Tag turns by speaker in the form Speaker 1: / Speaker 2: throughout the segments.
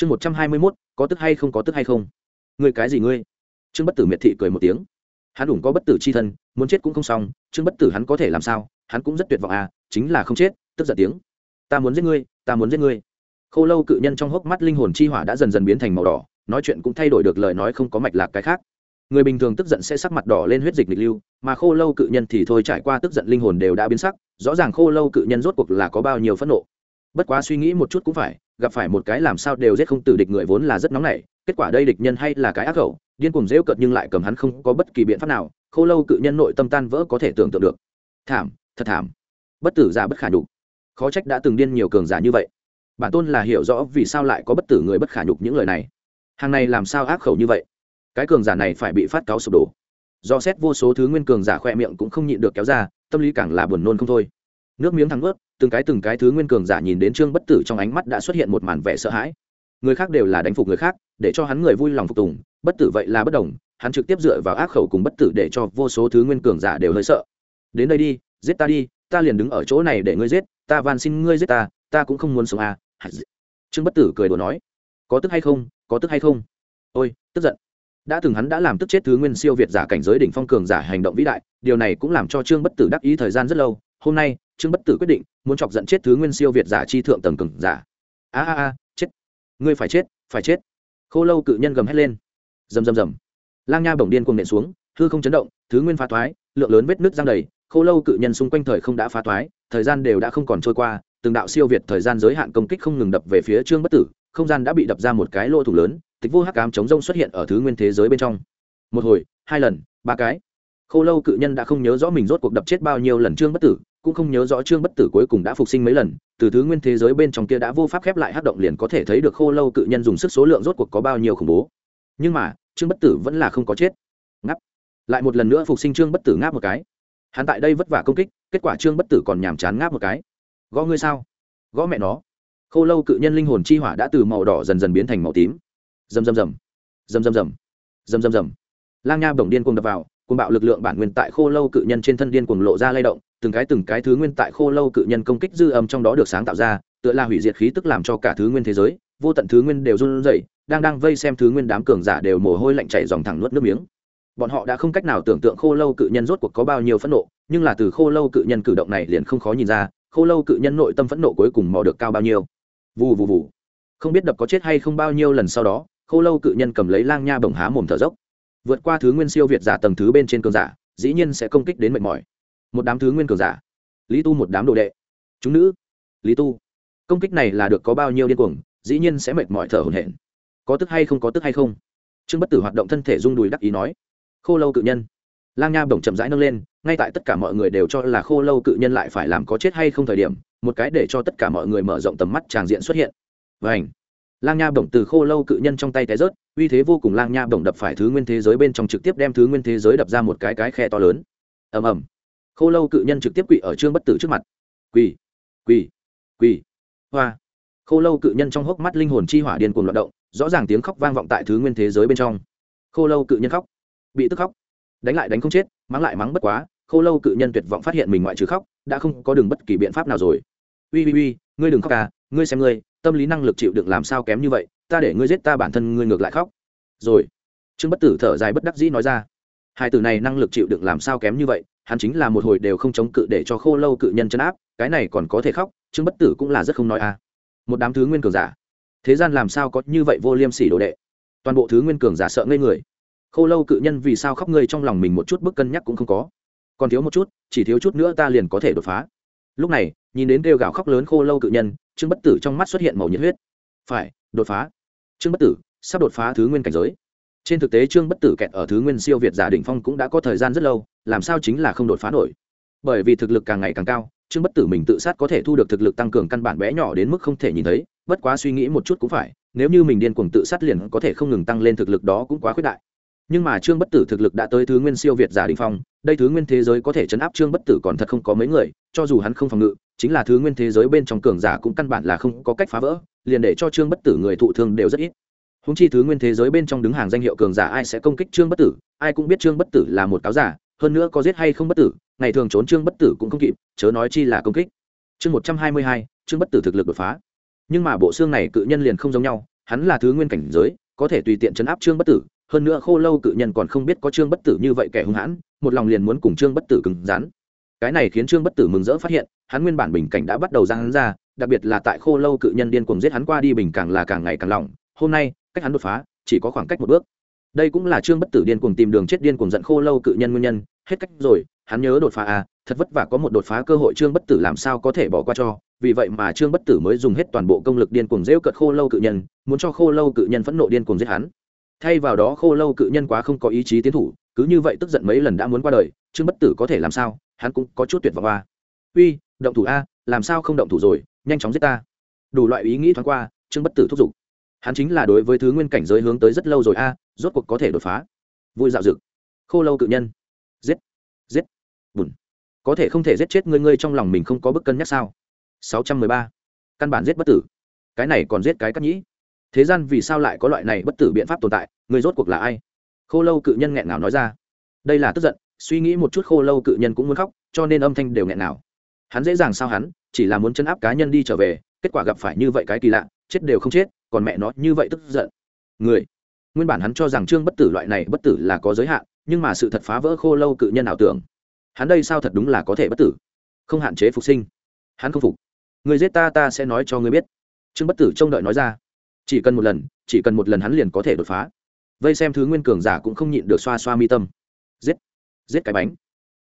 Speaker 1: chương một trăm hai mươi mốt, có tức hay không có tức hay không? Ngươi cái gì ngươi? Trương bất tử miệt thị cười một tiếng. Hắn đủng có bất tử c h i thân, muốn chết cũng không xong, trương bất tử hắn có thể làm sao? Hắn cũng rất tuyệt vọng à chính là không chết, tức giận tiếng. Ta muốn giết ngươi, ta muốn giết ngươi. Khô lâu cự nhân trong hốc mắt linh hồn chi hỏa đã dần dần biến thành màu đỏ, nói chuyện cũng thay đổi được lời nói không có mạch lạc cái khác. Người bình thường tức giận sẽ sắc mặt đỏ lên huyết dịch nghịch lưu, mà khô lâu cự nhân thì thôi trải qua tức giận linh hồn đều đã biến sắc, rõ ràng khô lâu cự nhân rốt cuộc là có bao nhiêu phẫn nộ. Bất quá suy nghĩ một chút cũng phải gặp phải một cái làm sao đều giết không tử địch người vốn là rất nóng nảy, kết quả đây địch nhân hay là cái ác khẩu điên cuồng rêu cợt nhưng lại cầm hắn không có bất kỳ biện pháp nào, khô lâu cự nhân nội tâm tan vỡ có thể tưởng tượng được. Thảm, thật thảm. Bất tử giả bất khả nhục. Khó trách đã từng điên nhiều cường giả như vậy. Bản tôn là hiểu rõ vì sao lại có bất tử người bất khả nhục những lời này. Hàng này làm sao ác khẩu như vậy? Cái cường giả này phải bị phát cáo sụp đổ. Do xét vô số thứ nguyên cường giả khoe miệng cũng không nhịn được kéo ra, tâm lý càng là buồn nôn không thôi nước miếng thắng ướt, từng cái từng cái thứ nguyên cường giả nhìn đến trương bất tử trong ánh mắt đã xuất hiện một màn vẻ sợ hãi. Người khác đều là đánh phục người khác, để cho hắn người vui lòng phục tùng, bất tử vậy là bất đồng, hắn trực tiếp dựa vào ác khẩu cùng bất tử để cho vô số thứ nguyên cường giả đều hơi sợ. Đến đây đi, giết ta đi, ta liền đứng ở chỗ này để ngươi giết, ta van xin ngươi giết ta ta cũng không muốn sống à trương bất tử cười đùa nói, có tức hay không, có tức hay không? Ôi, tức giận. Đã từng hắn đã làm tức chết thứ nguyên siêu việt giả cảnh giới đỉnh phong cường giả hành động vĩ đại, điều này cũng làm cho trương bất tử đắc ý thời gian rất lâu. Hôm nay trương bất tử quyết định, muốn chọc giận chết thứ nguyên siêu việt giả chi thượng tầng cường giả. A a a, chết. Ngươi phải chết phải chết. Khô lâu cự nhân gầm hét lên. Rầm rầm rầm. Lang nha bổng điên cuồng nện xuống, hư không chấn động, thứ nguyên phá thoái, lượng lớn vết nước giang đầy, khô lâu cự nhân xung quanh thời không đã phá thoái, thời gian đều đã không còn trôi qua, từng đạo siêu việt thời gian giới hạn công kích không ngừng đập về phía trương bất tử, không gian đã bị đập ra một cái lỗ thủ lớn, tịch vô hắc ám chống rông xuất hiện ở thứ nguyên thế giới bên trong. Một hồi, hai lần, ba cái. Khô lâu cự nhân đã không nhớ rõ mình rốt cuộc đập chết bao nhiêu lần trương bất tử cũng không nhớ rõ trương bất tử cuối cùng đã phục sinh mấy lần, từ thứ nguyên thế giới bên trong kia đã vô pháp khép lại hát động liền có thể thấy được khô lâu cự nhân dùng sức số lượng rốt cuộc có bao nhiêu khủng bố. Nhưng mà trương bất tử vẫn là không có chết. Ngắp lại một lần nữa phục sinh trương bất tử ngáp một cái. Hắn tại đây vất vả công kích, kết quả trương bất tử còn nhàm chán ngáp một cái. Gõ ngươi sao? Gõ mẹ nó. Khô lâu cự nhân linh hồn chi hỏa đã từ màu đỏ dần dần biến thành màu tím. Dầm dầm dầm dầm dầm dầm dầm dầm dầm lang nha bổng điên cuồng đập vào cuồng bạo lực lượng bản nguyên tại khô lâu cự nhân trên thân điên cuồng lộ ra lay động, từng cái từng cái thứ nguyên tại khô lâu cự nhân công kích dư âm trong đó được sáng tạo ra, tựa là hủy diệt khí tức làm cho cả thứ nguyên thế giới, vô tận thứ nguyên đều run rẩy, đang đang vây xem thứ nguyên đám cường giả đều mồ hôi lạnh chảy dòng thẳng nuốt nước miếng. Bọn họ đã không cách nào tưởng tượng khô lâu cự nhân rốt cuộc có bao nhiêu phẫn nộ, nhưng là từ khô lâu cự nhân cử động này liền không khó nhìn ra, khô lâu cự nhân nội tâm phẫn nộ cuối cùng mò được cao bao nhiêu. Vù vù vù. Không biết đập có chết hay không bao nhiêu lần sau đó, khô lâu cự nhân cầm lấy lang nha bồng há mồm thở dốc vượt qua thứ nguyên siêu việt giả tầng thứ bên trên cường giả, dĩ nhiên sẽ công kích đến mệt mỏi. Một đám thứ nguyên cường giả. Lý tu một đám đồ đệ. Chúng nữ. Lý tu. Công kích này là được có bao nhiêu điên cuồng, dĩ nhiên sẽ mệt mỏi thở hổn hển. Có tức hay không, có tức hay không? Trương bất tử hoạt động thân thể rung đùi đắc ý nói. Khô lâu cự nhân. Lang nha bổng chậm rãi nâng lên, ngay tại tất cả mọi người đều cho là khô lâu cự nhân lại phải làm có chết hay không thời điểm, một cái để cho tất cả mọi người mở rộng tầm mắt tràng diện xuất hiện. Và ảnh lang nha bổng từ khô lâu cự nhân trong tay té rớt uy thế vô cùng lang nha bổng đập phải thứ nguyên thế giới bên trong trực tiếp đem thứ nguyên thế giới đập ra một cái cái khe to lớn. Ầm ầm. Khô lâu cự nhân trực tiếp quỵ ở trương bất tử trước mặt. Quỳ quỳ quỳ. Hoa. Khô lâu cự nhân trong hốc mắt linh hồn chi hỏa điên cuồng loạt động, rõ ràng tiếng khóc vang vọng tại thứ nguyên thế giới bên trong. Khô lâu cự nhân khóc. Bị tức khóc. Đánh lại đánh không chết, mắng lại mắng bất quá, khô lâu cự nhân tuyệt vọng phát hiện mình ngoại trừ khóc, đã không có đường bất kỳ biện pháp nào rồi. Uy uy uy, ngươi đừng khóc à ngươi xem ngươi, tâm lý năng lực chịu đựng làm sao kém như vậy ta để ngươi giết ta bản thân ngươi ngược lại khóc. Rồi, trương bất tử thở dài bất đắc dĩ nói ra. Hai từ này năng lực chịu đựng làm sao kém như vậy, hắn chính là một hồi đều không chống cự để cho khô lâu cự nhân chấn áp, cái này còn có thể khóc, trương bất tử cũng là rất không nói à một đám thứ nguyên cường giả. Thế gian làm sao có như vậy vô liêm sỉ đồ đệ? Toàn bộ thứ nguyên cường giả sợ ngây người. Khô lâu cự nhân vì sao khóc ngươi trong lòng mình một chút bức cân nhắc cũng không có. Còn thiếu một chút, chỉ thiếu chút nữa ta liền có thể đột phá. Lúc này, nhìn đến kêu gào khóc lớn khô lâu cự nhân, trương bất tử trong mắt xuất hiện màu nhiệt huyết. Phải, đột phá trương bất tử sắp đột phá thứ nguyên cảnh giới. Trên thực tế, trương bất tử kẹt ở thứ nguyên siêu việt giả đ ỉ n h phong cũng đã có thời gian rất lâu, làm sao chính là không đột phá nổi. Bởi vì thực lực càng ngày càng cao, trương bất tử mình tự sát có thể thu được thực lực tăng cường căn bản bé nhỏ đến mức không thể nhìn thấy, bất quá suy nghĩ một chút cũng phải, nếu như mình điên cuồng tự sát liền có thể không ngừng tăng lên thực lực đó cũng quá khuyết đại nhưng mà trương bất tử thực lực đã tới thứ nguyên siêu việt giả đình phong, đây thứ nguyên thế giới có thể chấn áp trương bất tử còn thật không có mấy người, cho dù hắn không phòng ngự, chính là thứ nguyên thế giới bên trong cường giả cũng căn bản là không có cách phá vỡ, liền để cho trương bất tử người thụ thương đều rất ít. Húng chi thứ nguyên thế giới bên trong đứng hàng danh hiệu cường giả ai sẽ công kích trương bất tử, ai cũng biết trương bất tử là một cáo giả, hơn nữa có giết hay không bất tử, ngày thường trốn trương bất tử cũng không kịp, chớ nói chi là công kích. Chương một trăm hai mươi hai, trương bất tử thực lực đột phá. Nhưng mà bộ xương này cự nhân liền không giống nhau, hắn là thứ nguyên cảnh giới, có thể tùy tiện chấn áp trương bất tử hơn nữa khô lâu cự nhân còn không biết có trương bất tử như vậy kẻ hung hãn, một lòng liền muốn cùng trương bất tử cứng rắn. Cái này khiến trương bất tử mừng rỡ phát hiện, hắn nguyên bản bình cảnh đã bắt đầu ra hắn ra, đặc biệt là tại khô lâu cự nhân điên cuồng giết hắn qua đi bình càng là càng ngày càng lỏng. Hôm nay, cách hắn đột phá, chỉ có khoảng cách một bước. Đây cũng là trương bất tử điên cuồng tìm đường chết điên cuồng giận khô lâu cự nhân nguyên nhân. Hết cách rồi, hắn nhớ đột phá à thật vất vả có một đột phá cơ hội trương bất tử làm sao có thể bỏ qua cho. Vì vậy mà trương bất tử mới dùng hết toàn bộ công lực điên cuồng rêu cợt khô lâu cự nhân, muốn cho khô lâu cự nhân phẫn nộ điên cuồng giết hắn thay vào đó khô lâu cự nhân quá không có ý chí tiến thủ, cứ như vậy tức giận mấy lần đã muốn qua đời, trương bất tử có thể làm sao? Hắn cũng có chút tuyệt vọng a. Uy, động thủ a, làm sao không động thủ rồi, nhanh chóng giết ta. Đủ loại ý nghĩ thoáng qua, trương bất tử thúc giục. Hắn chính là đối với thứ nguyên cảnh giới hướng tới rất lâu rồi a, rốt cuộc có thể đột phá. Vui dạo dực. Khô lâu cự nhân. Giết giết. Bùn. Có thể không thể giết chết ngươi ngươi trong lòng mình không có bức cân nhắc sao? Sáu trăm mười ba. Căn bản giết bất tử. Cái này còn giết cái cắt nhĩ thế gian vì sao lại có loại này bất tử biện pháp tồn tại? Người rốt cuộc là ai? Khô lâu cự nhân nghẹn ngào nói ra. Đây là tức giận, suy nghĩ một chút khô lâu cự nhân cũng muốn khóc, cho nên âm thanh đều nghẹn ngào. Hắn dễ dàng sao hắn, chỉ là muốn chấn áp cá nhân đi trở về, kết quả gặp phải như vậy cái kỳ lạ, chết đều không chết, còn mẹ nó như vậy tức giận. Người, nguyên bản hắn cho rằng trương bất tử loại này bất tử là có giới hạn, nhưng mà sự thật phá vỡ khô lâu cự nhân ảo tưởng. Hắn đây sao thật đúng là có thể bất tử? Không hạn chế phục sinh. Hắn không phục. Người giết ta ta sẽ nói cho người biết. Trương bất tử trông đợi nói ra chỉ cần một lần, chỉ cần một lần hắn liền có thể đột phá. Vây xem thứ nguyên cường giả cũng không nhịn được xoa xoa mi tâm. Giết giết cái bánh.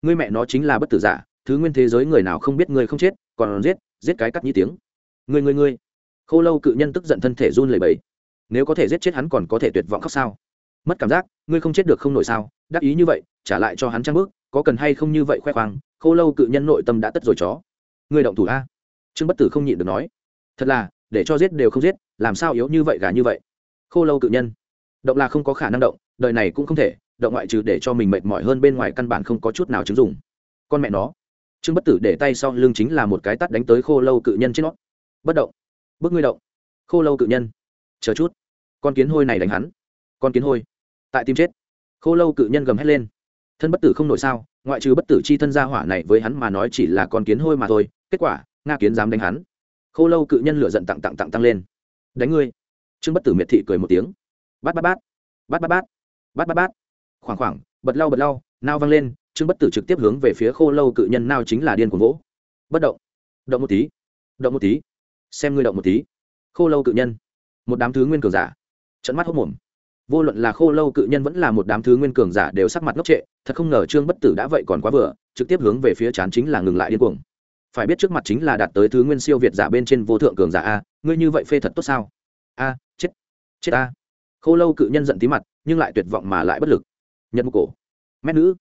Speaker 1: Ngươi mẹ nó chính là bất tử giả, thứ nguyên thế giới người nào không biết ngươi không chết, còn giết giết cái cắt như tiếng. Ngươi ngươi ngươi. Khô lâu cự nhân tức giận thân thể run lẩy bẩy. Nếu có thể giết chết hắn còn có thể tuyệt vọng khóc sao? Mất cảm giác, ngươi không chết được không nổi sao? Đắc ý như vậy, trả lại cho hắn trang bước, có cần hay không như vậy khoe khoang, khô lâu cự nhân nội tâm đã tất rồi chó. Ngươi động thủ a. Trương bất tử không nhịn được nói. Thật là để cho giết đều không giết, làm sao yếu như vậy gà như vậy? Khô lâu cự nhân. Động là không có khả năng động, đời này cũng không thể, động ngoại trừ để cho mình mệt mỏi hơn bên ngoài căn bản không có chút nào chứng dùng con mẹ nó. Trương bất tử để tay sau lưng chính là một cái tắt đánh tới khô lâu cự nhân trên nó. Bất động. Bước ngươi động. Khô lâu cự nhân. Chờ chút. Con kiến hôi này đánh hắn. Con kiến hôi. Tại tim chết. Khô lâu cự nhân gầm hét lên. Thân bất tử không nổi sao, ngoại trừ bất tử chi thân gia hỏa này với hắn mà nói chỉ là con kiến hôi mà thôi, kết quả, nga kiến dám đánh hắn khô lâu cự nhân lửa giận tặng tặng tặng tăng lên. Đánh ngươi. Trương bất tử miệt thị cười một tiếng. Bát bát bát. Bát bát bát. Bát bát bát. Khoảng khoảng, bật lau bật lau, nao văng lên, trương bất tử trực tiếp hướng về phía khô lâu cự nhân nao chính là điên cuồng gỗ bất động. Động một tí. Động một tí. Xem ngươi động một tí. Khô lâu cự nhân. Một đám thứ nguyên cường giả. Trận mắt hốc mồm. Vô luận là khô lâu cự nhân vẫn là một đám thứ nguyên cường giả đều sắc mặt ngốc trệ, thật không ngờ trương bất tử đã vậy còn quá vừa, trực tiếp hướng về phía chán chính là ngừng lại điên cuồng phải biết trước mặt chính là đạt tới thứ nguyên siêu việt giả bên trên vô thượng cường giả a, ngươi như vậy phê thật tốt sao? A, chết chết a. Khô lâu cự nhân giận tí mặt, nhưng lại tuyệt vọng mà lại bất lực. Nhật mục cổ mét nữ.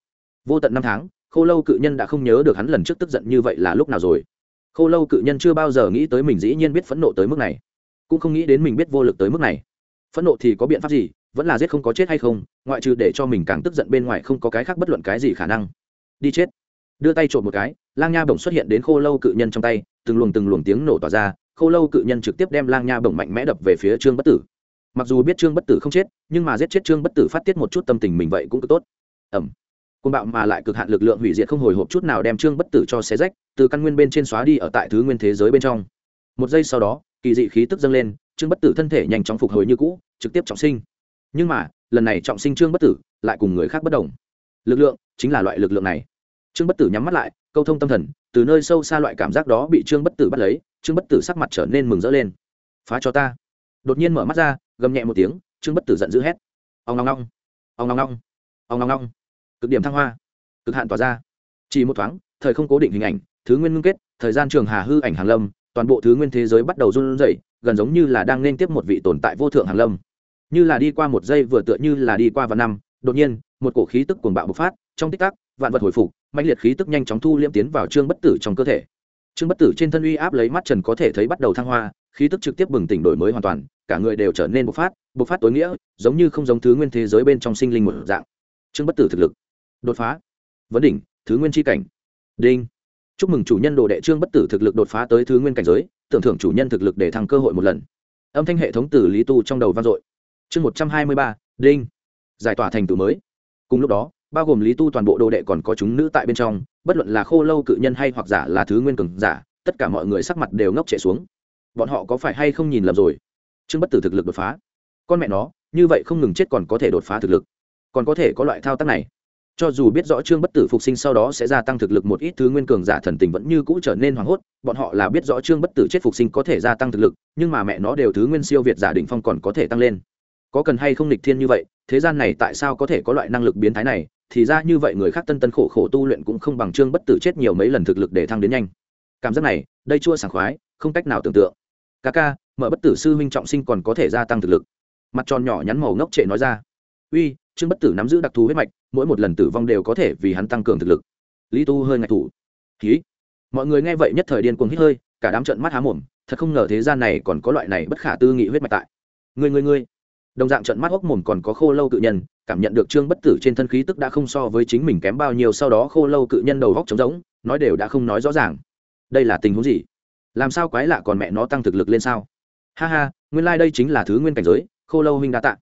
Speaker 1: Vô tận năm tháng, khô lâu cự nhân đã không nhớ được hắn lần trước tức giận như vậy là lúc nào rồi. Khô lâu cự nhân chưa bao giờ nghĩ tới mình dĩ nhiên biết phẫn nộ tới mức này, cũng không nghĩ đến mình biết vô lực tới mức này. Phẫn nộ thì có biện pháp gì? Vẫn là giết không có chết hay không? Ngoại trừ để cho mình càng tức giận bên ngoài không có cái khác bất luận cái gì khả năng. Đi chết đưa tay trộm một cái, lang nha bổng xuất hiện đến khô lâu cự nhân trong tay, từng luồng từng luồng tiếng nổ tỏa ra, khô lâu cự nhân trực tiếp đem lang nha bổng mạnh mẽ đập về phía trương bất tử. Mặc dù biết trương bất tử không chết, nhưng mà giết chết trương bất tử phát tiết một chút tâm tình mình vậy cũng cực tốt. Ẩm. Côn bạo mà lại cực hạn lực lượng hủy diệt không hồi hộp chút nào đem trương bất tử cho xé rách, từ căn nguyên bên trên xóa đi ở tại thứ nguyên thế giới bên trong. Một giây sau đó, kỳ dị khí tức dâng lên, trương bất tử thân thể nhanh chóng phục hồi như cũ, trực tiếp trọng sinh. Nhưng mà, lần này trọng sinh trương bất tử, lại cùng người khác bất đồng. Lực lượng chính là loại lực lượng này trương bất tử nhắm mắt lại, câu thông tâm thần, từ nơi sâu xa loại cảm giác đó bị trương bất tử bắt lấy, trương bất tử sắc mặt trở nên mừng rỡ lên. Phá cho ta. Đột nhiên mở mắt ra, gầm nhẹ một tiếng, trương bất tử giận dữ hét. Ông ngong ngong! Ông ngong ngong! Ông ngong ngong! Cực điểm thăng hoa, cực hạn tỏa ra. Chỉ một thoáng, thời không cố định hình ảnh, thứ nguyên ngưng kết, thời gian trường hà hư ảnh hàng lâm, toàn bộ thứ nguyên thế giới bắt đầu run rẩy, gần giống như là đang nên tiếp một vị tồn tại vô thượng hàng lâm. Như là đi qua một giây vừa tựa như là đi qua vài năm, đột nhiên, một cổ khí tức cuồng bạo bộc phát, trong tích tắc vạn vật hồi phục mạnh liệt khí tức nhanh chóng thu liễm tiến vào trương bất tử trong cơ thể. Trương bất tử trên thân uy áp lấy mắt trần có thể thấy bắt đầu thăng hoa, khí tức trực tiếp bừng tỉnh đổi mới hoàn toàn, cả người đều trở nên bộc phát bộc phát tối nghĩa, giống như không giống thứ nguyên thế giới bên trong sinh linh một dạng. Trương bất tử thực lực đột phá. Vấn đỉnh, thứ nguyên tri cảnh. Đinh. Chúc mừng chủ nhân đồ đệ trương bất tử thực lực đột phá tới thứ nguyên cảnh giới, tưởng thưởng chủ nhân thực lực để thăng cơ hội một lần. Âm thanh hệ thống tử lý tu trong đầu vang dội. Chương một trăm hai mươi ba, đinh. Giải tỏa thành tựu mới. Cùng lúc đó bao gồm lý tu toàn bộ đồ đệ còn có chúng nữ tại bên trong, bất luận là khô lâu cự nhân hay hoặc giả là thứ nguyên cường giả, tất cả mọi người sắc mặt đều ngốc chạy xuống. Bọn họ có phải hay không nhìn lầm rồi? Trương bất tử thực lực đột phá. Con mẹ nó, như vậy không ngừng chết còn có thể đột phá thực lực. Còn có thể có loại thao tác này. Cho dù biết rõ trương bất tử phục sinh sau đó sẽ gia tăng thực lực một ít thứ nguyên cường giả thần tình vẫn như cũ trở nên hoảng hốt, bọn họ là biết rõ trương bất tử chết phục sinh có thể gia tăng thực lực, nhưng mà mẹ nó đều thứ nguyên siêu việt giả định phong còn có thể tăng lên. Có cần hay không lịch thiên như vậy, thế gian này tại sao có thể có loại năng lực biến thái này? Thì ra như vậy người khác tân tân khổ khổ tu luyện cũng không bằng trương bất tử chết nhiều mấy lần thực lực để thăng đến nhanh. Cảm giác này, đây chua sảng khoái, không cách nào tưởng tượng. Ca ca, mở bất tử sư huynh trọng sinh còn có thể gia tăng thực lực. Mặt tròn nhỏ nhắn màu ngốc trệ nói ra. Uy, trương bất tử nắm giữ đặc thù huyết mạch, mỗi một lần tử vong đều có thể vì hắn tăng cường thực lực. Lý tu hơi ngạch thủ. Ký mọi người nghe vậy nhất thời điên cuồng hít hơi, cả đám trận mắt há mồm, thật không ngờ thế gian này còn có loại này bất khả tư nghị huyết mạch tại. Người người người đồng dạng trận mắt hốc mồm còn có khô lâu cự nhân, cảm nhận được trương bất tử trên thân khí tức đã không so với chính mình kém bao nhiêu, sau đó khô lâu cự nhân đầu góc trống rỗng, nói đều đã không nói rõ ràng. Đây là tình huống gì? Làm sao quái lạ còn mẹ nó tăng thực lực lên sao? Ha ha, nguyên lai、like、đây chính là thứ nguyên cảnh giới, khô lâu huynh đã tạ.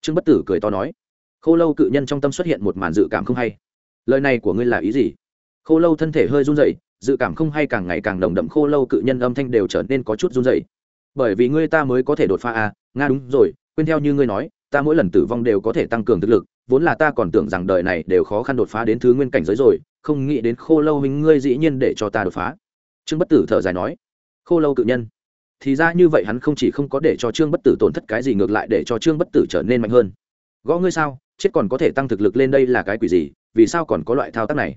Speaker 1: Trương bất tử cười to nói. Khô lâu cự nhân trong tâm xuất hiện một màn dự cảm không hay. Lời này của ngươi là ý gì? Khô lâu thân thể hơi run dậy dự cảm không hay càng ngày càng đồng đậm, khô lâu cự nhân âm thanh đều trở nên có chút run dậy bởi vì ngươi ta mới có thể đột phá à nga đúng rồi quên theo như ngươi nói, ta mỗi lần tử vong đều có thể tăng cường thực lực, vốn là ta còn tưởng rằng đời này đều khó khăn đột phá đến thứ nguyên cảnh giới rồi, không nghĩ đến khô lâu hình ngươi dĩ nhiên để cho ta đột phá. Trương bất tử thở dài nói, khô lâu cự nhân, thì ra như vậy hắn không chỉ không có để cho trương bất tử tổn thất cái gì ngược lại để cho trương bất tử trở nên mạnh hơn. Gõ ngươi sao, chết còn có thể tăng thực lực lên đây là cái quỷ gì, vì sao còn có loại thao tác này?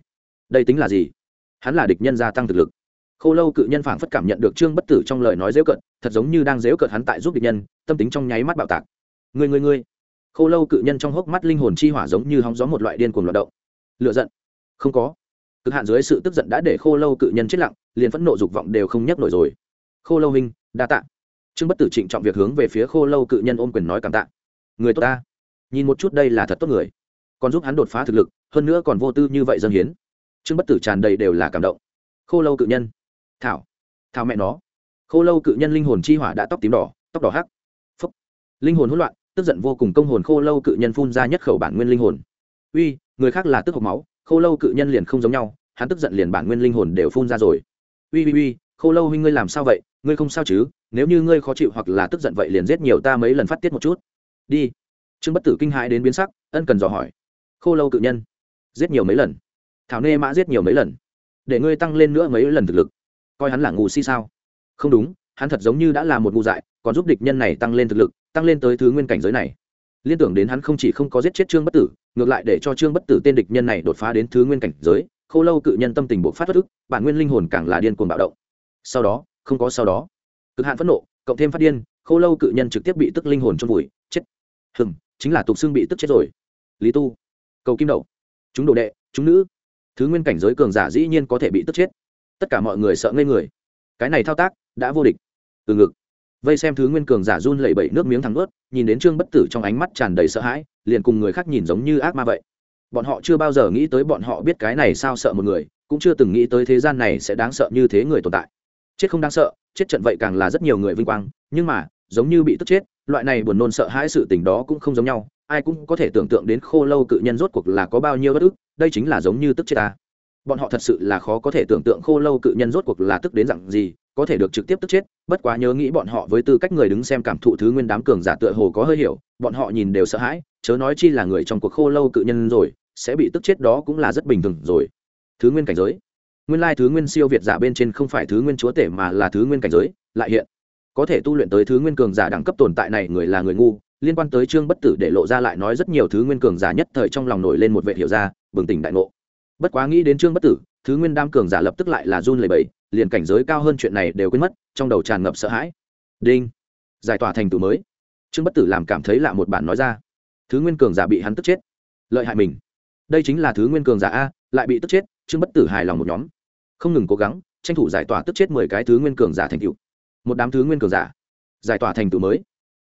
Speaker 1: Đây tính là gì? Hắn là địch nhân gia tăng thực lực khô lâu cự nhân phảng phất cảm nhận được trương bất tử trong lời nói dễu cợt, thật giống như đang dễu cợt hắn tại giúp địch nhân tâm tính trong nháy mắt bạo tạc. Người người người khô lâu cự nhân trong hốc mắt linh hồn chi hỏa giống như hóng gió một loại điên cuồng loạt động. Lựa giận. Không có. Cực hạn dưới sự tức giận đã để khô lâu cự nhân chết lặng liền phẫn nộ dục vọng đều không nhấc nổi rồi. Khô lâu hình đa tạ. Trương bất tử trịnh trọng việc hướng về phía khô lâu cự nhân ôm quyền nói cảm tạ. Người tốt ta. Nhìn một chút đây là thật tốt người. Còn giúp hắn đột phá thực lực hơn nữa còn vô tư như vậy dân hiến. Trương bất tử tràn đầy đều là cảm động. Khô lâu cự nhân thảo. Thảo mẹ nó. Khô lâu cự nhân linh hồn chi hỏa đã tóc tím đỏ, tóc đỏ hắc. Phúc. Linh hồn hỗn loạn, tức giận vô cùng công hồn khô lâu cự nhân phun ra nhất khẩu bản nguyên linh hồn. Uy, người khác là tức hộc máu, khô lâu cự nhân liền không giống nhau, hắn tức giận liền bản nguyên linh hồn đều phun ra rồi. Uy uy uy, khô lâu huynh ngươi làm sao vậy? Ngươi không sao chứ? Nếu như ngươi khó chịu hoặc là tức giận vậy liền giết nhiều ta mấy lần phát tiết một chút. Đi. Trương bất tử kinh hãi đến biến sắc, ân cần dò hỏi. Khô lâu cự nhân, giết nhiều mấy lần? Thảo nê mã giết nhiều mấy lần? Để ngươi tăng lên nữa mấy lần thực lực coi hắn là ngu si sao? Không đúng, hắn thật giống như đã là một ngu dại, còn giúp địch nhân này tăng lên thực lực, tăng lên tới thứ nguyên cảnh giới này. Liên tưởng đến hắn không chỉ không có giết chết trương bất tử, ngược lại để cho trương bất tử tên địch nhân này đột phá đến thứ nguyên cảnh giới khô lâu cự nhân tâm tình bộ phát bất ức, bản nguyên linh hồn càng là điên cuồng bạo động. Sau đó, không có sau đó. Cực hạn phẫn nộ, cộng thêm phát điên khô lâu cự nhân trực tiếp bị tức linh hồn trong vùi, chết. Hừng chính là tục xương bị tức chết rồi. Lý tu, cầu kim đậu chúng đồ đệ, chúng nữ. Thứ nguyên cảnh giới cường giả dĩ nhiên có thể bị tức chết tất cả mọi người sợ ngây người. Cái này thao tác đã vô địch. Từ ngực. Vây xem thứ nguyên cường giả run lẩy bẩy nước miếng thắng ướt, nhìn đến trương bất tử trong ánh mắt tràn đầy sợ hãi, liền cùng người khác nhìn giống như ác ma vậy. Bọn họ chưa bao giờ nghĩ tới bọn họ biết cái này sao sợ một người, cũng chưa từng nghĩ tới thế gian này sẽ đáng sợ như thế người tồn tại. Chết không đáng sợ, chết trận vậy càng là rất nhiều người vinh quang, nhưng mà, giống như bị tức chết, loại này buồn nôn sợ hãi sự tình đó cũng không giống nhau, ai cũng có thể tưởng tượng đến khô lâu cự nhân rốt cuộc là có bao nhiêu bất ức, đây chính là giống như tức chết ta bọn họ thật sự là khó có thể tưởng tượng khô lâu cự nhân rốt cuộc là tức đến dặn gì, có thể được trực tiếp tức chết, bất quá nhớ nghĩ bọn họ với tư cách người đứng xem cảm thụ thứ nguyên đám cường giả tựa hồ có hơi hiểu, bọn họ nhìn đều sợ hãi, chớ nói chi là người trong cuộc khô lâu cự nhân rồi, sẽ bị tức chết đó cũng là rất bình thường rồi. Thứ nguyên cảnh giới. Nguyên lai thứ nguyên siêu việt giả bên trên không phải thứ nguyên chúa tể mà là thứ nguyên cảnh giới, lại hiện. Có thể tu luyện tới thứ nguyên cường giả đẳng cấp tồn tại này người là người ngu, liên quan tới trương bất tử để lộ ra lại nói rất nhiều thứ nguyên cường giả nhất thời trong lòng nổi lên một vệ hiểu ra, bừng tỉnh đại ngộ bất quá nghĩ đến trương bất tử, thứ nguyên đam cường giả lập tức lại là run lầy bẫy liền cảnh giới cao hơn chuyện này đều quên mất, trong đầu tràn ngập sợ hãi. Đinh! Giải tỏa thành tựu mới. Trương bất tử làm cảm thấy lạ một bản nói ra. Thứ nguyên cường giả bị hắn tức chết. Lợi hại mình. Đây chính là thứ nguyên cường giả a, lại bị tức chết, trương bất tử hài lòng một nhóm. Không ngừng cố gắng, tranh thủ giải tỏa tức chết mười cái thứ nguyên cường giả thành tựu. Một đám thứ nguyên cường giả. Giải tỏa thành tựu mới.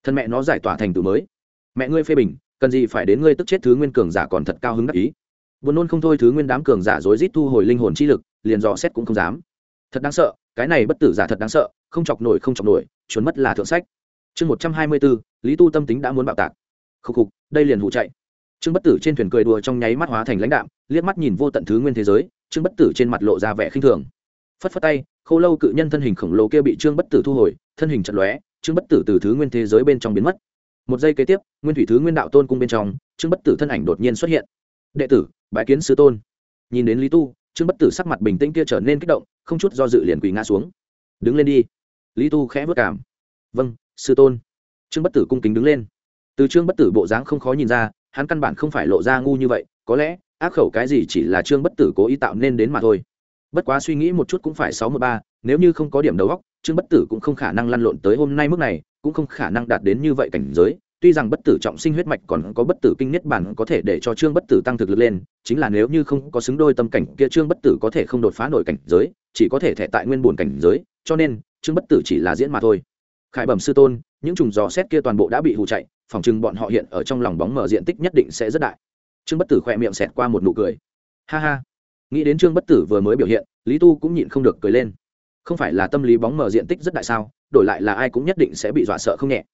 Speaker 1: Thân mẹ nó giải tỏa thành tựu mới. Mẹ ngươi phê bình, cần gì phải đến ngươi tức chết thứ nguyên cường giả còn thật cao hứng đắc ý buồn nôn không thôi thứ nguyên đám cường giả rối rít thu hồi linh hồn chi lực, liền dò xét cũng không dám. Thật đáng sợ, cái này bất tử giả thật đáng sợ, không chọc nổi, không chọc nổi, trốn mất là thượng sách. Chương một trăm hai mươi bốn, lý tu tâm tính đã muốn bạo tạc. Khúc khục, đây liền hụ chạy. Trương bất tử trên thuyền cười đùa trong nháy mắt hóa thành lãnh đạm, liếc mắt nhìn vô tận thứ nguyên thế giới, trương bất tử trên mặt lộ ra vẻ khinh thường. Phất phất tay, khô lâu cự nhân thân hình khổng lồ kia bị trương bất tử thu hồi, thân hình chật lóe, trương bất tử từ thứ nguyên thế giới bên trong biến mất. Một giây kế tiếp, nguyên thủy thứ nguyên đạo tôn cung bên trong, trương bất tử thân ảnh đột nhiên xuất hiện đệ tử, bái kiến sư tôn. Nhìn đến lý tu, trương bất tử sắc mặt bình tĩnh kia trở nên kích động, không chút do dự liền quỳ ngã xuống. Đứng lên đi. Lý tu khẽ vất cảm vâng sư tôn. Trương bất tử cung kính đứng lên. Từ trương bất tử bộ dáng không khó nhìn ra, hắn căn bản không phải lộ ra ngu như vậy, có lẽ, ác khẩu cái gì chỉ là trương bất tử cố ý tạo nên đến mà thôi. Bất quá suy nghĩ một chút cũng phải sáu mươi ba, nếu như không có điểm đầu góc trương bất tử cũng không khả năng lăn lộn tới hôm nay mức này, cũng không khả năng đạt đến như vậy cảnh giới tuy rằng bất tử trọng sinh huyết mạch còn có bất tử kinh nhất bản có thể để cho trương bất tử tăng thực lực lên, chính là nếu như không có xứng đôi tâm cảnh kia trương bất tử có thể không đột phá nổi cảnh giới, chỉ có thể thẻ tại nguyên bổn cảnh giới, cho nên, trương bất tử chỉ là diễn mà thôi. Khải bẩm sư tôn, những trùng giò xét kia toàn bộ đã bị hù chạy, phòng chừng bọn họ hiện ở trong lòng bóng mở diện tích nhất định sẽ rất đại. Trương bất tử khỏe miệng xẹt qua một nụ cười. Ha ha. Nghĩ đến trương bất tử vừa mới biểu hiện, lý tu cũng nhịn không được cười lên. Không phải là tâm lý bóng mở diện tích rất đại sao, đổi lại là ai cũng nhất định sẽ bị dọa sợ không nhẹ.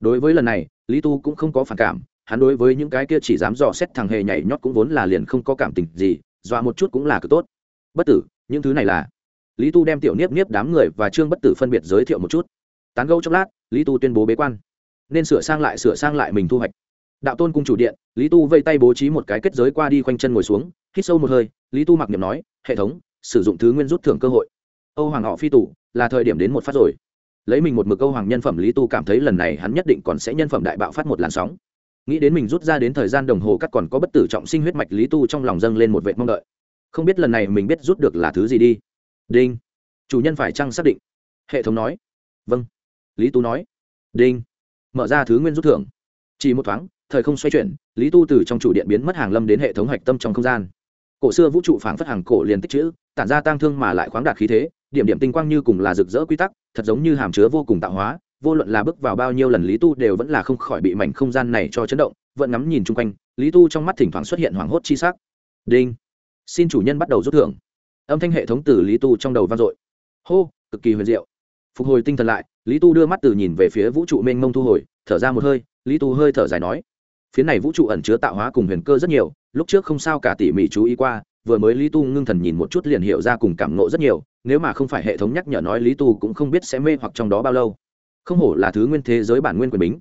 Speaker 1: Đối với lần này lý tu cũng không có phản cảm, hắn đối với những cái kia chỉ dám dò xét thằng hề nhảy nhót cũng vốn là liền không có cảm tình gì, dọa một chút cũng là cực tốt. Bất tử, những thứ này là. Lý tu đem tiểu niếp niếp đám người và trương bất tử phân biệt giới thiệu một chút. Tán gâu chốc lát, lý tu tuyên bố bế quan. Nên sửa sang lại, sửa sang lại mình thu hoạch. Đạo tôn cung chủ điện, lý tu vây tay bố trí một cái kết giới qua đi khoanh chân ngồi xuống, hít sâu một hơi, lý tu mặc niệm nói, hệ thống, sử dụng thứ nguyên rút thưởng cơ hội. Âu hoàng họ phi tủ là thời điểm đến một phát rồi lấy mình một mực câu hoàng nhân phẩm lý tu cảm thấy lần này hắn nhất định còn sẽ nhân phẩm đại bạo phát một làn sóng. Nghĩ đến mình rút ra đến thời gian đồng hồ cắt còn có bất tử trọng sinh huyết mạch, lý tu trong lòng dâng lên một vệ mong đợi. Không biết lần này mình biết rút được là thứ gì đi. Đinh. Chủ nhân phải chăng xác định? Hệ thống nói. Vâng. Lý tu nói. Đinh. Mở ra thứ nguyên rút thưởng. Chỉ một thoáng, thời không xoay chuyển, lý tu từ trong chủ điện biến mất hàng lâm đến hệ thống hạch tâm trong không gian cổ xưa vũ trụ phảng phất hàng cổ liền tích chữ, tản ra tang thương mà lại khoáng đạt khí thế, điểm điểm tinh quang như cùng là rực rỡ quy tắc, thật giống như hàm chứa vô cùng tạo hóa, vô luận là bước vào bao nhiêu lần lý tu đều vẫn là không khỏi bị mảnh không gian này cho chấn động, vẫn ngắm nhìn chung quanh, lý tu trong mắt thỉnh thoảng xuất hiện hoảng hốt chi sắc. Đinh. Xin chủ nhân bắt đầu rút thưởng. Âm thanh hệ thống từ lý tu trong đầu vang dội. Hô, cực kỳ huyền diệu. Phục hồi tinh thần lại, lý tu đưa mắt từ nhìn về phía vũ trụ mênh mông thu hồi, thở ra một hơi, lý tu hơi thở dài nói phía này vũ trụ ẩn chứa tạo hóa cùng huyền cơ rất nhiều lúc trước không sao cả tỉ mỉ chú ý qua, vừa mới lý tu ngưng thần nhìn một chút liền hiểu ra cùng cảm nộ rất nhiều, nếu mà không phải hệ thống nhắc nhở nói lý tu cũng không biết sẽ mê hoặc trong đó bao lâu. Không hổ là thứ nguyên thế giới bản nguyên quyền bính.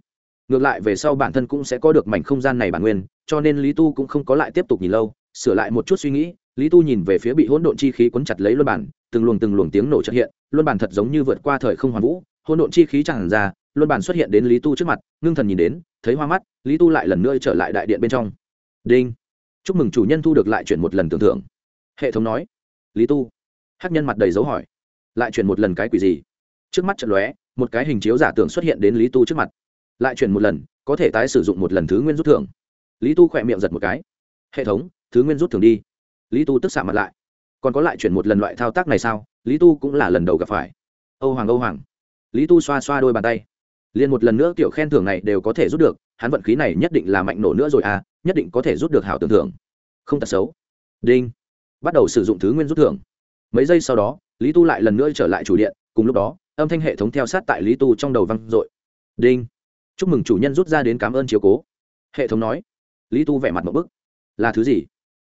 Speaker 1: Ngược lại về sau bản thân cũng sẽ có được mảnh không gian này bản nguyên, cho nên lý tu cũng không có lại tiếp tục nhìn lâu, sửa lại một chút suy nghĩ, lý tu nhìn về phía bị hỗn độn chi khí cuốn chặt lấy luân bản, từng luồng từng luồng tiếng nổ trợ hiện, luân bản thật giống như vượt qua thời không hoàn vũ, hỗn độn chi khí tràn ra, luân bản xuất hiện đến lý tu trước mặt, ngưng thần nhìn đến, thấy hoa mắt, lý tu lại lần nữa trở lại đại điện bên trong. Đinh chúc mừng chủ nhân thu được lại chuyển một lần tưởng thưởng. Hệ thống nói, lý tu. Hắc nhân mặt đầy dấu hỏi, lại chuyển một lần cái quỷ gì? Trước mắt trận lóe, một cái hình chiếu giả tưởng xuất hiện đến lý tu trước mặt. Lại chuyển một lần, có thể tái sử dụng một lần thứ nguyên rút thưởng. Lý tu khỏe miệng giật một cái, hệ thống, thứ nguyên rút thưởng đi. Lý tu tức xạ mặt lại, còn có lại chuyển một lần loại thao tác này sao? Lý tu cũng là lần đầu gặp phải. Âu hoàng âu hoàng. Lý tu xoa xoa đôi bàn tay liền một lần nữa kiểu khen thưởng này đều có thể rút được, hắn vận khí này nhất định là mạnh nổ nữa rồi à nhất định có thể rút được hảo tưởng thưởng. Không tật xấu. Đinh. Bắt đầu sử dụng thứ nguyên rút thưởng. Mấy giây sau đó, lý tu lại lần nữa trở lại chủ điện, cùng lúc đó, âm thanh hệ thống theo sát tại lý tu trong đầu văng dội. Đinh. Chúc mừng chủ nhân rút ra đến cảm ơn chiếu cố. Hệ thống nói. Lý tu vẻ mặt một bức. Là thứ gì?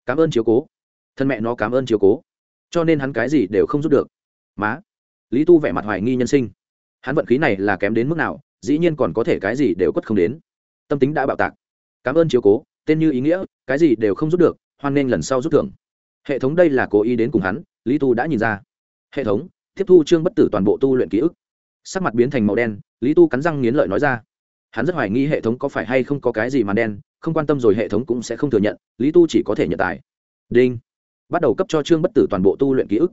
Speaker 1: Cảm ơn chiếu cố. Thân mẹ nó cảm ơn chiếu cố. Cho nên hắn cái gì đều không rút được. Má. Lý tu vẻ mặt hoài nghi nhân sinh. Hắn vận khí này là kém đến mức nào? Dĩ nhiên còn có thể cái gì đều quất không đến. Tâm tính đã bạo tạc. Cảm ơn chiếu cố, tên như ý nghĩa, cái gì đều không rút được, hoan nên lần sau rút thưởng. Hệ thống đây là cố ý đến cùng hắn, lý tu đã nhìn ra. Hệ thống, tiếp thu trương bất tử toàn bộ tu luyện ký ức. Sắc mặt biến thành màu đen, lý tu cắn răng nghiến lợi nói ra. Hắn rất hoài nghi hệ thống có phải hay không có cái gì mà đen, không quan tâm rồi hệ thống cũng sẽ không thừa nhận, lý tu chỉ có thể nhận tài. Đinh. Bắt đầu cấp cho trương bất tử toàn bộ tu luyện ký ức.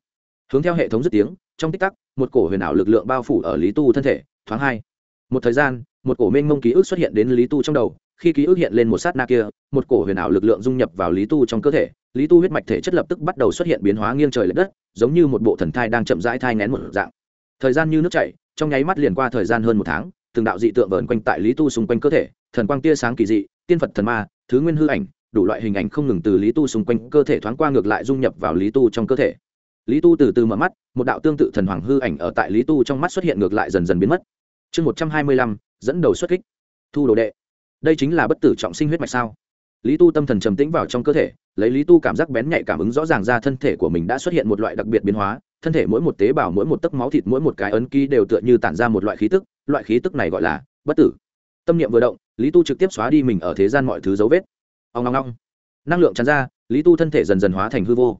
Speaker 1: Hướng theo hệ thống dứt tiếng, trong tích tắc, một cổ huyền ảo lực lượng bao phủ ở lý tu thân thể, thoáng hai một thời gian, một cổ mênh mông ký ức xuất hiện đến lý tu trong đầu, khi ký ức hiện lên một sát na kia, một cổ huyền ảo lực lượng dung nhập vào lý tu trong cơ thể, lý tu huyết mạch thể chất lập tức bắt đầu xuất hiện biến hóa nghiêng trời l ệ đất, giống như một bộ thần thai đang chậm rãi thai ngén một dạng. Thời gian như nước chảy, trong nháy mắt liền qua thời gian hơn một tháng, từng đạo dị tượng vờn quanh tại lý tu xung quanh cơ thể, thần quang tia sáng kỳ dị, tiên phật thần ma, thứ nguyên hư ảnh, đủ loại hình ảnh không ngừng từ lý tu xung quanh cơ thể thoáng qua ngược lại dung nhập vào lý tu trong cơ thể. Lý tu từ từ mở mắt, một đạo tương tự thần hoàng hư ảnh ở tại lý tu trong mắt xuất hiện ngược lại dần dần biến mất chương một trăm hai mươi lăm, dẫn đầu xuất kích. Thu đồ đệ. Đây chính là bất tử trọng sinh huyết mạch sao? Lý tu tâm thần trầm tĩnh vào trong cơ thể, lấy lý tu cảm giác bén nhạy cảm ứng rõ ràng ra thân thể của mình đã xuất hiện một loại đặc biệt biến hóa, thân thể mỗi một tế bào, mỗi một tấc máu thịt, mỗi một cái ấn ký đều tựa như tản ra một loại khí tức, loại khí tức này gọi là bất tử. Tâm niệm vừa động, lý tu trực tiếp xóa đi mình ở thế gian mọi thứ dấu vết. Ông ngong ngong năng lượng tràn ra, lý tu thân thể dần dần hóa thành hư vô.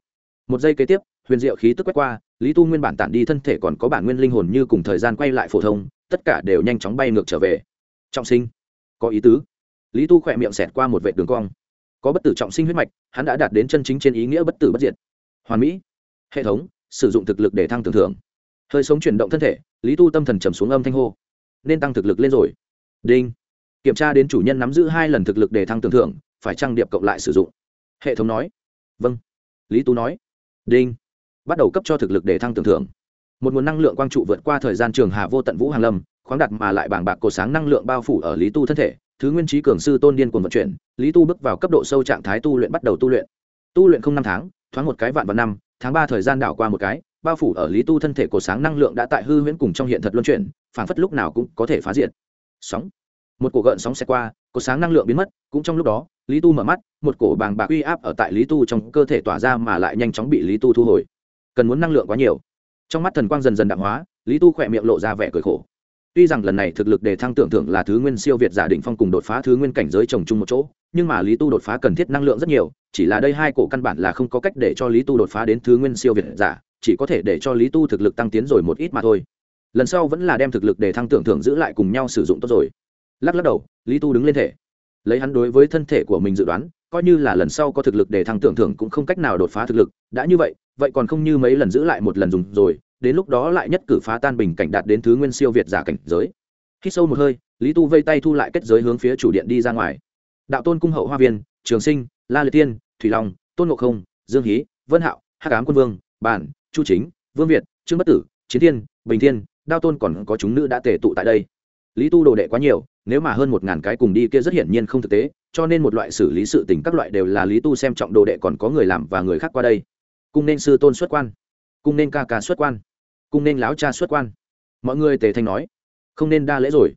Speaker 1: Một giây kế tiếp, huyền diệu khí tức quét qua lý tu nguyên bản tản đi thân thể còn có bản nguyên linh hồn như cùng thời gian quay lại phổ thông, tất cả đều nhanh chóng bay ngược trở về. Trọng sinh. Có ý tứ. Lý tu khỏe miệng xẹt qua một vệ đường cong. Có bất tử trọng sinh huyết mạch, hắn đã đạt đến chân chính trên ý nghĩa bất tử bất diệt. Hoàn mỹ. Hệ thống, sử dụng thực lực để thăng tưởng thưởng. Hơi sống chuyển động thân thể, lý tu tâm thần trầm xuống âm thanh hô. Nên tăng thực lực lên rồi. Đinh. Kiểm tra đến chủ nhân nắm giữ hai lần thực lực để thăng tưởng thưởng, phải trang điệp cộng lại sử dụng. Hệ thống nói. Vâng. Lý tu nói. Đinh bắt đầu cấp cho thực lực để thăng tưởng thưởng. Một nguồn năng lượng quang trụ vượt qua thời gian trường hà vô tận vũ hàng lâm, khoáng đặt mà lại bảng bạc cổ sáng năng lượng bao phủ ở lý tu thân thể, thứ nguyên trí cường sư tôn điên cuồng vận chuyển, lý tu bước vào cấp độ sâu trạng thái tu luyện bắt đầu tu luyện. Tu luyện không năm tháng, thoáng một cái vạn vạn năm, tháng ba thời gian đảo qua một cái, bao phủ ở lý tu thân thể cổ sáng năng lượng đã tại hư huyễn cùng trong hiện thật luân chuyển, phảng phất lúc nào cũng có thể phá diện sóng. Một cổ gợn sóng xe qua, cổ sáng năng lượng biến mất, cũng trong lúc đó, lý tu mở mắt, một cổ bàng bạc uy áp ở tại lý tu trong cơ thể tỏa ra mà lại nhanh chóng bị lý tu thu hồi cần muốn năng lượng quá nhiều. Trong mắt thần quang dần dần đạm hóa, lý tu khỏe miệng lộ ra vẻ cười khổ. Tuy rằng lần này thực lực để thăng tưởng thưởng là thứ nguyên siêu việt giả định phong cùng đột phá thứ nguyên cảnh giới trồng chung một chỗ, nhưng mà lý tu đột phá cần thiết năng lượng rất nhiều, chỉ là đây hai cổ căn bản là không có cách để cho lý tu đột phá đến thứ nguyên siêu việt giả, chỉ có thể để cho lý tu thực lực tăng tiến rồi một ít mà thôi. Lần sau vẫn là đem thực lực để thăng tưởng thưởng giữ lại cùng nhau sử dụng tốt rồi. Lắc lắc đầu, lý tu đứng lên thể. Lấy hắn đối với thân thể của mình dự đoán coi như là lần sau có thực lực để thăng tưởng thưởng cũng không cách nào đột phá thực lực, đã như vậy vậy còn không như mấy lần giữ lại một lần dùng rồi, đến lúc đó lại nhất cử phá tan bình cảnh đạt đến thứ nguyên siêu việt giả cảnh giới. Khi sâu một hơi, lý tu vây tay thu lại kết giới hướng phía chủ điện đi ra ngoài. Đạo tôn cung hậu hoa viên, trường sinh, la liệt tiên, thủy long, tôn ngộ không, dương hí, vân hạo hát cám quân vương, bản, chu chính, vương việt, trương bất tử, chiến thiên, bình thiên, đao tôn còn có chúng nữ đã tề tụ tại đây. Lý tu đồ đệ quá nhiều, nếu mà hơn một ngàn cái cùng đi kia rất hiển nhiên không thực tế cho nên một loại xử lý sự tình các loại đều là lý tu xem trọng đồ đệ còn có người làm và người khác qua đây. Cung nên sư tôn xuất quan. Cung nên ca ca xuất quan. Cung nên láo cha xuất quan. Mọi người tề thanh nói, không nên đa lễ rồi.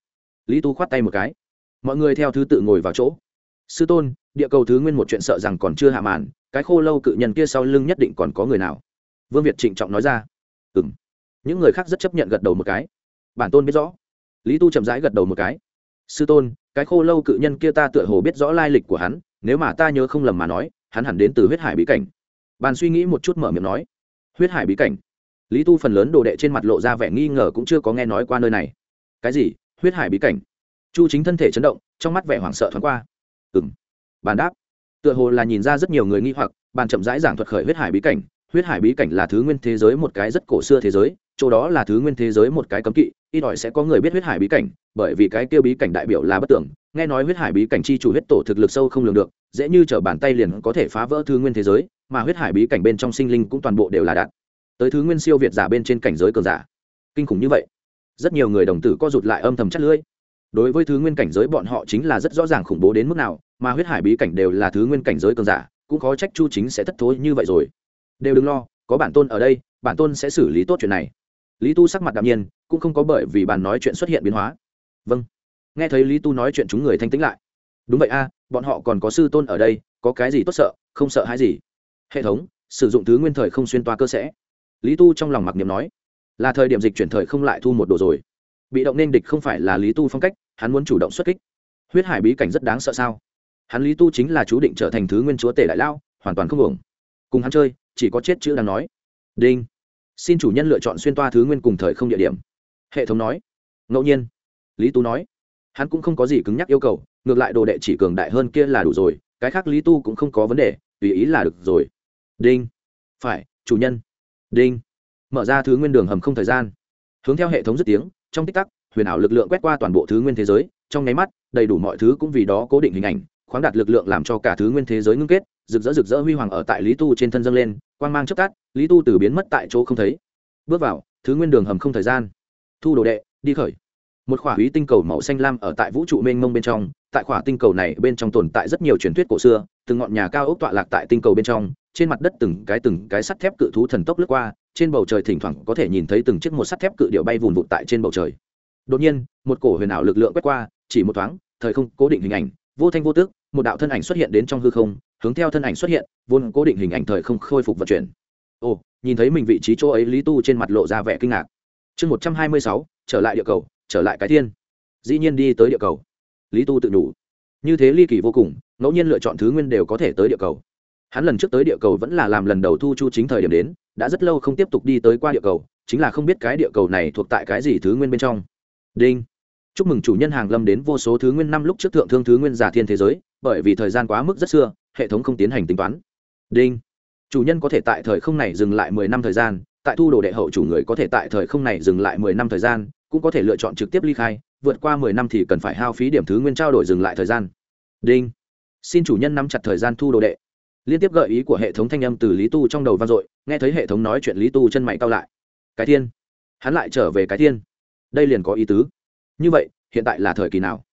Speaker 1: Lý tu khoát tay một cái. Mọi người theo thứ tự ngồi vào chỗ. Sư tôn, địa cầu thứ nguyên một chuyện sợ rằng còn chưa hạ màn, cái khô lâu cự nhân kia sau lưng nhất định còn có người nào? Vương việt trịnh trọng nói ra. Ừ m những người khác rất chấp nhận gật đầu một cái. Bản tôn biết rõ. Lý tu chậm rãi gật đầu một cái. Sư tôn cái khô lâu cự nhân kia ta tựa hồ biết rõ lai lịch của hắn, nếu mà ta nhớ không lầm mà nói, hắn hẳn đến từ huyết hải bí cảnh. Bàn suy nghĩ một chút mở miệng nói. Huyết hải bí cảnh? Lý tu phần lớn đồ đệ trên mặt lộ ra vẻ nghi ngờ cũng chưa có nghe nói qua nơi này. Cái gì? Huyết hải bí cảnh? Chu chính thân thể chấn động, trong mắt vẻ hoảng sợ thoáng qua. Ừ m bàn đáp. Tựa hồ là nhìn ra rất nhiều người nghi hoặc, bàn chậm rãi giảng thuật khởi huyết hải bí cảnh. Huyết hải bí cảnh là thứ nguyên thế giới, một cái rất cổ xưa thế giới chỗ đó là thứ nguyên thế giới một cái cấm kỵ, ít ỏi sẽ có người biết huyết hải bí cảnh, bởi vì cái kêu bí cảnh đại biểu là bất tưởng nghe nói huyết hải bí cảnh chi chủ huyết tổ thực lực sâu không lường được, dễ như t bàn tay liền có thể phá vỡ thứ nguyên thế giới, mà huyết hải bí cảnh bên trong sinh linh cũng toàn bộ đều là đạt tới thứ nguyên siêu việt giả bên trên cảnh giới cường giả. Kinh khủng như vậy. Rất nhiều người đồng tử co rụt lại âm thầm chất lưỡi. Đối với thứ nguyên cảnh giới bọn họ chính là rất rõ ràng khủng bố đến mức nào, mà huyết hải bí cảnh đều là thứ nguyên cảnh giới cường giả, cũng khó trách chu chính sẽ thất thối như vậy rồi. Đều đừng lo, có bản tôn ở đây, bản tôn sẽ xử lý tốt chuyện này lý tu sắc mặt đạm nhiên, cũng không có bởi vì bàn nói chuyện xuất hiện biến hóa. Vâng. Nghe thấy lý tu nói chuyện chúng người thanh tĩnh lại. Đúng vậy a, bọn họ còn có sư tôn ở đây, có cái gì tốt sợ, không sợ hãi gì? Hệ thống, sử dụng thứ nguyên thời không xuyên toa cơ sẽ. Lý tu trong lòng mặc niệm nói. Là thời điểm dịch chuyển thời không lại thu một đồ rồi. Bị động nên địch không phải là lý tu phong cách, hắn muốn chủ động xuất kích. Huyết hải bí cảnh rất đáng sợ sao? Hắn lý tu chính là chú định trở thành thứ nguyên chúa tể đại lao, hoàn toàn không ổng cùng hắn chơi, chỉ có chết chữ đang nói. Đinh xin chủ nhân lựa chọn xuyên toa thứ nguyên cùng thời không địa điểm. Hệ thống nói. Ngẫu nhiên. Lý tu nói. Hắn cũng không có gì cứng nhắc yêu cầu, ngược lại đồ đệ chỉ cường đại hơn kia là đủ rồi, cái khác lý tu cũng không có vấn đề, tùy ý là được rồi. Đinh. Phải, chủ nhân. Đinh. Mở ra thứ nguyên đường hầm không thời gian. Hướng theo hệ thống dứt tiếng, trong tích tắc, huyền ảo lực lượng quét qua toàn bộ thứ nguyên thế giới, trong nháy mắt, đầy đủ mọi thứ cũng vì đó cố định hình ảnh, khoáng đạt lực lượng làm cho cả thứ nguyên thế giới ngưng kết rực rỡ rực rỡ huy hoàng ở tại lý tu trên thân dâng lên, quang mang chớp tắt, lý tu từ biến mất tại chỗ không thấy. Bước vào, thứ nguyên đường hầm không thời gian. Thu đồ đệ, đi khởi. Một khỏa húy tinh cầu màu xanh lam ở tại vũ trụ mênh mông bên trong, tại khỏa tinh cầu này bên trong tồn tại rất nhiều truyền thuyết cổ xưa, từng ngọn nhà cao ốc tọa lạc tại tinh cầu bên trong, trên mặt đất từng cái từng cái sắt thép cự thú thần tốc lướt qua, trên bầu trời thỉnh thoảng có thể nhìn thấy từng chiếc một sắt thép cự điệu bay vùn vụt tại trên bầu trời. Đột nhiên, một cổ huyền ảo lực lượng quét qua, chỉ một thoáng, thời không cố định hình ảnh, vô thanh vô tước một đạo thân ảnh xuất hiện đến trong hư không hướng theo thân ảnh xuất hiện, vốn cố định hình ảnh thời không khôi phục vận chuyển. Ồ, nhìn thấy mình vị trí chỗ ấy, lý tu trên mặt lộ ra vẻ kinh ngạc. Chương một trăm hai mươi sáu, trở lại địa cầu, trở lại cái thiên. Dĩ nhiên đi tới địa cầu. Lý tu tự đủ như thế ly kỳ vô cùng, ngẫu nhiên lựa chọn thứ nguyên đều có thể tới địa cầu. Hắn lần trước tới địa cầu vẫn là làm lần đầu thu chu chính thời điểm đến, đã rất lâu không tiếp tục đi tới qua địa cầu, chính là không biết cái địa cầu này thuộc tại cái gì thứ nguyên bên trong. Đinh. Chúc mừng chủ nhân hàng lâm đến vô số thứ nguyên năm lúc trước thượng thương thứ nguyên giả thiên thế giới, bởi vì thời gian quá mức rất xưa hệ thống không tiến hành tính toán. Đinh. Chủ nhân có thể tại thời không này dừng lại mười năm thời gian, tại thu đồ đệ hậu chủ người có thể tại thời không này dừng lại mười năm thời gian, cũng có thể lựa chọn trực tiếp ly khai, vượt qua mười năm thì cần phải hao phí điểm thứ nguyên trao đổi dừng lại thời gian. Đinh. Xin chủ nhân nắm chặt thời gian thu đồ đệ. Liên tiếp gợi ý của hệ thống thanh âm từ lý tu trong đầu vang dội, nghe thấy hệ thống nói chuyện lý tu chân mày cao lại. Cái thiên. Hắn lại trở về cái thiên. Đây liền có ý tứ. Như vậy, hiện tại là thời kỳ nào?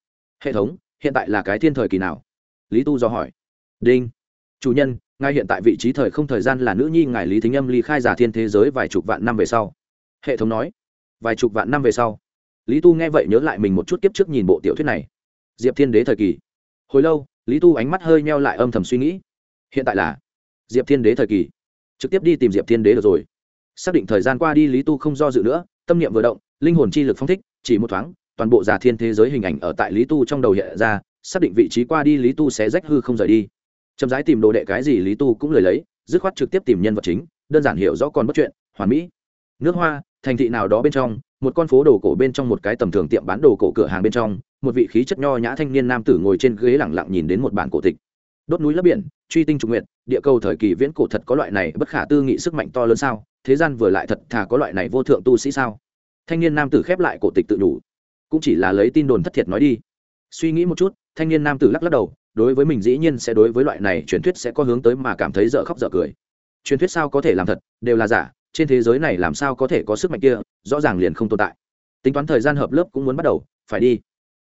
Speaker 1: Hệ thống, hiện tại là cái thiên thời kỳ nào? Lý tu do hỏi đinh. Chủ nhân ngài hiện tại vị trí thời không thời gian là nữ nhi ngài lý thính âm ly khai giả thiên thế giới vài chục vạn năm về sau. Hệ thống nói. Vài chục vạn năm về sau. Lý tu nghe vậy nhớ lại mình một chút kiếp trước nhìn bộ tiểu thuyết này. Diệp thiên đế thời kỳ. Hồi lâu, lý tu ánh mắt hơi meo lại âm thầm suy nghĩ. Hiện tại là diệp thiên đế thời kỳ. Trực tiếp đi tìm diệp thiên đế được rồi. Xác định thời gian qua đi lý tu không do dự nữa, tâm niệm vừa động, linh hồn chi lực phong thích, chỉ một thoáng, toàn bộ giả thiên thế giới hình ảnh ở tại lý tu trong đầu hiện ra, xác định vị trí qua đi lý tu sẽ rách hư không rời đi chậm rãi tìm đồ đệ cái gì lý tu cũng lời lấy, dứt khoát trực tiếp tìm nhân vật chính, đơn giản hiểu rõ còn bất chuyện, hoàn mỹ. Nước hoa, thành thị nào đó bên trong, một con phố đồ cổ bên trong một cái tầm thường tiệm bán đồ cổ cửa hàng bên trong, một vị khí chất nho nhã thanh niên nam tử ngồi trên ghế lẳng lặng nhìn đến một bản cổ tịch. Đốt núi lấp biển, truy tinh trục nguyện địa cầu thời kỳ viễn cổ thật có loại này bất khả tư nghị sức mạnh to lớn sao? Thế gian vừa lại thật thà có loại này vô thượng tu sĩ sao? Thanh niên nam tử khép lại cổ tịch tự đủ cũng chỉ là lấy tin đồn thất thiệt nói đi. Suy nghĩ một chút, thanh niên nam tử lắc lắc đầu đối với mình dĩ nhiên sẽ đối với loại này truyền thuyết sẽ có hướng tới mà cảm thấy dở khóc dở cười. Truyền thuyết sao có thể làm thật, đều là giả, trên thế giới này làm sao có thể có sức mạnh kia, rõ ràng liền không tồn tại. Tính toán thời gian hợp lớp cũng muốn bắt đầu, phải đi.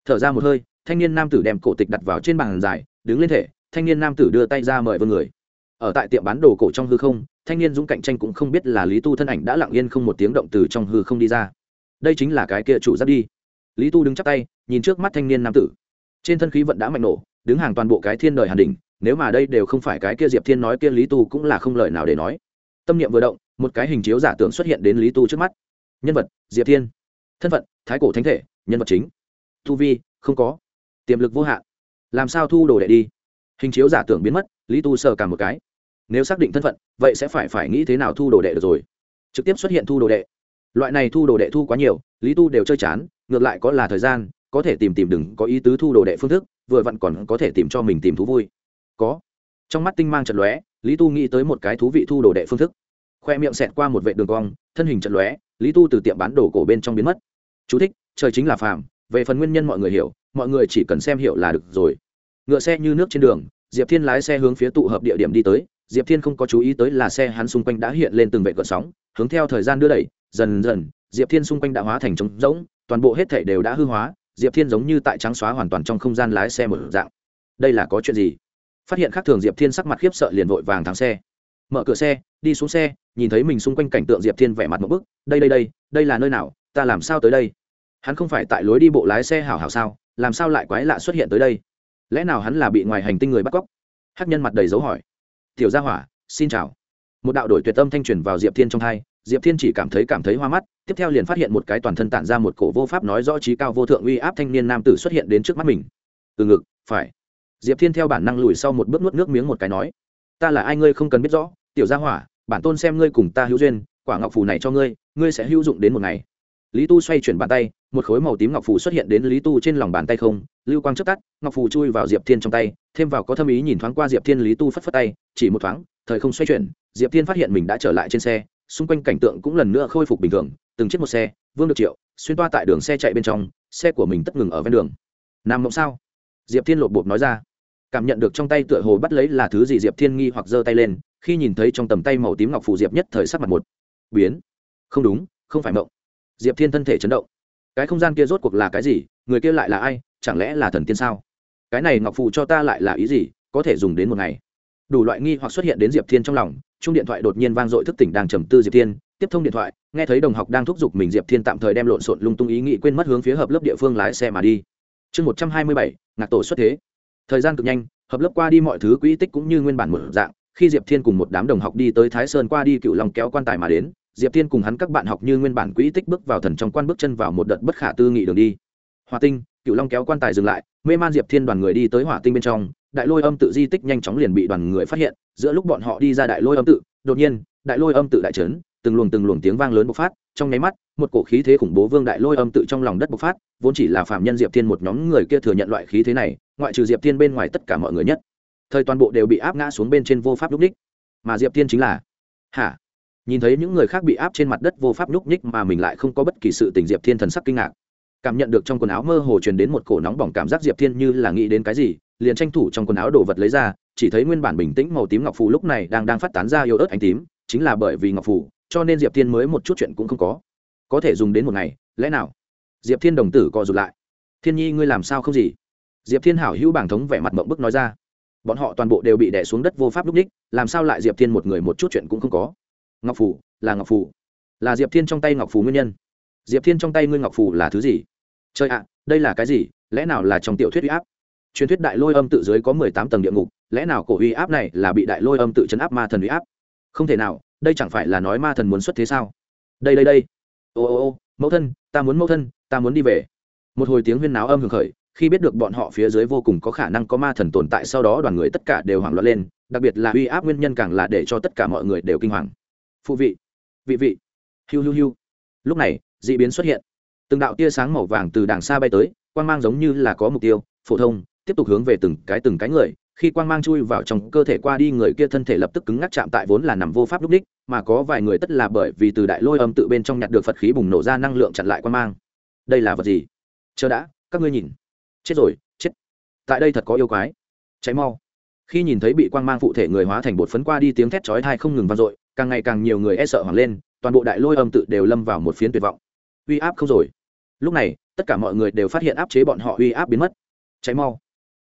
Speaker 1: Thở ra một hơi, thanh niên nam tử đem cổ tịch đặt vào trên bàn dài, đứng lên thể, thanh niên nam tử đưa tay ra mời vương người. Ở tại tiệm bán đồ cổ trong hư không, thanh niên dũng cạnh tranh cũng không biết là lý tu thân ảnh đã lặng yên không một tiếng động từ trong hư không đi ra. Đây chính là cái kia chủ giáp đi. Lý tu đứng chắp tay, nhìn trước mắt thanh niên nam tử. Trên thân khí vận đã mạnh nổ đứng hàng toàn bộ cái thiên đời hàn đình nếu mà đây đều không phải cái kia diệp thiên nói kia lý tu cũng là không lời nào để nói. Tâm niệm vừa động, một cái hình chiếu giả tưởng xuất hiện đến lý tu trước mắt. Nhân vật, diệp thiên. Thân phận, thái cổ thánh thể, nhân vật chính. Tu vi, không có. Tiềm lực vô hạn. Làm sao thu đồ đệ đi? Hình chiếu giả tưởng biến mất, lý tu sờ cả một cái. Nếu xác định thân phận, vậy sẽ phải phải nghĩ thế nào thu đồ đệ được rồi? Trực tiếp xuất hiện thu đồ đệ. Loại này thu đồ đệ thu quá nhiều, lý tu đều chơi chán, ngược lại có là thời gian, có thể tìm tìm đừng có ý tứ thu đồ đệ phương thức vừa vặn còn có thể tìm cho mình tìm thú vui. Có. Trong mắt tinh mang trận lóe lý tu nghĩ tới một cái thú vị thu đồ đệ phương thức. Khoe miệng xẹt qua một vệ đường cong thân hình trận lóe lý tu từ tiệm bán đồ cổ bên trong biến mất. Chú thích, trời chính là phàm về phần nguyên nhân mọi người hiểu mọi người chỉ cần xem hiểu là được rồi. Ngựa xe như nước trên đường diệp thiên lái xe hướng phía tụ hợp địa điểm đi tới. Diệp thiên không có chú ý tới là xe hắn xung quanh đã hiện lên từng vệ cợt sóng hướng theo thời gian đưa đẩy dần dần diệp thiên xung quanh đã hóa thành trống rỗng toàn bộ hết thể đều đã hư hóa diệp thiên giống như tại trắng xóa hoàn toàn trong không gian lái xe một dạng. Đây là có chuyện gì? Phát hiện khác thường diệp thiên sắc mặt khiếp sợ liền vội vàng thắng xe. Mở cửa xe, đi xuống xe, nhìn thấy mình xung quanh cảnh tượng diệp thiên vẻ mặt một bức, đây đây đây đây là nơi nào? Ta làm sao tới đây? Hắn không phải tại lối đi bộ lái xe hảo hảo sao? Làm sao lại quái lạ xuất hiện tới đây? Lẽ nào hắn là bị ngoài hành tinh người bắt cóc? Hát nhân mặt đầy dấu hỏi. Tiểu gia hỏa, xin chào. Một đạo đổi tuyệt tâm thanh truyền vào diệp thiên trong hai diệp thiên chỉ cảm thấy cảm thấy hoa mắt, tiếp theo liền phát hiện một cái toàn thân tản ra một cổ vô pháp nói rõ trí cao vô thượng uy áp thanh niên nam tử xuất hiện đến trước mắt mình. Từ ngực, phải. Diệp thiên theo bản năng lùi sau một bước nuốt nước miếng một cái nói, ta là ai ngươi không cần biết rõ, tiểu gia hỏa, bản tôn xem ngươi cùng ta hữu duyên, quả ngọc phù này cho ngươi ngươi sẽ hữu dụng đến một ngày. Lý tu xoay chuyển bàn tay, một khối màu tím ngọc phù xuất hiện đến lý tu trên lòng bàn tay không, lưu quang chớp tắt, ngọc phù chui vào diệp thiên trong tay, thêm vào có thâm ý nhìn thoáng qua diệp thiên lý tu phất phất tay, chỉ một thoáng, thời không xoay chuyển, diệp thiên phát hiện mình đã trở lại trên xe xung quanh cảnh tượng cũng lần nữa khôi phục bình thường, từng chiếc một xe, vương được triệu, xuyên toa tại đường xe chạy bên trong, xe của mình tất ngừng ở ven đường. Nằm mộng sao? Diệp thiên lột bột nói ra. Cảm nhận được trong tay tựa hồ bắt lấy là thứ gì diệp thiên nghi hoặc giơ tay lên, khi nhìn thấy trong tầm tay màu tím ngọc phù diệp nhất thời sắc mặt một biến. Không đúng, không phải mộng. Diệp thiên thân thể chấn động. Cái không gian kia rốt cuộc là cái gì? Người kia lại là ai? Chẳng lẽ là thần tiên sao? Cái này ngọc phù cho ta lại là ý gì? Có thể dùng đến một ngày. Đủ loại nghi hoặc xuất hiện đến diệp thiên trong lòng chung điện thoại đột nhiên vang dội thức tỉnh đang trầm tư diệp thiên, tiếp thông điện thoại, nghe thấy đồng học đang thúc giục mình diệp thiên tạm thời đem lộn xộn lung tung ý nghĩ quên mất hướng phía hợp lớp địa phương lái xe mà đi. Chương một trăm hai mươi bảy, ngạc tổ xuất thế. Thời gian cực nhanh, hợp lớp qua đi mọi thứ quỹ tích cũng như nguyên bản một dạng, khi diệp thiên cùng một đám đồng học đi tới thái sơn qua đi cựu long kéo quan tài mà đến, diệp thiên cùng hắn các bạn học như nguyên bản quỹ tích bước vào thần trong quan bước chân vào một đợt bất khả tư nghị đường đi. Hòa tinh cựu long kéo quan tài dừng lại, mê man diệp thiên đoàn người đi tới hỏa tinh bên trong đại lôi âm tự di tích nhanh chóng liền bị đoàn người phát hiện, giữa lúc bọn họ đi ra đại lôi âm tự, đột nhiên, đại lôi âm tự đại trấn từng luồng từng luồng tiếng vang lớn bộc phát, trong nháy mắt, một cổ khí thế khủng bố vương đại lôi âm tự trong lòng đất bộc phát, vốn chỉ là phạm nhân diệp thiên một nhóm người kia thừa nhận loại khí thế này, ngoại trừ diệp thiên bên ngoài tất cả mọi người nhất. Thời toàn bộ đều bị áp ngã xuống bên trên vô pháp lúc ních. Mà diệp thiên chính là hả? Nhìn thấy những người khác bị áp trên mặt đất vô pháp nhúc nhích mà mình lại không có bất kỳ sự tình, diệp thiên thần sắc kinh ngạc. Cảm nhận được trong quần áo mơ hồ truyền đến một cổ nóng bỏng cảm giác, diệp thiên như là nghĩ đến cái gì liền tranh thủ trong quần áo đồ vật lấy ra, chỉ thấy nguyên bản bình tĩnh màu tím ngọc phù lúc này đang đang phát tán ra yêu ớt ánh tím, chính là bởi vì ngọc phù, cho nên diệp thiên mới một chút chuyện cũng không có. Có thể dùng đến một ngày, lẽ nào? Diệp thiên đồng tử co rụt lại. Thiên nhi, ngươi làm sao không gì? Diệp thiên hảo hữu bảng thống vẻ mặt mộng bức nói ra. Bọn họ toàn bộ đều bị đẻ xuống đất vô pháp lúc ních làm sao lại diệp thiên một người một chút chuyện cũng không có? Ngọc phủ là ngọc phủ là diệp thiên trong tay ngọc phủ nguyên nhân. Diệp thiên trong tay ngươi ngọc phủ là thứ gì? Chơi ạ, đây là cái gì? Lẽ nào là trong tiểu thuyết uy áp? Truyền thuyết đại lôi âm tự dưới có mười tám tầng địa ngục, lẽ nào cổ uy áp này là bị đại lôi âm tự chấn áp ma thần uy áp? Không thể nào, đây chẳng phải là nói ma thần muốn xuất thế sao? Đây đây đây. Ô ô ô, mẫu thân, ta muốn mẫu thân, ta muốn đi về. Một hồi tiếng huyên náo âm hưởng khởi, khi biết được bọn họ phía dưới vô cùng có khả năng có ma thần tồn tại sau đó đoàn người tất cả đều hoảng loạn lên, đặc biệt là uy áp nguyên nhân càng là để cho tất cả mọi người đều kinh hoàng. Phụ vị vị vị. Hiu hiu hiu. Lúc này d ị biến xuất hiện. Từng đạo tia sáng màu vàng từ đàng xa bay tới, quang mang giống như là có mục tiêu, phổ thông tiếp tục hướng về từng cái từng cái người, khi quang mang chui vào trong cơ thể qua đi, người kia thân thể lập tức cứng ngắc chạm tại vốn là nằm vô pháp lúc đích, mà có vài người tất là bởi vì từ đại lôi âm tự bên trong nhặt được phật khí bùng nổ ra năng lượng chặn lại quang mang. Đây là vật gì? Chờ đã, các ngươi nhìn. Chết rồi, chết. Tại đây thật có yêu quái. Cháy mau. Khi nhìn thấy bị quang mang phụ thể người hóa thành bột phấn qua đi, tiếng thét chói thai không ngừng vang dội, càng ngày càng nhiều người e sợ hoảng lên, toàn bộ đại lôi âm tự đều lâm vào một phiến tuyệt vọng. Uy áp không rồi. Lúc này, tất cả mọi người đều phát hiện áp chế bọn họ, uy áp biến mất. Cháy mau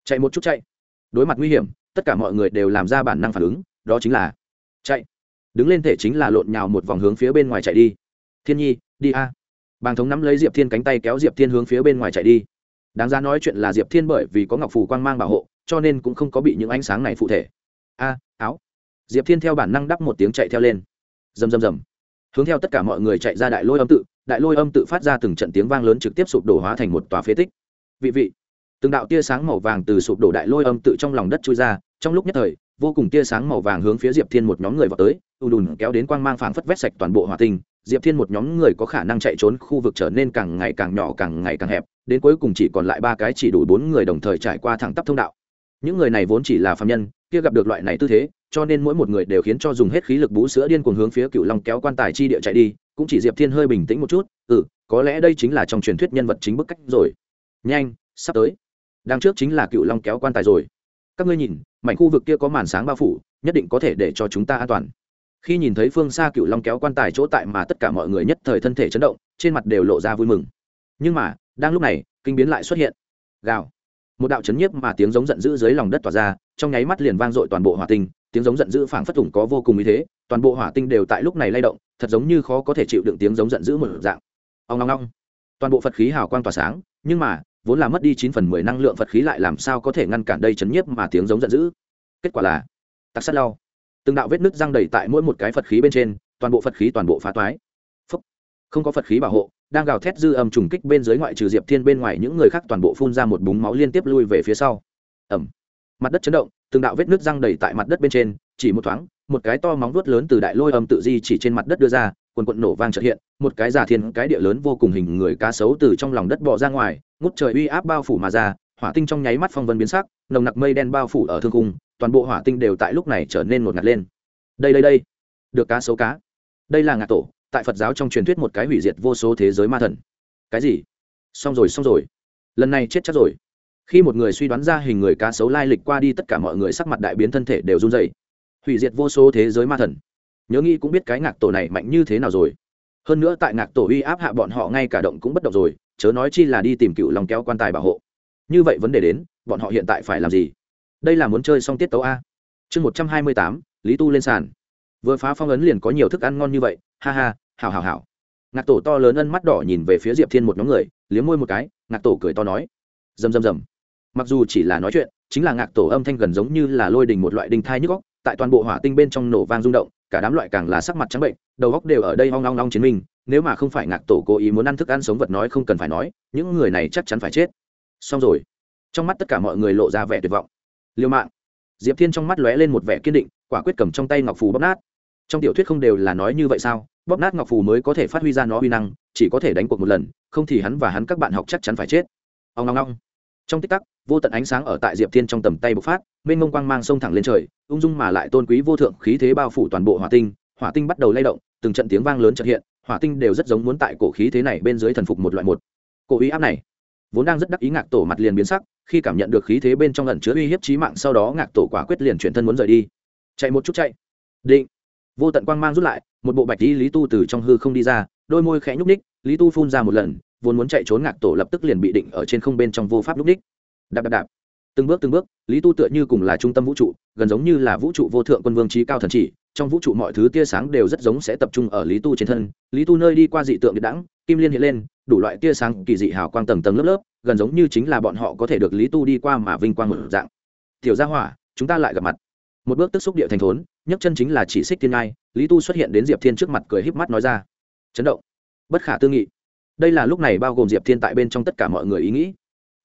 Speaker 1: chạy một chút chạy. Đối mặt nguy hiểm, tất cả mọi người đều làm ra bản năng phản ứng, đó chính là chạy. Đứng lên thể chính là lộn nhào một vòng hướng phía bên ngoài chạy đi. Thiên nhi, đi a. Bàng thống nắm lấy diệp thiên cánh tay kéo diệp thiên hướng phía bên ngoài chạy đi. Đáng ra nói chuyện là diệp thiên bởi vì có ngọc phù quang mang bảo hộ, cho nên cũng không có bị những ánh sáng này phụ thể. A, áo. Diệp thiên theo bản năng đắp một tiếng chạy theo lên. Rầm rầm rầm. Hướng theo tất cả mọi người chạy ra đại lôi âm tự, đại lôi âm tự phát ra từng trận tiếng vang lớn trực tiếp sụp đổ hóa thành một tòa phế tích. Vị vị từng đạo tia sáng màu vàng từ sụp đổ đại lôi âm tự trong lòng đất chui ra, trong lúc nhất thời, vô cùng tia sáng màu vàng hướng phía diệp thiên một nhóm người vào tới ù đùn kéo đến quang mang phảng phất vét sạch toàn bộ hòa tinh. Diệp thiên một nhóm người có khả năng chạy trốn khu vực trở nên càng ngày càng nhỏ, càng ngày càng hẹp, đến cuối cùng chỉ còn lại ba cái chỉ đủ bốn người đồng thời trải qua thẳng tắp thông đạo. Những người này vốn chỉ là phạm nhân, kia gặp được loại này tư thế, cho nên mỗi một người đều khiến cho dùng hết khí lực bú sữa điên cuồng hướng phía cựu long kéo quan tài chi địa chạy đi, cũng chỉ diệp thiên hơi bình tĩnh một chút ừ có lẽ đây chính là trong truyền thuyết nhân vật chính bức cách rồi. Nhanh, sắp tới đằng trước chính là cựu long kéo quan tài rồi. Các ngươi nhìn, mảnh khu vực kia có màn sáng bao phủ, nhất định có thể để cho chúng ta an toàn. Khi nhìn thấy phương xa cựu long kéo quan tài chỗ tại mà tất cả mọi người nhất thời thân thể chấn động, trên mặt đều lộ ra vui mừng. Nhưng mà, đang lúc này, kinh biến lại xuất hiện. Gào. Một đạo chấn nhiếp mà tiếng giống giận dữ dưới lòng đất tỏa ra, trong nháy mắt liền vang dội toàn bộ hỏa tinh, tiếng giống giận dữ phảng phất thủng có vô cùng ý thế, toàn bộ hỏa tinh đều tại lúc này lay động, thật giống như khó có thể chịu đựng tiếng giống giận dữ một dạng. Ông long long toàn bộ phật khí hào quang tỏa sáng, nhưng mà vốn là mất đi chín phần mười năng lượng phật khí lại làm sao có thể ngăn cản đây chấn nhiếp mà tiếng giống giận dữ? Kết quả là tạc sát lau từng đạo vết nứt răng đầy tại mỗi một cái phật khí bên trên, toàn bộ phật khí toàn bộ phá toái. Phúc. không có phật khí bảo hộ, đang gào thét dư âm trùng kích bên dưới ngoại trừ diệp thiên bên ngoài những người khác toàn bộ phun ra một búng máu liên tiếp lui về phía sau. Ẩm. Mặt đất chấn động, từng đạo vết nứt răng đầy tại mặt đất bên trên, chỉ một thoáng, một cái to móng vuốt lớn từ đại lôi âm tự di chỉ trên mặt đất đưa ra quần quận nổ vang trợ hiện, một cái giả thiên cái địa lớn vô cùng hình người cá sấu từ trong lòng đất bò ra ngoài, ngút trời uy áp bao phủ mà ra, hỏa tinh trong nháy mắt phong vân biến sắc, nồng nặc mây đen bao phủ ở thương cung toàn bộ hỏa tinh đều tại lúc này trở nên một ngạt lên. Đây đây đây. Được cá sấu cá. Đây là ngạc tổ, tại phật giáo trong truyền thuyết một cái hủy diệt vô số thế giới ma thần. Cái gì? Xong rồi xong rồi. Lần này chết chắc rồi. Khi một người suy đoán ra hình người cá sấu lai lịch qua đi, tất cả mọi người sắc mặt đại biến, thân thể đều run dày hủy diệt vô số thế giới ma thần nhớ nghĩ cũng biết cái ngạc tổ này mạnh như thế nào rồi. Hơn nữa tại ngạc tổ uy áp hạ bọn họ ngay cả động cũng bất động rồi, chớ nói chi là đi tìm cựu lòng kéo quan tài bảo hộ. Như vậy vấn đề đến, bọn họ hiện tại phải làm gì? Đây là muốn chơi xong tiết tấu a. Chương một trăm hai mươi tám, lý tu lên sàn. Vừa phá phong ấn liền có nhiều thức ăn ngon như vậy, ha ha, hảo hảo hảo. Ngạc tổ to lớn ân mắt đỏ nhìn về phía diệp thiên một nhóm người, liếm môi một cái, ngạc tổ cười to nói. Rầm rầm rầm. Mặc dù chỉ là nói chuyện, chính là ngạc tổ âm thanh gần giống như là lôi đình một loại đình thai nhức góc tại toàn bộ hỏa tinh bên trong nổ vang rung động cả đám loại càng là sắc mặt trắng bệnh, đầu góc đều ở đây hoang long long chiến minh, nếu mà không phải ngạc tổ cố ý muốn ăn thức ăn sống vật nói không cần phải nói, những người này chắc chắn phải chết. Xong rồi. Trong mắt tất cả mọi người lộ ra vẻ tuyệt vọng. Liêu mạng. Diệp thiên trong mắt lóe lên một vẻ kiên định, quả quyết cầm trong tay ngọc phù bóp nát. Trong tiểu thuyết không đều là nói như vậy sao? Bóp nát ngọc phù mới có thể phát huy ra nó uy năng, chỉ có thể đánh cuộc một lần, không thì hắn và hắn các bạn học chắc chắn phải chết. Ông long long trong tích tắc, vô tận ánh sáng ở tại diệp thiên trong tầm tay bộc phát, mênh mông quang mang sông thẳng lên trời, ung dung mà lại tôn quý vô thượng khí thế bao phủ toàn bộ hỏa tinh. Hỏa tinh bắt đầu lay động, từng trận tiếng vang lớn trật hiện, hỏa tinh đều rất giống muốn tại cổ khí thế này bên dưới thần phục một loại một. Cổ uy áp này, vốn đang rất đắc ý ngạc tổ mặt liền biến sắc, khi cảm nhận được khí thế bên trong lần chứa uy hiếp trí mạng sau đó ngạc tổ quả quyết liền chuyển thân muốn rời đi. Chạy một chút chạy. Định. Vô tận quang mang rút lại, một bộ bạch lý lý tu từ trong hư không đi ra, đôi môi khẽ nhúc ních lý tu phun ra một lần vốn muốn chạy trốn ngạc tổ lập tức liền bị định ở trên không bên trong vô pháp lúc đích. Đạp đạp đạp. Từng bước từng bước, lý tu tựa như cùng là trung tâm vũ trụ, gần giống như là vũ trụ vô thượng quân vương trí cao thần chỉ, trong vũ trụ mọi thứ tia sáng đều rất giống sẽ tập trung ở lý tu trên thân. Lý tu nơi đi qua dị tượng điện đẳng, kim liên hiện lên, đủ loại tia sáng kỳ dị hào quang tầng tầng lớp lớp, gần giống như chính là bọn họ có thể được lý tu đi qua mà vinh quang một dạng. Tiểu gia hỏa, chúng ta lại gặp mặt. Một bước tức xúc địa thành thốn, nhấc chân chính là chỉ xích thiên ngai, lý tu xuất hiện đến diệp thiên trước mặt cười híp mắt nói ra. Chấn động. Bất khả tư nghị đây là lúc này bao gồm diệp thiên tại bên trong tất cả mọi người ý nghĩ.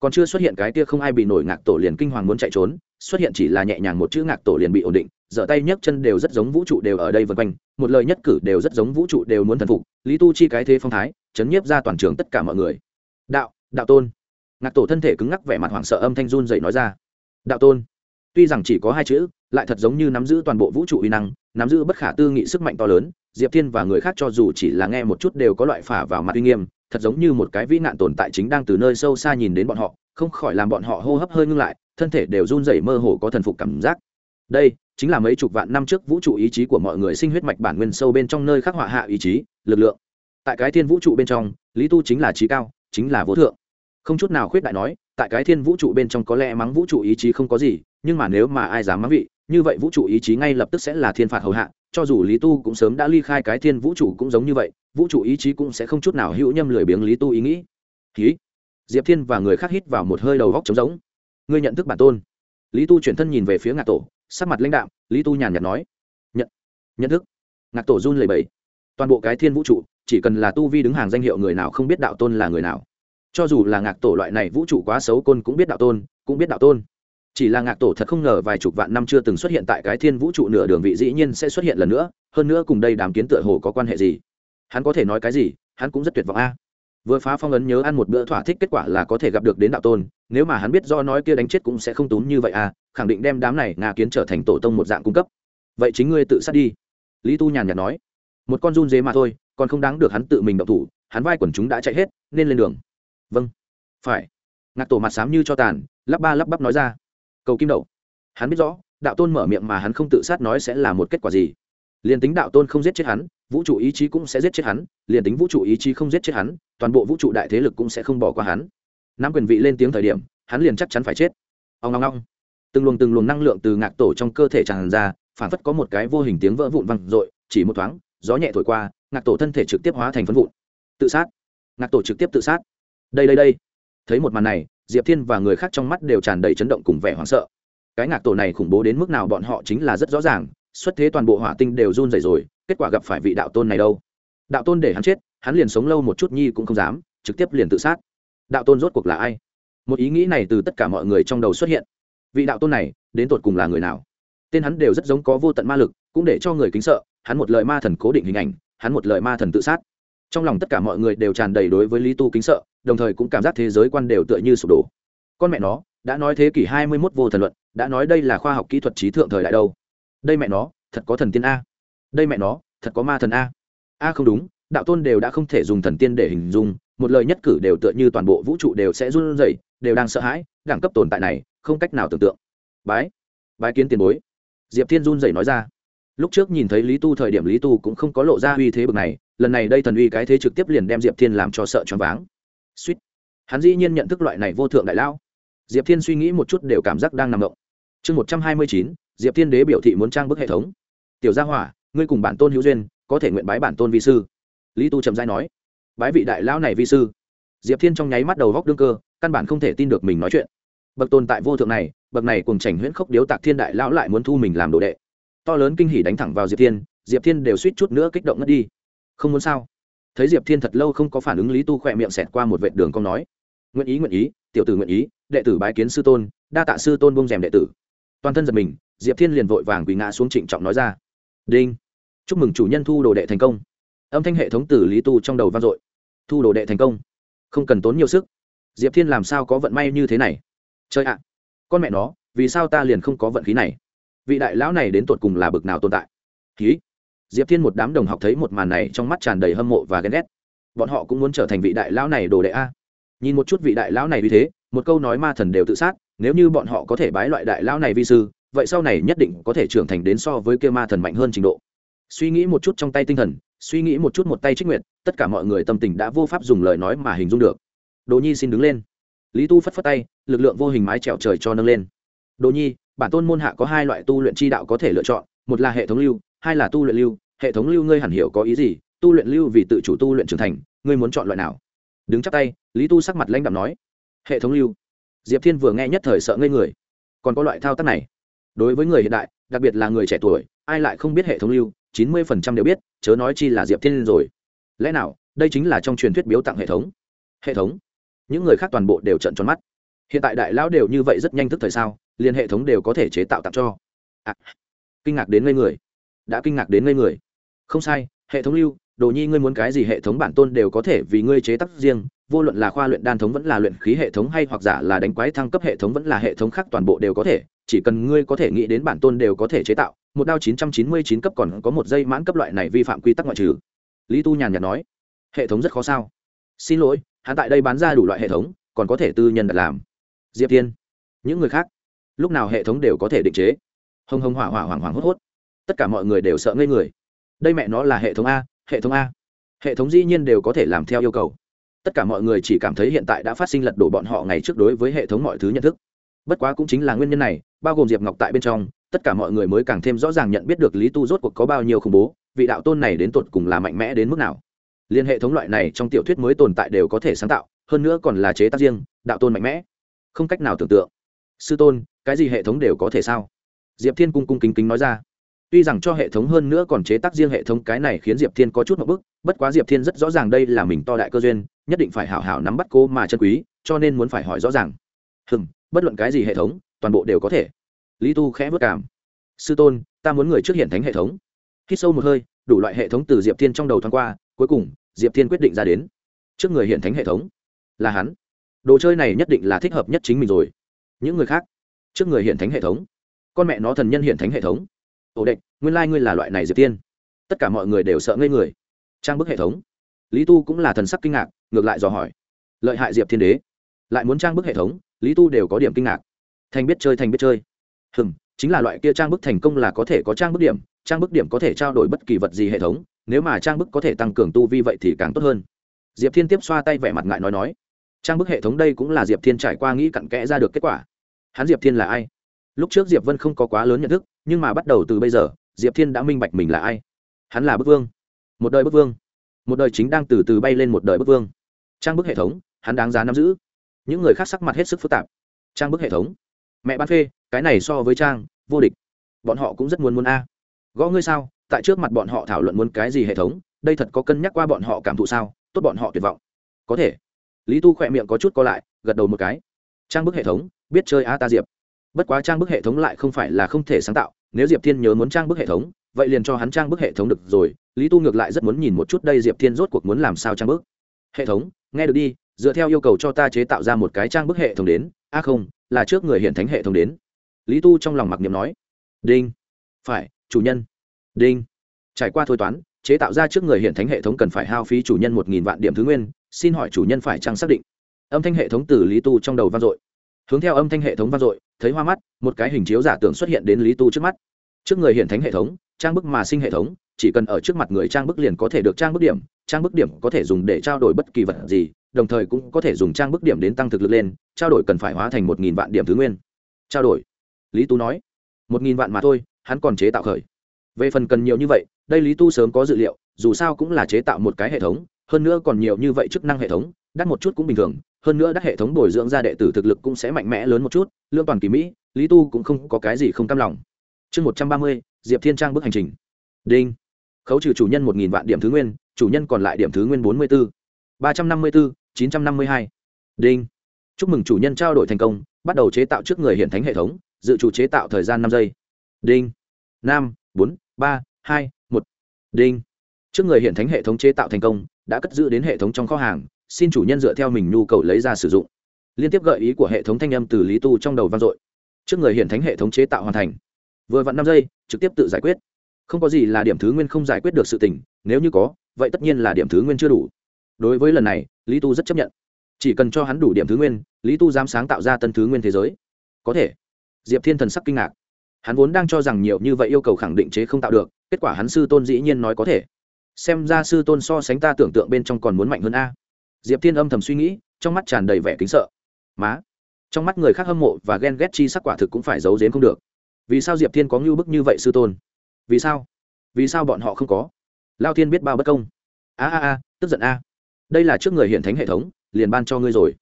Speaker 1: Còn chưa xuất hiện cái kia không ai bị nổi ngạc tổ liền kinh hoàng muốn chạy trốn, xuất hiện chỉ là nhẹ nhàng một chữ ngạc tổ liền bị ổn định giở tay nhấc chân đều rất giống vũ trụ đều ở đây vân quanh, một lời nhất cử đều rất giống vũ trụ đều muốn thần phục, lý tu chi cái thế phong thái, chấn nhiếp ra toàn trường tất cả mọi người. Đạo đạo tôn. Ngạc tổ thân thể cứng ngắc vẻ mặt hoảng sợ âm thanh run dậy nói ra. Đạo tôn. Tuy rằng chỉ có hai chữ, lại thật giống như nắm giữ toàn bộ vũ trụ uy năng, nắm giữ bất khả tư nghị sức mạnh to lớn, diệp thiên và người khác cho dù chỉ là nghe một chút đều có loại phả vào mặt uy nghiêm thật giống như một cái vĩ nạn tồn tại chính đang từ nơi sâu xa nhìn đến bọn họ, không khỏi làm bọn họ hô hấp hơi ngưng lại, thân thể đều run rẩy mơ hồ có thần phục cảm giác. Đây chính là mấy chục vạn năm trước vũ trụ ý chí của mọi người sinh huyết mạch bản nguyên sâu bên trong nơi khắc họa hạ ý chí, lực lượng. Tại cái thiên vũ trụ bên trong, lý tu chính là trí cao, chính là vô thượng. Không chút nào khuyết đại nói, tại cái thiên vũ trụ bên trong có lẽ mắng vũ trụ ý chí không có gì, nhưng mà nếu mà ai dám mắng vị, như vậy vũ trụ ý chí ngay lập tức sẽ là thiên phạt hầu hạ cho dù lý tu cũng sớm đã ly khai, cái thiên vũ trụ cũng giống như vậy, vũ trụ ý chí cũng sẽ không chút nào hữu nhâm lười biếng lý tu ý nghĩ. Ký diệp thiên và người khác hít vào một hơi đầu góc trống giống ngươi nhận thức bản tôn. Lý tu chuyển thân nhìn về phía ngạc tổ, sắc mặt lãnh đạo. lý tu nhàn nhạt nói. Nhận. Nhận thức. Ngạc tổ run lầy bẫy toàn bộ cái thiên vũ trụ, chỉ cần là tu vi đứng hàng danh hiệu người nào không biết đạo tôn là người nào. Cho dù là ngạc tổ loại này vũ trụ quá xấu, côn cũng biết đạo tôn, cũng biết đạo tôn chỉ là ngạc tổ thật không ngờ vài chục vạn năm chưa từng xuất hiện tại cái thiên vũ trụ nửa đường vị dĩ nhiên sẽ xuất hiện lần nữa, hơn nữa cùng đây đám kiến tựa hồ có quan hệ gì? Hắn có thể nói cái gì? Hắn cũng rất tuyệt vọng a. Vừa phá phong ấn nhớ ăn một bữa thỏa thích kết quả là có thể gặp được đến đạo tôn, nếu mà hắn biết do nói kia đánh chết cũng sẽ không tốn như vậy à khẳng định đem đám này nga kiến trở thành tổ tông một dạng cung cấp. Vậy chính ngươi tự sát đi. Lý tu nhàn nhạt nói. Một con run dế mà thôi, còn không đáng được hắn tự mình động thủ, hắn vai quần chúng đã chạy hết, nên lên đường. Vâng. Phải. Ngạc tổ mặt xám như cho tàn, lắp ba lắp bắp nói ra cầu kim đậu hắn biết rõ, đạo tôn mở miệng mà hắn không tự sát nói sẽ là một kết quả gì. Liền tính đạo tôn không giết chết hắn, vũ trụ ý chí cũng sẽ giết chết hắn, liền tính vũ trụ ý chí không giết chết hắn, toàn bộ vũ trụ đại thế lực cũng sẽ không bỏ qua hắn. Nắm quyền vị lên tiếng thời điểm, hắn liền chắc chắn phải chết. Ông long long từng luồng từng luồng năng lượng từ ngạc tổ trong cơ thể tràn ra phản phất có một cái vô hình tiếng vỡ vụn văng r ộ i chỉ một thoáng, gió nhẹ thổi qua, ngạc tổ thân thể trực tiếp hóa thành phân vụn. Tự sát. Ngạc tổ trực tiếp tự sát. Đây đây đây. Thấy một màn này diệp thiên và người khác trong mắt đều tràn đầy chấn động cùng vẻ hoảng sợ. Cái ngạc tổ này khủng bố đến mức nào bọn họ chính là rất rõ ràng, xuất thế toàn bộ hỏa tinh đều run rẩy rồi, kết quả gặp phải vị đạo tôn này đâu? Đạo tôn để hắn chết, hắn liền sống lâu một chút nhi cũng không dám, trực tiếp liền tự sát. Đạo tôn rốt cuộc là ai? Một ý nghĩ này từ tất cả mọi người trong đầu xuất hiện. Vị đạo tôn này, đến tột cùng là người nào? Tên hắn đều rất giống có vô tận ma lực, cũng để cho người kính sợ, hắn một lời ma thần cố định hình ảnh, hắn một lời ma thần tự sát trong lòng tất cả mọi người đều tràn đầy đối với lý tu kính sợ, đồng thời cũng cảm giác thế giới quan đều tựa như sụp đổ. Con mẹ nó, đã nói thế kỷ hai mươi 21 vô thần luận, đã nói đây là khoa học kỹ thuật trí thượng thời đại đâu. Đây mẹ nó, thật có thần tiên a. Đây mẹ nó, thật có ma thần a. A không đúng, đạo tôn đều đã không thể dùng thần tiên để hình dung, một lời nhất cử đều tựa như toàn bộ vũ trụ đều sẽ run rẩy, đều đang sợ hãi, đẳng cấp tồn tại này, không cách nào tưởng tượng. Bái bái kiến tiền bối. Diệp thiên run rẩy nói ra lúc trước nhìn thấy lý tu thời điểm lý tu cũng không có lộ ra uy thế bực này, lần này đây thần uy cái thế trực tiếp liền đem diệp thiên làm cho sợ choáng váng. Suýt. Hắn dĩ nhiên nhận thức loại này vô thượng đại lao diệp thiên suy nghĩ một chút đều cảm giác đang nằm động. Chương một trăm hai mươi chín, diệp thiên đế biểu thị muốn trang bức hệ thống. Tiểu gia hỏa, ngươi cùng bản tôn hữu duyên, có thể nguyện bái bản tôn vi sư. Lý tu trầm giai nói. Bái vị đại lão này vi sư. Diệp thiên trong nháy mắt đầu góc đương cơ, căn bản không thể tin được mình nói chuyện. Bậc tồn tại vô thượng này, bậc này cùng chảnh huyễn khốc điếu tạc thiên đại lão lại muốn thu mình làm đồ đệ to lớn kinh hỉ đánh thẳng vào diệp thiên diệp thiên đều suýt chút nữa kích động ngất đi. Không muốn sao? Thấy diệp thiên thật lâu không có phản ứng lý tu khỏe miệng xẹt qua một vệ đường con nói, nguyện ý nguyện ý, tiểu tử nguyện ý, đệ tử bái kiến sư tôn, đa tạ sư tôn bông rèm đệ tử. Toàn thân giật mình, diệp thiên liền vội vàng quỳ ngã xuống trịnh trọng nói ra, đinh, chúc mừng chủ nhân thu đồ đệ thành công. Âm thanh hệ thống từ lý tu trong đầu vang dội, thu đồ đệ thành công, không cần tốn nhiều sức. Diệp thiên làm sao có vận may như thế này? Chơi ạ, con mẹ nó, vì sao ta liền không có vận khí này? Vị đại lão này đến tột cùng là bực nào tồn tại? Ký diệp thiên một đám đồng học thấy một màn này trong mắt tràn đầy hâm mộ và ghen ghét. Bọn họ cũng muốn trở thành vị đại lão này đồ đệ a. Nhìn một chút vị đại lão này vì thế, một câu nói ma thần đều tự sát, nếu như bọn họ có thể bái loại đại lão này vi sư, vậy sau này nhất định có thể trưởng thành đến so với kia ma thần mạnh hơn trình độ. Suy nghĩ một chút trong tay tinh thần, suy nghĩ một chút một tay trích nguyện tất cả mọi người tâm tình đã vô pháp dùng lời nói mà hình dung được. Đồ nhi xin đứng lên. Lý tu phất phất tay, lực lượng vô hình mái trèo trời cho nâng lên. Đồ nhi bản tôn môn hạ có hai loại tu luyện chi đạo có thể lựa chọn, một là hệ thống lưu, hai là tu luyện lưu. Hệ thống lưu ngươi hẳn hiểu có ý gì, tu luyện lưu vì tự chủ tu luyện trưởng thành, ngươi muốn chọn loại nào? Đứng chắc tay, lý tu sắc mặt lãnh đạm nói. Hệ thống lưu. Diệp thiên vừa nghe nhất thời sợ ngây người. Còn có loại thao tác này. Đối với người hiện đại, đặc biệt là người trẻ tuổi, ai lại không biết hệ thống lưu, chín mươi phần trăm đều biết, chớ nói chi là diệp thiên rồi. Lẽ nào, đây chính là trong truyền thuyết biếu tặng hệ thống? Hệ thống. Những người khác toàn bộ đều trận tròn mắt. Hiện tại đại lão đều như vậy rất nhanh thức thời sao? Liền hệ thống đều có thể chế tạo tặng cho. À, kinh ngạc đến ngây người. Đã kinh ngạc đến ngây người. Không sai hệ thống lưu đồ nhi ngươi muốn cái gì hệ thống bản tôn đều có thể vì ngươi chế tác riêng vô luận là khoa luyện đan thống vẫn là luyện khí hệ thống hay hoặc giả là đánh quái thăng cấp hệ thống vẫn là hệ thống khác toàn bộ đều có thể chỉ cần ngươi có thể nghĩ đến bản tôn đều có thể chế tạo một đao chín trăm chín mươi chín cấp còn có một dây mãn cấp loại này vi phạm quy tắc ngoại trừ. Lý tu nhàn nhạt nói. Hệ thống rất khó sao? Xin lỗi hắn tại đây bán ra đủ loại hệ thống còn có thể tư nhân đặt làm. Diệp tiên những người khác lúc nào hệ thống đều có thể định chế. Hông hông hỏa hỏa hoảng hoảng hốt hốt. Tất cả mọi người đều sợ ngây người. Đây mẹ nó là hệ thống a, hệ thống a. Hệ thống dĩ nhiên đều có thể làm theo yêu cầu. Tất cả mọi người chỉ cảm thấy hiện tại đã phát sinh lật đổ bọn họ ngày trước đối với hệ thống mọi thứ nhận thức. Bất quá cũng chính là nguyên nhân này, bao gồm diệp ngọc tại bên trong, tất cả mọi người mới càng thêm rõ ràng nhận biết được lý tu rốt cuộc có bao nhiêu khủng bố, vị đạo tôn này đến tột cùng là mạnh mẽ đến mức nào. Liên hệ thống loại này trong tiểu thuyết mới tồn tại đều có thể sáng tạo, hơn nữa còn là chế tác riêng, đạo tôn mạnh mẽ. Không cách nào tưởng tượng sư tôn, cái gì hệ thống đều có thể sao? Diệp thiên cung cung kính kính nói ra. Tuy rằng cho hệ thống hơn nữa còn chế tác riêng hệ thống, cái này khiến diệp thiên có chút một bức, bất quá diệp thiên rất rõ ràng đây là mình to đại cơ duyên, nhất định phải hảo hảo nắm bắt cô mà chân quý, cho nên muốn phải hỏi rõ ràng. Hừng bất luận cái gì hệ thống, toàn bộ đều có thể. Lý tu khẽ vất cảm. Sư tôn, ta muốn người trước hiện thánh hệ thống. Hít sâu một hơi, đủ loại hệ thống từ diệp thiên trong đầu thoáng qua, cuối cùng, diệp thiên quyết định ra đến. Trước người hiện thánh hệ thống. Là hắn. Đồ chơi này nhất định là thích hợp nhất chính mình rồi những người khác. Trước người hiện thánh hệ thống. Con mẹ nó thần nhân hiện thánh hệ thống. Ổ đệch nguyên lai、like、ngươi là loại này diệp tiên. Tất cả mọi người đều sợ ngây người. Trang bức hệ thống. Lý tu cũng là thần sắc kinh ngạc, ngược lại dò hỏi. Lợi hại diệp thiên đế. Lại muốn trang bức hệ thống, lý tu đều có điểm kinh ngạc. Thành biết chơi, thành biết chơi. Hừm, chính là loại kia trang bức thành công là có thể có trang bức điểm, trang bức điểm có thể trao đổi bất kỳ vật gì hệ thống, nếu mà trang bức có thể tăng cường tu vi vậy thì càng tốt hơn. Diệp thiên tiếp xoa tay vẻ mặt ngại nói nói. Trang bức hệ thống đây cũng là diệp thiên trải qua nghĩ cặn kẽ ra được kết quả hắn diệp thiên là ai? Lúc trước diệp vân không có quá lớn nhận thức, nhưng mà bắt đầu từ bây giờ, diệp thiên đã minh bạch mình là ai. Hắn là bức vương. Một đời bức vương. Một đời chính đang từ từ bay lên một đời bức vương. Trang bức hệ thống, hắn đáng giá nắm giữ. Những người khác sắc mặt hết sức phức tạp. Trang bức hệ thống. Mẹ bán phê, cái này so với trang, vô địch. Bọn họ cũng rất muốn muốn a. Gõ ngươi sao? Tại trước mặt bọn họ thảo luận muốn cái gì hệ thống? Đây thật có cân nhắc qua bọn họ cảm thụ sao? Tốt bọn họ tuyệt vọng. Có thể. Lý tu khỏe miệng có chút co lại, gật đầu một cái. Trang bức hệ thống biết chơi a ta diệp. Bất quá trang bức hệ thống lại không phải là không thể sáng tạo, nếu diệp thiên nhớ muốn trang bức hệ thống, vậy liền cho hắn trang bức hệ thống được rồi. Lý tu ngược lại rất muốn nhìn một chút đây diệp thiên rốt cuộc muốn làm sao trang bức. Hệ thống, nghe được đi, dựa theo yêu cầu cho ta chế tạo ra một cái trang bức hệ thống đến. A không, là trước người hiện thánh hệ thống đến. Lý tu trong lòng mặc niệm nói. Đinh. Phải, chủ nhân. Đinh. Trải qua thôi toán, chế tạo ra trước người hiện thánh hệ thống cần phải hao phí chủ nhân một nghìn vạn điểm thứ nguyên. Xin hỏi chủ nhân phải trang xác định? Âm thanh hệ thống từ lý tu trong đầu vang dội hướng theo âm thanh hệ thống vang dội, thấy hoa mắt, một cái hình chiếu giả tưởng xuất hiện đến lý tu trước mắt. Trước người hiện thánh hệ thống, trang bức mà sinh hệ thống, chỉ cần ở trước mặt người trang bức liền có thể được trang bức điểm, trang bức điểm có thể dùng để trao đổi bất kỳ vật gì, đồng thời cũng có thể dùng trang bức điểm đến tăng thực lực lên, trao đổi cần phải hóa thành một nghìn vạn điểm thứ nguyên. Trao đổi. Lý tu nói, một nghìn vạn mà thôi, hắn còn chế tạo khởi. Về phần cần nhiều như vậy, đây lý tu sớm có dự liệu, dù sao cũng là chế tạo một cái hệ thống, hơn nữa còn nhiều như vậy chức năng hệ thống, đắt một chút cũng bình thường hơn nữa đắc hệ thống bồi dưỡng ra đệ tử thực lực cũng sẽ mạnh mẽ lớn một chút, lương toàn kỳ mỹ, lý tu cũng không có cái gì không cam lòng. Chương một trăm ba mươi, diệp thiên trang bước hành trình. Đinh. Khấu trừ chủ nhân một nghìn vạn điểm thứ nguyên, chủ nhân còn lại điểm thứ nguyên bốn mươi bốn ba trăm năm mươi bốn chín trăm năm mươi hai. Đinh. Chúc mừng chủ nhân trao đổi thành công, bắt đầu chế tạo trước người hiện thánh hệ thống, dự chủ chế tạo thời gian năm giây. Đinh. Năm bốn, ba, hai, một. Đinh. Trước người hiện thánh hệ thống chế tạo thành công, đã cất giữ đến hệ thống trong kho hàng xin chủ nhân dựa theo mình nhu cầu lấy ra sử dụng. Liên tiếp gợi ý của hệ thống thanh âm từ lý tu trong đầu vang dội. Trước người hiện thánh hệ thống chế tạo hoàn thành. Vừa vặn năm giây, trực tiếp tự giải quyết. Không có gì là điểm thứ nguyên không giải quyết được sự tình, nếu như có, vậy tất nhiên là điểm thứ nguyên chưa đủ. Đối với lần này, lý tu rất chấp nhận. Chỉ cần cho hắn đủ điểm thứ nguyên, lý tu dám sáng tạo ra tân thứ nguyên thế giới. Có thể. Diệp thiên thần sắc kinh ngạc. Hắn vốn đang cho rằng nhiều như vậy yêu cầu khẳng định chế không tạo được, kết quả hắn sư tôn dĩ nhiên nói có thể. Xem ra sư tôn so sánh ta tưởng tượng bên trong còn muốn mạnh hơn a diệp thiên âm thầm suy nghĩ, trong mắt tràn đầy vẻ kính sợ. Má, trong mắt người khác hâm mộ và ghen ghét chi sắc quả thực cũng phải giấu giếm không được. Vì sao diệp thiên có ngưu bức như vậy sư tôn? Vì sao? Vì sao bọn họ không có? Lao thiên biết bao bất công. A a a, tức giận a. Đây là trước người hiện thánh hệ thống, liền ban cho ngươi rồi.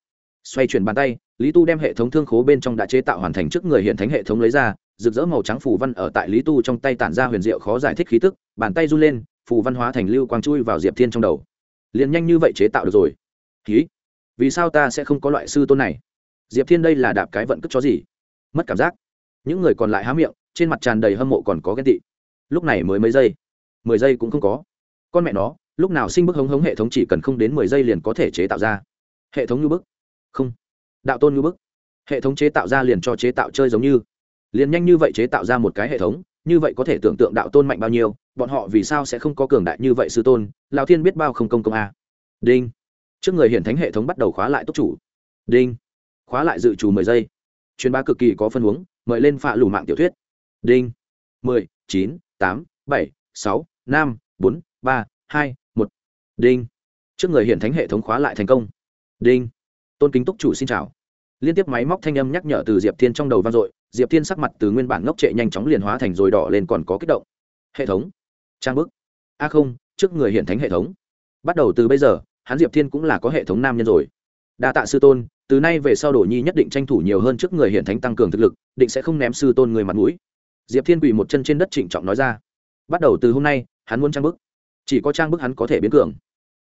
Speaker 1: Xoay chuyển bàn tay, lý tu đem hệ thống thương khố bên trong đã chế tạo hoàn thành trước người hiện thánh hệ thống lấy ra, rực rỡ màu trắng phù văn ở tại lý tu trong tay tản ra huyền diệu khó giải thích khí tức, bàn tay run lên, phù văn hóa thành lưu quang chui vào diệp thiên trong đầu. Liền nhanh như vậy chế tạo được rồi ký. Vì sao ta sẽ không có loại sư tôn này? Diệp thiên đây là đạp cái vận cất chó gì? Mất cảm giác. Những người còn lại há miệng, trên mặt tràn đầy hâm mộ còn có ghen tị. Lúc này mới mấy giây. Mười giây cũng không có. Con mẹ nó, lúc nào sinh bức hống hống hệ thống chỉ cần không đến mười giây liền có thể chế tạo ra. Hệ thống như bức. Không. Đạo tôn như bức. Hệ thống chế tạo ra liền cho chế tạo chơi giống như. Liền nhanh như vậy chế tạo ra một cái hệ thống, như vậy có thể tưởng tượng đạo tôn mạnh bao nhiêu, bọn họ vì sao sẽ không có cường đại như vậy sư tôn? Lao thiên biết bao không công công a. Đinh trước người hiển thánh hệ thống bắt đầu khóa lại túc chủ. Đinh. Khóa lại dự trù mười giây. Truyền bá cực kỳ có phân huống, mời lên phạ lù mạng tiểu thuyết. Đinh. mười, chín, tám, bảy, sáu, năm, bốn, ba, hai, một. Đinh. Trước người hiển thánh hệ thống khóa lại thành công. Đinh. Tôn kính túc chủ xin chào. Liên tiếp máy móc thanh âm nhắc nhở từ diệp thiên trong đầu vang dội, diệp thiên sắc mặt từ nguyên bản ngốc trệ nhanh chóng liền hóa thành rồi đỏ lên còn có kích động. Hệ thống. Trang bức. A không, trước người hiện thánh hệ thống. Bắt đầu từ bây giờ hắn diệp thiên cũng là có hệ thống nam nhân rồi đa tạ sư tôn từ nay về sau đổ nhi nhất định tranh thủ nhiều hơn trước người hiện thánh tăng cường thực lực định sẽ không ném sư tôn người mặt mũi diệp thiên quỳ một chân trên đất trịnh trọng nói ra bắt đầu từ hôm nay hắn muốn trang bức chỉ có trang bức hắn có thể biến cường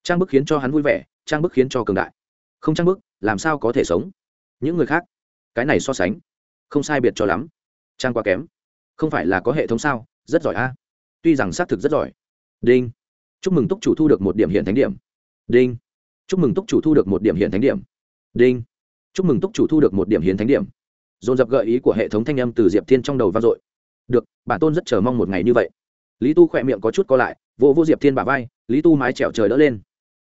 Speaker 1: trang bức khiến cho hắn vui vẻ trang bức khiến cho cường đại không trang bức làm sao có thể sống những người khác cái này so sánh không sai biệt cho lắm trang quá kém không phải là có hệ thống sao rất giỏi a tuy rằng xác thực rất giỏi đinh chúc mừng túc chủ thu được một điểm hiện thánh điểm đinh. Chúc mừng túc chủ thu được một điểm hiện thánh điểm. Đinh. Chúc mừng túc chủ thu được một điểm hiến thánh điểm. Dồn dập gợi ý của hệ thống thanh âm từ diệp thiên trong đầu vang dội. Được, bản tôn rất chờ mong một ngày như vậy. Lý tu khỏe miệng có chút co lại vô vô diệp thiên bà vai, lý tu mái trèo trời đỡ lên.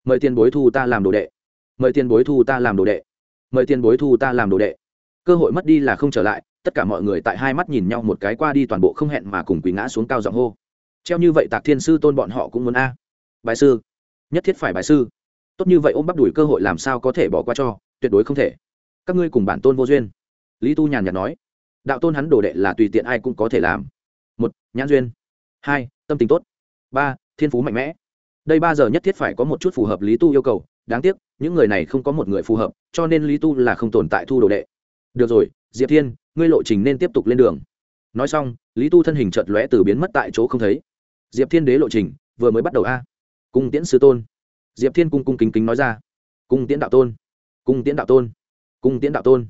Speaker 1: Mời tiền bối thu ta làm đồ đệ. Mời tiền bối thu ta làm đồ đệ. Mời tiền bối thu ta làm đồ đệ. Cơ hội mất đi là không trở lại, tất cả mọi người tại hai mắt nhìn nhau một cái qua đi toàn bộ không hẹn mà cùng quỳ ngã xuống cao giọng hô. Treo như vậy tạc thiên sư tôn bọn họ cũng muốn a. Bài sư nhất thiết phải bài sư. Tốt như vậy ôm bắt đuổi cơ hội làm sao có thể bỏ qua cho, tuyệt đối không thể. Các ngươi cùng bản tôn vô duyên. Lý tu nhàn nhạt nói. Đạo tôn hắn đồ đệ là tùy tiện ai cũng có thể làm. Một, nhãn duyên. Hai, tâm tình tốt. Ba, thiên phú mạnh mẽ. Đây ba giờ nhất thiết phải có một chút phù hợp lý tu yêu cầu. Đáng tiếc, những người này không có một người phù hợp, cho nên lý tu là không tồn tại thu đồ đệ. Được rồi, diệp thiên, ngươi lộ trình nên tiếp tục lên đường. Nói xong, lý tu thân hình chợt lóe từ biến mất tại chỗ không thấy. Diệp thiên đế lộ trình, vừa mới bắt đầu a cung tiễn sư tôn. Diệp thiên cung cung kính kính nói ra. Cung tiễn đạo tôn. Cung tiễn đạo tôn. Cung tiễn đạo tôn.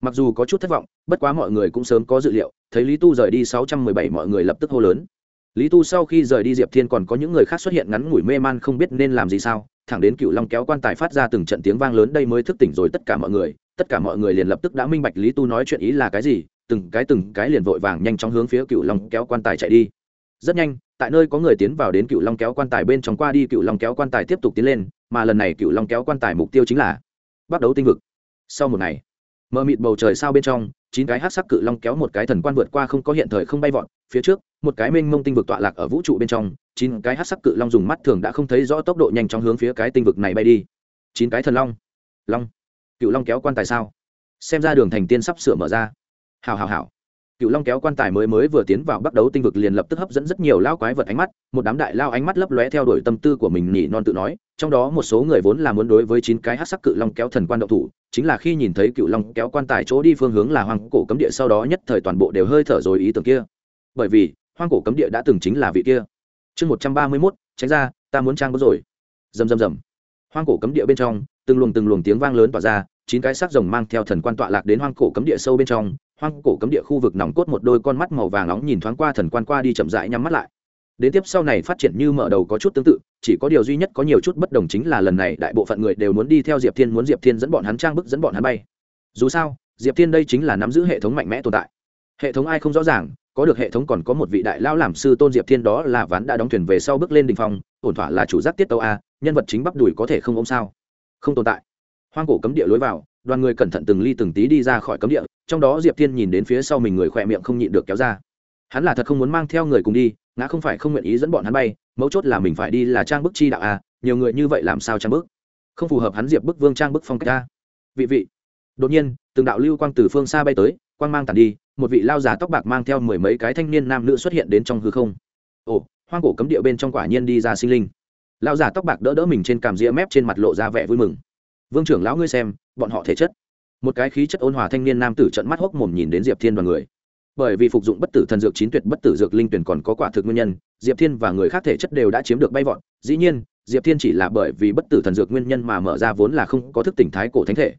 Speaker 1: Mặc dù có chút thất vọng, bất quá mọi người cũng sớm có dự liệu, thấy lý tu rời đi sáu trăm mười bảy mọi người lập tức hô lớn. Lý tu sau khi rời đi diệp thiên còn có những người khác xuất hiện ngắn ngủi mê man không biết nên làm gì sao, thẳng đến cựu long kéo quan tài phát ra từng trận tiếng vang lớn đây mới thức tỉnh rồi tất cả mọi người, tất cả mọi người liền lập tức đã minh bạch lý tu nói chuyện ý là cái gì, từng cái từng cái liền vội vàng nhanh chóng hướng phía cựu long kéo quan tài chạy đi. Rất nhanh tại nơi có người tiến vào đến cựu long kéo quan tài bên trong qua đi cựu long kéo quan tài tiếp tục tiến lên, mà lần này cựu long kéo quan tài mục tiêu chính là bắt đấu tinh vực. Sau một ngày, mờ mịt bầu trời sao bên trong, chín cái hát sắc cự long kéo một cái thần quan vượt qua không có hiện thời không bay vọt, phía trước, một cái mênh mông tinh vực tọa lạc ở vũ trụ bên trong, chín cái hát sắc cự long dùng mắt thường đã không thấy rõ tốc độ nhanh chóng hướng phía cái tinh vực này bay đi. Chín cái thần long. Long. Cựu long kéo quan tài sao? Xem ra đường thành tiên sắp sửa mở ra. Hào hào hào cựu long kéo quan tài mới mới vừa tiến vào bắt đầu tinh vực liền lập tức hấp dẫn rất nhiều lao quái vật ánh mắt, một đám đại lao ánh mắt lấp lóe theo đuổi tâm tư của mình nhỉ non tự nói, trong đó một số người vốn là muốn đối với chín cái hát sắc cự long kéo thần quan động thủ, chính là khi nhìn thấy cựu long kéo quan tài chỗ đi phương hướng là hoang cổ cấm địa sau đó nhất thời toàn bộ đều hơi thở rồi ý tưởng kia. Bởi vì, hoang cổ cấm địa đã từng chính là vị kia. Chương một trăm ba mươi mốt, tránh ra, ta muốn trang bớt rồi. Rầm rầm rầm. Hoang cổ cấm địa bên trong, từng luồng từng luồng tiếng vang lớn tỏa ra, chín cái xác rồng mang theo thần quan tọa lạc đến hoang cổ cấm địa sâu bên trong hoang cổ cấm địa khu vực nòng cốt một đôi con mắt màu vàng nóng nhìn thoáng qua thần quan qua đi chậm rãi nhắm mắt lại. Đến tiếp sau này phát triển như mở đầu có chút tương tự, chỉ có điều duy nhất có nhiều chút bất đồng chính là lần này đại bộ phận người đều muốn đi theo diệp thiên muốn diệp thiên dẫn bọn hắn trang bức dẫn bọn hắn bay. Dù sao, diệp thiên đây chính là nắm giữ hệ thống mạnh mẽ tồn tại. Hệ thống ai không rõ ràng, có được hệ thống còn có một vị đại lao làm sư tôn diệp thiên đó là ván đã đóng thuyền về sau bước lên đình phong, ổn thỏa là chủ giác tiết tàu a, nhân vật chính bắp đùi có thể không ôm sao? Không tồn tại. Hoang cổ cấm địa lối vào, đoàn người cẩn thận từng ly từng tí đi ra khỏi cấm địa trong đó diệp thiên nhìn đến phía sau mình người khỏe miệng không nhịn được kéo ra. Hắn là thật không muốn mang theo người cùng đi, ngã không phải không nguyện ý dẫn bọn hắn bay, mấu chốt là mình phải đi là trang bức chi đạo à nhiều người như vậy làm sao trang bức? Không phù hợp hắn diệp bức vương trang bức phong cách a vị vị. Đột nhiên, từng đạo lưu quang từ phương xa bay tới, quang mang tàn đi, một vị lao già tóc bạc mang theo mười mấy cái thanh niên nam nữ xuất hiện đến trong hư không. Ồ, hoang cổ cấm địa bên trong quả nhiên đi ra sinh linh. Lao già tóc bạc đỡ đỡ mình trên càm rĩa mép trên mặt lộ ra vẻ vui mừng. Vương trưởng lão ngươi xem, bọn họ thể chất một cái khí chất ôn hòa thanh niên nam tử trận mắt hốc mồm nhìn đến diệp thiên đoàn người. Bởi vì phục dụng bất tử thần dược chín tuyệt bất tử dược linh tuyển còn có quả thực nguyên nhân, diệp thiên và người khác thể chất đều đã chiếm được bay vọt. Dĩ nhiên, diệp thiên chỉ là bởi vì bất tử thần dược nguyên nhân mà mở ra vốn là không có thức tỉnh thái cổ thánh thể.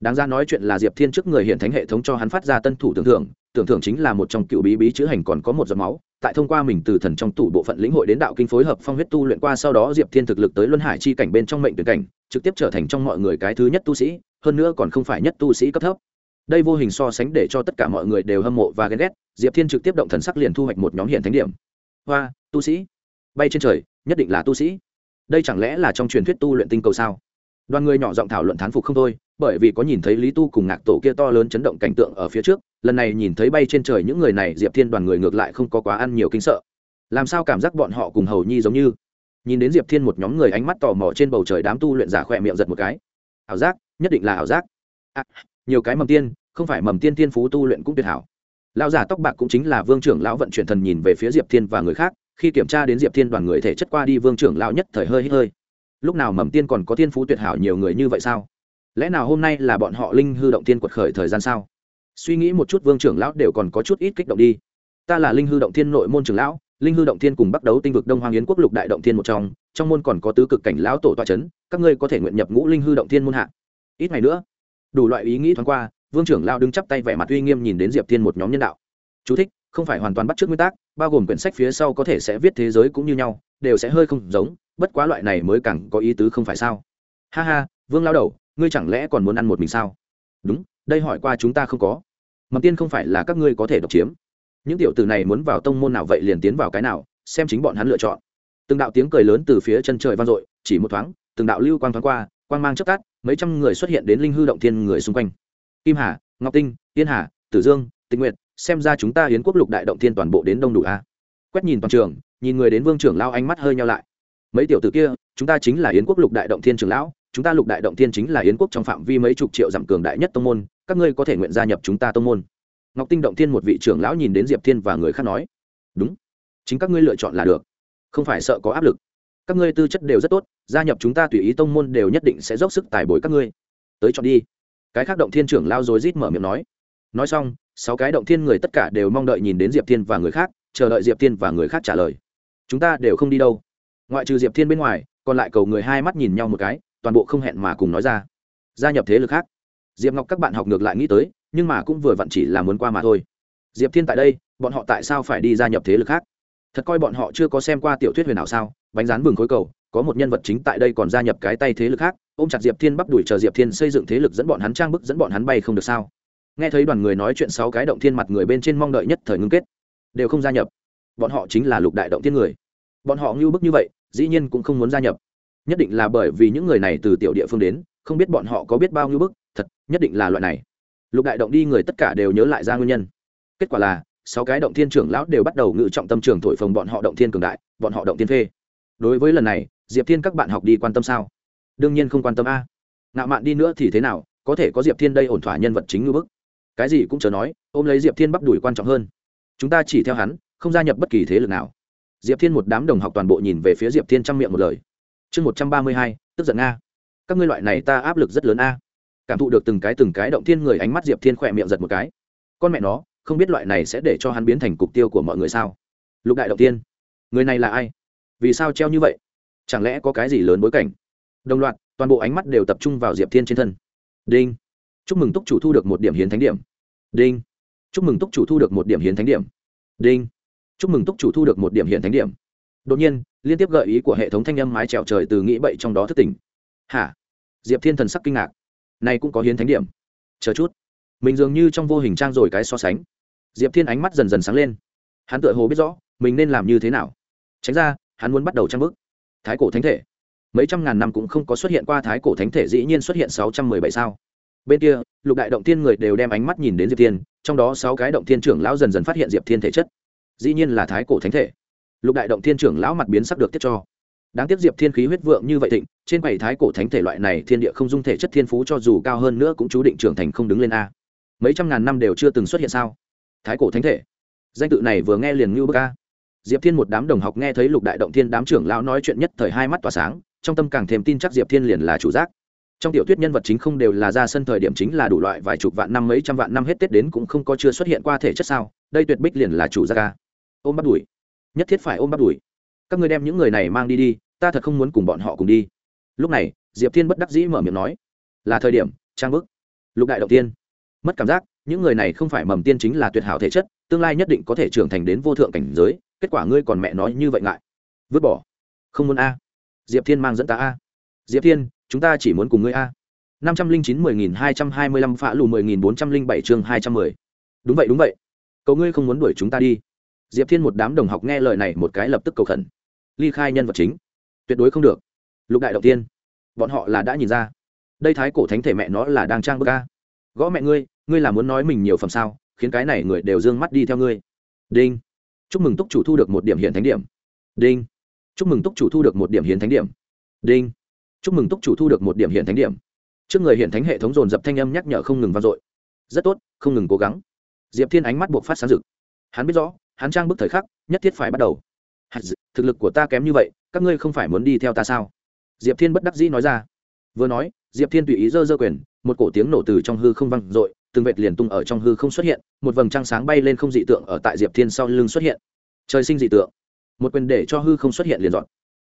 Speaker 1: Đáng ra nói chuyện là diệp thiên trước người hiện thánh hệ thống cho hắn phát ra tân thủ tưởng thưởng tưởng thưởng chính là một trong cựu bí bí chữ hành còn có một giọt máu, tại thông qua mình từ thần trong tủ bộ phận lĩnh hội đến đạo kinh phối hợp phong huyết tu luyện qua sau đó diệp thiên thực lực tới luân hải chi cảnh bên trong mệnh tuyển cảnh, trực tiếp trở thành trong mọi người cái thứ nhất tu sĩ, hơn nữa còn không phải nhất tu sĩ cấp thấp. Đây vô hình so sánh để cho tất cả mọi người đều hâm mộ và ghen ghét, diệp thiên trực tiếp động thần sắc liền thu hoạch một nhóm hiện thánh điểm. Hoa, tu sĩ. Bay trên trời, nhất định là tu sĩ. Đây chẳng lẽ là trong truyền thuyết tu luyện tinh cầu sao? Đoàn người nhỏ giọng thảo luận thán phục không thôi bởi vì có nhìn thấy lý tu cùng ngạc tổ kia to lớn chấn động cảnh tượng ở phía trước lần này nhìn thấy bay trên trời những người này diệp thiên đoàn người ngược lại không có quá ăn nhiều kinh sợ. Làm sao cảm giác bọn họ cùng hầu nhi giống như? Nhìn đến diệp thiên một nhóm người ánh mắt tò mò trên bầu trời đám tu luyện giả khỏe miệng giật một cái. Ảo giác nhất định là ảo giác. À, nhiều cái mầm tiên không phải mầm tiên tiên phú tu luyện cũng tuyệt hảo. Lão giả tóc bạc cũng chính là vương trưởng lão vận chuyển thần nhìn về phía diệp thiên và người khác khi kiểm tra đến diệp thiên đoàn người thể chất qua đi vương trưởng lão nhất thời hơi hơi. Lúc nào mầm tiên còn có tiên phú tuyệt hảo nhiều người như vậy sao? Lẽ nào hôm nay là bọn họ linh hư động tiên quật khởi thời gian sao? Suy nghĩ một chút vương trưởng lão đều còn có chút ít kích động đi. Ta là linh hư động thiên nội môn trưởng lão linh hư động thiên cùng bắt đấu tinh vực đông hoàng yến quốc lục đại động thiên một trong trong môn còn có tứ cực cảnh lão tổ toa c h ấ n các ngươi có thể nguyện nhập ngũ linh hư động thiên môn hạ. Ít ngày nữa đủ loại ý nghĩ thoáng qua vương trưởng lão đứng chắp tay vẻ mặt uy nghiêm nhìn đến diệp thiên một nhóm nhân đạo. Chú thích, không phải hoàn toàn bắt t r ư ớ c nguyên tắc bao gồm quyển sách phía sau có thể sẽ viết thế giới cũng như nhau đều sẽ hơi không giống bất quá loại này mới càng có ý tứ không phải sao. Ha ha vương lao đầu ngươi chẳng lẽ còn muốn ăn một mình sao? Đúng, đây hỏi qua chúng ta không có. Mầm tiên không phải là các ngươi có thể độc chiếm. Những tiểu tử này muốn vào tông môn nào vậy liền tiến vào cái nào, xem chính bọn hắn lựa chọn. Từng đạo tiếng cười lớn từ phía chân trời vang dội, chỉ một thoáng, từng đạo lưu quang thoáng qua, quang mang chớp tắt, mấy trăm người xuất hiện đến linh hư động thiên người xung quanh. Kim hà, ngọc tinh yên hà, tử dương tình nguyện xem ra chúng ta hiến quốc lục đại động thiên toàn bộ đến đông đủ a. Quét nhìn toàn trường, nhìn người đến vương trưởng lao ánh mắt hơi nhau lại. Mấy tiểu tử kia, chúng ta chính là yến quốc lục đại động thiên trưởng lão chúng ta lục đại động thiên chính là yến quốc trong phạm vi mấy chục triệu giảm cường đại nhất tông môn, các ngươi có thể nguyện gia nhập chúng ta tông môn. Ngọc tinh động thiên một vị trưởng lão nhìn đến diệp thiên và người khác nói, đúng, chính các ngươi lựa chọn là được, không phải sợ có áp lực. Các ngươi tư chất đều rất tốt, gia nhập chúng ta tùy ý tông môn đều nhất định sẽ dốc sức tài bồi các ngươi. Tới chọn đi. Cái khác động thiên trưởng lao rồi rít mở miệng nói. Nói xong, sáu cái động thiên người tất cả đều mong đợi nhìn đến diệp thiên và người khác, chờ đợi diệp thiên và người khác trả lời. Chúng ta đều không đi đâu. Ngoại trừ diệp thiên bên ngoài, còn lại cầu người hai mắt nhìn nhau một cái toàn bộ không hẹn mà cùng nói ra. Gia nhập thế lực khác. Diệp ngọc các bạn học ngược lại nghĩ tới, nhưng mà cũng vừa vặn chỉ là muốn qua mà thôi. Diệp thiên tại đây, bọn họ tại sao phải đi gia nhập thế lực khác? Thật coi bọn họ chưa có xem qua tiểu thuyết huyền nào sao? Bánh rán vừng khối cầu, có một nhân vật chính tại đây còn gia nhập cái tay thế lực khác, ôm chặt diệp thiên bắp đuổi chờ diệp thiên xây dựng thế lực dẫn bọn hắn trang bức dẫn bọn hắn bay không được sao? Nghe thấy đoàn người nói chuyện sáu cái động thiên mặt người bên trên mong đợi nhất thời ngưng kết, đều không gia nhập. Bọn họ chính là lục đại động thiên người. Bọn họ ngưu bức như vậy, dĩ nhiên cũng không muốn gia nhập nhất định là bởi vì những người này từ tiểu địa phương đến, không biết bọn họ có biết bao nhiêu bức, thật, nhất định là loại này. Lục đại động đi người tất cả đều nhớ lại ra nguyên nhân. Kết quả là, sáu cái động thiên trưởng lão đều bắt đầu ngự trọng tâm trường thổi phồng bọn họ động thiên cường đại, bọn họ động thiên phê. Đối với lần này, diệp thiên các bạn học đi quan tâm sao? Đương nhiên không quan tâm a. Ngạo mạn đi nữa thì thế nào, có thể có diệp thiên đây ổn thỏa nhân vật chính ngư bức? Cái gì cũng chờ nói, ôm lấy diệp thiên bắp đùi quan trọng hơn. Chúng ta chỉ theo hắn, không gia nhập bất kỳ thế lực nào. Diệp thiên một đám đồng học toàn bộ nhìn về phía diệp thiên trong miệng một lời chương một trăm ba mươi hai, tức giận a các ngươi loại này ta áp lực rất lớn a. Cảm thụ được từng cái từng cái động thiên người ánh mắt diệp thiên khỏe miệng giật một cái. Con mẹ nó, không biết loại này sẽ để cho hắn biến thành cục tiêu của mọi người sao? Lục đại động tiên người này là ai? Vì sao treo như vậy? Chẳng lẽ có cái gì lớn bối cảnh? Đồng loạt, toàn bộ ánh mắt đều tập trung vào diệp thiên trên thân. Đinh. Chúc mừng túc chủ thu được một điểm hiến thánh điểm. Đinh. Chúc mừng túc chủ thu được một điểm hiến thánh điểm. Đinh. Chúc mừng túc chủ thu được một điểm hiến thánh điểm đột nhiên, liên tiếp gợi ý của hệ thống thanh âm mái trèo trời từ nghĩ bậy trong đó thất tỉnh. Hả? Diệp thiên thần sắc kinh ngạc. Này cũng có hiến thánh điểm. Chờ chút. Mình dường như trong vô hình trang rồi cái so sánh. Diệp thiên ánh mắt dần dần sáng lên. Hắn tự hồ biết rõ, mình nên làm như thế nào. Tránh ra, hắn muốn bắt đầu trang bức. Thái cổ thánh thể. Mấy trăm ngàn năm cũng không có xuất hiện qua thái cổ thánh thể dĩ nhiên xuất hiện sáu trăm mười bảy sao. Bên kia, lục đại động thiên người đều đem ánh mắt nhìn đến diệp thiên, trong đó sáu cái động thiên trưởng lão dần dần phát hiện diệp thiên thể chất. Dĩ nhiên là thái cổ thánh thể lục đại động thiên trưởng lão mặt biến sắc được tiết cho. Đáng tiếc diệp thiên khí huyết vượng như vậy thịnh, trên bảy thái cổ thánh thể loại này thiên địa không dung thể chất thiên phú cho dù cao hơn nữa cũng chú định trưởng thành không đứng lên a. Mấy trăm ngàn năm đều chưa từng xuất hiện sao? Thái cổ thánh thể. Danh tự này vừa nghe liền như bức a. Diệp thiên một đám đồng học nghe thấy lục đại động thiên đám trưởng lão nói chuyện nhất thời hai mắt tỏa sáng, trong tâm càng thêm tin chắc diệp thiên liền là chủ giác. Trong tiểu thuyết nhân vật chính không đều là ra sân thời điểm chính là đủ loại vài chục vạn năm, mấy trăm vạn năm hết tết đến cũng không có chưa xuất hiện qua thể chất sao? Đây tuyệt bích liền là chủ giác a. Ôm bắt đuổi nhất thiết phải ôm bắt đuổi các ngươi đem những người này mang đi đi, ta thật không muốn cùng bọn họ cùng đi. Lúc này, diệp thiên bất đắc dĩ mở miệng nói, là thời điểm, trang bức. Lục đại động tiên, mất cảm giác, những người này không phải mầm tiên chính là tuyệt hảo thể chất, tương lai nhất định có thể trưởng thành đến vô thượng cảnh giới, kết quả ngươi còn mẹ nói như vậy ngại. Vứt bỏ. Không muốn a. Diệp thiên mang dẫn ta a. Diệp thiên, chúng ta chỉ muốn cùng ngươi a. năm trăm linh chín mười nghìn hai trăm hai mươi lăm phá lù mười nghìn bốn trăm linh bảy chương hai trăm mười. Đúng vậy đúng vậy. Cậu ngươi không muốn đuổi chúng ta đi diệp thiên một đám đồng học nghe lời này một cái lập tức cầu khẩn. Ly khai nhân vật chính. Tuyệt đối không được. Lục đại động tiên. Bọn họ là đã nhìn ra. Đây thái cổ thánh thể mẹ nó là đang trang bức ca gõ mẹ ngươi ngươi là muốn nói mình nhiều phẩm sao, khiến cái này người đều d ư ơ n g mắt đi theo ngươi. Đinh. Chúc mừng túc chủ thu được một điểm hiện thánh điểm. Đinh. Chúc mừng túc chủ thu được một điểm hiến thánh điểm. Đinh. Chúc mừng túc chủ thu được một điểm hiện thánh điểm. Trước người hiện thánh hệ thống dồn dập thanh âm nhắc nhở không ngừng vang dội. Rất tốt, không ngừng cố gắng. Diệp thiên ánh mắt buộc phát sáng rực. Hắn biết rõ hắn trang bức thời khắc, nhất thiết phải bắt đầu. Thực lực của ta kém như vậy, các ngươi không phải muốn đi theo ta sao? Diệp thiên bất đắc dĩ nói ra. Vừa nói, diệp thiên tùy ý dơ dơ quyền, một cổ tiếng nổ từ trong hư không văng r ộ i từng vệt liền tung ở trong hư không xuất hiện, một vầng trăng sáng bay lên không dị tượng ở tại diệp thiên sau lưng xuất hiện. Trời sinh dị tượng. Một quyền để cho hư không xuất hiện liền dọn.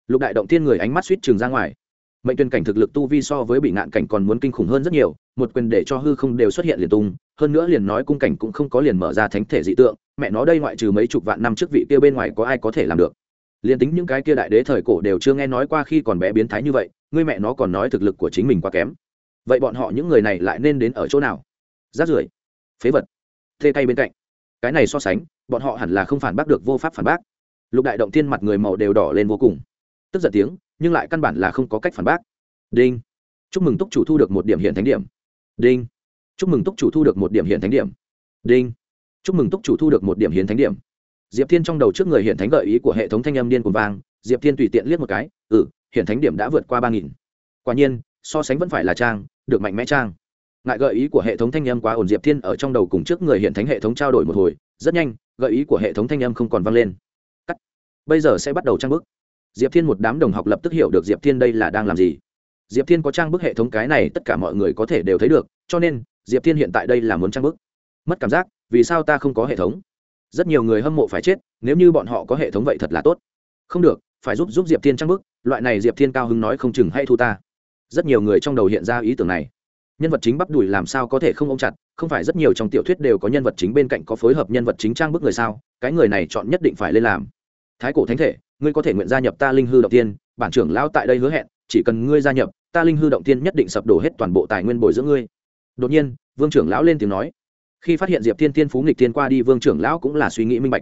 Speaker 1: Lục đại động thiên người ánh mắt suýt trường ra ngoài mệnh tuyên cảnh thực lực tu vi so với bị ngạn cảnh còn muốn kinh khủng hơn rất nhiều, một quyền để cho hư không đều xuất hiện liền tung, hơn nữa liền nói cung cảnh cũng không có liền mở ra thánh thể dị tượng, mẹ nó đây ngoại trừ mấy chục vạn năm trước vị kia bên ngoài có ai có thể làm được. Liền tính những cái kia đại đế thời cổ đều chưa nghe nói qua khi còn bé biến thái như vậy, ngươi mẹ nó còn nói thực lực của chính mình quá kém. Vậy bọn họ những người này lại nên đến ở chỗ nào? Rát rưởi. Phế vật. Thê tay bên cạnh. Cái này so sánh, bọn họ hẳn là không phản bác được vô pháp phản bác. Lục đại động thiên mặt người màu đều đỏ lên vô cùng. Tức giận tiếng nhưng lại căn bản là không có cách phản bác. Đinh. Chúc mừng túc chủ thu được một điểm hiện thánh điểm. Đinh. Chúc mừng túc chủ thu được một điểm hiện thánh điểm. Đinh. Chúc mừng túc chủ thu được một điểm hiến thánh điểm. Diệp thiên trong đầu trước người hiện thánh gợi ý của hệ thống thanh âm điên cuồng vang, diệp thiên tùy tiện liếc một cái ừ hiện thánh điểm đã vượt qua ba nghìn. Quả nhiên, so sánh vẫn phải là trang, được mạnh mẽ trang. Ngại gợi ý của hệ thống thanh âm quá ổn diệp thiên ở trong đầu cùng trước người hiện thánh hệ thống trao đổi một hồi, rất nhanh, gợi ý của hệ thống thanh âm không còn vang lên. Cắt. Bây giờ sẽ bắt đầu trang bức diệp thiên một đám đồng học lập tức hiểu được diệp thiên đây là đang làm gì. Diệp thiên có trang bức hệ thống cái này tất cả mọi người có thể đều thấy được, cho nên, diệp thiên hiện tại đây là muốn trang bức. Mất cảm giác, vì sao ta không có hệ thống? Rất nhiều người hâm mộ phải chết, nếu như bọn họ có hệ thống vậy thật là tốt. Không được, phải giúp giúp diệp thiên trang bức, loại này diệp thiên cao hứng nói không chừng hay thu ta. Rất nhiều người trong đầu hiện ra ý tưởng này. Nhân vật chính bắp đùi làm sao có thể không ôm chặt, không phải rất nhiều trong tiểu thuyết đều có nhân vật chính bên cạnh có phối hợp nhân vật chính trang bức người sao? Cái người này chọn nhất định phải lên làm. Thái cổ thánh thể ngươi có thể nguyện gia nhập ta linh hư động tiên, bản trưởng lão tại đây hứa hẹn, chỉ cần ngươi gia nhập, ta linh hư động tiên nhất định sập đổ hết toàn bộ tài nguyên bồi dưỡng ngươi. Đột nhiên, vương trưởng lão lên tiếng nói. Khi phát hiện diệp thiên tiên phú nghịch thiên qua đi, vương trưởng lão cũng là suy nghĩ minh bạch.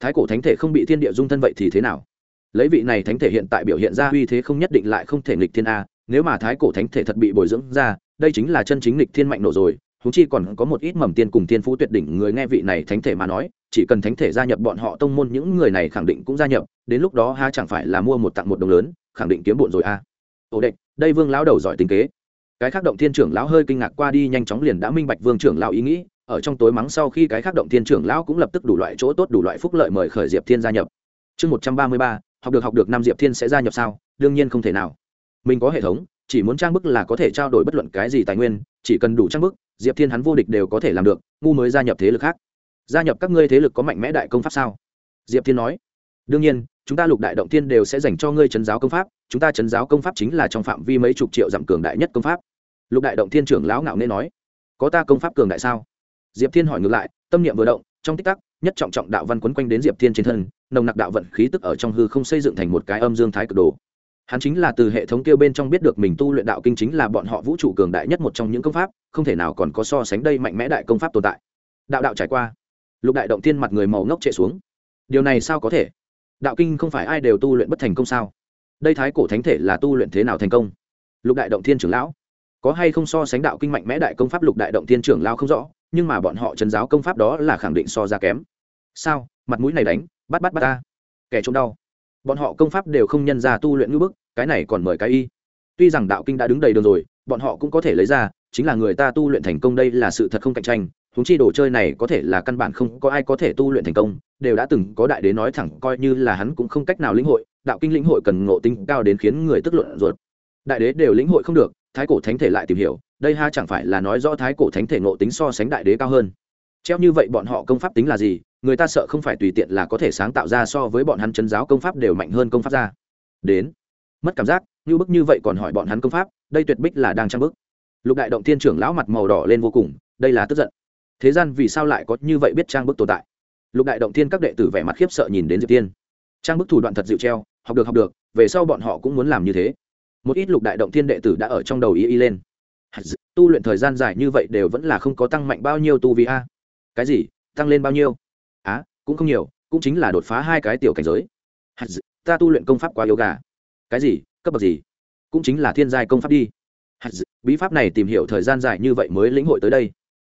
Speaker 1: Thái cổ thánh thể không bị thiên địa dung thân vậy thì thế nào? Lấy vị này thánh thể hiện tại biểu hiện ra uy thế không nhất định lại không thể nghịch thiên a, nếu mà thái cổ thánh thể thật bị bồi dưỡng ra, đây chính là chân chính nghịch thiên mạnh nổ rồi thú chi còn có một ít mầm tiên cùng tiên phú tuyệt đỉnh, người nghe vị này thánh thể mà nói chỉ cần thánh thể gia nhập bọn họ tông môn, những người này khẳng định cũng gia nhập, đến lúc đó ha chẳng phải là mua một tặng một đồng lớn, khẳng định kiếm bộn rồi a. Ổ đệch đây vương lão đầu giỏi tính kế. Cái khác động thiên trưởng lão hơi kinh ngạc qua đi, nhanh chóng liền đã minh bạch vương trưởng lão ý nghĩ, ở trong tối mắng sau khi cái khác động thiên trưởng lão cũng lập tức đủ loại chỗ tốt, đủ loại phúc lợi mời khởi diệp thiên gia nhập. Chương một trăm ba mươi ba, học được học được năm diệp thiên sẽ gia nhập sao? Đương nhiên không thể nào. Mình có hệ thống, chỉ muốn trang bức là có thể trao đổi bất luận cái gì tài nguyên, chỉ cần đủ trang bức, diệp thiên hắn vô địch đều có thể làm được, ngu mới gia nhập thế lực khác gia nhập các ngươi thế lực có mạnh mẽ đại công pháp sao? Diệp thiên nói. Đương nhiên, chúng ta lục đại động thiên đều sẽ dành cho ngươi chấn giáo công pháp, chúng ta chấn giáo công pháp chính là trong phạm vi mấy chục triệu dặm cường đại nhất công pháp. Lục đại động thiên trưởng lão ngạo nên nói. Có ta công pháp cường đại sao? Diệp thiên hỏi ngược lại, tâm niệm vừa động, trong tích tắc, nhất trọng trọng đạo văn quấn quanh đến diệp thiên trên thân, nồng nặc đạo vận khí tức ở trong hư không xây dựng thành một cái âm dương thái cực đồ. Hắn chính là từ hệ thống kêu bên trong biết được mình tu luyện đạo kinh chính là bọn họ vũ trụ cường đại nhất một trong những công pháp, không thể nào còn có so sánh đây mạnh mẽ đại công pháp tồn tại. Đạo đạo trải qua lục đại động thiên mặt người màu ngốc trệ xuống. Điều này sao có thể? Đạo kinh không phải ai đều tu luyện bất thành công sao? Đây thái cổ thánh thể là tu luyện thế nào thành công? Lục đại động thiên trưởng lão, có hay không so sánh đạo kinh mạnh mẽ đại công pháp lục đại động thiên trưởng lao không rõ, nhưng mà bọn họ trấn giáo công pháp đó là khẳng định so ra kém. Sao? Mặt mũi này đánh, bắt bắt bắt ta. Kẻ trông đau. Bọn họ công pháp đều không nhân ra tu luyện ngữ bức, cái này còn mời cái y. Tuy rằng đạo kinh đã đứng đầy đường rồi, bọn họ cũng có thể lấy ra, chính là người ta tu luyện thành công đây là sự thật không cạnh tranh húng chi đồ chơi này có thể là căn bản không có ai có thể tu luyện thành công, đều đã từng có đại đế nói thẳng coi như là hắn cũng không cách nào lĩnh hội, đạo kinh lĩnh hội cần ngộ tinh cao đến khiến người tức luận ruột. Đại đế đều lĩnh hội không được, thái cổ thánh thể lại tìm hiểu, đây ha chẳng phải là nói rõ thái cổ thánh thể ngộ tính so sánh đại đế cao hơn. Treo như vậy bọn họ công pháp tính là gì, người ta sợ không phải tùy tiện là có thể sáng tạo ra so với bọn hắn chân giáo công pháp đều mạnh hơn công pháp ra. Đến, mất cảm giác như bức như vậy còn hỏi bọn hắn công pháp, đây tuyệt bích là đang trang bức. Lục đại động thiên trưởng lão mặt màu đỏ lên vô cùng, đây là tức giận thế gian vì sao lại có như vậy biết trang bức tồn tại? Lục đại động thiên các đệ tử vẻ mặt khiếp sợ nhìn đến diệp tiên. Trang bức thủ đoạn thật dịu treo học được học được về sau bọn họ cũng muốn làm như thế. Một ít lục đại động thiên đệ tử đã ở trong đầu y y lên. Tu luyện thời gian dài như vậy đều vẫn là không có tăng mạnh bao nhiêu tu vi a. Cái gì? Tăng lên bao nhiêu? Á à, cũng không nhiều cũng chính là đột phá hai cái tiểu cảnh giới. Ta tu luyện công pháp quá yếu gà. Cái gì? Cấp bậc gì? Cũng chính là thiên giai công pháp đi. Bí pháp này tìm hiểu thời gian dài như vậy mới lĩnh hội tới đây.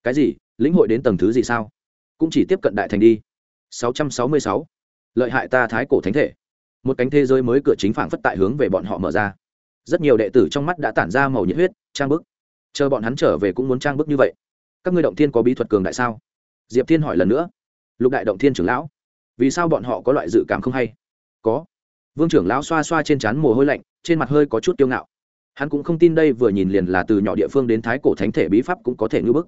Speaker 1: Cái gì? Lĩnh hội đến tầng thứ gì sao? Cũng chỉ tiếp cận đại thành đi. 666. lợi hại ta thái cổ thánh thể. Một cánh thế giới mới cửa chính phảng phất tại hướng về bọn họ mở ra. Rất nhiều đệ tử trong mắt đã tản ra màu nhiệt huyết, trang bức. Chờ bọn hắn trở về cũng muốn trang bức như vậy. Các ngươi động thiên có bí thuật cường đại sao? Diệp thiên hỏi lần nữa. Lục đại động thiên trưởng lão, vì sao bọn họ có loại dự cảm không hay? Có. Vương trưởng lão xoa xoa trên trán mồ hôi lạnh, trên mặt hơi có chút kiêu ngạo. Hắn cũng không tin đây vừa nhìn liền là từ nhỏ địa phương đến thái cổ thánh thể bí pháp cũng có thể như bức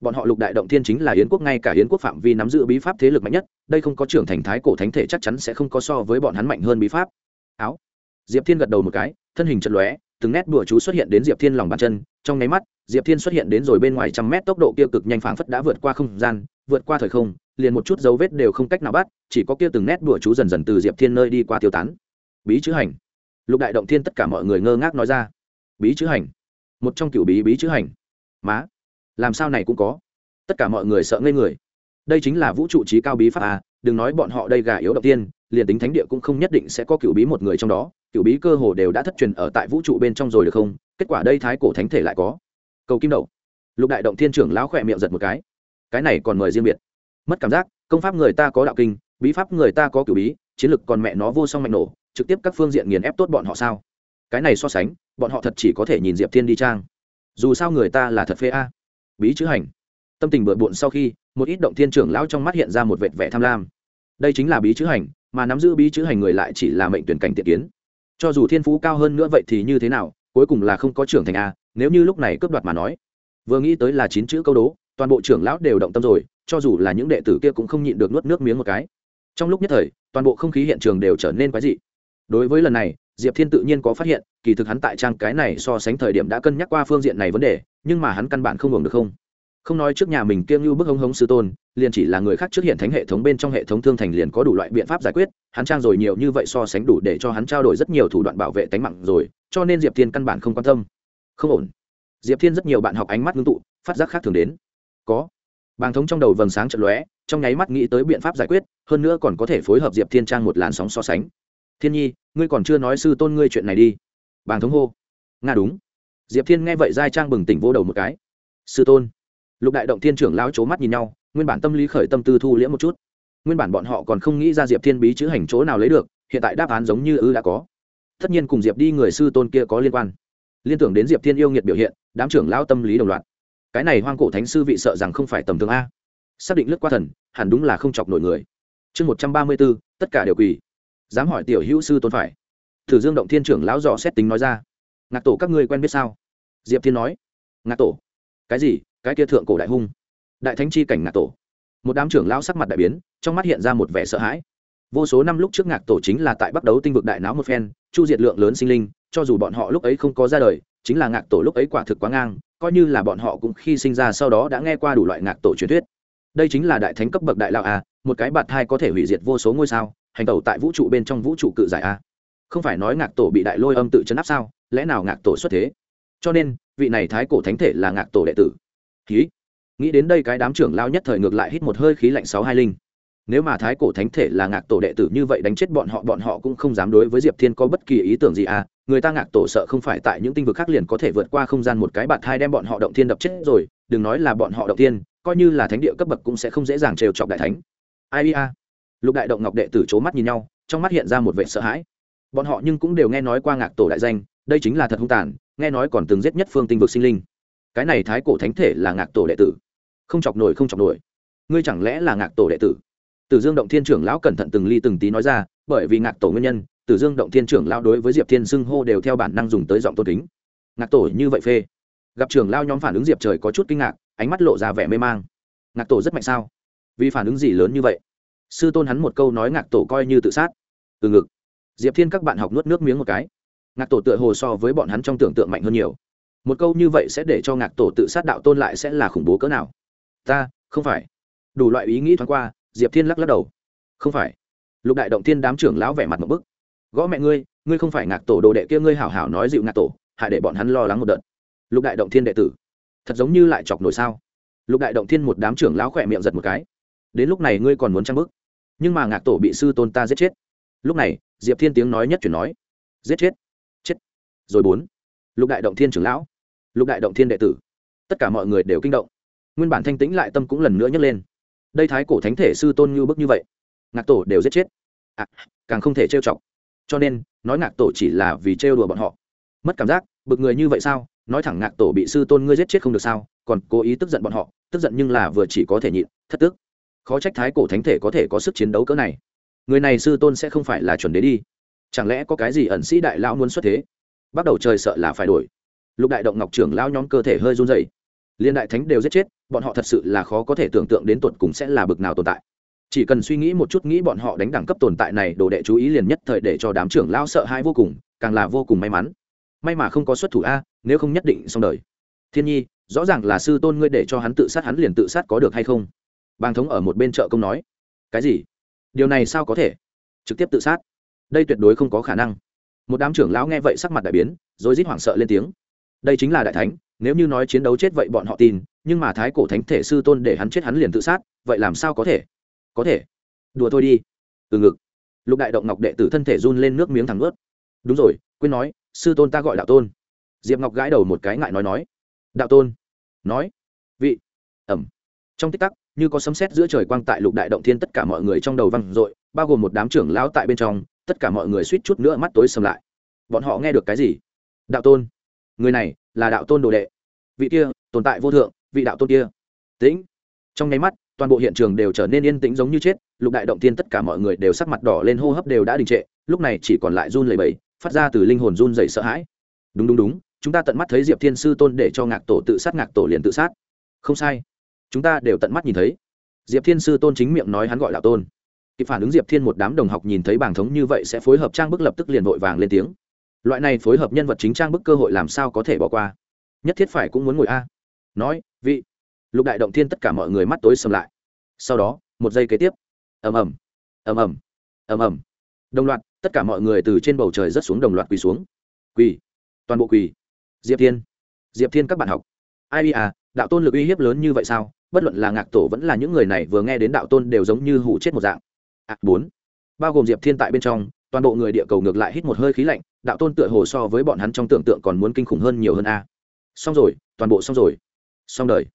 Speaker 1: bọn họ lục đại động thiên chính là yến quốc, ngay cả yến quốc phạm vi nắm giữ bí pháp thế lực mạnh nhất, đây không có trưởng thành thái cổ thánh thể chắc chắn sẽ không có so với bọn hắn mạnh hơn bí pháp. Áo. Diệp thiên gật đầu một cái, thân hình chật lóe, từng nét đùa chú xuất hiện đến diệp thiên lòng bàn chân. Trong nháy mắt, diệp thiên xuất hiện đến rồi bên ngoài trăm mét tốc độ kia cực nhanh phảng phất đã vượt qua không gian, vượt qua thời không, liền một chút dấu vết đều không cách nào bắt, chỉ có kia từng nét đùa chú dần dần từ diệp thiên nơi đi qua tiêu tán. Bí chữ hành. Lục đại động thiên tất cả mọi người ngơ ngác nói ra. Bí chữ hành. Một trong cựu bí bí chữ hành. Má làm sao này cũng có. Tất cả mọi người sợ ngây người. Đây chính là vũ trụ trí cao bí pháp à đừng nói bọn họ đây gà yếu đầu tiên, liền tính thánh địa cũng không nhất định sẽ có cựu bí một người trong đó, cựu bí cơ hồ đều đã thất truyền ở tại vũ trụ bên trong rồi được không? Kết quả đây thái cổ thánh thể lại có. Cầu kim đầu. Lục đại động thiên trưởng lão khỏe miệng giật một cái. Cái này còn mời riêng biệt. Mất cảm giác, công pháp người ta có đạo kinh, bí pháp người ta có cựu bí, chiến lực còn mẹ nó vô song mạnh nổ, trực tiếp các phương diện nghiền ép tốt bọn họ sao? Cái này so sánh, bọn họ thật chỉ có thể nhìn diệp thiên đi trang. Dù sao người ta là thật phê a bí chữ hành. Tâm tình bừa bộn sau khi, một ít động thiên trưởng lão trong mắt hiện ra một vệt vẻ tham lam. Đây chính là bí chữ hành, mà nắm giữ bí chữ hành người lại chỉ là mệnh tuyển cảnh tiện kiến. Cho dù thiên phú cao hơn nữa vậy thì như thế nào, cuối cùng là không có trưởng thành a, nếu như lúc này cướp đoạt mà nói. Vừa nghĩ tới là chín chữ câu đố, toàn bộ trưởng lão đều động tâm rồi, cho dù là những đệ tử kia cũng không nhịn được nuốt nước miếng một cái. Trong lúc nhất thời, toàn bộ không khí hiện trường đều trở nên quái dị. Đối với lần này diệp thiên tự nhiên có phát hiện, kỳ thực hắn tại trang cái này so sánh thời điểm đã cân nhắc qua phương diện này vấn đề, nhưng mà hắn căn bản không hưởng được không. Không nói trước nhà mình kiêng như bức hống hống sư tôn, liền chỉ là người khác trước hiện thánh hệ thống bên trong hệ thống thương thành liền có đủ loại biện pháp giải quyết, hắn trang rồi nhiều như vậy so sánh đủ để cho hắn trao đổi rất nhiều thủ đoạn bảo vệ tánh mạng rồi, cho nên diệp thiên căn bản không quan tâm. Không ổn. Diệp thiên rất nhiều bạn học ánh mắt ngưng tụ, phát giác khác thường đến. Có. Bàng thống trong đầu vầng sáng trận lóe, trong nháy mắt nghĩ tới biện pháp giải quyết, hơn nữa còn có thể phối hợp diệp thiên trang một làn sóng so sánh thiên nhi, ngươi còn chưa nói sư tôn ngươi chuyện này đi. Bàng thống hô. Nga đúng. Diệp thiên nghe vậy giai trang bừng tỉnh vô đầu một cái. Sư tôn. Lục đại động thiên trưởng lao c mắt nhìn nhau, nguyên bản tâm lý khởi tâm tư thu liễm một chút. Nguyên bản bọn họ còn không nghĩ ra diệp thiên bí chữ hành chỗ nào lấy được, hiện tại đáp án giống như ư đã có. Tất nhiên cùng diệp đi người sư tôn kia có liên quan. Liên tưởng đến diệp thiên yêu nghiệt biểu hiện, đám trưởng lao tâm lý đồng loạt. Cái này hoang cổ thánh sư vị sợ rằng không phải tầm thường a. Xác định lướt qua thần, hẳn đúng là không chọc nổi người. Chương một trăm ba mươi b ố tất cả đều quỳ dám hỏi tiểu hữu sư tôn phải. Thử dương động thiên trưởng lão dò xét tính nói ra. Ngạc tổ các ngươi quen biết sao? Diệp thiên nói. Ngạc tổ? Cái gì? Cái kia thượng cổ đại hung. Đại thánh chi cảnh ngạc tổ. Một đám trưởng lão sắc mặt đại biến trong mắt hiện ra một vẻ sợ hãi. Vô số năm lúc trước ngạc tổ chính là tại bắt đấu tinh vực đại náo một phen chu diệt lượng lớn sinh linh cho dù bọn họ lúc ấy không có ra đời chính là ngạc tổ lúc ấy quả thực quá ngang coi như là bọn họ cũng khi sinh ra sau đó đã nghe qua đủ loại ngạc tổ truyền thuyết. Đây chính là đại thánh cấp bậc đại lão à, một cái bạt thai có thể hủy diệt vô số ngôi sao hành tẩu tại vũ trụ bên trong vũ trụ cự giải a. Không phải nói ngạc tổ bị đại lôi âm tự chấn áp sao? Lẽ nào ngạc tổ xuất thế? Cho nên, vị này thái cổ thánh thể là ngạc tổ đệ tử. Khí nghĩ đến đây cái đám trưởng lao nhất thời ngược lại hít một hơi khí lạnh sáu hai linh. Nếu mà thái cổ thánh thể là ngạc tổ đệ tử như vậy đánh chết bọn họ bọn họ cũng không dám đối với diệp thiên có bất kỳ ý tưởng gì à? Người ta ngạc tổ sợ không phải tại những tinh vực khác liền có thể vượt qua không gian một cái bạt hai đem bọn họ động thiên đập chết rồi. Đừng nói là bọn họ động thiên, coi như là thánh địa cấp bậc cũng sẽ không dễ dàng trêu chọc đại thánh. Ai a? Lục đại động ngọc đệ tử c h ố mắt nhìn nhau, trong mắt hiện ra một vệ sợ hãi. Bọn họ nhưng cũng đều nghe nói qua ngạc tổ đại danh, đây chính là thật hung tàn, nghe nói còn từng giết nhất phương tinh vực sinh linh. Cái này thái cổ thánh thể là ngạc tổ đệ tử. Không chọc nổi, không chọc nổi. Ngươi chẳng lẽ là ngạc tổ đệ tử? Tử dương động thiên trưởng lão cẩn thận từng ly từng tí nói ra, bởi vì ngạc tổ nguyên nhân, tử dương động thiên trưởng lão đối với diệp thiên xưng hô đều theo bản năng dùng tới giọng tôn kính. Ngạc tổ như vậy phê. Gặp trưởng lao nhóm phản ứng diệp trời có chút kinh ngạc, ánh mắt lộ ra vẻ mê mang. Ngạc tổ rất mạnh sao? Vì phản ứng gì lớn như vậy? Sư tôn hắn một câu nói ngạc tổ coi như tự sát. Từ ngực. Diệp thiên các bạn học nuốt nước miếng một cái. Ngạc tổ tựa hồ so với bọn hắn trong tưởng tượng mạnh hơn nhiều. Một câu như vậy sẽ để cho ngạc tổ tự sát đạo tôn lại sẽ là khủng bố cỡ nào? Ta, không phải. Đủ loại ý nghĩ thoáng qua, diệp thiên lắc lắc đầu. Không phải. Lục đại động thiên đám trưởng lão vẻ mặt một bức. Gõ mẹ ngươi ngươi không phải ngạc tổ đồ đệ kia ngươi hảo hảo nói dịu ngạc tổ, hại để bọn hắn lo lắng một đợt. Lục đại động thiên đệ tử. Thật giống như lại chọc nổi sao? Lục đại động thiên một đám trưởng lão khỏe miệng giật một cái. Đến lúc này ngươi còn muốn trang bức? Nhưng mà ngạc tổ bị sư tôn ta giết chết. Lúc này diệp thiên tiếng nói nhất chuyển nói giết chết chết. Rồi bốn lục đại động thiên trưởng lão lục đại động thiên đệ tử tất cả mọi người đều kinh động. Nguyên bản thanh tĩnh lại tâm cũng lần nữa nhấc lên. Đây thái cổ thánh thể sư tôn như bức như vậy ngạc tổ đều giết chết. À, càng không thể trêu chọc. Cho nên nói ngạc tổ chỉ là vì trêu đùa bọn họ. Mất cảm giác bực người như vậy sao? Nói thẳng ngạc tổ bị sư tôn ngươi giết chết không được sao? Còn cố ý tức giận bọn họ tức giận nhưng là vừa chỉ có thể nhịn thất tức khó trách thái cổ thánh thể có thể có sức chiến đấu cỡ này. Người này sư tôn sẽ không phải là chuẩn đế đi. Chẳng lẽ có cái gì ẩn sĩ đại lão muốn xuất thế? Bắt đầu trời sợ là phải đổi. Lục đại động ngọc trưởng lão nhóm cơ thể hơi run dày liên đại thánh đều giết chết, bọn họ thật sự là khó có thể tưởng tượng đến tuột cùng sẽ là bực nào tồn tại. Chỉ cần suy nghĩ một chút nghĩ bọn họ đánh đẳng cấp tồn tại này, đồ đệ chú ý liền nhất thời để cho đám trưởng lão sợ hãi vô cùng, càng là vô cùng may mắn. May mà không có xuất thủ a, nếu không nhất định xong đời. Thiên nhi, rõ ràng là sư tôn ngươi để cho hắn tự sát, hắn liền tự sát có được hay không? Bàng thống ở một bên chợ công nói, cái gì? Điều này sao có thể? Trực tiếp tự sát. Đây tuyệt đối không có khả năng. Một đám trưởng lão nghe vậy sắc mặt đại biến, rồi rít hoảng sợ lên tiếng. Đây chính là đại thánh, nếu như nói chiến đấu chết vậy bọn họ tin, nhưng mà thái cổ thánh thể sư tôn để hắn chết hắn liền tự sát, vậy làm sao có thể? Có thể. Đùa thôi đi. Từ ngực. Lục đại động ngọc đệ tử thân thể run lên nước miếng thẳng ướt đúng rồi, quên nói, sư tôn ta gọi đạo tôn. Diệp ngọc gãi đầu một cái ngại nói nói. Đạo tôn. Nói. Vị. Ẩm. Trong tích tắc như có sấm sét giữa trời quang tại lục đại động thiên tất cả mọi người trong đầu văng r bao gồm một đám trưởng lão tại bên trong, tất cả mọi người suýt chút nữa mắt tối sầm lại. Bọn họ nghe được cái gì? Đạo tôn. Người này là đạo tôn đồ đệ. Vị kia, tồn tại vô thượng, vị đạo tôn kia. Tĩnh. Trong nháy mắt, toàn bộ hiện trường đều trở nên yên tĩnh giống như chết, lục đại động Thiên tất cả mọi người đều sắc mặt đỏ lên hô hấp đều đã đình trệ, lúc này chỉ còn lại run lẩy bẩy, phát ra từ linh hồn run dày sợ hãi. Đúng đúng đúng, chúng ta tận mắt thấy diệp thiên sư tôn để cho ngạc tổ tự sát, ngạc tổ liền tự sát. Không sai chúng ta đều tận mắt nhìn thấy. Diệp thiên sư tôn chính miệng nói hắn gọi đạo tôn. Kịp phản ứng diệp thiên một đám đồng học nhìn thấy bảng thống như vậy sẽ phối hợp trang bức lập tức liền vội vàng lên tiếng. Loại này phối hợp nhân vật chính trang bức cơ hội làm sao có thể bỏ qua? Nhất thiết phải cũng muốn ngồi a. Nói, vị. Lục đại động thiên tất cả mọi người mắt tối sầm lại. Sau đó, một giây kế tiếp. Ầm ầm. Ầm ầm. Ầm ầm. Đồng loạt, tất cả mọi người từ trên bầu trời rất xuống đồng loạt quỳ xuống. Quỳ. Toàn bộ quỳ. Diệp thiên. Diệp thiên các bạn học. Ai à đạo tôn lực uy hiếp lớn như vậy sao? Bất luận là ngạc tổ vẫn là những người này vừa nghe đến đạo tôn đều giống như hụ chết một dạng. À, bốn. Bao gồm diệp thiên tại bên trong toàn bộ người địa cầu ngược lại hít một hơi khí lạnh đạo tôn tựa hồ so với bọn hắn trong tưởng tượng còn muốn kinh khủng hơn nhiều hơn a. Xong rồi toàn bộ xong rồi. Xong đời.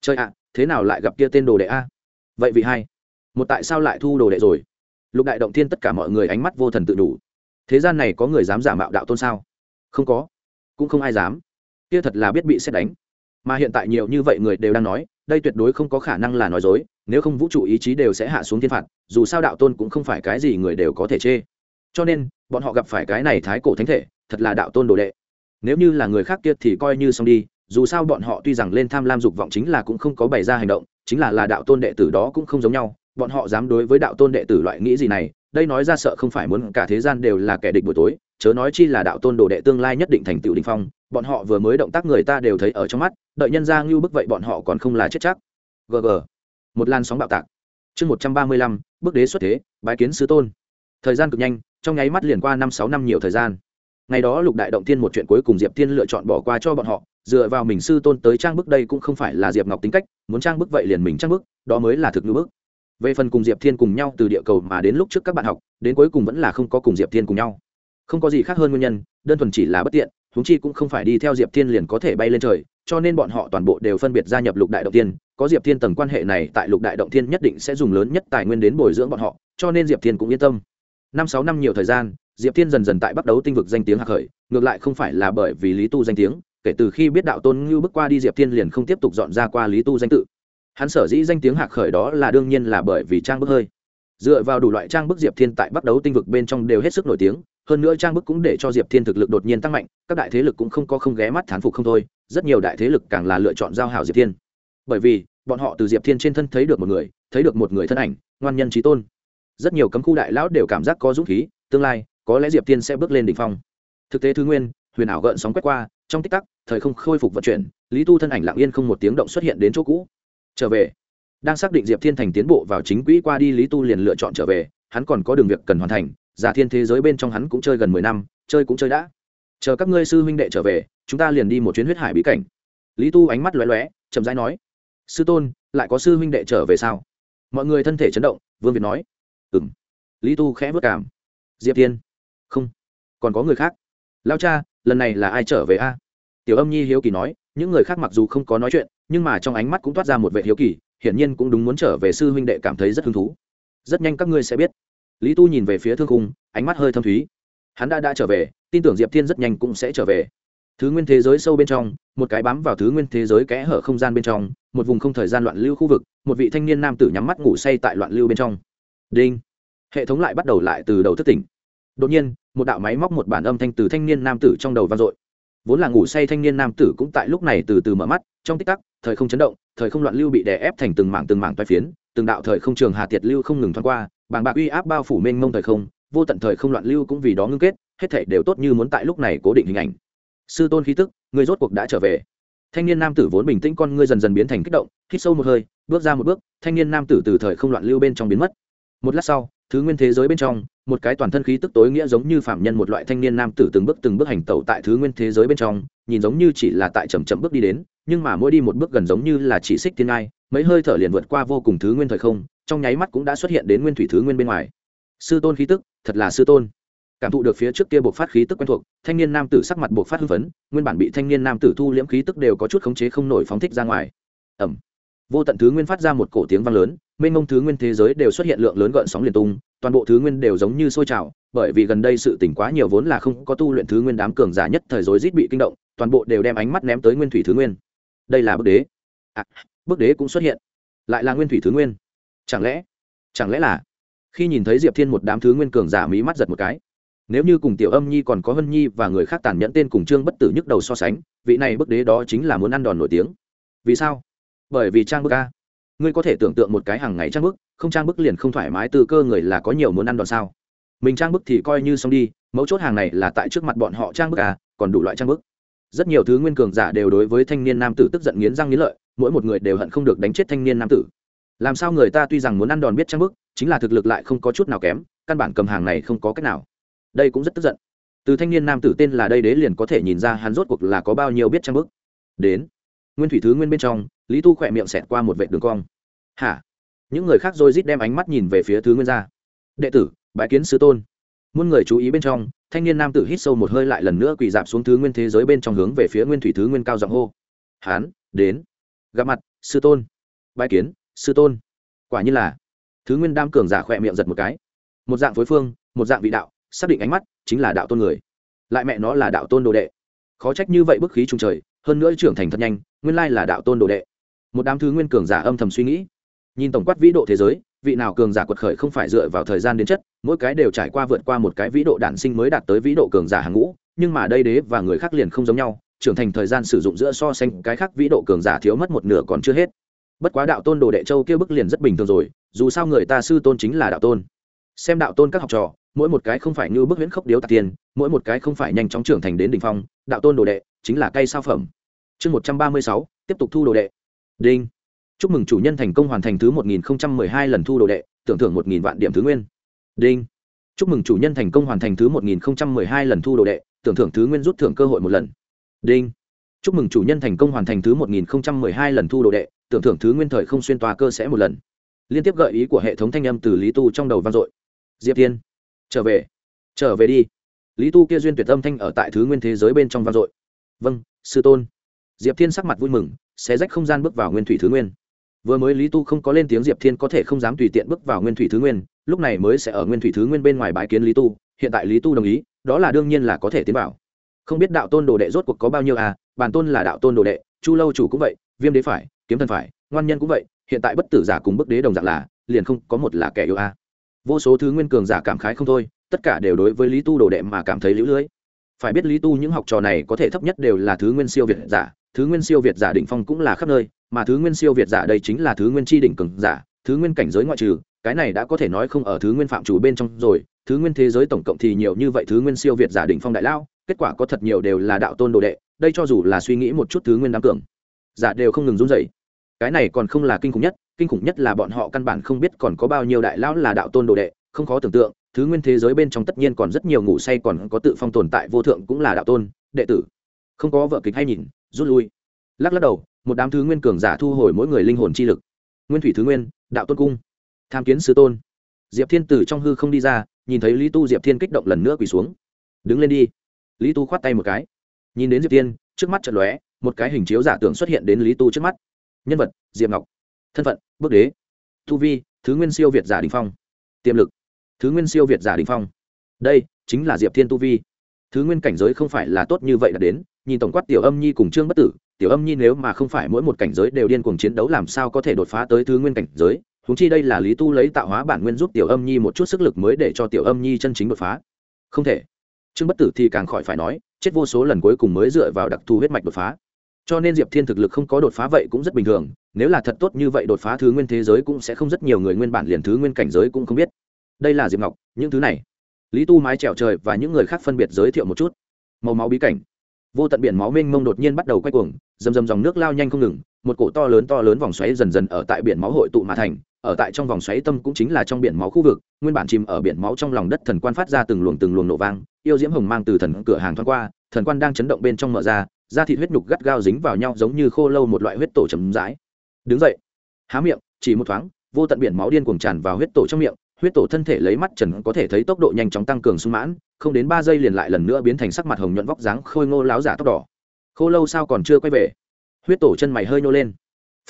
Speaker 1: Chơi ạ thế nào lại gặp kia tên đồ đệ a? Vậy vị hai một tại sao lại thu đồ đệ rồi? Lục đại động thiên tất cả mọi người ánh mắt vô thần tự đủ. Thế gian này có người dám giả mạo đạo tôn sao? Không có. Cũng không ai dám. Kia thật là biết bị xét đánh. Mà hiện tại nhiều như vậy người đều đang nói đây tuyệt đối không có khả năng là nói dối, nếu không vũ trụ ý chí đều sẽ hạ xuống thiên phạt, dù sao đạo tôn cũng không phải cái gì người đều có thể chê. Cho nên, bọn họ gặp phải cái này thái cổ thánh thể, thật là đạo tôn đồ đệ. Nếu như là người khác kia thì coi như xong đi, dù sao bọn họ tuy rằng lên tham lam dục vọng chính là cũng không có bày ra hành động, chính là là đạo tôn đệ tử đó cũng không giống nhau, bọn họ dám đối với đạo tôn đệ tử loại nghĩ gì này đây nói ra sợ không phải muốn cả thế gian đều là kẻ địch buổi tối, chớ nói chi là đạo tôn đồ đệ tương lai nhất định thành tựu đình phong, bọn họ vừa mới động tác người ta đều thấy ở trong mắt, đợi nhân ra ngưu bức vậy bọn họ còn không là chết chắc. Gg một làn sóng bạo tạc. Chương một trăm ba mươi lăm, bước đế xuất thế, bái kiến sứ tôn. Thời gian cực nhanh, trong nháy mắt liền qua năm sáu năm nhiều thời gian. Ngày đó lục đại động tiên một chuyện cuối cùng diệp tiên lựa chọn bỏ qua cho bọn họ, dựa vào mình sư tôn tới trang bức đây cũng không phải là diệp ngọc tính cách, muốn trang bức vậy liền mình trang bức, đó mới là thực ngữ bức về phần cùng diệp thiên cùng nhau từ địa cầu mà đến lúc trước các bạn học, đến cuối cùng vẫn là không có cùng diệp thiên cùng nhau. Không có gì khác hơn nguyên nhân, đơn thuần chỉ là bất tiện húng chi cũng không phải đi theo diệp thiên liền có thể bay lên trời, cho nên bọn họ toàn bộ đều phân biệt gia nhập lục đại động tiên có diệp thiên tầng quan hệ này tại lục đại động thiên nhất định sẽ dùng lớn nhất tài nguyên đến bồi dưỡng bọn họ, cho nên diệp thiên cũng yên tâm. Năm sáu năm nhiều thời gian, diệp thiên dần dần tại bắt đầu tinh vực danh tiếng hạc khởi, ngược lại không phải là bởi vì lý tu danh tiếng, kể từ khi biết đạo tôn ngưu bước qua đi diệp thiên liền không tiếp tục dọn ra qua lý tu danh tự hắn sở dĩ danh tiếng hạc khởi đó là đương nhiên là bởi vì trang bức hơi. Dựa vào đủ loại trang bức diệp thiên tại bắt đầu tinh vực bên trong đều hết sức nổi tiếng, hơn nữa trang bức cũng để cho diệp thiên thực lực đột nhiên tăng mạnh, các đại thế lực cũng không có không ghé mắt thán phục không thôi, rất nhiều đại thế lực càng là lựa chọn giao hảo diệp thiên. Bởi vì, bọn họ từ diệp thiên trên thân thấy được một người, thấy được một người thân ảnh, ngoan nhân trí tôn. Rất nhiều cấm khu đại lão đều cảm giác có dũng khí, tương lai, có lẽ diệp thiên sẽ bước lên đ ỉ n h phong. Thực tế thứ nguyên, huyền ảo gợn sóng quét qua, trong tích tắc, thời không khôi phục vận chuyển, lý tu thân ảnh lặng yên không một tiếng động xuất hiện đến chỗ cũ trở về. Đang xác định diệp thiên thành tiến bộ vào chính quỹ qua đi, lý tu liền lựa chọn trở về. Hắn còn có đường việc cần hoàn thành. Giả thiên thế giới bên trong hắn cũng chơi gần mười năm, chơi cũng chơi đã. Chờ các ngươi sư huynh đệ trở về, chúng ta liền đi một chuyến huyết hải bí cảnh. Lý tu ánh mắt lóe lóe, chậm rãi nói, sư tôn, lại có sư huynh đệ trở về sao? Mọi người thân thể chấn động, vương việt nói ừ m lý tu khẽ vất cảm, diệp thiên, không, còn có người khác. Lao cha, lần này là ai trở về a? Tiểu âm nhi hiếu kỳ nói những người khác mặc dù không có nói chuyện, nhưng mà trong ánh mắt cũng toát ra một vệ hiếu kỳ, hiển nhiên cũng đúng muốn trở về sư huynh đệ cảm thấy rất hứng thú. Rất nhanh các ngươi sẽ biết. Lý tu nhìn về phía thương khung, ánh mắt hơi thâm thúy. Hắn đã đã trở về, tin tưởng diệp thiên rất nhanh cũng sẽ trở về. Thứ nguyên thế giới sâu bên trong, một cái bám vào thứ nguyên thế giới kẽ hở không gian bên trong, một vùng không thời gian loạn lưu khu vực, một vị thanh niên nam tử nhắm mắt ngủ say tại loạn lưu bên trong. Đinh. Hệ thống lại bắt đầu lại từ đầu thất tỉnh. Đột nhiên, một đạo máy móc một bản âm thanh từ thanh niên nam tử trong đầu vang dội vốn là ngủ say thanh niên nam tử cũng tại lúc này từ từ mở mắt, trong tích tắc, thời không chấn động, thời không loạn lưu bị đè ép thành từng mảng từng mảng toai phiến, từng đạo thời không trường hà tiệt lưu không ngừng thoáng qua, bàng bạc uy áp bao phủ mênh mông thời không, vô tận thời không loạn lưu cũng vì đó ngưng kết, hết thể đều tốt như muốn tại lúc này cố định hình ảnh. Sư tôn khí tức người rốt cuộc đã trở về. Thanh niên nam tử vốn bình tĩnh con ngươi dần dần biến thành kích động, hít sâu một hơi, bước ra một bước, thanh niên nam tử từ thời không loạn lưu bên trong biến mất. Một lát sau, thứ nguyên thế giới bên trong một cái toàn thân khí tức tối nghĩa giống như phạm nhân một loại thanh niên nam tử từng bước từng bước hành tẩu tại thứ nguyên thế giới bên trong, nhìn giống như chỉ là tại chậm chậm bước đi đến, nhưng mà mỗi đi một bước gần giống như là chỉ xích thiên ngai, mấy hơi thở liền vượt qua vô cùng thứ nguyên thời không, trong nháy mắt cũng đã xuất hiện đến nguyên thủy thứ nguyên bên ngoài. Sư tôn khí tức, thật là sư tôn. Cảm thụ được phía trước kia buộc phát khí tức quen thuộc, thanh niên nam tử sắc mặt buộc phát hưng phấn, nguyên bản bị thanh niên nam tử thu liễm khí tức đều có chút khống chế không nổi phóng thích ra ngoài. Ẩm vô tận thứ nguyên phát ra một cổ tiếng vang lớn mênh mông thứ nguyên thế giới đều xuất hiện lượng lớn gợn sóng liên tung toàn bộ thứ nguyên đều giống như sôi trào bởi vì gần đây sự tỉnh quá nhiều vốn là không có tu luyện thứ nguyên đám cường giả nhất thời rối rít bị kinh động toàn bộ đều đem ánh mắt ném tới nguyên thủy thứ nguyên. Đây là bức đế. À, bức đế cũng xuất hiện. Lại là nguyên thủy thứ nguyên. Chẳng lẽ chẳng lẽ là khi nhìn thấy diệp thiên một đám thứ nguyên cường giả mí mắt giật một cái nếu như cùng tiểu âm nhi còn có hân nhi và người khác tàn nhẫn tên cùng trương bất tử nhức đầu so sánh vị này bức đế đó chính là muốn ăn đòn nổi tiếng. Vì sao? Bởi vì trang bức a. Ngươi có thể tưởng tượng một cái hàng ngày trang bức, không trang bức liền không thoải mái, từ cơ người là có nhiều muốn ăn đòn sao? Mình trang bức thì coi như xong đi, mấu chốt hàng này là tại trước mặt bọn họ trang bức à còn đủ loại trang bức. Rất nhiều thứ nguyên cường giả đều đối với thanh niên nam tử tức giận nghiến răng nghiến lợi, mỗi một người đều hận không được đánh chết thanh niên nam tử. Làm sao người ta tuy rằng muốn ăn đòn biết trang bức, chính là thực lực lại không có chút nào kém, căn bản cầm hàng này không có cách nào. Đây cũng rất tức giận. Từ thanh niên nam tử tên là đây đế liền có thể nhìn ra hắn rốt cuộc là có bao nhiêu biết trang bức. Đến nguyên thủy thứ nguyên bên trong, lý tu khỏe miệng xẹt qua một vệ đường cong. Hả? Những người khác rồi rít đem ánh mắt nhìn về phía thứ nguyên gia. Đệ tử bãi kiến sứ tôn. Muôn người chú ý bên trong, thanh niên nam tử hít sâu một hơi lại lần nữa quỳ dạp xuống thứ nguyên thế giới bên trong hướng về phía nguyên thủy thứ nguyên cao giọng hô. Hán, đến. Gặp mặt, sư tôn. Bãi kiến, sư tôn. Quả như là. Thứ nguyên đam cường giả khỏe miệng giật một cái. Một dạng phối phương, một dạng vị đạo, xác định ánh mắt chính là đạo tôn người. Lại mẹ nó là đạo tôn đồ đệ. Khó trách như vậy bức khí trung trời, hơn nữa trưởng thành thật nhanh nguyên lai là đạo tôn đồ đệ. Một đám thứ nguyên cường giả âm thầm suy nghĩ. Nhìn tổng quát vĩ độ thế giới, vị nào cường giả quật khởi không phải dựa vào thời gian đến chất, mỗi cái đều trải qua vượt qua một cái vĩ độ đản sinh mới đạt tới vĩ độ cường giả hàng ngũ, nhưng mà đây đế và người khác liền không giống nhau, trưởng thành thời gian sử dụng giữa so sánh cái khác vĩ độ cường giả thiếu mất một nửa còn chưa hết. Bất quá đạo tôn đồ đệ châu kia bức liền rất bình thường rồi, dù sao người ta sư tôn chính là đạo tôn. Xem đạo tôn các học trò, mỗi một cái không phải như bức huyễn khốc điếu tạc tiền, mỗi một cái không phải nhanh chóng trưởng thành đến đ ỉ n h phong, đạo tôn đồ đệ chính là cây sao phẩm chương một trăm ba mươi sáu, tiếp tục thu đồ đệ. Đinh. Chúc mừng chủ nhân thành công hoàn thành thứ một nghìn hai lần thu đồ đệ, tưởng thưởng một nghìn vạn điểm thứ nguyên. Đinh. Chúc mừng chủ nhân thành công hoàn thành thứ một nghìn hai lần thu đồ đệ, tưởng thưởng thứ nguyên rút thưởng cơ hội một lần. Đinh. Chúc mừng chủ nhân thành công hoàn thành thứ một nghìn hai lần thu đồ đệ, tưởng thưởng thứ nguyên thời không xuyên tòa cơ sẽ một lần. Liên tiếp gợi ý của hệ thống thanh âm từ lý tu trong đầu vang dội. Diệp thiên. Trở về. Trở về đi. Lý tu kia duyên tuyệt âm thanh ở tại thứ nguyên thế giới bên trong vang dội. Vâng sư tôn diệp thiên sắc mặt vui mừng, xé rách không gian bước vào nguyên thủy thứ nguyên. Vừa mới lý tu không có lên tiếng diệp thiên có thể không dám tùy tiện bước vào nguyên thủy thứ nguyên, lúc này mới sẽ ở nguyên thủy thứ nguyên bên ngoài bãi kiến lý tu, hiện tại lý tu đồng ý, đó là đương nhiên là có thể tiến vào. Không biết đạo tôn đồ đệ rốt cuộc có bao nhiêu à bản tôn là đạo tôn đồ đệ, chu lâu chủ cũng vậy, viêm đế phải, kiếm thần phải, ngoan nhân cũng vậy, hiện tại bất tử giả cùng bức đế đồng dạng là, liền không có một là kẻ yêu a à. vô số thứ nguyên cường giả cảm khái không thôi, tất cả đều đối với lý tu đồ đệ mà cảm thấy lũ lưới phải biết lý tu những học trò này có thể thấp nhất đều là thứ nguyên siêu việt giả, thứ nguyên siêu việt giả đỉnh phong cũng là khắp nơi, mà thứ nguyên siêu việt giả đây chính là thứ nguyên chi đỉnh cường giả, thứ nguyên cảnh giới ngoại trừ, cái này đã có thể nói không ở thứ nguyên phạm chủ bên trong rồi, thứ nguyên thế giới tổng cộng thì nhiều như vậy thứ nguyên siêu việt giả đỉnh phong đại lao, kết quả có thật nhiều đều là đạo tôn đồ đệ, đây cho dù là suy nghĩ một chút thứ nguyên đám cường giả đều không ngừng run dậy cái này còn không là kinh khủng nhất, kinh khủng nhất là bọn họ căn bản không biết còn có bao nhiêu đại lão là đạo tôn đồ đệ, không khó tưởng tượng thứ nguyên thế giới bên trong tất nhiên còn rất nhiều ngủ say còn có tự phong tồn tại vô thượng cũng là đạo tôn, đệ tử. Không có vợ kịch hay nhìn, rút lui. Lắc lắc đầu, một đám thứ nguyên cường giả thu hồi mỗi người linh hồn chi lực. Nguyên thủy thứ nguyên, đạo tôn cung. Tham kiến sứ tôn. Diệp thiên tử trong hư không đi ra, nhìn thấy lý tu diệp thiên kích động lần nữa quỳ xuống. Đứng lên đi. Lý tu khoát tay một cái. Nhìn đến diệp thiên, trước mắt trận lóe, một cái hình chiếu giả tưởng xuất hiện đến lý tu trước mắt. Nhân vật, diệp ngọc. Thân phận, bước đế. Thu vi, thứ nguyên siêu việt giả đình phong. Tiềm lực thứ nguyên siêu việt giả đình phong. Đây chính là diệp thiên tu vi. Thứ nguyên cảnh giới không phải là tốt như vậy đã đến, nhìn tổng quát tiểu âm nhi cùng trương bất tử, tiểu âm nhi nếu mà không phải mỗi một cảnh giới đều điên cuồng chiến đấu làm sao có thể đột phá tới thứ nguyên cảnh giới? Húng chi đây là lý tu lấy tạo hóa bản nguyên giúp tiểu âm nhi một chút sức lực mới để cho tiểu âm nhi chân chính đột phá. Không thể. Trương bất tử thì càng khỏi phải nói, chết vô số lần cuối cùng mới dựa vào đặc thù huyết mạch đột phá. Cho nên diệp thiên thực lực không có đột phá vậy cũng rất bình thường, nếu là thật tốt như vậy đột phá thứ nguyên thế giới cũng sẽ không rất nhiều người nguyên bản liền thứ nguyên cảnh giới cũng không biết đây là diệp ngọc, những thứ này. Lý tu mái trèo trời và những người khác phân biệt giới thiệu một chút. Màu máu bí cảnh. Vô tận biển máu mênh mông đột nhiên bắt đầu quay cuồng, rầm rầm dòng nước lao nhanh không ngừng, một cổ to lớn to lớn vòng xoáy dần dần ở tại biển máu hội tụ mà thành, ở tại trong vòng xoáy tâm cũng chính là trong biển máu khu vực, nguyên bản chìm ở biển máu trong lòng đất thần quan phát ra từng luồng từng luồng nổ vang, yêu diễm hồng mang từ thần cửa hàng thoáng qua, thần quan đang chấn động bên trong mở ra, da thịt huyết nhục gắt gao dính vào nhau giống như khô lâu một loại huyết tổ chấm rãi. Đứng dậy. Há miệng, chỉ một thoáng, vô tận biển máu điên cuồng tràn vào huyết tổ trong miệng huyết tổ thân thể lấy mắt trần có thể thấy tốc độ nhanh chóng tăng cường sung mãn, không đến ba giây liền lại lần nữa biến thành sắc mặt hồng nhuận vóc dáng khôi ngô láo giả tóc đỏ. Khô lâu sao còn chưa quay về? Huyết tổ chân mày hơi nhô lên.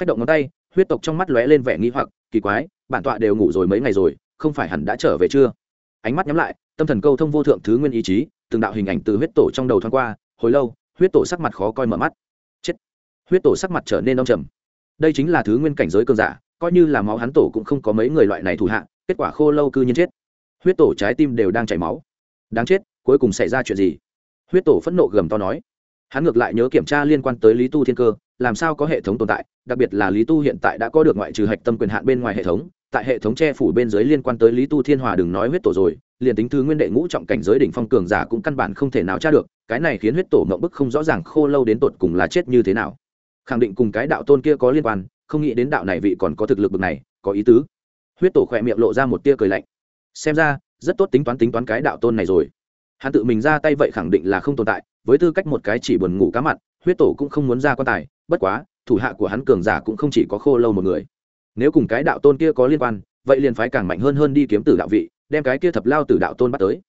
Speaker 1: Phách động ngón tay, huyết tộc trong mắt lóe lên vẻ nghi hoặc, kỳ quái, bản tọa đều ngủ rồi mấy ngày rồi, không phải hẳn đã trở về chưa? Ánh mắt nhắm lại, tâm thần câu thông vô thượng thứ nguyên ý chí, từng đạo hình ảnh từ huyết tổ trong đầu thoáng qua, hồi lâu, huyết tổ sắc mặt khó coi mở mắt. Chết! Huyết tổ sắc mặt trở nên đông trầm. Đây chính là thứ nguyên cảnh giới cơn giả, coi như là máu hắn tổ cũng không có mấy người loại này thủ hạ kết quả khô lâu cư nhiên chết. Huyết tổ trái tim đều đang chảy máu. Đáng chết, cuối cùng xảy ra chuyện gì? Huyết tổ phẫn nộ gầm to nói. Hắn ngược lại nhớ kiểm tra liên quan tới lý tu thiên cơ, làm sao có hệ thống tồn tại, đặc biệt là lý tu hiện tại đã có được ngoại trừ hạch tâm quyền hạn bên ngoài hệ thống, tại hệ thống che phủ bên dưới liên quan tới lý tu thiên hòa đừng nói huyết tổ rồi, liền tính Thư nguyên đệ ngũ trọng cảnh giới đỉnh phong cường giả cũng căn bản không thể nào tra được, cái này khiến huyết tổ mộng bức không rõ ràng khô lâu đến tột cùng là chết như thế nào. Khẳng định cùng cái đạo tôn kia có liên quan, không nghĩ đến đạo này vị còn có thực lực bực này, có ý tứ huyết tổ khỏe miệng lộ ra một tia cười lạnh. Xem ra, rất tốt tính toán tính toán cái đạo tôn này rồi. Hắn tự mình ra tay vậy khẳng định là không tồn tại, với tư cách một cái chỉ buồn ngủ cá mặt huyết tổ cũng không muốn ra quan tài, bất quá, thủ hạ của hắn cường giả cũng không chỉ có khô lâu một người. Nếu cùng cái đạo tôn kia có liên quan, vậy liền phái càng mạnh hơn hơn đi kiếm tử đạo vị, đem cái kia thập lao tử đạo tôn bắt tới.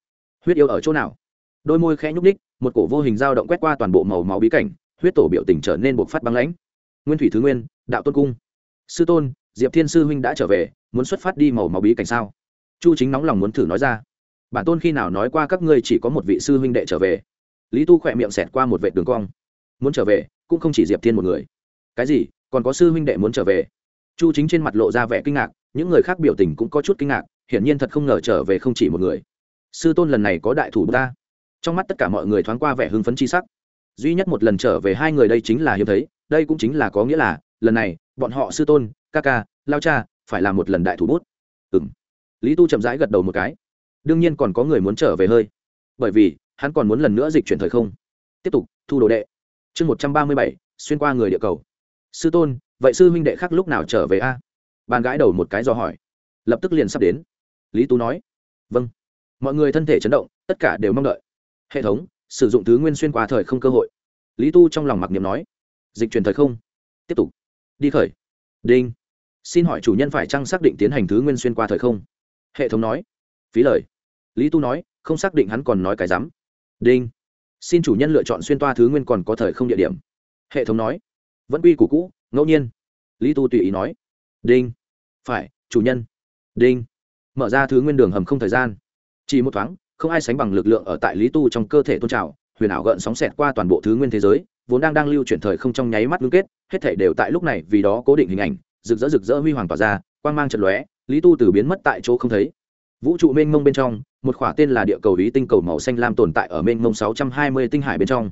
Speaker 1: Huyết yêu ở chỗ nào? Đôi môi khẽ nhúc ních một cổ vô hình dao động quét qua toàn bộ màu máu bí cảnh, huyết tổ biểu tình trở nên buộc phát băng lãnh. Nguyên thủy thứ nguyên, đạo tôn cung. Sư tôn diệp thiên sư huynh đã trở về, muốn xuất phát đi màu màu bí cảnh sao? Chu chính nóng lòng muốn thử nói ra. Bản tôn khi nào nói qua các ngươi chỉ có một vị sư huynh đệ trở về? Lý tu khỏe miệng xẹt qua một vệ đường cong. Muốn trở về, cũng không chỉ diệp thiên một người. Cái gì? Còn có sư huynh đệ muốn trở về? Chu chính trên mặt lộ ra vẻ kinh ngạc, những người khác biểu tình cũng có chút kinh ngạc, hiển nhiên thật không ngờ trở về không chỉ một người. Sư tôn lần này có đại thủ ta. Trong mắt tất cả mọi người thoáng qua vẻ hưng phấn chi sắc. Duy nhất một lần trở về hai người đây chính là hiếm thấy, đây cũng chính là có nghĩa là, lần này, bọn họ sư tôn ca ca, lao cha, phải là một lần đại thủ bút. Ừng lý tu chậm rãi gật đầu một cái. Đương nhiên còn có người muốn trở về hơi. Bởi vì, hắn còn muốn lần nữa dịch chuyển thời không. Tiếp tục, thu đồ đệ. Chương một trăm ba mươi bảy, xuyên qua người địa cầu. Sư tôn, vậy sư huynh đệ khác lúc nào trở về a? Bàn gãi đầu một cái do hỏi. Lập tức liền sắp đến. Lý tú nói. Vâng. Mọi người thân thể chấn động, tất cả đều mong đợi. Hệ thống, sử dụng thứ nguyên xuyên qua thời không cơ hội. Lý tu trong lòng mặc niệm nói. Dịch chuyển thời không. Tiếp tục. Đi khởi. Đinh xin hỏi chủ nhân phải chăng xác định tiến hành thứ nguyên xuyên qua thời không? Hệ thống nói. Phí lời. Lý tu nói, không xác định hắn còn nói cái rắm. Đinh. Xin chủ nhân lựa chọn xuyên toa thứ nguyên còn có thời không địa điểm. Hệ thống nói. Vẫn quy củ cũ, ngẫu nhiên. Lý tu tùy ý nói. Đinh. Phải, chủ nhân. Đinh. Mở ra thứ nguyên đường hầm không thời gian. Chỉ một thoáng, không ai sánh bằng lực lượng ở tại lý tu trong cơ thể tôn trào, huyền ảo gợn sóng xẹt qua toàn bộ thứ nguyên thế giới, vốn đang đang lưu chuyển thời không trong nháy mắt ngưng kết, hết thể đều tại lúc này vì đó cố định hình ảnh rực rỡ rực rỡ huy hoàng tỏa ra, quang mang trận lóe, lý tu từ biến mất tại chỗ không thấy. Vũ trụ mênh mông bên trong, một khỏa tên là địa cầu ý tinh cầu màu xanh lam tồn tại ở mênh mông sáu trăm hai mươi tinh hải bên trong.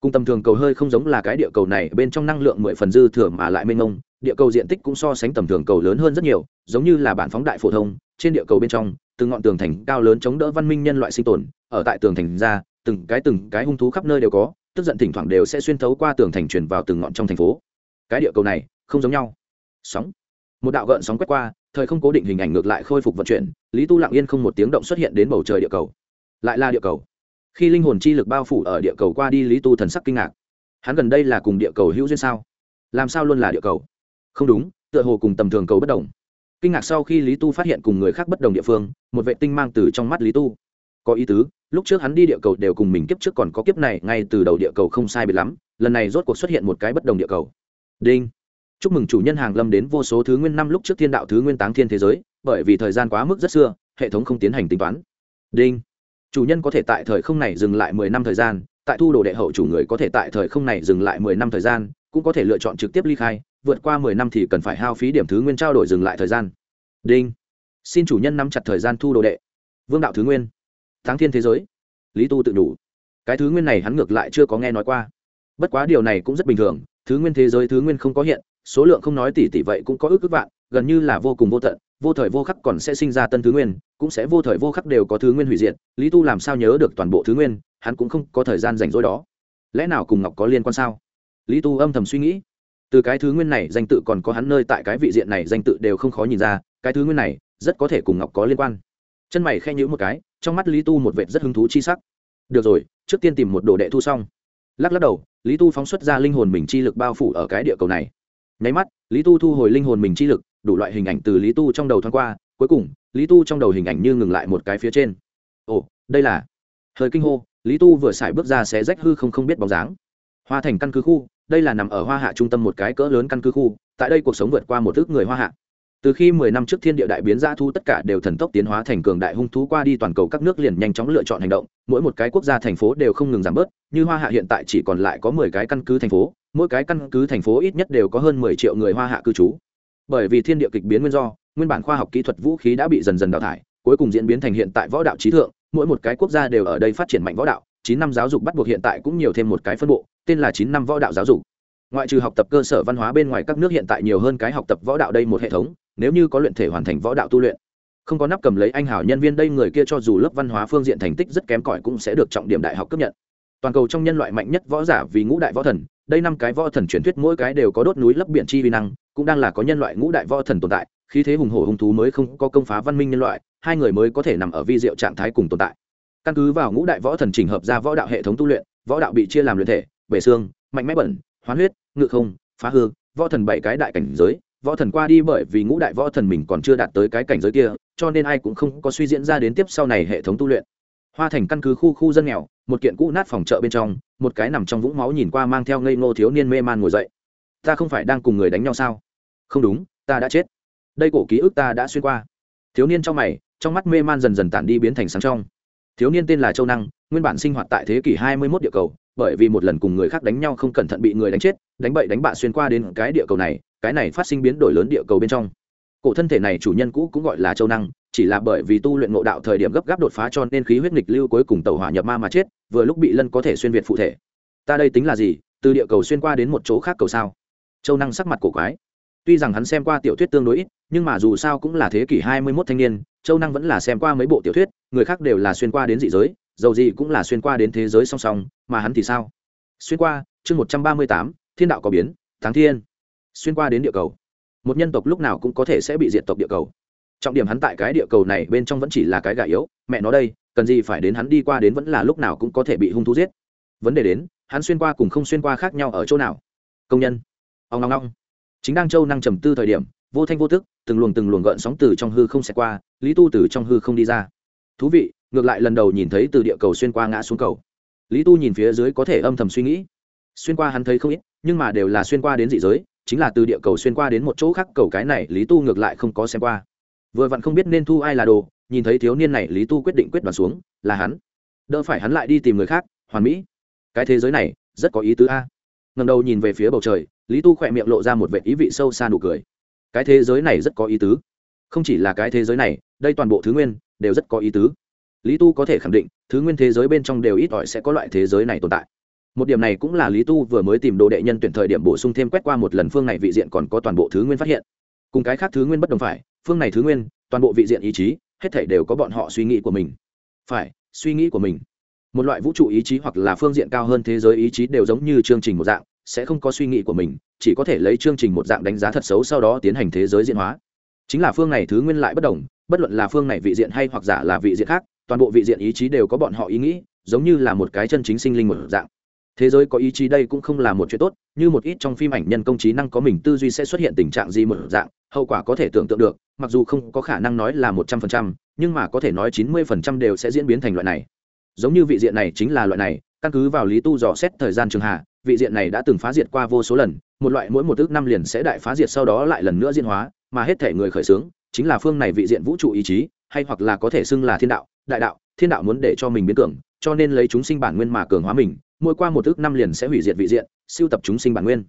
Speaker 1: Cùng tầm thường cầu hơi không giống là cái địa cầu này, bên trong năng lượng mười phần dư thừa mà lại mênh mông, địa cầu diện tích cũng so sánh tầm thường cầu lớn hơn rất nhiều, giống như là bản phóng đại phổ thông, trên địa cầu bên trong, từng ngọn tường thành cao lớn chống đỡ văn minh nhân loại sinh tồn, ở tại tường thành ra, từng cái từng cái hung thú khắp nơi đều có, tức giận thỉnh thoảng đều sẽ xuyên thấu qua tường thành truyền vào từng ngọn trong thành phố. Cái địa cầu này, không giống nhau sóng. Một đạo gợn sóng quét qua, thời không cố định hình ảnh ngược lại khôi phục vận chuyển, lý tu lặng yên không một tiếng động xuất hiện đến bầu trời địa cầu. Lại là địa cầu. Khi linh hồn chi lực bao phủ ở địa cầu qua đi, lý tu thần sắc kinh ngạc. Hắn gần đây là cùng địa cầu hữu duyên sao? Làm sao luôn là địa cầu? Không đúng, tựa hồ cùng tầm thường cầu bất đồng. Kinh ngạc sau khi lý tu phát hiện cùng người khác bất đồng địa phương, một vệ tinh mang từ trong mắt lý tu. Có ý tứ, lúc trước hắn đi địa cầu đều cùng mình kiếp trước còn có kiếp này, ngay từ đầu địa cầu không sai biệt lắm, lần này rốt cuộc xuất hiện một cái bất đồng địa cầu. Đinh chúc mừng chủ nhân hàng lâm đến vô số thứ nguyên năm lúc trước thiên đạo thứ nguyên táng thiên thế giới, bởi vì thời gian quá mức rất xưa, hệ thống không tiến hành tính toán. Đinh. Chủ nhân có thể tại thời không này dừng lại mười năm thời gian, tại thu đồ đệ hậu chủ người có thể tại thời không này dừng lại mười năm thời gian, cũng có thể lựa chọn trực tiếp ly khai, vượt qua mười năm thì cần phải hao phí điểm thứ nguyên trao đổi dừng lại thời gian. Đinh. Xin chủ nhân nắm chặt thời gian thu đồ đệ. Vương đạo thứ nguyên. Tháng thiên thế giới. Lý tu tự đủ. Cái thứ nguyên này hắn ngược lại chưa có nghe nói qua. Bất quá điều này cũng rất bình thường, thứ nguyên thế giới thứ nguyên không có hiện số lượng không nói tỷ tỷ vậy cũng có ước ước vạn, gần như là vô cùng vô tận, vô thời vô khắc còn sẽ sinh ra tân thứ nguyên, cũng sẽ vô thời vô khắc đều có thứ nguyên hủy diệt, lý tu làm sao nhớ được toàn bộ thứ nguyên, hắn cũng không có thời gian rảnh rỗi đó. Lẽ nào cùng ngọc có liên quan sao? Lý tu âm thầm suy nghĩ. Từ cái thứ nguyên này danh tự còn có hắn nơi tại cái vị diện này danh tự đều không khó nhìn ra, cái thứ nguyên này rất có thể cùng ngọc có liên quan. Chân mày khen nhữ một cái, trong mắt lý tu một vệt rất hứng thú chi sắc. Được rồi, trước tiên tìm một đồ đệ thu xong. Lắc lắc đầu, lý tu phóng xuất ra linh hồn mình chi lực bao phủ ở cái địa cầu này nháy mắt, lý tu thu hồi linh hồn mình chi lực, đủ loại hình ảnh từ lý tu trong đầu thoáng qua, cuối cùng, lý tu trong đầu hình ảnh như ngừng lại một cái phía trên. Ồ, đây là hơi kinh hô, lý tu vừa xài bước ra sẽ rách hư không không biết bóng dáng. Hoa thành căn cứ khu, đây là nằm ở hoa hạ trung tâm một cái cỡ lớn căn cứ khu, tại đây cuộc sống vượt qua một thước người hoa hạ. Từ khi mười năm trước thiên địa đại biến dã thu tất cả đều thần tốc tiến hóa thành cường đại hung thú qua đi toàn cầu các nước liền nhanh chóng lựa chọn hành động, mỗi một cái quốc gia thành phố đều không ngừng giảm bớt, như hoa hạ hiện tại chỉ còn lại có mười cái căn cứ thành phố mỗi cái căn cứ thành phố ít nhất đều có hơn mười triệu người hoa hạ cư trú. Bởi vì thiên địa kịch biến nguyên do, nguyên bản khoa học kỹ thuật vũ khí đã bị dần dần đào thải, cuối cùng diễn biến thành hiện tại võ đạo trí thượng, mỗi một cái quốc gia đều ở đây phát triển mạnh võ đạo, chín năm giáo dục bắt buộc hiện tại cũng nhiều thêm một cái phân bộ, tên là chín năm võ đạo giáo dục. Ngoại trừ học tập cơ sở văn hóa bên ngoài các nước hiện tại nhiều hơn cái học tập võ đạo đây một hệ thống, nếu như có luyện thể hoàn thành võ đạo tu luyện. Không có nắp cầm lấy anh hảo nhân viên đây người kia cho dù lớp văn hóa phương diện thành tích rất kém cỏi cũng sẽ được trọng điểm đại học cấp nhận. Toàn cầu trong nhân loại mạnh nhất võ giả vì ngũ đại võ thần đây năm cái võ thần truyền thuyết mỗi cái đều có đốt núi lấp biển chi vi năng, cũng đang là có nhân loại ngũ đại võ thần tồn tại khi thế hùng hổ hung thú mới không có công phá văn minh nhân loại, hai người mới có thể nằm ở vi diệu trạng thái cùng tồn tại. Căn cứ vào ngũ đại võ thần chỉnh hợp ra võ đạo hệ thống tu luyện, võ đạo bị chia làm luyện thể, bể xương, mạnh mẽ bẩn, hoán huyết, ngự không, phá hư, võ thần bảy cái đại cảnh giới, võ thần qua đi bởi vì ngũ đại võ thần mình còn chưa đạt tới cái cảnh giới kia, cho nên ai cũng không có suy diễn ra đến tiếp sau này hệ thống tu luyện hoa thành căn cứ khu khu dân nghèo, một kiện cũ nát phòng chợ bên trong, một cái nằm trong vũng máu nhìn qua mang theo ngây ngô thiếu niên mê man ngồi dậy. Ta không phải đang cùng người đánh nhau sao? Không đúng, ta đã chết. Đây cổ ký ức ta đã xuyên qua. Thiếu niên trong mày, trong mắt mê man dần dần tản đi biến thành sáng trong. Thiếu niên tên là châu năng, nguyên bản sinh hoạt tại thế kỷ 21 địa cầu, bởi vì một lần cùng người khác đánh nhau không cẩn thận bị người đánh chết, đánh bậy đánh bạ xuyên qua đến cái địa cầu này, cái này phát sinh biến đổi lớn địa cầu bên trong. Cổ thân thể này chủ nhân cũ cũng gọi là châu năng chỉ là bởi vì tu luyện ngộ đạo thời điểm gấp gáp đột phá cho nên khí huyết nghịch lưu cuối cùng tàu hỏa nhập ma mà chết, vừa lúc bị lân có thể xuyên việt phụ thể. Ta đây tính là gì? Từ địa cầu xuyên qua đến một chỗ khác cầu sao? Châu năng sắc mặt cổ quái. Tuy rằng hắn xem qua tiểu thuyết tương đối ít, nhưng mà dù sao cũng là thế kỷ hai mươi 21 thanh niên, châu năng vẫn là xem qua mấy bộ tiểu thuyết, người khác đều là xuyên qua đến dị giới, dầu gì cũng là xuyên qua đến thế giới song song, mà hắn thì sao? Xuyên qua, chương một trăm ba mươi tám, thiên đạo có biến tháng thiên. Xuyên qua đến địa cầu. Một nhân tộc lúc nào cũng có thể sẽ bị diệt tộc địa cầu trọng điểm hắn tại cái địa cầu này bên trong vẫn chỉ là cái gà yếu, mẹ nó đây, cần gì phải đến hắn đi qua đến vẫn là lúc nào cũng có thể bị hung thú giết. Vấn đề đến, hắn xuyên qua cùng không xuyên qua khác nhau ở chỗ nào? Công nhân. Ông long long chính đang châu năng trầm tư thời điểm, vô thanh vô tức, từng luồng từng luồng gợn sóng từ trong hư không xẹt qua, lý tu từ trong hư không đi ra. Thú vị, ngược lại lần đầu nhìn thấy từ địa cầu xuyên qua ngã xuống cầu. Lý tu nhìn phía dưới có thể âm thầm suy nghĩ. Xuyên qua hắn thấy không ít, nhưng mà đều là xuyên qua đến dị giới, chính là từ địa cầu xuyên qua đến một chỗ khác cầu cái này lý tu ngược lại không có xem qua vừa vặn không biết nên thu ai là đồ, nhìn thấy thiếu niên này lý tu quyết định quyết đoán xuống, là hắn. Đỡ phải hắn lại đi tìm người khác, hoàn mỹ. Cái thế giới này, rất có ý tứ a. Ngầm đầu nhìn về phía bầu trời, lý tu khỏe miệng lộ ra một vệ ý vị sâu xa nụ cười. Cái thế giới này rất có ý tứ. Không chỉ là cái thế giới này, đây toàn bộ thứ nguyên, đều rất có ý tứ. Lý tu có thể khẳng định, thứ nguyên thế giới bên trong đều ít ỏi sẽ có loại thế giới này tồn tại. Một điểm này cũng là lý tu vừa mới tìm đồ đệ nhân tuyển thời điểm bổ sung thêm quét qua một lần phương này vị diện còn có toàn bộ thứ nguyên phát hiện cùng cái khác thứ nguyên bất đồng phải, phương này thứ nguyên, toàn bộ vị diện ý chí, hết thể đều có bọn họ suy nghĩ của mình. Phải, suy nghĩ của mình. Một loại vũ trụ ý chí hoặc là phương diện cao hơn thế giới ý chí đều giống như chương trình một dạng, sẽ không có suy nghĩ của mình, chỉ có thể lấy chương trình một dạng đánh giá thật xấu sau đó tiến hành thế giới diễn hóa. Chính là phương này thứ nguyên lại bất đồng, bất luận là phương này vị diện hay hoặc giả là vị diện khác, toàn bộ vị diện ý chí đều có bọn họ ý nghĩ, giống như là một cái chân chính sinh linh một dạng thế giới có ý chí đây cũng không là một chuyện tốt, như một ít trong phim ảnh nhân công trí năng có mình tư duy sẽ xuất hiện tình trạng gì một dạng, hậu quả có thể tưởng tượng được, mặc dù không có khả năng nói là một trăm phần trăm, nhưng mà có thể nói chín mươi phần trăm đều sẽ diễn biến thành loại này. Giống như vị diện này chính là loại này, căn cứ vào lý tu dò xét thời gian trường hạ, vị diện này đã từng phá diệt qua vô số lần, một loại mỗi một ước năm liền sẽ đại phá diệt sau đó lại lần nữa diễn hóa, mà hết thể người khởi xướng, chính là phương này vị diện vũ trụ ý chí, hay hoặc là có thể xưng là thiên đạo, đại đạo, thiên đạo muốn để cho mình biến tưởng, cho nên lấy chúng sinh bản nguyên mà cường hóa mình mỗi qua một ước năm liền sẽ hủy diệt vị diện, siêu tập chúng sinh bản nguyên.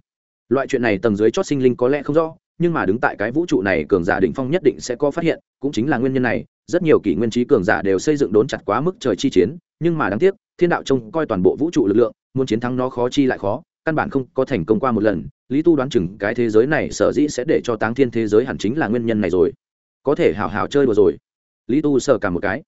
Speaker 1: Loại chuyện này tầng dưới chót sinh linh có lẽ không rõ, nhưng mà đứng tại cái vũ trụ này, cường giả đỉnh phong nhất định sẽ có phát hiện, cũng chính là nguyên nhân này, rất nhiều kỷ nguyên trí cường giả đều xây dựng đốn chặt quá mức trời chi chiến, nhưng mà đáng tiếc, thiên đạo trông coi toàn bộ vũ trụ lực lượng, muốn chiến thắng nó khó chi lại khó, căn bản không có thành công qua một lần, lý tu đoán chừng cái thế giới này sở dĩ sẽ để cho táng thiên thế giới hẳn chính là nguyên nhân này rồi. Có thể hào hào chơi đùa rồi. Lý tu sợ cả một cái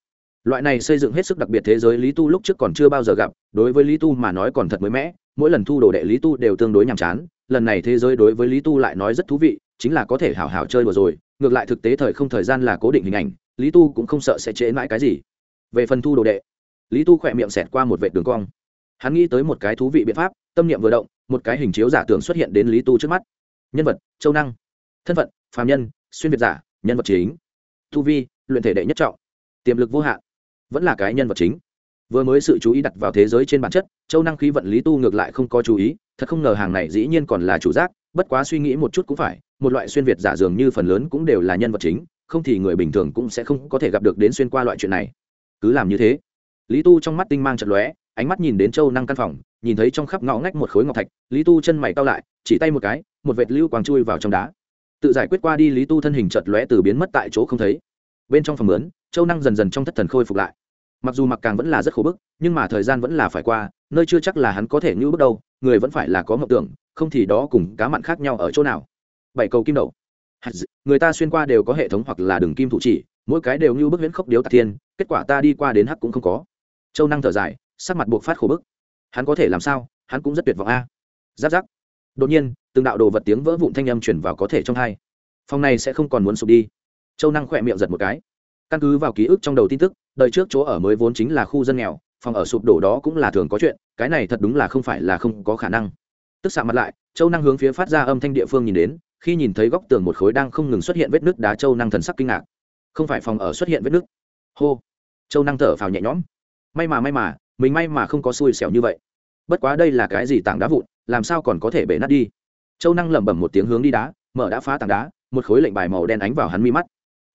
Speaker 1: loại này xây dựng hết sức đặc biệt thế giới lý tu lúc trước còn chưa bao giờ gặp, đối với lý tu mà nói còn thật mới mẻ, mỗi lần thu đồ đệ lý tu đều tương đối nhàm chán, lần này thế giới đối với lý tu lại nói rất thú vị, chính là có thể hào hào chơi vừa rồi, ngược lại thực tế thời không thời gian là cố định hình ảnh, lý tu cũng không sợ sẽ trễ mãi cái gì. Về phần thu đồ đệ, lý tu khỏe miệng xẹt qua một vệ đường cong. Hắn nghĩ tới một cái thú vị biện pháp, tâm niệm vừa động, một cái hình chiếu giả tưởng xuất hiện đến lý tu trước mắt. Nhân vật, châu năng. Thân phận, phàm nhân, xuyên việt giả, nhân vật chính. Tu vi, luyện thể đệ nhất trọng. Tiềm lực vô hạn vẫn là cái nhân vật chính. Vừa mới sự chú ý đặt vào thế giới trên bản chất, châu năng khí vận lý tu ngược lại không có chú ý, thật không ngờ hàng này dĩ nhiên còn là chủ giác, bất quá suy nghĩ một chút cũng phải, một loại xuyên việt giả dường như phần lớn cũng đều là nhân vật chính, không thì người bình thường cũng sẽ không có thể gặp được đến xuyên qua loại chuyện này. Cứ làm như thế. Lý tu trong mắt tinh mang trận lóe, ánh mắt nhìn đến châu năng căn phòng, nhìn thấy trong khắp ngõ ngách một khối ngọc thạch, lý tu chân mày cao lại, chỉ tay một cái, một vệt lưu quang chui vào trong đá. Tự giải quyết qua đi, lý tu thân hình chợt lóe từ biến mất tại chỗ không thấy. Bên trong phòng lớn châu năng dần dần trong thất thần khôi phục lại. Mặc dù mặc càng vẫn là rất khổ bức, nhưng mà thời gian vẫn là phải qua, nơi chưa chắc là hắn có thể như bước đâu, người vẫn phải là có mộng tưởng, không thì đó cùng cá mặn khác nhau ở chỗ nào. Bảy cầu kim đầu. Người ta xuyên qua đều có hệ thống hoặc là đường kim thủ chỉ, mỗi cái đều như bức huyễn khốc điếu tạc thiên, kết quả ta đi qua đến hắc cũng không có. Châu năng thở dài, sắc mặt buộc phát khổ bức. Hắn có thể làm sao? Hắn cũng rất tuyệt vọng a. Giáp giáp. Đột nhiên, từng đạo đồ vật tiếng vỡ vụn thanh âm chuyển vào có thể trong hai. Phòng này sẽ không còn muốn sụp đi. Châu năng khỏe miệng giật một cái căn cứ vào ký ức trong đầu tin tức, đời trước chỗ ở mới vốn chính là khu dân nghèo, phòng ở sụp đổ đó cũng là thường có chuyện, cái này thật đúng là không phải là không có khả năng. Tức xạ mặt lại, châu năng hướng phía phát ra âm thanh địa phương nhìn đến, khi nhìn thấy góc tường một khối đang không ngừng xuất hiện vết nứt đá, châu năng thần sắc kinh ngạc. Không phải phòng ở xuất hiện vết nứt. Hô. Châu năng thở phào nhẹ nhõm. May mà may mà, mình may mà không có xui xẻo như vậy. Bất quá đây là cái gì tảng đá vụn, làm sao còn có thể bể nát đi? Châu năng lẩm bẩm một tiếng hướng đi đá, mở đã phá tảng đá, một khối lệnh bài màu đen ánh vào hắn mi mắt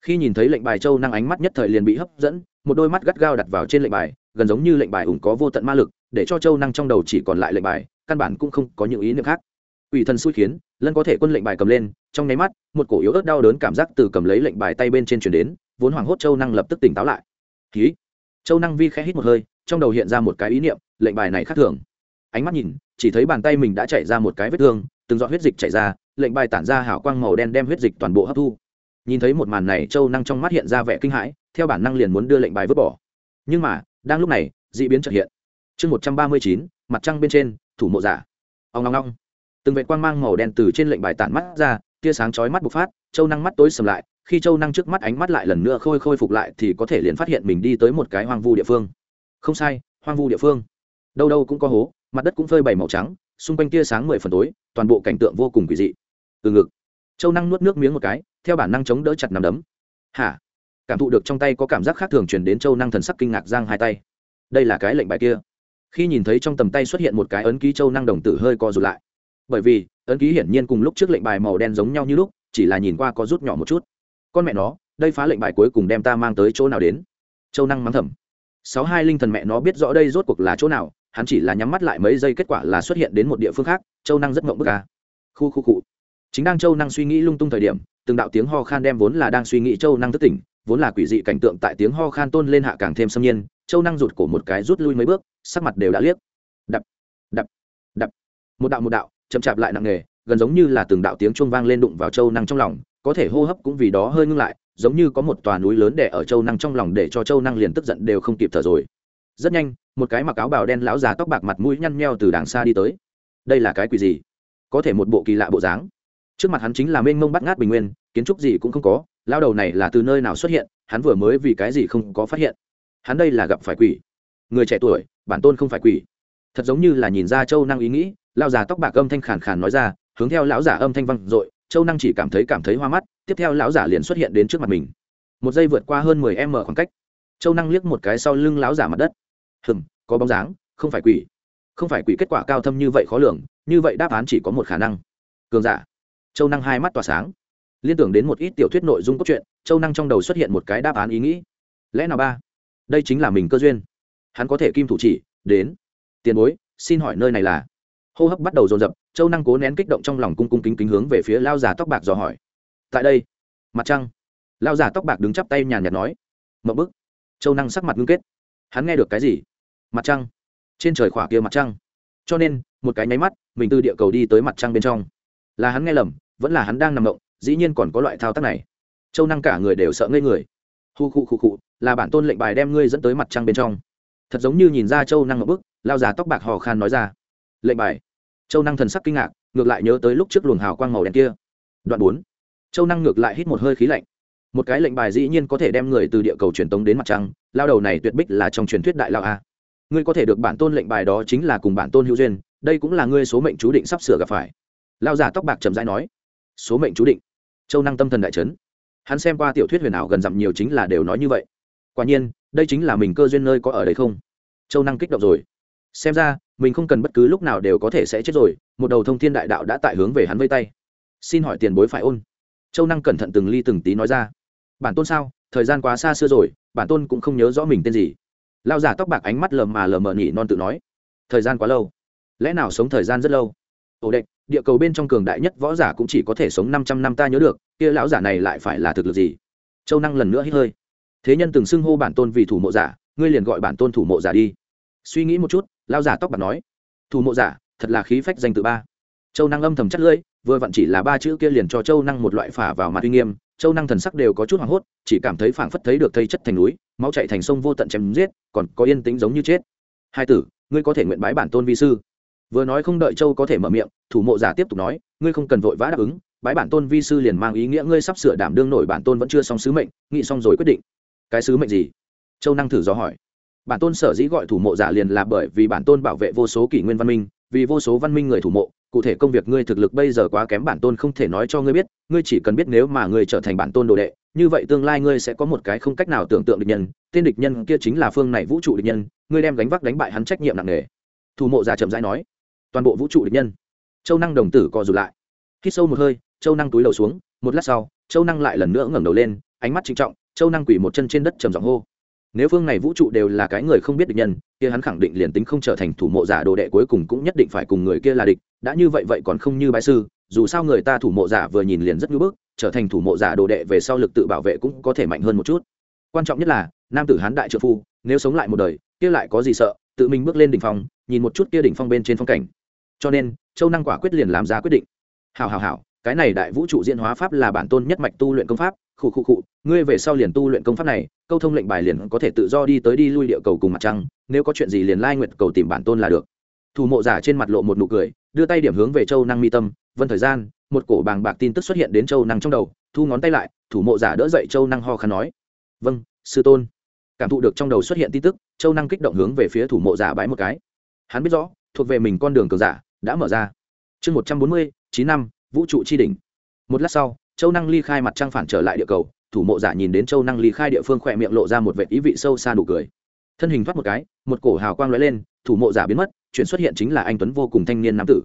Speaker 1: khi nhìn thấy lệnh bài châu năng ánh mắt nhất thời liền bị hấp dẫn, một đôi mắt gắt gao đặt vào trên lệnh bài, gần giống như lệnh bài ủng có vô tận ma lực, để cho châu năng trong đầu chỉ còn lại lệnh bài, căn bản cũng không có những ý niệm khác. Ủy thần xui khiến, lân có thể quân lệnh bài cầm lên, trong nháy mắt, một cổ yếu ớt đau đớn cảm giác từ cầm lấy lệnh bài tay bên trên chuyển đến, vốn hoảng hốt châu năng lập tức tỉnh táo lại. Ký châu năng vi khẽ hít một hơi, trong đầu hiện ra một cái ý niệm, lệnh bài này khác thường. Ánh mắt nhìn, chỉ thấy bàn tay mình đã chạy ra một cái vết thương, từng dọn huyết dịch chảy ra, lệnh bài tản ra hảo quang màu đen đem huyết dịch toàn bộ hấp thu nhìn thấy một màn này, châu năng trong mắt hiện ra vẻ kinh hãi, theo bản năng liền muốn đưa lệnh bài vứt bỏ. Nhưng mà, đang lúc này d ị biến trợ hiện. Chương một trăm ba mươi chín, mặt trăng bên trên, thủ mộ giả. Ông ngong ngong từng vệ quang mang màu đen từ trên lệnh bài tản mắt ra, tia sáng chói mắt bộc phát, châu năng mắt tối sầm lại, khi châu năng trước mắt ánh mắt lại lần nữa khôi khôi phục lại thì có thể liền phát hiện mình đi tới một cái hoang vu địa phương. Không sai, hoang vu địa phương. Đâu đâu cũng có hố, mặt đất cũng phơi bày màu trắng, xung quanh tia sáng mười phần tối, toàn bộ cảnh tượng vô cùng quỷ dị. Từ ngực, châu năng nuốt nước miếng một cái theo bản năng chống đỡ chặt nằm đấm. Hả? Cảm thụ được trong tay có cảm giác khác thường chuyển đến châu năng thần sắc kinh ngạc giang hai tay. Đây là cái lệnh bài kia. Khi nhìn thấy trong tầm tay xuất hiện một cái ấn ký châu năng đồng tử hơi co rụt lại. Bởi vì, ấn ký hiển nhiên cùng lúc trước lệnh bài màu đen giống nhau như lúc, chỉ là nhìn qua có rút nhỏ một chút. Con mẹ nó, đây phá lệnh bài cuối cùng đem ta mang tới chỗ nào đến? Châu năng mắng thầm. Sáu hai linh thần mẹ nó biết rõ đây rốt cuộc là chỗ nào, hắn chỉ là nhắm mắt lại mấy giây kết quả là xuất hiện đến một địa phương khác, châu năng rất mộng bức ca khu khu cụ chính đang châu năng suy nghĩ lung tung thời điểm, từng đạo tiếng ho khan đem vốn là đang suy nghĩ châu năng thất tỉnh, vốn là quỷ dị cảnh tượng tại tiếng ho khan tôn lên hạ càng thêm xâm nhiên, châu năng rụt cổ một cái rút lui mấy bước, sắc mặt đều đã liếc. Đập đập đập. Một đạo một đạo, chậm chạp lại nặng nề, gần giống như là từng đạo tiếng chuông vang lên đụng vào châu năng trong lòng, có thể hô hấp cũng vì đó hơi ngưng lại, giống như có một tòa núi lớn đè ở châu năng trong lòng để cho châu năng liền tức giận đều không kịp thở rồi. Rất nhanh, một cái mặc áo bào đen lão già tóc bạc mặt mũi nhăn nheo từ đàng xa đi tới. Đây là cái quỷ gì? Có thể một bộ kỳ lạ bộ dáng trước mặt hắn chính là mênh mông bắt ngát bình nguyên, kiến trúc gì cũng không có, lao đầu này là từ nơi nào xuất hiện, hắn vừa mới vì cái gì không có phát hiện. Hắn đây là gặp phải quỷ. Người trẻ tuổi, bản tôn không phải quỷ. Thật giống như là nhìn ra châu năng ý nghĩ, lao già tóc bạc âm thanh khàn khàn nói ra, hướng theo lão giả âm thanh văng r ộ i châu năng chỉ cảm thấy cảm thấy hoa mắt, tiếp theo lão giả liền xuất hiện đến trước mặt mình. Một giây vượt qua hơn mười m khoảng cách, châu năng liếc một cái sau lưng lão giả mặt đất. Hừng có bóng dáng, không phải quỷ. Không phải quỷ kết quả cao thâm như vậy khó lường, như vậy đáp án chỉ có một khả năng. Cường giả châu năng hai mắt tỏa sáng. Liên tưởng đến một ít tiểu thuyết nội dung cốt truyện, châu năng trong đầu xuất hiện một cái đáp án ý nghĩ. Lẽ nào ba? Đây chính là mình cơ duyên. Hắn có thể kim thủ chỉ, đến. Tiền bối, xin hỏi nơi này là? Hô hấp bắt đầu dồn dập, châu năng cố nén kích động trong lòng cung cung kính kính hướng về phía lao già tóc bạc dò hỏi. Tại đây. Mặt trăng. Lao già tóc bạc đứng chắp tay nhàn nhạt nói. Mậu bức. Châu năng sắc mặt ngưng kết. Hắn nghe được cái gì? Mặt trăng. Trên trời khỏa kia mặt trăng. Cho nên, một cái nháy mắt, mình từ địa cầu đi tới mặt trăng bên trong là hắn nghe lầm, vẫn là hắn đang nằm động, dĩ nhiên còn có loại thao tác này. Châu năng cả người đều sợ ngây người. Hu khu khu khu là bản tôn lệnh bài đem ngươi dẫn tới mặt trăng bên trong. Thật giống như nhìn ra châu năng ở bức, lao già tóc bạc hò khan nói ra. Lệnh bài. Châu năng thần sắc kinh ngạc, ngược lại nhớ tới lúc trước luồng hào quang màu đen kia. Đoạn bốn. Châu năng ngược lại hít một hơi khí lạnh. Một cái lệnh bài dĩ nhiên có thể đem người từ địa cầu truyền tống đến mặt trăng, lao đầu này tuyệt bích là trong truyền thuyết đại lao a. Ngươi có thể được bản tôn lệnh bài đó chính là cùng bản tôn hữu duyên, đây cũng là ngươi số mệnh chú định sắp sửa gặp phải lao giả tóc bạc chậm rãi nói, số mệnh chú định. Châu năng tâm thần đại trấn hắn xem qua tiểu thuyết huyền ảo gần dặm nhiều chính là đều nói như vậy. Quả nhiên, đây chính là mình cơ duyên nơi có ở đây không? Châu năng kích động rồi. Xem ra, mình không cần bất cứ lúc nào đều có thể sẽ chết rồi, một đầu thông thiên đại đạo đã tại hướng về hắn vây tay. Xin hỏi tiền bối phải ôn. Châu năng cẩn thận từng ly từng tí nói ra. Bản tôn sao? Thời gian quá xa xưa rồi, bản tôn cũng không nhớ rõ mình tên gì. Lao giả tóc bạc ánh mắt lờ mà lờ mờ nhỉ non tự nói. Thời gian quá lâu. Lẽ nào sống thời gian rất lâu? Ổ đệch địa cầu bên trong cường đại nhất võ giả cũng chỉ có thể sống năm trăm năm ta nhớ được, kia lão giả này lại phải là thực lực gì? Châu năng lần nữa hít hơi. Thế nhân từng xưng hô bản tôn vì thủ mộ giả, ngươi liền gọi bản tôn thủ mộ giả đi. Suy nghĩ một chút lao giả tóc bạc nói, thủ mộ giả, thật là khí phách danh tự ba. Châu năng âm thầm chắc lưỡi, vừa vặn chỉ là ba chữ kia liền cho châu năng một loại phả vào mặt uy nghiêm, châu năng thần sắc đều có chút hoảng hốt, chỉ cảm thấy phảng phất thấy được thây chất thành núi, máu chạy thành sông vô tận chém giết, còn có yên tĩnh giống như chết. Hai tử, ngươi có thể nguyện bái bản tôn vi sư vừa nói không đợi châu có thể mở miệng, thủ mộ giả tiếp tục nói, ngươi không cần vội vã đáp ứng, bái bản tôn vi sư liền mang ý nghĩa ngươi sắp sửa đảm đương nổi bản tôn vẫn chưa xong sứ mệnh nghĩ xong rồi quyết định. Cái sứ mệnh gì? Châu năng thử do hỏi. Bản tôn sở dĩ gọi thủ mộ giả liền là bởi vì bản tôn bảo vệ vô số kỷ nguyên văn minh, vì vô số văn minh người thủ mộ, cụ thể công việc ngươi thực lực bây giờ quá kém bản tôn không thể nói cho ngươi biết, ngươi chỉ cần biết nếu mà ngươi trở thành bản tôn đồ đệ, như vậy tương lai ngươi sẽ có một cái không cách nào tưởng tượng địch nhân, tên địch nhân kia chính là phương này vũ trụ địch nhân, ngươi đem gánh vác đánh bại hắn trách nhiệm nặng nề. Thủ mộ giả chậm rãi nói toàn bộ vũ trụ địch nhân. Châu năng đồng tử co rụt lại. Hít sâu một hơi, châu năng túi đầu xuống, một lát sau, châu năng lại lần nữa ngẩng đầu lên, ánh mắt trinh trọng, châu năng quỷ một chân trên đất trầm giọng hô. Nếu phương này vũ trụ đều là cái người không biết địch nhân, kia hắn khẳng định liền tính không trở thành thủ mộ giả đồ đệ cuối cùng cũng nhất định phải cùng người kia là địch. Đã như vậy vậy còn không như bái sư, dù sao người ta thủ mộ giả vừa nhìn liền rất ngưỡng bức, trở thành thủ mộ giả đồ đệ về sau lực tự bảo vệ cũng có thể mạnh hơn một chút. Quan trọng nhất là, nam tử hán đại trợ phu, nếu sống lại một đời, kia lại có gì sợ, tự mình bước lên đỉnh phong, nhìn một chút kia đỉnh phong bên trên phong cảnh cho nên châu năng quả quyết liền làm ra quyết định. Hảo hảo hảo, cái này đại vũ trụ diễn hóa pháp là bản tôn nhất mạch tu luyện công pháp. Khụ khụ khụ, ngươi về sau liền tu luyện công pháp này, câu thông lệnh bài liền có thể tự do đi tới đi lui địa cầu cùng mặt trăng, nếu có chuyện gì liền lai nguyệt cầu tìm bản tôn là được. Thủ mộ giả trên mặt lộ một nụ cười, đưa tay điểm hướng về châu năng mi tâm. Vân thời gian, một cổ bàng bạc tin tức xuất hiện đến châu năng trong đầu, thu ngón tay lại, thủ mộ giả đỡ dậy châu năng ho khăn nói. Vâng sư tôn. Cảm thụ được trong đầu xuất hiện tin tức, châu năng kích động hướng về phía thủ mộ giả bãi một cái. Hắn biết rõ, thuộc về mình con đường cường giả đã mở ra. Chương một trăm bốn mươi, chín năm, vũ trụ tri đỉnh. Một lát sau, châu năng ly khai mặt trăng phản trở lại địa cầu, thủ mộ giả nhìn đến châu năng ly khai địa phương khỏe miệng lộ ra một vệ ý vị sâu xa nụ cười. Thân hình thoát một cái, một cổ hào quang lóe lên, thủ mộ giả biến mất chuyện xuất hiện chính là anh tuấn vô cùng thanh niên nam tử.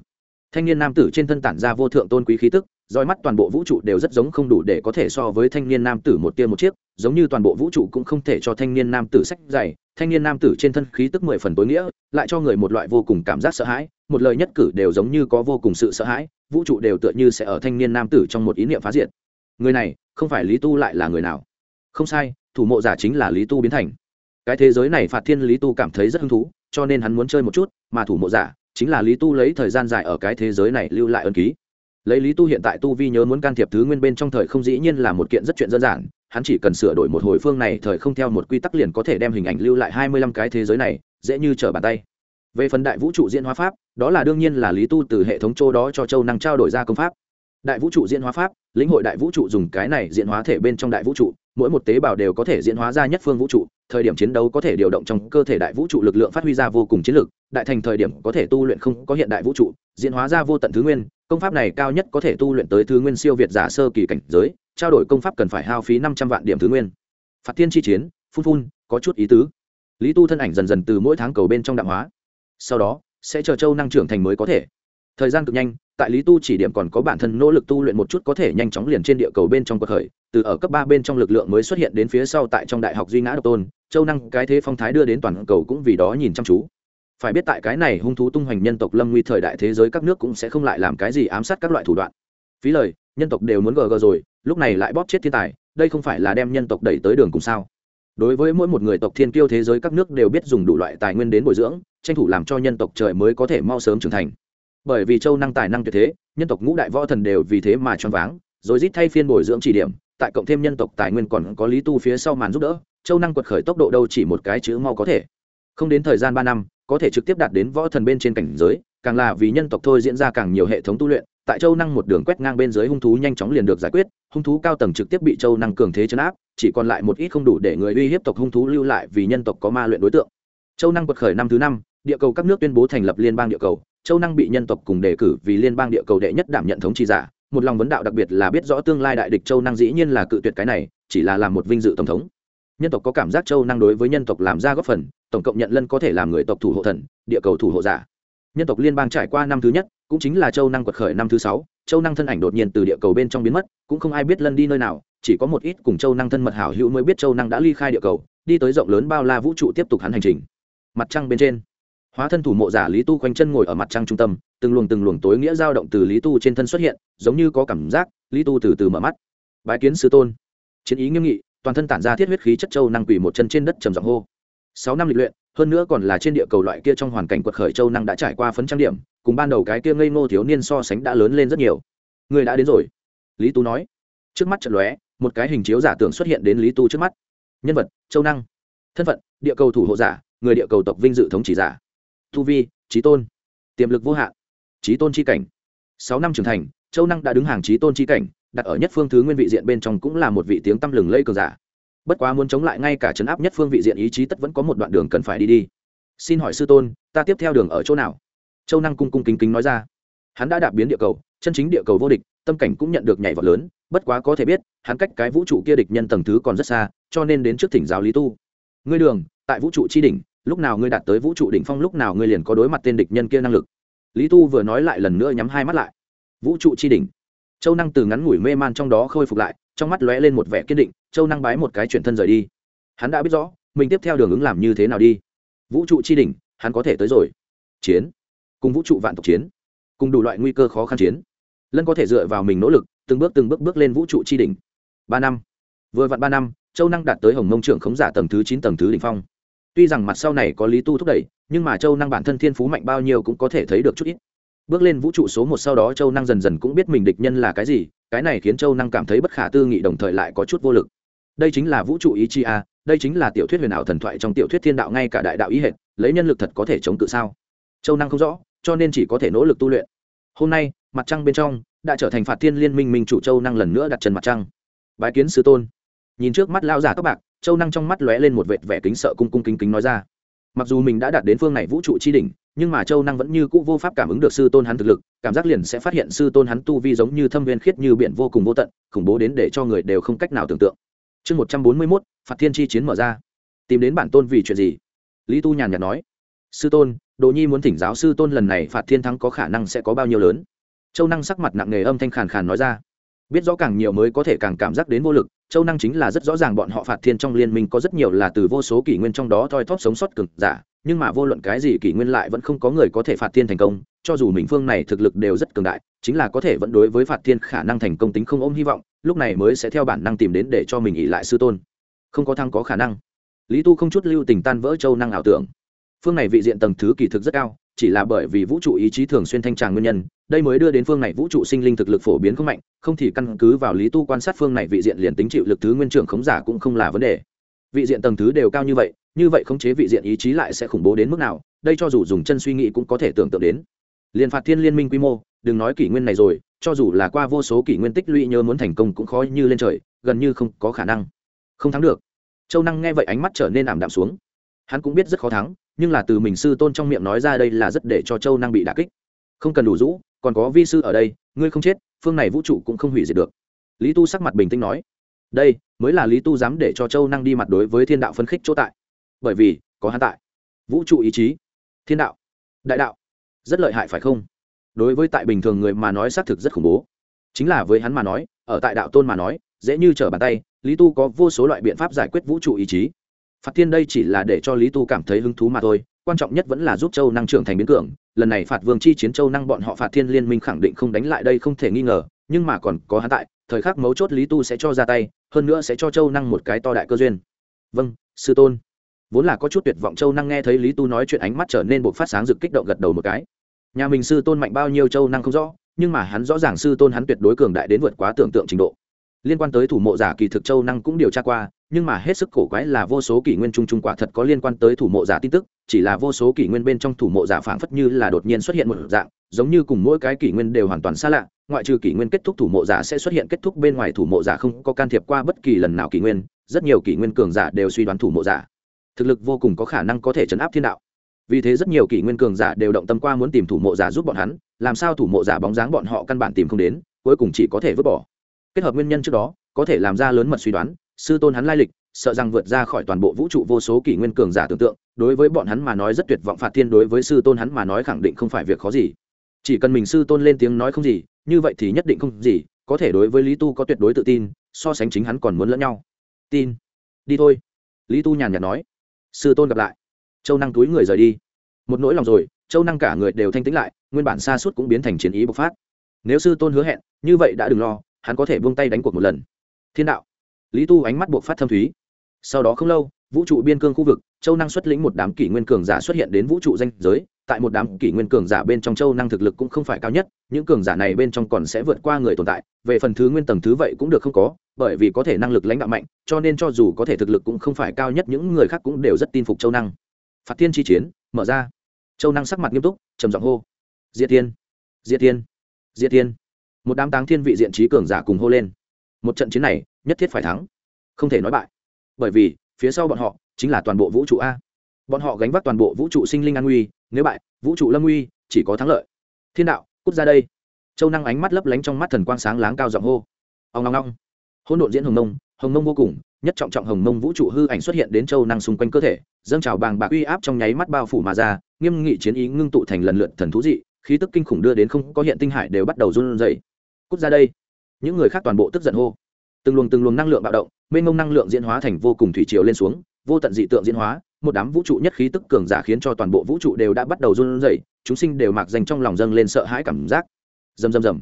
Speaker 1: Thanh niên nam tử trên thân tản ra vô thượng tôn quý khí tức, roi mắt toàn bộ vũ trụ đều rất giống không đủ để có thể so với thanh niên nam tử một tia một chiếc, giống như toàn bộ vũ trụ cũng không thể cho thanh niên nam tử sách dày. Thanh niên nam tử trên thân khí tức mười phần tối nghĩa, lại cho người một loại vô cùng cảm giác sợ hãi một lời nhất cử đều giống như có vô cùng sự sợ hãi, vũ trụ đều tựa như sẽ ở thanh niên nam tử trong một ý niệm phá diệt. Người này, không phải lý tu lại là người nào? Không sai, thủ mộ giả chính là lý tu biến thành. Cái thế giới này phạt thiên lý tu cảm thấy rất hứng thú, cho nên hắn muốn chơi một chút, mà thủ mộ giả chính là lý tu lấy thời gian dài ở cái thế giới này lưu lại ân ký. Lấy lý tu hiện tại tu vi nhớ muốn can thiệp thứ nguyên bên trong thời không dĩ nhiên là một kiện rất chuyện đơn giản, hắn chỉ cần sửa đổi một hồi phương này thời không theo một quy tắc liền có thể đem hình ảnh lưu lại hai mươi lăm cái thế giới này, dễ như trở bàn tay về phần đại vũ trụ diễn hóa pháp, đó là đương nhiên là lý tu từ hệ thống châu đó cho châu năng trao đổi ra công pháp. Đại vũ trụ diễn hóa pháp, lĩnh hội đại vũ trụ dùng cái này diễn hóa thể bên trong đại vũ trụ, mỗi một tế bào đều có thể diễn hóa ra nhất phương vũ trụ, thời điểm chiến đấu có thể điều động trong cơ thể đại vũ trụ lực lượng phát huy ra vô cùng chiến lược, đại thành thời điểm có thể tu luyện không có hiện đại vũ trụ, diễn hóa ra vô tận thứ nguyên, công pháp này cao nhất có thể tu luyện tới thứ nguyên siêu việt giả sơ kỳ cảnh giới, trao đổi công pháp cần phải hao phí năm trăm vạn điểm thứ nguyên. Phạt thiên chi chiến, phun phun, có chút ý tứ. Lý tu thân ảnh dần dần từ mỗi tháng cầu bên trong đạm hóa sau đó, sẽ chờ châu năng trưởng thành mới có thể. Thời gian cực nhanh, tại lý tu chỉ điểm còn có bản thân nỗ lực tu luyện một chút có thể nhanh chóng liền trên địa cầu bên trong cuộc khởi, từ ở cấp ba bên trong lực lượng mới xuất hiện đến phía sau tại trong đại học duy ngã độc tôn, châu năng cái thế phong thái đưa đến toàn cầu cũng vì đó nhìn chăm chú. Phải biết tại cái này hung thú tung hoành nhân tộc lâm nguy thời đại thế giới các nước cũng sẽ không lại làm cái gì ám sát các loại thủ đoạn. Phí lời, nhân tộc đều muốn gờ gờ rồi, lúc này lại bóp chết thiên tài, đây không phải là đem nhân tộc đẩy tới đường cùng sao? Đối với mỗi một người tộc thiên kiêu thế giới các nước đều biết dùng đủ loại tài nguyên đến bồi dưỡng tranh thủ làm cho nhân tộc trời mới có thể mau sớm trưởng thành. Bởi vì châu năng tài năng tuyệt thế, nhân tộc ngũ đại võ thần đều vì thế mà choáng váng, rồi rít thay phiên bồi dưỡng chỉ điểm, tại cộng thêm nhân tộc tài nguyên còn có lý tu phía sau màn giúp đỡ, châu năng quật khởi tốc độ đâu chỉ một cái chữ mau có thể. Không đến thời gian ba năm, có thể trực tiếp đạt đến võ thần bên trên cảnh giới, càng là vì nhân tộc thôi diễn ra càng nhiều hệ thống tu luyện, tại châu năng một đường quét ngang bên dưới hung thú nhanh chóng liền được giải quyết, hung thú cao tầng trực tiếp bị châu năng cường thế chấn áp, chỉ còn lại một ít không đủ để người uy hiếp tộc hung thú lưu lại vì nhân tộc có ma luyện đối tượng. Châu năng quật khởi năm thứ năm địa cầu các nước tuyên bố thành lập liên bang địa cầu, châu năng bị nhân tộc cùng đề cử vì liên bang địa cầu đệ nhất đảm nhận thống trị giả. Một lòng vấn đạo đặc biệt là biết rõ tương lai đại địch châu năng dĩ nhiên là cự tuyệt cái này, chỉ là làm một vinh dự tổng thống. Nhân tộc có cảm giác châu năng đối với nhân tộc làm ra góp phần, tổng cộng nhận lân có thể làm người tộc thủ hộ thần, địa cầu thủ hộ giả. Nhân tộc liên bang trải qua năm thứ nhất, cũng chính là châu năng quật khởi năm thứ sáu, châu năng thân ảnh đột nhiên từ địa cầu bên trong biến mất, cũng không ai biết lân đi nơi nào, chỉ có một ít cùng châu năng thân mật hảo hữu mới biết châu năng đã ly khai địa cầu, đi tới rộng lớn bao la vũ trụ tiếp tục hắn hành trình. Mặt trăng bên trên hóa thân thủ mộ giả lý tu quanh chân ngồi ở mặt trăng trung tâm, từng luồng từng luồng tối nghĩa dao động từ lý tu trên thân xuất hiện, giống như có cảm giác, lý tu từ từ mở mắt. Bái kiến sư tôn. Chiến ý nghiêm nghị, toàn thân tản ra thiết huyết khí chất châu năng quỷ một chân trên đất trầm giọng hô. Sáu năm lịch luyện, hơn nữa còn là trên địa cầu loại kia trong hoàn cảnh quật khởi châu năng đã trải qua phấn trang điểm, cùng ban đầu cái kia ngây ngô thiếu niên so sánh đã lớn lên rất nhiều. Người đã đến rồi, lý tu nói. Trước mắt trận lóe, một cái hình chiếu giả tưởng xuất hiện đến lý tu trước mắt. Nhân vật, châu năng. Thân phận, địa cầu thủ hộ giả, người địa cầu tộc vinh dự thống chỉ giả tu vi, trí tôn. Tiềm lực vô hạn, trí tôn c h i cảnh. Sáu năm trưởng thành, châu năng đã đứng hàng trí tôn c h i cảnh, đặt ở nhất phương thứ nguyên vị diện bên trong cũng là một vị tiếng tăm lừng lây cường giả. Bất quá muốn chống lại ngay cả chấn áp nhất phương vị diện ý chí tất vẫn có một đoạn đường cần phải đi đi. Xin hỏi sư tôn, ta tiếp theo đường ở chỗ nào? Châu năng cung cung kính kính nói ra. Hắn đã đạp biến địa cầu, chân chính địa cầu vô địch, tâm cảnh cũng nhận được nhảy vọt lớn, bất quá có thể biết, hắn cách cái vũ trụ kia địch nhân tầng thứ còn rất xa, cho nên đến trước thỉnh giáo lý tu. Ngươi đường, tại vũ trụ tri đỉnh lúc nào ngươi đạt tới vũ trụ đỉnh phong, lúc nào ngươi liền có đối mặt tên địch nhân kia năng lực. Lý tu vừa nói lại lần nữa nhắm hai mắt lại. Vũ trụ chi đỉnh. Châu năng từ ngắn ngủi mê man trong đó khôi phục lại, trong mắt lóe lên một vẻ kiên định, châu năng bái một cái chuyển thân rời đi. Hắn đã biết rõ, mình tiếp theo đường ứng làm như thế nào đi. Vũ trụ chi đỉnh, hắn có thể tới rồi. Chiến. Cùng vũ trụ vạn tộc chiến. Cùng đủ loại nguy cơ khó khăn chiến. Lân có thể dựa vào mình nỗ lực, từng bước từng bước bước lên vũ trụ chi đỉnh. Ba năm. Vừa vặn ba năm, châu năng đạt tới hồng mông trưởng khống giả tầng thứ chín tầng thứ đỉnh phong tuy rằng mặt sau này có lý tu thúc đẩy, nhưng mà châu năng bản thân thiên phú mạnh bao nhiêu cũng có thể thấy được chút ít. Bước lên vũ trụ số một sau đó châu năng dần dần cũng biết mình địch nhân là cái gì, cái này khiến châu năng cảm thấy bất khả tư nghị đồng thời lại có chút vô lực. Đây chính là vũ trụ ý chi a, đây chính là tiểu thuyết huyền ảo thần thoại trong tiểu thuyết thiên đạo ngay cả đại đạo ý hệt, lấy nhân lực thật có thể chống cự sao? Châu năng không rõ, cho nên chỉ có thể nỗ lực tu luyện. Hôm nay, mặt trăng bên trong, đã trở thành phạt thiên liên minh minh chủ châu năng lần nữa đặt chân mặt trăng. Bái kiến sư tôn. Nhìn trước mắt lao giả các bạc châu năng trong mắt lóe lên một vệt vẻ kính sợ cung cung kính kính nói ra. Mặc dù mình đã đạt đến phương này vũ trụ chi đỉnh, nhưng mà châu năng vẫn như cũ vô pháp cảm ứng được sư tôn hắn thực lực, cảm giác liền sẽ phát hiện sư tôn hắn tu vi giống như thâm viên khiết như biển vô cùng vô tận, khủng bố đến để cho người đều không cách nào tưởng tượng. Chương một trăm bốn mươi mốt, phạt thiên chi chiến mở ra. Tìm đến bản tôn vì chuyện gì? Lý tu nhàn nhạt nói. Sư tôn đồ nhi muốn thỉnh giáo sư tôn lần này phạt thiên thắng có khả năng sẽ có bao nhiêu lớn? Châu năng sắc mặt nặng nề âm thanh khàn khàn nói ra biết rõ càng nhiều mới có thể càng cảm giác đến vô lực, châu năng chính là rất rõ ràng bọn họ phạt thiên trong liên minh có rất nhiều là từ vô số kỷ nguyên trong đó thoi thóp sống sót cực giả, nhưng mà vô luận cái gì kỷ nguyên lại vẫn không có người có thể phạt thiên thành công, cho dù mình phương này thực lực đều rất cường đại, chính là có thể vẫn đối với phạt thiên khả năng thành công tính không ôm hy vọng, lúc này mới sẽ theo bản năng tìm đến để cho mình ỉ lại sư tôn. Không có thăng có khả năng. Lý tu không chút lưu tình tan vỡ châu năng ảo tưởng. Phương này vị diện tầng thứ kỳ thực rất cao chỉ là bởi vì vũ trụ ý chí thường xuyên thanh tràng nguyên nhân, đây mới đưa đến phương này vũ trụ sinh linh thực lực phổ biến không mạnh, không thì căn cứ vào lý tu quan sát phương này vị diện liền tính chịu lực thứ nguyên trưởng khống giả cũng không là vấn đề. Vị diện tầng thứ đều cao như vậy như vậy khống chế vị diện ý chí lại sẽ khủng bố đến mức nào, đây cho dù dùng chân suy nghĩ cũng có thể tưởng tượng đến. Liên phạt thiên liên minh quy mô, đừng nói kỷ nguyên này rồi, cho dù là qua vô số kỷ nguyên tích lũy nhớ muốn thành công cũng khó như lên trời, gần như không có khả năng. Không thắng được. Châu năng nghe vậy ánh mắt trở nên ảm đạm xuống. Hắn cũng biết rất khó thắng nhưng là từ mình sư tôn trong miệng nói ra đây là rất để cho châu năng bị đả kích. Không cần đủ rũ, còn có vi sư ở đây, ngươi không chết, phương này vũ trụ cũng không hủy diệt được. Lý tu sắc mặt bình tĩnh nói, đây mới là lý tu dám để cho châu năng đi mặt đối với thiên đạo phấn khích chỗ tại. Bởi vì, có hắn tại. Vũ trụ ý chí, thiên đạo, đại đạo, rất lợi hại phải không? Đối với tại bình thường người mà nói xác thực rất khủng bố. Chính là với hắn mà nói, ở tại đạo tôn mà nói, dễ như trở bàn tay, lý tu có vô số loại biện pháp giải quyết vũ trụ ý chí phạt thiên đây chỉ là để cho lý tu cảm thấy hứng thú mà thôi, quan trọng nhất vẫn là giúp châu năng trưởng thành biến cường. Lần này phạt vương chi chiến châu năng bọn họ phạt thiên liên minh khẳng định không đánh lại đây không thể nghi ngờ, nhưng mà còn có hắn tại, thời khắc mấu chốt lý tu sẽ cho ra tay, hơn nữa sẽ cho châu năng một cái to đại cơ duyên. Vâng sư tôn. Vốn là có chút tuyệt vọng châu năng nghe thấy lý tu nói chuyện ánh mắt trở nên buộc phát sáng rực kích động gật đầu một cái. Nhà mình sư tôn mạnh bao nhiêu châu năng không rõ, nhưng mà hắn rõ ràng sư tôn hắn tuyệt đối cường đại đến vượt quá tưởng tượng trình độ. Liên quan tới thủ mộ giả kỳ thực châu năng cũng điều tra qua nhưng mà hết sức cổ quái là vô số kỷ nguyên trung trung quả thật có liên quan tới thủ mộ giả tin tức, chỉ là vô số kỷ nguyên bên trong thủ mộ giả phảng phất như là đột nhiên xuất hiện một dạng, giống như cùng mỗi cái kỷ nguyên đều hoàn toàn xa lạ, ngoại trừ kỷ nguyên kết thúc thủ mộ giả sẽ xuất hiện kết thúc bên ngoài thủ mộ giả không có can thiệp qua bất kỳ lần nào kỷ nguyên, rất nhiều kỷ nguyên cường giả đều suy đoán thủ mộ giả. Thực lực vô cùng có khả năng có thể chấn áp thiên đạo. Vì thế rất nhiều kỷ nguyên cường giả đều động tâm qua muốn tìm thủ mộ giả giúp bọn hắn, làm sao thủ mộ giả bóng dáng bọn họ căn bản tìm không đến, cuối cùng chỉ có thể vứt bỏ. Kết hợp nguyên nhân trước đó, có thể làm ra lớn mật suy đoán sư tôn hắn lai lịch, sợ rằng vượt ra khỏi toàn bộ vũ trụ vô số kỷ nguyên cường giả tưởng tượng, đối với bọn hắn mà nói rất tuyệt vọng phạt thiên, đối với sư tôn hắn mà nói khẳng định không phải việc khó gì. Chỉ cần mình sư tôn lên tiếng nói không gì, như vậy thì nhất định không gì, có thể đối với lý tu có tuyệt đối tự tin, so sánh chính hắn còn muốn lẫn nhau. Tin. Đi thôi. Lý tu nhàn nhạt nói. Sư tôn gặp lại. Châu năng túi người rời đi. Một nỗi lòng rồi, châu năng cả người đều thanh tĩnh lại, nguyên bản xa suốt cũng biến thành chiến ý bộc phát. Nếu sư tôn hứa hẹn, như vậy đã đừng lo, hắn có thể buông tay đánh cuộc một lần. Thiên đạo lý tu ánh mắt buộc phát thâm thúy. Sau đó không lâu, vũ trụ biên cương khu vực, châu năng xuất lĩnh một đám kỷ nguyên cường giả xuất hiện đến vũ trụ danh giới. Tại một đám kỷ nguyên cường giả bên trong châu năng thực lực cũng không phải cao nhất, những cường giả này bên trong còn sẽ vượt qua người tồn tại. Về phần thứ nguyên tầng thứ vậy cũng được không có, bởi vì có thể năng lực lãnh đạo mạnh, cho nên cho dù có thể thực lực cũng không phải cao nhất, những người khác cũng đều rất tin phục châu năng. Phạt thiên chi chiến, mở ra. Châu năng sắc mặt nghiêm túc, trầm giọng hô. Diệt thiên diệt thiên diệt thiên. Một đám táng thiên vị diện trí cường giả cùng hô lên. Một trận chiến này nhất thiết phải thắng. Không thể nói bại. Bởi vì, phía sau bọn họ chính là toàn bộ vũ trụ a. Bọn họ gánh vác toàn bộ vũ trụ sinh linh an nguy, nếu bại, vũ trụ lâm nguy, chỉ có thắng lợi. Thiên đạo, cút ra đây. Châu năng ánh mắt lấp lánh trong mắt thần quang sáng láng cao giọng hô. Ông long long hỗn độn diễn hồng nông hồng nông vô cùng, nhất trọng trọng hồng nông vũ trụ hư ảnh xuất hiện đến châu năng xung quanh cơ thể, dâng trào bàng bạc uy áp trong nháy mắt bao phủ mà ra, nghiêm nghị chiến ý ngưng tụ thành lần lượt thần thú dị, khí tức kinh khủng đưa đến không có hiện tinh hải đều bắt đầu run rẩy. Cút ra đây. Những người khác toàn bộ tức giận hô từng luồng từng luồng năng lượng bạo động mênh mông năng lượng diễn hóa thành vô cùng thủy triều lên xuống vô tận dị tượng diễn hóa một đám vũ trụ nhất khí tức cường giả khiến cho toàn bộ vũ trụ đều đã bắt đầu run rẩy chúng sinh đều mặc dành trong lòng dâng lên sợ hãi cảm giác. Rầm rầm rầm.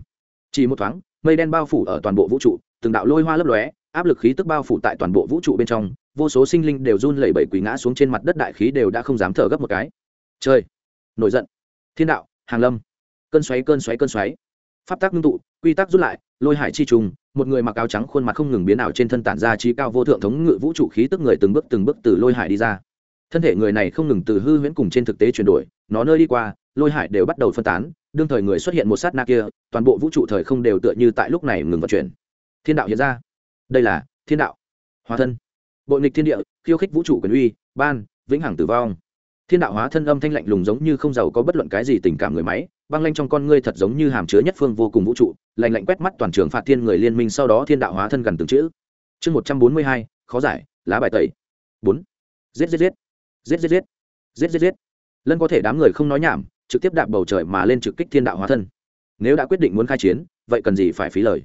Speaker 1: Chỉ một thoáng mây đen bao phủ ở toàn bộ vũ trụ từng đạo lôi hoa lấp lóe áp lực khí tức bao phủ tại toàn bộ vũ trụ bên trong vô số sinh linh đều run lẩy bẩy quỳ ngã xuống trên mặt đất đại khí đều đã không dám thở gấp một cái. Trời, nổi giận. Thiên đạo hàng lâm. Cơn xoáy cơn xoáy cơn xoáy. Pháp tác ngưng tụ quy tắc rút lại lôi hải chi trùng một người mặc áo trắng khuôn mặt không ngừng biến ảo trên thân tản ra trí cao vô thượng thống ngự vũ trụ khí tức người từng bước từng bước từ lôi hải đi ra. Thân thể người này không ngừng từ hư huyễn cùng trên thực tế chuyển đổi, nó nơi đi qua, lôi hải đều bắt đầu phân tán, đương thời người xuất hiện một sát na kia, toàn bộ vũ trụ thời không đều tựa như tại lúc này ngừng vận chuyển. Thiên đạo hiện ra. Đây là thiên đạo. Hóa thân. Bội nghịch thiên địa, khiêu khích vũ trụ quyền uy, ban, vĩnh hằng tử vong. Thiên đạo hóa thân âm thanh lạnh lùng giống như không giàu có bất luận cái gì tình cảm người máy băng lanh trong con ngươi thật giống như hàm chứa nhất phương vô cùng vũ trụ, lạnh lạnh quét mắt toàn trường phạt thiên người liên minh sau đó thiên đạo hóa thân gần từng chữ. Chương một trăm bốn mươi hai, khó giải, lá bài tẩy. Bốn. Giết giết giết. Giết giết giết. Giết giết giết. Lân có thể đám người không nói nhảm, trực tiếp đạp bầu trời mà lên trực kích thiên đạo hóa thân. Nếu đã quyết định muốn khai chiến, vậy cần gì phải phí lời?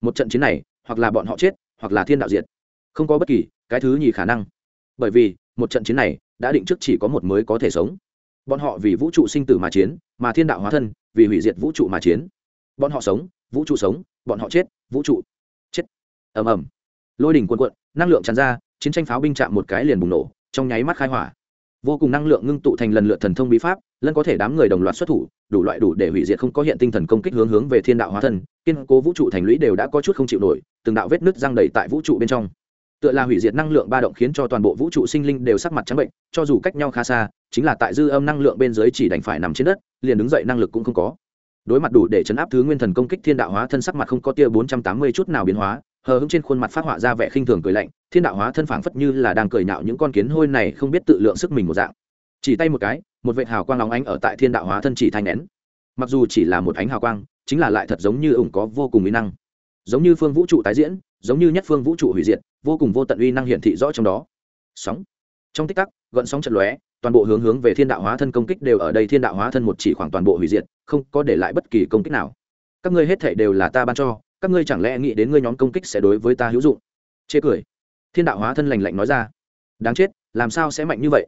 Speaker 1: Một trận chiến này, hoặc là bọn họ chết, hoặc là thiên đạo diệt. Không có bất kỳ cái thứ nhì khả năng. Bởi vì, một trận chiến này, đã định trước chỉ có một mới có thể sống bọn họ vì vũ trụ sinh tử mà chiến, mà thiên đạo hóa thân, vì hủy diệt vũ trụ mà chiến. Bọn họ sống, vũ trụ sống, bọn họ chết, vũ trụ chết. Ầm ầm. Lôi đỉnh cuộn cuộn, năng lượng tràn ra, chiến tranh pháo binh chạm một cái liền bùng nổ, trong nháy mắt khai hỏa. Vô cùng năng lượng ngưng tụ thành lần lượt thần thông bí pháp lân có thể đám người đồng loạt xuất thủ, đủ loại đủ để hủy diệt không có hiện tinh thần công kích hướng hướng về thiên đạo hóa thân, kiên cố vũ trụ thành lũy đều đã có chút không chịu nổi, từng đạo vết nứt răng đầy tại vũ trụ bên trong tựa là hủy diệt năng lượng ba động khiến cho toàn bộ vũ trụ sinh linh đều sắc mặt trắng bệnh, cho dù cách nhau khá xa, chính là tại dư âm năng lượng bên dưới chỉ đành phải nằm trên đất, liền đứng dậy năng lực cũng không có. Đối mặt đủ để chấn áp thứ nguyên thần công kích thiên đạo hóa thân sắc mặt không có tia bốn trăm tám mươi chút nào biến hóa, hờ hững trên khuôn mặt phát họa ra vẻ khinh thường cười lạnh, thiên đạo hóa thân phảng phất như là đang cười nhạo những con kiến hôi này không biết tự lượng sức mình một dạng. Chỉ tay một cái, một vệ hào quang lóng ánh ở tại thiên đạo hóa thân chỉ thanh nén. Mặc dù chỉ là một ánh hào quang, chính là lại thật giống như ủng có vô cùng uy năng. Giống như phương vũ trụ tái diễn giống như nhất phương vũ trụ hủy diệt, vô cùng vô tận uy năng hiển thị rõ trong đó. Sóng. Trong tích tắc, gợn sóng trận lóe, toàn bộ hướng hướng về thiên đạo hóa thân công kích đều ở đây thiên đạo hóa thân một chỉ khoảng toàn bộ hủy diệt, không có để lại bất kỳ công kích nào. Các ngươi hết thể đều là ta ban cho, các ngươi chẳng lẽ nghĩ đến ngươi nhóm công kích sẽ đối với ta hữu dụng? Chê cười. Thiên đạo hóa thân lành lạnh nói ra. Đáng chết, làm sao sẽ mạnh như vậy?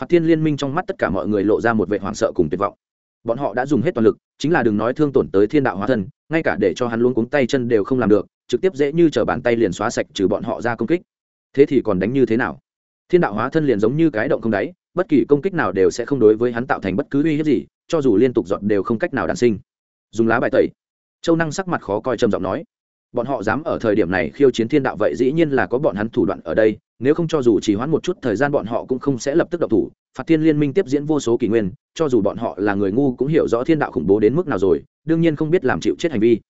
Speaker 1: Phạt thiên liên minh trong mắt tất cả mọi người lộ ra một vệ hoảng sợ cùng tuyệt vọng. Bọn họ đã dùng hết toàn lực, chính là đừng nói thương tổn tới thiên đạo hóa thân, ngay cả để cho hắn luôn cuống tay chân đều không làm được trực tiếp dễ như t r ở bàn tay liền xóa sạch trừ bọn họ ra công kích. Thế thì còn đánh như thế nào? Thiên đạo hóa thân liền giống như cái động không đáy, bất kỳ công kích nào đều sẽ không đối với hắn tạo thành bất cứ uy hiếp gì, cho dù liên tục dọn đều không cách nào đản sinh. Dùng lá bài tẩy. Châu năng sắc mặt khó coi trầm giọng nói, bọn họ dám ở thời điểm này khiêu chiến thiên đạo vậy dĩ nhiên là có bọn hắn thủ đoạn ở đây, nếu không cho dù chỉ hoãn một chút thời gian bọn họ cũng không sẽ lập tức độc thủ. Phạt thiên liên minh tiếp diễn vô số kỷ nguyên, cho dù bọn họ là người ngu cũng hiểu rõ thiên đạo khủng bố đến mức nào rồi, đương nhiên không biết làm chịu chết hành vi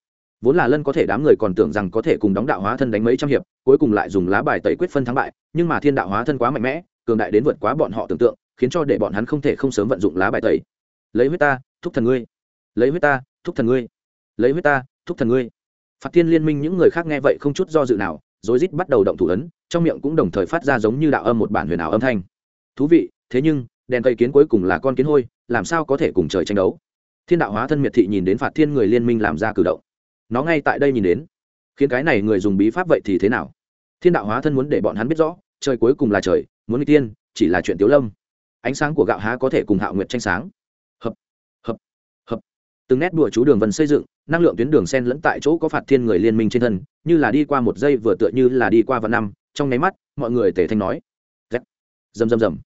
Speaker 1: vốn là lân có thể đám người còn tưởng rằng có thể cùng đóng đạo hóa thân đánh mấy trăm hiệp, cuối cùng lại dùng lá bài tẩy quyết phân thắng bại, nhưng mà thiên đạo hóa thân quá mạnh mẽ, cường đại đến vượt quá bọn họ tưởng tượng, khiến cho để bọn hắn không thể không sớm vận dụng lá bài tẩy. Lấy huyết ta, thúc thần ngươi. Lấy huyết ta, thúc thần ngươi. Lấy huyết ta, thúc thần ngươi. Phạt thiên liên minh những người khác nghe vậy không chút do dự nào, rối rít bắt đầu động thủ ấn, trong miệng cũng đồng thời phát ra giống như đạo âm một bản huyền ảo âm thanh. Thú vị, thế nhưng, đèn cây kiến cuối cùng là con kiến hôi, làm sao có thể cùng trời tranh đấu? Thiên đạo hóa thân miệt thị nhìn đến phạt thiên người liên minh làm ra cử động nó ngay tại đây nhìn đến. Khiến cái này người dùng bí pháp vậy thì thế nào? Thiên đạo hóa thân muốn để bọn hắn biết rõ, trời cuối cùng là trời, muốn đi tiên, chỉ là chuyện tiếu lâm. Ánh sáng của gạo há có thể cùng hạo nguyệt tranh sáng. Hợp hợp hợp. Từng nét đùa chú đường vân xây dựng, năng lượng tuyến đường sen lẫn tại chỗ có phạt thiên người liên minh trên thân, như là đi qua một giây vừa tựa như là đi qua vạn năm. Trong nháy mắt, mọi người tề thanh nói. Rầm rầm rầm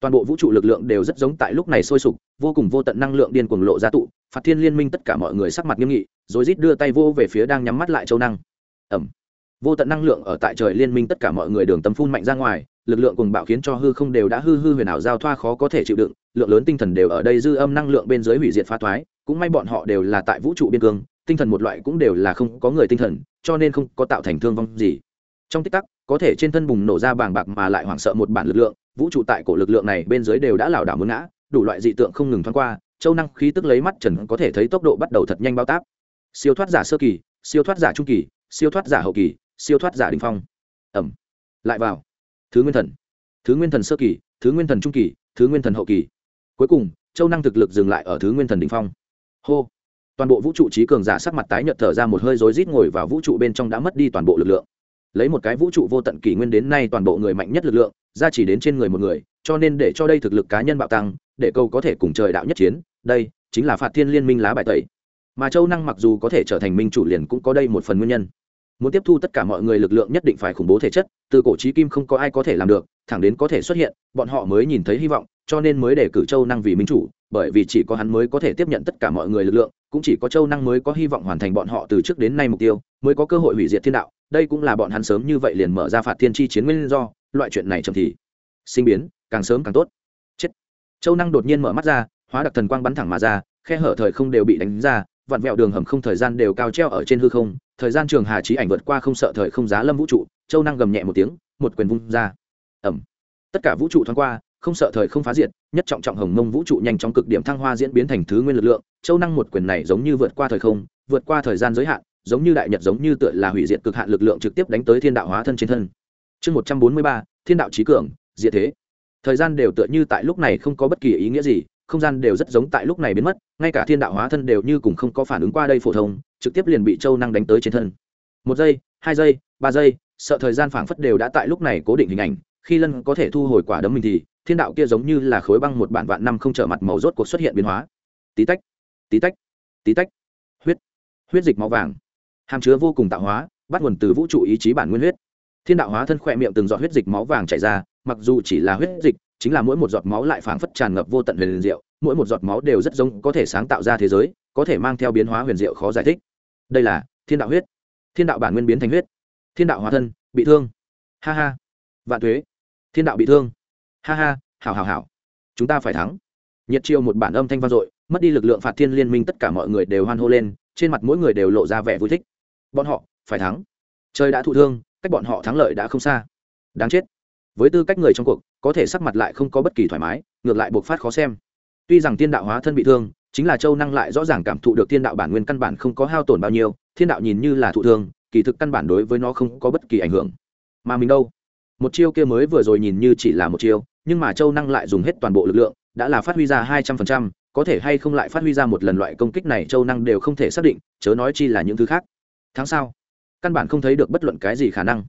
Speaker 1: toàn bộ vũ trụ lực lượng đều rất giống tại lúc này sôi sục, vô cùng vô tận năng lượng điên cuồng lộ ra tụ. Phạt thiên liên minh tất cả mọi người sắc mặt nghiêm nghị, rồi rít đưa tay vô về phía đang nhắm mắt lại châu năng. Ẩm vô tận năng lượng ở tại trời liên minh tất cả mọi người đường tâm phun mạnh ra ngoài, lực lượng cùng bạo khiến cho hư không đều đã hư hư huyền ảo giao thoa khó có thể chịu đựng, lượng lớn tinh thần đều ở đây dư âm năng lượng bên dưới hủy diệt phá thoái, cũng may bọn họ đều là tại vũ trụ biên cương, tinh thần một loại cũng đều là không có người tinh thần, cho nên không có tạo thành thương vong gì. Trong tích tắc, có thể trên thân bùng nổ ra bàng bạc mà lại hoảng sợ một bản lực lượng vũ trụ tại cổ lực lượng này bên dưới đều đã lảo đảo mướn ngã, đủ loại dị tượng không ngừng thoáng qua, châu năng khí tức lấy mắt trần có thể thấy tốc độ bắt đầu thật nhanh bao táp. Siêu thoát giả sơ kỳ, siêu thoát giả trung kỳ, siêu thoát giả hậu kỳ, siêu thoát giả đình phong. Ẩm. Lại vào. Thứ nguyên thần. Thứ nguyên thần sơ kỳ, thứ nguyên thần trung kỳ, thứ nguyên thần hậu kỳ. Cuối cùng, châu năng thực lực dừng lại ở thứ nguyên thần đình phong. Hô. Toàn bộ vũ trụ trí cường giả sắc mặt tái nhợt thở ra một hơi rối rít ngồi vào vũ trụ bên trong đã mất đi toàn bộ lực lượng lấy một cái vũ trụ vô tận kỷ nguyên đến nay toàn bộ người mạnh nhất lực lượng, ra chỉ đến trên người một người, cho nên để cho đây thực lực cá nhân bạo tăng, để câu có thể cùng trời đạo nhất chiến, đây chính là phạt thiên liên minh lá bài tẩy. Mà châu năng mặc dù có thể trở thành minh chủ liền cũng có đây một phần nguyên nhân. Muốn tiếp thu tất cả mọi người lực lượng nhất định phải khủng bố thể chất, từ cổ trí kim không có ai có thể làm được, thẳng đến có thể xuất hiện, bọn họ mới nhìn thấy hy vọng, cho nên mới để cử châu năng vì minh chủ bởi vì chỉ có hắn mới có thể tiếp nhận tất cả mọi người lực lượng, cũng chỉ có châu năng mới có hy vọng hoàn thành bọn họ từ trước đến nay mục tiêu, mới có cơ hội hủy diệt thiên đạo. Đây cũng là bọn hắn sớm như vậy liền mở ra phạt thiên chi chiến nguyên do, loại chuyện này chậm thì sinh biến, càng sớm càng tốt. Chết. Châu năng đột nhiên mở mắt ra, hóa đặc thần quang bắn thẳng mà ra, khe hở thời không đều bị đánh ra vặn vẹo đường hầm không thời gian đều cao treo ở trên hư không, thời gian trường hà trí ảnh vượt qua không sợ thời không giá lâm vũ trụ, châu năng gầm nhẹ một tiếng, một quyền vung ra. Ẩm tất cả vũ trụ thoáng qua không sợ thời không phá diệt, nhất trọng trọng hồng mông vũ trụ nhanh chóng cực điểm thăng hoa diễn biến thành thứ nguyên lực lượng, châu năng một quyền này giống như vượt qua thời không, vượt qua thời gian giới hạn, giống như đại nhật giống như tựa là hủy diệt cực hạn lực lượng trực tiếp đánh tới thiên đạo hóa thân trên thân. Chương một trăm bốn mươi ba, thiên đạo trí cường, diệt thế. Thời gian đều tựa như tại lúc này không có bất kỳ ý nghĩa gì, không gian đều rất giống tại lúc này biến mất, ngay cả thiên đạo hóa thân đều như cùng không có phản ứng qua đây phổ thông, trực tiếp liền bị châu năng đánh tới trên thân. Một giây, hai giây, ba giây, sợ thời gian phảng phất đều đã tại lúc này cố định hình ảnh khi lân có thể thu hồi quả đấm mình thì thiên đạo kia giống như là khối băng một bản vạn năm không trở mặt màu rốt cuộc xuất hiện biến hóa. Tí tách tí tách tí tách. Huyết huyết dịch máu vàng. Hàm chứa vô cùng tạo hóa, bắt nguồn từ vũ trụ ý chí bản nguyên huyết. Thiên đạo hóa thân khỏe miệng từng giọt huyết dịch máu vàng chảy ra, mặc dù chỉ là huyết dịch, chính là mỗi một giọt máu lại phảng phất tràn ngập vô tận huyền diệu, mỗi một giọt máu đều rất giống có thể sáng tạo ra thế giới, có thể mang theo biến hóa huyền diệu khó giải thích. Đây là thiên đạo huyết. Thiên đạo bản nguyên biến thành huyết. Thiên đạo hóa thân, bị thương. Ha ha. Vạn thuế thiên đạo bị thương. Ha ha, hảo hảo hảo. Chúng ta phải thắng. Nhiệt chiêu một bản âm thanh vang dội, mất đi lực lượng phạt thiên liên minh tất cả mọi người đều hoan hô lên, trên mặt mỗi người đều lộ ra vẻ vui thích. Bọn họ, phải thắng. Trời đã thụ thương, cách bọn họ thắng lợi đã không xa. Đáng chết. Với tư cách người trong cuộc, có thể sắc mặt lại không có bất kỳ thoải mái, ngược lại buộc phát khó xem. Tuy rằng thiên đạo hóa thân bị thương, chính là châu năng lại rõ ràng cảm thụ được thiên đạo bản nguyên căn bản không có hao tổn bao nhiêu, thiên đạo nhìn như là thụ thương, kỳ thực căn bản đối với nó không có bất kỳ ảnh hưởng. Mà mình đâu? Một chiêu kia mới vừa rồi nhìn như chỉ là một chiêu, nhưng mà châu năng lại dùng hết toàn bộ lực lượng, đã là phát huy ra hai trăm phần trăm, có thể hay không lại phát huy ra một lần loại công kích này châu năng đều không thể xác định, chớ nói chi là những thứ khác. Tháng sau căn bản không thấy được bất luận cái gì khả năng.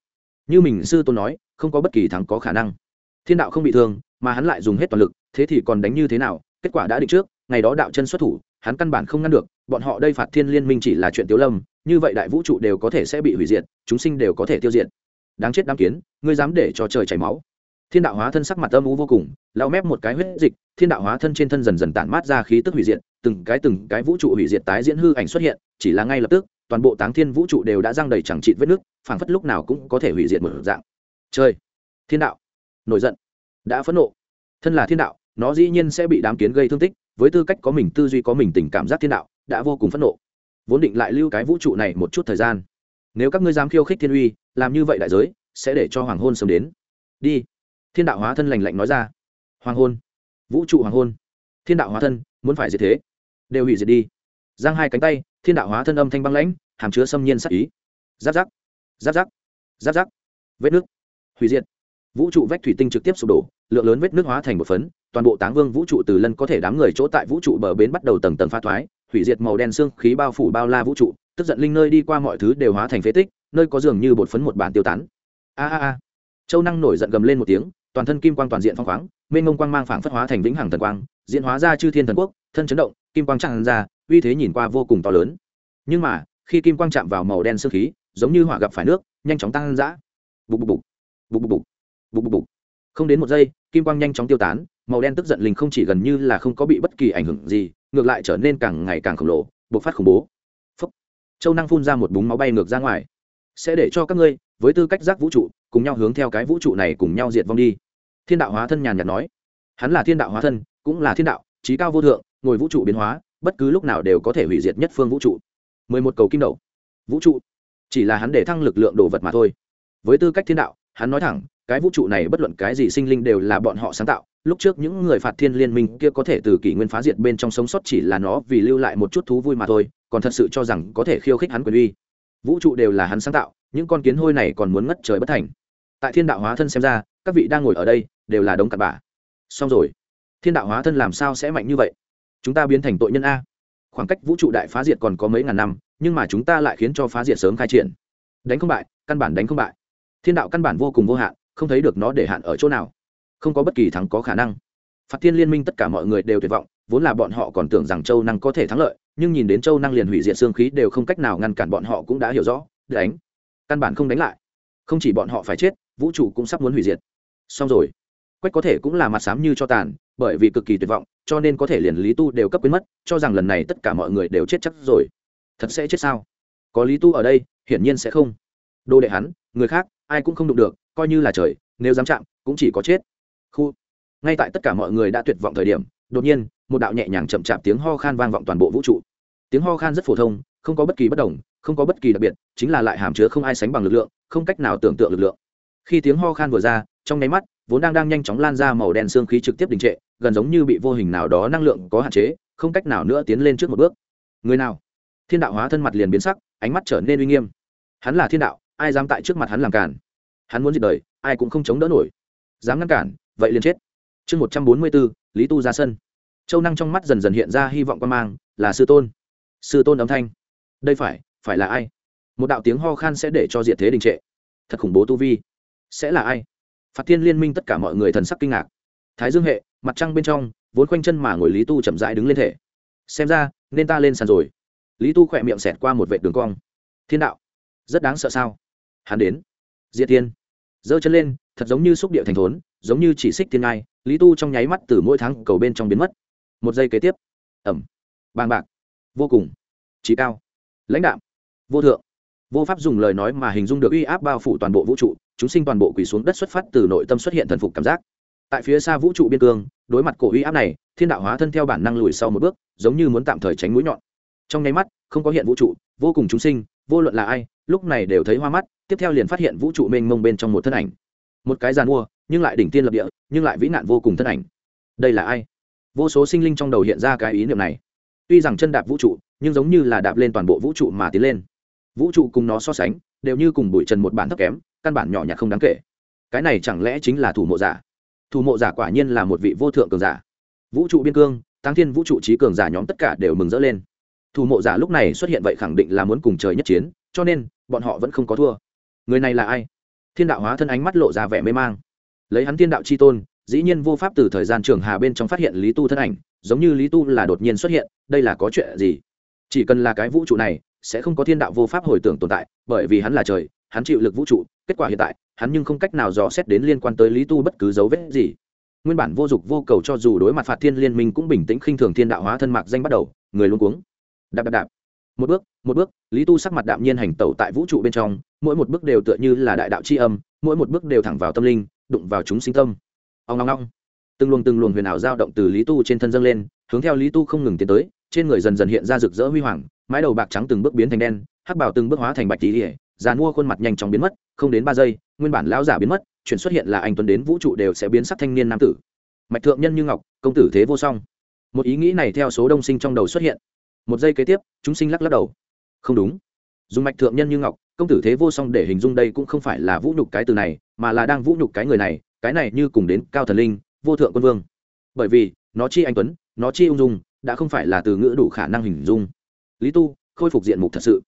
Speaker 1: Như mình sư tôn nói, không có bất kỳ thắng có khả năng. Thiên đạo không bị thương, mà hắn lại dùng hết toàn lực, thế thì còn đánh như thế nào? Kết quả đã định trước, ngày đó đạo chân xuất thủ, hắn căn bản không ngăn được, bọn họ đây phạt thiên liên minh chỉ là chuyện tiếu lâm, như vậy đại vũ trụ đều có thể sẽ bị hủy diệt, chúng sinh đều có thể tiêu diệt đáng chết đáng kiến, ngươi dám để cho trời chảy máu. Thiên đạo hóa thân sắc mặt âm ú vô cùng lao mép một cái huyết dịch, thiên đạo hóa thân trên thân dần dần tản mát ra khí tức hủy diệt, từng cái từng cái vũ trụ hủy diệt tái diễn hư ảnh xuất hiện, chỉ là ngay lập tức, toàn bộ táng thiên vũ trụ đều đã răng đầy chẳng trị vết nước phảng phất lúc nào cũng có thể hủy diệt một dạng. Chơi thiên đạo! Nổi giận! Đã phẫn nộ! Thân là thiên đạo, nó dĩ nhiên sẽ bị đám kiến gây thương tích, với tư cách có mình tư duy có mình tình cảm giác thiên đạo, đã vô cùng phẫn nộ. Vốn định lại lưu cái vũ trụ này một chút thời gian nếu các ngươi dám khiêu khích thiên uy, làm như vậy đại giới, sẽ để cho hoàng hôn sớm đến. Đi. Thiên đạo hóa thân lành lạnh nói ra. Hoàng hôn? Vũ trụ hoàng hôn? Thiên đạo hóa thân, muốn phải diệt thế? Đều hủy diệt đi. Giang hai cánh tay, thiên đạo hóa thân âm thanh băng lãnh, hàm chứa xâm nhiên sắc ý. Giáp giáp giáp giáp giáp giáp. Vết nước. Hủy diệt. Vũ trụ vách thủy tinh trực tiếp sụp đổ, lượng lớn vết nước hóa thành một phấn, toàn bộ táng vương vũ trụ từ lân có thể đám người chỗ tại vũ trụ bờ bến bắt đầu tầng tầng pha thoái, hủy diệt màu đen xương khí bao phủ bao la vũ trụ tức giận linh nơi đi qua mọi thứ đều hóa thành phế tích, nơi có dường như bột phấn một bản tiêu tán. A a a. Châu năng nổi giận gầm lên một tiếng, toàn thân kim quang toàn diện phong khoáng, mênh ngông quang mang phảng phất hóa thành vĩnh hằng thần quang, diễn hóa ra chư thiên thần quốc, thân chấn động, kim quang tràn ra, uy thế nhìn qua vô cùng to lớn. Nhưng mà, khi kim quang chạm vào màu đen sương khí, giống như hỏa gặp phải nước, nhanh chóng tăng dã bục bục bục. Bục bục bục. Bục bục bục. Không đến một giây, kim quang nhanh chóng tiêu tán, màu đen tức giận linh không chỉ gần như là không có bị bất kỳ ảnh hưởng gì, ngược lại trở nên càng ngày càng khổng lồ, bộc phát khủng bố châu năng phun ra một búng máu bay ngược ra ngoài. Sẽ để cho các ngươi với tư cách giác vũ trụ cùng nhau hướng theo cái vũ trụ này cùng nhau diệt vong đi. Thiên đạo hóa thân nhàn nhạt nói. Hắn là thiên đạo hóa thân cũng là thiên đạo trí cao vô thượng ngồi vũ trụ biến hóa bất cứ lúc nào đều có thể hủy diệt nhất phương vũ trụ. Mười một cầu kim đầu, vũ trụ. Chỉ là hắn để thăng lực lượng đồ vật mà thôi. Với tư cách thiên đạo hắn nói thẳng cái vũ trụ này bất luận cái gì sinh linh đều là bọn họ sáng tạo. Lúc trước những người phạt thiên liên minh kia có thể từ kỷ nguyên phá diệt bên trong sống sót chỉ là nó vì lưu lại một chút thú vui mà thôi còn thật sự cho rằng có thể khiêu khích hắn quyền uy. Vũ trụ đều là hắn sáng tạo, những con kiến hôi này còn muốn ngất trời bất thành. Tại thiên đạo hóa thân xem ra, các vị đang ngồi ở đây đều là đống cặn bã. Xong rồi. Thiên đạo hóa thân làm sao sẽ mạnh như vậy? Chúng ta biến thành tội nhân a. Khoảng cách vũ trụ đại phá diệt còn có mấy ngàn năm, nhưng mà chúng ta lại khiến cho phá diệt sớm khai triển. Đánh không bại, căn bản đánh không bại. Thiên đạo căn bản vô cùng vô hạn, không thấy được nó để hạn ở chỗ nào. Không có bất kỳ thắng có khả năng. Phạt thiên liên minh tất cả mọi người đều tuyệt vọng, vốn là bọn họ còn tưởng rằng châu năng có thể thắng lợi nhưng nhìn đến châu năng liền hủy diệt xương khí đều không cách nào ngăn cản bọn họ cũng đã hiểu rõ, đánh. Căn bản không đánh lại. Không chỉ bọn họ phải chết, vũ trụ cũng sắp muốn hủy diệt. Xong rồi. Quách có thể cũng là mặt xám như cho tàn, bởi vì cực kỳ tuyệt vọng, cho nên có thể liền lý tu đều cấp quyến mất, cho rằng lần này tất cả mọi người đều chết chắc rồi. Thật sẽ chết sao? Có lý tu ở đây, hiển nhiên sẽ không. Đô đệ hắn, người khác, ai cũng không đụng được, coi như là trời, nếu dám chạm, cũng chỉ có chết. Khu. Ngay tại tất cả mọi người đã tuyệt vọng thời điểm, đột nhiên một đạo nhẹ nhàng chậm chạp tiếng ho khan vang vọng toàn bộ vũ trụ. Tiếng ho khan rất phổ thông, không có bất kỳ bất đồng, không có bất kỳ đặc biệt, chính là lại hàm chứa không ai sánh bằng lực lượng, không cách nào tưởng tượng lực lượng. Khi tiếng ho khan vừa ra, trong nháy mắt, vốn đang đang nhanh chóng lan ra màu đen xương khí trực tiếp đình trệ, gần giống như bị vô hình nào đó năng lượng có hạn chế, không cách nào nữa tiến lên trước một bước. Người nào? Thiên đạo hóa thân mặt liền biến sắc, ánh mắt trở nên uy nghiêm. Hắn là thiên đạo, ai dám tại trước mặt hắn làm cản? Hắn muốn diệt đời, ai cũng không chống đỡ nổi. Dám ngăn cản, vậy liền chết. Chương một trăm bốn mươi bốn, lý tu ra sân châu năng trong mắt dần dần hiện ra hy vọng quan mang, là sư tôn. Sư tôn âm thanh. Đây phải phải là ai? Một đạo tiếng ho khan sẽ để cho diệt thế đình trệ. Thật khủng bố tu vi. Sẽ là ai? Phạt thiên liên minh tất cả mọi người thần sắc kinh ngạc. Thái dương hệ, mặt trăng bên trong, vốn quanh chân mà ngồi lý tu chậm rãi đứng lên thể. Xem ra, nên ta lên sàn rồi. Lý tu khỏe miệng xẹt qua một vệ đường cong. Thiên đạo. Rất đáng sợ sao? Hắn đến. Diệt tiên giơ chân lên, thật giống như xúc địa thành thốn, giống như chỉ xích thiên ngai, lý tu trong nháy mắt từ mỗi tháng cầu bên trong biến mất một giây kế tiếp. Ẩm. Bàng bạc. Vô cùng. Trí cao. Lãnh đạo vô thượng. Vô pháp dùng lời nói mà hình dung được uy áp bao phủ toàn bộ vũ trụ, chúng sinh toàn bộ quỳ xuống đất xuất phát từ nội tâm xuất hiện thần phục cảm giác. Tại phía xa vũ trụ biên cương, đối mặt cổ uy áp này, thiên đạo hóa thân theo bản năng lùi sau một bước, giống như muốn tạm thời tránh mũi nhọn. Trong nháy mắt, không có hiện vũ trụ, vô cùng chúng sinh, vô luận là ai, lúc này đều thấy hoa mắt, tiếp theo liền phát hiện vũ trụ mênh mông bên trong một thân ảnh. Một cái giàn mua, nhưng lại đỉnh tiên lập địa, nhưng lại vĩ nạn vô cùng thân ảnh. Đây là ai? Vô số sinh linh trong đầu hiện ra cái ý niệm này. Tuy rằng chân đạp vũ trụ, nhưng giống như là đạp lên toàn bộ vũ trụ mà tiến lên. Vũ trụ cùng nó so sánh, đều như cùng bụi trần một bản thấp kém, căn bản nhỏ nhặt không đáng kể. Cái này chẳng lẽ chính là thủ mộ giả? Thủ mộ giả quả nhiên là một vị vô thượng cường giả. Vũ trụ biên cương tăng thiên vũ trụ trí cường giả nhóm tất cả đều mừng rỡ lên. Thủ mộ giả lúc này xuất hiện vậy khẳng định là muốn cùng trời nhất chiến, cho nên, bọn họ vẫn không có thua. Người này là ai? Thiên đạo hóa thân ánh mắt lộ ra vẻ mê mang. Lấy hắn thiên đạo c h i tôn dĩ nhiên vô pháp từ thời gian trường hà bên trong phát hiện lý tu thân ảnh, giống như lý tu là đột nhiên xuất hiện, đây là có chuyện gì? Chỉ cần là cái vũ trụ này, sẽ không có thiên đạo vô pháp hồi tưởng tồn tại, bởi vì hắn là trời, hắn chịu lực vũ trụ, kết quả hiện tại, hắn nhưng không cách nào dò xét đến liên quan tới lý tu bất cứ dấu vết gì. Nguyên bản vô dục vô cầu cho dù đối mặt phạt thiên liên minh cũng bình tĩnh khinh thường thiên đạo hóa thân mạc danh bắt đầu, người luôn cuống. Đạp đạp đạp. Một bước một bước, lý tu sắc mặt đạm nhiên hành tẩu tại vũ trụ bên trong, mỗi một bước đều tựa như là đại đạo c h i âm, mỗi một bước đều thẳng vào tâm linh, đụng vào chúng sinh tâm ông long long từng luồng từng luồng huyền ảo dao động từ lý tu trên thân dâng lên, hướng theo lý tu không ngừng tiến tới, trên người dần dần hiện ra rực rỡ huy hoàng, mái đầu bạc trắng từng bước biến thành đen, hắc bảo từng bước hóa thành bạch tỉ ỉa già mua khuôn mặt nhanh chóng biến mất, không đến ba giây, nguyên bản lão giả biến mất, chuyển xuất hiện là anh tuấn đến vũ trụ đều sẽ biến sắc thanh niên nam tử. Mạch thượng nhân như ngọc, công tử thế vô song. Một ý nghĩ này theo số đông sinh trong đầu xuất hiện. Một giây kế tiếp, chúng sinh lắc lắc đầu. Không đúng. Dùng mạch thượng nhân như ngọc, công tử thế vô song để hình dung đây cũng không phải là vũ nhục cái từ này, mà là đang vũ nhục cái người này cái này như cùng đến cao thần linh, vô thượng quân vương. Bởi vì, nó chi anh tuấn, nó chi ung dung, đã không phải là từ ngữ đủ khả năng hình dung. Lý tu, khôi phục diện mục thật sự.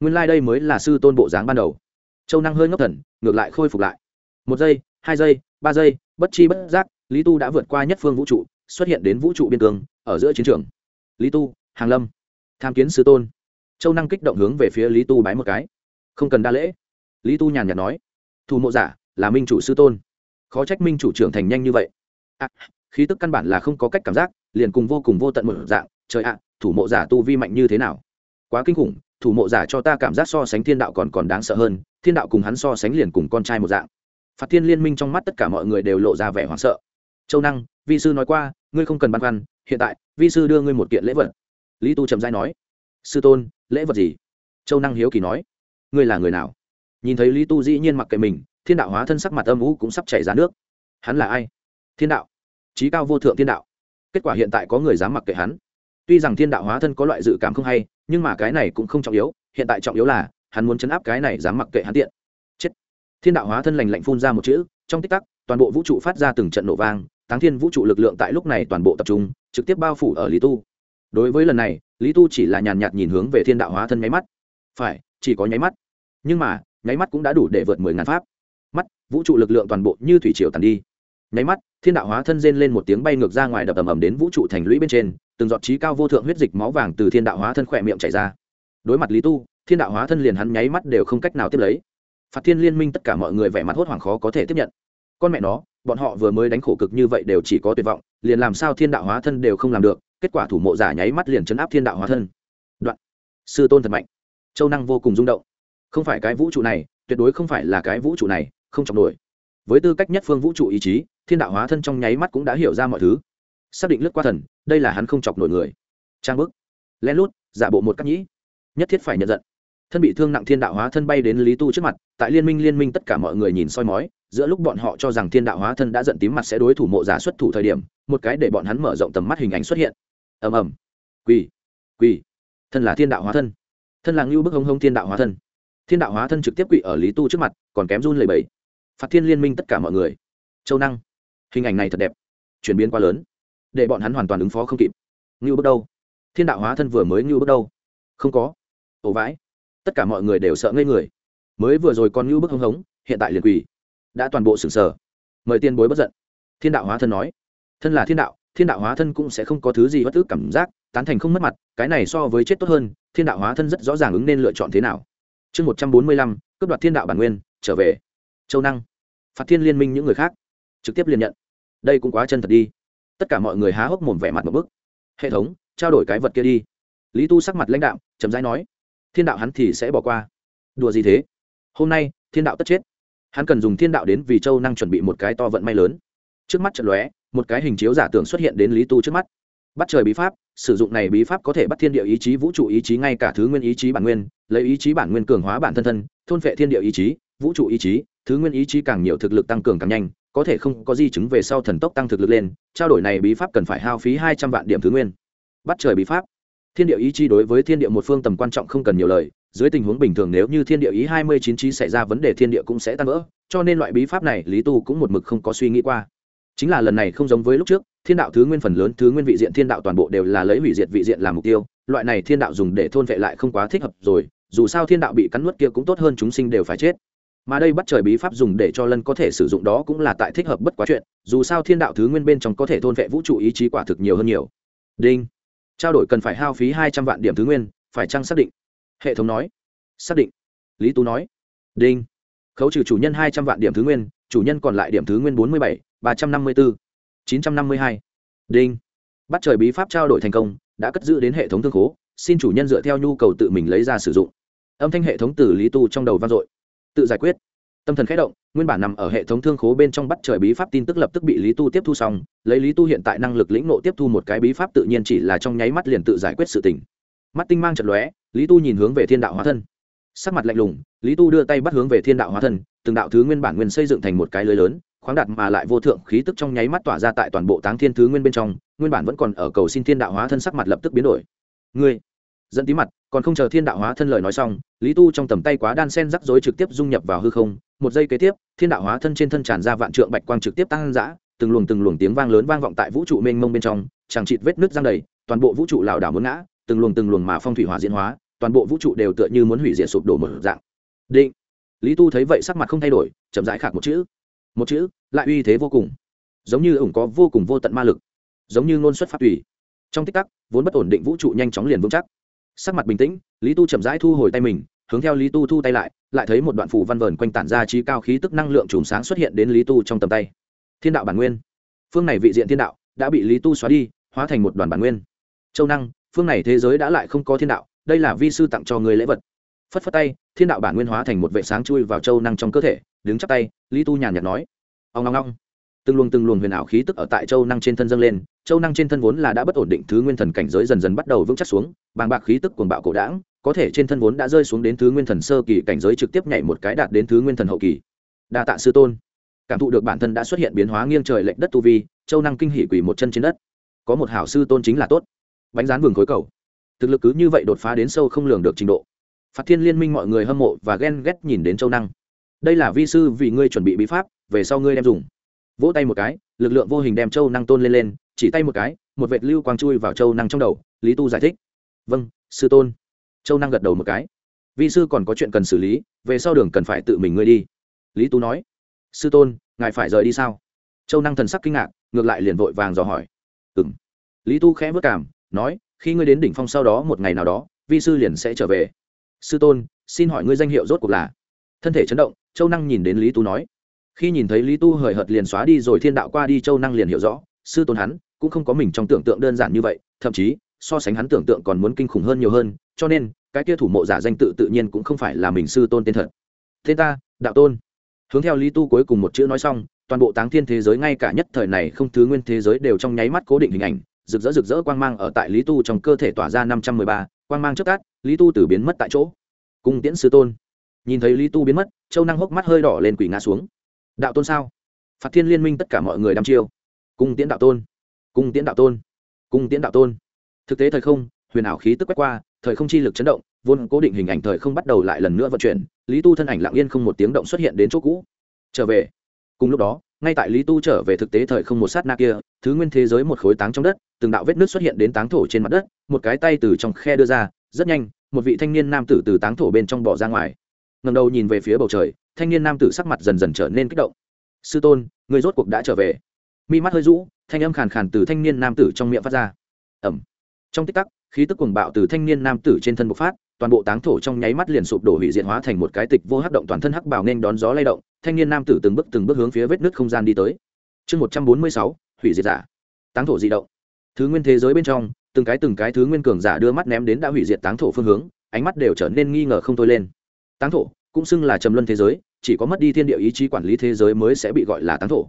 Speaker 1: Nguyên lai、like、đây mới là sư tôn bộ dáng ban đầu. Châu năng hơi ngốc thần, ngược lại khôi phục lại. Một giây, hai giây, ba giây, bất chi bất giác, lý tu đã vượt qua nhất phương vũ trụ, xuất hiện đến vũ trụ biên cương, ở giữa chiến trường. Lý tu, hàng lâm. Tham kiến sư tôn. Châu năng kích động hướng về phía lý tu bái một cái. Không cần đa lễ. Lý tu nhàn nhạt nói. Thủ mộ giả, là minh chủ sư tôn khó trách minh chủ trưởng thành nhanh như vậy. À, khí tức căn bản là không có cách cảm giác liền cùng vô cùng vô tận một dạng trời ạ thủ mộ giả tu vi mạnh như thế nào? Quá kinh khủng thủ mộ giả cho ta cảm giác so sánh thiên đạo còn còn đáng sợ hơn thiên đạo cùng hắn so sánh liền cùng con trai một dạng. Phạt thiên liên minh trong mắt tất cả mọi người đều lộ ra vẻ hoảng sợ. Châu năng vi sư nói qua ngươi không cần băn khoăn hiện tại vi sư đưa ngươi một kiện lễ vật. Lý tu trầm dai nói. Sư tôn lễ vật gì? Châu năng hiếu kỳ nói. Ngươi là người nào? Nhìn thấy lý tu dĩ nhiên mặc kệ mình thiên đạo hóa thân sắc mặt âm u cũng sắp chảy ra nước. Hắn là ai? Thiên đạo. Trí cao vô thượng thiên đạo. Kết quả hiện tại có người dám mặc kệ hắn. Tuy rằng thiên đạo hóa thân có loại dự cảm không hay, nhưng mà cái này cũng không trọng yếu, hiện tại trọng yếu là, hắn muốn chấn áp cái này dám mặc kệ hắn tiện. Chết. Thiên đạo hóa thân lành lạnh phun ra một chữ, trong tích tắc, toàn bộ vũ trụ phát ra từng trận nổ vang, táng thiên vũ trụ lực lượng tại lúc này toàn bộ tập trung, trực tiếp bao phủ ở lý tu. Đối với lần này, lý tu chỉ là nhàn nhạt nhìn hướng về thiên đạo hóa thân nháy mắt. Phải, chỉ có nháy mắt. Nhưng mà, nháy mắt cũng đã đủ để vượt mười ngàn pháp mắt, vũ trụ lực lượng toàn bộ như thủy triều tàn đi. Nháy mắt, thiên đạo hóa thân rên lên một tiếng bay ngược ra ngoài đập ầm ầm đến vũ trụ thành lũy bên trên, từng giọt trí cao vô thượng huyết dịch máu vàng từ thiên đạo hóa thân khỏe miệng chảy ra. Đối mặt lý tu, thiên đạo hóa thân liền hắn nháy mắt đều không cách nào tiếp lấy. Phạt thiên liên minh tất cả mọi người vẻ mặt hốt hoảng khó có thể tiếp nhận. Con mẹ nó, bọn họ vừa mới đánh khổ cực như vậy đều chỉ có tuyệt vọng, liền làm sao thiên đạo hóa thân đều không làm được, kết quả thủ mộ giả nháy mắt liền chấn áp thiên đạo hóa thân. Đoạn. Sư tôn thật mạnh. Châu năng vô cùng rung động. Không phải cái vũ trụ này, tuyệt đối không phải là cái vũ trụ này không chọc nổi. Với tư cách nhất phương vũ trụ ý chí, thiên đạo hóa thân trong nháy mắt cũng đã hiểu ra mọi thứ. Xác định lướt qua thần, đây là hắn không chọc nổi người. Trang bức. Lén lút, giả bộ một cách nhĩ. Nhất thiết phải nhận giận. Thân bị thương nặng thiên đạo hóa thân bay đến lý tu trước mặt, tại liên minh liên minh tất cả mọi người nhìn soi mói, giữa lúc bọn họ cho rằng thiên đạo hóa thân đã giận tím mặt sẽ đối thủ mộ giả xuất thủ thời điểm, một cái để bọn hắn mở rộng tầm mắt hình ảnh xuất hiện. Ầm ầm. Quỳ. Quỳ. Thân là thiên đạo hóa thân. Thân là ngưu bức hống hống thiên đạo hóa thân. Thiên đạo hóa thân trực tiếp quỵ ở lý tu trước mặt, còn kém run lầy bẫy phạt thiên liên minh tất cả mọi người. Châu năng. Hình ảnh này thật đẹp. Chuyển biến quá lớn. Để bọn hắn hoàn toàn ứng phó không kịp. Ngưu bước đâu? Thiên đạo hóa thân vừa mới ngưu bước đâu? Không có. Ổ vãi. Tất cả mọi người đều sợ ngây người. Mới vừa rồi còn ngưu bước hưng hống, hiện tại liền quỳ. Đã toàn bộ sừng sờ. Mời tiên bối bất giận. Thiên đạo hóa thân nói. Thân là thiên đạo thiên đạo hóa thân cũng sẽ không có thứ gì bất ức cảm giác, tán thành không mất mặt, cái này so với chết tốt hơn, thiên đạo hóa thân rất rõ ràng ứng nên lựa chọn thế nào. Chương một trăm bốn mươi lăm, cướp đoạt thiên đạo bản nguyên, trở về châu năng, phạt thiên liên minh những người khác, trực tiếp liền nhận. Đây cũng quá chân thật đi. Tất cả mọi người há hốc mồm vẻ mặt một bức. Hệ thống, trao đổi cái vật kia đi. Lý tu sắc mặt lãnh đạo chấm dãi nói, thiên đạo hắn thì sẽ bỏ qua. Đùa gì thế? Hôm nay, thiên đạo tất chết. Hắn cần dùng thiên đạo đến vì châu năng chuẩn bị một cái to vận may lớn. Trước mắt trận lóe, một cái hình chiếu giả tưởng xuất hiện đến lý tu trước mắt. Bắt trời bí pháp, sử dụng này bí pháp có thể bắt thiên địa ý chí, vũ trụ ý chí ngay cả thứ nguyên ý chí bản nguyên, lấy ý chí bản nguyên cường hóa bản thân thân, thôn phệ thiên địa ý chí, vũ trụ ý chí thứ nguyên ý chí càng nhiều thực lực tăng cường càng nhanh, có thể không có di chứng về sau thần tốc tăng thực lực lên, trao đổi này bí pháp cần phải hao phí hai trăm vạn điểm thứ nguyên. Bắt trời bí pháp. Thiên địa ý chí đối với thiên địa một phương tầm quan trọng không cần nhiều lời, dưới tình huống bình thường nếu như thiên địa ý hai mươi chín chí xảy ra vấn đề thiên địa cũng sẽ tan vỡ, cho nên loại bí pháp này lý tu cũng một mực không có suy nghĩ qua. Chính là lần này không giống với lúc trước, thiên đạo thứ nguyên phần lớn, thứ nguyên vị diện thiên đạo toàn bộ đều là lấy hủy diệt vị diện làm mục tiêu, loại này thiên đạo dùng để thôn vệ lại không quá thích hợp rồi, dù sao thiên đạo bị cắn nuốt kia cũng tốt hơn chúng sinh đều phải chết mà đây bắt trời bí pháp dùng để cho lân có thể sử dụng đó cũng là tại thích hợp bất quá chuyện, dù sao thiên đạo thứ nguyên bên trong có thể thôn vệ vũ trụ ý chí quả thực nhiều hơn nhiều. Đinh. Trao đổi cần phải hao phí hai trăm vạn điểm thứ nguyên, phải chăng xác định? Hệ thống nói. Xác định. Lý tú nói. Đinh. Khấu trừ chủ nhân hai trăm vạn điểm thứ nguyên, chủ nhân còn lại điểm thứ nguyên bốn mươi bảy, ba trăm năm mươi bốn chín trăm năm mươi hai. Đinh. Bắt trời bí pháp trao đổi thành công, đã cất giữ đến hệ thống thương khố, xin chủ nhân dựa theo nhu cầu tự mình lấy ra sử dụng. Âm thanh hệ thống từ lý tu trong đầu vang dội tự giải quyết. Tâm thần khẽ động, nguyên bản nằm ở hệ thống thương khố bên trong bắt trời bí pháp tin tức lập tức bị lý tu tiếp thu xong, lấy lý tu hiện tại năng lực lĩnh nộ tiếp thu một cái bí pháp tự nhiên chỉ là trong nháy mắt liền tự giải quyết sự tình. Mắt tinh mang chật lóe, lý tu nhìn hướng về thiên đạo hóa thân. Sắc mặt lạnh lùng, lý tu đưa tay bắt hướng về thiên đạo hóa thân, từng đạo thứ nguyên bản nguyên xây dựng thành một cái lưới lớn, khoáng đạt mà lại vô thượng khí tức trong nháy mắt tỏa ra tại toàn bộ táng thiên thứ nguyên bên trong, nguyên bản vẫn còn ở cầu xin thiên đạo hóa thân sắc mặt lập tức biến đổi. Ngươi dẫn tí mặt, còn không chờ thiên đạo hóa thân lời nói xong, lý tu trong tầm tay quá đan sen rắc rối trực tiếp dung nhập vào hư không, một giây kế tiếp, thiên đạo hóa thân trên thân tràn ra vạn trượng bạch quang trực tiếp tăng giã từng luồng từng luồng tiếng vang lớn vang vọng tại vũ trụ mênh mông bên trong, chẳng chịt vết nước giang đầy, toàn bộ vũ trụ lảo đảo muốn ngã, từng luồng từng luồng mà phong thủy hỏa diễn hóa, toàn bộ vũ trụ đều tựa như muốn hủy diệt sụp đổ một dạng. Định. Lý tu thấy vậy sắc mặt không thay đổi, chậm rãi khạc một chữ. Một chữ, lại uy thế vô cùng. Giống như ủng có vô cùng vô tận ma lực. Giống như ngôn xuất phát tùy. Trong tích tắc, vốn bất ổn định vũ trụ nhanh chóng liền vững chắc sắc mặt bình tĩnh, lý tu chậm rãi thu hồi tay mình, hướng theo lý tu thu tay lại lại thấy một đoạn phù văn vờn quanh tản ra trí cao khí tức năng lượng chùm sáng xuất hiện đến lý tu trong tầm tay. Thiên đạo bản nguyên. Phương này vị diện thiên đạo đã bị lý tu xóa đi, hóa thành một đoàn bản nguyên. Châu năng, phương này thế giới đã lại không có thiên đạo, đây là vi sư tặng cho người lễ vật. Phất phất tay, thiên đạo bản nguyên hóa thành một vệ sáng chui vào châu năng trong cơ thể, đứng chắc tay, lý tu nhàn nhạt nói. Ông long long từng luồng từng luồng huyền ảo khí tức ở tại châu năng trên thân dâng lên, châu năng trên thân vốn là đã bất ổn định, thứ nguyên thần cảnh giới dần dần bắt đầu vững chắc xuống, bàng bạc khí tức cuồng bạo cổ đảng có thể trên thân vốn đã rơi xuống đến thứ nguyên thần sơ kỳ cảnh giới trực tiếp nhảy một cái đạt đến thứ nguyên thần hậu kỳ. Đa tạ sư tôn. Cảm thụ được bản thân đã xuất hiện biến hóa nghiêng trời lệch đất tu vi, châu năng kinh hỉ quỳ một chân trên đất. Có một hảo sư tôn chính là tốt. Bánh rán vườn khối cầu. Thực lực cứ như vậy đột phá đến sâu không lường được trình độ. Phát thiên liên minh mọi người hâm mộ và ghen ghét nhìn đến châu năng. Đây là vi sư vì ngươi chuẩn bị bí pháp, về sau ngươi đem dùng vỗ tay một cái, lực lượng vô hình đem châu năng tôn lên lên, chỉ tay một cái, một vệt lưu quang chui vào châu năng trong đầu, lý tu giải thích. Vâng sư tôn. Châu năng gật đầu một cái. Vi sư còn có chuyện cần xử lý, về sau đường cần phải tự mình ngươi đi. Lý tu nói. Sư tôn, ngài phải rời đi sao? Châu năng thần sắc kinh ngạc, ngược lại liền vội vàng dò hỏi. Ừ m lý tu khẽ vất cảm, nói, khi ngươi đến đỉnh phong sau đó, một ngày nào đó, vi sư liền sẽ trở về. Sư tôn, xin hỏi ngươi danh hiệu rốt cuộc là? Thân thể chấn động, châu năng nhìn đến lý tu nói khi nhìn thấy lý tu hời hợt liền xóa đi rồi thiên đạo qua đi châu năng liền hiểu rõ, sư tôn hắn cũng không có mình trong tưởng tượng đơn giản như vậy, thậm chí, so sánh hắn tưởng tượng còn muốn kinh khủng hơn nhiều hơn, cho nên, cái kia thủ mộ giả danh tự tự nhiên cũng không phải là mình sư tôn tên thật. Thế ta, đạo tôn. Hướng theo lý tu cuối cùng một chữ nói xong, toàn bộ táng thiên thế giới ngay cả nhất thời này không thứ nguyên thế giới đều trong nháy mắt cố định hình ảnh, rực rỡ rực rỡ quang mang ở tại lý tu trong cơ thể tỏa ra năm trăm mười ba, quang mang trước cát lý tu từ biến mất tại chỗ. Cung tiễn sư tôn. Nhìn thấy lý tu biến mất, châu năng hốc mắt hơi đỏ lên quỷ ngã xuống đạo tôn sao? Phạt thiên liên minh tất cả mọi người đăm chiêu. Cung tiễn đạo tôn. Cung tiễn đạo tôn. Cung tiễn đạo tôn. Thực tế thời không, huyền ảo khí tức quét qua, thời không chi lực chấn động, vốn cố định hình ảnh thời không bắt đầu lại lần nữa vận chuyển, lý tu thân ảnh lặng yên không một tiếng động xuất hiện đến chỗ cũ. Trở về. Cùng lúc đó, ngay tại lý tu trở về thực tế thời không một sát na kia, thứ nguyên thế giới một khối táng trong đất, từng đạo vết nước xuất hiện đến táng thổ trên mặt đất, một cái tay từ trong khe đưa ra, rất nhanh, một vị thanh niên nam tử từ táng thổ bên trong bỏ ra ngoài ngầm đầu nhìn về phía bầu trời, thanh niên nam tử sắc mặt dần dần trở nên kích động. Sư tôn, người rốt cuộc đã trở về. Mi mắt hơi rũ, thanh âm khàn khàn từ thanh niên nam tử trong miệng phát ra. Ẩm. Trong tích tắc, khí tức cuồng bạo từ thanh niên nam tử trên thân bộc phát, toàn bộ táng thổ trong nháy mắt liền sụp đổ hủy diệt hóa thành một cái tịch vô hắc động toàn thân hắc bảo nên đón gió lay động, thanh niên nam tử từng bước từng bước hướng phía vết nứt không gian đi tới. Chương một trăm bốn mươi sáu, hủy diệt giả. Táng thổ di động. Thứ nguyên thế giới bên trong, từng cái từng cái thứ nguyên cường giả đưa mắt ném đến đã hủy diệt táng thổ phương hướng, ánh mắt đều trở nên nghi ngờ không thôi lên. Táng thổ cũng xưng là trầm luân thế giới, chỉ có mất đi thiên địa ý chí quản lý thế giới mới sẽ bị gọi là tán thổ.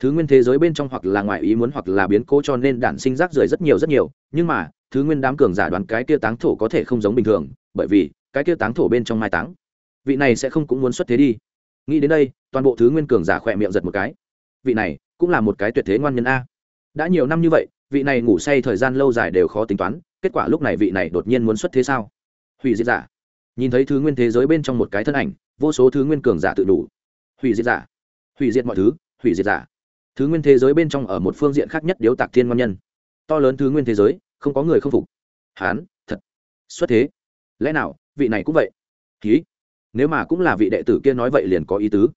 Speaker 1: Thứ nguyên thế giới bên trong hoặc là ngoài ý muốn hoặc là biến cố cho nên đản sinh rác rưởi rất nhiều rất nhiều, nhưng mà, thứ nguyên đám cường giả đoán cái kia táng thổ có thể không giống bình thường, bởi vì, cái kia táng thổ bên trong mai táng, vị này sẽ không cũng muốn xuất thế đi. Nghĩ đến đây, toàn bộ thứ nguyên cường giả khỏe miệng giật một cái. Vị này, cũng là một cái tuyệt thế ngoan nhân a. Đã nhiều năm như vậy, vị này ngủ say thời gian lâu dài đều khó tính toán, kết quả lúc này vị này đột nhiên muốn xuất thế sao? Hủy diệt giả nhìn thấy thứ nguyên thế giới bên trong một cái thân ảnh, vô số thứ nguyên cường giả tự đủ. Hủy diệt giả. Hủy diệt mọi thứ, hủy diệt giả. Thứ nguyên thế giới bên trong ở một phương diện khác nhất điếu tạc thiên ngon nhân. To lớn thứ nguyên thế giới, không có người không phục. Hán, thật. Xuất thế. Lẽ nào, vị này cũng vậy? Ký. Nếu mà cũng là vị đệ tử kia nói vậy liền có ý tứ.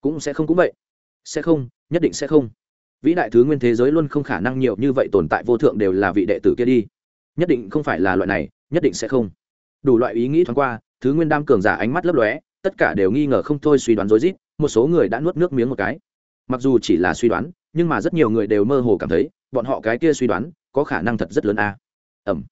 Speaker 1: Cũng sẽ không cũng vậy. Sẽ không, nhất định sẽ không. Vĩ đại thứ nguyên thế giới luôn không khả năng nhiều như vậy tồn tại vô thượng đều là vị đệ tử kia đi. Nhất định không phải là loại này, nhất định sẽ không. Đủ loại ý nghĩ thoáng qua thứ nguyên đam cường giả ánh mắt lấp lóe, tất cả đều nghi ngờ không thôi suy đoán rối rít, một số người đã nuốt nước miếng một cái mặc dù chỉ là suy đoán, nhưng mà rất nhiều người đều mơ hồ cảm thấy, bọn họ cái kia suy đoán có khả năng thật rất lớn a à. ẩm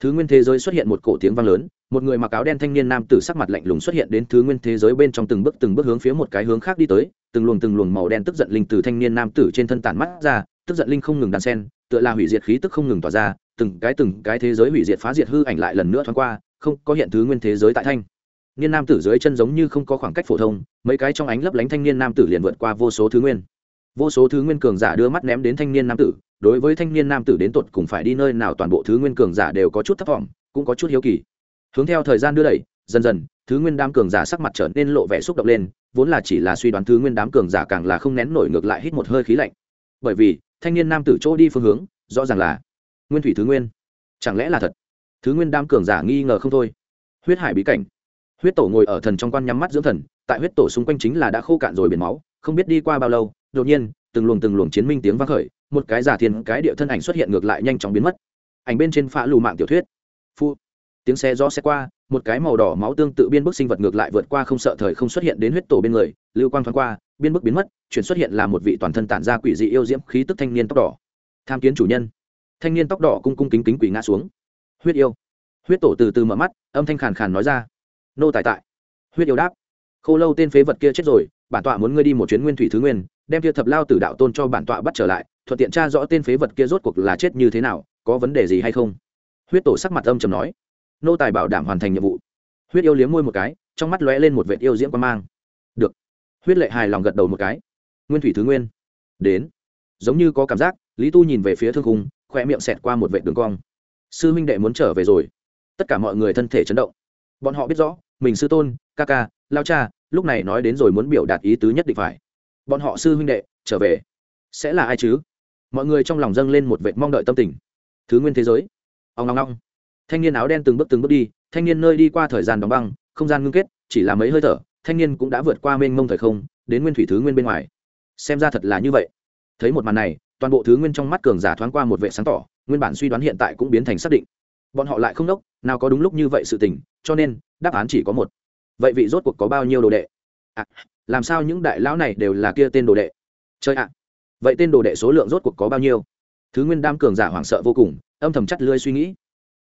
Speaker 1: thứ nguyên thế giới xuất hiện một cổ tiếng vang lớn, một người mặc áo đen thanh niên nam tử sắc mặt lạnh lùng xuất hiện đến thứ nguyên thế giới bên trong từng bước từng bước hướng phía một cái hướng khác đi tới, từng luồng từng luồng màu đen tức giận linh từ thanh niên nam tử trên thân tản mắt ra tức giận linh không ngừng đan sen, tựa là hủy diệt khí tức không ngừng tỏa ra, từng cái từng cái thế giới hủy diệt phá diệt hư ảnh lại lần nữa thoáng qua, không có hiện thứ nguyên thế giới tại thanh. Niên nam tử dưới chân giống như không có khoảng cách phổ thông, mấy cái trong ánh lấp lánh thanh niên nam tử liền vượt qua vô số thứ nguyên. Vô số thứ nguyên cường giả đưa mắt ném đến thanh niên nam tử, đối với thanh niên nam tử đến tột cùng phải đi nơi nào toàn bộ thứ nguyên cường giả đều có chút thất vọng, cũng có chút hiếu kỳ. Hướng theo thời gian đưa đẩy, dần dần, thứ nguyên đám cường giả sắc mặt trở nên lộ vẻ xúc động lên, vốn là chỉ là suy đoán thứ nguyên đám cường giả càng là không nén nổi ngược lại hít một hơi khí lạnh. Bởi vì thanh niên nam tử chỗ đi phương hướng, rõ ràng là nguyên thủy thứ nguyên. Chẳng lẽ là thật? Thứ nguyên đam cường giả nghi ngờ không thôi. Huyết hải bí cảnh. Huyết tổ ngồi ở thần trong quan nhắm mắt dưỡng thần, tại huyết tổ xung quanh chính là đã khô cạn rồi biển máu, không biết đi qua bao lâu, đột nhiên, từng luồng từng luồng chiến minh tiếng vang khởi, một cái giả thiên, cái địa thân ảnh xuất hiện ngược lại nhanh chóng biến mất. Ảnh bên trên phá lù mạng tiểu thuyết. Phu. Tiếng xe gió xe qua, một cái màu đỏ máu tương tự biên bức sinh vật ngược lại vượt qua không sợ thời không xuất hiện đến huyết tổ bên người, lưu quang thoáng qua biên bức biến mất, chuyển xuất hiện là một vị toàn thân tản ra quỷ dị yêu diễm khí tức thanh niên tóc đỏ. Tham kiến chủ nhân. Thanh niên tóc đỏ cung cung kính kính quỷ ngã xuống. Huyết yêu. Huyết tổ từ từ mở mắt, âm thanh khàn khàn nói ra. Nô tài tại. Huyết yêu đáp. Khô lâu tên phế vật kia chết rồi, bản tọa muốn ngươi đi một chuyến nguyên thủy thứ nguyên, đem kia thập lao tử đạo tôn cho bản tọa bắt trở lại, thuận tiện tra rõ tên phế vật kia rốt cuộc là chết như thế nào, có vấn đề gì hay không? Huyết tổ sắc mặt âm trầm nói. Nô tài bảo đảm hoàn thành nhiệm vụ. Huyết yêu liếm môi một cái, trong mắt lóe lên một vệt yêu diễm quan mang. Được huyết lệ hài lòng gật đầu một cái. Nguyên thủy thứ nguyên. Đến. Giống như có cảm giác, lý tu nhìn về phía thương khung khoe miệng xẹt qua một vệ đường cong. Sư huynh đệ muốn trở về rồi. Tất cả mọi người thân thể chấn động. Bọn họ biết rõ, mình sư tôn, ca ca, lao cha, lúc này nói đến rồi muốn biểu đạt ý tứ nhất định phải. Bọn họ sư huynh đệ, trở về. Sẽ là ai chứ? Mọi người trong lòng dâng lên một vệ mong đợi tâm tình. Thứ nguyên thế giới. Ông ngong ngong thanh niên áo đen từng bước từng bước đi, thanh niên nơi đi qua thời gian đóng băng, không gian ngưng kết, chỉ là mấy hơi thở thanh niên cũng đã vượt qua mênh mông thời không đến nguyên thủy thứ nguyên bên ngoài. Xem ra thật là như vậy. Thấy một màn này toàn bộ thứ nguyên trong mắt cường giả thoáng qua một vệ sáng tỏ nguyên bản suy đoán hiện tại cũng biến thành xác định. Bọn họ lại không đốc nào có đúng lúc như vậy sự tình cho nên đáp án chỉ có một. Vậy vị rốt cuộc có bao nhiêu đồ đệ? À, làm sao những đại lão này đều là kia tên đồ đệ? Chơi ạ vậy tên đồ đệ số lượng rốt cuộc có bao nhiêu? Thứ nguyên đam cường giả hoảng sợ vô cùng âm thầm chắt lưới suy nghĩ.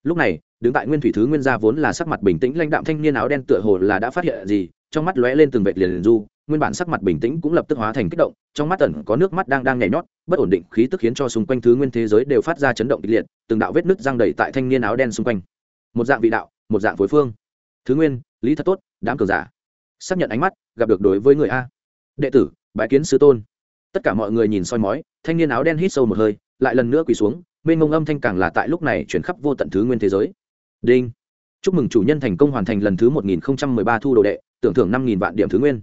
Speaker 1: Lúc này đứng tại nguyên thủy thứ nguyên gia vốn là sắc mặt bình tĩnh lãnh đạm thanh niên áo đen tựa hồ là đã phát hiện gì trong mắt lóe lên từng vệt liền, liền du nguyên bản sắc mặt bình tĩnh cũng lập tức hóa thành kích động trong mắt ẩn có nước mắt đang đang nhảy nhót bất ổn định khí tức khiến cho xung quanh thứ nguyên thế giới đều phát ra chấn động kịch liệt từng đạo vết nứt răng đầy tại thanh niên áo đen xung quanh. Một dạng vị đạo một dạng phối phương. Thứ nguyên lý thật tốt đám cường giả. Xác nhận ánh mắt gặp được đối với người a. Đệ tử bái kiến sư tôn. Tất cả mọi người nhìn soi mói thanh niên áo đen hít sâu một hơi lại lần nữa quỳ xuống mênh mông âm thanh càng là tại lúc này chuyển khắp vô tận thứ nguyên thế giới. Đinh. Chúc mừng chủ nhân thành công hoàn thành lần thứ một nghìn ba thu đồ đệ tưởng thưởng năm nghìn vạn điểm thứ nguyên.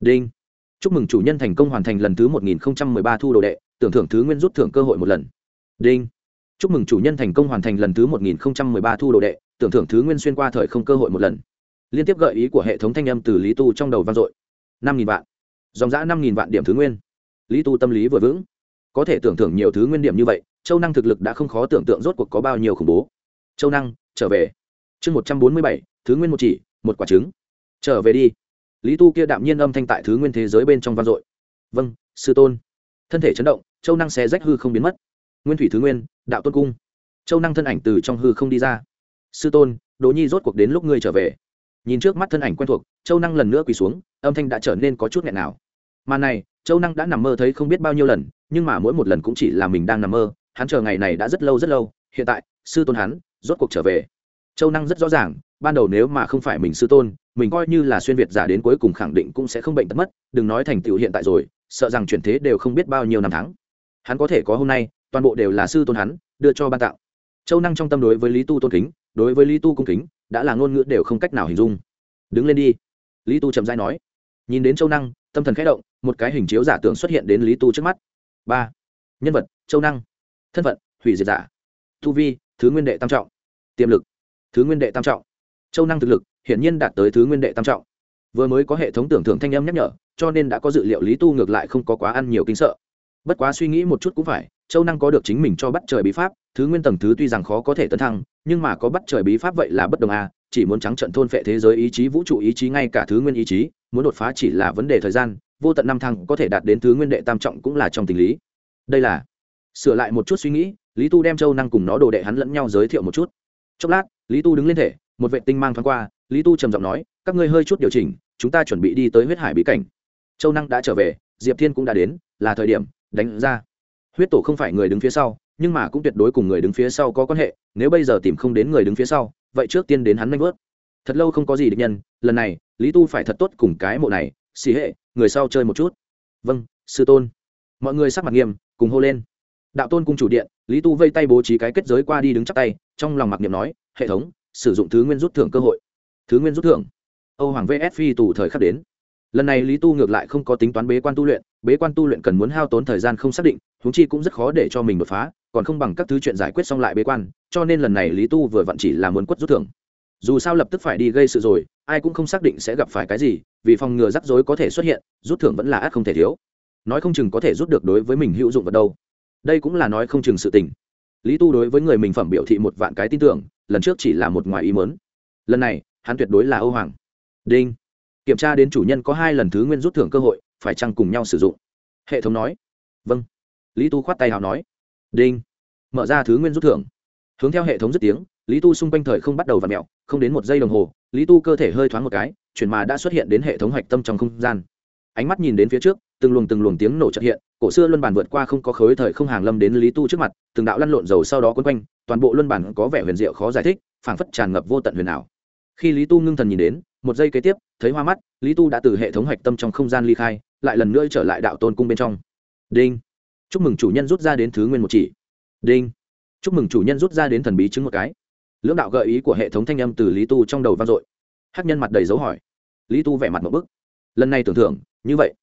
Speaker 1: Đinh. Chúc mừng chủ nhân thành công hoàn thành lần thứ một nghìn ba thu đồ đệ, tưởng thưởng thứ nguyên rút thưởng cơ hội một lần. Đinh. Chúc mừng chủ nhân thành công hoàn thành lần thứ một nghìn ba thu đồ đệ, tưởng thưởng thứ nguyên xuyên qua thời không cơ hội một lần. Liên tiếp gợi ý của hệ thống thanh âm từ lý tu trong đầu vang dội. năm nghìn vạn. Dòng giã năm nghìn vạn điểm thứ nguyên. Lý tu tâm lý vừa vững. Có thể tưởng thưởng nhiều thứ nguyên điểm như vậy, châu năng thực lực đã không khó tưởng tượng rốt cuộc có bao nhiêu khủng bố. Châu năng, trở về. Chương một trăm bốn mươi bảy, thứ nguyên một chỉ, một quả trứng trở về đi. Lý tu kia đạm nhiên âm thanh tại thứ nguyên thế giới bên trong vang dội. Vâng sư tôn. Thân thể chấn động, châu năng xé rách hư không biến mất. Nguyên thủy thứ nguyên, đạo tôn cung. Châu năng thân ảnh từ trong hư không đi ra. Sư tôn, đỗ nhi rốt cuộc đến lúc ngươi trở về. Nhìn trước mắt thân ảnh quen thuộc, châu năng lần nữa quỳ xuống, âm thanh đã trở nên có chút nghẹn nào. Mà này, châu năng đã nằm mơ thấy không biết bao nhiêu lần, nhưng mà mỗi một lần cũng chỉ là mình đang nằm mơ, hắn chờ ngày này đã rất lâu rất lâu, hiện tại, sư tôn hắn, rốt cuộc trở về. Châu năng rất rõ ràng ban đầu nếu mà không phải mình sư tôn, mình coi như là xuyên việt giả đến cuối cùng khẳng định cũng sẽ không bệnh tật mất, đừng nói thành tựu hiện tại rồi, sợ rằng chuyển thế đều không biết bao nhiêu năm tháng. Hắn có thể có hôm nay, toàn bộ đều là sư tôn hắn, đưa cho ban tạo châu năng trong tâm đối với lý tu tôn kính, đối với lý tu cung kính, đã là ngôn ngữ đều không cách nào hình dung. Đứng lên đi. Lý tu chậm dai nói. Nhìn đến châu năng, tâm thần khẽ động, một cái hình chiếu giả tưởng xuất hiện đến lý tu trước mắt. Ba. Nhân vật, châu năng. Thân phận, hủy diệt giả. Tu vi, thứ nguyên đệ tam trọng. Tiềm lực, thứ nguyên đệ tam trọng châu năng thực lực, hiển nhiên đạt tới thứ nguyên đệ tam trọng. Vừa mới có hệ thống tưởng thưởng thanh âm nhắc nhở, cho nên đã có dự liệu lý tu ngược lại không có quá ăn nhiều kinh sợ. Bất quá suy nghĩ một chút cũng phải, châu năng có được chính mình cho bắt trời bí pháp, thứ nguyên tầng thứ tuy rằng khó có thể tấn thăng, nhưng mà có bắt trời bí pháp vậy là bất đồng a chỉ muốn trắng trận thôn phệ thế giới ý chí, vũ trụ ý chí ngay cả thứ nguyên ý chí, muốn đột phá chỉ là vấn đề thời gian, vô tận năm thăng có thể đạt đến thứ nguyên đệ tam trọng cũng là trong tình lý. Đây là, sửa lại một chút suy nghĩ, lý tu đem châu năng cùng nó đồ đệ hắn lẫn nhau giới thiệu một chút. Chốc lát, lý tu đứng lên thể một vệ tinh mang thoáng qua, lý tu trầm giọng nói, các ngươi hơi chút điều chỉnh, chúng ta chuẩn bị đi tới huyết hải bí cảnh. Châu năng đã trở về, diệp thiên cũng đã đến, là thời điểm, đánh ra. Huyết tổ không phải người đứng phía sau, nhưng mà cũng tuyệt đối cùng người đứng phía sau có quan hệ, nếu bây giờ tìm không đến người đứng phía sau, vậy trước tiên đến hắn nanh vớt. Thật lâu không có gì định nhân, lần này, lý tu phải thật tốt cùng cái mộ này, xì hệ, người sau chơi một chút. Vâng sư tôn. Mọi người sắc mặt nghiêm, cùng hô lên. Đạo tôn cung chủ điện, lý tu vây tay bố trí cái kết giới qua đi đứng chắc tay, trong lòng mặc niệm nói, hệ thống sử dụng thứ nguyên rút thưởng cơ hội. Thứ nguyên rút thưởng. Âu hoàng vs phi tù thời khắc đến. Lần này lý tu ngược lại không có tính toán bế quan tu luyện, bế quan tu luyện cần muốn hao tốn thời gian không xác định húng chi cũng rất khó để cho mình đột phá, còn không bằng các thứ chuyện giải quyết xong lại bế quan, cho nên lần này lý tu vừa vặn chỉ là muốn quất rút thưởng. Dù sao lập tức phải đi gây sự rồi, ai cũng không xác định sẽ gặp phải cái gì, vì phòng ngừa rắc rối có thể xuất hiện, rút thưởng vẫn là ác không thể thiếu. Nói không chừng có thể rút được đối với mình hữu dụng vật đâu. Đây cũng là nói không chừng sự tình. Lý tu đối với người mình phẩm biểu thị một vạn cái tin tưởng lần trước chỉ là một ngoài ý mớn lần này hắn tuyệt đối là âu hoàng. Đinh. Kiểm tra đến chủ nhân có hai lần thứ nguyên rút thưởng cơ hội phải chăng cùng nhau sử dụng? Hệ thống nói. Vâng. Lý tu khoát tay hào nói. Đinh. Mở ra thứ nguyên rút thưởng. Hướng theo hệ thống dứt tiếng lý tu xung quanh thời không bắt đầu vặn mèo, mẹo không đến một giây đồng hồ lý tu cơ thể hơi thoáng một cái chuyển mà đã xuất hiện đến hệ thống hạch tâm trong không gian. Ánh mắt nhìn đến phía trước từng luồng từng luồng tiếng nổ trật hiện cổ xưa luân bản vượt qua không có khối thời không hàng lâm đến lý tu trước mặt, từng đạo lăn lộn dầu sau đó quấn quanh, toàn bộ luân bản có vẻ huyền diệu khó giải thích, phảng phất tràn ngập vô tận huyền ảo. Khi lý tu ngưng thần nhìn đến, một giây kế tiếp, thấy hoa mắt, lý tu đã từ hệ thống hạch tâm trong không gian ly khai, lại lần nữa trở lại đạo tôn cung bên trong. Đinh. Chúc mừng chủ nhân rút ra đến thứ nguyên một chỉ. Đinh. Chúc mừng chủ nhân rút ra đến thần bí chứng một cái. Lưỡng đạo gợi ý của hệ thống thanh âm từ lý tu trong đầu vang dội. Hát nhân mặt đầy dấu hỏi. Lý tu vẻ mặt một bức. Lần này tưởng thưởng, như vậy.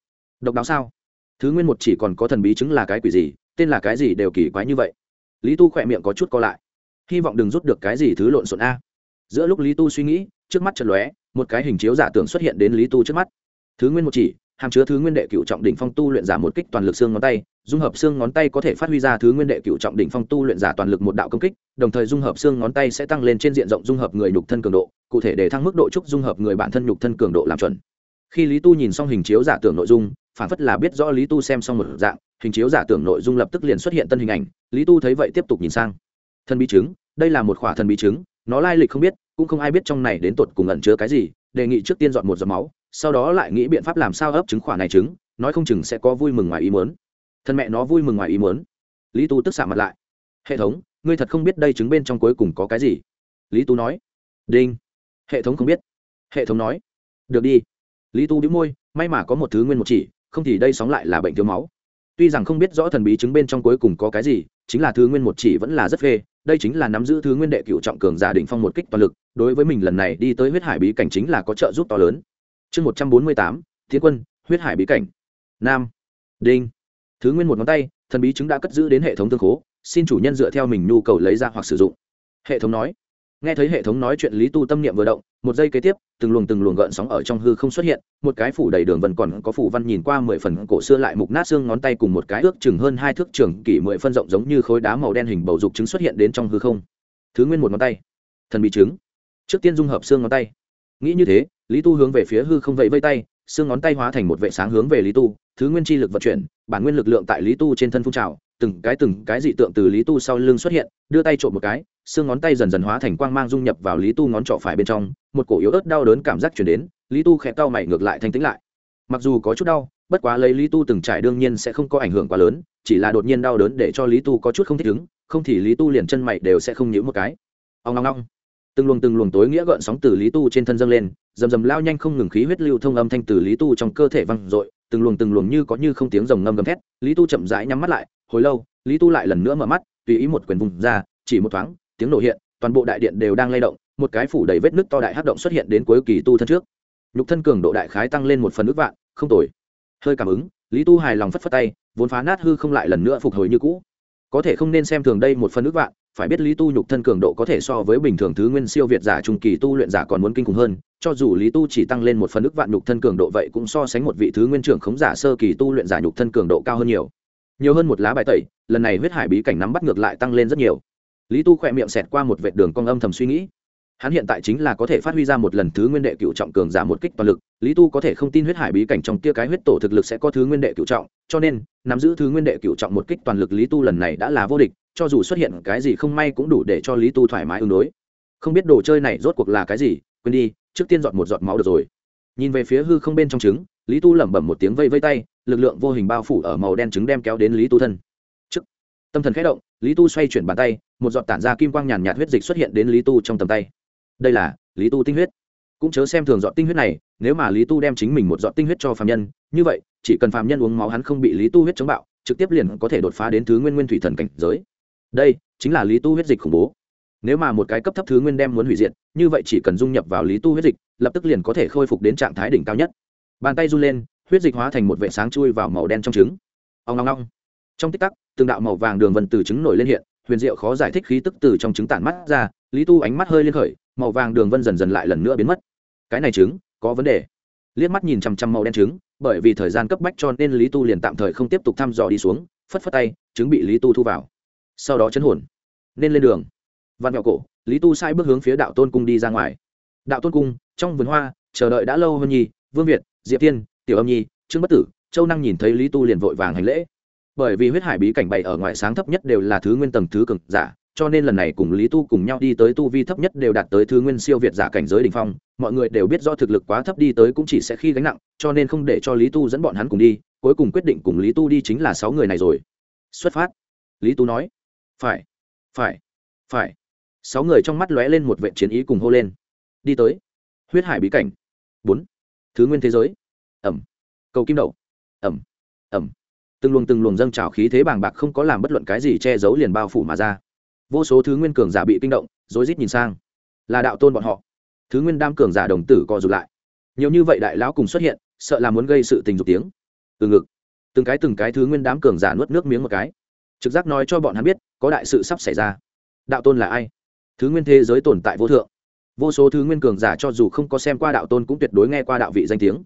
Speaker 1: Độc đáo sao? Thứ nguyên một chỉ còn có thần bí chứng là cái quỷ gì, tên là cái gì đều kỳ quái như vậy. Lý tu khỏe miệng có chút co lại. Hy vọng đừng rút được cái gì thứ lộn xộn a. Giữa lúc lý tu suy nghĩ, trước mắt chợt lóe, một cái hình chiếu giả tưởng xuất hiện đến lý tu trước mắt. Thứ nguyên một chỉ, hàm chứa thứ nguyên đệ cựu trọng đỉnh phong tu luyện giả một kích toàn lực xương ngón tay, dung hợp xương ngón tay có thể phát huy ra thứ nguyên đệ cựu trọng đỉnh phong tu luyện giả toàn lực một đạo công kích, đồng thời dung hợp xương ngón tay sẽ tăng lên trên diện rộng dung hợp người nhục thân cường độ, cụ thể để thăng mức độ trúc dung hợp người bản thân nhục thân cường độ làm chuẩn khi lý tu nhìn xong hình chiếu giả tưởng nội dung phản phất là biết rõ lý tu xem xong một dạng hình chiếu giả tưởng nội dung lập tức liền xuất hiện tân hình ảnh lý tu thấy vậy tiếp tục nhìn sang. Thần bí chứng đây là một khỏa thần bí chứng nó lai lịch không biết cũng không ai biết trong này đến tột cùng ẩn chứa cái gì đề nghị trước tiên dọn một giọt máu sau đó lại nghĩ biện pháp làm sao ấp chứng khỏa này chứng, nói không chừng sẽ có vui mừng ngoài ý muốn. Thân mẹ nó vui mừng ngoài ý muốn. Lý tu tức xạ mặt lại. Hệ thống ngươi thật không biết đây chứng bên trong cuối cùng có cái gì? Lý tu nói. Đinh. Hệ thống không biết. Hệ thống nói. Được đi lý tu đĩu môi, may mà có một thứ nguyên một chỉ, không thì đây sóng lại là bệnh thiếu máu. Tuy rằng không biết rõ thần bí chứng bên trong cuối cùng có cái gì, chính là thứ nguyên một chỉ vẫn là rất phê đây chính là nắm giữ thứ nguyên đệ cựu trọng cường giả định phong một kích toàn lực, đối với mình lần này đi tới huyết hải bí cảnh chính là có trợ giúp to lớn. Chương một trăm bốn mươi tám, Thiên quân, huyết hải bí cảnh. Nam. Đinh. Thứ nguyên một ngón tay, thần bí chứng đã cất giữ đến hệ thống thương khố, xin chủ nhân dựa theo mình nhu cầu lấy ra hoặc sử dụng. Hệ thống nói nghe thấy hệ thống nói chuyện lý tu tâm niệm vừa động, một giây kế tiếp, từng luồng từng luồng gợn sóng ở trong hư không xuất hiện, một cái phủ đầy đường vần còn có phủ văn nhìn qua mười phần cổ xưa lại mục nát xương ngón tay cùng một cái ước chừng hơn hai thước trường kỷ mười phân rộng giống như khối đá màu đen hình bầu dục trứng xuất hiện đến trong hư không. Thứ nguyên một ngón tay. Thần bị trứng trước tiên dung hợp xương ngón tay. Nghĩ như thế, lý tu hướng về phía hư không vẫy vây tay, xương ngón tay hóa thành một vệ sáng hướng về lý tu, thứ nguyên chi lực vận chuyển, bản nguyên lực lượng tại lý tu trên thân phun trào, từng cái từng cái dị tượng từ lý tu sau lưng xuất hiện, đưa tay trộm một cái xương ngón tay dần dần hóa thành quang mang dung nhập vào lý tu ngón trỏ phải bên trong, một cổ yếu ớt đau đớn cảm giác chuyển đến, lý tu khẽ cau mày ngược lại thanh tĩnh lại. Mặc dù có chút đau, bất quá lấy lý tu từng trải đương nhiên sẽ không có ảnh hưởng quá lớn, chỉ là đột nhiên đau đớn để cho lý tu có chút không thích ứng, không thì lý tu liền chân mày đều sẽ không nhíu một cái. Ông long long từng luồng từng luồng tối nghĩa gợn sóng từ lý tu trên thân dâng lên, rầm rầm lao nhanh không ngừng khí huyết lưu thông âm thanh từ lý tu trong cơ thể văng dội, từng luồng từng luồng như có như không tiếng rồng ngâm gầm thét, lý tu chậm rãi nhắm mắt lại, hồi lâu, lý tu lại lần nữa mở mắt, tùy ý một quyền vùng ra, chỉ một thoáng tiếng nổ hiện, toàn bộ đại điện đều đang lay động, một cái phủ đầy vết nứt to đại hát động xuất hiện đến cuối kỳ tu thân trước. Nhục thân cường độ đại khái tăng lên một phần ước vạn, không tồi. Hơi cảm ứng, lý tu hài lòng phất phất tay, vốn phá nát hư không lại lần nữa phục hồi như cũ. Có thể không nên xem thường đây một phần ước vạn, phải biết lý tu nhục thân cường độ có thể so với bình thường thứ nguyên siêu việt giả trung kỳ tu luyện giả còn muốn kinh khủng hơn, cho dù lý tu chỉ tăng lên một phần ước vạn nhục thân cường độ vậy cũng so sánh một vị thứ nguyên trưởng khống giả sơ kỳ tu luyện giả nhục thân cường độ cao hơn nhiều. Nhiều hơn một lá bài tẩy, lần này huyết hải bí cảnh nắm bắt ngược lại tăng lên rất nhiều lý tu khỏe miệng xẹt qua một vệ đường cong âm thầm suy nghĩ. Hắn hiện tại chính là có thể phát huy ra một lần thứ nguyên đệ cựu trọng cường giả một kích toàn lực, lý tu có thể không tin huyết hải bí cảnh trong kia cái huyết tổ thực lực sẽ có thứ nguyên đệ cựu trọng, cho nên, nắm giữ thứ nguyên đệ cựu trọng một kích toàn lực lý tu lần này đã là vô địch, cho dù xuất hiện cái gì không may cũng đủ để cho lý tu thoải mái ứng đối. Không biết đồ chơi này rốt cuộc là cái gì, quên đi, trước tiên dọn một giọt máu được rồi. Nhìn về phía hư không bên trong trứng, lý tu lẩm bẩm một tiếng vây vây tay, lực lượng vô hình bao phủ ở màu đen trứng đem kéo đến lý tu thân. Trước. Tâm thần khẽ động, lý tu xoay chuyển bàn tay một giọt tản ra kim quang nhàn nhạt huyết dịch xuất hiện đến lý tu trong tầm tay. Đây là lý tu tinh huyết. Cũng chớ xem thường giọt tinh huyết này, nếu mà lý tu đem chính mình một giọt tinh huyết cho phạm nhân, như vậy, chỉ cần phạm nhân uống máu hắn không bị lý tu huyết chống bạo, trực tiếp liền có thể đột phá đến thứ nguyên nguyên thủy thần cảnh giới. Đây chính là lý tu huyết dịch khủng bố. Nếu mà một cái cấp thấp thứ nguyên đem muốn hủy diệt, như vậy chỉ cần dung nhập vào lý tu huyết dịch, lập tức liền có thể khôi phục đến trạng thái đỉnh cao nhất. Bàn tay run lên, huyết dịch hóa thành một vệ sáng chui vào màu đen trong trứng. Ông long long trong tích tắc, từng đạo màu vàng đường vân từ trứng nổi lên hiện huyền diệu khó giải thích khí tức từ trong trứng tản mắt ra, lý tu ánh mắt hơi lên khởi, màu vàng đường vân dần dần lại lần nữa biến mất. Cái này trứng, có vấn đề. Liếc mắt nhìn chằm chằm màu đen trứng, bởi vì thời gian cấp bách cho nên lý tu liền tạm thời không tiếp tục thăm dò đi xuống, phất phất tay, trứng bị lý tu thu vào. Sau đó chấn hồn, nên lên đường. Văn mẹo cổ, lý tu sai bước hướng phía đạo tôn cung đi ra ngoài. Đạo tôn cung, trong vườn hoa, chờ đợi đã lâu hơn nhi vương việt, diệp tiên tiểu âm nhi, trương bất tử, châu năng nhìn thấy lý tu liền vội vàng hành lễ bởi vì huyết hải bí cảnh bày ở ngoài sáng thấp nhất đều là thứ nguyên tầng thứ cực giả, cho nên lần này cùng lý tu cùng nhau đi tới tu vi thấp nhất đều đạt tới thứ nguyên siêu việt giả cảnh giới đ ỉ n h phong. Mọi người đều biết do thực lực quá thấp đi tới cũng chỉ sẽ khi gánh nặng, cho nên không để cho lý tu dẫn bọn hắn cùng đi. Cuối cùng quyết định cùng lý tu đi chính là sáu người này rồi. Xuất phát. Lý tu nói. Phải. Phải. Phải. Sáu người trong mắt lóe lên một vệ chiến ý cùng hô lên. Đi tới. Huyết hải bí cảnh. Bốn. Thứ nguyên thế giới. Ẩm. Cầu kim đậu. Ẩm. Ẩm từng luồng từng luồng dâng trào khí thế bàng bạc không có làm bất luận cái gì che giấu liền bao phủ mà ra. Vô số thứ nguyên cường giả bị kinh động, rối rít nhìn sang. Là đạo tôn bọn họ. Thứ nguyên đam cường giả đồng tử co rụt lại. Nhiều như vậy đại lão cùng xuất hiện, sợ là muốn gây sự tình dục tiếng. Từ ngực. Từng cái từng cái thứ nguyên đám cường giả nuốt nước miếng một cái. Trực giác nói cho bọn hắn biết, có đại sự sắp xảy ra. Đạo tôn là ai? Thứ nguyên thế giới tồn tại vô thượng. Vô số thứ nguyên cường giả cho dù không có xem qua đạo tôn cũng tuyệt đối nghe qua đạo vị danh tiếng.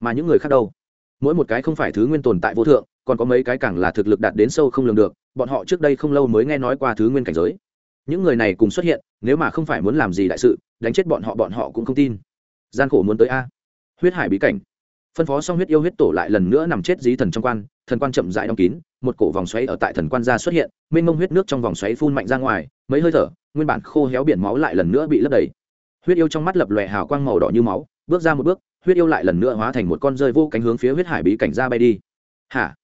Speaker 1: Mà những người khác đâu? Mỗi một cái không phải thứ nguyên tồn tại vô thượng còn có mấy cái càng là thực lực đạt đến sâu không lường được, bọn họ trước đây không lâu mới nghe nói qua thứ nguyên cảnh giới. Những người này cùng xuất hiện, nếu mà không phải muốn làm gì đại sự, đánh chết bọn họ bọn họ cũng không tin. Gian khổ muốn tới a. Huyết hải bí cảnh. Phân phó xong huyết yêu huyết tổ lại lần nữa nằm chết dí thần trong quan, thần quan chậm rãi đóng kín, một cổ vòng xoáy ở tại thần quan ra xuất hiện, mênh mông huyết nước trong vòng xoáy phun mạnh ra ngoài, mấy hơi thở, nguyên bản khô héo biển máu lại lần nữa bị lấp đầy. Huyết yêu trong mắt lập lòe hào quang màu đỏ như máu, bước ra một bước, huyết yêu lại lần nữa hóa thành một con rơi vô cánh hướng phía huyết hải bí cảnh ra bay đi. Hả?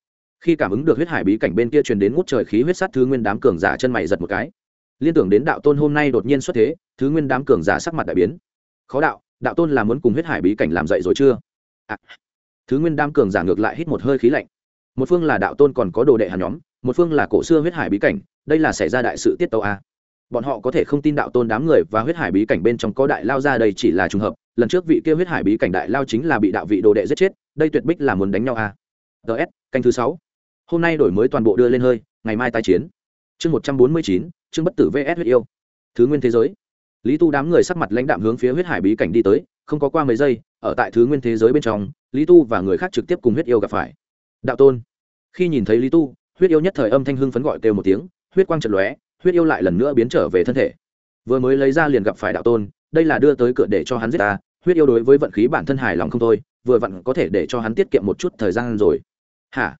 Speaker 1: Khi cảm ứng được huyết hải bí cảnh bên kia truyền đến ngút trời khí huyết sát thứ nguyên đám cường giả chân mày giật một cái. Liên tưởng đến đạo tôn hôm nay đột nhiên xuất thế thứ nguyên đám cường giả sắc mặt đại biến. Khó đạo đạo tôn là muốn cùng huyết hải bí cảnh làm dậy rồi chưa? À, thứ nguyên đám cường giả ngược lại hít một hơi khí lạnh. Một phương là đạo tôn còn có đồ đệ hàn nhóm một phương là cổ xưa huyết hải bí cảnh đây là xảy ra đại sự tiết tàu a à? bọn họ có thể không tin đạo tôn đám người và huyết hải bí cảnh bên trong có đại lao ra đây chỉ là trùng hợp lần trước vị kia huyết hải bí cảnh đại lao chính là bị đạo vị đồ đệ giết chết đây tuyệt bích là muốn đánh nhau à? a ts canh thứ sáu hôm nay đổi mới toàn bộ đưa lên hơi, ngày mai tái chiến. Chương một trăm bốn mươi chín, chương bất tử vs huyết yêu. Thứ nguyên thế giới. Lý tu đám người sắc mặt lãnh đạm hướng phía huyết hải bí cảnh đi tới, không có qua mấy giây, ở tại thứ nguyên thế giới bên trong, lý tu và người khác trực tiếp cùng huyết yêu gặp phải. Đạo tôn. Khi nhìn thấy lý tu, huyết yêu nhất thời âm thanh hưng phấn gọi kêu một tiếng, huyết quang trận lóe, huyết yêu lại lần nữa biến trở về thân thể. Vừa mới lấy ra liền gặp phải đạo tôn, đây là đưa tới cửa để cho hắn giết ta, huyết yêu đối với vận khí bản thân hài lòng không thôi, vừa vặn có thể để cho hắn tiết kiệm một chút thời gian rồi. Hả?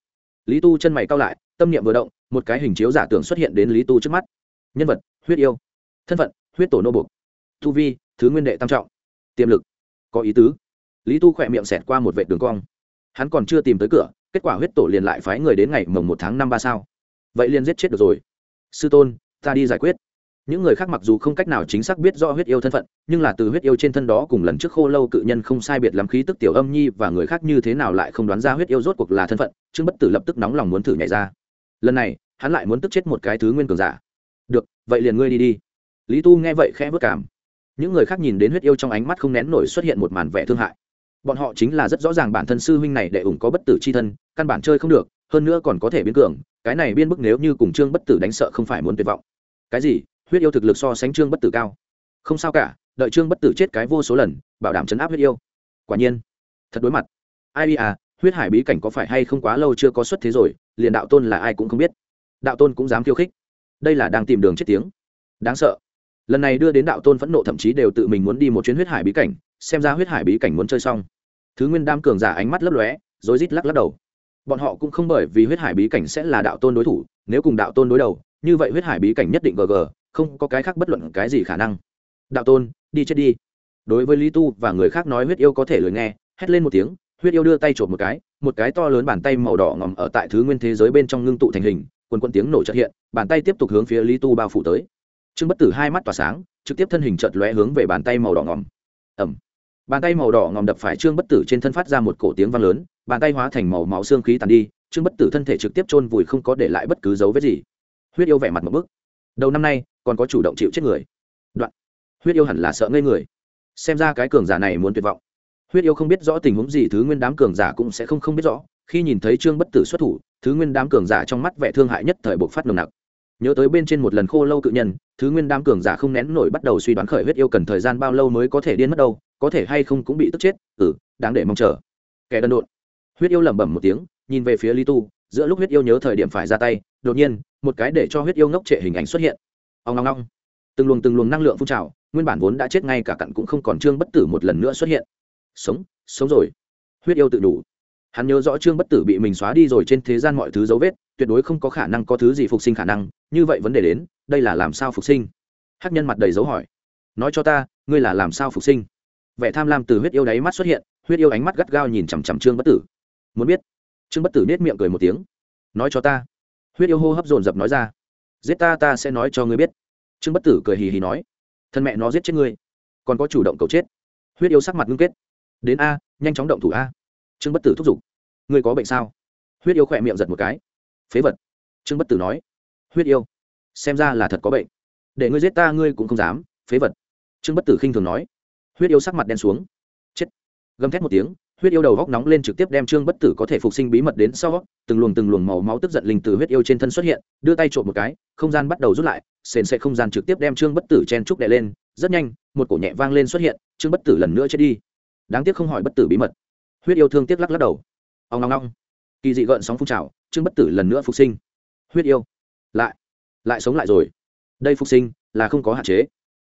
Speaker 1: Lý tu chân mày cao lại, tâm niệm vừa động, một cái hình chiếu giả tưởng xuất hiện đến lý tu trước mắt. Nhân vật, huyết yêu. Thân phận, huyết tổ nô bục thu vi, thứ nguyên đệ tam trọng. Tiềm lực, có ý tứ. Lý tu khỏe miệng xẹt qua một vệ đường cong. Hắn còn chưa tìm tới cửa, kết quả huyết tổ liền lại phái người đến ngày mồng một tháng năm ba sao. Vậy liền giết chết được rồi. Sư tôn, ta đi giải quyết những người khác mặc dù không cách nào chính xác biết rõ huyết yêu thân phận, nhưng là từ huyết yêu trên thân đó cùng lần trước khô lâu cự nhân không sai biệt lắm khí tức tiểu âm nhi và người khác như thế nào lại không đoán ra huyết yêu rốt cuộc là thân phận, trương bất tử lập tức nóng lòng muốn thử nhảy ra. Lần này, hắn lại muốn tức chết một cái thứ nguyên cường giả. Được, vậy liền ngươi đi đi. Lý tu nghe vậy khẽ vất cảm. Những người khác nhìn đến huyết yêu trong ánh mắt không nén nổi xuất hiện một màn vẻ thương hại. Bọn họ chính là rất rõ ràng bản thân sư huynh này để ủng có bất tử c h i thân, căn bản chơi không được, hơn nữa còn có thể biến cường, cái này biên bức nếu như cùng trương bất tử đánh sợ không phải muốn tuyệt vọng. Cái gì? Huyết yêu thực lực so sánh trương bất tử cao. Không sao cả, đợi trương bất tử chết cái vô số lần, bảo đảm chấn áp huyết yêu. Quả nhiên, thật đối mặt. Ai à huyết hải bí cảnh có phải hay không quá lâu chưa có xuất thế rồi, liền đạo tôn là ai cũng không biết. Đạo tôn cũng dám khiêu khích. Đây là đang tìm đường chết tiếng. Đáng sợ. Lần này đưa đến đạo tôn phẫn nộ thậm chí đều tự mình muốn đi một chuyến huyết hải bí cảnh, xem ra huyết hải bí cảnh muốn chơi xong. Thứ nguyên đam cường giả ánh mắt lấp lóe, rối rít lắc lắc đầu. Bọn họ cũng không bởi vì huyết hải bí cảnh sẽ là đạo tôn đối thủ, nếu cùng đạo tôn đối đầu, như vậy huyết hải bí cảnh nhất định gg không có cái khác bất luận cái gì khả năng. Đạo tôn, đi chết đi. Đối với lý tu và người khác nói huyết yêu có thể lười nghe, hét lên một tiếng, huyết yêu đưa tay trộm một cái một cái to lớn bàn tay màu đỏ ngòm ở tại thứ nguyên thế giới bên trong ngưng tụ thành hình, quần quân tiếng nổ trật hiện, bàn tay tiếp tục hướng phía lý tu bao phủ tới. Trương bất tử hai mắt tỏa sáng, trực tiếp thân hình chợt lóe hướng về bàn tay màu đỏ ngòm. Ẩm bàn tay màu đỏ ngòm đập phải trương bất tử trên thân phát ra một cổ tiếng vang lớn, bàn tay hóa thành màu máu xương khí tàn đi, trương bất tử thân thể trực tiếp chôn vùi không có để lại bất cứ dấu vết gì. Huyết yêu vẻ mặt một bức đầu năm nay còn có chủ động chịu chết người. Đoạn. Huyết yêu hẳn là sợ ngây người. Xem ra cái cường giả này muốn tuyệt vọng. Huyết yêu không biết rõ tình huống gì, thứ nguyên đám cường giả cũng sẽ không không biết rõ. Khi nhìn thấy trương bất tử xuất thủ, thứ nguyên đám cường giả trong mắt vẻ thương hại nhất thời bộc phát nồng nặc. Nhớ tới bên trên một lần khô lâu cự nhân, thứ nguyên đám cường giả không nén nổi bắt đầu suy đoán khởi huyết yêu cần thời gian bao lâu mới có thể điên mất đâu, có thể hay không cũng bị tức chết. Ừ đáng để mong chờ. Kẻ đần độn. Huyết yêu lẩm bẩm một tiếng, nhìn về phía lý tu, giữa lúc huyết yêu nhớ thời điểm phải ra tay, đột nhiên, một cái để cho huyết yêu ngốc trệ hình ảnh xuất hiện ông long long từng luồng từng luồng năng lượng phun trào, nguyên bản vốn đã chết ngay cả cặn cũng không còn trương bất tử một lần nữa xuất hiện. Sống sống rồi. Huyết yêu tự đủ. Hắn nhớ rõ trương bất tử bị mình xóa đi rồi trên thế gian mọi thứ dấu vết, tuyệt đối không có khả năng có thứ gì phục sinh khả năng, như vậy vấn đề đến, đây là làm sao phục sinh? Hắc nhân mặt đầy dấu hỏi. Nói cho ta, ngươi là làm sao phục sinh? Vẻ tham lam từ huyết yêu đáy mắt xuất hiện, huyết yêu ánh mắt gắt gao nhìn chằm chằm trương bất tử. Muốn biết? Trương bất tử nết miệng cười một tiếng. Nói cho ta. Huyết yêu hô hấp dồn dập nói ra giết ta ta sẽ nói cho ngươi biết. Trương bất tử cười hì hì nói, thân mẹ nó giết chết ngươi, còn có chủ động cầu chết. Huyết yêu sắc mặt ngưng kết. Đến a, nhanh chóng động thủ a. Trương bất tử thúc giục, ngươi có bệnh sao? Huyết yêu khỏe miệng giật một cái. Phế vật. Trương bất tử nói, huyết yêu, xem ra là thật có bệnh. Để ngươi giết ta, ngươi cũng không dám, phế vật. Trương bất tử khinh thường nói, huyết yêu sắc mặt đen xuống. Chết. Gầm thét một tiếng huyết yêu đầu góc nóng lên trực tiếp đem trương bất tử có thể phục sinh bí mật đến sau từng luồng từng luồng màu máu tức giận linh từ huyết yêu trên thân xuất hiện, đưa tay trộm một cái, không gian bắt đầu rút lại, sền sệ không gian trực tiếp đem trương bất tử chen trúc đè lên, rất nhanh, một cổ nhẹ vang lên xuất hiện, trương bất tử lần nữa chết đi. Đáng tiếc không hỏi bất tử bí mật. Huyết yêu thương tiếc lắc lắc đầu. Ông ngong ngong kỳ dị gợn sóng phun trào, trương bất tử lần nữa phục sinh. Huyết yêu. Lại. Lại sống lại rồi. Đây phục sinh là không có hạn chế.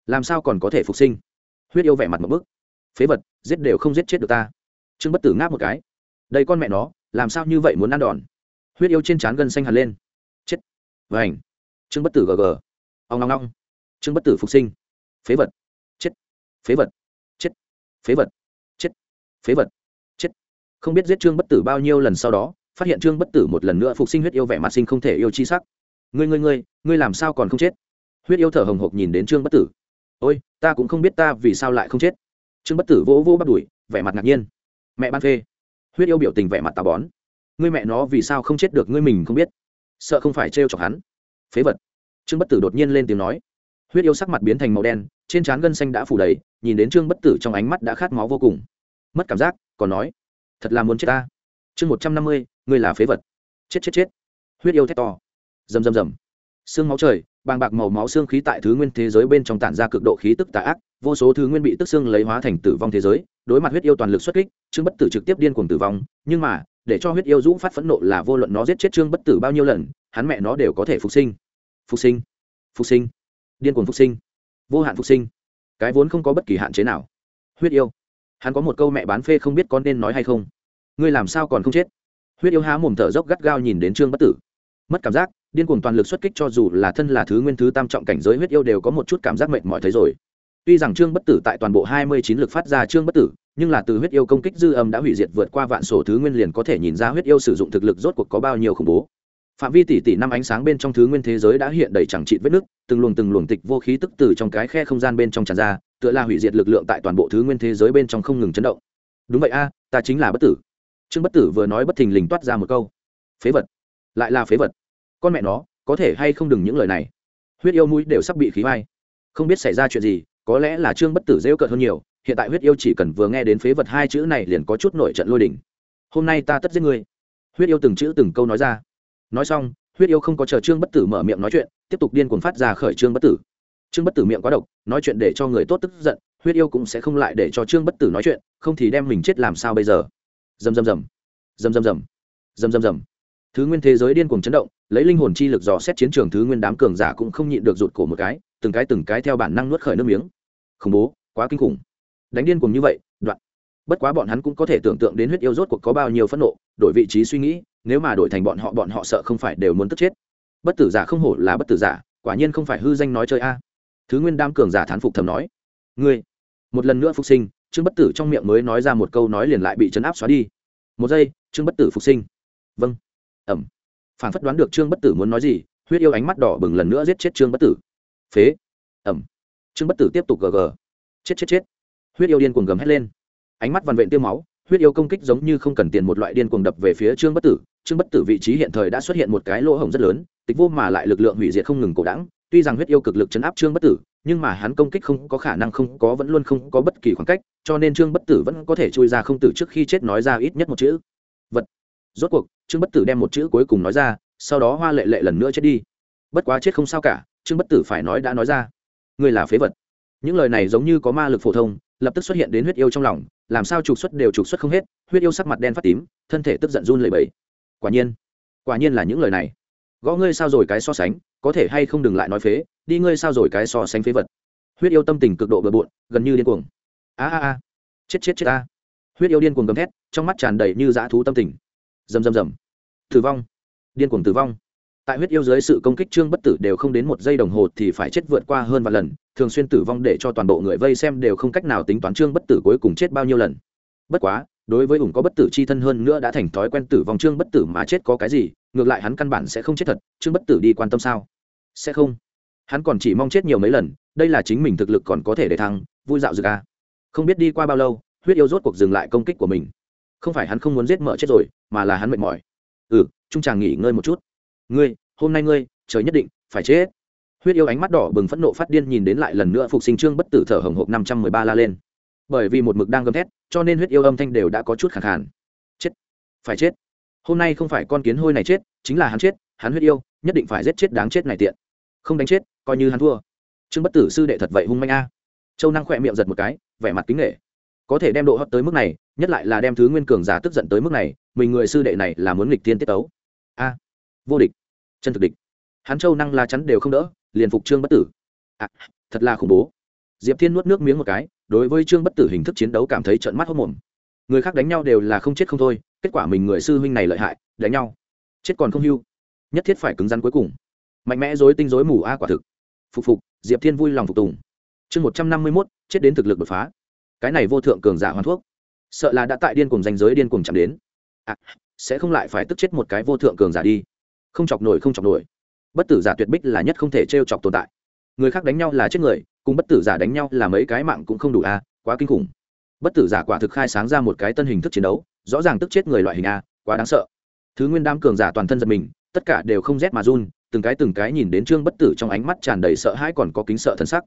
Speaker 1: Làm sao còn có thể phục sinh? Huyết yêu vẻ mặt một bức. Phế vật, giết đều không giết chết được ta trương bất tử ngáp một cái. Đây con mẹ nó, làm sao như vậy muốn ăn đòn? Huyết yêu trên trán gân xanh hẳn lên. Chết. Vảnh trương bất tử gg ông ngong ngong trương bất tử phục sinh. Phế vật. Chết. Phế vật. Chết. Phế vật. Chết. Phế vật. Chết. Không biết giết trương bất tử bao nhiêu lần sau đó, phát hiện trương bất tử một lần nữa phục sinh huyết yêu vẻ mặt sinh không thể yêu chi sắc. Ngươi ngươi ngươi ngươi làm sao còn không chết? Huyết yêu thở hồng hộc nhìn đến trương bất tử. Ôi, ta cũng không biết ta vì sao lại không chết. Trương bất tử vỗ vỗ bắt đuổi vẻ mặt ngạc nhiên mẹ ban phê. Huyết yêu biểu tình vẻ mặt tà bón. Ngươi mẹ nó vì sao không chết được ngươi mình không biết. Sợ không phải trêu chọc hắn. Phế vật. Trương bất tử đột nhiên lên tiếng nói. Huyết yêu sắc mặt biến thành màu đen, trên trán gân xanh đã phủ đầy, nhìn đến trương bất tử trong ánh mắt đã khát máu vô cùng. Mất cảm giác, còn nói, thật là muốn chết ta. Chương một trăm năm mươi, ngươi là phế vật. Chết chết chết. Huyết yêu thét to. Rầm rầm rầm xương máu trời, bàng bạc màu máu xương khí tại thứ nguyên thế giới bên trong tản ra cực độ khí tức tà ác, vô số thứ nguyên bị tức xương lấy hóa thành tử vong thế giới, đối mặt huyết yêu toàn lực xuất kích, trương bất tử trực tiếp điên cuồng tử vong, nhưng mà, để cho huyết yêu dũng phát phẫn nộ là vô luận nó giết chết trương bất tử bao nhiêu lần, hắn mẹ nó đều có thể phục sinh. Phục sinh phục sinh, điên cuồng phục sinh, vô hạn phục sinh. Cái vốn không có bất kỳ hạn chế nào. Huyết yêu, hắn có một câu mẹ bán phê không biết con nên nói hay không. Ngươi làm sao còn không chết? Huyết yêu há mồm thở dốc gắt gao nhìn đến trương bất tử. Mất cảm giác điên cuồng toàn lực xuất kích cho dù là thân là thứ nguyên thứ tam trọng cảnh giới huyết yêu đều có một chút cảm giác mệt mỏi thấy rồi. Tuy rằng trương bất tử tại toàn bộ hai mươi chín lực phát ra trương bất tử, nhưng là từ huyết yêu công kích dư âm đã hủy diệt vượt qua vạn sổ thứ nguyên liền có thể nhìn ra huyết yêu sử dụng thực lực rốt cuộc có bao nhiêu khủng bố. Phạm vi tỷ tỷ năm ánh sáng bên trong thứ nguyên thế giới đã hiện đầy chẳng trị vết nứt, từng luồng từng luồng tịch vô khí tức từ trong cái khe không gian bên trong tràn ra, tựa là hủy diệt lực lượng tại toàn bộ thứ nguyên thế giới bên trong không ngừng chấn động. Đúng vậy a, ta chính là bất tử. Trương bất tử vừa nói bất thình lình toát ra một câu. Phế vật. Lại là phế vật con mẹ nó, có thể hay không đừng những lời này. Huyết yêu mũi đều sắp bị khí vai. Không biết xảy ra chuyện gì, có lẽ là trương bất tử rêu cợt hơn nhiều, hiện tại huyết yêu chỉ cần vừa nghe đến phế vật hai chữ này liền có chút nổi trận lôi đình. hôm nay ta tất giết ngươi. Huyết yêu từng chữ từng câu nói ra. Nói xong, huyết yêu không có chờ trương bất tử mở miệng nói chuyện, tiếp tục điên cuồng phát ra khởi trương bất tử. Trương bất tử miệng quá độc, nói chuyện để cho người tốt tức giận, huyết yêu cũng sẽ không lại để cho trương bất tử nói chuyện, không thì đem mình chết làm sao bây giờ? Dầm dầm dầm dầm dầm dầm dầm dầm dầm thứ nguyên thế giới điên cuồng chấn động lấy linh hồn chi lực dò xét chiến trường thứ nguyên đám cường giả cũng không nhịn được rụt cổ một cái, từng cái từng cái theo bản năng nuốt khởi nước miếng. Khủng bố, quá kinh khủng. Đánh điên cuồng như vậy, đoạn. Bất quá bọn hắn cũng có thể tưởng tượng đến huyết yêu rốt cuộc có bao nhiêu phẫn nộ, đổi vị trí suy nghĩ, nếu mà đổi thành bọn họ bọn họ sợ không phải đều muốn tức chết. Bất tử giả không hổ là bất tử giả, quả nhiên không phải hư danh nói chơi a. Thứ nguyên đam cường giả thán phục thầm nói. Ngươi, một lần nữa phục sinh, trương bất tử trong miệng mới nói ra một câu nói liền lại bị chấn áp xóa đi. Một giây, trương bất tử phục sinh. Vâng. Ẩm phản phất đoán được trương bất tử muốn nói gì, huyết yêu ánh mắt đỏ bừng lần nữa giết chết trương bất tử. Phế. Ẩm. Trương bất tử tiếp tục gờ gờ. Chết chết chết. Huyết yêu điên cuồng gầm hét lên. Ánh mắt vằn vện tiêu máu, huyết yêu công kích giống như không cần tiền một loại điên cuồng đập về phía trương bất tử. Trương bất tử vị trí hiện thời đã xuất hiện một cái lỗ hổng rất lớn, tịch vô mà lại lực lượng hủy diệt không ngừng cổ đẳng tuy rằng huyết yêu cực lực chấn áp trương bất tử, nhưng mà hắn công kích không có khả năng không có, vẫn luôn không có bất kỳ khoảng cách, cho nên trương bất tử vẫn có thể chui ra không tử trước khi chết nói ra ít nhất một chữ. Vật. Rốt cuộc trương bất tử đem một chữ cuối cùng nói ra, sau đó hoa lệ lệ lần nữa chết đi. Bất quá chết không sao cả, trương bất tử phải nói đã nói ra. Ngươi là phế vật. Những lời này giống như có ma lực phổ thông, lập tức xuất hiện đến huyết yêu trong lòng, làm sao trục xuất đều trục xuất không hết, huyết yêu sắc mặt đen phát tím, thân thể tức giận run lẩy bẩy. Quả nhiên quả nhiên là những lời này. Gõ ngươi sao rồi cái so sánh, có thể hay không đừng lại nói phế, đi ngươi sao rồi cái so sánh phế vật. Huyết yêu tâm tình cực độ bừa bộn, gần như điên cuồng. A a a. Chết chết chết a. Huyết yêu điên cuồng gầm thét, trong mắt tràn đầy như dã thú tâm tình rầm rầm rầm. Tử vong. Điên cuồng tử vong. Tại huyết yêu dưới sự công kích trương bất tử đều không đến một giây đồng hồ thì phải chết vượt qua hơn vài lần, thường xuyên tử vong để cho toàn bộ người vây xem đều không cách nào tính toán trương bất tử cuối cùng chết bao nhiêu lần. Bất quá, đối với ủng có bất tử chi thân hơn nữa đã thành thói quen tử vong trương bất tử mà chết có cái gì, ngược lại hắn căn bản sẽ không chết thật, trương bất tử đi quan tâm sao? Sẽ không. Hắn còn chỉ mong chết nhiều mấy lần, đây là chính mình thực lực còn có thể để thăng, vui dạo dược a à. không biết đi qua bao lâu, huyết yêu rốt cuộc dừng lại công kích của mình không phải hắn không muốn giết mợ chết rồi, mà là hắn mệt mỏi. Ừ trung chàng nghỉ ngơi một chút. Ngươi, hôm nay ngươi, trời nhất định phải chết. Huyết yêu ánh mắt đỏ bừng phẫn nộ phát điên nhìn đến lại lần nữa phục sinh trương bất tử thở hồng hộc năm trăm mười ba la lên. Bởi vì một mực đang gầm thét, cho nên huyết yêu âm thanh đều đã có chút khẳng khàn. Chết. Phải chết. Hôm nay không phải con kiến hôi này chết, chính là hắn chết, hắn huyết yêu, nhất định phải giết chết đáng chết này tiện. Không đánh chết, coi như hắn thua. Trương bất tử sư đệ thật vậy hung manh a. Châu năng khỏe miệng giật một cái, vẻ mặt kính nghệ có thể đem độ hấp tới mức này nhất lại là đem thứ nguyên cường giả tức giận tới mức này mình người sư đệ này là muốn nghịch tiên tiết tấu. A vô địch chân thực địch. Hắn châu năng la chắn đều không đỡ liền phục trương bất tử. À, thật là khủng bố. Diệp thiên nuốt nước miếng một cái đối với trương bất tử hình thức chiến đấu cảm thấy trận mắt hốc mồm. Người khác đánh nhau đều là không chết không thôi kết quả mình người sư huynh này lợi hại đánh nhau. Chết còn không hưu. Nhất thiết phải cứng rắn cuối cùng. Mạnh mẽ dối tinh dối mù a quả thực. Phục phục diệp thiên vui lòng phục tùng. Chương một trăm năm mươi mốt chết đến thực lực đột phá cái này vô thượng cường giả hoàn thuốc sợ là đã tại điên cùng danh giới điên cùng chạm đến. À, sẽ không lại phải tức chết một cái vô thượng cường giả đi. Không chọc nổi không chọc nổi. Bất tử giả tuyệt bích là nhất không thể t r e o chọc tồn tại. Người khác đánh nhau là chết người cùng bất tử giả đánh nhau là mấy cái mạng cũng không đủ a quá kinh khủng. Bất tử giả quả thực khai sáng ra một cái tân hình thức chiến đấu rõ ràng tức chết người loại hình a quá đáng sợ. Thứ nguyên đam cường giả toàn thân giật mình tất cả đều không rét mà run từng cái từng cái nhìn đến trương bất tử trong ánh mắt tràn đầy sợ hãi còn có kính sợ thân sắc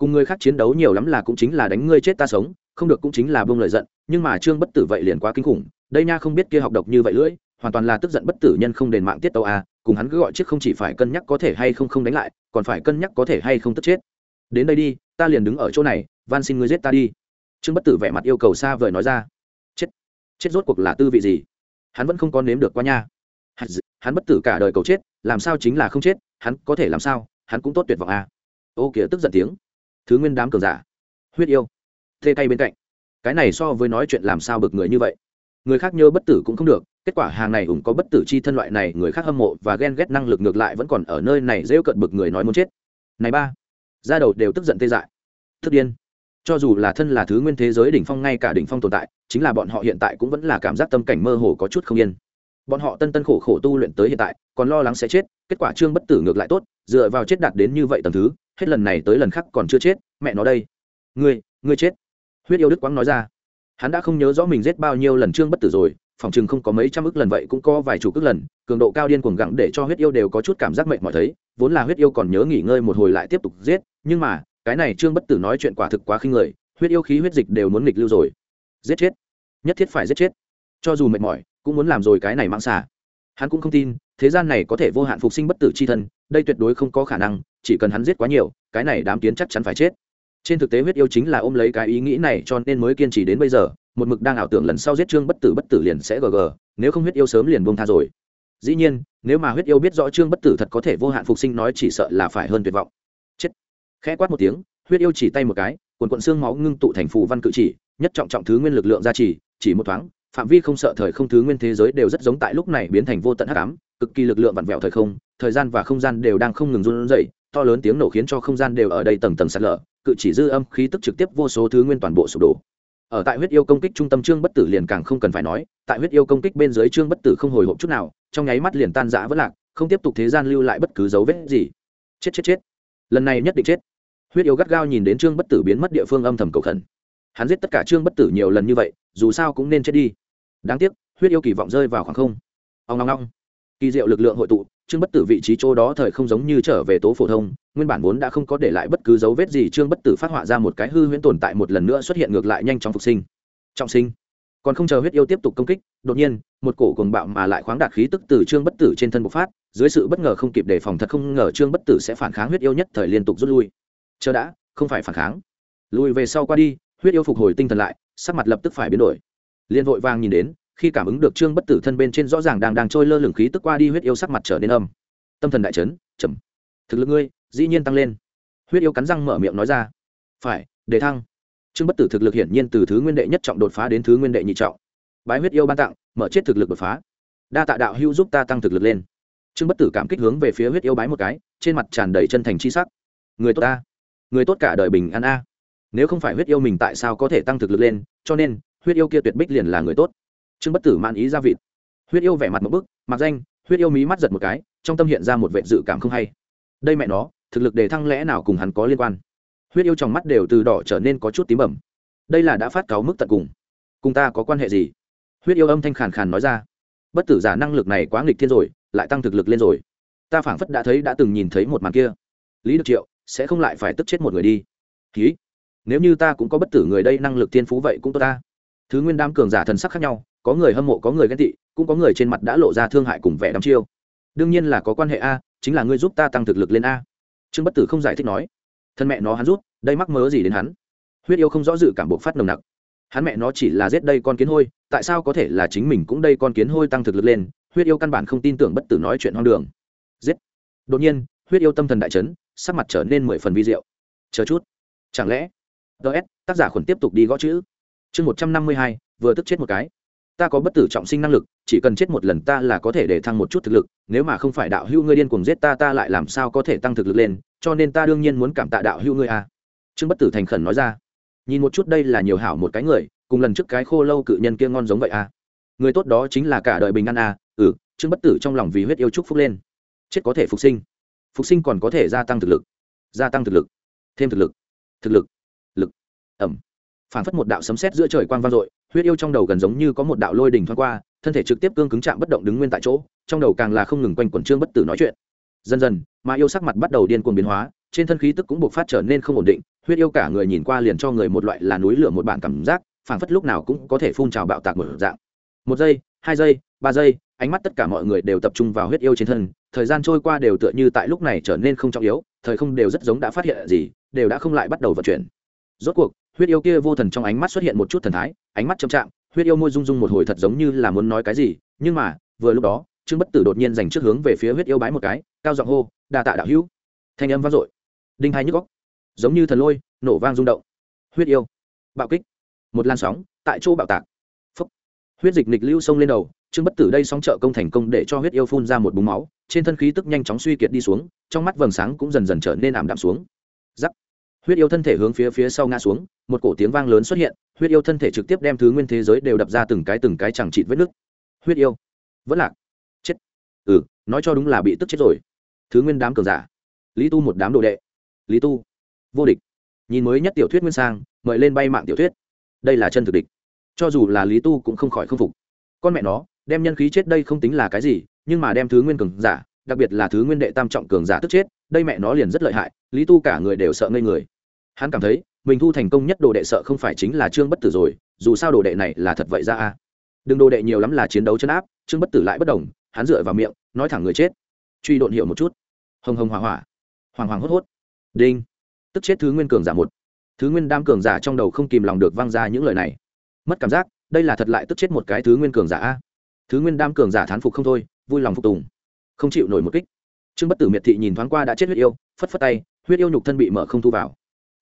Speaker 1: cùng người khác chiến đấu nhiều lắm là cũng chính là đánh ngươi chết ta sống, không được cũng chính là bông lợi giận, nhưng mà trương bất tử vậy liền quá kinh khủng, đây nha không biết kia học độc như vậy lưỡi, hoàn toàn là tức giận bất tử nhân không đền mạng tiết tàu a, cùng hắn cứ gọi chiếc không chỉ phải cân nhắc có thể hay không không đánh lại, còn phải cân nhắc có thể hay không tức chết. Đến đây đi, ta liền đứng ở chỗ này, van xin ngươi giết ta đi. Trương bất tử vẻ mặt yêu cầu xa vời nói ra. Chết chết rốt cuộc là tư vị gì? Hắn vẫn không có nếm được qua nha. Hắn bất tử cả đời cầu chết, làm sao chính là không chết, hắn có thể làm sao, hắn cũng tốt tuyệt vọng a. Ô kìa, tức giận tiếng thứ nguyên đám cường giả. Huyết yêu. Thê tay bên cạnh. Cái này so với nói chuyện làm sao bực người như vậy? Người khác nhớ bất tử cũng không được, kết quả hàng này ủng có bất tử chi thân loại này, người khác hâm mộ và ghen ghét năng lực ngược lại vẫn còn ở nơi này rêu cận bực người nói muốn chết. Này ba ra đầu đều tức giận tê dại. Thức điên. Cho dù là thân là thứ nguyên thế giới đỉnh phong, ngay cả đỉnh phong tồn tại, chính là bọn họ hiện tại cũng vẫn là cảm giác tâm cảnh mơ hồ có chút không yên. Bọn họ tân tân khổ khổ tu luyện tới hiện tại, còn lo lắng sẽ chết, kết quả trương bất tử ngược lại tốt, dựa vào chết đạt đến như vậy tầm thứ hết lần này tới lần khác còn chưa chết, mẹ nó đây. Ngươi ngươi chết. Huyết yêu đức quang nói ra. Hắn đã không nhớ rõ mình giết bao nhiêu lần trương bất tử rồi, phòng chừng không có mấy trăm ức lần vậy cũng có vài chục ức lần, cường độ cao điên cuồng gặng để cho huyết yêu đều có chút cảm giác mệt mỏi thấy, vốn là huyết yêu còn nhớ nghỉ ngơi một hồi lại tiếp tục giết, nhưng mà, cái này trương bất tử nói chuyện quả thực quá khinh người, huyết yêu khí huyết dịch đều muốn nghịch lưu rồi. Giết chết. Nhất thiết phải giết chết. Cho dù mệt mỏi, cũng muốn làm rồi cái này mang xả hắn cũng không tin, thế gian này có thể vô hạn phục sinh bất tử c h i thân, đây tuyệt đối không có khả năng chỉ cần hắn giết quá nhiều, cái này đám kiến chắc chắn phải chết. Trên thực tế huyết yêu chính là ôm lấy cái ý nghĩ này cho nên mới kiên trì đến bây giờ, một mực đang ảo tưởng lần sau giết trương bất tử bất tử liền sẽ gg nếu không huyết yêu sớm liền bông tha rồi. Dĩ nhiên, nếu mà huyết yêu biết rõ trương bất tử thật có thể vô hạn phục sinh nói chỉ sợ là phải hơn tuyệt vọng. Chết. Khẽ quát một tiếng, huyết yêu chỉ tay một cái quần quận xương máu ngưng tụ thành phù văn cự chỉ, nhất trọng trọng thứ nguyên lực lượng gia trì, chỉ một thoáng, phạm vi không sợ thời không thứ nguyên thế giới đều rất giống tại lúc này biến thành vô tận hắc ám, cực kỳ lực lượng vặn vẹo thời không, thời gian và không gian đều đang không ngừng run rẩy to lớn tiếng nổ khiến cho không gian đều ở đây tầng tầng sạt lở, cự chỉ dư âm khí tức trực tiếp vô số thứ nguyên toàn bộ sụp đổ. Ở tại huyết yêu công kích trung tâm trương bất tử liền càng không cần phải nói, tại huyết yêu công kích bên dưới trương bất tử không hồi hộp chút nào, trong nháy mắt liền tan rã vỡ lạc, không tiếp tục thế gian lưu lại bất cứ dấu vết gì. Chết chết chết. Lần này nhất định chết. Huyết yêu gắt gao nhìn đến trương bất tử biến mất địa phương âm thầm cầu khẩn. Hắn giết tất cả trương bất tử nhiều lần như vậy, dù sao cũng nên chết đi. Đáng tiếc, huyết yêu kỳ vọng rơi vào khoảng không. Ông long long kỳ diệu lực lượng hội tụ trương bất tử vị trí chỗ đó thời không giống như trở về tố phổ thông, nguyên bản vốn đã không có để lại bất cứ dấu vết gì, trương bất tử phát họa ra một cái hư huyễn tồn tại một lần nữa xuất hiện ngược lại nhanh chóng phục sinh. Trọng sinh. Còn không chờ huyết yêu tiếp tục công kích, đột nhiên, một cổ cuồng bạo mà lại khoáng đạt khí tức từ trương bất tử trên thân bộc phát, dưới sự bất ngờ không kịp đề phòng thật không ngờ trương bất tử sẽ phản kháng huyết yêu nhất thời liên tục rút lui. Chờ đã, không phải phản kháng. Lùi về sau qua đi, huyết yêu phục hồi tinh thần lại, sắc mặt lập tức phải biến đổi. Liên vội vàng nhìn đến khi cảm ứng được trương bất tử thân bên trên rõ ràng đang đang trôi lơ lửng khí tức qua đi huyết yêu sắc mặt trở nên âm. Tâm thần đại chấn chậm thực lực ngươi, dĩ nhiên tăng lên. Huyết yêu cắn răng mở miệng nói ra. Phải đề thăng. Trương bất tử thực lực hiển nhiên từ thứ nguyên đệ nhất trọng đột phá đến thứ nguyên đệ nhị trọng. Bái huyết yêu ban tặng, mở chết thực lực đột phá. Đa tạ đạo hưu giúp ta tăng thực lực lên. Trương bất tử cảm kích hướng về phía huyết yêu bái một cái, trên mặt tràn đầy chân thành c h i sắc. Người tốt ta. Người tốt cả đời bình an a. Nếu không phải huyết yêu mình tại sao có thể tăng thực lực lên, cho nên, huyết yêu kia tuyệt bích liền là người tốt trương bất tử man ý ra vịt. Huyết yêu vẻ mặt một bức, mặc danh, huyết yêu mí mắt giật một cái, trong tâm hiện ra một vệ dự cảm không hay. Đây mẹ nó, thực lực đề thăng lẽ nào cùng hắn có liên quan? Huyết yêu trong mắt đều từ đỏ trở nên có chút tím bẩm. Đây là đã phát cáo mức tận cùng. Cùng ta có quan hệ gì? Huyết yêu âm thanh khàn khàn nói ra. Bất tử giả năng lực này quá nghịch thiên rồi, lại tăng thực lực lên rồi. Ta phảng phất đã thấy đã từng nhìn thấy một màn kia. Lý được triệu, sẽ không lại phải tức chết một người đi. Ký. Nếu như ta cũng có bất tử người đây năng lực thiên phú vậy cũng tốt ta. Thứ nguyên đam cường giả thần sắc khác nhau có người hâm mộ, có người ghen tị, cũng có người trên mặt đã lộ ra thương hại cùng vẻ đắm chiêu. Đương nhiên là có quan hệ a, chính là ngươi giúp ta tăng thực lực lên a. Trương bất tử không giải thích nói. Thân mẹ nó hắn rút, đây mắc mớ gì đến hắn? Huyết yêu không rõ dự cảm buộc phát nồng nặc. Hắn mẹ nó chỉ là giết đây con kiến hôi, tại sao có thể là chính mình cũng đây con kiến hôi tăng thực lực lên? Huyết yêu căn bản không tin tưởng bất tử nói chuyện hoang đường. Giết. Đột nhiên, huyết yêu tâm thần đại chấn, sắc mặt trở nên mười phần vi diệu. Chờ chút. Chẳng lẽ? Ts tác giả khuẩn tiếp tục đi gõ chữ. Chương một trăm năm mươi hai, vừa tức chết một cái ta có bất tử trọng sinh năng lực, chỉ cần chết một lần ta là có thể để thăng một chút thực lực, nếu mà không phải đạo hữu ngươi điên cuồng giết ta ta lại làm sao có thể tăng thực lực lên, cho nên ta đương nhiên muốn cảm tạ đạo hữu ngươi a. Trương bất tử thành khẩn nói ra. Nhìn một chút đây là nhiều hảo một cái người, cùng lần trước cái khô lâu cự nhân kia ngon giống vậy a. Người tốt đó chính là cả đời bình an a. Ừ trương bất tử trong lòng vì huyết yêu chúc phúc lên. Chết có thể phục sinh. Phục sinh còn có thể gia tăng thực lực. Gia tăng thực lực. Thêm thực lực. Thực lực. Lực. Ẩm. Phản phất một đạo sấm sét giữa trời quang vang dội huyết yêu trong đầu gần giống như có một đạo lôi đỉnh thoáng qua, thân thể trực tiếp cương cứng chạm bất động đứng nguyên tại chỗ, trong đầu càng là không ngừng quanh quẩn trương bất tử nói chuyện. Dần dần, mà yêu sắc mặt bắt đầu điên cuồng biến hóa, trên thân khí tức cũng buộc phát trở nên không ổn định, huyết yêu cả người nhìn qua liền cho người một loại là núi lửa một bản cảm giác, phảng phất lúc nào cũng có thể phun trào bạo tạc một dạng. Một giây, hai giây, ba giây, ánh mắt tất cả mọi người đều tập trung vào huyết yêu trên thân, thời gian trôi qua đều tựa như tại lúc này trở nên không trọng yếu, thời không đều rất giống đã phát hiện gì, đều đã không lại bắt đầu vận chuyển. Rốt cuộc huyết yêu kia vô thần trong ánh mắt xuất hiện một chút thần thái, ánh mắt chậm chạm, huyết yêu môi rung rung một hồi thật giống như là muốn nói cái gì, nhưng mà, vừa lúc đó, trương bất tử đột nhiên dành trước hướng về phía huyết yêu bái một cái, cao giọng hô đà tạ đạo hữu. Thanh âm vang dội. Đinh hai nhức góc giống như thần lôi, nổ vang rung động. Huyết yêu, bạo kích, một lan sóng, tại chỗ bạo tạc. Phấp huyết dịch nịch lưu sông lên đầu, trương bất tử đây sóng trợ công thành công để cho huyết yêu phun ra một búng máu, trên thân khí tức nhanh chóng suy kiệt đi xuống, trong mắt vầng sáng cũng dần dần trở nên ảm đạm xuống. Giắc huyết yêu thân thể hướng phía phía sau ngã xuống, một cổ tiếng vang lớn xuất hiện, huyết yêu thân thể trực tiếp đem thứ nguyên thế giới đều đập ra từng cái từng cái chẳng trịt vết nứt. huyết yêu. Vẫn lạc. Chết. Ừ nói cho đúng là bị tức chết rồi. Thứ nguyên đám cường giả. Lý tu một đám đồ đệ. Lý tu. Vô địch. Nhìn mới nhất tiểu thuyết nguyên sang, mời lên bay mạng tiểu thuyết. Đây là chân thực địch. Cho dù là lý tu cũng không khỏi k phục. Con mẹ nó, đem nhân khí chết đây không tính là cái gì, nhưng mà đem thứ nguyên cường giả, đặc biệt là thứ nguyên đệ tam trọng cường giả tức chết đây mẹ nó liền rất lợi hại, lý tu cả người đều sợ ngây người. Hắn cảm thấy, mình thu thành công nhất đồ đệ sợ không phải chính là trương bất tử rồi, dù sao đồ đệ này là thật vậy ra a. Đừng đồ đệ nhiều lắm là chiến đấu chấn áp, trương bất tử lại bất đồng, hắn dựa vào miệng, nói thẳng người chết. Truy độn hiểu một chút. Hồng hồng hỏa hỏa. Hoàng hoàng hốt hốt. Đinh. Tức chết thứ nguyên cường giả một. Thứ nguyên đam cường giả trong đầu không kìm lòng được văng ra những lời này. Mất cảm giác, đây là thật lại tức chết một cái thứ nguyên cường giả a. Thứ nguyên đam cường giả thán phục không thôi, vui lòng phục tùng. Không chịu nổi một kích trương bất tử miệt thị nhìn thoáng qua đã chết huyết yêu, phất phất tay, huyết yêu nhục thân bị mở không thu vào.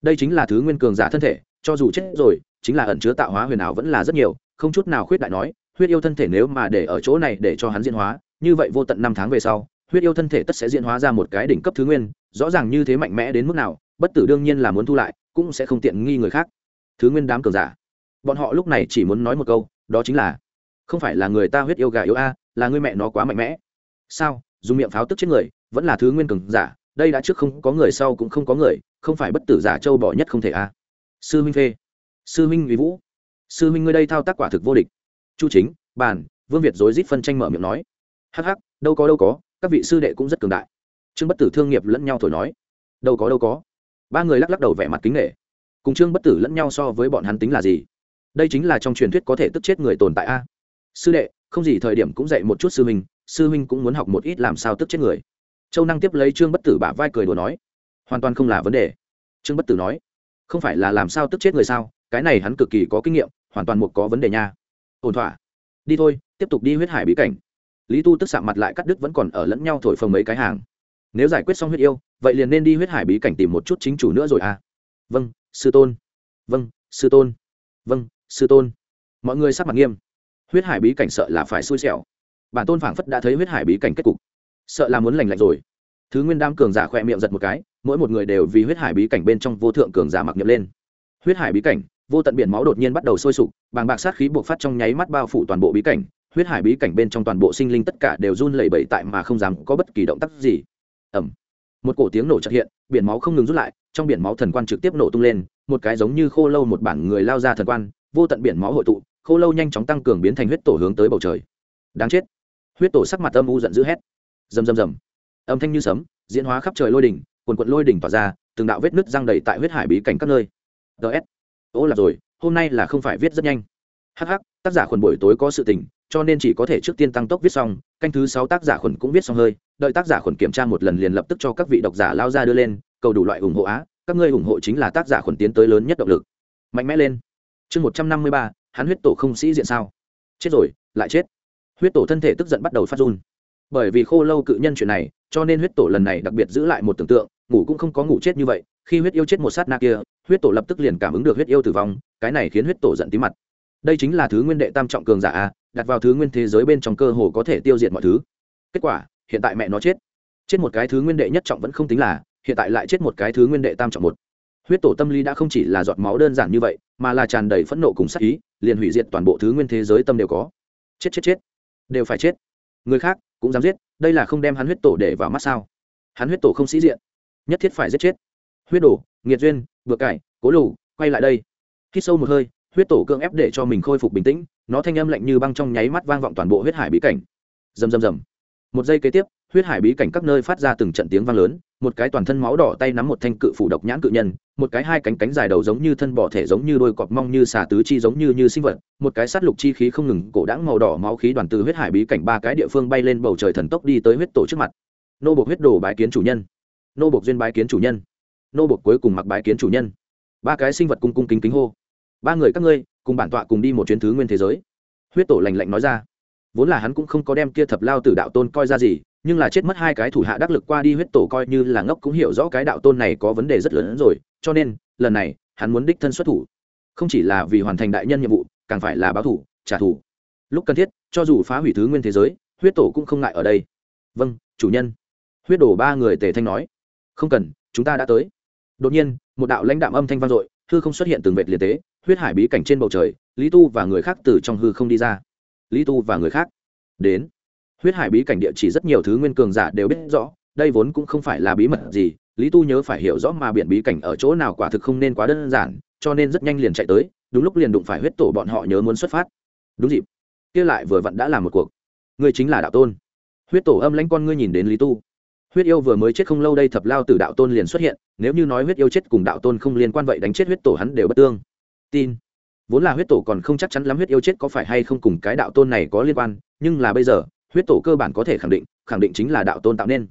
Speaker 1: Đây chính là thứ nguyên cường giả thân thể, cho dù chết rồi, chính là ẩn chứa tạo hóa huyền ảo vẫn là rất nhiều, không chút nào khuyết đại nói, huyết yêu thân thể nếu mà để ở chỗ này để cho hắn diễn hóa, như vậy vô tận năm tháng về sau, huyết yêu thân thể tất sẽ diễn hóa ra một cái đỉnh cấp thứ nguyên, rõ ràng như thế mạnh mẽ đến mức nào, bất tử đương nhiên là muốn thu lại, cũng sẽ không tiện nghi người khác. Thứ nguyên đám cường giả. Bọn họ lúc này chỉ muốn nói một câu, đó chính là, không phải là người ta huyết yêu gà yếu a, là người mẹ nó quá mạnh mẽ. Sao? Dùng miệng pháo tức chết người vẫn là thứ nguyên cường giả, đây đã trước không có người sau cũng không có người, không phải bất tử giả châu bỏ nhất không thể a. Sư minh phê, sư minh vì vũ, sư minh ngươi đây thao tác quả thực vô địch. Chu chính, bàn, vương việt rối rít phân tranh mở miệng nói. Hắc hắc, đâu có đâu có, các vị sư đệ cũng rất cường đại. Trương bất tử thương nghiệp lẫn nhau thổi nói. Đâu có đâu có. Ba người lắc lắc đầu vẻ mặt kính nghệ cùng trương bất tử lẫn nhau so với bọn hắn tính là gì? Đây chính là trong truyền thuyết có thể tức chết người tồn tại a. Sư đệ, không gì thời điểm cũng dạy một chút sư huynh sư huynh cũng muốn học một ít làm sao tức chết người châu năng tiếp lấy trương bất tử bả vai cười đùa nói, hoàn toàn không là vấn đề. Trương bất tử nói, không phải là làm sao tức chết người sao? Cái này hắn cực kỳ có kinh nghiệm, hoàn toàn một có vấn đề nha. Ổn thỏa. Đi thôi, tiếp tục đi huyết hải bí cảnh. Lý tu tức sạm mặt lại cắt đứt vẫn còn ở lẫn nhau thổi phồng mấy cái hàng. Nếu giải quyết xong huyết yêu, vậy liền nên đi huyết hải bí cảnh tìm một chút chính chủ nữa rồi à? Vâng sư tôn. Vâng sư tôn. Vâng sư tôn. Mọi người sắc mặt nghiêm. Huyết hải bí cảnh sợ là phải xui xẻo. Bản tôn phảng phất đã thấy huyết hải bí cảnh kết cục sợ là muốn lành lạnh rồi. Thứ nguyên đam cường giả khỏe miệng giật một cái, mỗi một người đều vì huyết hải bí cảnh bên trong vô thượng cường giả mặc nhập lên. Huyết hải bí cảnh, vô tận biển máu đột nhiên bắt đầu sôi sục, bàng bạc sát khí buộc phát trong nháy mắt bao phủ toàn bộ bí cảnh. Huyết hải bí cảnh bên trong toàn bộ sinh linh tất cả đều run lẩy bẩy tại mà không dám có bất kỳ động tác gì. Ẩm một cổ tiếng nổ chợt hiện, biển máu không ngừng rút lại, trong biển máu thần quan trực tiếp nổ tung lên, một cái giống như khô lâu một bản người lao ra thần quan, vô tận biển máu hội tụ, khô lâu nhanh chóng tăng cường biến thành huyết tổ hướng tới bầu trời. Đáng chết. Huyết tổ sắc mặt âm u giận dữ hét rầm rầm rầm. Âm thanh như sấm, diễn hóa khắp trời lôi đỉnh, quần quận lôi đỉnh tỏa ra, từng đạo vết nứt răng đầy tại huyết hải bí cảnh các nơi. Ts ô là rồi, hôm nay là không phải viết rất nhanh. Hh tác giả khuẩn buổi tối có sự tình, cho nên chỉ có thể trước tiên tăng tốc viết xong, canh thứ sáu tác giả khuẩn cũng viết xong hơi, đợi tác giả khuẩn kiểm tra một lần liền lập tức cho các vị độc giả lao ra đưa lên, cầu đủ loại ủng hộ á, các ngươi ủng hộ chính là tác giả khuẩn tiến tới lớn nhất động lực. Mạnh mẽ lên. Chương một trăm năm mươi ba, hắn huyết tổ không sĩ diện sao? Chết rồi, lại chết. Huyết tổ thân thể tức giận bắt đầu phát run bởi vì khô lâu cự nhân chuyện này, cho nên huyết tổ lần này đặc biệt giữ lại một tưởng tượng, ngủ cũng không có ngủ chết như vậy, khi huyết yêu chết một sát na kia, huyết tổ lập tức liền cảm ứng được huyết yêu tử vong, cái này khiến huyết tổ giận tí mặt. Đây chính là thứ nguyên đệ tam trọng cường giả a, đặt vào thứ nguyên thế giới bên trong cơ hồ có thể tiêu diệt mọi thứ. Kết quả, hiện tại mẹ nó chết. Chết một cái thứ nguyên đệ nhất trọng vẫn không tính là, hiện tại lại chết một cái thứ nguyên đệ tam trọng một. Huyết tổ tâm lý đã không chỉ là giọt máu đơn giản như vậy, mà là tràn đầy phẫn nộ cùng sắc ý, liền hủy diệt toàn bộ thứ nguyên thế giới tâm đều có. Chết chết chết. Đều phải chết. Người khác cũng dám giết, đây là không đem hắn huyết tổ để vào mắt sao? Hắn huyết tổ không sĩ diện, nhất thiết phải giết chết. Huyết đổ, nghiệt duyên bừa cải, cố lù, quay lại đây. Khi sâu một hơi, huyết tổ cưỡng ép để cho mình khôi phục bình tĩnh, nó thanh âm lạnh như băng trong nháy mắt vang vọng toàn bộ huyết hải bí cảnh. Rầm rầm rầm. Một giây kế tiếp, huyết hải bí cảnh các nơi phát ra từng trận tiếng vang lớn một cái toàn thân máu đỏ tay nắm một thanh cự phủ độc nhãn cự nhân, một cái hai cánh cánh dài đầu giống như thân bò thể giống như đôi cọp mong như xà tứ chi giống như như sinh vật, một cái sát lục chi khí không ngừng cổ đãng màu đỏ máu khí đoàn từ huyết hải bí cảnh ba cái địa phương bay lên bầu trời thần tốc đi tới huyết tổ trước mặt. Nô bộc huyết đồ bái kiến chủ nhân. Nô bộc duyên bái kiến chủ nhân. Nô bộc cuối cùng mặc bái kiến chủ nhân. Ba cái sinh vật cung cung kính kính hô. Ba người các ngươi, cùng bản tọa cùng đi một chuyến thứ nguyên thế giới. Huyết tổ lành lạnh nói ra. Vốn là hắn cũng không có đem kia thập lao tử đạo tôn coi ra gì nhưng là chết mất hai cái thủ hạ đắc lực qua đi huyết tổ coi như là ngốc cũng hiểu rõ cái đạo tôn này có vấn đề rất lớn hơn rồi, cho nên, lần này, hắn muốn đích thân xuất thủ. Không chỉ là vì hoàn thành đại nhân nhiệm vụ, càng phải là báo thủ, trả thù. Lúc cần thiết, cho dù phá hủy thứ nguyên thế giới, huyết tổ cũng không ngại ở đây. Vâng chủ nhân. Huyết đổ ba người tề thanh nói. Không cần, chúng ta đã tới. Đột nhiên, một đạo lãnh đạm âm thanh vang dội, hư không xuất hiện từng vệt liệt tế, huyết hải bí cảnh trên bầu trời, lý tu và người khác từ trong hư không đi ra. Lý tu và người khác đến huyết hải bí cảnh địa chỉ rất nhiều thứ nguyên cường giả đều biết rõ, đây vốn cũng không phải là bí mật gì, lý tu nhớ phải hiểu rõ mà biển bí cảnh ở chỗ nào quả thực không nên quá đơn giản, cho nên rất nhanh liền chạy tới, đúng lúc liền đụng phải huyết tổ bọn họ nhớ muốn xuất phát. Đúng dịp. Kia lại vừa vặn đã làm một cuộc. Ngươi chính là đạo tôn. Huyết tổ âm lãnh con ngươi nhìn đến lý tu. Huyết yêu vừa mới chết không lâu đây thập lao từ đạo tôn liền xuất hiện, nếu như nói huyết yêu chết cùng đạo tôn không liên quan vậy đánh chết huyết tổ hắn đều bất tương. Tin. Vốn là huyết tổ còn không chắc chắn lắm huyết yêu chết có phải hay không cùng cái đạo tôn này có liên quan, nhưng là bây giờ huyết tổ cơ bản có thể khẳng định khẳng định chính là đạo tôn tạo nên.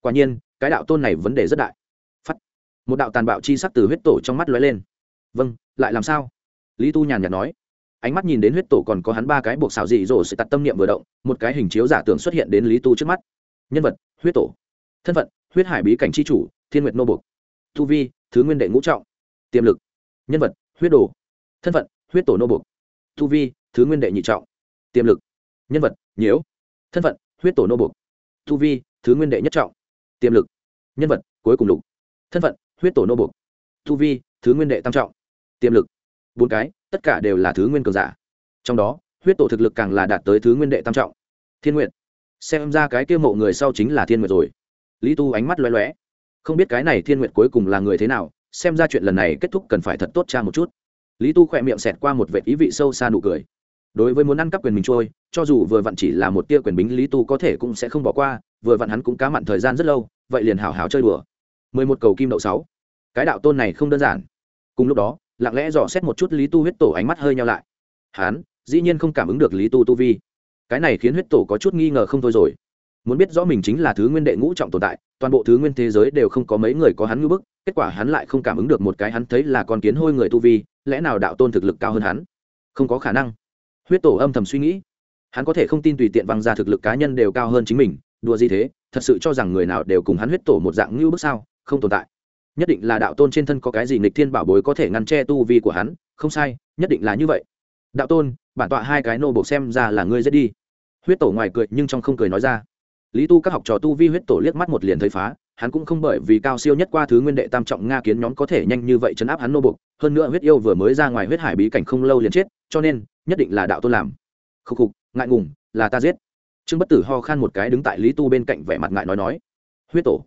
Speaker 1: Quả nhiên, cái đạo tôn này vấn đề rất đại. Phắt một đạo tàn bạo chi sắc từ huyết tổ trong mắt lóe lên. Vâng lại làm sao? Lý tu nhàn nhạt nói. Ánh mắt nhìn đến huyết tổ còn có hắn ba cái buộc xào dị dỗ sự tặt tâm niệm vừa động, một cái hình chiếu giả tưởng xuất hiện đến lý tu trước mắt. Nhân vật, huyết tổ. Thân phận, huyết hải bí cảnh c h i chủ, thiên nguyệt nô bục thu vi, thứ nguyên đệ ngũ trọng. Tiềm lực, nhân vật, huyết đồ. Thân phận, huyết tổ nô bục thu vi, thứ nguyên đệ nhị trọng. Tiềm lực, nhân vật, nhiễu thân phận huyết tổ nô bục tu vi thứ nguyên đệ nhất trọng. Tiềm lực nhân vật cuối cùng lục. Thân phận huyết tổ nô bục tu vi thứ nguyên đệ tam trọng. Tiềm lực bốn cái tất cả đều là thứ nguyên cường giả. Trong đó huyết tổ thực lực càng là đạt tới thứ nguyên đệ tam trọng. Thiên nguyện xem ra cái kia mộ người sau chính là thiên nguyện rồi. Lý tu ánh mắt lóe lóe, không biết cái này thiên nguyện cuối cùng là người thế nào xem ra chuyện lần này kết thúc cần phải thật tốt cha một chút. Lý tu khỏe miệng xẹt qua một vệ ý vị sâu xa nụ cười đối với muốn ăn cắp quyền mình trôi, cho dù vừa vặn chỉ là một tia quyền bính lý tu có thể cũng sẽ không bỏ qua, vừa vặn hắn cũng cá mặn thời gian rất lâu, vậy liền hào hào chơi đùa. Mười một cầu kim đậu sáu. Cái đạo tôn này không đơn giản. Cùng lúc đó, lặng lẽ dò xét một chút lý tu huyết tổ ánh mắt hơi nhau lại. Hắn, dĩ nhiên không cảm ứng được lý tu tu vi. Cái này khiến huyết tổ có chút nghi ngờ không thôi rồi. Muốn biết rõ mình chính là thứ nguyên đệ ngũ trọng tồn tại, toàn bộ thứ nguyên thế giới đều không có mấy người có hắn ngưỡng bức, kết quả hắn lại không cảm ứng được một cái hắn thấy là con kiến hôi người tu vi, lẽ nào đạo tôn thực lực cao hơn hắn? Không có khả năng huyết tổ âm thầm suy nghĩ. Hắn có thể không tin tùy tiện văng ra thực lực cá nhân đều cao hơn chính mình, đùa gì thế, thật sự cho rằng người nào đều cùng hắn huyết tổ một dạng ngưu bức sao, không tồn tại. Nhất định là đạo tôn trên thân có cái gì nghịch thiên bảo bối có thể ngăn che tu vi của hắn, không sai, nhất định là như vậy. Đạo tôn, bản tọa hai cái nô bộc xem ra là ngươi dễ đi. Huyết tổ ngoài cười nhưng trong không cười nói ra. Lý tu các học trò tu vi huyết tổ liếc mắt một liền thấy phá hắn cũng không bởi vì cao siêu nhất qua thứ nguyên đệ tam trọng nga kiến nhóm có thể nhanh như vậy chấn áp hắn nô bục hơn nữa huyết yêu vừa mới ra ngoài huyết hải bí cảnh không lâu liền chết, cho nên, nhất định là đạo tôn làm. Khúc khục, ngại ngùng, là ta giết. Trương bất tử ho khan một cái đứng tại lý tu bên cạnh vẻ mặt ngại nói nói. Huyết tổ,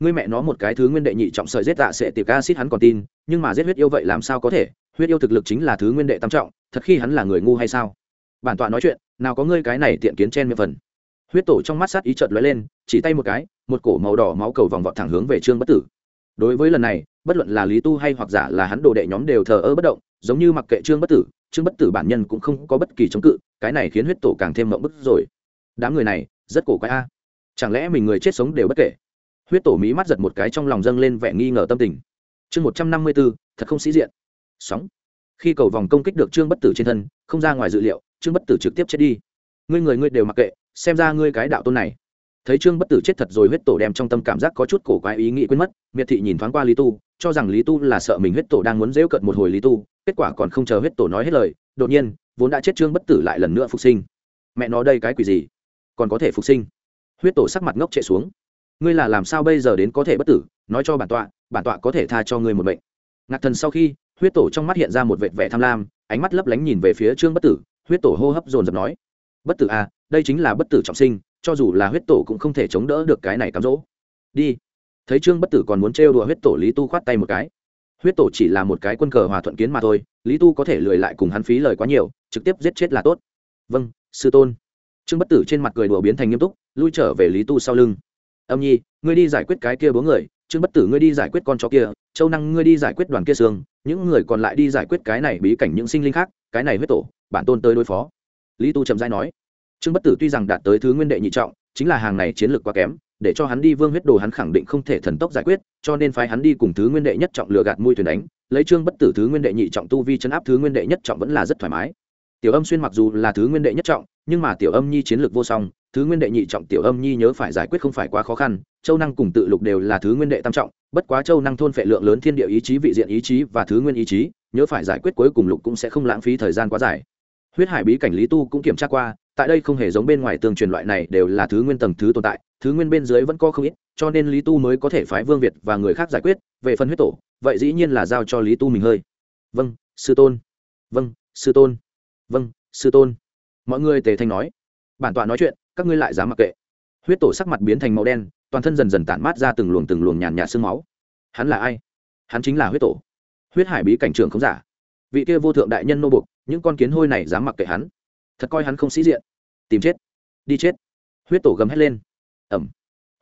Speaker 1: ngươi mẹ nó một cái thứ nguyên đệ nhị trọng sợi giết tạ sẽ tiệc acid hắn còn tin, nhưng mà giết huyết yêu vậy làm sao có thể? Huyết yêu thực lực chính là thứ nguyên đệ tam trọng, thật khi hắn là người ngu hay sao? Bản tọa nói chuyện, nào có ngươi cái này tiện kiến chen miệng phần huyết tổ trong mắt sát ý trợt lóe lên, chỉ tay một cái, một cổ màu đỏ máu cầu vòng vọt thẳng hướng về trương bất tử. Đối với lần này, bất luận là lý tu hay hoặc giả là hắn đồ đệ nhóm đều thờ ơ bất động, giống như mặc kệ trương bất tử, trương bất tử bản nhân cũng không có bất kỳ chống cự, cái này khiến huyết tổ càng thêm mộng bức rồi. Đám người này, rất cổ quái a. Chẳng lẽ mình người chết sống đều bất kể? Huyết tổ mỹ mắt giật một cái trong lòng dâng lên vẻ nghi ngờ tâm tình. Chương một trăm năm mươi bốn thật không sĩ diện. Sóng. Khi cầu vòng công kích được trương bất tử trên thân, không ra ngoài dự liệu, trương bất tử trực tiếp chết đi. Ngươi người ngươi đều mặc kệ xem ra ngươi cái đạo tôn này. Thấy trương bất tử chết thật rồi, huyết tổ đem trong tâm cảm giác có chút cổ quái ý nghĩ quên mất, miệt thị nhìn thoáng qua lý tu, cho rằng lý tu là sợ mình huyết tổ đang muốn dễu cận một hồi lý tu, kết quả còn không chờ huyết tổ nói hết lời, đột nhiên, vốn đã chết trương bất tử lại lần nữa phục sinh. Mẹ nó đây cái quỷ gì? Còn có thể phục sinh? Huyết tổ sắc mặt ngốc chạy xuống. Ngươi là làm sao bây giờ đến có thể bất tử? Nói cho bản tọa bản tọa có thể tha cho ngươi một bệnh ngạc thần sau khi, huyết tổ trong mắt hiện ra một vệt vẻ tham lam, ánh mắt lấp lánh nhìn về phía trương bất tử, huyết tổ hô hấp dồn dập nói, bất tử à đây chính là bất tử trọng sinh, cho dù là huyết tổ cũng không thể chống đỡ được cái này cám dỗ. Đi. Thấy trương bất tử còn muốn trêu đùa huyết tổ lý tu khoát tay một cái. Huyết tổ chỉ là một cái quân cờ hòa thuận kiến mà thôi, lý tu có thể lười lại cùng hắn phí lời quá nhiều, trực tiếp giết chết là tốt. Vâng sư tôn. Trương bất tử trên mặt cười đùa biến thành nghiêm túc, lui trở về lý tu sau lưng. Âm nhi, ngươi đi giải quyết cái kia bốn người, trương bất tử ngươi đi giải quyết con chó kia, châu năng ngươi đi giải quyết đoàn kia xương, những người còn lại đi giải quyết cái này bí cảnh những sinh linh khác, cái này huyết tổ, bản tôn tới đối phó. Lý tu trầm dai nói trương bất tử tuy rằng đạt tới thứ nguyên đệ nhị trọng, chính là hàng này chiến lược quá kém, để cho hắn đi vương huyết đồ hắn khẳng định không thể thần tốc giải quyết, cho nên phái hắn đi cùng thứ nguyên đệ nhất trọng lừa gạt mui thuyền đánh, lấy trương bất tử thứ nguyên đệ nhị trọng tu vi chấn áp thứ nguyên đệ nhất trọng vẫn là rất thoải mái. Tiểu âm xuyên mặc dù là thứ nguyên đệ nhất trọng, nhưng mà tiểu âm nhi chiến lược vô song, thứ nguyên đệ nhị trọng tiểu âm nhi nhớ phải giải quyết không phải quá khó khăn, châu năng cùng tự lục đều là thứ nguyên đệ tam trọng, bất quá châu năng thôn phệ lượng lớn thiên địa ý chí, vị diện ý chí và thứ nguyên ý chí, nhớ phải giải quyết cuối cùng lục cũng sẽ không lãng phí thời gian quá dài. Huyết hải bí cảnh lý tu cũng kiểm tra qua tại đây không hề giống bên ngoài tương truyền loại này đều là thứ nguyên tầng thứ tồn tại, thứ nguyên bên dưới vẫn có không ít, cho nên lý tu mới có thể phái vương việt và người khác giải quyết, về phần huyết tổ, vậy dĩ nhiên là giao cho lý tu mình hơi. Vâng sư tôn. Vâng sư tôn. Vâng sư tôn. Mọi người tề thanh nói. Bản tọa nói chuyện, các ngươi lại dám mặc kệ. Huyết tổ sắc mặt biến thành màu đen, toàn thân dần dần tản mát ra từng luồng từng luồng nhàn nhạt sương máu. Hắn là ai? Hắn chính là huyết tổ. Huyết hải bí cảnh trường không giả. Vị kia vô thượng đại nhân nô bục những con kiến hôi này dám mặc kệ hắn thật coi hắn không sĩ diện. Tìm chết. Đi chết. Huyết tổ gầm hét lên. Ẩm.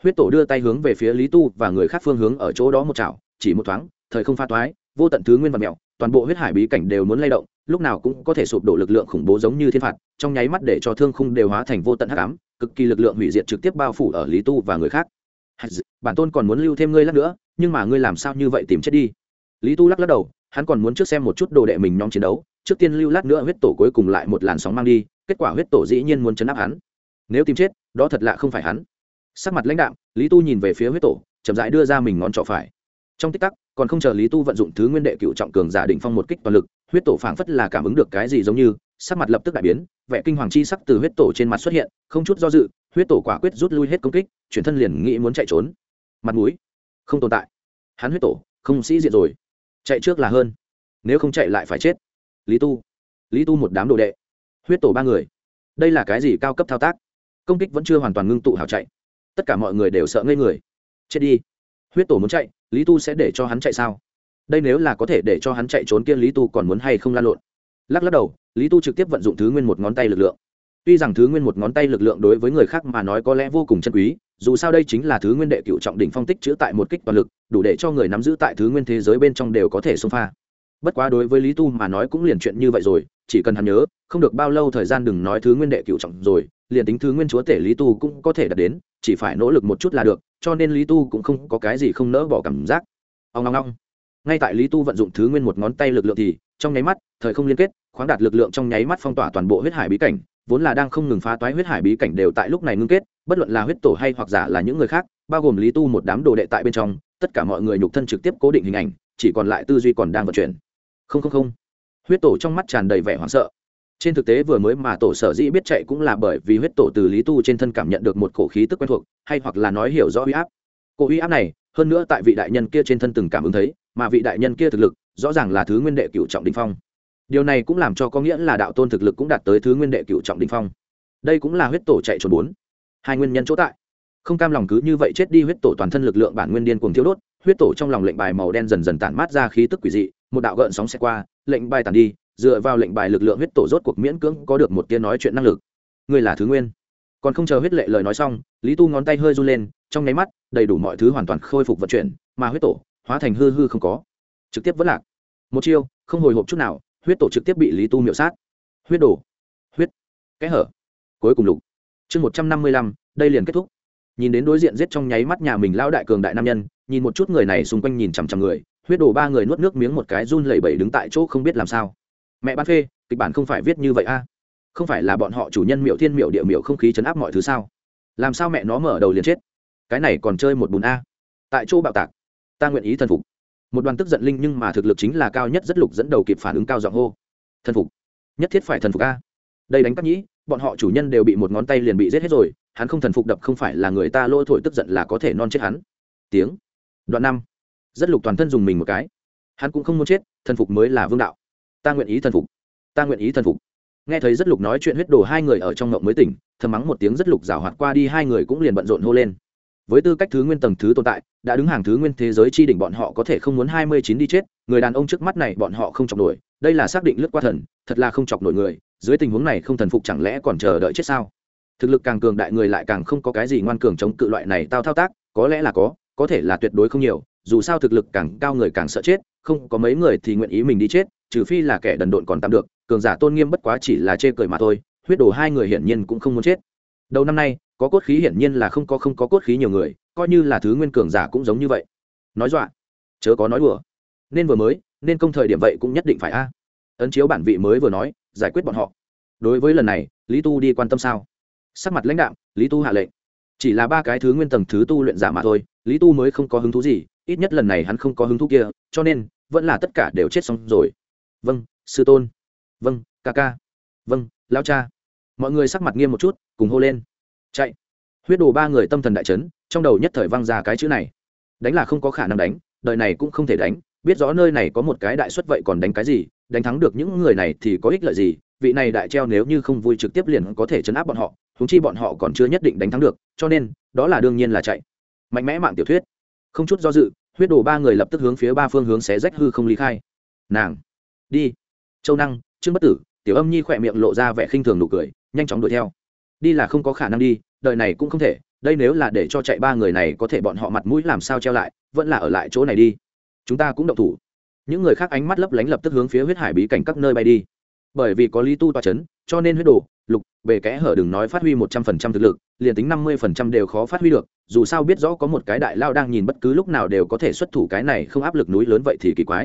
Speaker 1: Huyết tổ đưa tay hướng về phía lý tu và người khác phương hướng ở chỗ đó một chảo, chỉ một thoáng, thời không pha toái, vô tận thứ nguyên vật mẹo, toàn bộ huyết hải bí cảnh đều muốn lay động, lúc nào cũng có thể sụp đổ lực lượng khủng bố giống như thiên phạt, trong nháy mắt để cho thương khung đều hóa thành vô tận hắc ám, cực kỳ lực lượng hủy diệt trực tiếp bao phủ ở lý tu và người khác. Bản tôn còn muốn lưu thêm ngươi lát nữa, nhưng mà ngươi làm sao như vậy tìm chết đi? Lý tu lắc lắc đầu hắn còn muốn trước xem một chút đồ đệ mình nhóm chiến đấu, trước tiên lưu lát nữa huyết tổ cuối cùng lại một làn sóng mang đi, kết quả huyết tổ dĩ nhiên muốn chấn áp hắn. Nếu tìm chết, đó thật lạ không phải hắn. Sắc mặt lãnh đạm, lý tu nhìn về phía huyết tổ, chậm rãi đưa ra mình ngón trỏ phải. Trong tích tắc, còn không chờ lý tu vận dụng thứ nguyên đệ cựu trọng cường giả định phong một kích toàn lực, huyết tổ phảng phất là cảm ứng được cái gì giống như, sắc mặt lập tức đại biến, vẻ kinh hoàng chi sắc từ huyết tổ trên mặt xuất hiện, không chút do dự, huyết tổ quả quyết rút lui hết công kích, chuyển thân liền nghĩ muốn chạy trốn. Mặt mũi, không tồn tại. Hắn huyết tổ, không sĩ diện rồi chạy trước là hơn. Nếu không chạy lại phải chết. Lý tu. Lý tu một đám đồ đệ. Huyết tổ ba người. Đây là cái gì cao cấp thao tác? Công kích vẫn chưa hoàn toàn ngưng tụ hào chạy. Tất cả mọi người đều sợ ngây người. Chết đi. Huyết tổ muốn chạy, lý tu sẽ để cho hắn chạy sao? Đây nếu là có thể để cho hắn chạy trốn kia lý tu còn muốn hay không lan lộn? Lắc lắc đầu, lý tu trực tiếp vận dụng thứ nguyên một ngón tay lực lượng. Tuy rằng thứ nguyên một ngón tay lực lượng đối với người khác mà nói có lẽ vô cùng chân quý dù sao đây chính là thứ nguyên đệ cựu trọng đỉnh phong tích chữ tại một kích toàn lực, đủ để cho người nắm giữ tại thứ nguyên thế giới bên trong đều có thể xông pha. Bất quá đối với lý tu mà nói cũng liền chuyện như vậy rồi, chỉ cần hắn nhớ, không được bao lâu thời gian đừng nói thứ nguyên đệ cựu trọng rồi, liền tính thứ nguyên chúa tể lý tu cũng có thể đạt đến, chỉ phải nỗ lực một chút là được, cho nên lý tu cũng không có cái gì không nỡ bỏ cảm giác. Ông long long ngay tại lý tu vận dụng thứ nguyên một ngón tay lực lượng thì, trong nháy mắt, thời không liên kết, khoáng đạt lực lượng trong nháy mắt phong tỏa toàn bộ huyết hải bí cảnh, vốn là đang không ngừng phá toái huyết hải bí cảnh đều tại lúc này ngưng kết bất luận là huyết tổ hay hoặc giả là những người khác, bao gồm lý tu một đám đồ đệ tại bên trong, tất cả mọi người nhục thân trực tiếp cố định hình ảnh, chỉ còn lại tư duy còn đang vận chuyển. Không không không. Huyết tổ trong mắt tràn đầy vẻ hoảng sợ. Trên thực tế vừa mới mà tổ sở dĩ biết chạy cũng là bởi vì huyết tổ từ lý tu trên thân cảm nhận được một cổ khí tức quen thuộc, hay hoặc là nói hiểu rõ huy áp. Cổ huy áp này, hơn nữa tại vị đại nhân kia trên thân từng cảm ứng thấy, mà vị đại nhân kia thực lực, rõ ràng là thứ nguyên đệ cựu trọng đình phong. Điều này cũng làm cho có nghĩa là đạo tôn thực lực cũng đạt tới thứ nguyên đệ cựu trọng đình phong. Đây cũng là huyết tổ chạy trốn bốn hai nguyên nhân chỗ tại. Không cam lòng cứ như vậy chết đi huyết tổ toàn thân lực lượng bản nguyên điên cuồng thiếu đốt, huyết tổ trong lòng lệnh bài màu đen dần dần tản mát ra khí tức quỷ dị, một đạo gợn sóng xe qua, lệnh bài tàn đi, dựa vào lệnh bài lực lượng huyết tổ rốt cuộc miễn cưỡng có được một tiếng nói chuyện năng lực. Ngươi là thứ nguyên. Còn không chờ huyết lệ lời nói xong, lý tu ngón tay hơi run lên, trong nháy mắt, đầy đủ mọi thứ hoàn toàn khôi phục vận chuyển, mà huyết tổ hóa thành hư hư không có. Trực tiếp vẫn lạc. Một chiêu, không hồi hộp chút nào, huyết tổ trực tiếp bị lý tu miệu sát. Huyết đổ. Huyết. Kẽ hở. Cuối cùng lục chương một trăm năm mươi lăm, đây liền kết thúc. Nhìn đến đối diện giết trong nháy mắt nhà mình lao đại cường đại nam nhân, nhìn một chút người này xung quanh nhìn chằm chằm người, huyết đổ ba người nuốt nước miếng một cái run lẩy bẩy đứng tại chỗ không biết làm sao. Mẹ bán phê, kịch bản không phải viết như vậy a. Không phải là bọn họ chủ nhân miệu thiên miệu địa miệu không khí chấn áp mọi thứ sao? Làm sao mẹ nó mở đầu liền chết? Cái này còn chơi một bùn a. Tại chỗ bạo tạc. Ta nguyện ý thần phục. Một đoàn tức giận linh nhưng mà thực lực chính là cao nhất rất lục dẫn đầu kịp phản ứng cao giọng hô. Thần phục. Nhất thiết phải thần phục a. Đây đánh cắp nhĩ bọn họ chủ nhân đều bị một ngón tay liền bị giết hết rồi, hắn không thần phục đập không phải là người ta lỗ thổi tức giận là có thể non chết hắn. Tiếng. Đoạn năm. Rất lục toàn thân dùng mình một cái. Hắn cũng không muốn chết, thần phục mới là vương đạo. Ta nguyện ý thần phục. Ta nguyện ý thần phục. Nghe thấy rất lục nói chuyện huyết đồ hai người ở trong ngộng mới tỉnh, thầm mắng một tiếng rất lục rào hoạt qua đi, hai người cũng liền bận rộn hô lên. Với tư cách thứ nguyên tầng thứ tồn tại, đã đứng hàng thứ nguyên thế giới chi đỉnh bọn họ có thể không muốn hai mươi chín đi chết, người đàn ông trước mắt này bọn họ không chọc nổi, đây là xác định lướt qua thần, thật là không chọc nổi người dưới tình huống này không thần phục chẳng lẽ còn chờ đợi chết sao? Thực lực càng cường đại người lại càng không có cái gì ngoan cường chống cự loại này tao thao tác, có lẽ là có có thể là tuyệt đối không nhiều, dù sao thực lực càng cao người càng sợ chết, không có mấy người thì nguyện ý mình đi chết, trừ phi là kẻ đần độn còn tạm được, cường giả tôn nghiêm bất quá chỉ là chê cười mà thôi, huyết đồ hai người hiển nhiên cũng không muốn chết. Đầu năm nay, có cốt khí hiển nhiên là không có không có cốt khí nhiều người, coi như là thứ nguyên cường giả cũng giống như vậy. Nói dọa, chớ có nói đùa. Nên vừa mới, nên công thời điểm vậy cũng nhất định phải a. Ấn chiếu bản vị mới vừa nói giải quyết bọn họ. Đối với lần này, lý tu đi quan tâm sao? Sắc mặt lãnh đạo lý tu hạ lệnh. Chỉ là ba cái thứ nguyên tầng thứ tu luyện giả mà thôi, lý tu mới không có hứng thú gì, ít nhất lần này hắn không có hứng thú kia, cho nên, vẫn là tất cả đều chết xong rồi. Vâng sư tôn. Vâng ca ca. Vâng lao cha. Mọi người sắc mặt nghiêm một chút, cùng hô lên. Chạy. Huyết đồ ba người tâm thần đại chấn, trong đầu nhất thời văng ra cái chữ này. Đánh là không có khả năng đánh, đời này cũng không thể đánh, biết rõ nơi này có một cái đại xuất vậy còn đánh cái gì đánh thắng được những người này thì có ích lợi gì? Vị này đại treo nếu như không vui trực tiếp liền có thể chấn áp bọn họ thúng chi bọn họ còn chưa nhất định đánh thắng được, cho nên, đó là đương nhiên là chạy. Mạnh mẽ mạng tiểu thuyết. Không chút do dự, huyết đồ ba người lập tức hướng phía ba phương hướng xé rách hư không ly khai. Nàng, đi. Châu năng, trương bất tử, tiểu âm nhi khỏe miệng lộ ra vẻ khinh thường nụ cười, nhanh chóng đuổi theo. Đi là không có khả năng đi, đời này cũng không thể, đây nếu là để cho chạy ba người này có thể bọn họ mặt mũi làm sao treo lại, vẫn là ở lại chỗ này đi. Chúng ta cũng động thủ những người khác ánh mắt lấp lánh lập tức hướng phía huyết hải bí cảnh các nơi bay đi. Bởi vì có lý tu toa c h ấ n cho nên huyết đồ, lục về kẽ hở đừng nói phát huy một trăm phần trăm thực lực, liền tính năm mươi phần trăm đều khó phát huy được, dù sao biết rõ có một cái đại lao đang nhìn bất cứ lúc nào đều có thể xuất thủ cái này không áp lực núi lớn vậy thì kỳ quái.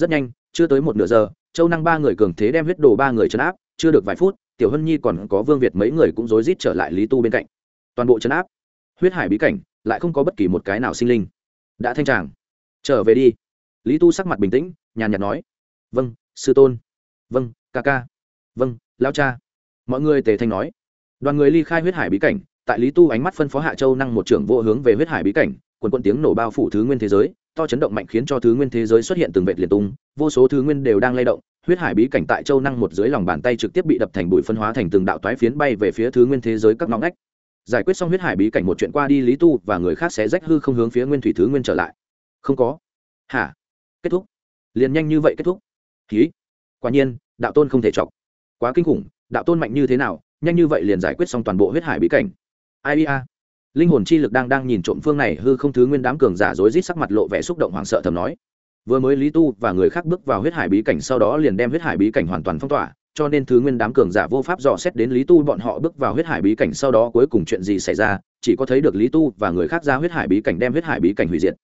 Speaker 1: Rất nhanh, chưa tới một nửa giờ, châu năng ba người cường thế đem huyết đồ ba người chấn áp, chưa được vài phút, tiểu hân nhi còn có vương việt mấy người cũng rối rít trở lại lý tu bên cạnh. Toàn bộ chấn áp, huyết hải bí cảnh, lại không có bất kỳ một cái nào sinh linh. Đã thanh tràng. Trở về đi lý tu sắc mặt bình tĩnh, nhàn nhạt nói vâng sư tôn. Vâng ca ca. Vâng lao cha. Mọi người tề thanh nói. Đoàn người ly khai huyết hải bí cảnh, tại lý tu ánh mắt phân phó hạ châu năng một trưởng vô hướng về huyết hải bí cảnh, quần quân tiếng nổ bao phủ thứ nguyên thế giới, to chấn động mạnh khiến cho thứ nguyên thế giới xuất hiện từng vệt liệt tung, vô số thứ nguyên đều đang lay động. Huyết hải bí cảnh tại châu năng một dưới lòng bàn tay trực tiếp bị đập thành bụi phân hóa thành từng đạo toái phiến bay về phía thứ nguyên thế giới các ngõ ngách. Giải quyết xong huyết hải bí cảnh một chuyện qua đi, lý tu và người khác sẽ rách hư không hướng phía nguyên thủy thứ nguyên trở lại. Không có. Hả? Kết thúc. Liền nhanh như vậy kết thúc. Ký quả nhiên, đạo tôn không thể chọc. Quá kinh khủng, đạo tôn mạnh như thế nào, nhanh như vậy liền giải quyết xong toàn bộ huyết hải bí cảnh. Ai ia linh hồn chi lực đang đang nhìn trộm phương này, hư không thứ nguyên đám cường giả rối rít sắc mặt lộ vẻ xúc động hoảng sợ thầm nói. Vừa mới lý tu và người khác bước vào huyết hải bí cảnh sau đó liền đem huyết hải bí cảnh hoàn toàn phong tỏa, cho nên thứ nguyên đám cường giả vô pháp dò xét đến lý tu bọn họ bước vào huyết hải bí cảnh sau đó cuối cùng chuyện gì xảy ra, chỉ có thấy được lý tu và người khác ra huyết hải bí cảnh đem huyết hải bí cảnh hủy diệt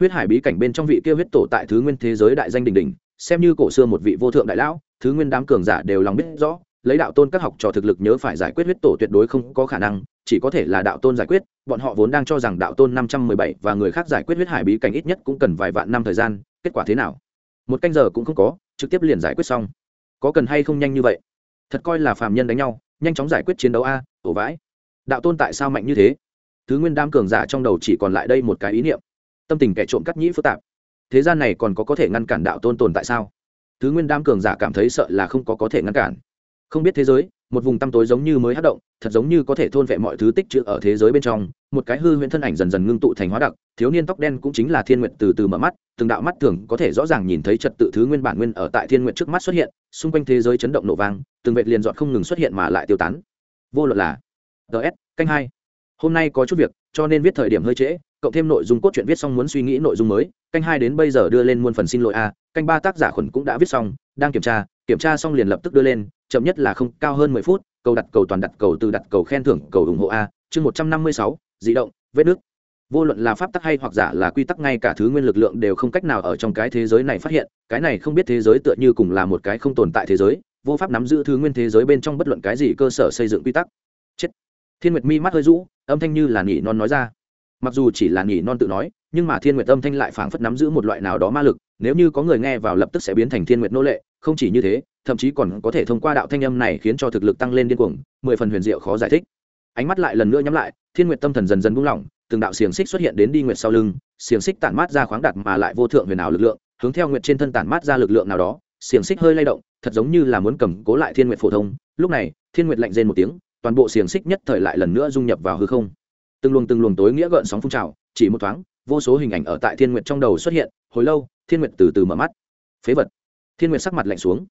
Speaker 1: huyết hải bí cảnh bên trong vị kia huyết tổ tại thứ nguyên thế giới đại danh đình đình xem như cổ xưa một vị vô thượng đại lão, thứ nguyên đám cường giả đều lòng biết rõ, lấy đạo tôn các học trò thực lực nhớ phải giải quyết huyết tổ tuyệt đối không có khả năng, chỉ có thể là đạo tôn giải quyết, bọn họ vốn đang cho rằng đạo tôn năm trăm mười bảy và người khác giải quyết huyết hải bí cảnh ít nhất cũng cần vài vạn năm thời gian, kết quả thế nào? Một canh giờ cũng không có, trực tiếp liền giải quyết xong. Có cần hay không nhanh như vậy? Thật coi là phàm nhân đánh nhau, nhanh chóng giải quyết chiến đấu a, ổ vãi. Đạo tôn tại sao mạnh như thế? Thứ nguyên đam cường giả trong đầu chỉ còn lại đây một cái ý niệm tâm tình kẻ trộm cắt nhĩ phức tạp. Thế gian này còn có có thể ngăn cản đạo tôn tồn tại sao? Thứ nguyên đam cường giả cảm thấy sợ là không có có thể ngăn cản. Không biết thế giới, một vùng tăm tối giống như mới hát động, thật giống như có thể thôn vẹ mọi thứ tích trữ ở thế giới bên trong, một cái hư huyễn thân ảnh dần dần ngưng tụ thành hóa đặc, thiếu niên tóc đen cũng chính là thiên nguyện từ từ mở mắt, từng đạo mắt thường có thể rõ ràng nhìn thấy trật tự thứ nguyên bản nguyên ở tại thiên nguyện trước mắt xuất hiện, xung quanh thế giới chấn động nổ vang, từng vệt liền dọn không ngừng xuất hiện mà lại tiêu tán. Vô luận là ts canh hai. Hôm nay có chút việc, cho nên viết thời điểm hơi trễ cộng thêm nội dung cốt truyện viết xong muốn suy nghĩ nội dung mới, canh hai đến bây giờ đưa lên muôn phần xin lỗi a, canh ba tác giả khuẩn cũng đã viết xong, đang kiểm tra kiểm tra xong liền lập tức đưa lên, chậm nhất là không, cao hơn mười phút, cầu đặt cầu toàn đặt cầu từ đặt cầu khen thưởng, cầu ủng hộ a, chương một trăm năm mươi sáu di động, vết nước. Vô luận là pháp tắc hay hoặc giả là quy tắc ngay cả thứ nguyên lực lượng đều không cách nào ở trong cái thế giới này phát hiện, cái này không biết thế giới tựa như cùng là một cái không tồn tại thế giới, vô pháp nắm giữ thứ nguyên thế giới bên trong bất luận cái gì cơ sở xây dựng quy tắc. Chết. Thiên nguyệt mi mắt hơi rũ, âm thanh như là nỉ non nói ra mặc dù chỉ là nhỉ non tự nói, nhưng mà thiên nguyệt âm thanh lại phảng phất nắm giữ một loại nào đó ma lực, nếu như có người nghe vào lập tức sẽ biến thành thiên nguyệt nô lệ, không chỉ như thế, thậm chí còn có thể thông qua đạo thanh âm này khiến cho thực lực tăng lên điên cuồng, mười phần huyền diệu khó giải thích. Ánh mắt lại lần nữa nhắm lại, thiên nguyệt tâm thần dần dần buông lỏng, từng đạo xiềng xích xuất hiện đến đi nguyệt sau lưng, xiềng xích tản mát ra khoáng đặt mà lại vô thượng huyền ảo lực lượng, hướng theo nguyệt trên thân tản mát ra lực lượng nào đó, xiềng xích hơi lay động, thật giống như là muốn cầm cố lại thiên nguyệt phổ thông. Lúc này, thiên nguyệt lạnh rên một tiếng, toàn bộ xiềng xích nhất thời lại lần nữa dung nhập vào hư không từng luồng từng luồng tối nghĩa gợn sóng phun trào, chỉ một thoáng, vô số hình ảnh ở tại thiên nguyệt trong đầu xuất hiện, hồi lâu, thiên nguyệt từ từ mở mắt. Phế vật. Thiên nguyệt sắc mặt lạnh xuống.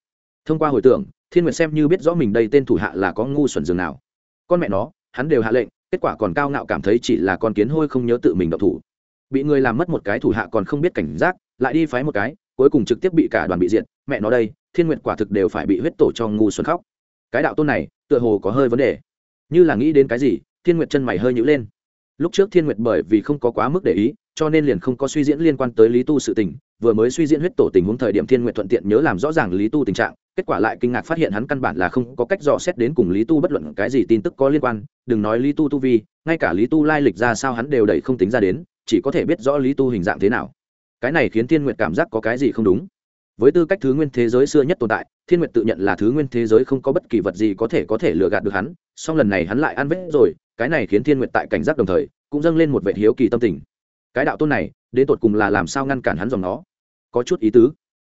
Speaker 1: Thông qua hồi tưởng, thiên nguyệt xem như biết rõ mình đây tên thủ hạ là có ngu xuẩn dường nào. Con mẹ nó, hắn đều hạ lệnh, kết quả còn cao ngạo cảm thấy chỉ là con kiến hôi không nhớ tự mình độc thủ. Bị người làm mất một cái thủ hạ còn không biết cảnh giác, lại đi phái một cái, cuối cùng trực tiếp bị cả đoàn bị diện mẹ nó đây, thiên nguyệt quả thực đều phải bị huyết tổ cho ngu xuẩn khóc. Cái đạo tôn này, tựa hồ có hơi vấn đề. Như là nghĩ đến cái gì, thiên nguyệt chân mày hơi nhữ lên lúc trước thiên nguyệt bởi vì không có quá mức để ý, cho nên liền không có suy diễn liên quan tới lý tu sự tình, vừa mới suy diễn huyết tổ tình huống thời điểm thiên nguyệt thuận tiện nhớ làm rõ ràng lý tu tình trạng, kết quả lại kinh ngạc phát hiện hắn căn bản là không có cách dò xét đến cùng lý tu bất luận cái gì tin tức có liên quan, đừng nói lý tu tu vi, ngay cả lý tu lai lịch ra sao hắn đều đẩy không tính ra đến, chỉ có thể biết rõ lý tu hình dạng thế nào. Cái này khiến thiên nguyệt cảm giác có cái gì không đúng. Với tư cách thứ nguyên thế giới xưa nhất tồn tại, thiên nguyệt tự nhận là thứ nguyên thế giới không có bất kỳ vật gì có thể có thể lừa gạt được hắn, song lần này hắn lại ăn vết rồi cái này khiến thiên nguyệt tại cảnh giác đồng thời, cũng dâng lên một vệ hiếu kỳ tâm tình. Cái đạo tôn này, đến tột cùng là làm sao ngăn cản hắn dòng nó? Có chút ý tứ.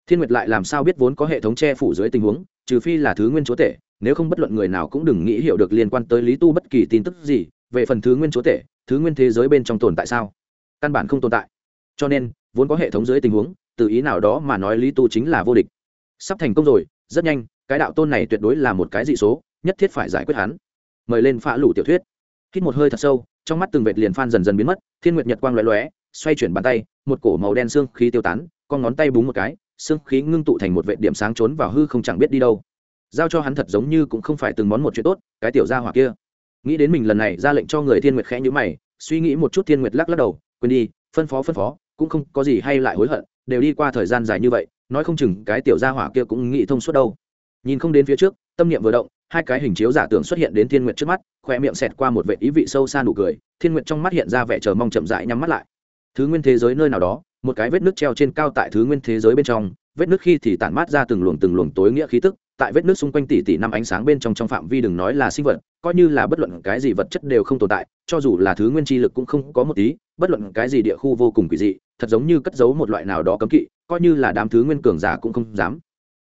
Speaker 1: Thiên nguyệt lại làm sao biết vốn có hệ thống che phủ dưới tình huống, trừ phi là thứ nguyên chúa tể, nếu không bất luận người nào cũng đừng nghĩ hiểu được liên quan tới lý tu bất kỳ tin tức gì, về phần thứ nguyên chúa tể, thứ nguyên thế giới bên trong tồn tại sao? Căn bản không tồn tại. Cho nên, vốn có hệ thống dưới tình huống, từ ý nào đó mà nói lý tu chính là vô địch. Sắp thành công rồi, rất nhanh, cái đạo tôn này tuyệt đối là một cái dị số, nhất thiết phải giải quyết hắn. Mời lên phá lủ tiểu thuyết hít một hơi thật sâu, trong mắt từng vệt liền phan dần dần biến mất, thiên nguyệt nhật quang lóe lóe, xoay chuyển bàn tay, một cổ màu đen xương khí tiêu tán, con ngón tay búng một cái, xương khí ngưng tụ thành một vệ điểm sáng trốn vào hư không chẳng biết đi đâu. Giao cho hắn thật giống như cũng không phải từng món một chuyện tốt, cái tiểu gia hỏa kia. Nghĩ đến mình lần này ra lệnh cho người thiên nguyệt khẽ nhữ mày, suy nghĩ một chút thiên nguyệt lắc lắc đầu, quên đi, phân phó phân phó, cũng không có gì hay lại hối hận, đều đi qua thời gian dài như vậy, nói không chừng cái tiểu gia hỏa kia cũng nghĩ thông suốt đâu. Nhìn không đến phía trước, tâm niệm vừa động hai cái hình chiếu giả tưởng xuất hiện đến thiên nguyệt trước mắt, khoe miệng xẹt qua một vệ ý vị sâu xa nụ cười, thiên nguyệt trong mắt hiện ra vẻ chờ mong chậm rãi nhắm mắt lại. Thứ nguyên thế giới nơi nào đó, một cái vết nước treo trên cao tại thứ nguyên thế giới bên trong, vết nước khi thì tản mát ra từng luồng từng luồng tối nghĩa khí tức, tại vết nước xung quanh tỷ tỷ năm ánh sáng bên trong trong phạm vi đừng nói là sinh vật, coi như là bất luận cái gì vật chất đều không tồn tại, cho dù là thứ nguyên chi lực cũng không có một tí, bất luận cái gì địa khu vô cùng quỷ dị, thật giống như cất giấu một loại nào đó cấm kỵ, coi như là đám thứ nguyên cường giả cũng không dám.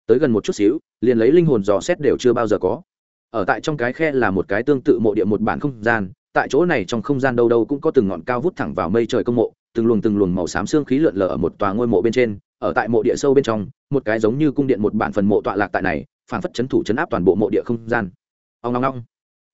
Speaker 1: Tới gần một chút xíu, liền lấy linh hồn dò xét đều chưa bao giờ có ở tại trong cái khe là một cái tương tự mộ địa một bản không gian, tại chỗ này trong không gian đâu đâu cũng có từng ngọn cao vút thẳng vào mây trời công mộ, từng luồng từng luồng màu xám xương khí lượn lờ ở một tòa ngôi mộ bên trên, ở tại mộ địa sâu bên trong, một cái giống như cung điện một bản phần mộ tọa lạc tại này, phản phất chấn thủ chấn áp toàn bộ mộ địa không gian. Ông ngong ngong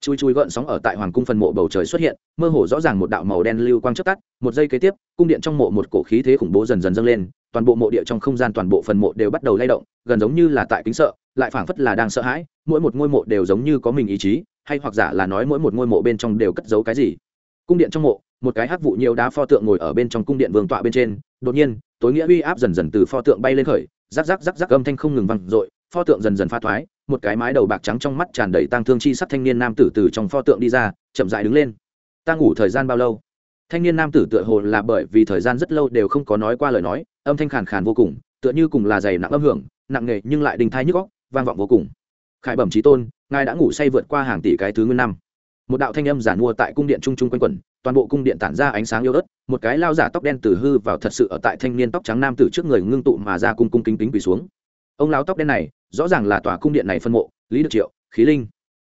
Speaker 1: chui chui gợn sóng ở tại hoàng cung phần mộ bầu trời xuất hiện, mơ hồ rõ ràng một đạo màu đen lưu quang chớp tắt, một giây kế tiếp, cung điện trong mộ một cổ khí thế khủng bố dần dần dâng lên, toàn bộ mộ địa trong không gian toàn bộ phần mộ đều bắt đầu lay động, gần giống như là tại kính sợ lại phảng phất là đang sợ hãi, mỗi một ngôi mộ đều giống như có mình ý chí, hay hoặc giả là nói mỗi một ngôi mộ bên trong đều cất giấu cái gì. Cung điện trong mộ, một cái hắc vụ nhiều đá pho tượng ngồi ở bên trong cung điện vương tọa bên trên, đột nhiên, tối nghĩa uy áp dần dần từ pho tượng bay lên khởi, rắc rắc rắc rắc âm thanh không ngừng vang dội, pho tượng dần dần pha thoái, một cái mái đầu bạc trắng trong mắt tràn đầy tang thương chi sắc thanh niên nam tử từ trong pho tượng đi ra, chậm dại đứng lên. Ta ngủ thời gian bao lâu? Thanh niên nam tử tựa hồ là bởi vì thời gian rất lâu đều không có nói qua lời nói, âm thanh khàn khàn vô cùng, tựa như cùng là dày nặng âm hưởng, nặng nề nhưng lại đình thai nhức góc vang vọng vô cùng. Khải bẩm trí tôn, ngài đã ngủ say vượt qua hàng tỷ cái thứ nguyên năm. Một đạo thanh âm giả mua tại cung điện trung trung quanh quẩn, toàn bộ cung điện tản ra ánh sáng yêu ớt, một cái lao giả tóc đen từ hư vào thật sự ở tại thanh niên tóc trắng nam tử trước người ngưng tụ mà ra cung cung kính kính quỳ xuống. Ông lão tóc đen này, rõ ràng là tòa cung điện này phân mộ, lý được triệu, khí linh.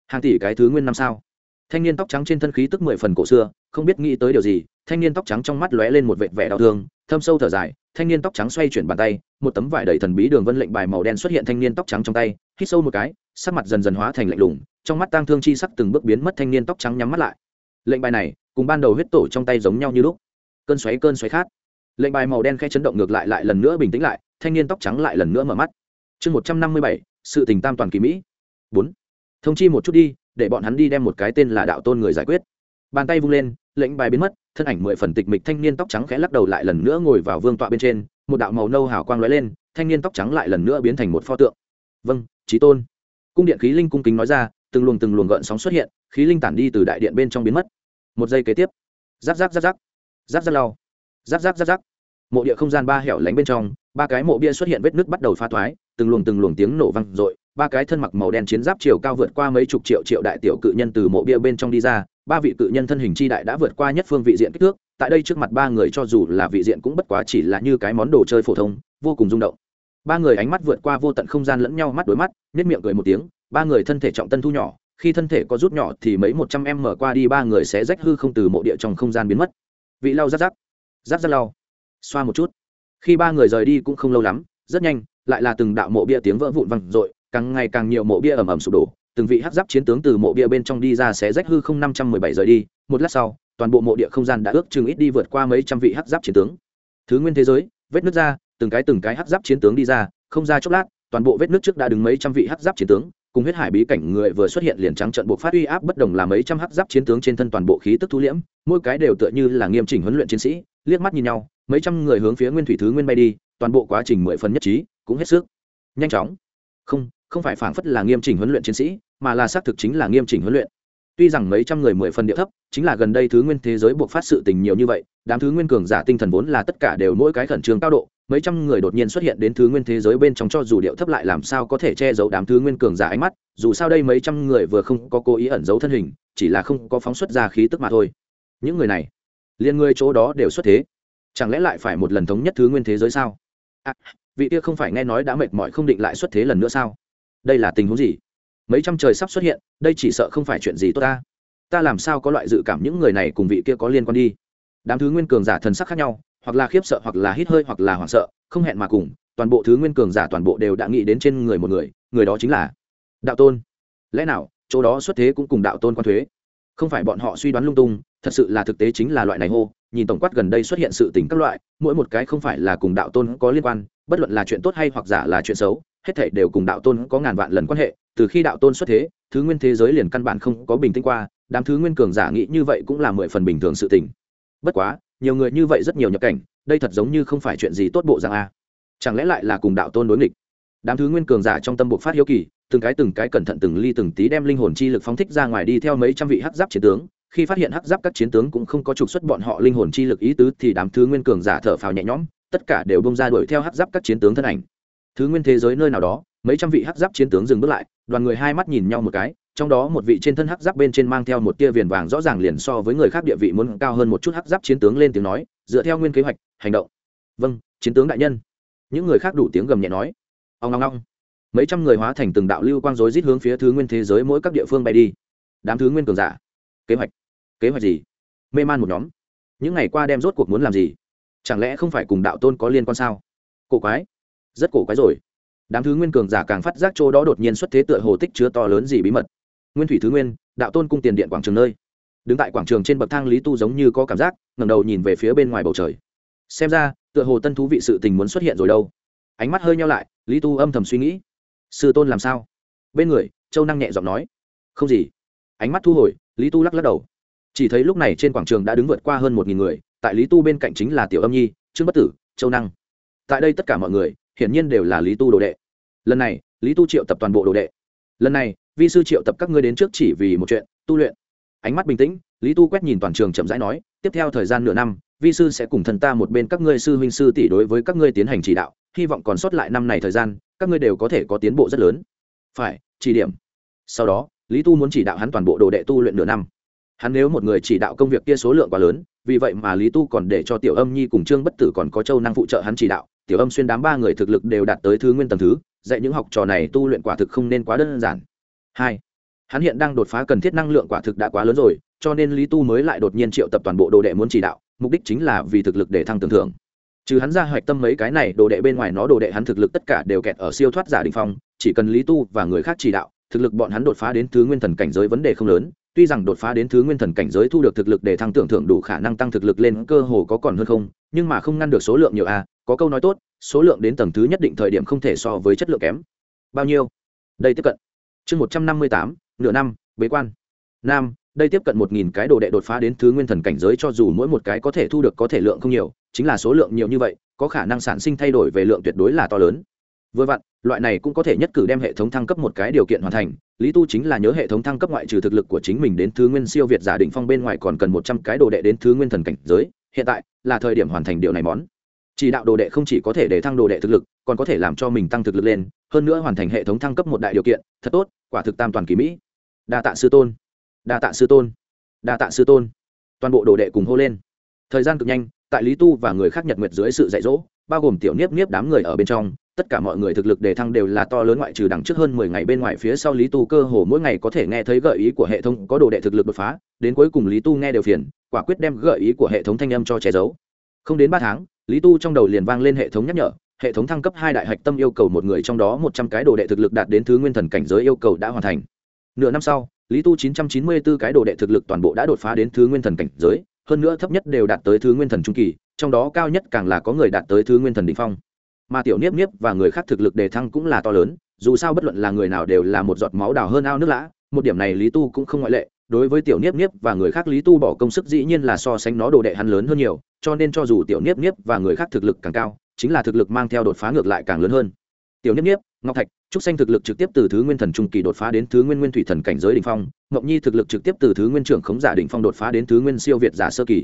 Speaker 1: Hàng tỷ cái thứ nguyên năm sao? Thanh niên tóc trắng trên thân khí tức mười phần cổ xưa, không biết nghĩ tới điều gì, thanh niên tóc trắng trong mắt lóe lên một vệt vẻ đau thương, thâm sâu thở dài, thanh niên tóc trắng xoay chuyển bàn tay một tấm vải đầy thần bí đường vân lệnh bài màu đen xuất hiện thanh niên tóc trắng trong tay, hít sâu một cái, sắc mặt dần dần hóa thành lạnh lùng, trong mắt tang thương chi sắc từng bước biến mất thanh niên tóc trắng nhắm mắt lại. Lệnh bài này, cùng ban đầu huyết tổ trong tay giống nhau như lúc. Cơn xoáy cơn xoáy khát lệnh bài màu đen khẽ chấn động ngược lại lại lần nữa bình tĩnh lại, thanh niên tóc trắng lại lần nữa mở mắt. Chương một trăm năm mươi bảy, sự tình tam toàn kỳ mỹ. Bốn. Thông chi một chút đi, để bọn hắn đi đem một cái tên là đạo tôn người giải quyết. Bàn tay vung lên, lệnh bài biến mất, thân ảnh mười phần tịch mịch thanh niên tóc trắng khẽ lắc đầu lại lần nữa ngồi vào vương tọa bên trên một đạo màu nâu hào quang lóe lên, thanh niên tóc trắng lại lần nữa biến thành một pho tượng. Vâng trí tôn. Cung điện khí linh cung kính nói ra, từng luồng từng luồng gợn sóng xuất hiện, khí linh tản đi từ đại điện bên trong biến mất. Một giây kế tiếp. Giáp giáp giáp giáp. Giáp giáp lau. Giáp giáp giáp giáp. Mộ địa không gian ba hẻo lánh bên trong, ba cái mộ bia xuất hiện vết nứt bắt đầu pha thoái, từng luồng từng luồng tiếng nổ vang dội, ba cái thân mặc màu đen chiến giáp chiều cao vượt qua mấy chục triệu triệu đại tiểu cự nhân từ mộ bia bên trong đi ra ba vị cự nhân thân hình chi đại đã vượt qua nhất phương vị diện kích thước, tại đây trước mặt ba người cho dù là vị diện cũng bất quá chỉ là như cái món đồ chơi phổ thông, vô cùng rung động. Ba người ánh mắt vượt qua vô tận không gian lẫn nhau mắt đối mắt nếp miệng cười một tiếng, ba người thân thể trọng tân thu nhỏ, khi thân thể có rút nhỏ thì mấy một trăm em mở qua đi ba người sẽ rách hư không từ mộ địa trong không gian biến mất. Vị lau rát rác rát rát lau, xoa một chút. Khi ba người rời đi cũng không lâu lắm, rất nhanh, lại là từng đạo mộ bia tiếng vỡ vụn văng r càng ngày càng nhiều mộ bia ầm ầm sụp đổ từng vị hắc giáp chiến tướng từ mộ bia bên trong đi ra sẽ rách hư không năm trăm mười bảy rời đi. Một lát sau, toàn bộ mộ địa không gian đã ước chừng ít đi vượt qua mấy trăm vị hắc giáp chiến tướng. Thứ nguyên thế giới, vết nước ra, từng cái từng cái hắc giáp chiến tướng đi ra, không ra chốc lát, toàn bộ vết nước trước đã đứng mấy trăm vị hắc giáp chiến tướng, cùng huyết hải bí cảnh người vừa xuất hiện liền trắng trận buộc phát uy áp bất đồng là mấy trăm hắc giáp chiến tướng trên thân toàn bộ khí tức thu liễm, mỗi cái đều tựa như là nghiêm chỉnh huấn luyện chiến sĩ, liếc mắt nhìn nhau, mấy trăm người hướng phía nguyên thủy thứ nguyên bay đi, toàn bộ quá trình mười phần nhất trí, cũng hết sức nhanh chóng. Không không phải phảng phất là nghiêm chỉnh huấn luyện chiến sĩ mà là xác thực chính là nghiêm chỉnh huấn luyện. Tuy rằng mấy trăm người mười phần địa thấp chính là gần đây thứ nguyên thế giới buộc phát sự tình nhiều như vậy đám thứ nguyên cường giả tinh thần vốn là tất cả đều mỗi cái khẩn trương cao độ mấy trăm người đột nhiên xuất hiện đến thứ nguyên thế giới bên trong cho dù điệu thấp lại làm sao có thể che giấu đám thứ nguyên cường giả ánh mắt dù sao đây mấy trăm người vừa không có cố ý ẩn giấu thân hình chỉ là không có phóng xuất ra khí tức mà thôi. Những người này liên người chỗ đó đều xuất thế. Chẳng lẽ lại phải một lần thống nhất thứ nguyên thế giới sao? À, vị kia không phải nghe nói đã mệt mỏi không định lại xuất thế lần nữa sao? Đây là tình huống gì? Mấy trăm trời sắp xuất hiện, đây chỉ sợ không phải chuyện gì tốt ta. Ta làm sao có loại dự cảm những người này cùng vị kia có liên quan đi? Đám thứ nguyên cường giả thần sắc khác nhau, hoặc là khiếp sợ, hoặc là hít hơi, hoặc là hoảng sợ, không hẹn mà cùng, toàn bộ thứ nguyên cường giả toàn bộ đều đã nghĩ đến trên người một người người đó chính là đạo tôn. Lẽ nào, chỗ đó xuất thế cũng cùng đạo tôn quan thuế? Không phải bọn họ suy đoán lung tung, thật sự là thực tế chính là loại này hô, nhìn tổng quát gần đây xuất hiện sự tình các loại, mỗi một cái không phải là cùng đạo tôn có liên quan, bất luận là chuyện tốt hay hoặc giả là chuyện xấu hết thảy đều cùng đạo tôn có ngàn vạn lần quan hệ, từ khi đạo tôn xuất thế, thứ nguyên thế giới liền căn bản không có bình tĩnh qua, đám thứ nguyên cường giả nghĩ như vậy cũng là mười phần bình thường sự tình. Bất quá, nhiều người như vậy rất nhiều nhập cảnh, đây thật giống như không phải chuyện gì tốt bộ dạng a. Chẳng lẽ lại là cùng đạo tôn đối nghịch? Đám thứ nguyên cường giả trong tâm bộ phát hiếu kỳ, từng cái từng cái cẩn thận từng ly từng tí đem linh hồn chi lực phóng thích ra ngoài đi theo mấy trăm vị hắc giáp chiến tướng. Khi phát hiện hắc giáp các chiến tướng cũng không có trục xuất bọn họ linh hồn chi lực ý tứ thì đám thứ nguyên cường giả thở phào nhẹ nhõm, tất cả đều bông ra đuổi theo hắc giáp các chiến tướng thân ảnh thứ nguyên thế giới nơi nào đó, mấy trăm vị hắc giáp chiến tướng dừng bước lại, đoàn người hai mắt nhìn nhau một cái, trong đó một vị trên thân hắc giáp bên trên mang theo một tia viền vàng rõ ràng liền so với người khác địa vị muốn cao hơn một chút hắc giáp chiến tướng lên tiếng nói, dựa theo nguyên kế hoạch, hành động. Vâng chiến tướng đại nhân. Những người khác đủ tiếng gầm nhẹ nói. Ông ngong ngong mấy trăm người hóa thành từng đạo lưu quang rối rít hướng phía thứ nguyên thế giới mỗi các địa phương bay đi. Đám thứ nguyên cường giả. Kế hoạch. Kế hoạch gì? Mê man một nhóm. Những ngày qua đem rốt cuộc muốn làm gì? Chẳng lẽ không phải cùng đạo tôn có liên quan sao? Cổ quái rất cổ quái rồi. Đám thứ nguyên cường giả càng phát giác chỗ đó đột nhiên xuất thế tựa hồ tích chứa to lớn gì bí mật. Nguyên thủy thứ nguyên, đạo tôn cung tiền điện quảng trường nơi. Đứng tại quảng trường trên bậc thang lý tu giống như có cảm giác, ngẩng đầu nhìn về phía bên ngoài bầu trời. Xem ra, tựa hồ tân thú vị sự tình muốn xuất hiện rồi đâu. Ánh mắt hơi nhau lại, lý tu âm thầm suy nghĩ. Sư tôn làm sao? Bên người, châu năng nhẹ giọng nói. Không gì. Ánh mắt thu hồi, lý tu lắc lắc đầu. Chỉ thấy lúc này trên quảng trường đã đứng vượt qua hơn một nghìn người, tại lý tu bên cạnh chính là tiểu âm nhi, trương bất tử, châu năng. Tại đây tất cả mọi người hiển nhiên đều là lý tu đồ đệ. Lần này, lý tu triệu tập toàn bộ đồ đệ. Lần này, vi sư triệu tập các ngươi đến trước chỉ vì một chuyện, tu luyện. Ánh mắt bình tĩnh, lý tu quét nhìn toàn trường chậm rãi nói, tiếp theo thời gian nửa năm, vi sư sẽ cùng thần ta một bên các ngươi sư huynh sư tỷ đối với các ngươi tiến hành chỉ đạo, hy vọng còn sót lại năm này thời gian, các ngươi đều có thể có tiến bộ rất lớn. Phải, chỉ điểm. Sau đó, lý tu muốn chỉ đạo hắn toàn bộ đồ đệ tu luyện nửa năm. Hắn nếu một người chỉ đạo công việc kia số lượng quá lớn vì vậy mà lý tu còn để cho tiểu âm nhi cùng trương bất tử còn có châu năng phụ trợ hắn chỉ đạo. Tiểu âm xuyên đám ba người thực lực đều đạt tới thứ nguyên tầng thứ, dạy những học trò này tu luyện quả thực không nên quá đơn giản. Hai, hắn hiện đang đột phá cần thiết năng lượng quả thực đã quá lớn rồi, cho nên lý tu mới lại đột nhiên triệu tập toàn bộ đồ đệ muốn chỉ đạo, mục đích chính là vì thực lực để thăng tưởng thưởng. Trừ hắn ra hoạch tâm mấy cái này, đồ đệ bên ngoài nó đồ đệ hắn thực lực tất cả đều kẹt ở siêu thoát giả đình phong, chỉ cần lý tu và người khác chỉ đạo, thực lực bọn hắn đột phá đến thứ nguyên thần cảnh giới vấn đề không lớn tuy rằng đột phá đến thứ nguyên thần cảnh giới thu được thực lực để thăng tưởng thưởng đủ khả năng tăng thực lực lên cơ hồ có còn hơn không, nhưng mà không ngăn được số lượng nhiều a có câu nói tốt, số lượng đến tầng thứ nhất định thời điểm không thể so với chất lượng kém. Bao nhiêu? Đây tiếp cận. Chương một trăm năm mươi tám, nửa năm, bế quan. Nam, đây tiếp cận một nghìn cái đồ đệ đột phá đến thứ nguyên thần cảnh giới cho dù mỗi một cái có thể thu được có thể lượng không nhiều, chính là số lượng nhiều như vậy, có khả năng sản sinh thay đổi về lượng tuyệt đối là to lớn. Vừa vặn, loại này cũng có thể nhất cử đem hệ thống thăng cấp một cái điều kiện hoàn thành lý tu chính là nhớ hệ thống thăng cấp ngoại trừ thực lực của chính mình đến thứ nguyên siêu việt giả định phong bên ngoài còn cần một trăm cái đồ đệ đến thứ nguyên thần cảnh giới, hiện tại là thời điểm hoàn thành điều này món. Chỉ đạo đồ đệ không chỉ có thể để thăng đồ đệ thực lực, còn có thể làm cho mình tăng thực lực lên, hơn nữa hoàn thành hệ thống thăng cấp một đại điều kiện, thật tốt, quả thực tam toàn kỳ mỹ. Đa tạ sư tôn. Đa tạ sư tôn. Đa tạ sư tôn. Toàn bộ đồ đệ cùng hô lên. Thời gian cực nhanh, tại lý tu và người khác nhật nguyệt dưới sự dạy dỗ, bao gồm tiểu niếp niếp đám người ở bên trong tất cả mọi người thực lực đề thăng đều là to lớn ngoại trừ đằng trước hơn mười ngày bên ngoài phía sau lý tu cơ hồ mỗi ngày có thể nghe thấy gợi ý của hệ thống, có đồ đệ thực lực đột phá, đến cuối cùng lý tu nghe đều phiền, quả quyết đem gợi ý của hệ thống thanh âm cho che giấu. Không đến ba tháng, lý tu trong đầu liền vang lên hệ thống nhắc nhở, hệ thống thăng cấp hai đại hạch tâm yêu cầu một người trong đó một trăm cái đồ đệ thực lực đạt đến thứ nguyên thần cảnh giới yêu cầu đã hoàn thành. Nửa năm sau, lý tu chín trăm chín mươi b ố cái đồ đệ thực lực toàn bộ đã đột phá đến thứ nguyên thần cảnh giới, hơn nữa thấp nhất đều đạt tới thứ nguyên thần trung kỳ, trong đó cao nhất càng là có người đạt tới thứ nguyên thần đ ỉ n h phong mà tiểu niếp niếp và người khác thực lực đề thăng cũng là to lớn, dù sao bất luận là người nào đều là một giọt máu đào hơn ao nước lã, một điểm này lý tu cũng không ngoại lệ, đối với tiểu niếp niếp và người khác lý tu bỏ công sức dĩ nhiên là so sánh nó đồ đệ hắn lớn hơn nhiều, cho nên cho dù tiểu niếp niếp và người khác thực lực càng cao, chính là thực lực mang theo đột phá ngược lại càng lớn hơn. Tiểu niếp niếp, ngọc thạch trúc xanh thực lực trực tiếp từ thứ nguyên thần trung kỳ đột phá đến thứ nguyên nguyên thủy thần cảnh giới đ ỉ n h phong ngọc nhi thực lực trực tiếp từ thứ nguyên trưởng khống giả đ ỉ n h phong đột phá đến thứ nguyên siêu việt giả sơ kỳ.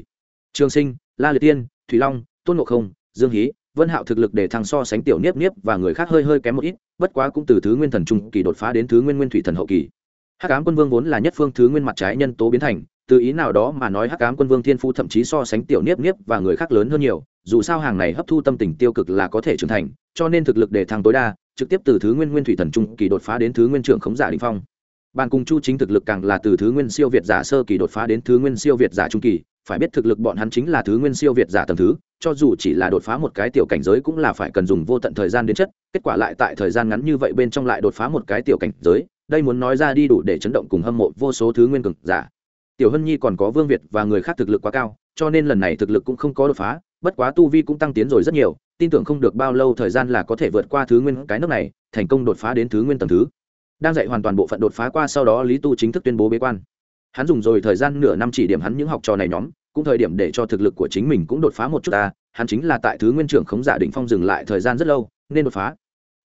Speaker 1: Trường sinh, la liệt tiên, thủy long, tôn ngộ không, dương hí vân hạo thực lực để thăng so sánh tiểu niếp niếp và người khác hơi hơi kém một ít, bất quá cũng từ thứ nguyên thần trung kỳ đột phá đến thứ nguyên nguyên thủy thần hậu kỳ. Hắc ám quân vương vốn là nhất phương thứ nguyên mặt trái nhân tố biến thành, từ ý nào đó mà nói hắc ám quân vương thiên phu thậm chí so sánh tiểu niếp niếp và người khác lớn hơn nhiều, dù sao hàng này hấp thu tâm tình tiêu cực là có thể trưởng thành, cho nên thực lực để thăng tối đa, trực tiếp từ thứ nguyên nguyên thủy thần trung kỳ đột phá đến thứ nguyên trưởng khống giả đình phong bàn cùng chu chính thực lực càng là từ thứ nguyên siêu việt giả sơ kỳ đột phá đến thứ nguyên siêu việt giả trung kỳ, phải biết thực lực bọn hắn chính là thứ nguyên siêu việt giả tầm thứ, cho dù chỉ là đột phá một cái tiểu cảnh giới cũng là phải cần dùng vô tận thời gian đến chất, kết quả lại tại thời gian ngắn như vậy bên trong lại đột phá một cái tiểu cảnh giới, đây muốn nói ra đi đủ để chấn động cùng hâm mộ vô số thứ nguyên cực giả. Tiểu hân nhi còn có vương việt và người khác thực lực quá cao, cho nên lần này thực lực cũng không có đột phá, bất quá tu vi cũng tăng tiến rồi rất nhiều, tin tưởng không được bao lâu thời gian là có thể vượt qua thứ nguyên cái nước này, thành công đột phá đến thứ nguyên tầm thứ đang dạy hoàn toàn bộ phận đột phá qua sau đó lý tu chính thức tuyên bố bế quan. Hắn dùng rồi thời gian nửa năm chỉ điểm hắn những học trò này nhóm, cũng thời điểm để cho thực lực của chính mình cũng đột phá một chút ta, hắn chính là tại thứ nguyên trưởng khống giả định phong dừng lại thời gian rất lâu, nên đột phá.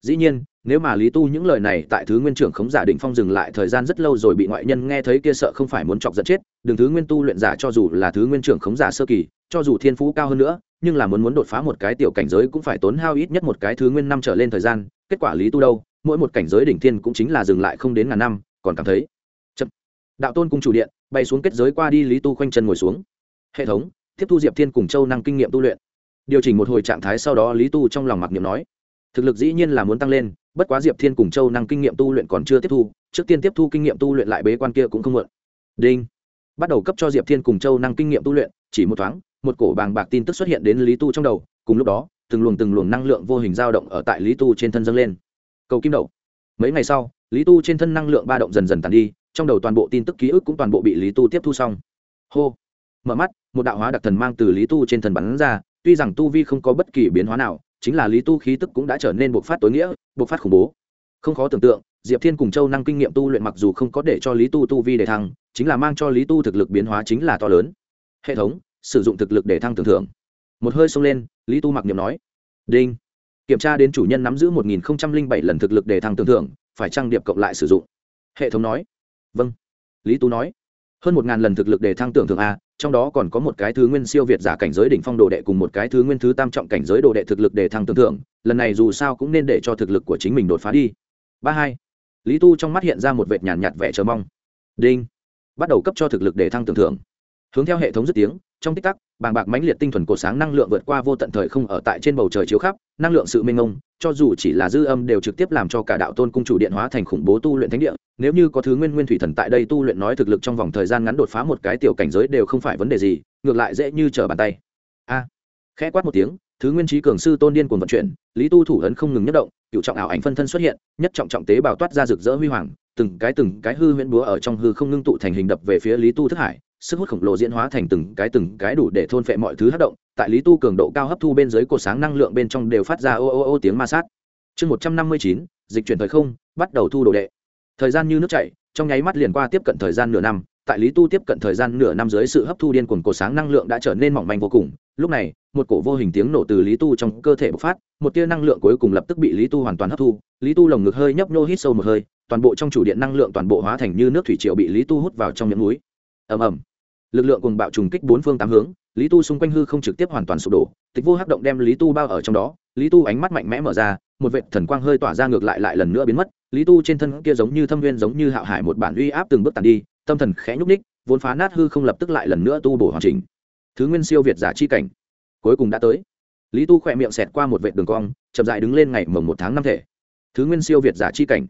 Speaker 1: Dĩ nhiên, nếu mà lý tu những lời này tại thứ nguyên trưởng khống giả định phong dừng lại thời gian rất lâu rồi bị ngoại nhân nghe thấy kia sợ không phải muốn chọc giận chết đường thứ nguyên tu luyện giả cho dù là thứ nguyên trưởng khống giả sơ kỳ, cho dù thiên phú cao hơn nữa, nhưng là muốn muốn đột phá một cái tiểu cảnh giới cũng phải tốn hao ít nhất một cái thứ nguyên năm trở lên thời gian, kết quả lý tu đâu? Mỗi một cảnh giới đỉnh thiên cũng chính là dừng lại không đến ngàn năm, còn cảm thấy chậm. Đạo tôn cung chủ điện bay xuống kết giới qua đi lý tu khoanh chân ngồi xuống. Hệ thống, tiếp thu diệp thiên cùng châu năng kinh nghiệm tu luyện. Điều chỉnh một hồi trạng thái sau đó lý tu trong lòng mặc niệm nói, thực lực dĩ nhiên là muốn tăng lên, bất quá diệp thiên cùng châu năng kinh nghiệm tu luyện còn chưa tiếp thu, trước tiên tiếp thu kinh nghiệm tu luyện lại bế quan kia cũng không muộn. Đinh. Bắt đầu cấp cho diệp thiên cùng châu năng kinh nghiệm tu luyện, chỉ một thoáng, một cổ bàng bạc tin tức xuất hiện đến lý tu trong đầu, cùng lúc đó, từng luồng từng luồng năng lượng vô hình dao động ở tại lý tu trên thân dâng lên cầu kim đậu. Mấy ngày sau, lý tu trên thân năng lượng ba động dần dần tàn đi, trong đầu toàn bộ tin tức ký ức cũng toàn bộ bị lý tu tiếp thu xong. Hô. Mở mắt, một đạo hóa đặc thần mang từ lý tu trên thân bắn ra, tuy rằng tu vi không có bất kỳ biến hóa nào, chính là lý tu khí tức cũng đã trở nên bộc phát tối nghĩa, bộc phát khủng bố. Không khó tưởng tượng, diệp thiên cùng châu năng kinh nghiệm tu luyện mặc dù không có để cho lý tu tu vi để thăng, chính là mang cho lý tu thực lực biến hóa chính là to lớn. Hệ thống, sử dụng thực lực để thăng tưởng thưởng. Một hơi xông lên, lý tu mặc niệm nói. Đinh kiểm tra đến chủ nhân nắm giữ một nghìn bảy lần thực lực để thăng tưởng thưởng phải trang điệp cộng lại sử dụng. Hệ thống nói. Vâng. Lý tu nói. Hơn một ngàn lần thực lực để thăng tưởng thưởng a trong đó còn có một cái thứ nguyên siêu việt giả cảnh giới đỉnh phong đồ đệ cùng một cái thứ nguyên thứ tam trọng cảnh giới đồ đệ thực lực để thăng tưởng thưởng lần này dù sao cũng nên để cho thực lực của chính mình đột phá đi. Ba hai. Lý tu trong mắt hiện ra một vệt nhàn nhạt, nhạt vẻ chờ mong. Đinh. Bắt đầu cấp cho thực lực để thăng tưởng thưởng. Hướng theo hệ thống dứt tiếng trong tích tắc, bàng bạc mãnh liệt tinh thuần cổ sáng năng lượng vượt qua vô tận thời không ở tại trên bầu trời chiếu khắp, năng lượng sự minh mông, cho dù chỉ là dư âm đều trực tiếp làm cho cả đạo tôn cung chủ điện hóa thành khủng bố tu luyện thánh địa. Nếu như có thứ nguyên nguyên thủy thần tại đây tu luyện nói thực lực trong vòng thời gian ngắn đột phá một cái tiểu cảnh giới đều không phải vấn đề gì, ngược lại dễ như trở bàn tay. A. Khẽ quát một tiếng, thứ nguyên trí cường sư tôn điên cuồng vận chuyển, lý tu thủ ấn không ngừng nhất động cựu trọng ảo ảnh phân thân xuất hiện, nhất trọng trọng tế bào toát ra rực rỡ huy hoàng, từng cái từng cái hư huyễn búa ở trong hư không ngưng tụ thành hình đập về phía lý tu thức hải sức hút khổng lồ diễn hóa thành từng cái từng cái đủ để thôn phệ mọi thứ hấp động, tại lý tu cường độ cao hấp thu bên dưới cột sáng năng lượng bên trong đều phát ra ô ô ô tiếng ma sát. Chương một trăm năm mươi chín, dịch chuyển thời không, bắt đầu thu đồ đệ. Thời gian như nước chảy, trong nháy mắt liền qua tiếp cận thời gian nửa năm, tại lý tu tiếp cận thời gian nửa năm dưới sự hấp thu điên cuồng cột sáng năng lượng đã trở nên mỏng manh vô cùng. Lúc này, một cổ vô hình tiếng nổ từ lý tu trong cơ thể bộc phát, một tia năng lượng cuối cùng lập tức bị lý tu hoàn toàn hấp thu. Lý tu lồng ngực hơi nhấp nhô hít sâu một hơi, toàn bộ trong chủ điện năng lượng toàn bộ hóa thành như nước thủy triều bị lý tu hút vào trong miệng núi. Ầm ầm lực lượng cùng bạo trùng kích bốn phương tám hướng, lý tu xung quanh hư không trực tiếp hoàn toàn sụp đổ, tịch vô hắc động đem lý tu bao ở trong đó, lý tu ánh mắt mạnh mẽ mở ra, một vệ thần quang hơi tỏa ra ngược lại lại lần nữa biến mất, lý tu trên thân kia giống như thâm viên giống như hạo hải một bản uy áp từng bước tàn đi, tâm thần khẽ nhúc ních vốn phá nát hư không lập tức lại lần nữa tu bổ hoàn chỉnh. Thứ nguyên siêu việt giả chi cảnh, cuối cùng đã tới. Lý tu khỏe miệng xẹt qua một vệ đường cong, chậm dại đứng lên ngày mồng một tháng năm thể. Thứ nguyên siêu việt giả chi cảnh,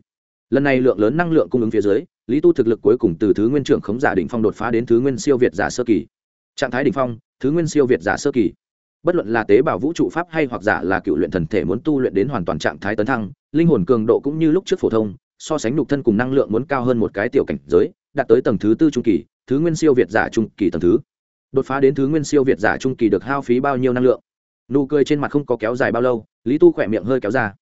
Speaker 1: lần này lượng lớn năng lượng cung ứng phía dưới lý tu thực lực cuối cùng từ thứ nguyên trưởng khống giả đỉnh phong đột phá đến thứ nguyên siêu việt giả sơ kỳ. Trạng thái đỉnh phong, thứ nguyên siêu việt giả sơ kỳ. Bất luận là tế bào vũ trụ pháp hay hoặc giả là cựu luyện thần thể muốn tu luyện đến hoàn toàn trạng thái tấn thăng, linh hồn cường độ cũng như lúc trước phổ thông, so sánh nhục thân cùng năng lượng muốn cao hơn một cái tiểu cảnh giới, đạt tới tầng thứ tư trung kỳ, thứ nguyên siêu việt giả trung kỳ tầng thứ. Đột phá đến thứ nguyên siêu việt giả trung kỳ được hao phí bao nhiêu năng lượng? Nụ cười trên mặt không có kéo dài bao lâu, lý tu khỏe miệng hơi kéo ra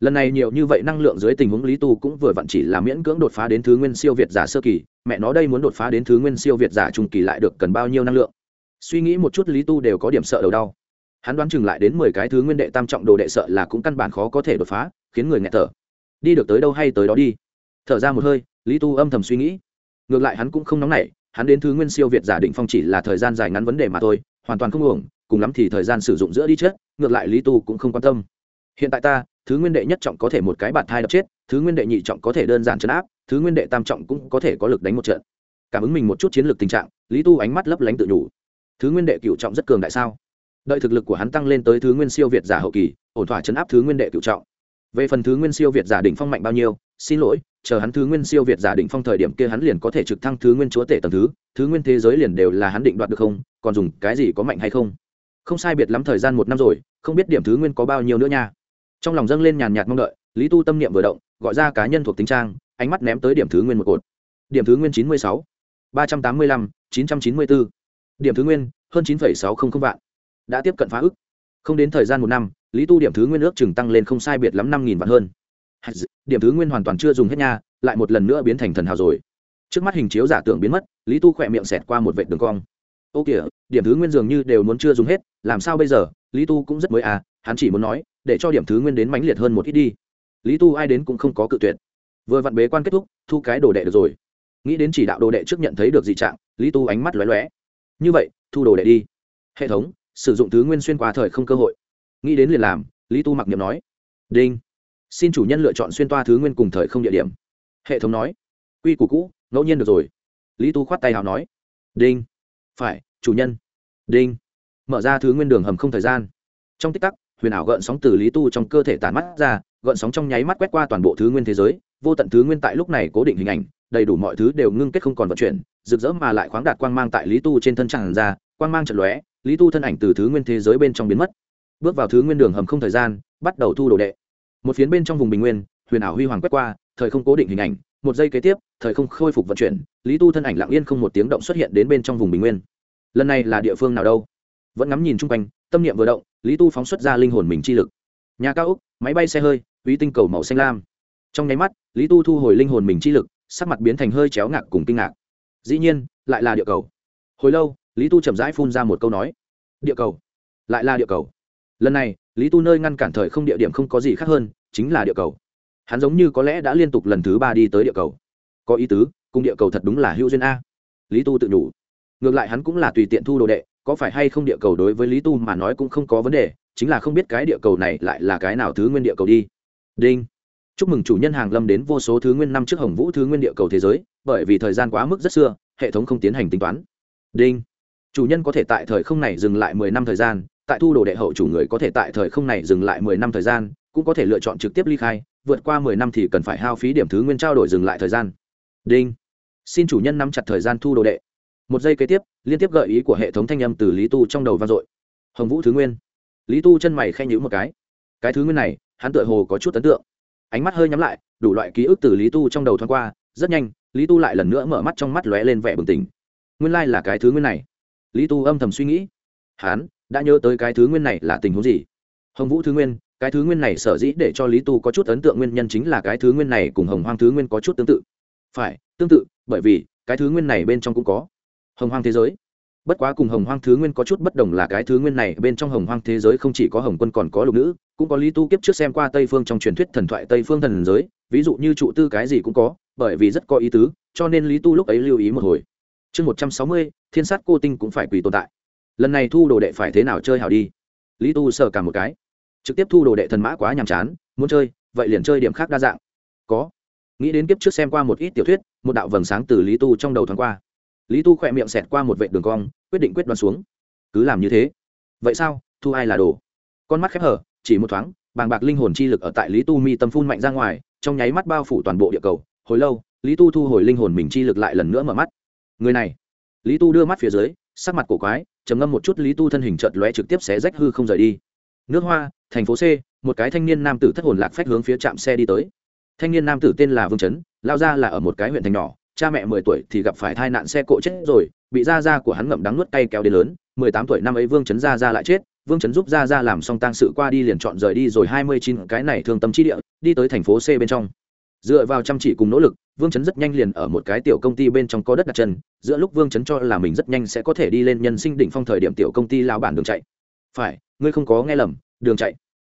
Speaker 1: lần này nhiều như vậy năng lượng dưới tình huống lý tu cũng vừa vặn chỉ là miễn cưỡng đột phá đến thứ nguyên siêu việt giả sơ kỳ, mẹ nó đây muốn đột phá đến thứ nguyên siêu việt giả trung kỳ lại được cần bao nhiêu năng lượng? Suy nghĩ một chút lý tu đều có điểm sợ đầu đau. Hắn đoán chừng lại đến mười cái thứ nguyên đệ tam trọng đồ đệ sợ là cũng căn bản khó có thể đột phá, khiến người nghẹt thở. Đi được tới đâu hay tới đó đi. Thở ra một hơi, lý tu âm thầm suy nghĩ. Ngược lại hắn cũng không nóng nảy, hắn đến thứ nguyên siêu việt giả định phong chỉ là thời gian dài ngắn vấn đề mà thôi, hoàn toàn không uổng, cùng lắm thì thời gian sử dụng giữa đi chết, ngược lại lý tu cũng không quan tâm. Hiện tại ta thứ nguyên đệ nhất trọng có thể một cái bạt thai đập chết, thứ nguyên đệ nhị trọng có thể đơn giản chấn áp, thứ nguyên đệ tam trọng cũng có thể có lực đánh một trận. Cảm ứng mình một chút chiến lược tình trạng, lý tu ánh mắt lấp lánh tự nhủ. Thứ nguyên đệ cựu trọng rất cường đại sao? Đợi thực lực của hắn tăng lên tới thứ nguyên siêu việt giả hậu kỳ, ổn thỏa chấn áp thứ nguyên đệ cựu trọng. Về phần thứ nguyên siêu việt giả đỉnh phong mạnh bao nhiêu, xin lỗi, chờ hắn thứ nguyên siêu việt giả đỉnh phong thời điểm kia hắn liền có thể trực thăng thứ nguyên chúa tể tầng thứ thứ nguyên thế giới liền đều là hắn định đoạt được không, còn dùng cái gì có mạnh hay không? Không sai biệt lắm thời gian một năm rồi, không biết điểm thứ nguyên có bao nhiêu nữa nha trong lòng dâng lên nhàn nhạt mong đợi, lý tu tâm niệm vừa động, gọi ra cá nhân thuộc tính trang, ánh mắt ném tới điểm thứ nguyên một cột. Điểm thứ nguyên chín mươi sáu, ba trăm tám mươi lăm, chín trăm chín mươi bốn điểm thứ nguyên, hơn chín sáu trăm linh vạn. Đã tiếp cận phá ức. Không đến thời gian một năm, lý tu điểm thứ nguyên ước chừng tăng lên không sai biệt lắm năm nghìn vạn hơn. Điểm thứ nguyên hoàn toàn chưa dùng hết nha, lại một lần nữa biến thành thần hào rồi. Trước mắt hình chiếu giả tưởng biến mất, lý tu khỏe miệng xẹt qua một vệ đường cong. Ô kìa, điểm thứ nguyên dường như đều muốn chưa dùng hết, làm sao bây giờ? Lý tu cũng rất mới à hắn chỉ muốn nói để cho điểm thứ nguyên đến mãnh liệt hơn một ít đi. Lý tu ai đến cũng không có cự tuyệt. Vừa vặn bế quan kết thúc, thu cái đồ đệ được rồi. Nghĩ đến chỉ đạo đồ đệ trước nhận thấy được dị trạng, lý tu ánh mắt lóe lóe. Như vậy, thu đồ đệ đi. Hệ thống, sử dụng thứ nguyên xuyên qua thời không cơ hội. Nghĩ đến liền làm, lý tu mặc niệm nói. Đinh. Xin chủ nhân lựa chọn xuyên toa thứ nguyên cùng thời không địa điểm. Hệ thống nói. Quy củ cũ, ngẫu nhiên được rồi. Lý tu khoát tay nào nói. Đinh. Phải, chủ nhân. Đinh. Mở ra thứ nguyên đường hầm không thời gian. Trong tích tắc huyền ảo gợn sóng từ lý tu trong cơ thể tàn mắt ra, gợn sóng trong nháy mắt quét qua toàn bộ thứ nguyên thế giới, vô tận thứ nguyên tại lúc này cố định hình ảnh, đầy đủ mọi thứ đều ngưng kết không còn vận chuyển, rực rỡ mà lại khoáng đạt quang mang tại lý tu trên thân tràn ra, quang mang trận lóe, lý tu thân ảnh từ thứ nguyên thế giới bên trong biến mất. Bước vào thứ nguyên đường hầm không thời gian, bắt đầu thu đồ đệ. Một phiến bên trong vùng bình nguyên, huyền ảo huy hoàng quét qua, thời không cố định hình ảnh, một giây kế tiếp, thời không khôi phục vận chuyển, lý tu thân ảnh lặng yên không một tiếng động xuất hiện đến bên trong vùng bình nguyên. Lần này là địa phương nào đâu? Vẫn ngắm nhìn chung quanh, tâm niệm vừa động lý tu phóng xuất ra linh hồn mình chi lực. Nhà cao úc máy bay xe hơi, uy tinh cầu màu xanh lam. Trong nháy mắt, lý tu thu hồi linh hồn mình chi lực, sắc mặt biến thành hơi chéo ngạc cùng kinh ngạc. Dĩ nhiên, lại là địa cầu. Hồi lâu, lý tu chậm rãi phun ra một câu nói. Địa cầu. Lại là địa cầu. Lần này, lý tu nơi ngăn cản thời không địa điểm không có gì khác hơn, chính là địa cầu. Hắn giống như có lẽ đã liên tục lần thứ ba đi tới địa cầu. Có ý tứ, cùng địa cầu thật đúng là hữu duyên a. Lý tu tự nhủ. Ngược lại hắn cũng là tùy tiện thu đồ đệ có phải hay không địa cầu đối với lý tu mà nói cũng không có vấn đề, chính là không biết cái địa cầu này lại là cái nào thứ nguyên địa cầu đi. Đinh. Chúc mừng chủ nhân hàng lâm đến vô số thứ nguyên năm trước hồng vũ thứ nguyên địa cầu thế giới, bởi vì thời gian quá mức rất xưa, hệ thống không tiến hành tính toán. Đinh. Chủ nhân có thể tại thời không này dừng lại mười năm thời gian, tại thu đồ đệ hậu chủ người có thể tại thời không này dừng lại mười năm thời gian, cũng có thể lựa chọn trực tiếp ly khai, vượt qua mười năm thì cần phải hao phí điểm thứ nguyên trao đổi dừng lại thời gian. Đinh. Xin chủ nhân nắm chặt thời gian thu đồ đệ. Một giây kế tiếp liên tiếp gợi ý của hệ thống thanh âm từ lý tu trong đầu vang dội. Hồng vũ thứ nguyên. Lý tu chân mày khen nhữ một cái. Cái thứ nguyên này, hắn tựa hồ có chút ấn tượng. Ánh mắt hơi nhắm lại, đủ loại ký ức từ lý tu trong đầu thoáng qua, rất nhanh, lý tu lại lần nữa mở mắt trong mắt lóe lên vẻ bừng tỉnh. Nguyên lai là cái thứ nguyên này. Lý tu âm thầm suy nghĩ. Hắn, đã nhớ tới cái thứ nguyên này là tình huống gì? Hồng vũ thứ nguyên, cái thứ nguyên này sở dĩ để cho lý tu có chút ấn tượng nguyên nhân chính là cái thứ nguyên này cùng hồng hoang thứ nguyên có chút tương tự. Phải, tương tự, bởi vì, cái thứ nguyên này bên trong cũng có hồng hoang thế giới. Bất quá cùng hồng hoang thứ nguyên có chút bất đồng là cái thứ nguyên này, bên trong hồng hoang thế giới không chỉ có hồng quân còn có lục nữ, cũng có lý tu kiếp trước xem qua tây phương trong truyền thuyết thần thoại tây phương thần giới, ví dụ như trụ tư cái gì cũng có, bởi vì rất có ý tứ, cho nên lý tu lúc ấy lưu ý một hồi. Chương một trăm sáu mươi, thiên sát cô tinh cũng phải quỳ tồn tại. Lần này thu đồ đệ phải thế nào chơi hảo đi. Lý tu sợ cả một cái. Trực tiếp thu đồ đệ thần mã quá nhàm chán, muốn chơi, vậy liền chơi điểm khác đa dạng. Có. Nghĩ đến kiếp trước xem qua một ít tiểu thuyết, một đạo vầng sáng từ lý tu trong đầu thoáng qua lý tu khỏe miệng xẹt qua một vệ đường cong, quyết định quyết đoán xuống. Cứ làm như thế. Vậy sao? Thu ai là đồ? Con mắt khép hở chỉ một thoáng, bàng bạc linh hồn chi lực ở tại lý tu mi tâm phun mạnh ra ngoài, trong nháy mắt bao phủ toàn bộ địa cầu. Hồi lâu, lý tu thu hồi linh hồn mình chi lực lại lần nữa mở mắt. Người này. Lý tu đưa mắt phía dưới, sắc mặt cổ quái, trầm ngâm một chút lý tu thân hình chợt lóe trực tiếp xé rách hư không rời đi. Nước hoa, thành phố c, một cái thanh niên nam tử thất hồn lạc phách hướng phía trạm xe đi tới. Thanh niên nam tử tên là vương chấn, lao ra là ở một cái huyện thành nhỏ cha mẹ mười tuổi thì gặp phải tai nạn xe cộ chết rồi, bị da da của hắn ngậm đắng nuốt cay kéo đến lớn. Mười tám tuổi năm ấy vương chấn da da lại chết. Vương chấn giúp da da làm xong tang sự qua đi liền chọn rời đi rồi hai mươi chín cái này thương tâm trí địa, đi tới thành phố c bên trong. Dựa vào chăm chỉ cùng nỗ lực, vương chấn rất nhanh liền ở một cái tiểu công ty bên trong có đất đặt chân. Giữa lúc vương chấn cho là mình rất nhanh sẽ có thể đi lên nhân sinh đỉnh phong thời điểm tiểu công ty lao bản đường chạy. Phải, ngươi không có nghe lầm, đường chạy.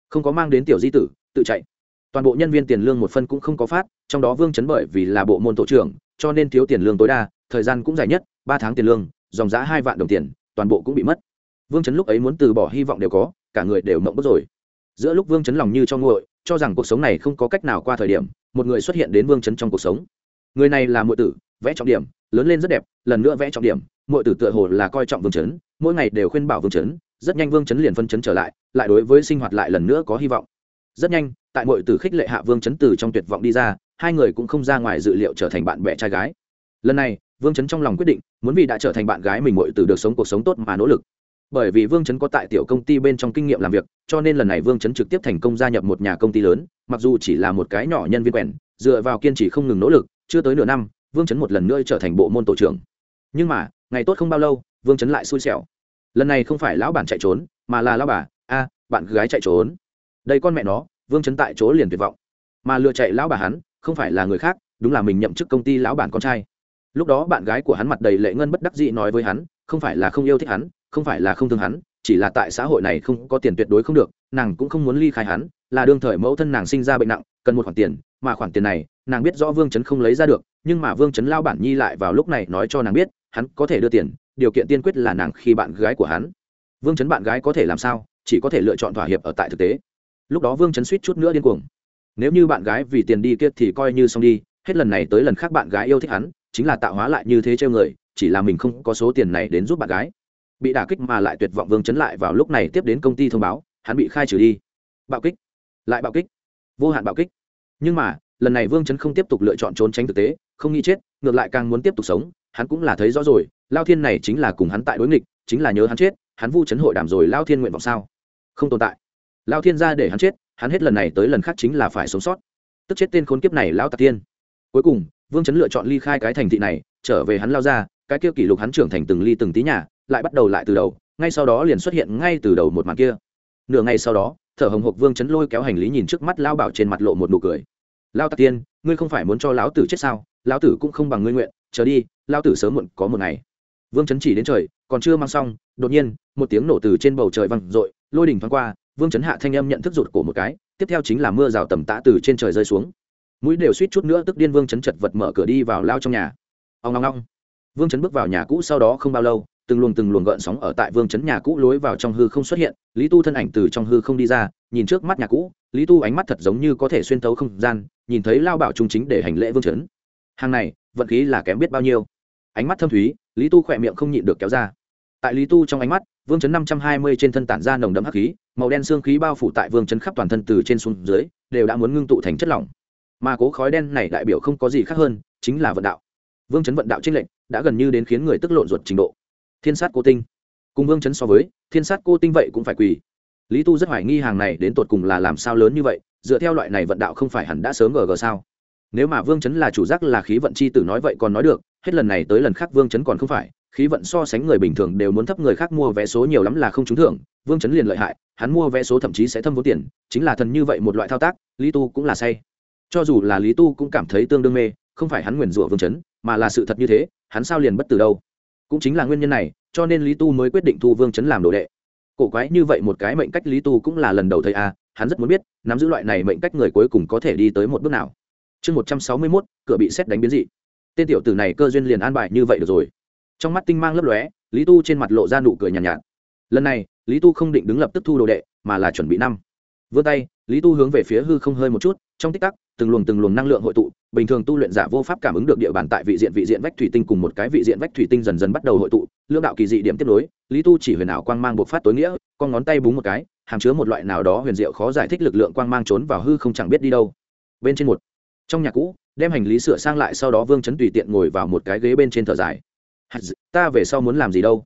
Speaker 1: Không có mang đến tiểu di tử, tự chạy. Toàn bộ nhân viên tiền lương một phân cũng không có phát, trong đó vương chấn bởi vì là bộ môn tổ trưởng cho nên thiếu tiền lương tối đa, thời gian cũng dài nhất, ba tháng tiền lương, dòng giá hai vạn đồng tiền, toàn bộ cũng bị mất. Vương chấn lúc ấy muốn từ bỏ hy vọng đều có, cả người đều mộng bức rồi. Giữa lúc vương chấn lòng như cho nguội, cho rằng cuộc sống này không có cách nào qua thời điểm, một người xuất hiện đến vương chấn trong cuộc sống. Người này là muội tử, vẽ trọng điểm, lớn lên rất đẹp, lần nữa vẽ trọng điểm, muội tử tựa hồ là coi trọng vương chấn, mỗi ngày đều khuyên bảo vương chấn, rất nhanh vương chấn liền phân chấn trở lại lại đối với sinh hoạt lại lần nữa có hy vọng. Rất nhanh, tại muội tử khích lệ hạ vương chấn từ trong tuyệt vọng đi ra hai người cũng không ra ngoài dự liệu trở thành bạn bè trai gái. Lần này, vương chấn trong lòng quyết định, muốn vì đã trở thành bạn gái mình muội tử được sống cuộc sống tốt mà nỗ lực. Bởi vì vương chấn có tại tiểu công ty bên trong kinh nghiệm làm việc, cho nên lần này vương chấn trực tiếp thành công gia nhập một nhà công ty lớn, mặc dù chỉ là một cái nhỏ nhân viên quèn, dựa vào kiên trì không ngừng nỗ lực, chưa tới nửa năm, vương chấn một lần nữa trở thành bộ môn tổ trưởng. Nhưng mà, ngày tốt không bao lâu, vương chấn lại xui xẻo. Lần này không phải lão bản chạy trốn, mà là lão bà, a, bạn gái chạy trốn. Đây con mẹ nó, vương chấn tại chỗ liền tuyệt vọng. Mà lừa chạy lão bà hắn không phải là người khác, đúng là mình nhậm chức công ty lão bản con trai. Lúc đó bạn gái của hắn mặt đầy lệ ngân bất đắc dĩ nói với hắn, không phải là không yêu thích hắn, không phải là không thương hắn, chỉ là tại xã hội này không có tiền tuyệt đối không được, nàng cũng không muốn ly khai hắn, là đương thời mẫu thân nàng sinh ra bệnh nặng, cần một khoản tiền, mà khoản tiền này, nàng biết rõ vương chấn không lấy ra được, nhưng mà vương chấn lao bản nhi lại vào lúc này nói cho nàng biết, hắn có thể đưa tiền, điều kiện tiên quyết là nàng khi bạn gái của hắn. Vương chấn bạn gái có thể làm sao, chỉ có thể lựa chọn thỏa hiệp ở tại thực tế. Lúc đó vương chấn suýt chút nữa điên cuồng nếu như bạn gái vì tiền đi kia thì coi như xong đi, hết lần này tới lần khác bạn gái yêu thích hắn, chính là tạo hóa lại như thế chơi người, chỉ là mình không có số tiền này đến giúp bạn gái. Bị đả kích mà lại tuyệt vọng vương chấn lại vào lúc này tiếp đến công ty thông báo, hắn bị khai trừ đi. Bạo kích. Lại bạo kích. Vô hạn bạo kích. Nhưng mà, lần này vương chấn không tiếp tục lựa chọn trốn tránh thực tế, không nghĩ chết, ngược lại càng muốn tiếp tục sống, hắn cũng là thấy rõ rồi, lao thiên này chính là cùng hắn tại đối nghịch, chính là nhớ hắn chết, hắn vu chấn hội đảm rồi lao thiên nguyện vọng sao? Không tồn tại. Lao thiên ra để hắn chết hắn hết lần này tới lần khác chính là phải sống sót. Tức chết tên khốn kiếp này lão tạc tiên. Cuối cùng, vương chấn lựa chọn ly khai cái thành thị này, trở về hắn lao ra, cái kia kỷ lục hắn trưởng thành từng ly từng tí nhà, lại bắt đầu lại từ đầu, ngay sau đó liền xuất hiện ngay từ đầu một màn kia. Nửa ngày sau đó, thở hồng hộc vương chấn lôi kéo hành lý nhìn trước mắt lao bảo trên mặt lộ một nụ cười. Lao tạc tiên, ngươi không phải muốn cho lão tử chết sao? Lão tử cũng không bằng ngươi nguyện, chờ đi lao tử sớm muộn có một ngày. Vương chấn chỉ đến trời, còn chưa mang xong, đột nhiên, một tiếng nổ từ trên bầu trời văng r ộ i lôi đỉnh thoáng qua vương chấn hạ thanh âm nhận thức rụt cổ một cái, tiếp theo chính là mưa rào tầm tã từ trên trời rơi xuống. Mũi đều suýt chút nữa tức điên vương chấn chật vật mở cửa đi vào lao trong nhà. Ông ngong ngong vương chấn bước vào nhà cũ sau đó không bao lâu, từng luồng từng luồng gợn sóng ở tại vương chấn nhà cũ lối vào trong hư không xuất hiện, lý tu thân ảnh từ trong hư không đi ra, nhìn trước mắt nhà cũ, lý tu ánh mắt thật giống như có thể xuyên tấu không gian, nhìn thấy lao bảo trung chính để hành lễ vương chấn. Hàng này, vận khí là kém biết bao nhiêu. Ánh mắt thâm thúy, lý tu khỏe miệng không nhịn được kéo ra. Tại lý tu trong ánh mắt, vương chấn năm trăm hai mươi trên thân tản ra nồng đậm hắc khí màu đen xương khí bao phủ tại vương chấn khắp toàn thân từ trên xuống dưới, đều đã muốn ngưng tụ thành chất lỏng. Mà cố khói đen này đại biểu không có gì khác hơn, chính là vận đạo. Vương chấn vận đạo trinh lệnh đã gần như đến khiến người tức lộn ruột trình độ. Thiên sát cô tinh. Cùng vương chấn so với, thiên sát cô tinh vậy cũng phải quỳ. Lý tu rất hoài nghi hàng này đến tột cùng là làm sao lớn như vậy, dựa theo loại này vận đạo không phải hẳn đã sớm gờ gờ sao? Nếu mà vương chấn là chủ giác là khí vận chi tử nói vậy còn nói được, hết lần này tới lần khác vương chấn còn không phải khí vận so sánh người bình thường đều muốn thấp, người khác mua vé số nhiều lắm là không trúng thưởng. Vương chấn liền lợi hại, hắn mua vé số thậm chí sẽ thâm vốn tiền, chính là thần như vậy một loại thao tác, lý tu cũng là say. Cho dù là lý tu cũng cảm thấy tương đương mê, không phải hắn nguyền rủa vương chấn, mà là sự thật như thế, hắn sao liền bất tử đâu? Cũng chính là nguyên nhân này, cho nên lý tu mới quyết định thu vương chấn làm đồ đệ. Cổ quái như vậy một cái mệnh cách lý tu cũng là lần đầu thấy a, hắn rất muốn biết, nắm giữ loại này mệnh cách người cuối cùng có thể đi tới một bước nào. Chương một trăm sáu mươi mốt, cửa bị xét đánh biến dị. Tên tiểu tử này cơ duyên liền an bài như vậy được rồi trong mắt tinh mang lấp lóe lý tu trên mặt lộ ra nụ cười nhàn nhạt, nhạt. Lần này lý tu không định đứng lập tức thu đồ đệ mà là chuẩn bị năm. Vươn tay lý tu hướng về phía hư không hơi một chút trong tích tắc từng luồng từng luồng năng lượng hội tụ bình thường tu luyện giả vô pháp cảm ứng được địa bàn tại vị diện vị diện vách thủy tinh cùng một cái vị diện vách thủy tinh dần dần bắt đầu hội tụ lương đạo kỳ dị điểm tiếp nối lý tu chỉ huyền ảo quang mang bộc phát tối nghĩa con ngón tay búng một cái hàm chứa một loại nào đó huyền diệu khó giải thích lực lượng quang mang trốn vào hư không chẳng biết đi đâu. Bên trên một trong nhà cũ đem hành lý sửa sang lại sau đó vương chấn tùy tiện ngồi vào một cái ghế bên trên thở dài ta về sau muốn làm gì đâu?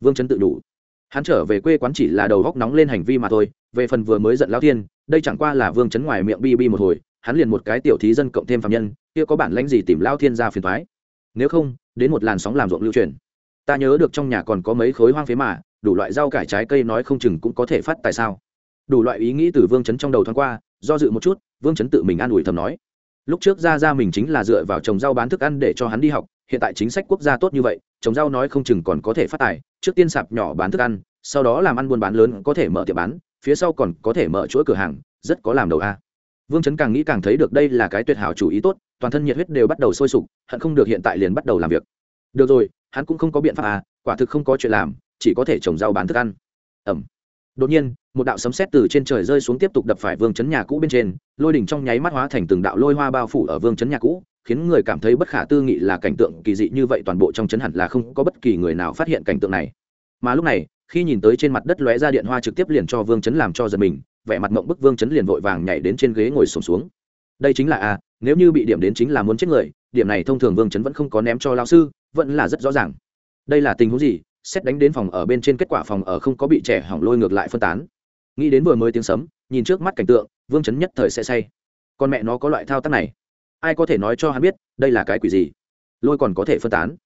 Speaker 1: Vương chấn tự đủ. Hắn trở về quê quán chỉ là đầu góc nóng lên hành vi mà thôi về phần vừa mới giận lao Thiên, đây chẳng qua là vương chấn ngoài miệng bi bi một hồi hắn liền một cái tiểu thí dân cộng thêm phạm nhân kia có bản lãnh gì tìm lao thiên ra phiền thoái nếu không đến một làn sóng làm ruộng lưu truyền. Ta nhớ được trong nhà còn có mấy khối hoang phế mà đủ loại rau cải trái cây nói không chừng cũng có thể phát tại sao? Đủ loại ý nghĩ từ vương chấn trong đầu thoáng qua do dự một chút vương chấn tự mình an ủi thầm nói. Lúc trước ra ra mình chính là dựa vào trồng rau bán thức ăn để cho hắn đi học hiện tại chính sách quốc gia tốt như vậy trồng rau nói không chừng còn có thể phát tài, trước tiên sạp nhỏ bán thức ăn, sau đó làm ăn buôn bán lớn có thể mở tiệm bán, phía sau còn có thể mở chuỗi cửa hàng, rất có làm đầu a. Vương chấn càng nghĩ càng thấy được đây là cái tuyệt hảo chủ ý tốt, toàn thân nhiệt huyết đều bắt đầu sôi sục, hận không được hiện tại liền bắt đầu làm việc. Được rồi, hắn cũng không có biện pháp à quả thực không có chuyện làm, chỉ có thể trồng rau bán thức ăn. Ẩm. Đột nhiên, một đạo sấm sét từ trên trời rơi xuống tiếp tục đập phải vương chấn nhà cũ bên trên, lôi đỉnh trong nháy mắt hóa thành từng đạo lôi hoa bao phủ ở vương chấn nhà cũ khiến người cảm thấy bất khả tư nghị là cảnh tượng kỳ dị như vậy toàn bộ trong chấn hẳn là không có bất kỳ người nào phát hiện cảnh tượng này. Mà lúc này khi nhìn tới trên mặt đất lóe ra điện hoa trực tiếp liền cho vương chấn làm cho giật mình vẻ mặt mộng bức vương chấn liền vội vàng nhảy đến trên ghế ngồi sổm xuống, xuống đây chính là a nếu như bị điểm đến chính là muốn chết người điểm này thông thường vương chấn vẫn không có ném cho lao sư vẫn là rất rõ ràng. Đây là tình huống gì? Xét đánh đến phòng ở bên trên kết quả phòng ở không có bị trẻ hỏng lôi ngược lại phân tán. Nghĩ đến vừa mới tiếng sấm nhìn trước mắt cảnh tượng vương chấn nhất thời sẽ say. Con mẹ nó có loại thao tác này ai có thể nói cho hắn biết, đây là cái quỷ gì? Lôi còn có thể phân tán.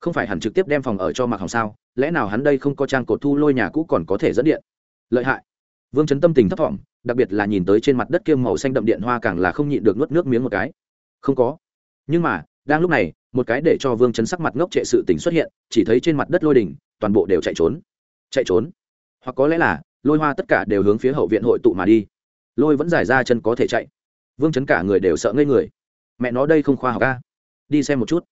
Speaker 1: Không phải hẳn trực tiếp đem phòng ở cho mặc hỏng sao? Lẽ nào hắn đây không có trang cột thu lôi nhà cũ còn có thể dẫn điện? Lợi hại. Vương chấn tâm tình thấp thỏm, đặc biệt là nhìn tới trên mặt đất kiêm màu xanh đậm điện hoa càng là không nhịn được nuốt nước miếng một cái. Không có. Nhưng mà, đang lúc này, một cái để cho vương chấn sắc mặt ngốc trệ sự tình xuất hiện, chỉ thấy trên mặt đất lôi đỉnh, toàn bộ đều chạy trốn. Chạy trốn? Hoặc có lẽ là, lôi hoa tất cả đều hướng phía hậu viện hội tụ mà đi. Lôi vẫn giải ra chân có thể chạy. Vương chấn cả người đều sợ ngây người mẹ nó đây không khoa học ca đi xem một chút.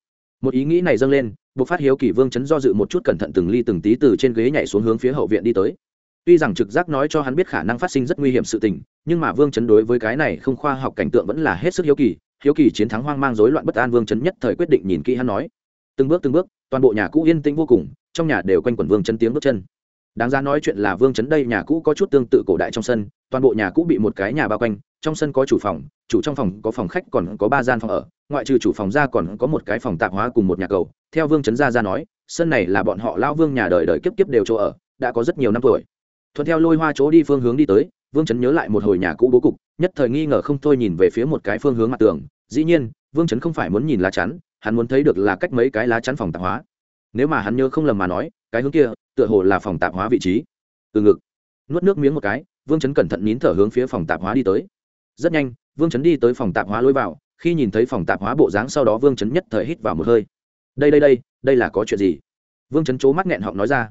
Speaker 1: Một ý nghĩ này dâng lên buộc phát hiếu kỳ vương chấn do dự một chút cẩn thận từng ly từng tí từ trên ghế nhảy xuống hướng phía hậu viện đi tới. Tuy rằng trực giác nói cho hắn biết khả năng phát sinh rất nguy hiểm sự tình, nhưng mà vương chấn đối với cái này không khoa học cảnh tượng vẫn là hết sức hiếu kỳ hiếu kỳ chiến thắng hoang mang rối loạn bất an vương chấn nhất thời quyết định nhìn kỹ hắn nói. Từng bước từng bước, toàn bộ nhà cũ yên tĩnh vô cùng, trong nhà đều quanh quẩn vương chấn tiếng bước chân. Đáng ra nói chuyện là vương chấn đây nhà cũ có chút tương tự cổ đại trong sân, toàn bộ nhà cũ bị một cái nhà bao quanh trong sân có chủ phòng, chủ trong phòng có phòng khách còn có ba gian phòng ở, ngoại trừ chủ phòng ra còn có một cái phòng tạp hóa cùng một nhà cầu. Theo vương Trấn gia ra nói, sân này là bọn họ lao vương nhà đời đời kiếp kiếp đều chỗ ở, đã có rất nhiều năm tuổi. Thuận theo lôi hoa chỗ đi phương hướng đi tới, vương Trấn nhớ lại một hồi nhà cũ bố cục, nhất thời nghi ngờ không thôi nhìn về phía một cái phương hướng mặt tường. Dĩ nhiên, vương Trấn không phải muốn nhìn lá chắn, hắn muốn thấy được là cách mấy cái lá chắn phòng tạp hóa. Nếu mà hắn nhớ không lầm mà nói, cái hướng kia, tựa hồ là phòng tạp hóa vị trí. Từ ngực, nuốt nước miếng một cái, vương Trấn cẩn thận nín thở hướng phía phòng tạp hóa đi tới rất nhanh, vương chấn đi tới phòng tạp hóa lối vào, khi nhìn thấy phòng tạp hóa bộ dáng sau đó vương chấn nhất thời hít vào một hơi. Đây đây đây đây là có chuyện gì? Vương chấn c mắt nghẹn họng nói ra.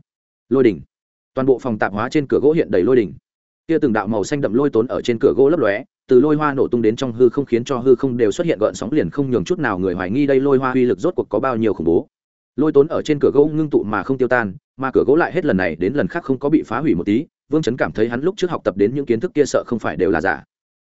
Speaker 1: Lôi đỉnh. Toàn bộ phòng tạp hóa trên cửa gỗ hiện đầy lôi đỉnh. Kia từng đạo màu xanh đậm lôi tốn ở trên cửa gỗ lấp lóe, từ lôi hoa nổ tung đến trong hư không khiến cho hư không đều xuất hiện gợn sóng liền không nhường chút nào người hoài nghi đây lôi hoa uy lực rốt cuộc có bao nhiêu khủng bố. Lôi tốn ở trên cửa gỗ ngưng tụ mà không tiêu tan, mà cửa gỗ lại hết lần này đến lần khác không có bị phá hủy một tí. Vương chấn cảm thấy hắn lúc trước học tập đến những kiến thức kia sợ không phải đều là giả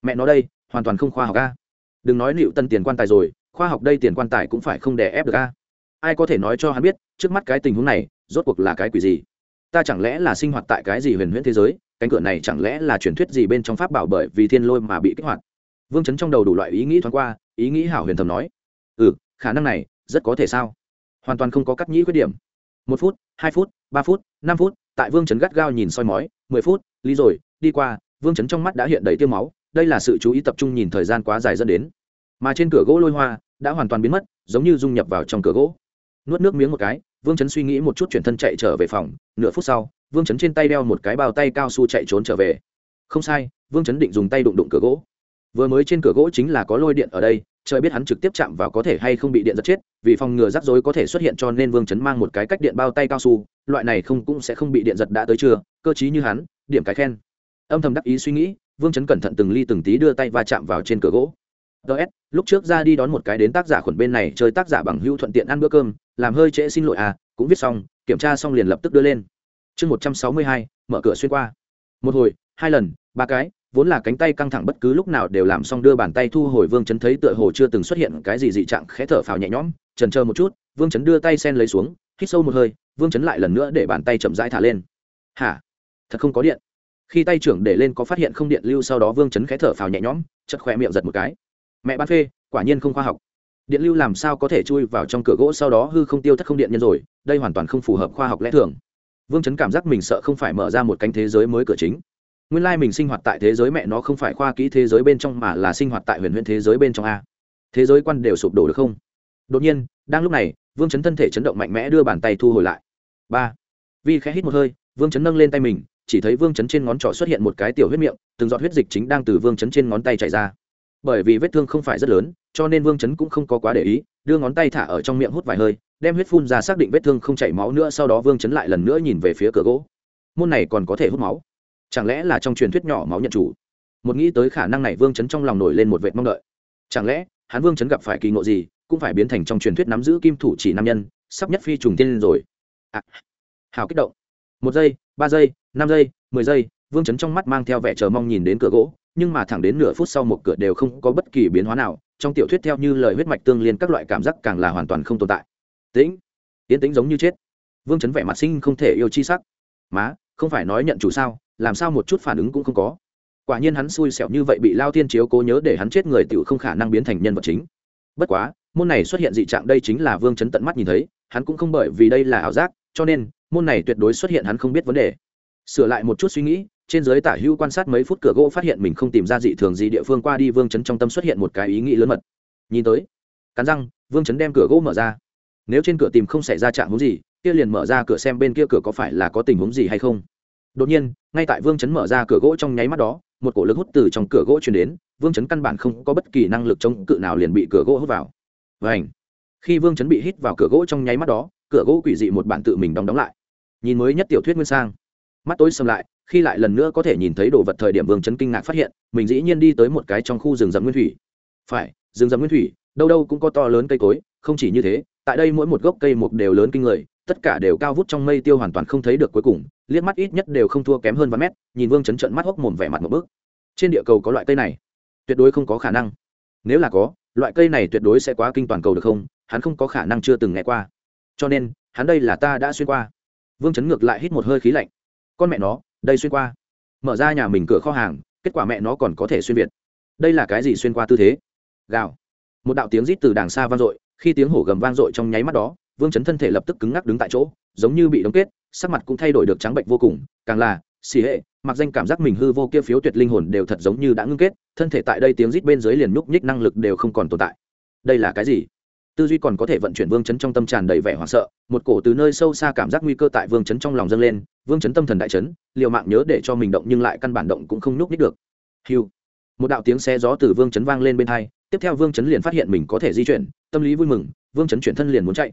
Speaker 1: mẹ nói đây, hoàn toàn không khoa học a. Đừng nói liệu tân tiền quan tài rồi, khoa học đây tiền quan tài cũng phải không đè ép được a. Ai có thể nói cho hắn biết, trước mắt cái tình huống này, rốt cuộc là cái quỷ gì? Ta chẳng lẽ là sinh hoạt tại cái gì huyền huyễn thế giới, cánh cửa này chẳng lẽ là truyền thuyết gì bên trong pháp bảo bởi vì thiên lôi mà bị kích hoạt? Vương chấn trong đầu đủ loại ý nghĩ thoáng qua, ý nghĩ hảo huyền thầm nói. Ừ khả năng này, rất có thể sao? Hoàn toàn không có cắt nhĩ khuyết điểm. Một phút, hai phút, ba phút, năm phút, tại vương chấn gắt gao nhìn soi mói, mười phút, lý rồi, đi qua, vương chấn trong mắt đã hiện đầy tiêu máu đây là sự chú ý tập trung nhìn thời gian quá dài dẫn đến. Mà trên cửa gỗ lôi hoa đã hoàn toàn biến mất, giống như dung nhập vào trong cửa gỗ. Nuốt nước miếng một cái, vương chấn suy nghĩ một chút chuyển thân chạy trở về phòng. Nửa phút sau, vương chấn trên tay đeo một cái bao tay cao su chạy trốn trở về. Không sai, vương chấn định dùng tay đụng đụng cửa gỗ. Vừa mới trên cửa gỗ chính là có lôi điện ở đây, trời biết hắn trực tiếp chạm vào có thể hay không bị điện giật chết, vì phòng ngừa rắc rối có thể xuất hiện cho nên vương chấn mang một cái cách điện bao tay cao su, loại này không cũng sẽ không bị điện giật đã tới chưa, cơ chí như hắn, điểm cái khen. Âm thầm đắc ý suy nghĩ vương chấn cẩn thận từng ly từng tí đưa tay va chạm vào trên cửa gỗ. Ts lúc trước ra đi đón một cái đến tác giả khuẩn bên này chơi tác giả bằng hưu thuận tiện ăn bữa cơm, làm hơi trễ xin lỗi à cũng viết xong, kiểm tra xong liền lập tức đưa lên. Chương một trăm sáu mươi hai, mở cửa xuyên qua. Một hồi, hai lần, ba cái, vốn là cánh tay căng thẳng bất cứ lúc nào đều làm xong đưa bàn tay thu hồi vương chấn thấy tựa hồ chưa từng xuất hiện cái gì dị trạng, khẽ thở phào nhẹ nhõm, trần chờ một chút, vương chấn đưa tay sen lấy xuống, hít sâu một hơi, vương chấn lại lần nữa để bàn tay chậm rãi thả lên. Hả? Thật không có điện khi tay trưởng để lên có phát hiện không điện lưu sau đó vương chấn khẽ thở phào nhẹ nhõm chật khỏe miệng giật một cái. Mẹ bán phê, quả nhiên không khoa học. Điện lưu làm sao có thể chui vào trong cửa gỗ sau đó hư không tiêu thất không điện nhân rồi, đây hoàn toàn không phù hợp khoa học lẽ thường. Vương chấn cảm giác mình sợ không phải mở ra một cánh thế giới mới cửa chính. Nguyên lai mình sinh hoạt tại thế giới mẹ nó không phải khoa kỹ thế giới bên trong mà là sinh hoạt tại huyền huyền thế giới bên trong a. Thế giới quan đều sụp đổ được không? Đột nhiên, đang lúc này, vương chấn thân thể chấn động mạnh mẽ đưa bàn tay thu hồi lại. Ba. Vi khẽ hít một hơi, vương chấn nâng lên tay mình chỉ thấy vương chấn trên ngón trỏ xuất hiện một cái tiểu huyết miệng từng giọt huyết dịch chính đang từ vương chấn trên ngón tay chảy ra. Bởi vì vết thương không phải rất lớn cho nên vương chấn cũng không có quá để ý đưa ngón tay thả ở trong miệng hút vài hơi đem huyết phun ra xác định vết thương không chảy máu nữa sau đó vương chấn lại lần nữa nhìn về phía cửa gỗ. Môn này còn có thể hút máu? Chẳng lẽ là trong truyền thuyết nhỏ máu nhận chủ? Một nghĩ tới khả năng này vương chấn trong lòng nổi lên một vệt mong đợi. Chẳng lẽ hắn vương chấn gặp phải kỳ ngộ gì cũng phải biến thành trong truyền thuyết nắm giữ kim thủ chỉ nam nhân sắp nhất phi trùng tiên rồi. À, hào kích động. Một giây ba giây năm giây, mười giây, vương chấn trong mắt mang theo vẻ chờ mong nhìn đến cửa gỗ, nhưng mà thẳng đến nửa phút sau một cửa đều không có bất kỳ biến hóa nào, trong tiểu thuyết theo như lời huyết mạch tương liên các loại cảm giác càng là hoàn toàn không tồn tại. Tĩnh tiến tĩnh giống như chết. Vương chấn vẻ mặt sinh không thể yêu chi sắc. Má, không phải nói nhận chủ sao, làm sao một chút phản ứng cũng không có. Quả nhiên hắn xui xẻo như vậy bị lao thiên chiếu cố nhớ để hắn chết người tựu không khả năng biến thành nhân vật chính. Bất quá, môn này xuất hiện dị trạng đây chính là vương chấn tận mắt nhìn thấy, hắn cũng không bởi vì đây là ảo giác, cho nên, môn này tuyệt đối xuất hiện hắn không biết vấn đề sửa lại một chút suy nghĩ, trên giới tả hữu quan sát mấy phút cửa gỗ phát hiện mình không tìm ra dị thường gì, địa phương qua đi vương chấn trong tâm xuất hiện một cái ý nghĩ lớn mật. Nhìn tới, cắn răng, vương chấn đem cửa gỗ mở ra. Nếu trên cửa tìm không xảy ra trạng huống gì, kia liền mở ra cửa xem bên kia cửa có phải là có tình huống gì hay không. Đột nhiên, ngay tại vương chấn mở ra cửa gỗ trong nháy mắt đó, một cổ lực hút từ trong cửa gỗ chuyển đến, vương chấn căn bản không có bất kỳ năng lực chống cự nào liền bị cửa gỗ hút vào. Vảnh khi vương chấn bị hít vào cửa gỗ trong nháy mắt đó, cửa gỗ quỷ dị một bản tự mình đóng đóng lại. Nhìn mới nhất tiểu thuyết nguyên sang mắt tối sầm lại, khi lại lần nữa có thể nhìn thấy đồ vật thời điểm vương chấn kinh ngạc phát hiện, mình dĩ nhiên đi tới một cái trong khu rừng rậm nguyên thủy. Phải, rừng rậm nguyên thủy, đâu đâu cũng có to lớn cây cối, không chỉ như thế, tại đây mỗi một gốc cây mục đều lớn kinh người, tất cả đều cao vút trong mây tiêu hoàn toàn không thấy được cuối cùng, liếc mắt ít nhất đều không thua kém hơn vài mét, nhìn vương chấn trận mắt hốc mồm vẻ mặt một bước. Trên địa cầu có loại cây này, tuyệt đối không có khả năng. Nếu là có, loại cây này tuyệt đối sẽ quá kinh toàn cầu được không? Hắn không có khả năng chưa từng nghe qua. Cho nên, hắn đây là ta đã xuyên qua. Vương chấn ngược lại hít một hơi khí lạnh con mẹ nó, đây xuyên qua. Mở ra nhà mình cửa kho hàng, kết quả mẹ nó còn có thể xuyên việt. Đây là cái gì xuyên qua tư thế? Gào. Một đạo tiếng rít từ đàng xa vang dội, khi tiếng hổ gầm vang dội trong nháy mắt đó, vương chấn thân thể lập tức cứng ngắc đứng tại chỗ, giống như bị đóng kết, sắc mặt cũng thay đổi được trắng bệnh vô cùng, càng là, xì hệ, mặc danh cảm giác mình hư vô kia phiếu tuyệt linh hồn đều thật giống như đã ngưng kết, thân thể tại đây tiếng rít bên dưới liền nhúc nhích năng lực đều không còn tồn tại. Đây là cái gì? Tư duy còn có thể vận chuyển vương chấn trong tâm tràn đầy vẻ hoảng sợ, một cổ từ nơi sâu xa cảm giác nguy cơ tại vương chấn trong lòng dâng lên, vương chấn tâm thần đại chấn, liều mạng nhớ để cho mình động nhưng lại căn bản động cũng không nhúc nhích được. Hiu một đạo tiếng xe gió từ vương chấn vang lên bên hai, tiếp theo vương chấn liền phát hiện mình có thể di chuyển, tâm lý vui mừng, vương chấn chuyển thân liền muốn chạy.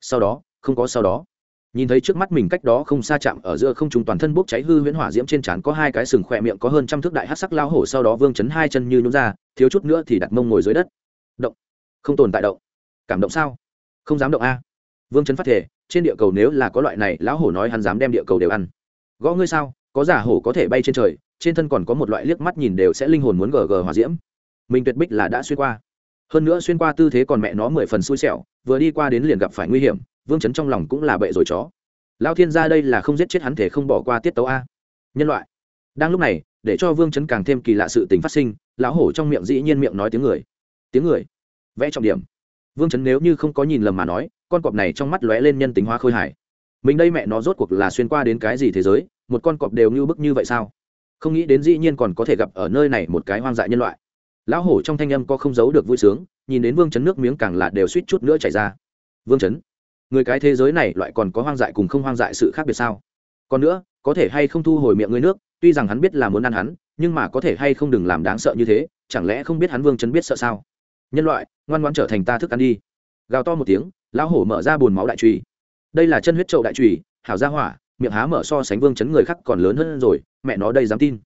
Speaker 1: Sau đó, không có sau đó. Nhìn thấy trước mắt mình cách đó không xa chạm ở giữa không trung toàn thân bốc cháy hư huyễn hỏa diễm trên trán có hai cái sừng khỏe miệng có hơn trăm thước đại hát sắc lao hổ, sau đó vương chấn hai chân như nhún ra, thiếu chút nữa thì đặt mông ngồi dưới đất. Động. Không tồn tại động cảm động sao? Không dám động a. Vương chấn phát thể trên địa cầu nếu là có loại này, lão hổ nói hắn dám đem địa cầu đều ăn. Gõ ngươi sao? Có giả hổ có thể bay trên trời, trên thân còn có một loại liếc mắt nhìn đều sẽ linh hồn muốn gờ gờ hòa diễm. Mình tuyệt bích là đã xuyên qua. Hơn nữa xuyên qua tư thế còn mẹ nó mười phần xui xẻo, vừa đi qua đến liền gặp phải nguy hiểm, vương chấn trong lòng cũng là bệ rồi chó. Lao thiên ra đây là không giết chết hắn thể không bỏ qua tiết tấu a. Nhân loại. Đang lúc này, để cho vương chấn càng thêm kỳ lạ sự tình phát sinh, lão hổ trong miệng dĩ nhiên miệng nói tiếng người. Tiếng người. Vẽ trọng điểm vương chấn nếu như không có nhìn lầm mà nói, con cọp này trong mắt lóe lên nhân tính hóa khôi hài. Mình đây mẹ nó rốt cuộc là xuyên qua đến cái gì thế giới, một con cọp đều như bức như vậy sao? Không nghĩ đến dĩ nhiên còn có thể gặp ở nơi này một cái hoang dại nhân loại. Lão hổ trong thanh âm có không giấu được vui sướng, nhìn đến vương chấn nước miếng càng là đều suýt chút nữa chảy ra. Vương chấn, người cái thế giới này loại còn có hoang dại cùng không hoang dại sự khác biệt sao? Còn nữa, có thể hay không thu hồi miệng ngươi nước, tuy rằng hắn biết là muốn ăn hắn, nhưng mà có thể hay không đừng làm đáng sợ như thế, chẳng lẽ không biết hắn vương chấn biết sợ sao? Nhân loại, ngoan ngoan trở thành ta thức ăn đi. Gào to một tiếng, lão hổ mở ra bồn máu đại trùy. Đây là chân huyết trậu đại trùy, hảo gia hỏa, miệng há mở so sánh vương chấn người khác còn lớn hơn rồi, mẹ nó đây dám tin.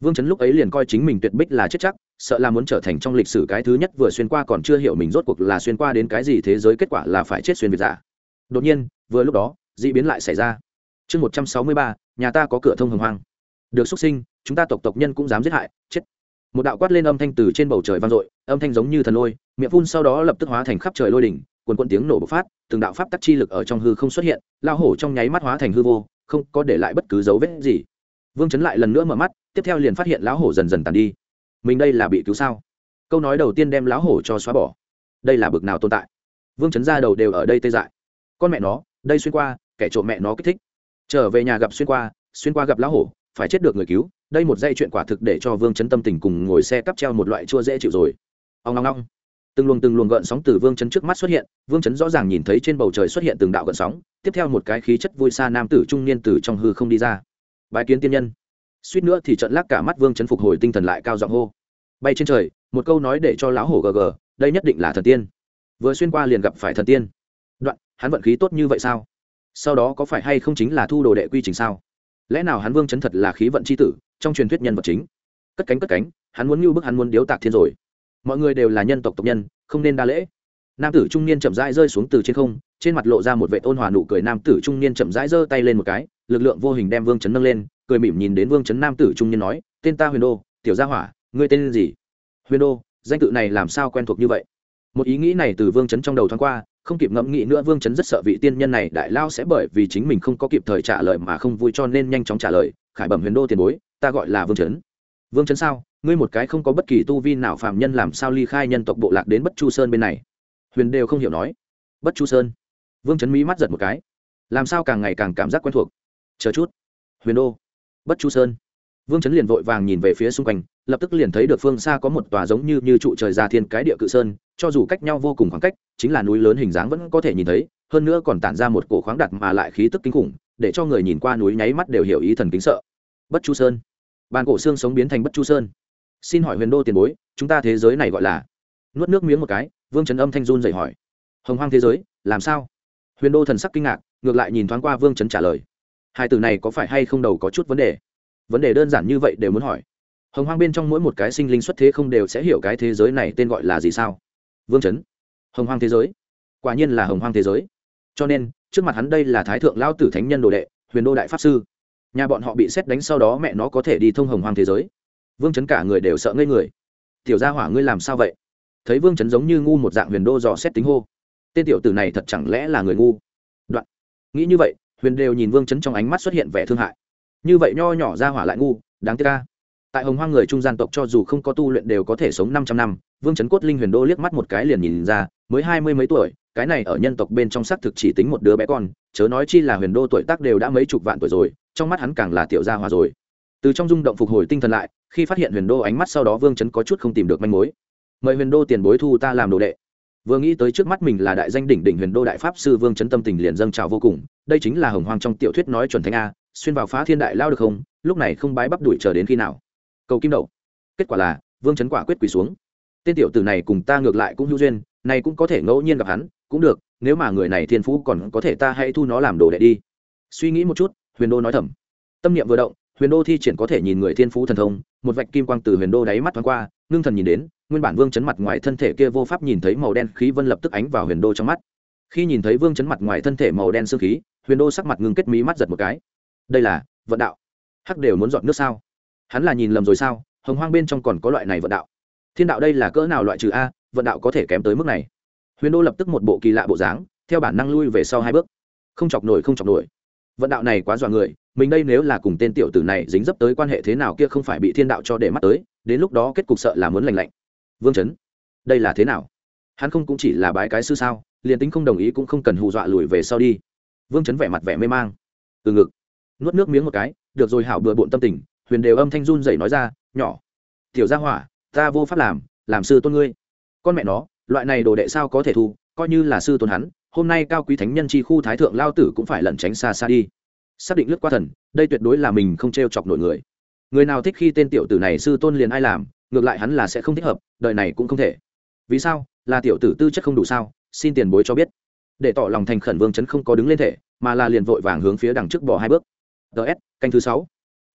Speaker 1: Vương chấn lúc ấy liền coi chính mình tuyệt bích là chết chắc, sợ là muốn trở thành trong lịch sử cái thứ nhất vừa xuyên qua còn chưa hiểu mình rốt cuộc là xuyên qua đến cái gì thế giới kết quả là phải chết xuyên việt giả. Đột nhiên, vừa lúc đó, d ị biến lại xảy ra. Chương một trăm sáu mươi ba, nhà ta có cửa thông hồng hoang. Được xuất sinh, chúng ta tộc tộc nhân cũng dám giết hại, chết một đạo quát lên âm thanh từ trên bầu trời vang dội, âm thanh giống như thần lôi, miệng phun sau đó lập tức hóa thành khắp trời lôi đỉnh quần quần tiếng nổ bộc phát, từng đạo pháp tắc chi lực ở trong hư không xuất hiện, lao hổ trong nháy mắt hóa thành hư vô, không có để lại bất cứ dấu vết gì. Vương chấn lại lần nữa mở mắt, tiếp theo liền phát hiện lão hổ dần dần tàn đi. Mình đây là bị cứu sao? Câu nói đầu tiên đem lão hổ cho xóa bỏ. Đây là bực nào tồn tại? Vương chấn ra đầu đều ở đây tê dại. Con mẹ nó, đây xuyên qua, kẻ trộm mẹ nó kích thích. Trở về nhà gặp xuyên qua xuyên qua gặp lão hổ, phải chết được người cứu đây một dây chuyện quả thực để cho vương chấn tâm tình cùng ngồi xe cắp treo một loại chua dễ chịu rồi. Ông ngong ngong từng luồng từng luồng gợn sóng từ vương chấn trước mắt xuất hiện, vương chấn rõ ràng nhìn thấy trên bầu trời xuất hiện từng đạo gợn sóng, tiếp theo một cái khí chất vui xa nam tử trung niên từ trong hư không đi ra. Bài kiến tiên nhân. Suýt nữa thì trận lắc cả mắt vương chấn phục hồi tinh thần lại cao giọng hô. Bay trên trời, một câu nói để cho lão hổ gg đây nhất định là thần tiên. Vừa xuyên qua liền gặp phải thần tiên. Đoạn, hắn vận khí tốt như vậy sao? Sau đó có phải hay không chính là thu đồ đệ quy trình sao? Lẽ nào hắn vương chấn thật là khí vận c h i tử? Trong truyền thuyết nhân vật chính. Cất cánh cất cánh, hắn muốn như bức hắn muốn điếu tạc thiên rồi. Mọi người đều là nhân tộc tộc nhân, không nên đa lễ. Nam tử trung niên chậm rãi rơi xuống từ trên không, trên mặt lộ ra một vệ ôn hòa nụ cười. Nam tử trung niên chậm rãi giơ tay lên một cái, lực lượng vô hình đem vương chấn nâng lên, cười mỉm nhìn đến vương chấn nam tử trung niên nói, tên ta huyền đô, tiểu gia hỏa, ngươi tên gì? Huyền đô, danh tự này làm sao quen thuộc như vậy? Một ý nghĩ này từ vương chấn trong đầu thoáng qua, không kịp ngẫm nghĩ nữa, vương chấn rất sợ vị tiên nhân này đại lao sẽ bởi vì chính mình không có kịp thời trả lời mà không vui cho nên nhanh chóng trả lời, khải bẩm huyền đô tiền bối ta gọi là vương chấn vương chấn sao? Ngươi một cái không có bất kỳ tu vi nào phạm nhân làm sao ly khai nhân tộc bộ lạc đến bất chu sơn bên này? Huyền đều không hiểu nói. Bất chu sơn? Vương chấn mỹ mắt giật một cái. Làm sao càng ngày càng cảm giác quen thuộc? Chờ chút. Huyền đô. Bất chu sơn. Vương chấn liền vội vàng nhìn về phía xung quanh, lập tức liền thấy được phương xa có một tòa giống như như trụ trời già thiên cái địa cự sơn, cho dù cách nhau vô cùng khoảng cách, chính là núi lớn hình dáng vẫn có thể nhìn thấy, hơn nữa còn tản ra một cổ khoáng đặt mà lại khí tức kinh khủng, để cho người nhìn qua núi nháy mắt đều hiểu ý thần kính sợ. Bất chu sơn bàn cổ xương sống biến thành bất chu sơn. Xin hỏi huyền đô tiền bối, chúng ta thế giới này gọi là? Nuốt nước miếng một cái, vương trấn âm thanh run dậy hỏi. Hồng hoang thế giới, làm sao? Huyền đô thần sắc kinh ngạc, ngược lại nhìn thoáng qua vương trấn trả lời. Hai từ này có phải hay không đầu có chút vấn đề? Vấn đề đơn giản như vậy đều muốn hỏi. Hồng hoang bên trong mỗi một cái sinh linh xuất thế không đều sẽ hiểu cái thế giới này tên gọi là gì sao? Vương trấn, hồng hoang thế giới. Quả nhiên là hồng hoang thế giới. Cho nên, trước mặt hắn đây là thái thượng lao tử thánh nhân đồ đệ, huyền đô đại pháp sư nhà bọn họ bị xét đánh sau đó mẹ nó có thể đi thông hồng hoang thế giới. Vương chấn cả người đều sợ ngây người. Tiểu gia hỏa, ngươi làm sao vậy? Thấy vương chấn giống như ngu một dạng huyền đô dò xét tính hô. Tên tiểu tử này thật chẳng lẽ là người ngu? Đoạn. Nghĩ như vậy, huyền đều nhìn vương chấn trong ánh mắt xuất hiện vẻ thương hại. Như vậy nho nhỏ ra hỏa lại ngu, đáng tiếc ca tại hồng hoang người trung gian tộc cho dù không có tu luyện đều có thể sống năm trăm năm, vương chấn cốt linh huyền đô liếc mắt một cái liền nhìn ra, mới hai mươi mấy tuổi, cái này ở nhân tộc bên trong xác thực chỉ tính một đứa bé con, chớ nói chi là huyền đô tuổi tác đều đã mấy chục vạn tuổi rồi trong mắt hắn càng là tiểu gia hòa rồi. Từ trong rung động phục hồi tinh thần lại, khi phát hiện huyền đô ánh mắt sau đó vương chấn có chút không tìm được manh mối. Mời huyền đô tiền bối thu ta làm đồ đệ. Vừa nghĩ tới trước mắt mình là đại danh đỉnh đỉnh huyền đô đại pháp sư vương chấn tâm tình liền dâng trào vô cùng, đây chính là hồng hoang trong tiểu thuyết nói chuẩn thánh a, xuyên vào phá thiên đại lao được không, lúc này không bái bắp đuổi chờ đến khi nào. Cầu kim đậu. Kết quả là, vương chấn quả quyết quỳ xuống. Tên tiểu tử này cùng ta ngược lại cũng hữu duyên này cũng có thể ngẫu nhiên gặp hắn, cũng được, nếu mà người này thiên phú còn có thể ta hãy thu nó làm đồ đệ đi. Suy nghĩ một chút huyền đô nói thầm. Tâm niệm vừa động, huyền đô thi triển có thể nhìn người thiên phú thần thông, một vạch kim quang từ huyền đô đáy mắt thoáng qua, ngưng thần nhìn đến, nguyên bản vương chấn mặt ngoài thân thể kia vô pháp nhìn thấy màu đen khí vân lập tức ánh vào huyền đô trong mắt. Khi nhìn thấy vương chấn mặt ngoài thân thể màu đen sương khí, huyền đô sắc mặt ngưng kết mí mắt giật một cái. Đây là vận đạo. Hắc đều muốn dọn nước sao? Hắn là nhìn lầm rồi sao? Hồng hoang bên trong còn có loại này vận đạo. Thiên đạo đây là cỡ nào loại trừ a, vận đạo có thể kém tới mức này. Huyền đô lập tức một bộ kỳ lạ bộ dáng, theo bản năng lui về sau hai bước. Không chọc nổi, không chọc nổi vận đạo này quá dọa người, mình đây nếu là cùng tên tiểu tử này dính dấp tới quan hệ thế nào kia không phải bị thiên đạo cho để mắt tới, đến lúc đó kết cục sợ là muốn lành lạnh. Vương chấn, đây là thế nào? Hắn không cũng chỉ là bái cái sư sao, liền tính không đồng ý cũng không cần hù dọa lùi về sau đi. Vương chấn vẻ mặt vẻ mê mang. Từ ngực, nuốt nước miếng một cái, được rồi hảo bừa bộn tâm tình, huyền đều âm thanh run dậy nói ra, nhỏ, tiểu gia hỏa, ta vô pháp làm làm sư tôn ngươi. Con mẹ nó, loại này đồ đệ sao có thể thu coi như là sư tôn hắn, hôm nay cao quý thánh nhân chi khu thái thượng lao tử cũng phải lẩn tránh xa xa đi. Xác định lướt qua thần, đây tuyệt đối là mình không t r e o chọc nổi người. Người nào thích khi tên tiểu tử này sư tôn liền ai làm, ngược lại hắn là sẽ không thích hợp, đời này cũng không thể. Vì sao? Là tiểu tử tư chất không đủ sao? Xin tiền bối cho biết. Để tỏ lòng thành khẩn vương chấn không có đứng lên thể, mà là liền vội vàng hướng phía đằng trước bỏ hai bước. Ts canh thứ sáu.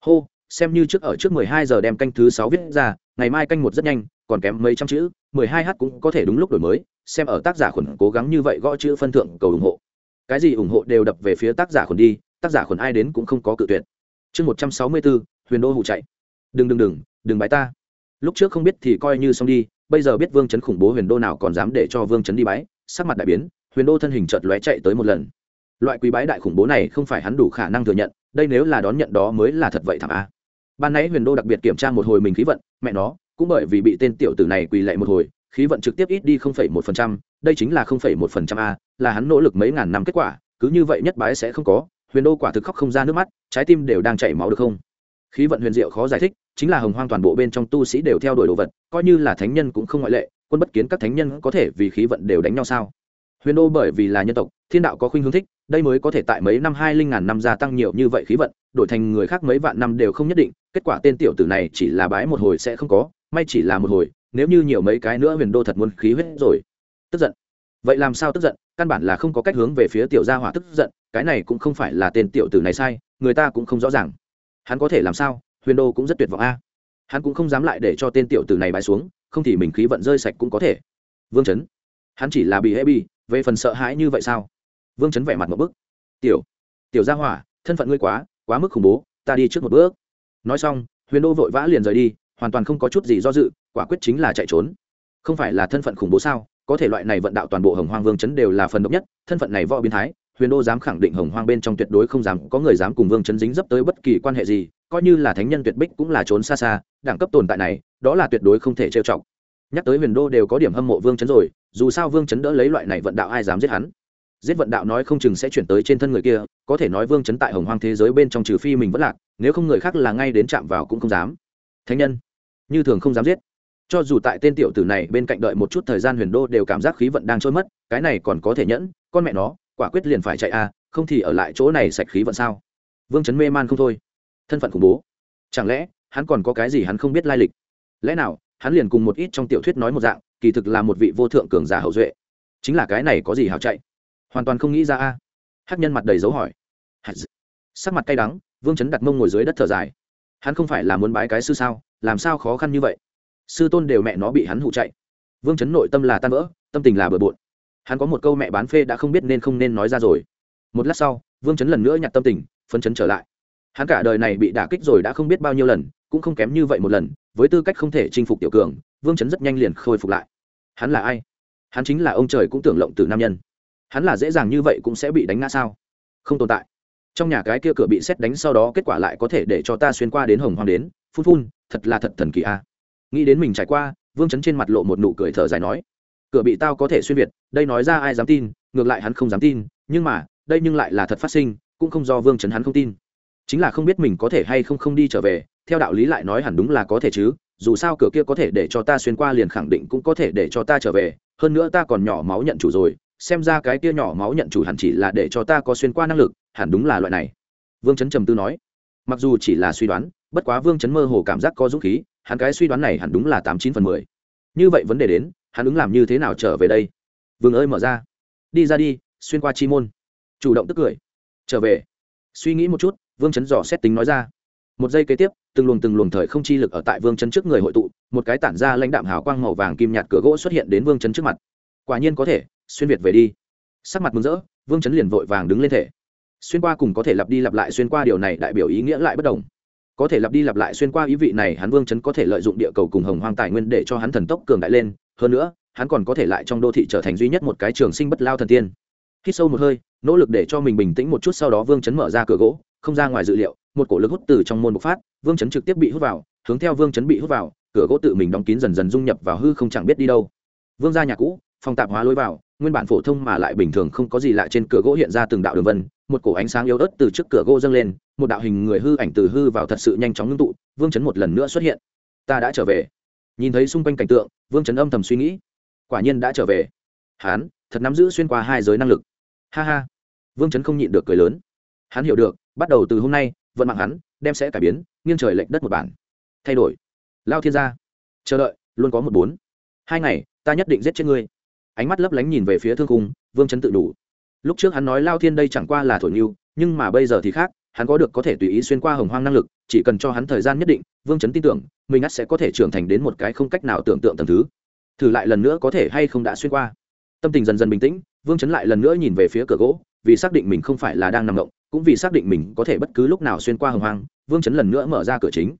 Speaker 1: Hô, xem như trước ở trước mười hai giờ đem canh thứ sáu viết ra, ngày mai canh một rất nhanh, còn kém mấy trăm chữ, mười hai h cũng có thể đúng lúc đổi mới xem ở tác giả khuẩn cố gắng như vậy gõ chữ phân thượng cầu ủng hộ. Cái gì ủng hộ đều đập về phía tác giả khuẩn đi, tác giả khuẩn ai đến cũng không có cự tuyệt. Chương một trăm sáu mươi bốn huyền đô hụ chạy. Đừng đừng đừng đừng bái ta. Lúc trước không biết thì coi như xong đi, bây giờ biết vương chấn khủng bố huyền đô nào còn dám để cho vương chấn đi bái, sắc mặt đại biến, huyền đô thân hình chợt lóe chạy tới một lần. Loại quý bái đại khủng bố này không phải hắn đủ khả năng thừa nhận, đây nếu là đón nhận đó mới là thật vậy thảm a. Ban nãy huyền đô đặc biệt kiểm tra một hồi mình khí vận, mẹ nó, cũng bởi vì bị tên tiểu tử này quỳ lệ một hồi khí vận trực tiếp ít đi không phẩy một phần trăm, đây chính là không phẩy một phần trăm a, là hắn nỗ lực mấy ngàn năm kết quả, cứ như vậy nhất bái sẽ không có, huyền đô quả thực khóc không ra nước mắt, trái tim đều đang chảy máu được không? Khí vận huyền diệu khó giải thích, chính là hồng hoang toàn bộ bên trong tu sĩ đều theo đuổi đồ vật, coi như là thánh nhân cũng không ngoại lệ, quân bất kiến các thánh nhân có thể vì khí vận đều đánh nhau sao? Huyền đô bởi vì là nhân tộc, thiên đạo có khuynh hướng thích, đây mới có thể tại mấy năm, hai linh ngàn năm gia tăng nhiều như vậy khí vận, đổi thành người khác mấy vạn năm đều không nhất định, kết quả tên tiểu tử này chỉ là bái một hồi sẽ không có, may chỉ là một hồi nếu như nhiều mấy cái nữa huyền đô thật muốn khí huyết rồi. Tức giận. Vậy làm sao tức giận? Căn bản là không có cách hướng về phía tiểu gia hỏa tức giận, cái này cũng không phải là tên tiểu tử này sai, người ta cũng không rõ ràng. Hắn có thể làm sao? Huyền đô cũng rất tuyệt vọng a. Hắn cũng không dám lại để cho tên tiểu tử này bãi xuống, không thì mình khí vận rơi sạch cũng có thể. Vương chấn. Hắn chỉ là bị hễ bị, về phần sợ hãi như vậy sao? Vương chấn vẻ mặt một bức. Tiểu tiểu gia hỏa, thân phận ngươi quá quá mức khủng bố, ta đi trước một bước. Nói xong, huyền đô vội vã liền rời đi hoàn toàn không có chút gì do dự, quả quyết chính là chạy trốn. Không phải là thân phận khủng bố sao? Có thể loại này vận đạo toàn bộ hồng hoang vương chấn đều là phần độc nhất, thân phận này võ biến thái, huyền đô dám khẳng định hồng hoang bên trong tuyệt đối không dám, có người dám cùng vương chấn dính dấp tới bất kỳ quan hệ gì, coi như là thánh nhân tuyệt bích cũng là trốn xa xa, đẳng cấp tồn tại này, đó là tuyệt đối không thể trêu chọc. Nhắc tới huyền đô đều có điểm hâm mộ vương chấn rồi, dù sao vương chấn đỡ lấy loại này vận đạo ai dám giết hắn? Giết vận đạo nói không chừng sẽ chuyển tới trên thân người kia, có thể nói vương chấn tại hồng hoang thế giới bên trong trừ phi mình vẫn lạc, nếu không người khác là ngay đến chạm vào cũng không dám thánh nhân, như thường không dám giết. Cho dù tại tên tiểu tử này bên cạnh đợi một chút thời gian huyền đô đều cảm giác khí vận đang trôi mất, cái này còn có thể nhẫn, con mẹ nó, quả quyết liền phải chạy a không thì ở lại chỗ này sạch khí vận sao? Vương chấn mê man không thôi. Thân phận khủng bố. Chẳng lẽ, hắn còn có cái gì hắn không biết lai lịch? Lẽ nào, hắn liền cùng một ít trong tiểu thuyết nói một dạng, kỳ thực là một vị vô thượng cường giả hậu duệ. Chính là cái này có gì hào chạy? Hoàn toàn không nghĩ ra a. Hắc nhân mặt đầy dấu hỏi. Sắc mặt cay đắng, vương chấn đặt mông ngồi dưới đất thở dài hắn không phải là muốn bái cái sư sao, làm sao khó khăn như vậy? Sư tôn đều mẹ nó bị hắn hụ chạy. Vương chấn nội tâm là tan vỡ, tâm tình là bừa bộn. Hắn có một câu mẹ bán phê đã không biết nên không nên nói ra rồi. Một lát sau, vương chấn lần nữa nhặt tâm tình, phấn chấn trở lại. Hắn cả đời này bị đả kích rồi đã không biết bao nhiêu lần, cũng không kém như vậy một lần, với tư cách không thể chinh phục tiểu cường, vương chấn rất nhanh liền khôi phục lại. Hắn là ai? Hắn chính là ông trời cũng tưởng lộng từ nam nhân. Hắn là dễ dàng như vậy cũng sẽ bị đánh ngã sao? Không tồn tại trong nhà cái kia cửa bị xét đánh sau đó kết quả lại có thể để cho ta xuyên qua đến hồng hoàng đến, phun phun, thật là thật thần kỳ a. À. Nghĩ đến mình trải qua, vương chấn trên mặt lộ một nụ cười thở dài nói, cửa bị tao có thể xuyên việt, đây nói ra ai dám tin, ngược lại hắn không dám tin, nhưng mà, đây nhưng lại là thật phát sinh, cũng không do vương chấn hắn không tin. Chính là không biết mình có thể hay không không đi trở về, theo đạo lý lại nói hẳn đúng là có thể chứ, dù sao cửa kia có thể để cho ta xuyên qua liền khẳng định cũng có thể để cho ta trở về, hơn nữa ta còn nhỏ máu nhận chủ rồi xem ra cái kia nhỏ máu nhận chủ hẳn chỉ là để cho ta có xuyên qua năng lực, hẳn đúng là loại này. Vương chấn trầm tư nói. Mặc dù chỉ là suy đoán, bất quá vương chấn mơ hồ cảm giác có dũng khí, hắn cái suy đoán này hẳn đúng là tám chín phần mười. Như vậy vấn đề đến, hắn ứng làm như thế nào trở về đây? Vương ơi mở ra. Đi ra đi, xuyên qua chi môn. Chủ động tức cười. Trở về. Suy nghĩ một chút, vương chấn dò xét tính nói ra. Một giây kế tiếp, từng luồng từng luồng thời không chi lực ở tại vương chấn trước người hội tụ, một cái tản ra lãnh đạm hào quang màu vàng kim nhạt cửa gỗ xuất hiện đến vương chấn trước mặt. Quả nhiên có thể xuyên việt về đi. Sắc mặt mừng rỡ, vương chấn liền vội vàng đứng lên thể. Xuyên qua cùng có thể lặp đi lặp lại xuyên qua điều này đại biểu ý nghĩa lại bất đồng. Có thể lặp đi lặp lại xuyên qua ý vị này, hắn vương chấn có thể lợi dụng địa cầu cùng hồng hoang tài nguyên để cho hắn thần tốc cường đại lên. Hơn nữa, hắn còn có thể lại trong đô thị trở thành duy nhất một cái trường sinh bất lao thần tiên. Hít sâu một hơi, nỗ lực để cho mình bình tĩnh một chút, sau đó vương chấn mở ra cửa gỗ, không ra ngoài dự liệu, một cổ lực hút từ trong môn bộc phát, vương chấn trực tiếp bị hút vào, hướng theo vương chấn bị hút vào, cửa gỗ tự mình đóng kín dần dần dung nhập vào hư không chẳng biết đi đâu. Vương ra nhà cũ, phòng tạp hóa lối vào nguyên bản phổ thông mà lại bình thường không có gì lạ trên cửa gỗ hiện ra từng đạo đường vân, một cổ ánh sáng yếu ớt từ trước cửa gỗ dâng lên, một đạo hình người hư ảnh từ hư vào thật sự nhanh chóng ngưng tụ, vương chấn một lần nữa xuất hiện. Ta đã trở về. Nhìn thấy xung quanh cảnh tượng, vương chấn âm thầm suy nghĩ. Quả nhiên đã trở về. Hán, thật nắm giữ xuyên qua hai giới năng lực. Ha ha. Vương chấn không nhịn được cười lớn. Hắn hiểu được, bắt đầu từ hôm nay, vận mạng hắn, đem sẽ cải biến, nghiêng trời lệch đất một bản. Thay đổi. Lao thiên gia. Chờ đợi, luôn có một bốn. Hai ngày, ta nhất định giết chết ngươi ánh mắt lấp lánh nhìn về phía thương cung vương chấn tự đủ. Lúc trước hắn nói lao thiên đây chẳng qua là thổi nhiêu, nhưng mà bây giờ thì khác hắn có được có thể tùy ý xuyên qua hồng hoang năng lực chỉ cần cho hắn thời gian nhất định vương chấn tin tưởng mình ắt sẽ có thể trưởng thành đến một cái không cách nào tưởng tượng tầm thứ. Thử lại lần nữa có thể hay không đã xuyên qua. Tâm tình dần dần bình tĩnh vương chấn lại lần nữa nhìn về phía cửa gỗ vì xác định mình không phải là đang nằm động cũng vì xác định mình có thể bất cứ lúc nào xuyên qua hồng hoang vương chấn lần nữa mở ra cửa chính.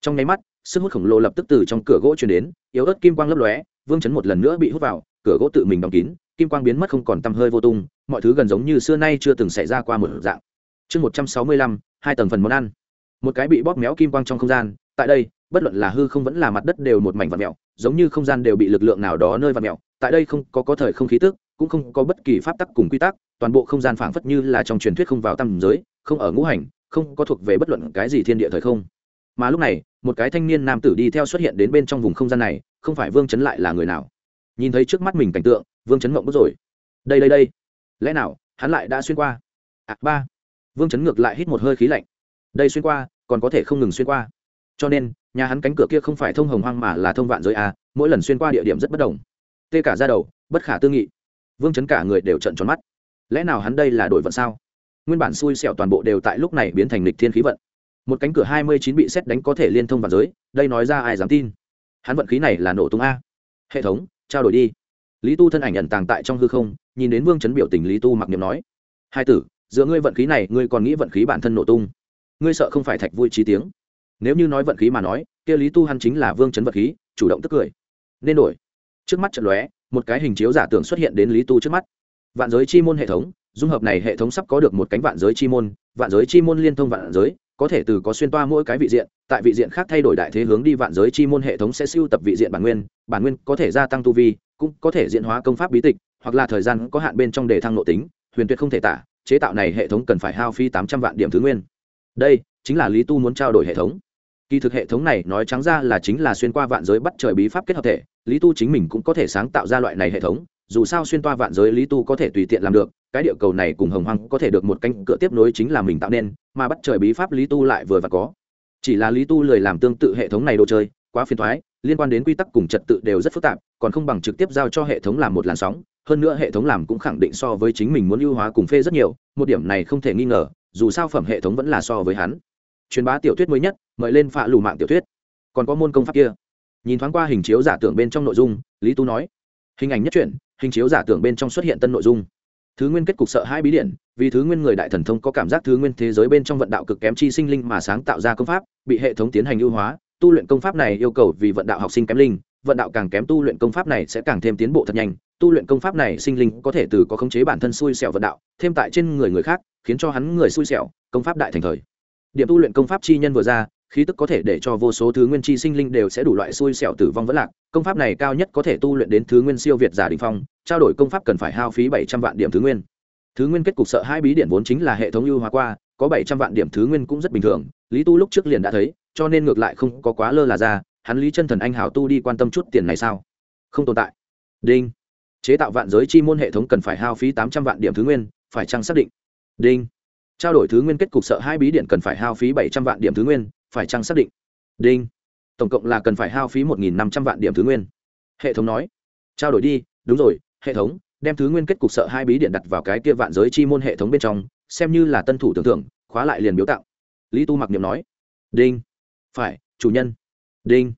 Speaker 1: Trong nháy mắt sức hút khổng lồ lập tức từ trong cửa gỗ chuyển đến yếu ớt kim quang lấp lóe vương chấn một lần nữa bị hút vào cửa gỗ tự mình đóng kín, kim quang biến mất không còn tăm hơi vô tung, mọi thứ gần giống như xưa nay chưa từng xảy ra qua một dạng. Chương một trăm sáu mươi lăm, hai tầng phần món ăn. Một cái bị bóp méo kim quang trong không gian, tại đây, bất luận là hư không vẫn là mặt đất đều một mảnh vật mẹo giống như không gian đều bị lực lượng nào đó nơi vật mẹo tại đây không có có thời không khí tức, cũng không có bất kỳ pháp tắc cùng quy tắc, toàn bộ không gian phảng phất như là trong truyền thuyết không vào tầm giới, không ở ngũ hành, không có thuộc về bất luận cái gì thiên địa thời không. Mà lúc này, một cái thanh niên nam tử đi theo xuất hiện đến bên trong vùng không gian này, không phải vương chấn lại là người nào? Nhìn thấy trước mắt mình cảnh tượng, vương chấn mộng bức rồi. Đây đây đây. Lẽ nào, hắn lại đã xuyên qua? À ba. Vương chấn ngược lại hít một hơi khí lạnh. Đây xuyên qua, còn có thể không ngừng xuyên qua. Cho nên, nhà hắn cánh cửa kia không phải thông hồng hoang mà là thông vạn giới a mỗi lần xuyên qua địa điểm rất bất đồng. Tê cả ra đầu, bất khả tư nghị. Vương chấn cả người đều trận tròn mắt. Lẽ nào hắn đây là đổi vận sao? Nguyên bản xui xẻo toàn bộ đều tại lúc này biến thành lịch thiên khí vận. Một cánh cửa hai mươi chín bị xét đánh có thể liên thông vào giới, đây nói ra ai dám tin? Hắn vận khí này là nổ tung a. Hệ thống trao đổi đi. Lý tu thân ảnh ẩn tàng tại trong hư không, nhìn đến vương chấn biểu tình lý tu mặc niệm nói, hai tử, giữa ngươi vận khí này, ngươi còn nghĩ vận khí bản thân nổ tung. Ngươi sợ không phải thạch vui trí tiếng. Nếu như nói vận khí mà nói, kia lý tu hắn chính là vương chấn vận khí, chủ động tức cười. Nên đổi. Trước mắt trận lóe, một cái hình chiếu giả tưởng xuất hiện đến lý tu trước mắt. Vạn giới chi môn hệ thống, dung hợp này hệ thống sắp có được một cánh vạn giới chi môn, vạn giới chi môn liên thông vạn giới có thể từ có xuyên toa mỗi cái vị diện, tại vị diện khác thay đổi đại thế hướng đi vạn giới chi môn hệ thống sẽ siêu tập vị diện bản nguyên bản nguyên có thể gia tăng tu vi, cũng có thể diễn hóa công pháp bí tịch, hoặc là thời gian có hạn bên trong đề thăng nội tính, huyền tuyệt không thể tả, chế tạo này hệ thống cần phải hao phí tám trăm vạn điểm thứ nguyên. Đây chính là lý tu muốn trao đổi hệ thống. Kỳ thực hệ thống này nói trắng ra là chính là xuyên qua vạn giới bắt trời bí pháp kết hợp thể, lý tu chính mình cũng có thể sáng tạo ra loại này hệ thống, dù sao xuyên toa vạn giới lý tu có thể tùy tiện làm được cái địa cầu này cùng hồng hoang có thể được một cánh cửa tiếp nối chính là mình tạo nên, mà bắt trời bí pháp lý tu lại vừa và có. Chỉ là lý tu lười làm tương tự hệ thống này đồ chơi, quá phiền thoái liên quan đến quy tắc cùng trật tự đều rất phức tạp, còn không bằng trực tiếp giao cho hệ thống làm một làn sóng, hơn nữa hệ thống làm cũng khẳng định so với chính mình muốn ưu hóa cùng phê rất nhiều, một điểm này không thể nghi ngờ, dù sao phẩm hệ thống vẫn là so với hắn. Truyền bá tiểu thuyết mới nhất, mời lên phạ lù mạng tiểu thuyết. Còn có môn công pháp kia. Nhìn thoáng qua hình chiếu giả tưởng bên trong nội dung, lý tu nói. Hình ảnh nhất truyện, hình chiếu giả tưởng bên trong xuất hiện tân nội dung thứ nguyên kết cục sợ hai bí điện vì thứ nguyên người đại thần thông có cảm giác thứ nguyên thế giới bên trong vận đạo cực kém chi sinh linh mà sáng tạo ra công pháp, bị hệ thống tiến hành ưu hóa. Tu luyện công pháp này yêu cầu vì vận đạo học sinh kém linh, vận đạo càng kém tu luyện công pháp này sẽ càng thêm tiến bộ thật nhanh. Tu luyện công pháp này sinh linh có thể từ có khống chế bản thân xui xẻo vận đạo, thêm tại trên người người khác, khiến cho hắn người xui xẻo, công pháp đại thành thời. Điểm tu luyện công pháp chi nhân vừa ra, khí tức có thể để cho vô số thứ nguyên chi sinh linh đều sẽ đủ loại xui xẻo tử vong vẫn lạc. Công pháp này cao nhất có thể tu luyện đến thứ nguyên siêu việt giả đình phong trao đổi công pháp cần phải hao phí bảy trăm vạn điểm thứ nguyên. Thứ nguyên kết cục sợ hai bí điện vốn chính là hệ thống ưu hóa qua, có bảy trăm vạn điểm thứ nguyên cũng rất bình thường. Lý tu lúc trước liền đã thấy, cho nên ngược lại không có quá lơ là ra, hắn lý chân thần anh hào tu đi quan tâm chút tiền này sao? Không tồn tại. Đinh. Chế tạo vạn giới chi môn hệ thống cần phải hao phí tám trăm vạn điểm thứ nguyên, phải chăng xác định? Đinh. Trao đổi thứ nguyên kết cục sợ hai bí điện cần phải hao phí bảy trăm vạn điểm thứ nguyên, phải chăng xác định? Đinh. Tổng cộng là cần phải hao phí một năm trăm vạn điểm thứ nguyên. Hệ thống nói. Trao đổi đi, đúng rồi hệ thống, đem thứ nguyên kết cục sợ hai bí điện đặt vào cái kia vạn giới chi môn hệ thống bên trong, xem như là tân thủ tưởng thưởng khóa lại liền biếu tặng. lý tu mặc niệm nói, đinh, phải, chủ nhân, đinh.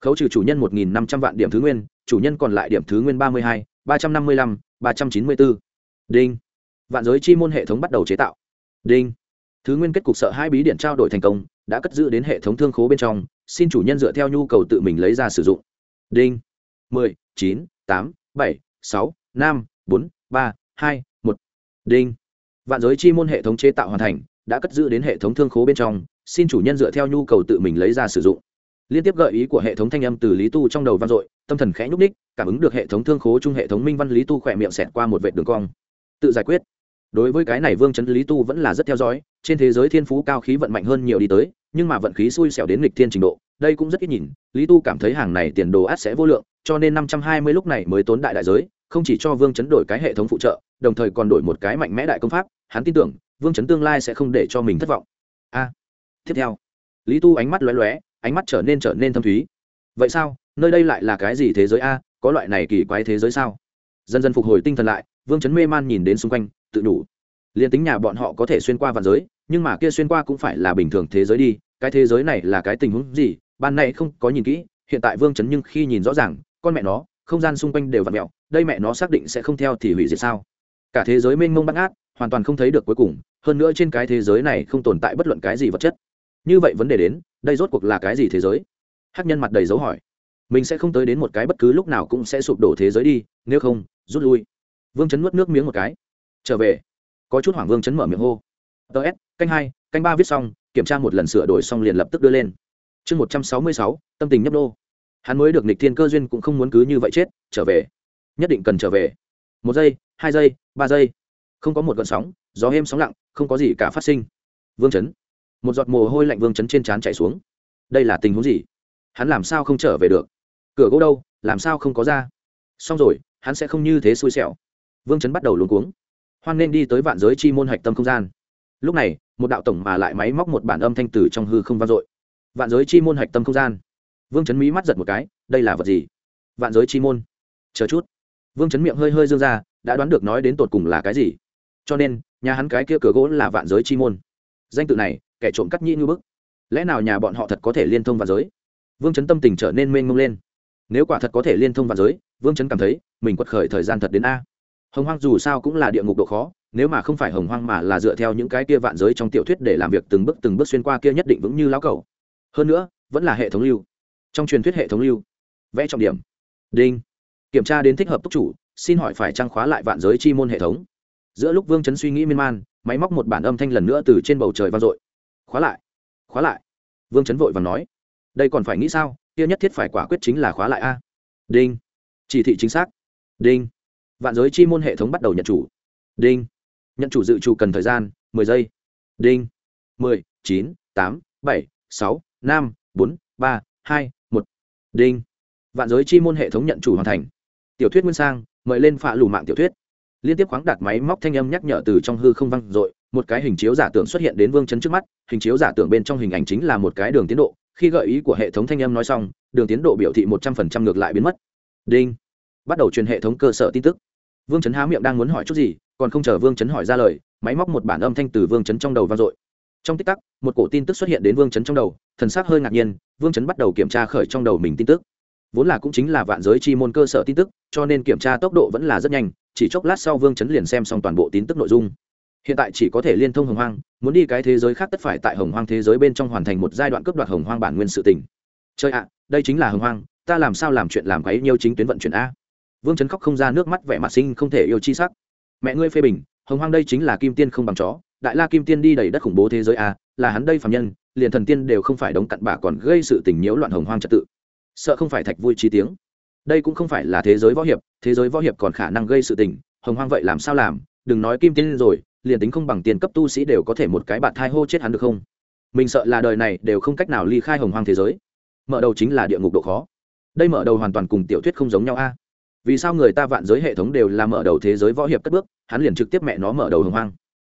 Speaker 1: Khấu trừ chủ nhân một nghìn năm trăm vạn điểm thứ nguyên, chủ nhân còn lại điểm thứ nguyên ba mươi hai, ba trăm năm mươi lăm, ba trăm chín mươi bốn đinh. Vạn giới chi môn hệ thống bắt đầu chế tạo. Đinh. Thứ nguyên kết cục sợ hai bí điện trao đổi thành công, đã cất giữ đến hệ thống thương khố bên trong, xin chủ nhân dựa theo nhu cầu tự mình lấy ra sử dụng. Đinh. mười, chín, tám, bảy sáu, năm, bốn, ba, hai, một. Đinh. Vạn giới chi môn hệ thống chế tạo hoàn thành, đã cất giữ đến hệ thống thương khố bên trong, xin chủ nhân dựa theo nhu cầu tự mình lấy ra sử dụng. Liên tiếp gợi ý của hệ thống thanh âm từ lý tu trong đầu vang dội, tâm thần khẽ nhúc ních cảm ứng được hệ thống thương khố chung hệ thống minh văn lý tu khỏe miệng xẹt qua một vệ đường cong. Tự giải quyết. Đối với cái này vương chấn lý tu vẫn là rất theo dõi, trên thế giới thiên phú cao khí vận mạnh hơn nhiều đi tới, nhưng mà vận khí xui xẻo đến nghịch thiên trình độ, đây cũng rất ít nhìn, lý tu cảm thấy hàng này tiền đồ át sẽ vô lượng, cho nên năm trăm hai mươi lúc này mới tốn đại đại giới không chỉ cho vương chấn đổi cái hệ thống phụ trợ, đồng thời còn đổi một cái mạnh mẽ đại công pháp, hắn tin tưởng, vương chấn tương lai sẽ không để cho mình thất vọng. A. Tiếp theo, lý tu ánh mắt lóe lóe, ánh mắt trở nên trở nên thâm thúy. Vậy sao? Nơi đây lại là cái gì thế giới a? Có loại này kỳ quái thế giới sao? Dần dần phục hồi tinh thần lại, vương chấn mê man nhìn đến xung quanh, tự đủ liền tính nhà bọn họ có thể xuyên qua vạn giới, nhưng mà kia xuyên qua cũng phải là bình thường thế giới đi. Cái thế giới này là cái tình huống gì? Ban nay không có nhìn kỹ, hiện tại vương chấn nhưng khi nhìn rõ ràng, con mẹ nó không gian xung quanh đều v ặ mẹo, đây mẹ nó xác định sẽ không theo thì hủy diệt sao? Cả thế giới mênh mông bắt ngát, hoàn toàn không thấy được cuối cùng, hơn nữa trên cái thế giới này không tồn tại bất luận cái gì vật chất. Như vậy vấn đề đến, đây rốt cuộc là cái gì thế giới? Hắc nhân mặt đầy dấu hỏi. Mình sẽ không tới đến một cái bất cứ lúc nào cũng sẽ sụp đổ thế giới đi, nếu không, rút lui. Vương chấn nuốt nước miếng một cái. Trở về. Có chút hoảng vương chấn mở miệng hô. Ts canh hai, canh ba viết xong, kiểm tra một lần sửa đổi xong liền lập tức đưa lên. Chương một trăm sáu mươi sáu, tâm tình nhấp đô hắn mới được nịch thiên cơ duyên cũng không muốn cứ như vậy chết, trở về. Nhất định cần trở về. Một giây, hai giây, ba giây. Không có một gợn sóng, gió êm sóng lặng, không có gì cả phát sinh. Vương chấn. Một giọt mồ hôi lạnh vương chấn trên trán chạy xuống. Đây là tình huống gì? Hắn làm sao không trở về được? Cửa gỗ đâu, làm sao không có ra? Xong rồi, hắn sẽ không như thế xui xẻo. Vương chấn bắt đầu luống cuống. Hoan nên đi tới vạn giới chi môn hạch tâm không gian. Lúc này, một đạo tổng mà lại máy móc một bản âm thanh tử trong hư không vang dội. Vạn giới chi môn hạch tâm không gian vương chấn mỹ mắt giật một cái, đây là vật gì? Vạn giới chi môn. Chờ chút. Vương chấn miệng hơi hơi dương ra, đã đoán được nói đến tột cùng là cái gì. Cho nên, nhà hắn cái kia cửa gỗ là vạn giới chi môn. Danh tự này, kẻ trộm cắt nhĩ như bức. Lẽ nào nhà bọn họ thật có thể liên thông vạn giới? Vương chấn tâm tình trở nên mênh mông lên. Nếu quả thật có thể liên thông vạn giới, vương chấn cảm thấy, mình quật khởi thời gian thật đến a. Hồng hoang dù sao cũng là địa ngục độ khó, nếu mà không phải hồng hoang mà là dựa theo những cái kia vạn giới trong tiểu thuyết để làm việc từng bước từng bước xuyên qua kia nhất định vững như lão cầu hơn nữa, vẫn là hệ thống lưu trong truyền thuyết hệ thống lưu. Vẽ trọng điểm. Đinh. Kiểm tra đến thích hợp túc chủ, xin hỏi phải trang khóa lại vạn giới chi môn hệ thống. Giữa lúc vương chấn suy nghĩ miên man, máy móc một bản âm thanh lần nữa từ trên bầu trời vang dội. Khóa lại. Khóa lại. Vương chấn vội và nói. Đây còn phải nghĩ sao? Tiêu nhất thiết phải quả quyết chính là khóa lại a. Đinh. Chỉ thị chính xác. Đinh. Vạn giới chi môn hệ thống bắt đầu nhận chủ. Đinh. Nhận chủ dự trù cần thời gian, mười giây. Đinh. Mười, chín, tám, bảy, sáu, năm, bốn, ba, hai đinh. Vạn giới chi môn hệ thống nhận chủ hoàn thành. Tiểu thuyết nguyên sang, mời lên phạ lù mạng tiểu thuyết. Liên tiếp khoáng đặt máy móc thanh âm nhắc nhở từ trong hư không văng r một cái hình chiếu giả tưởng xuất hiện đến vương chấn trước mắt, hình chiếu giả tưởng bên trong hình ảnh chính là một cái đường tiến độ, khi gợi ý của hệ thống thanh âm nói xong, đường tiến độ biểu thị một trăm phần trăm ngược lại biến mất. Đinh. Bắt đầu truyền hệ thống cơ sở tin tức. Vương chấn há miệng đang muốn hỏi chút gì, còn không chờ vương chấn hỏi ra lời, máy móc một bản âm thanh từ vương chấn trong đầu vang dội. Trong tích tắc, một cổ tin tức xuất hiện đến vương chấn trong đầu, thần s ắ c hơi ngạc nhiên vương chấn bắt đầu kiểm tra khởi trong đầu mình tin tức. Vốn là cũng chính là vạn giới chi môn cơ sở tin tức, cho nên kiểm tra tốc độ vẫn là rất nhanh, chỉ chốc lát sau vương chấn liền xem xong toàn bộ tin tức nội dung. Hiện tại chỉ có thể liên thông hồng hoang, muốn đi cái thế giới khác tất phải tại hồng hoang thế giới bên trong hoàn thành một giai đoạn cướp đoạt hồng hoang bản nguyên sự tình. chơi ạ, đây chính là hồng hoang, ta làm sao làm chuyện làm quấy nhiều chính tuyến vận chuyển a? Vương chấn khóc không ra nước mắt vẻ mặt sinh không thể yêu chi sắc. Mẹ ngươi phê bình, hồng hoang đây chính là kim tiên không bằng chó, đại la kim tiên đi đầy đất khủng bố thế giới a là hắn đây phạm nhân, liền thần tiên đều không phải đống cặn bã còn gây sự tình nhiễu loạn hồng hoang trật tự. Sợ không phải thạch vui trí tiếng. Đây cũng không phải là thế giới võ hiệp, thế giới võ hiệp còn khả năng gây sự tình, hồng hoang vậy làm sao làm? Đừng nói kim tiên rồi, liền tính không bằng tiền cấp tu sĩ đều có thể một cái bạn thai hô chết hắn được không? Mình sợ là đời này đều không cách nào ly khai hồng hoang thế giới. Mở đầu chính là địa ngục độ khó. Đây mở đầu hoàn toàn cùng tiểu thuyết không giống nhau a. Vì sao người ta vạn giới hệ thống đều là mở đầu thế giới võ hiệp cất bước, hắn liền trực tiếp mẹ nó mở đầu hồng hoang.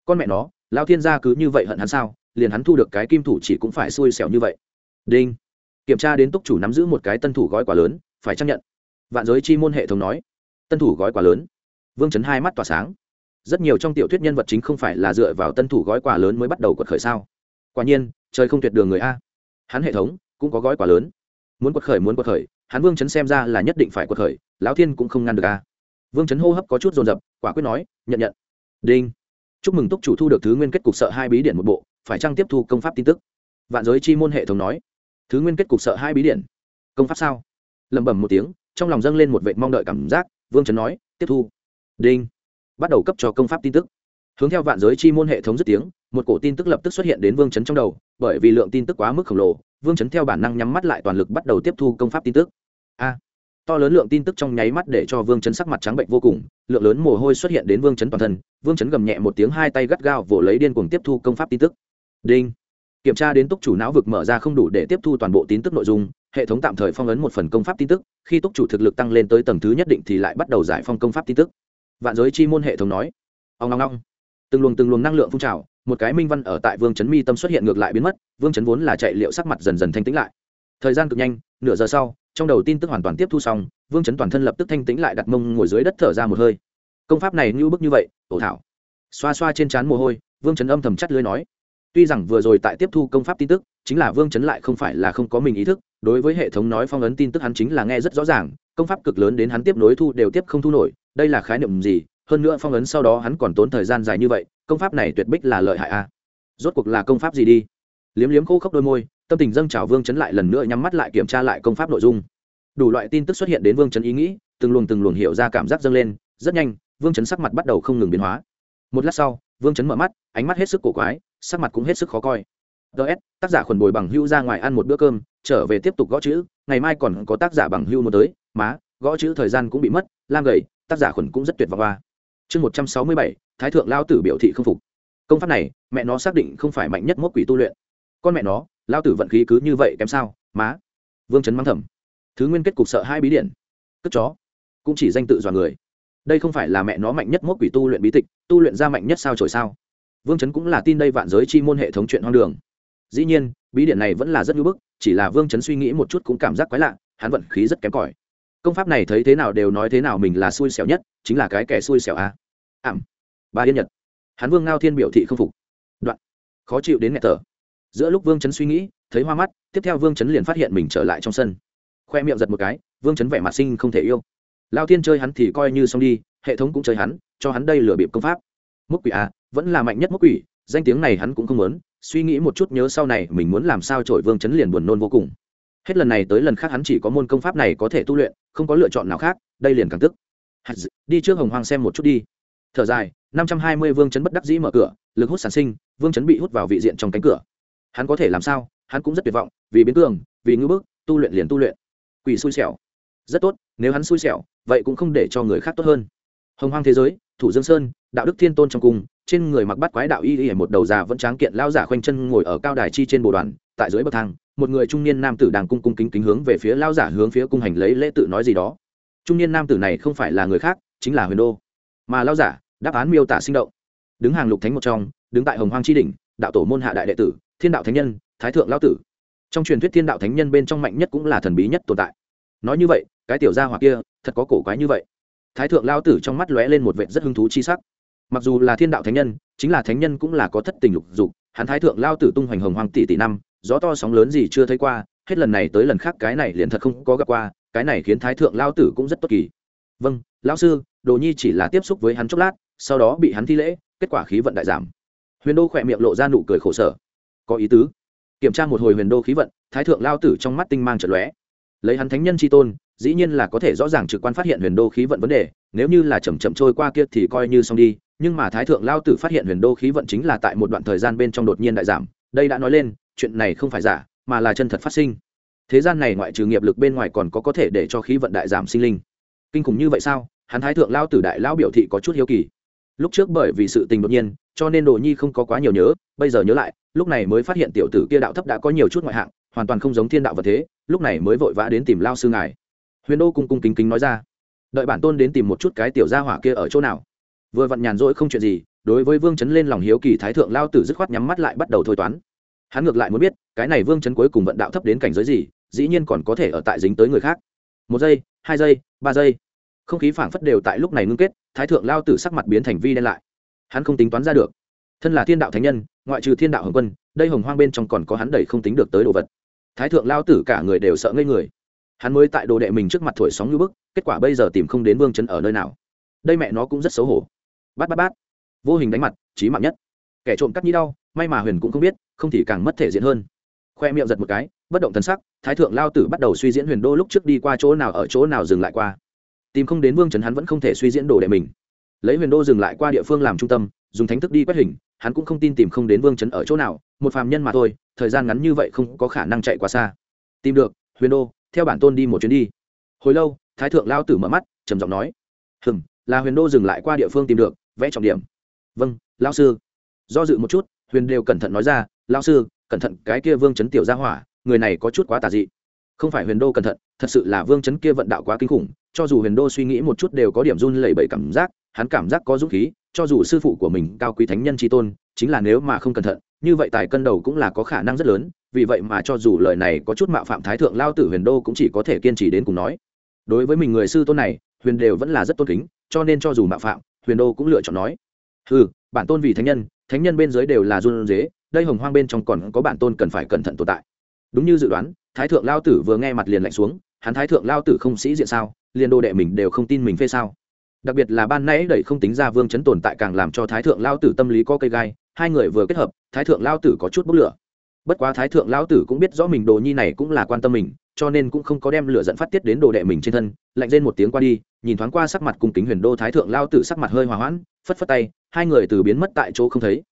Speaker 1: Con mẹ nó lao thiên gia cứ như vậy hận hắn sao? Liền hắn thu được cái kim thủ chỉ cũng phải xui xẻo như vậy. Đinh. Kiểm tra đến túc chủ nắm giữ một cái tân thủ gói quà lớn, phải chấp nhận. Vạn giới chi môn hệ thống nói, tân thủ gói quà lớn. Vương chấn hai mắt tỏa sáng. Rất nhiều trong tiểu thuyết nhân vật chính không phải là dựa vào tân thủ gói quà lớn mới bắt đầu quật khởi sao? Quả nhiên, trời không tuyệt đường người a. Hắn hệ thống cũng có gói quà lớn. Muốn quật khởi, muốn quật khởi, hắn vương chấn xem ra là nhất định phải quật khởi, lão thiên cũng không ngăn được a. Vương chấn hô hấp có chút dồn dập, quả quyết nói, nhận nhận. Đinh. Chúc mừng túc chủ thu được thứ nguyên kết cục sợ hai bí điện một bộ phải chăng tiếp thu công pháp tin tức? Vạn giới chi môn hệ thống nói. Thứ nguyên kết cục sợ hai bí điện công pháp sao? Lẩm bẩm một tiếng, trong lòng dâng lên một vệ mong đợi cảm giác, vương trấn nói, tiếp thu. Đinh. Bắt đầu cấp cho công pháp tin tức. Hướng theo vạn giới chi môn hệ thống dứt tiếng, một cổ tin tức lập tức xuất hiện đến vương chấn trong đầu, bởi vì lượng tin tức quá mức khổng lồ, vương chấn theo bản năng nhắm mắt lại toàn lực bắt đầu tiếp thu công pháp tin tức. A. To lớn lượng tin tức trong nháy mắt để cho vương chấn sắc mặt trắng bệnh vô cùng, lượng lớn mồ hôi xuất hiện đến vương chấn toàn thân, vương chấn gầm nhẹ một tiếng hai tay gắt gao vỗ lấy điên cuồng tiếp thu công pháp tin tức đinh. Kiểm tra đến túc chủ não vực mở ra không đủ để tiếp thu toàn bộ tin tức nội dung, hệ thống tạm thời phong ấn một phần công pháp tin tức, khi túc chủ thực lực tăng lên tới tầng thứ nhất định thì lại bắt đầu giải phong công pháp tin tức. Vạn giới chi môn hệ thống nói. Ông ngong ngong từng luồng từng luồng năng lượng phun trào, một cái minh văn ở tại vương chấn mi tâm xuất hiện ngược lại biến mất, vương chấn vốn là chạy liệu sắc mặt dần dần thanh tĩnh lại. Thời gian cực nhanh, nửa giờ sau, trong đầu tin tức hoàn toàn tiếp thu xong, vương chấn toàn thân lập tức thanh tĩnh lại đặt mông ngồi dưới đất thở ra một hơi. Công pháp này như bức như vậy, ổ thảo. Xoa xoa trên trán mồ hôi, vương chấn âm thầm chắt lưới nói tuy rằng vừa rồi tại tiếp thu công pháp tin tức, chính là vương chấn lại không phải là không có mình ý thức, đối với hệ thống nói phong ấn tin tức hắn chính là nghe rất rõ ràng, công pháp cực lớn đến hắn tiếp nối thu đều tiếp không thu nổi, đây là khái niệm gì? Hơn nữa phong ấn sau đó hắn còn tốn thời gian dài như vậy, công pháp này tuyệt bích là lợi hại a. Rốt cuộc là công pháp gì đi? Liếm liếm khô khốc đôi môi, tâm tình dâng trào vương chấn lại lần nữa nhắm mắt lại kiểm tra lại công pháp nội dung. Đủ loại tin tức xuất hiện đến vương chấn ý nghĩ, từng luồng từng luồng hiểu ra cảm giác dâng lên, rất nhanh, vương chấn sắc mặt bắt đầu không ngừng biến hóa. Một lát sau, vương chấn mở mắt, ánh mắt hết sức cổ quái sắc mặt cũng hết sức khó coi. Ts tác giả khuẩn bồi bằng hưu ra ngoài ăn một bữa cơm, trở về tiếp tục gõ chữ, ngày mai còn có tác giả bằng hưu muốn tới, má, gõ chữ thời gian cũng bị mất, lam gầy, tác giả khuẩn cũng rất tuyệt vọng qua chương một trăm sáu mươi bảy, thái thượng lao tử biểu thị không phục. Công pháp này, mẹ nó xác định không phải mạnh nhất mốc quỷ tu luyện. Con mẹ nó lao tử vận khí cứ như vậy kém sao, má. Vương chấn mắng thầm. Thứ nguyên kết cục sợ hai bí điện. Cất chó. Cũng chỉ danh tự dọa người. Đây không phải là mẹ nó mạnh nhất mốc quỷ tu luyện bí tịch, tu luyện ra mạnh nhất sao trổi sao? Vương chấn cũng là tin đây vạn giới chi môn hệ thống chuyện hoang đường. Dĩ nhiên, bí điện này vẫn là rất ngưỡng bức, chỉ là vương chấn suy nghĩ một chút cũng cảm giác quái lạ, hắn vận khí rất kém cỏi. Công pháp này thấy thế nào đều nói thế nào mình là xui xẻo nhất, chính là cái kẻ xui xẻo a. À. ảm. Ba yên nhật. Hắn vương ngao thiên biểu thị không phục. Đoạn. Khó chịu đến nghẹt thở. Giữa lúc vương chấn suy nghĩ, thấy hoa mắt, tiếp theo vương chấn liền phát hiện mình trở lại trong sân. Khoe miệng giật một cái, vương chấn vẻ mặt sinh không thể yêu. Lao thiên chơi hắn thì coi như xong đi, hệ thống cũng chơi hắn, cho hắn đây lừa bịp công pháp. Múc quỷ à vẫn là mạnh nhất mốc quỷ, danh tiếng này hắn cũng không muốn, suy nghĩ một chút nhớ sau này mình muốn làm sao trổi vương chấn liền buồn nôn vô cùng. Hết lần này tới lần khác hắn chỉ có môn công pháp này có thể tu luyện, không có lựa chọn nào khác, đây liền càng tức. Đi trước hồng hoang xem một chút đi. Thở dài, năm trăm hai mươi vương chấn bất đắc dĩ mở cửa, lực hút sản sinh, vương chấn bị hút vào vị diện trong cánh cửa. Hắn có thể làm sao? Hắn cũng rất tuyệt vọng, vì biến cường, vì ngưỡng bức, tu luyện liền tu luyện. Quỷ xui xẻo. Rất tốt, nếu hắn xui xẻo, vậy cũng không để cho người khác tốt hơn. Hồng hoang thế giới, thủ dương sơn đạo đức thiên tôn trong cung, trên người mặc bắt quái đạo y y, một đầu già vẫn tráng kiện lao giả khoanh chân ngồi ở cao đài chi trên bồ đoàn, tại dưới bậc thang, một người trung niên nam tử đang cung cung kính kính hướng về phía lao giả hướng phía cung hành lấy lễ tự nói gì đó. Trung niên nam tử này không phải là người khác, chính là huyền đô. Mà lao giả, đáp án miêu tả sinh động. Đứng hàng lục thánh một trong, đứng tại hồng hoang tri đỉnh, đạo tổ môn hạ đại đệ tử, thiên đạo thánh nhân, thái thượng lao tử. Trong truyền thuyết thiên đạo thánh nhân bên trong mạnh nhất cũng là thần bí nhất tồn tại. Nói như vậy, cái tiểu gia hoặc kia, thật có cổ quái như vậy. Thái thượng lao tử trong mắt lóe lên một vệ rất hứng thú chi sắc mặc dù là thiên đạo thánh nhân, chính là thánh nhân cũng là có thất tình lục dục, hắn thái thượng lao tử tung hoành hồng hoang tỷ tỷ năm, gió to sóng lớn gì chưa thấy qua, hết lần này tới lần khác cái này liền thật không có gặp qua, cái này khiến thái thượng lao tử cũng rất tốt kỳ. Vâng lão sư, đồ nhi chỉ là tiếp xúc với hắn chốc lát, sau đó bị hắn thi lễ, kết quả khí vận đại giảm. Huyền đô khỏe miệng lộ ra nụ cười khổ sở. Có ý tứ. Kiểm tra một hồi huyền đô khí vận, thái thượng lao tử trong mắt tinh mang trận lóe. Lấy hắn thánh nhân tri tôn, dĩ nhiên là có thể rõ ràng trực quan phát hiện huyền đô khí vận vấn đề, nếu như là chầm chậm trôi qua kia thì coi như xong đi nhưng mà thái thượng lao tử phát hiện huyền đô khí vận chính là tại một đoạn thời gian bên trong đột nhiên đại giảm, đây đã nói lên, chuyện này không phải giả, mà là chân thật phát sinh. Thế gian này ngoại trừ nghiệp lực bên ngoài còn có có thể để cho khí vận đại giảm sinh linh. Kinh khủng như vậy sao? Hắn thái thượng lao tử đại lao biểu thị có chút hiếu kỳ. Lúc trước bởi vì sự tình đột nhiên, cho nên đồ nhi không có quá nhiều nhớ, bây giờ nhớ lại, lúc này mới phát hiện tiểu tử kia đạo thấp đã có nhiều chút ngoại hạng, hoàn toàn không giống thiên đạo vật thế, lúc này mới vội vã đến tìm lao sư ngài. Huyền đô cung cung kính kính nói ra. Đợi bản tôn đến tìm một chút cái tiểu gia hỏa kia ở chỗ nào vừa vặn nhàn rỗi không chuyện gì, đối với vương chấn lên lòng hiếu kỳ thái thượng lao tử dứt khoát nhắm mắt lại bắt đầu thôi toán. Hắn ngược lại muốn biết, cái này vương chấn cuối cùng vận đạo thấp đến cảnh giới gì, dĩ nhiên còn có thể ở tại dính tới người khác. Một giây, hai giây, ba giây. Không khí phảng phất đều tại lúc này ngưng kết, thái thượng lao tử sắc mặt biến thành vi đen lại. Hắn không tính toán ra được. Thân là thiên đạo thánh nhân, ngoại trừ thiên đạo hồng quân, đây hồng hoang bên trong còn có hắn đầy không tính được tới đồ vật. Thái thượng lao tử cả người đều sợ ngây người. Hắn mới tại đồ đệ mình trước mặt thổi sóng như bức, kết quả bây giờ tìm không đến vương chấn ở nơi nào. Đây mẹ nó cũng rất xấu hổ bát bát bát. Vô hình đánh mặt trí mạng nhất. Kẻ trộm cắt nhĩ đau, may mà huyền cũng không biết, không thì càng mất thể diện hơn. Khoe miệng giật một cái, bất động thần sắc, thái thượng lao tử bắt đầu suy diễn huyền đô lúc trước đi qua chỗ nào ở chỗ nào dừng lại qua. Tìm không đến vương trấn hắn vẫn không thể suy diễn đồ đệ mình. Lấy huyền đô dừng lại qua địa phương làm trung tâm, dùng thánh thức đi quét hình, hắn cũng không tin tìm không đến vương trấn ở chỗ nào, một phàm nhân mà thôi, thời gian ngắn như vậy không có khả năng chạy quá xa. Tìm được, huyền đô, theo bản tôn đi một chuyến đi. Hồi lâu, thái thượng lao tử mở mắt, trầm giọng nói hừng là huyền đô dừng lại qua địa phương tìm được vẽ trọng điểm. Vâng lao sư. Do dự một chút, huyền đều cẩn thận nói ra lao sư, cẩn thận, cái kia vương chấn tiểu ra hỏa, người này có chút quá tà dị. Không phải huyền đô cẩn thận, thật sự là vương chấn kia vận đạo quá kinh khủng, cho dù huyền đô suy nghĩ một chút đều có điểm run lẩy bẩy cảm giác, hắn cảm giác có dũng khí, cho dù sư phụ của mình cao quý thánh nhân tri tôn, chính là nếu mà không cẩn thận, như vậy tài cân đầu cũng là có khả năng rất lớn, vì vậy mà cho dù lời này có chút mạo phạm thái thượng lao tử huyền đô cũng chỉ có thể kiên trì đến cùng nói. Đối với mình người sư tôn này, huyền đều vẫn là rất tôn kính, cho nên cho dù mạo phạm huyền đô cũng lựa chọn nói. Ừ bản tôn vì thánh nhân thánh nhân bên dưới đều là run dế đây hồng hoang bên trong còn có bản tôn cần phải cẩn thận tồn tại. Đúng như dự đoán, thái thượng lao tử vừa nghe mặt liền lạnh xuống, hắn thái thượng lao tử không sĩ diện sao, liền đồ đệ mình đều không tin mình phê sao. Đặc biệt là ban nãy đẩy không tính ra vương chấn tồn tại càng làm cho thái thượng lao tử tâm lý có cây gai, hai người vừa kết hợp, thái thượng lao tử có chút bốc lửa. Bất quá thái thượng lao tử cũng biết rõ mình đồ nhi này cũng là quan tâm mình, cho nên cũng không có đem lửa dẫn phát tiết đến đồ đệ mình trên thân, lạnh lên một tiếng qua đi nhìn thoáng qua sắc mặt cung kính huyền đô thái thượng lao tử sắc mặt hơi hòa hoãn, phất phất tay, hai người từ biến mất tại chỗ không thấy.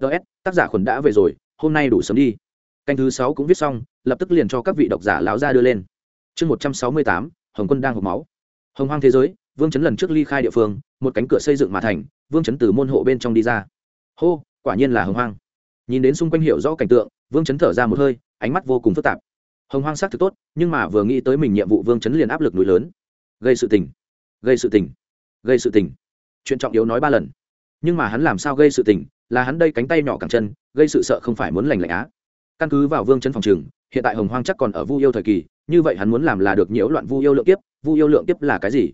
Speaker 1: Ts tác giả khuẩn đã về rồi, hôm nay đủ sớm đi. Canh thứ sáu cũng viết xong, lập tức liền cho các vị độc giả lão ra đưa lên. Chương một trăm sáu mươi tám, hồng quân đang hộp máu. Hồng hoang thế giới, vương chấn lần trước ly khai địa phương, một cánh cửa xây dựng mà thành, vương chấn từ môn hộ bên trong đi ra. Hô, quả nhiên là hồng hoang. Nhìn đến xung quanh hiểu rõ cảnh tượng, vương chấn thở ra một hơi, ánh mắt vô cùng phức tạp. Hồng hoang xác thực tốt, nhưng mà vừa nghĩ tới mình nhiệm vụ vương chấn liền áp lực núi lớn. Gây sự tình gây sự tình. Gây sự tình. Chuyện trọng yếu nói ba lần. Nhưng mà hắn làm sao gây sự tình, là hắn đây cánh tay nhỏ cẳng chân, gây sự sợ không phải muốn lành lạnh á. Căn cứ vào vương chân phòng trường, hiện tại hồng hoang chắc còn ở vu yêu thời kỳ, như vậy hắn muốn làm là được nhiễu loạn vu yêu lượng kiếp, vu yêu lượng kiếp là cái gì?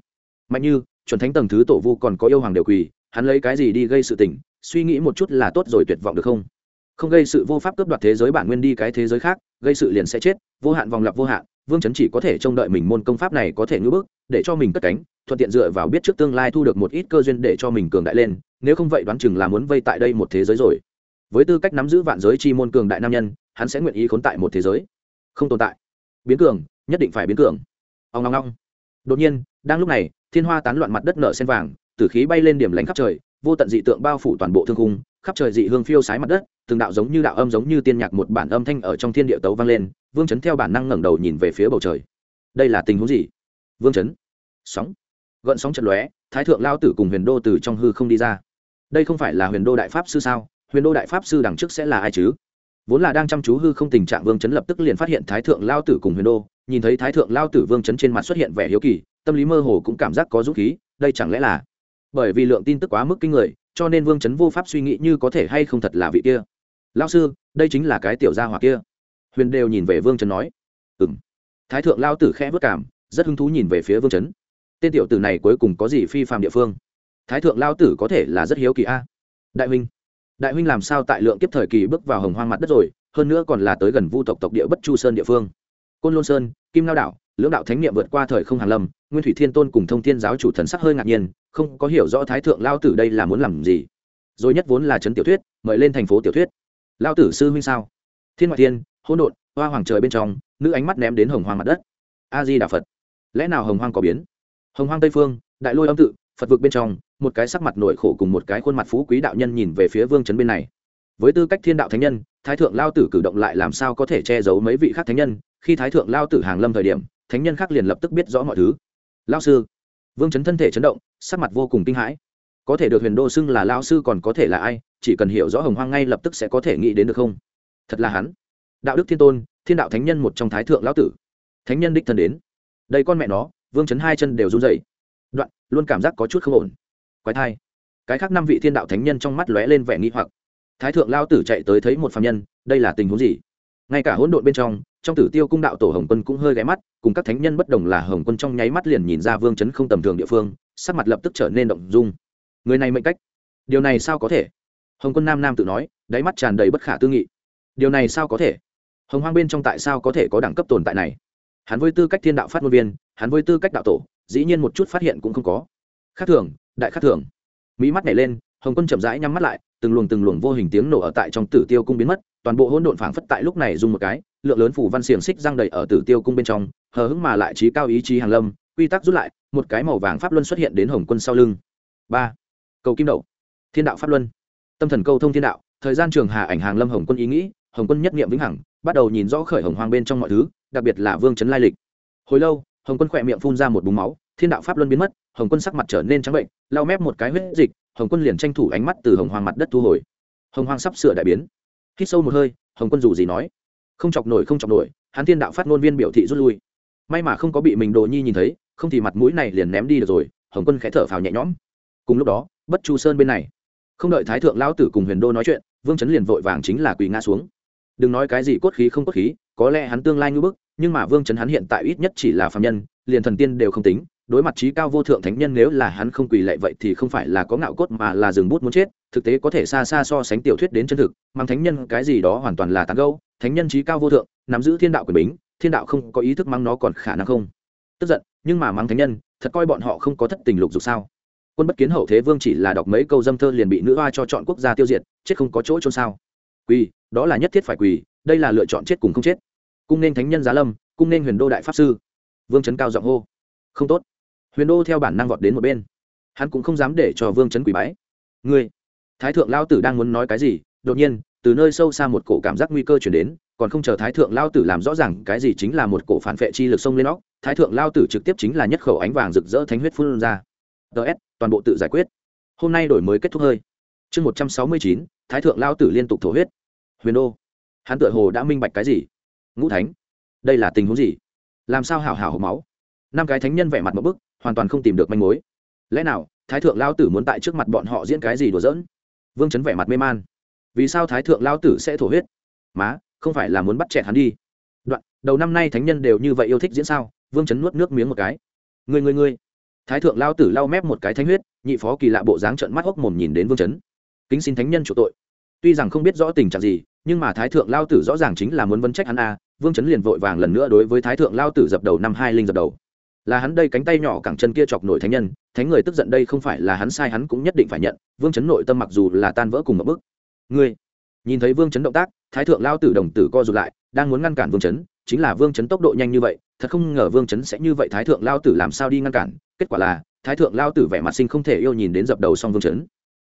Speaker 1: Mạnh như, chuẩn thánh tầng thứ tổ vu còn có yêu hoàng đều quỳ, hắn lấy cái gì đi gây sự tình, suy nghĩ một chút là tốt rồi tuyệt vọng được không? Không gây sự vô pháp cướp đoạt thế giới bản nguyên đi cái thế giới khác, gây sự liền sẽ chết, vô hạn vòng lặp vô hạn, vương chấn chỉ có thể trông đợi mình môn công pháp này có thể ngưỡng bước để cho mình cất cánh thuận tiện dựa vào biết trước tương lai thu được một ít cơ duyên để cho mình cường đại lên, nếu không vậy đoán chừng là muốn vây tại đây một thế giới rồi. Với tư cách nắm giữ vạn giới chi môn cường đại nam nhân, hắn sẽ nguyện ý khốn tại một thế giới không tồn tại. Biến cường, nhất định phải biến cường. Ông ngong ngong đột nhiên, đang lúc này, thiên hoa tán loạn mặt đất nở sen vàng, tử khí bay lên điểm lánh khắp trời, vô tận dị tượng bao phủ toàn bộ thương khung, khắp trời dị hương phiêu sái mặt đất, từng đạo giống như đạo âm giống như tiên nhạc một bản âm thanh ở trong thiên địa tấu vang lên, vương chấn theo bản năng ngẩng đầu nhìn về phía bầu trời. Đây là tình huống gì? Vương chấn. Sóng gợn sóng trận lóe, thái thượng lao tử cùng huyền đô từ trong hư không đi ra. Đây không phải là huyền đô đại pháp sư sao? Huyền đô đại pháp sư đằng trước sẽ là ai chứ? Vốn là đang chăm chú hư không tình trạng vương chấn lập tức liền phát hiện thái thượng lao tử cùng huyền đô, nhìn thấy thái thượng lao tử vương chấn trên mặt xuất hiện vẻ hiếu kỳ, tâm lý mơ hồ cũng cảm giác có dũng khí, đây chẳng lẽ là bởi vì lượng tin tức quá mức kinh người, cho nên vương chấn vô pháp suy nghĩ như có thể hay không thật là vị kia. Lao sư, đây chính là cái tiểu gia hỏa kia. Huyền đều nhìn về vương chấn nói. Ừ m thái thượng lao tử khẽ vất cảm, rất hứng thú nhìn về phía vương chấn tên tiểu tử này cuối cùng có gì phi phạm địa phương? Thái thượng lao tử có thể là rất hiếu kỳ a. Đại huynh đại huynh làm sao tại lượng kiếp thời kỳ bước vào hồng hoang mặt đất rồi hơn nữa còn là tới gần vu tộc tộc địa bất chu sơn địa phương. Côn lôn sơn kim lao đạo, lưỡng đạo thánh niệm vượt qua thời không hàn lâm nguyên thủy thiên tôn cùng thông thiên giáo chủ thần sắc hơi ngạc nhiên không có hiểu rõ thái thượng lao tử đây là muốn làm gì. Rồi nhất vốn là trấn tiểu thuyết mời lên thành phố tiểu thuyết. Lao tử sư huynh sao? Thiên ngoại thiên hỗn độn hoa hoàng trời bên trong nữ ánh mắt ném đến hồng hoang mặt đất. A di đà phật lẽ nào hồng hoang có biến? Hồng hoang tây phương, đại lôi âm tự, phật vực bên trong, một cái sắc mặt nổi khổ cùng một cái khuôn mặt phú quý đạo nhân nhìn về phía vương trấn bên này. Với tư cách thiên đạo thánh nhân, thái thượng lao tử cử động lại làm sao có thể che giấu mấy vị khác thánh nhân? Khi thái thượng lao tử hàng lâm thời điểm, thánh nhân khác liền lập tức biết rõ mọi thứ. Lao sư, vương chấn thân thể chấn động, sắc mặt vô cùng kinh hãi. Có thể được huyền đô xưng là lao sư còn có thể là ai? Chỉ cần hiểu rõ hồng hoang ngay lập tức sẽ có thể nghĩ đến được không? Thật là hắn. Đạo đức thiên tôn, thiên đạo thánh nhân một trong thái thượng lão tử. Thánh nhân đích thân đến. Đây con mẹ nó vương chấn hai chân đều run dậy đoạn, luôn cảm giác có chút không ổn. Quái thai. Cái khác năm vị thiên đạo thánh nhân trong mắt lóe lên vẻ nghi hoặc. Thái thượng lao tử chạy tới thấy một phạm nhân, đây là tình huống gì? Ngay cả hỗn độn bên trong trong tử tiêu cung đạo tổ hồng quân cũng hơi ghé mắt, cùng các thánh nhân bất đồng là hồng quân trong nháy mắt liền nhìn ra vương chấn không tầm thường địa phương, sắc mặt lập tức trở nên động dung. Người này mệnh cách. Điều này sao có thể? Hồng quân nam nam tự nói, đáy mắt tràn đầy bất khả tư nghị. Điều này sao có thể? Hồng hoang bên trong tại sao có thể có đẳng cấp tồn tại này? Hắn với tư cách thiên đạo phát ngôn viên hắn với tư cách đạo tổ, dĩ nhiên một chút phát hiện cũng không có. Khác thường, đại khác thường. Mỹ mắt nhảy lên, hồng quân chậm rãi nhắm mắt lại, từng luồng từng luồng vô hình tiếng nổ ở tại trong tử tiêu cung biến mất, toàn bộ hỗn độn phảng phất tại lúc này dùng một cái, lượng lớn phủ văn xiềng xích răng đầy ở tử tiêu cung bên trong, hờ hững mà lại trí cao ý chí hàng lâm, quy tắc rút lại, một cái màu vàng pháp luân xuất hiện đến hồng quân sau lưng. Ba. Cầu kim đậu. Thiên đạo pháp luân. Tâm thần câu thông thiên đạo, thời gian trường hà ảnh hàng lâm hồng quân ý nghĩ, hồng quân nhất nghiệm vĩnh hằng, bắt đầu nhìn rõ khởi hồng hoang bên trong mọi thứ, đặc biệt là vương chấn lai lịch. Hồi lâu hồng quân khỏe miệng phun ra một búng máu, thiên đạo pháp luân biến mất, hồng quân sắc mặt trở nên trắng bệnh, lau mép một cái huyết dịch, hồng quân liền tranh thủ ánh mắt từ hồng hoang mặt đất thu hồi. Hồng hoang sắp sửa đại biến. Hít sâu một hơi, hồng quân dù gì nói, không chọc nổi, không chọc nổi, hắn thiên đạo phát ngôn viên biểu thị rút lui. May mà không có bị mình đồ nhi nhìn thấy, không thì mặt mũi này liền ném đi được rồi. Hồng quân khẽ thở phào nhẹ nhõm. Cùng lúc đó, bất chu sơn bên này. Không đợi thái thượng lão tử cùng huyền đô nói chuyện, vương chấn liền vội vàng chính là quỳ ngã xuống. Đừng nói cái gì cốt khí không cốt khí, có lẽ hắn tương lai ngưỡng bức nhưng mà vương chấn hắn hiện tại ít nhất chỉ là phạm nhân, liền thần tiên đều không tính, đối mặt trí cao vô thượng thánh nhân nếu là hắn không quỳ lệ vậy thì không phải là có ngạo cốt mà là dừng bút muốn chết, thực tế có thể xa xa so sánh tiểu thuyết đến chân thực, mang thánh nhân cái gì đó hoàn toàn là tán gâu thánh nhân trí cao vô thượng, nắm giữ thiên đạo quyền bính, thiên đạo không có ý thức mang nó còn khả năng không? Tức giận, nhưng mà mang thánh nhân, thật coi bọn họ không có thất tình lục dục sao? Quân bất kiến hậu thế vương chỉ là đọc mấy câu dâm thơ liền bị nữ hoa cho chọn quốc gia tiêu diệt, chết không có chỗ trôn sao? Quỳ, đó là nhất thiết phải quỳ, đây là lựa chọn chết cùng không chết cung nên thánh nhân giá lâm, cung nên huyền đô đại pháp sư. Vương trấn cao giọng hô. Không tốt. Huyền đô theo bản năng vọt đến một bên. Hắn cũng không dám để cho vương trấn quỷ bái. Ngươi, thái thượng lao tử đang muốn nói cái gì? Đột nhiên, từ nơi sâu xa một cổ cảm giác nguy cơ chuyển đến, còn không chờ thái thượng lao tử làm rõ ràng cái gì chính là một cổ phản vệ chi lực sông lên óc, thái thượng lao tử trực tiếp chính là nhất khẩu ánh vàng rực rỡ thánh huyết phun ra. Ts toàn bộ tự giải quyết. Hôm nay đổi mới kết thúc hơi. Chương một trăm sáu mươi chín, thái thượng lao tử liên tục thổ huyết. Huyền đô, hắn tựa hồ đã minh bạch cái gì? Ngũ thánh. Đây là tình huống gì? Làm sao hảo hảo hộp máu? Năm cái thánh nhân vẻ mặt một bức, hoàn toàn không tìm được manh mối. Lẽ nào, thái thượng lao tử muốn tại trước mặt bọn họ diễn cái gì đùa giỡn? Vương chấn vẻ mặt mê man. Vì sao thái thượng lao tử sẽ thổ huyết? Má, không phải là muốn bắt chẹt hắn đi. Đoạn, đầu năm nay thánh nhân đều như vậy yêu thích diễn sao? Vương chấn nuốt nước miếng một cái. Người người người thái thượng lao tử lau mép một cái thánh huyết, nhị phó kỳ lạ bộ dáng trận mắt hốc mồm nhìn đến vương chấn. Kính xin thánh nhân chủ tội. Tuy rằng không biết rõ tình trạng gì nhưng mà thái thượng lao tử rõ ràng chính là muốn vấn trách hắn a, vương chấn liền vội vàng lần nữa đối với thái thượng lao tử dập đầu năm hai linh dập đầu. Là hắn đây cánh tay nhỏ cẳng chân kia chọc nổi thánh nhân, thánh người tức giận đây không phải là hắn sai hắn cũng nhất định phải nhận, vương chấn nội tâm mặc dù là tan vỡ cùng một bước ngươi, nhìn thấy vương chấn động tác, thái thượng lao tử đồng tử co rụt lại, đang muốn ngăn cản vương chấn, chính là vương chấn tốc độ nhanh như vậy, thật không ngờ vương chấn sẽ như vậy thái thượng lao tử làm sao đi ngăn cản, kết quả là, thái thượng lao tử vẻ mặt sinh không thể yêu nhìn đến dập đầu xong vương chấn.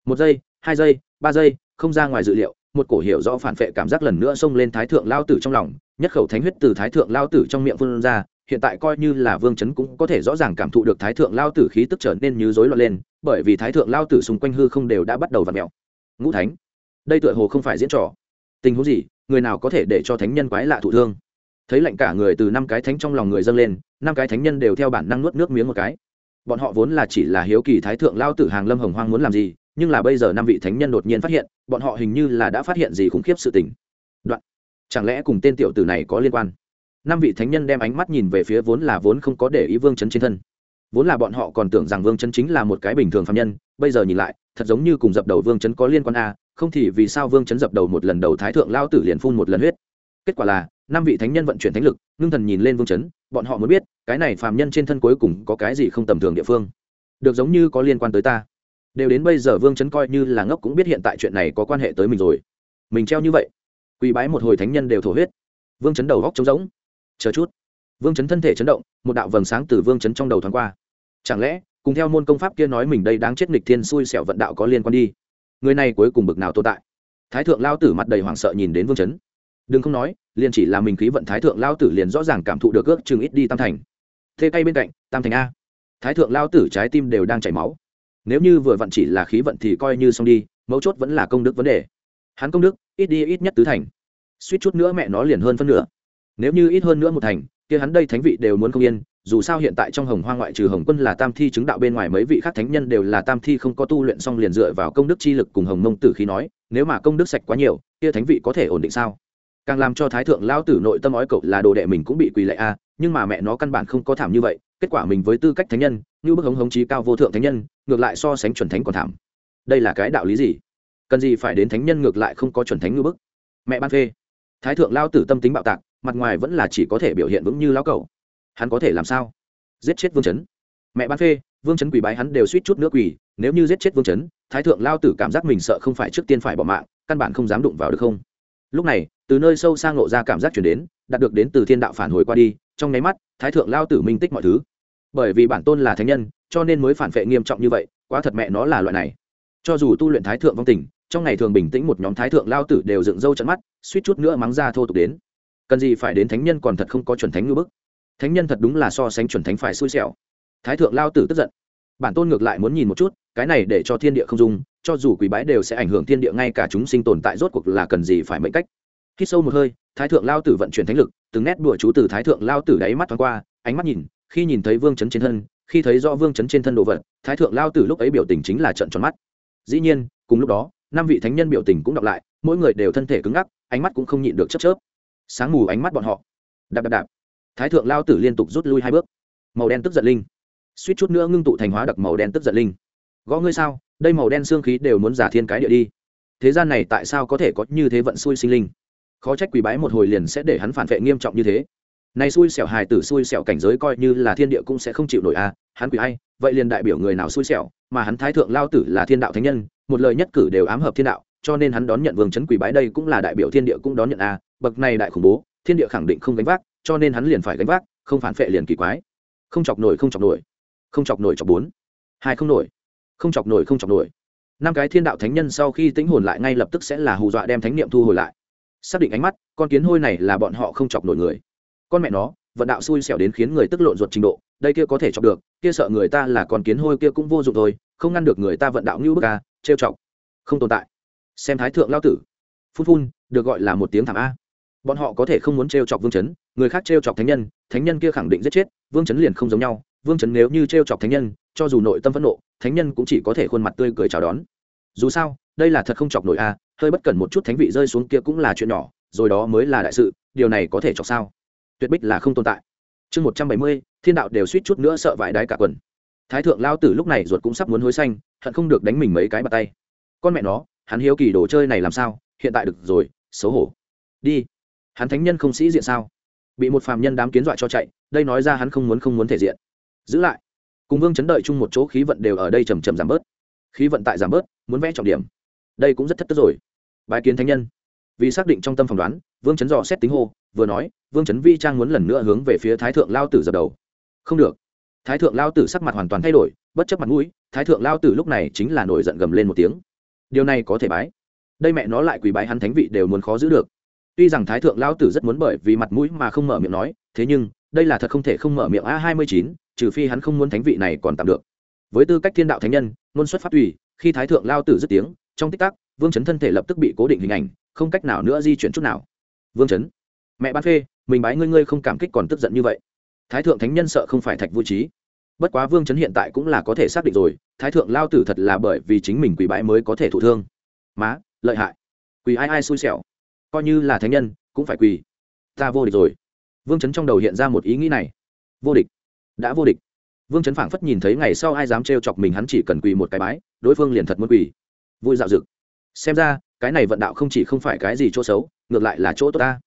Speaker 1: Một giây, hai giây, ba giây, không ra ngoài dự liệu một cổ hiểu rõ phản vệ cảm giác lần nữa xông lên thái thượng lao tử trong lòng, nhất khẩu thánh huyết từ thái thượng lao tử trong miệng phun ra, hiện tại coi như là vương chấn cũng có thể rõ ràng cảm thụ được thái thượng lao tử khí tức trở nên như rối loạn lên, bởi vì thái thượng lao tử xung quanh hư không đều đã bắt đầu v ặ mẹo ngũ thánh, đây tựa hồ không phải diễn trò. Tình huống gì? Người nào có thể để cho thánh nhân quái lạ thụ thương? Thấy lạnh cả người từ năm cái thánh trong lòng người dâng lên, năm cái thánh nhân đều theo bản năng nuốt nước miếng một cái. Bọn họ vốn là chỉ là hiếu kỳ thái thượng lao tử hàng lâm hồng hoang muốn làm gì nhưng là bây giờ năm vị thánh nhân đột nhiên phát hiện, bọn họ hình như là đã phát hiện gì khủng khiếp sự tình. Đoạn. Chẳng lẽ cùng tên tiểu tử này có liên quan? Năm vị thánh nhân đem ánh mắt nhìn về phía vốn là vốn không có để ý vương chấn trên thân. Vốn là bọn họ còn tưởng rằng vương chấn chính là một cái bình thường phạm nhân, bây giờ nhìn lại, thật giống như cùng dập đầu vương chấn có liên quan a không thì vì sao vương chấn dập đầu một lần đầu thái thượng lao tử liền phun một lần huyết. Kết quả là, năm vị thánh nhân vận chuyển thánh lực, ngưng thần nhìn lên vương chấn, bọn họ muốn biết, cái này phàm nhân trên thân cuối cùng có cái gì không tầm thường địa phương. Được giống như có liên quan tới ta đều đến bây giờ vương chấn coi như là ngốc cũng biết hiện tại chuyện này có quan hệ tới mình rồi. Mình treo như vậy, quỳ bái một hồi thánh nhân đều thổ huyết. Vương chấn đầu góc trống rỗng. Chờ chút. Vương chấn thân thể chấn động, một đạo vầng sáng từ vương chấn trong đầu thoáng qua. Chẳng lẽ, cùng theo môn công pháp kia nói mình đây đáng chết nghịch thiên xui xẻo vận đạo có liên quan đi? Người này cuối cùng bực nào tồn tại? Thái thượng lao tử mặt đầy hoảng sợ nhìn đến vương chấn. Đừng không nói, liền chỉ là mình khí vận thái thượng lao tử liền rõ ràng cảm thụ được ước chừng ít đi tam thành. Thế tay bên cạnh, tam thành a. Thái thượng lao tử trái tim đều đang chảy máu nếu như vừa vặn chỉ là khí vận thì coi như xong đi, mấu chốt vẫn là công đức vấn đề. Hắn công đức, ít đi ít nhất tứ thành. Suýt chút nữa mẹ nó liền hơn phân nửa. Nếu như ít hơn nữa một thành, kia hắn đây thánh vị đều muốn không yên, dù sao hiện tại trong hồng hoa ngoại trừ hồng quân là tam thi chứng đạo bên ngoài mấy vị khác thánh nhân đều là tam thi không có tu luyện xong liền dựa vào công đức chi lực cùng hồng mông tử khi nói, nếu mà công đức sạch quá nhiều, kia thánh vị có thể ổn định sao? Càng làm cho thái thượng lao tử nội tâm ói cậu là đồ đệ mình cũng bị quỳ lệ a, nhưng mà mẹ nó căn bản không có thảm như vậy kết quả mình với tư cách thánh nhân, như bức hống hống trí cao vô thượng thánh nhân, ngược lại so sánh chuẩn thánh còn thảm. Đây là cái đạo lý gì? Cần gì phải đến thánh nhân ngược lại không có chuẩn thánh như bức? Mẹ ban phê. Thái thượng lao tử tâm tính bạo tạc, mặt ngoài vẫn là chỉ có thể biểu hiện vững như lao cầu hắn có thể làm sao? Giết chết vương chấn. Mẹ ban phê, vương chấn quỳ bái hắn đều suýt chút nước quỳ nếu như giết chết vương chấn, thái thượng lao tử cảm giác mình sợ không phải trước tiên phải bỏ mạng, căn bản không dám đụng vào được không? Lúc này, từ nơi sâu sang lộ ra cảm giác chuyển đến, đạt được đến từ thiên đạo phản hồi qua đi trong nháy mắt, thái thượng lao tử minh tích mọi thứ. Bởi vì bản tôn là thánh nhân, cho nên mới phản vệ nghiêm trọng như vậy, quá thật mẹ nó là loại này. Cho dù tu luyện thái thượng vong tình, trong ngày thường bình tĩnh một nhóm thái thượng lao tử đều dựng râu trận mắt, suýt chút nữa mắng ra thô tục đến. Cần gì phải đến thánh nhân còn thật không có chuẩn thánh ngư bức. Thánh nhân thật đúng là so sánh chuẩn thánh phải xui xẻo. Thái thượng lao tử tức giận. Bản tôn ngược lại muốn nhìn một chút, cái này để cho thiên địa không dung, cho dù quý bái đều sẽ ảnh hưởng thiên địa, ngay cả chúng sinh tồn tại rốt cuộc là cần gì phải mệnh cách khi sâu một hơi, thái thượng lao tử vận chuyển thánh lực, từng nét đùa chú từ thái thượng lao tử đáy mắt thoáng qua, ánh mắt nhìn, khi nhìn thấy vương chấn trên thân, khi thấy rõ vương chấn trên thân đồ vật, thái thượng lao tử lúc ấy biểu tình chính là trận tròn mắt. Dĩ nhiên, cùng lúc đó, năm vị thánh nhân biểu tình cũng đọc lại, mỗi người đều thân thể cứng ngắc, ánh mắt cũng không nhịn được chấp chớp. Sáng mù ánh mắt bọn họ. Đạp đạp đạp. Thái thượng lao tử liên tục rút lui hai bước. Màu đen tức giận linh. Suýt chút nữa ngưng tụ thành hóa đặc màu đen tức giận linh. Gõ ngươi sao? Đây màu đen xương khí đều muốn giả thiên cái địa đi. Thế gian này tại sao có thể có như thế vận xui sinh linh? Khó trách quỳ bái một hồi liền sẽ để hắn phản vệ nghiêm trọng như thế. Này xui xẻo hài tử xui xẻo cảnh giới coi như là thiên địa cũng sẽ không chịu nổi a à, hắn quỳ ai vậy liền đại biểu người nào xui xẻo mà hắn thái thượng lao tử là thiên đạo thánh nhân một lời nhất cử đều ám hợp thiên đạo cho nên hắn đón nhận vương chấn quỳ bái đây cũng là đại biểu thiên địa cũng đón nhận a à, bậc này đại khủng bố thiên địa khẳng định không gánh vác cho nên hắn liền phải gánh vác không phản phệ liền kỳ quái. Không chọc nổi không chọc nổi. Không chọc nổi chọc bốn. Hai không nổi. Không chọc nổi không chọc nổi. Năm cái thiên đạo thánh nhân sau khi tính hồn lại ngay lập tức sẽ là hù dọa đem thánh niệm thu hồi lại xác định ánh mắt, con kiến hôi này là bọn họ không chọc nổi người. Con mẹ nó, vận đạo xui xẻo đến khiến người tức lộn ruột trình độ, đây kia có thể chọc được, kia sợ người ta là con kiến hôi kia cũng vô dụng thôi, không ngăn được người ta vận đạo như bức ca trêu chọc. Không tồn tại. Xem thái thượng lao tử. Phun phun, được gọi là một tiếng thảm a. Bọn họ có thể không muốn trêu chọc vương chấn, người khác trêu chọc thánh nhân thánh nhân kia khẳng định giết chết, vương chấn liền không giống nhau. Vương chấn nếu như trêu chọc thánh nhân, cho dù nội tâm phẫn nộ, thánh nhân cũng chỉ có thể khuôn mặt tươi cười chào đón. Dù sao, đây là thật không chọc nổi a hơi bất cẩn một chút thánh vị rơi xuống kia cũng là chuyện nhỏ, rồi đó mới là đại sự, điều này có thể chọc sao? Tuyệt bích là không tồn tại. Chương một trăm bảy mươi, thiên đạo đều suýt chút nữa sợ vải đái cả quần. Thái thượng lao tử lúc này ruột cũng sắp muốn hối xanh hận không được đánh mình mấy cái bạt tay. Con mẹ nó, hắn hiếu kỳ đồ chơi này làm sao? Hiện tại được rồi, xấu hổ. Đi. Hắn thánh nhân không sĩ diện sao? Bị một phàm nhân đám kiến dọa cho chạy, đây nói ra hắn không muốn không muốn thể diện. Giữ lại. Cùng vương chấn đợi chung một chỗ khí vận đều ở đây chầm chầm giảm bớt. Khí vận tại giảm bớt, muốn vẽ trọng điểm đây cũng rất thất tức rồi. Bài kiến thánh nhân. Vì xác định trong tâm phỏng đoán, vương chấn dò xét tính hô, vừa nói, vương chấn vi trang muốn lần nữa hướng về phía thái thượng lao tử dập đầu. Không được. Thái thượng lao tử sắc mặt hoàn toàn thay đổi, bất chấp mặt mũi, thái thượng lao tử lúc này chính là nổi giận gầm lên một tiếng. Điều này có thể bái. Đây mẹ nó lại quỳ bái hắn thánh vị đều muốn khó giữ được. Tuy rằng thái thượng lao tử rất muốn bởi vì mặt mũi mà không mở miệng nói, thế nhưng, đây là thật không thể không mở miệng a hai mươi chín, trừ phi hắn không muốn thánh vị này còn tạm được. Với tư cách thiên đạo thánh nhân, ngôn xuất phát tùy, khi thái thượng lao tử dứt tiếng trong tích tắc, vương chấn thân thể lập tức bị cố định hình ảnh, không cách nào nữa di chuyển chút nào. Vương chấn, mẹ ban phê, mình bái ngươi ngươi không cảm kích còn tức giận như vậy. Thái thượng thánh nhân sợ không phải thạch vui trí. Bất quá vương chấn hiện tại cũng là có thể xác định rồi, thái thượng lao tử thật là bởi vì chính mình quỳ bái mới có thể thụ thương. Má, lợi hại. Quỳ ai ai xui xẻo. Coi như là thánh nhân, cũng phải quỳ. Ta vô địch rồi. Vương chấn trong đầu hiện ra một ý nghĩ này. Vô địch. Đã vô địch. Vương chấn phảng phất nhìn thấy ngày sau ai dám trêu chọc mình hắn chỉ cần quỳ một cái bái, đối phương liền thật muốn quỳ vui dạo dực. Xem ra, cái này vận đạo không chỉ không phải cái gì chỗ xấu, ngược lại là chỗ tốt ta.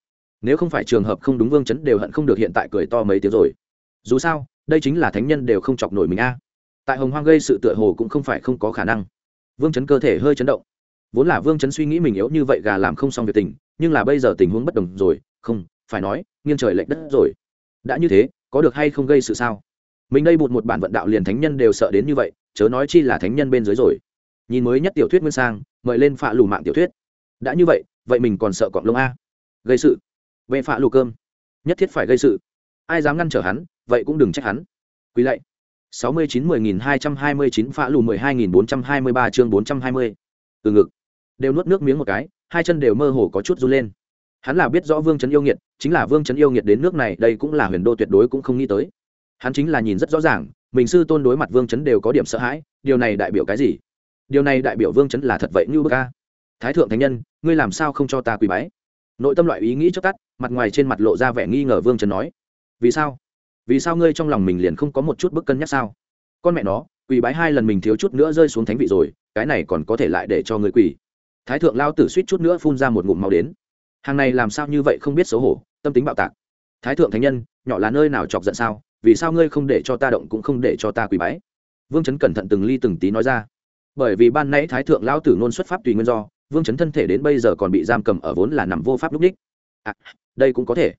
Speaker 1: Nếu không phải trường hợp không đúng vương chấn đều hận không được hiện tại cười to mấy tiếng rồi. Dù sao, đây chính là thánh nhân đều không chọc nổi mình a. Tại hồng hoang gây sự tựa hồ cũng không phải không có khả năng. Vương chấn cơ thể hơi chấn động. Vốn là vương chấn suy nghĩ mình yếu như vậy gà làm không xong việc tình, nhưng là bây giờ tình huống bất đồng rồi. Không, phải nói, nghiêng trời lệch đất rồi. Đã như thế, có được hay không gây sự sao? Mình đây bụt một bản vận đạo liền thánh nhân đều sợ đến như vậy, chớ nói chi là thánh nhân bên dưới rồi nhìn mới nhất tiểu thuyết nguyên sang, mời lên phạ lù mạng tiểu thuyết. Đã như vậy vậy mình còn sợ cọng lông a. Gây sự. Về phạ lù cơm. Nhất thiết phải gây sự. Ai dám ngăn trở hắn, vậy cũng đừng trách hắn. Quý lạy. sáu mươi chín mười nghìn hai trăm hai mươi chín phạ lù mười hai nghìn bốn trăm hai mươi ba chương bốn trăm hai mươi. Từ ngực. Đều nuốt nước miếng một cái, hai chân đều mơ hồ có chút run lên. Hắn là biết rõ vương trấn yêu nghiệt, chính là vương trấn yêu nghiệt đến nước này, đây cũng là huyền đô tuyệt đối cũng không nghĩ tới. Hắn chính là nhìn rất rõ ràng, mình sư tôn đối mặt vương trấn đều có điểm sợ hãi, điều này đại biểu cái gì? Điều này đại biểu vương chấn là thật vậy như bức ca thái thượng thánh nhân, ngươi làm sao không cho ta quỳ bái? Nội tâm loại ý nghĩ chốc tắt, mặt ngoài trên mặt lộ ra vẻ nghi ngờ vương trần nói. Vì sao? Vì sao ngươi trong lòng mình liền không có một chút bức cân nhắc sao? Con mẹ nó, quỳ bái hai lần mình thiếu chút nữa rơi xuống thánh vị rồi, cái này còn có thể lại để cho ngươi quỳ. Thái thượng lao tử suýt chút nữa phun ra một ngụm máu đến. Hàng này làm sao như vậy không biết xấu hổ, tâm tính bạo tạc. Thái thượng thánh nhân, nhỏ là nơi nào chọc giận sao? Vì sao ngươi không để cho ta động cũng không để cho ta quỳ bái? Vương chấn cẩn thận từng ly từng tí nói ra bởi vì ban nãy thái thượng lão tử nôn xuất pháp tùy nguyên do vương chấn thân thể đến bây giờ còn bị giam cầm ở vốn là nằm vô pháp lúc đích. À, đây cũng có thể.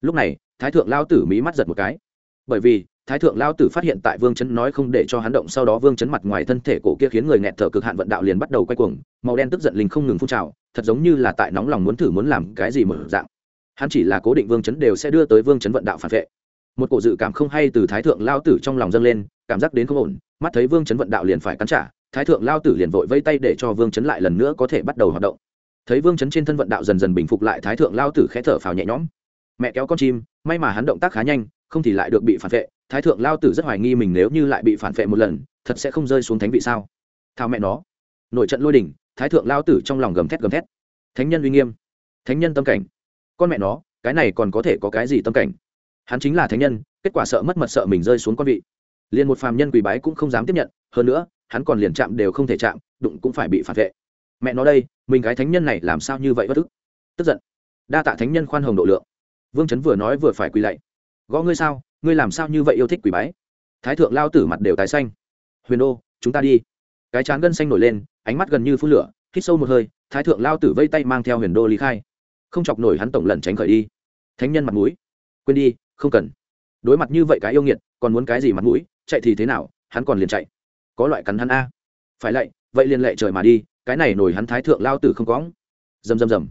Speaker 1: Lúc này thái thượng lão tử mí mắt giật một cái. Bởi vì thái thượng lão tử phát hiện tại vương chấn nói không để cho hắn động sau đó vương chấn mặt ngoài thân thể cổ kia khiến người nghẹt thở cực hạn vận đạo liền bắt đầu quay cuồng màu đen tức giận linh không ngừng phun trào thật giống như là tại nóng lòng muốn thử muốn làm cái gì mở dạng. Hắn chỉ là cố định vương chấn đều sẽ đưa tới vương chấn vận đạo phản vệ. Một cổ dự cảm không hay từ thái thượng lao tử trong lòng dâng lên cảm giác đến không ổn mắt thấy vương chấn vận đạo liền phải cắn trả thái thượng lao tử liền vội vây tay để cho vương chấn lại lần nữa có thể bắt đầu hoạt động. Thấy vương chấn trên thân vận đạo dần dần bình phục lại, thái thượng lao tử khẽ thở phào nhẹ nhõm. Mẹ kéo con chim, may mà hắn động tác khá nhanh, không thì lại được bị phản vệ. Thái thượng lao tử rất hoài nghi mình nếu như lại bị phản vệ một lần, thật sẽ không rơi xuống thánh vị sao? Thao mẹ nó. Nội trận lôi đỉnh, thái thượng lao tử trong lòng gầm thét gầm thét. Thánh nhân uy nghiêm. Thánh nhân tâm cảnh. Con mẹ nó, cái này còn có thể có cái gì tâm cảnh? Hắn chính là thánh nhân, kết quả sợ mất mật sợ mình rơi xuống con vị liền một phàm nhân quỳ bái cũng không dám tiếp nhận, hơn nữa, hắn còn liền chạm đều không thể chạm, đụng cũng phải bị phản vệ. Mẹ nó đây, mình cái thánh nhân này làm sao như vậy bất ức tức giận. Đa tạ thánh nhân khoan hồng độ lượng. Vương chấn vừa nói vừa phải quỳ lạy. Gõ ngươi sao? Ngươi làm sao như vậy yêu thích quỷ bái? Thái thượng lao tử mặt đều tái xanh. Huyền đô chúng ta đi. Cái chán gân xanh nổi lên, ánh mắt gần như phút lửa, hít sâu một hơi, thái thượng lao tử vây tay mang theo huyền đô lý khai. Không chọc nổi hắn tổng lần tránh khởi đi. Thánh nhân mặt mũi. Quên đi, không cần. Đối mặt như vậy cái yêu nghiệt, còn muốn cái gì mặt mũi? Chạy thì thế nào, hắn còn liền chạy. Có loại cắn hắn a. Phải lạy, vậy liền lệ trời mà đi, cái này nổi hắn thái thượng lao tử không có rầm rầm rầm.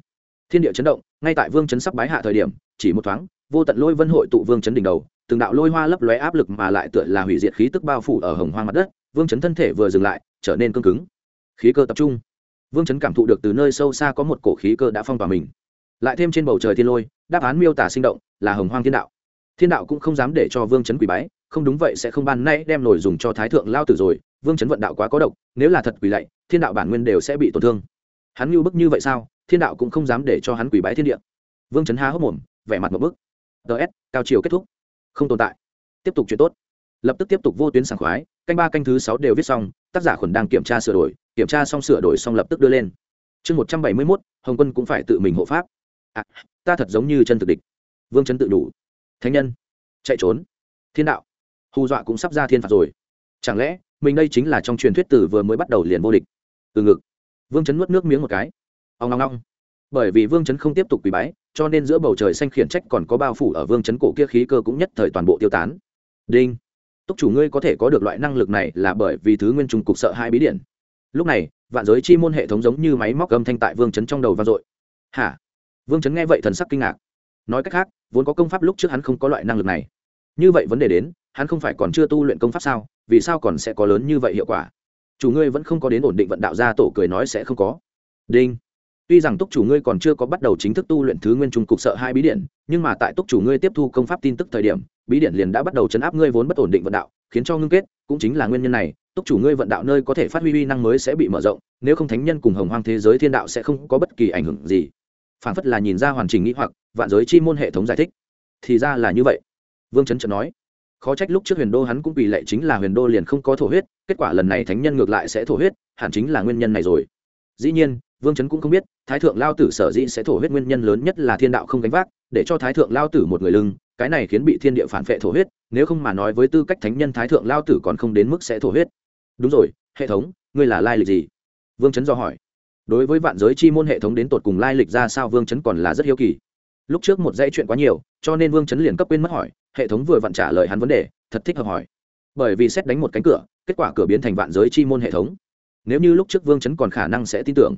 Speaker 1: Thiên địa chấn động, ngay tại vương chấn sắp bái hạ thời điểm, chỉ một thoáng, vô tận lôi vân hội tụ vương chấn đỉnh đầu, từng đạo lôi hoa lấp lóe áp lực mà lại tựa là hủy diệt khí tức bao phủ ở hồng hoang mặt đất, vương chấn thân thể vừa dừng lại, trở nên cương cứng. Khí cơ tập trung. Vương chấn cảm thụ được từ nơi sâu xa có một cổ khí cơ đã phong vào mình. Lại thêm trên bầu trời thiên lôi, đáp án miêu tả sinh động, là hồng hoang thiên đạo. Thiên đạo cũng không dám để cho vương chấn quỷ bái không đúng vậy sẽ không ban nay đem nổi dùng cho thái thượng lao tử rồi vương chấn vận đạo quá có độc nếu là thật quỷ lạy thiên đạo bản nguyên đều sẽ bị tổn thương. Hắn như bức như vậy sao? Thiên đạo cũng không dám để cho hắn quỷ bái thiên địa. Vương chấn há hốc mồm vẻ mặt một bức. Ts cao chiều kết thúc. Không tồn tại. Tiếp tục chuyện tốt. Lập tức tiếp tục vô tuyến sảng khoái canh ba canh thứ sáu đều viết xong tác giả khuẩn đang kiểm tra sửa đổi kiểm tra xong sửa đổi xong lập tức đưa lên. Chương một trăm bảy mươi mốt hồng quân cũng phải tự mình hộ pháp. À, ta thật giống như chân thực địch. Vương chấn tự đủ. Thánh nhân chạy trốn. Thiên đạo hù dọa cũng sắp ra thiên phạt rồi. Chẳng lẽ, mình đây chính là trong truyền thuyết tử vừa mới bắt đầu liền vô địch? Từ ngực. Vương chấn nuốt nước miếng một cái. Ông ngong ngong bởi vì vương chấn không tiếp tục quỳ bái, cho nên giữa bầu trời xanh khiển trách còn có bao phủ ở vương chấn cổ kia khí cơ cũng nhất thời toàn bộ tiêu tán. Đinh. Túc chủ ngươi có thể có được loại năng lực này là bởi vì thứ nguyên trùng cục sợ hai bí điện lúc này, vạn giới chi môn hệ thống giống như máy móc âm thanh tại vương chấn trong đầu vang dội. Hả? Vương chấn nghe vậy thần sắc kinh ngạc. Nói cách khác, vốn có công pháp lúc trước hắn không có loại năng lực này. Như vậy vấn đề đến hắn không phải còn chưa tu luyện công pháp sao? Vì sao còn sẽ có lớn như vậy hiệu quả? Chủ ngươi vẫn không có đến ổn định vận đạo gia tổ cười nói sẽ không có. Đinh. Tuy rằng túc chủ ngươi còn chưa có bắt đầu chính thức tu luyện thứ nguyên trung cục sợ hai bí điện nhưng mà tại túc chủ ngươi tiếp thu công pháp tin tức thời điểm, bí điện liền đã bắt đầu chấn áp ngươi vốn bất ổn định vận đạo, khiến cho ngưng kết, cũng chính là nguyên nhân này, túc chủ ngươi vận đạo nơi có thể phát huy uy năng mới sẽ bị mở rộng, nếu không thánh nhân cùng hồng hoang thế giới thiên đạo sẽ không có bất kỳ ảnh hưởng gì. Phản phất là nhìn ra hoàn chỉnh nghĩ hoặc, vạn giới chi môn hệ thống giải thích. Thì ra là như vậy. Vương trấn trấn nói khó trách lúc trước huyền đô hắn cũng bị lệ chính là huyền đô liền không có thổ huyết, kết quả lần này thánh nhân ngược lại sẽ thổ huyết, hẳn chính là nguyên nhân này rồi. Dĩ nhiên, vương trấn cũng không biết, thái thượng lao tử sở dĩ sẽ thổ huyết nguyên nhân lớn nhất là thiên đạo không gánh vác, để cho thái thượng lao tử một người lưng, cái này khiến bị thiên địa phản vệ thổ huyết, nếu không mà nói với tư cách thánh nhân thái thượng lao tử còn không đến mức sẽ thổ huyết. Đúng rồi, hệ thống, ngươi là lai lịch gì? Vương trấn do hỏi. Đối với vạn giới chi môn hệ thống đến tột cùng lai lịch ra sao vương trấn còn là rất hiếu kỳ. Lúc trước một dãy chuyện quá nhiều, cho nên vương trấn liền cấp quên mất hỏi hệ thống vừa vặn trả lời hắn vấn đề, thật thích hợp hỏi. Bởi vì xét đánh một cánh cửa, kết quả cửa biến thành vạn giới chi môn hệ thống. Nếu như lúc trước vương chấn còn khả năng sẽ tin tưởng.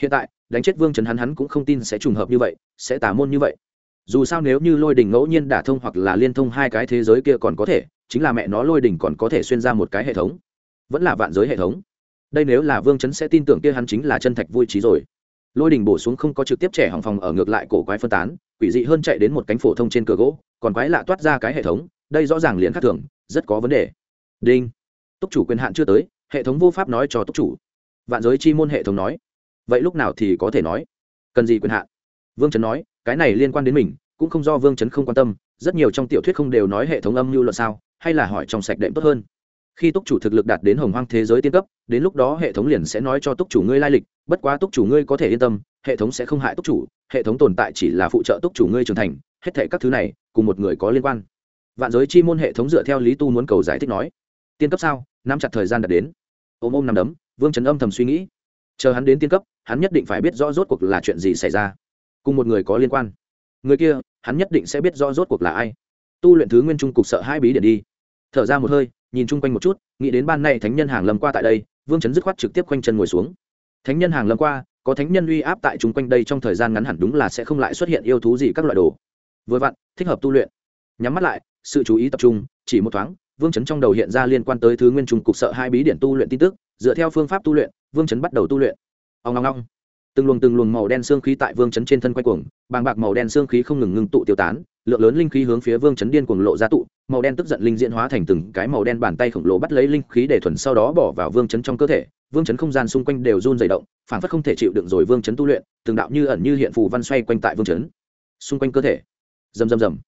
Speaker 1: Hiện tại, đánh chết vương chấn hắn hắn cũng không tin sẽ trùng hợp như vậy, sẽ tả môn như vậy. Dù sao nếu như lôi đình ngẫu nhiên đả thông hoặc là liên thông hai cái thế giới kia còn có thể, chính là mẹ nó lôi đình còn có thể xuyên ra một cái hệ thống. Vẫn là vạn giới hệ thống. Đây nếu là vương chấn sẽ tin tưởng kia hắn chính là chân thạch vui trí rồi. Lôi đình bổ xuống không có trực tiếp trẻ hỏng phòng ở ngược lại cổ quái phân tán quỷ dị hơn chạy đến một cánh phổ thông trên cửa gỗ, còn quái lạ toát ra cái hệ thống, đây rõ ràng liền khác thường, rất có vấn đề. Đinh. Túc chủ quyền hạn chưa tới, hệ thống vô pháp nói cho túc chủ. Vạn giới chi môn hệ thống nói. Vậy lúc nào thì có thể nói? Cần gì quyền hạn? Vương trấn nói, cái này liên quan đến mình, cũng không do vương trấn không quan tâm, rất nhiều trong tiểu thuyết không đều nói hệ thống âm mưu luận sao, hay là hỏi trong sạch đệm tốt hơn khi túc chủ thực lực đạt đến hồng hoang thế giới tiên cấp, đến lúc đó hệ thống liền sẽ nói cho túc chủ ngươi lai lịch, bất quá túc chủ ngươi có thể yên tâm, hệ thống sẽ không hại túc chủ, hệ thống tồn tại chỉ là phụ trợ túc chủ ngươi trưởng thành, hết thể các thứ này, cùng một người có liên quan. Vạn giới chi môn hệ thống dựa theo lý tu muốn cầu giải thích nói, tiên cấp sao? Nắm chặt thời gian đạt đến. Ôm ôm nằm đấm, vương trấn âm thầm suy nghĩ. Chờ hắn đến tiên cấp, hắn nhất định phải biết rõ rốt cuộc là chuyện gì xảy ra, cùng một người có liên quan. Người kia, hắn nhất định sẽ biết rõ rốt cuộc là ai. Tu luyện thứ nguyên trung cục sợ hai bí điện đi. Thở ra một hơi nhìn chung quanh một chút, nghĩ đến ban nay thánh nhân hàng lâm qua tại đây, vương chấn dứt khoát trực tiếp quanh chân ngồi xuống. Thánh nhân hàng lâm qua, có thánh nhân uy áp tại chung quanh đây trong thời gian ngắn hẳn đúng là sẽ không lại xuất hiện yêu thú gì các loại đồ. Vừa vặn, thích hợp tu luyện. Nhắm mắt lại, sự chú ý tập trung, chỉ một thoáng, vương chấn trong đầu hiện ra liên quan tới thứ nguyên trùng cục sợ hai bí điển tu luyện tin tức, dựa theo phương pháp tu luyện, vương chấn bắt đầu tu luyện. Ông ngong ngong từng luồng từng luồng màu đen xương khí tại vương chấn trên thân quay cuồng, bàng bạc màu đen xương khí không ngừng ngưng tụ tiêu tán lượng lớn linh khí hướng phía vương chấn điên cuồng lộ ra tụ, màu đen tức giận linh diễn hóa thành từng cái màu đen bàn tay khổng lồ bắt lấy linh khí để thuần sau đó bỏ vào vương chấn trong cơ thể. Vương chấn không gian xung quanh đều run dày động, phản phất không thể chịu đựng rồi vương chấn tu luyện, từng đạo như ẩn như hiện phù văn xoay quanh tại vương chấn. Xung quanh cơ thể. Rầm rầm rầm.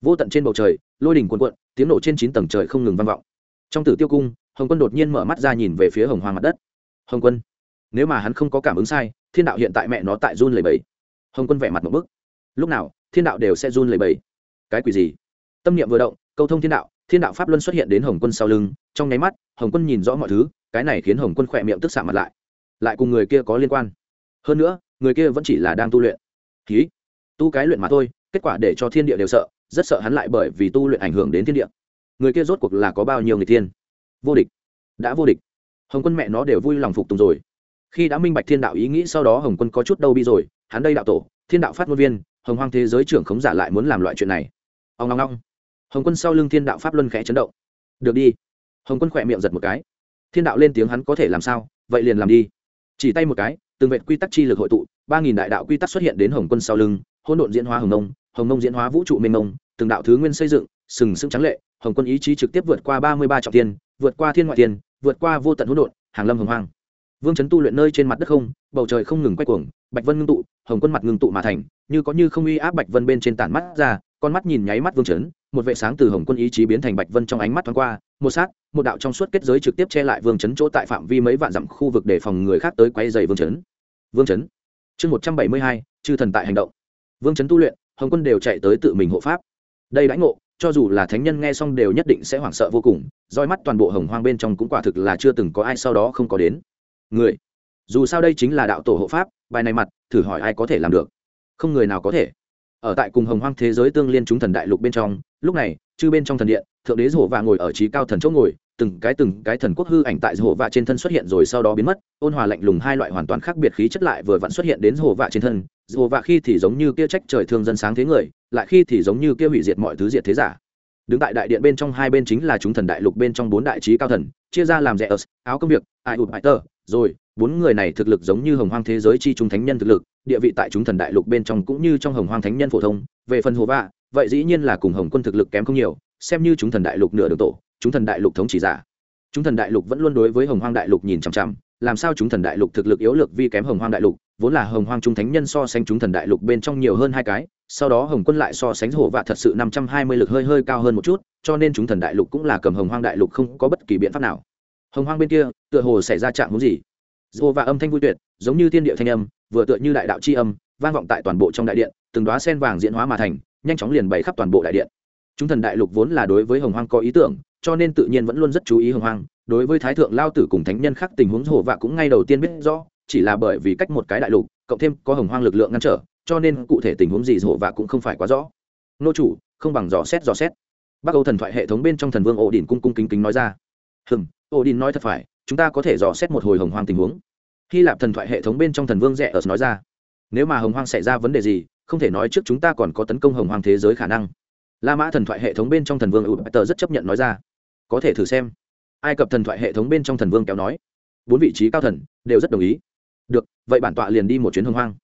Speaker 1: Vô tận trên bầu trời, lôi đỉnh cuộn cuộn, tiếng nổ trên chín tầng trời không ngừng vang vọng. Trong tử tiêu cung, hồng quân đột nhiên mở mắt ra nhìn về phía hồng hoa mặt đất. Hồng quân, nếu mà hắn không có cảm ứng sai, thiên đạo hiện tại mẹ nó tại run lầy bẫy hồng quân vẻ mặt một bức. Lúc nào, thiên đạo đều sẽ run lầy bẫy cái quỷ gì? Tâm niệm vừa động, câu thông thiên đạo thiên đạo pháp luân xuất hiện đến hồng quân sau lưng, trong nháy mắt, hồng quân nhìn rõ mọi thứ, cái này khiến hồng quân khỏe miệng tức xạ mặt lại. Lại cùng người kia có liên quan. Hơn nữa, người kia vẫn chỉ là đang tu luyện. Ký tu cái luyện mà thôi, kết quả để cho thiên địa đều sợ, rất sợ hắn lại bởi vì tu luyện ảnh hưởng đến thiên địa. Người kia rốt cuộc là có bao nhiêu người tiên? Vô địch. Đã vô địch. Hồng quân mẹ nó đều vui lòng phục tùng rồi. Khi đã minh bạch thiên đạo ý nghĩ sau đó hồng quân có chút đâu bi rồi, hắn đây đạo tổ, thiên đạo phát ngôn viên, hồng hoang thế giới trưởng khống giả lại muốn làm loại chuyện này ông long long hồng quân sau lưng thiên đạo pháp luân khẽ chấn động. Được đi. Hồng quân khỏe miệng giật một cái. Thiên đạo lên tiếng hắn có thể làm sao? Vậy liền làm đi. Chỉ tay một cái, từng vệ quy tắc chi lực hội tụ, ba nghìn đại đạo quy tắc xuất hiện đến hồng quân sau lưng, hỗn độn diễn hóa hồng nông hồng nông diễn hóa vũ trụ mênh mông, từng đạo thứ nguyên xây dựng, sừng sững trắng lệ, hồng quân ý chí trực tiếp vượt qua ba mươi ba trọng tiên vượt qua thiên ngoại tiên vượt qua vô tận hỗn độn, hàng lâm hồng hoang. Vương chấn tu luyện nơi trên mặt đất không, bầu trời không ngừng quay cuồng, bạch vân ngưng tụ, hồng quân mặt ngưng tụ mà thành, như có như không uy áp bạch vân bên trên tản mắt ra con mắt nhìn nháy mắt vương chấn, một vệ sáng từ hồng quân ý chí biến thành bạch vân trong ánh mắt thoáng qua, một sát, một đạo trong suốt kết giới trực tiếp che lại vương chấn chỗ tại phạm vi mấy vạn dặm khu vực để phòng người khác tới quay dày vương chấn. Vương chấn, chương một trăm bảy mươi hai, chư thần tại hành động. Vương chấn tu luyện, hồng quân đều chạy tới tự mình hộ pháp. Đây lãnh ngộ, cho dù là thánh nhân nghe xong đều nhất định sẽ hoảng sợ vô cùng, roi mắt toàn bộ hồng hoang bên trong cũng quả thực là chưa từng có ai sau đó không có đến. Người, dù sao đây chính là đạo tổ hộ pháp, bài này mặt, thử hỏi ai có thể làm được? Không người nào có thể ở tại cùng hồng hoang thế giới tương liên chúng thần đại lục bên trong, lúc này, chư bên trong thần điện, thượng đế rổ và ngồi ở trí cao thần chỗ ngồi, từng cái từng cái thần quốc hư ảnh tại rổ và trên thân xuất hiện rồi sau đó biến mất, ôn hòa lạnh lùng hai loại hoàn toàn khác biệt khí chất lại vừa vặn xuất hiện đến rổ và trên thân rổ và khi thì giống như kia trách trời thương dân sáng thế người, lại khi thì giống như kia hủy diệt mọi thứ diệt thế giả. Đứng tại đại điện bên trong hai bên chính là chúng thần đại lục bên trong bốn đại trí cao thần, chia ra làm rẻ ớt, áo công việc, ai ụt bại tơ, rồi bốn người này thực lực giống như hồng hoang thế giới chi chúng thánh nhân thực lực, địa vị tại chúng thần đại lục bên trong cũng như trong hồng hoang thánh nhân phổ thông, về phần hồ vạ, vậy dĩ nhiên là cùng hồng quân thực lực kém không nhiều, xem như chúng thần đại lục nửa đường tổ, chúng thần đại lục thống chỉ giả. Chúng thần đại lục vẫn luôn đối với hồng hoang đại lục nhìn chằm chằm, làm sao chúng thần đại lục thực lực yếu lược vi kém hồng hoang đại lục, vốn là hồng hoang trung thánh nhân so sánh chúng thần đại lục bên trong nhiều hơn hai cái, sau đó hồng quân lại so sánh hồ vạ thật sự năm trăm hai mươi lực hơi hơi cao hơn một chút, cho nên chúng thần đại lục cũng là cầm hồng hoang đại lục không có bất kỳ biện pháp nào. Hồng hoang bên kia, tựa hồ xảy ra trạng muốn gì? Dô và âm thanh vui tuyệt, giống như thiên địa thanh âm, vừa tựa như đại đạo c h i âm, vang vọng tại toàn bộ trong đại điện, từng đoá sen vàng diễn hóa mà thành, nhanh chóng liền bày khắp toàn bộ đại điện. Chúng thần đại lục vốn là đối với hồng hoang có ý tưởng, cho nên tự nhiên vẫn luôn rất chú ý hồng hoang. Đối với thái thượng lao tử cùng thánh nhân khác tình huống, hồ vạ cũng ngay đầu tiên biết rõ, chỉ là bởi vì cách một cái đại lục, cộng thêm có hồng hoang lực lượng ngăn trở, cho nên cụ thể tình huống gì hồ vạ cũng không phải quá rõ. Nô chủ, không bằng dò xét dò xét. Bắc âu thần thoại hệ thống bên trong thần vương ổ đỉnh cung cung kính kính nói ra. Hừm ổ đỉnh nói thật phải chúng ta có thể dò xét một hồi hồng hoang tình huống. Hy lạp thần thoại hệ thống bên trong thần vương rẽ ở nói ra, nếu mà hồng hoang xảy ra vấn đề gì, không thể nói trước chúng ta còn có tấn công hồng hoang thế giới khả năng. La mã thần thoại hệ thống bên trong thần vương ụt tờ rất chấp nhận nói ra, có thể thử xem. Ai cập thần thoại hệ thống bên trong thần vương kéo nói, bốn vị trí cao thần đều rất đồng ý. Được, vậy bản tọa liền đi một chuyến hồng hoang.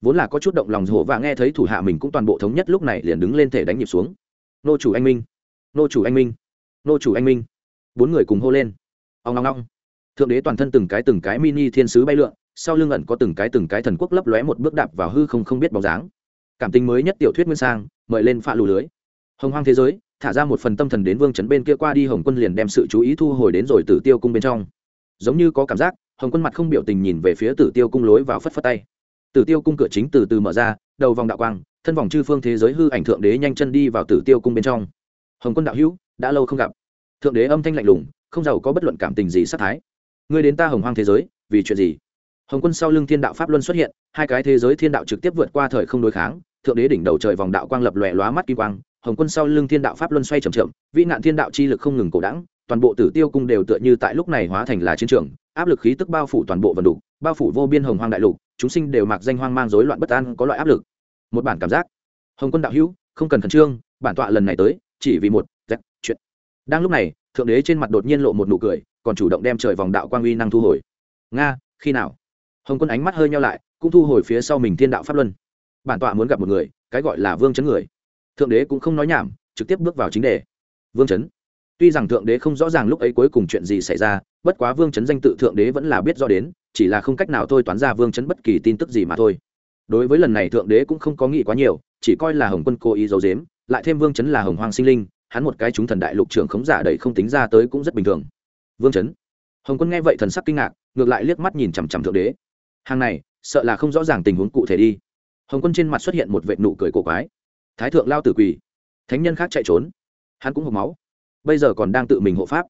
Speaker 1: Vốn là có chút động lòng hổ và nghe thấy thủ hạ mình cũng toàn bộ thống nhất lúc này liền đứng lên thể đánh nhịp xuống. Nô chủ anh minh, nô chủ anh minh, nô chủ anh minh. Bốn người cùng hô lên. Ông long long thượng đế toàn thân từng cái từng cái mini thiên sứ bay lượn, sau lưng ẩn có từng cái từng cái thần quốc lấp lóe một bước đạp vào hư không không biết bóng dáng. Cảm tình mới nhất tiểu thuyết nguyên sang, mời lên phạ lù lưới. Hồng hoang thế giới, thả ra một phần tâm thần đến vương trấn bên kia qua đi, hồng quân liền đem sự chú ý thu hồi đến rồi tử tiêu cung bên trong. Giống như có cảm giác, hồng quân mặt không biểu tình nhìn về phía tử tiêu cung lối vào phất phất tay. Tử tiêu cung cửa chính từ từ mở ra, đầu vòng đạo quang, thân vòng chư phương thế giới hư ảnh thượng đế nhanh chân đi vào tử tiêu cung bên trong. Hồng quân đạo hữu, đã lâu không gặp. Thượng đế âm thanh lạnh lùng, không giàu có bất luận cảm tình gì sát thái ngươi đến ta hồng hoang thế giới vì chuyện gì? Hồng quân sau lưng thiên đạo pháp luân xuất hiện hai cái thế giới thiên đạo trực tiếp vượt qua thời không đối kháng thượng đế đỉnh đầu trời vòng đạo quang lập lòe lóa mắt kim quang hồng quân sau lưng thiên đạo pháp luân xoay chậm chậm, vĩ nạn thiên đạo chi lực không ngừng cổ đẳng toàn bộ tử tiêu cung đều tựa như tại lúc này hóa thành là chiến trường áp lực khí tức bao phủ toàn bộ vần đủ bao phủ vô biên hồng hoang đại lục chúng sinh đều mặc danh hoang mang rối loạn bất an có loại áp lực. Một bản cảm giác. Hồng quân đạo hữu không cần khẩn trương bản tọa lần này tới chỉ vì một chuyện. Đang lúc này thượng đế trên mặt đột nhiên lộ một nụ cười còn chủ động đem trời vòng đạo quang uy năng thu hồi. Nga, khi nào? Hồng quân ánh mắt hơi nhau lại, cũng thu hồi phía sau mình thiên đạo pháp luân. Bản tọa muốn gặp một người, cái gọi là vương chấn người. Thượng đế cũng không nói nhảm, trực tiếp bước vào chính đề. Vương chấn. Tuy rằng thượng đế không rõ ràng lúc ấy cuối cùng chuyện gì xảy ra, bất quá vương chấn danh tự thượng đế vẫn là biết rõ đến, chỉ là không cách nào thôi toán ra vương chấn bất kỳ tin tức gì mà thôi. Đối với lần này thượng đế cũng không có nghĩ quá nhiều, chỉ coi là hồng quân cố ý giấu dếm lại thêm vương chấn là hồng hoàng sinh linh, hắn một cái chúng thần đại lục trưởng khống giả đầy không tính ra tới cũng rất bình thường vương chấn. Hồng quân nghe vậy thần sắc kinh ngạc, ngược lại liếc mắt nhìn chằm chằm thượng đế. Hàng này, sợ là không rõ ràng tình huống cụ thể đi. Hồng quân trên mặt xuất hiện một vệ nụ cười cổ quái. Thái thượng lao tử quỳ. Thánh nhân khác chạy trốn. Hắn cũng hộp máu. Bây giờ còn đang tự mình hộ pháp.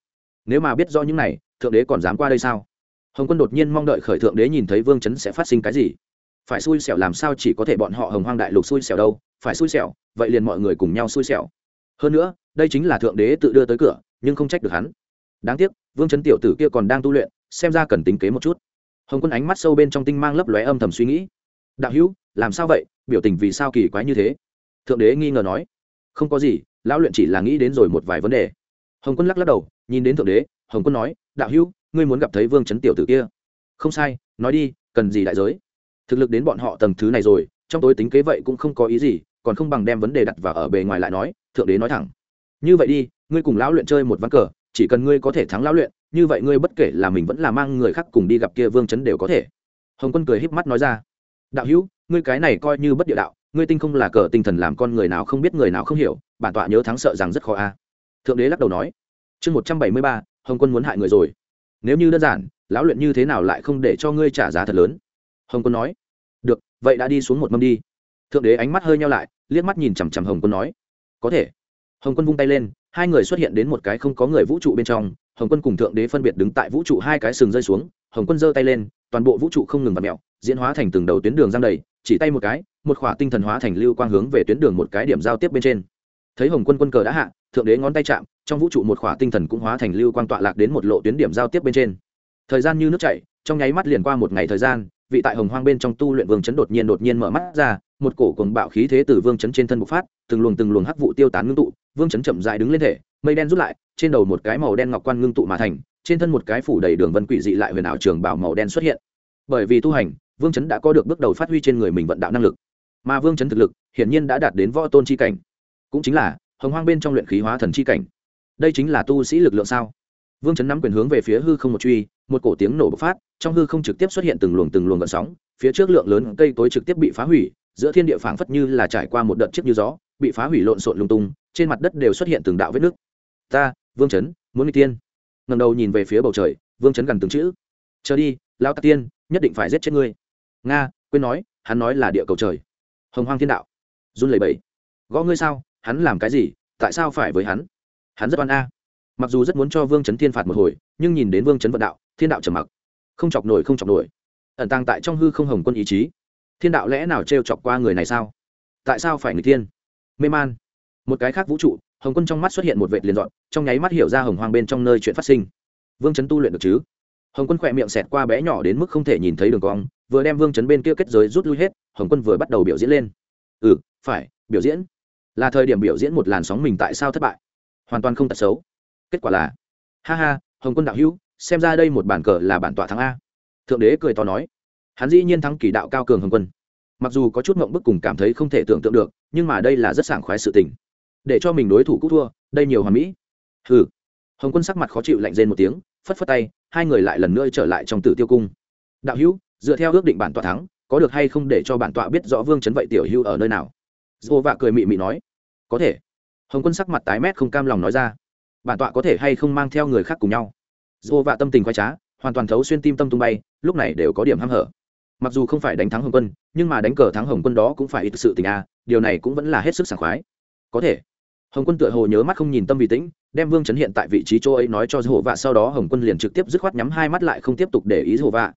Speaker 1: Nếu mà biết rõ những này, thượng đế còn dám qua đây sao? Hồng quân đột nhiên mong đợi khởi thượng đế nhìn thấy vương chấn sẽ phát sinh cái gì. Phải xui xẻo làm sao chỉ có thể bọn họ hồng hoang đại lục xui xẻo đâu? Phải xui xẻo, vậy liền mọi người cùng nhau xui xẻo. Hơn nữa, đây chính là thượng đế tự đưa tới cửa, nhưng không trách được hắn. Đáng tiếc vương chấn tiểu tử kia còn đang tu luyện, xem ra cần tính kế một chút. Hồng quân ánh mắt sâu bên trong tinh mang lấp lóe âm thầm suy nghĩ. Đạo hữu, làm sao vậy? Biểu tình vì sao kỳ quái như thế? Thượng đế nghi ngờ nói. Không có gì, lão luyện chỉ là nghĩ đến rồi một vài vấn đề. Hồng quân lắc lắc đầu, nhìn đến thượng đế, hồng quân nói, đạo hữu, ngươi muốn gặp thấy vương chấn tiểu tử kia? Không sai, nói đi, cần gì đại giới? Thực lực đến bọn họ tầng thứ này rồi, trong tối tính kế vậy cũng không có ý gì, còn không bằng đem vấn đề đặt vào ở bề ngoài lại nói, thượng đế nói thẳng. Như vậy đi, ngươi cùng lão luyện chơi một ván cờ chỉ cần ngươi có thể thắng lão luyện, như vậy ngươi bất kể là mình vẫn là mang người khác cùng đi gặp kia vương chấn đều có thể. Hồng quân cười híp mắt nói ra. Đạo hữu, ngươi cái này coi như bất địa đạo, ngươi tinh không là cờ tinh thần làm con người nào không biết người nào không hiểu, bản tọa nhớ thắng sợ rằng rất khó a. Thượng đế lắc đầu nói. Chương một trăm bảy mươi ba, hồng quân muốn hại người rồi. Nếu như đơn giản, lão luyện như thế nào lại không để cho ngươi trả giá thật lớn? Hồng quân nói. Được, vậy đã đi xuống một mâm đi. Thượng đế ánh mắt hơi nhau lại, liếc mắt nhìn chằm chằm hồng quân nói. Có thể hồng quân vung tay lên, hai người xuất hiện đến một cái không có người vũ trụ bên trong, hồng quân cùng thượng đế phân biệt đứng tại vũ trụ hai cái sừng rơi xuống, hồng quân giơ tay lên, toàn bộ vũ trụ không ngừng vặt mẹo diễn hóa thành từng đầu tuyến đường giang đầy, chỉ tay một cái, một khỏa tinh thần hóa thành lưu quang hướng về tuyến đường một cái điểm giao tiếp bên trên. Thấy hồng quân quân cờ đã hạ, thượng đế ngón tay chạm, trong vũ trụ một khỏa tinh thần cũng hóa thành lưu quang tọa lạc đến một lộ tuyến điểm giao tiếp bên trên. Thời gian như nước chảy, trong nháy mắt liền qua một ngày thời gian, vị tại hồng hoang bên trong tu luyện vương chấn đột nhiên đột nhiên mở mắt ra, một cổ cuồng bạo khí thế từ vương chấn trên thân bộc phát, từng luồng từng luồng hắc vụ tiêu tán ngưng tụ vương chấn chậm dại đứng lên thể, mây đen rút lại, trên đầu một cái màu đen ngọc quan ngưng tụ mà thành, trên thân một cái phủ đầy đường vân quỷ dị lại huyền ảo trường bảo màu đen xuất hiện. Bởi vì tu hành, vương chấn đã có được bước đầu phát huy trên người mình vận đạo năng lực. Mà vương chấn thực lực, hiển nhiên đã đạt đến võ tôn chi cảnh. Cũng chính là, hồng hoang bên trong luyện khí hóa thần chi cảnh. Đây chính là tu sĩ lực lượng sao? Vương chấn nắm quyền hướng về phía hư không một truy, một cổ tiếng nổ bộc phát, trong hư không trực tiếp xuất hiện từng luồng từng luồng gợn sóng, phía trước lượng lớn cây cối trực tiếp bị phá hủy, giữa thiên địa phảng phất như là trải qua một đợt chiếc như gió, bị phá hủy lộn xộn lung tung trên mặt đất đều xuất hiện từng đạo vết nước. Ta, vương chấn, muốn đi tiên. Ngầm đầu nhìn về phía bầu trời, vương chấn gần từng chữ. Chờ đi lao tạc tiên, nhất định phải giết chết ngươi. Nga, quên nói, hắn nói là địa cầu trời. Hồng hoang thiên đạo. Run lẩy bẩy. Gõ ngươi sao, hắn làm cái gì, tại sao phải với hắn? Hắn rất oan a. Mặc dù rất muốn cho vương chấn thiên phạt một hồi, nhưng nhìn đến vương chấn vận đạo, thiên đạo trầm mặc. Không chọc nổi, không chọc nổi. Ẩn tàng tại trong hư không hồng quân ý chí. Thiên đạo lẽ nào t chọc qua người này sao? Tại sao phải người tiên mê man một cái khác vũ trụ, hồng quân trong mắt xuất hiện một vệt liền dọn, trong nháy mắt hiểu ra hồng hoang bên trong nơi chuyện phát sinh. Vương chấn tu luyện được chứ? Hồng quân khỏe miệng xẹt qua bé nhỏ đến mức không thể nhìn thấy đường cong, vừa đem vương chấn bên kia kết giới rút lui hết, hồng quân vừa bắt đầu biểu diễn lên. Ừ phải, biểu diễn. Là thời điểm biểu diễn một làn sóng mình tại sao thất bại. Hoàn toàn không tật xấu. Kết quả là, ha ha, hồng quân đạo hữu, xem ra đây một bản cờ là bản tọa thắng a. Thượng đế cười to nói. Hắn dĩ nhiên thắng kỳ đạo cao cường hồng quân. Mặc dù có chút mộng bức cùng cảm thấy không thể tưởng tượng được, nhưng mà đây là rất sảng khoái sự tình để cho mình đối thủ cũ thua, đây nhiều hoàn mỹ. Hừ. Hồng quân sắc mặt khó chịu lạnh rên một tiếng, phất phất tay, hai người lại lần nữa trở lại trong tử tiêu cung. Đạo hữu, dựa theo ước định bản tọa thắng, có được hay không để cho bản tọa biết rõ vương chấn vậy tiểu hữu ở nơi nào? Dô vạ cười mị mị nói. Có thể. Hồng quân sắc mặt tái mét không cam lòng nói ra. Bản tọa có thể hay không mang theo người khác cùng nhau? Dô vạ tâm tình khoai trá, hoàn toàn thấu xuyên tim tâm tung bay, lúc này đều có điểm h hở. Mặc dù không phải đánh thắng hồng quân, nhưng mà đánh cờ thắng hồng quân đó cũng phải ít sự tình a, điều này cũng vẫn là hết sức sảng khoái. Có thể hồng quân tựa hồ nhớ mắt không nhìn tâm vì tĩnh, đem vương chấn hiện tại vị trí chỗ ấy nói cho hồ vạ sau đó hồng quân liền trực tiếp dứt khoát nhắm hai mắt lại không tiếp tục để ý hồ vạ.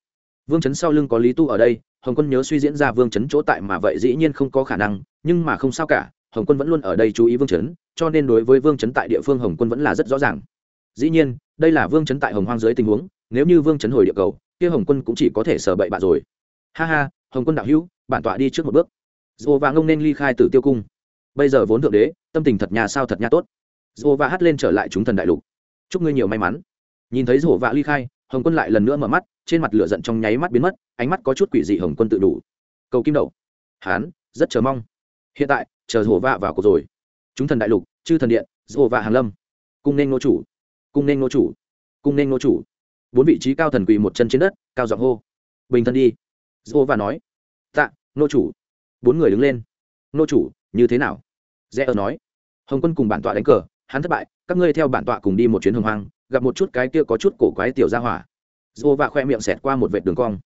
Speaker 1: Vương chấn sau lưng có lý tu ở đây, hồng quân nhớ suy diễn ra vương chấn chỗ tại mà vậy dĩ nhiên không có khả năng, nhưng mà không sao cả, hồng quân vẫn luôn ở đây chú ý vương chấn, cho nên đối với vương chấn tại địa phương hồng quân vẫn là rất rõ ràng. Dĩ nhiên, đây là vương chấn tại hồng hoang dưới tình huống, nếu như vương chấn hồi địa cầu, kia hồng quân cũng chỉ có thể sở bậy bạ rồi. Ha ha, hồng quân đạo hữu, bản tọa đi trước một bước. Dồ và ngông nên ly khai tử tiêu cung bây giờ vốn thượng đế, tâm tình thật nhà sao thật nhà tốt. Dồ và hát lên trở lại chúng thần đại lục. Chúc ngươi nhiều may mắn. Nhìn thấy dồ và ly khai, hồng quân lại lần nữa mở mắt, trên mặt lửa giận trong nháy mắt biến mất, ánh mắt có chút quỷ dị hồng quân tự đủ. Cầu kim đậu hán, rất chờ mong. Hiện tại, chờ dồ và vào cuộc rồi. Chúng thần đại lục, chư thần điện dồ và hàn lâm. Cung nên nô chủ. Cung nên nô chủ. Cung nên nô chủ. Bốn vị trí cao thần quỳ một chân trên đất, cao giọng hô. Bình thân đi. Dô và nói. Tạ nô chủ. Bốn người đứng lên. Nô chủ, như thế nào? Rẽ ở nói, hồng quân cùng bản tọa đánh cờ, hắn thất bại, các ngươi theo bản tọa cùng đi một chuyến hồng hoang, gặp một chút cái kia có chút cổ quái tiểu gia hỏa. Dô và khoe miệng xẹt qua một vệt đường cong.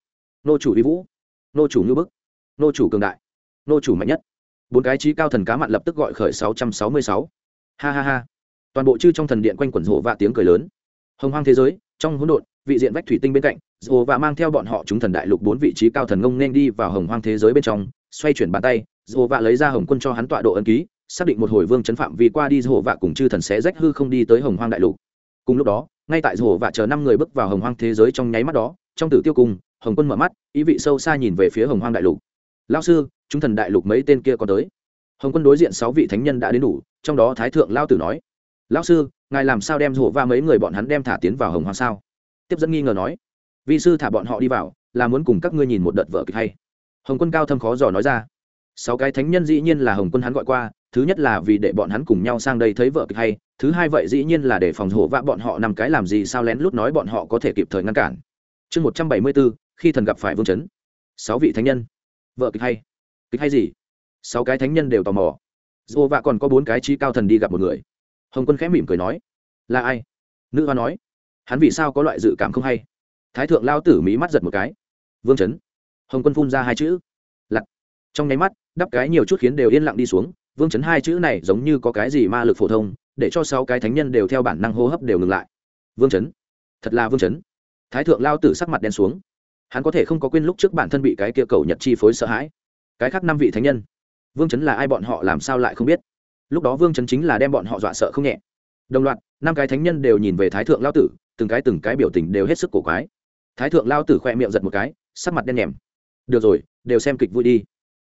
Speaker 1: Nô chủ vi vũ, nô chủ như bức, nô chủ cường đại, nô chủ mạnh nhất. Bốn cái trí cao thần cá mặn lập tức gọi khởi sáu trăm sáu mươi sáu. Ha ha ha. Toàn bộ chư trong thần điện quanh quẩn rộ vạ tiếng cười lớn. Hồng hoang thế giới, trong hỗn độn, vị diện vách thủy tinh bên cạnh rộ vạ mang theo bọn họ chúng thần đại lục bốn vị trí cao thần ngông nên đi vào hồng hoang thế giới bên trong, xoay chuyển bàn tay rộ vạ lấy ra hồng quân cho hắn tọa độ ấn ký xác định một hồi vương chấn phạm vì qua đi hồ vạ cùng chư thần sẽ rách hư không đi tới hồng hoang đại lục. Cùng lúc đó, ngay tại hồ vạ chờ năm người bước vào hồng hoang thế giới trong nháy mắt đó, trong tử tiêu cùng hồng quân mở mắt, ý vị sâu xa nhìn về phía hồng hoang đại lục. Lao sư, chúng thần đại lục mấy tên kia có tới? Hồng quân đối diện sáu vị thánh nhân đã đến đủ, trong đó thái thượng lao tử nói, lão sư, ngài làm sao đem hồ va mấy người bọn hắn đem thả tiến vào hồng hoang sao? Tiếp dẫn nghi ngờ nói vị sư thả bọn họ đi vào, là muốn cùng các ngươi nhìn một đợt vợ kịch hay. Hồng quân cao thâm khó dò nói ra, sáu cái thánh nhân dĩ nhiên là hồng quân hắn gọi qua thứ nhất là vì để bọn hắn cùng nhau sang đây thấy vợ kịch hay, thứ hai vậy dĩ nhiên là để phòng hổ vạ bọn họ nằm cái làm gì sao lén lút nói bọn họ có thể kịp thời ngăn cản. Chương một trăm bảy mươi bốn, khi thần gặp phải vương chấn. Sáu vị thánh nhân. Vợ kịch hay. Kịch hay gì? Sáu cái thánh nhân đều tò mò. Dô vạ còn có bốn cái trí cao thần đi gặp một người. Hồng quân khẽ mỉm cười nói, là ai? Nữ hoa nói, hắn vì sao có loại dự cảm không hay? Thái thượng lao tử mí mắt giật một cái. Vương chấn. Hồng quân phun ra hai chữ. Lặt trong nháy mắt, đắp cái nhiều chút khiến đều yên lặng đi xuống vương chấn hai chữ này giống như có cái gì ma lực phổ thông, để cho sáu cái thánh nhân đều theo bản năng hô hấp đều ngừng lại. Vương chấn, thật là vương chấn. Thái thượng lao tử sắc mặt đen xuống. Hắn có thể không có quên lúc trước bản thân bị cái kia cầu nhật chi phối sợ hãi. Cái khác năm vị thánh nhân, vương chấn là ai bọn họ làm sao lại không biết? Lúc đó vương chấn chính là đem bọn họ dọa sợ không nhẹ. Đồng loạt, năm cái thánh nhân đều nhìn về thái thượng lao tử, từng cái từng cái biểu tình đều hết sức cổ quái. Thái thượng lao tử khoe miệng giật một cái, sắc mặt đen nhèm. Được rồi, đều xem kịch vui đi.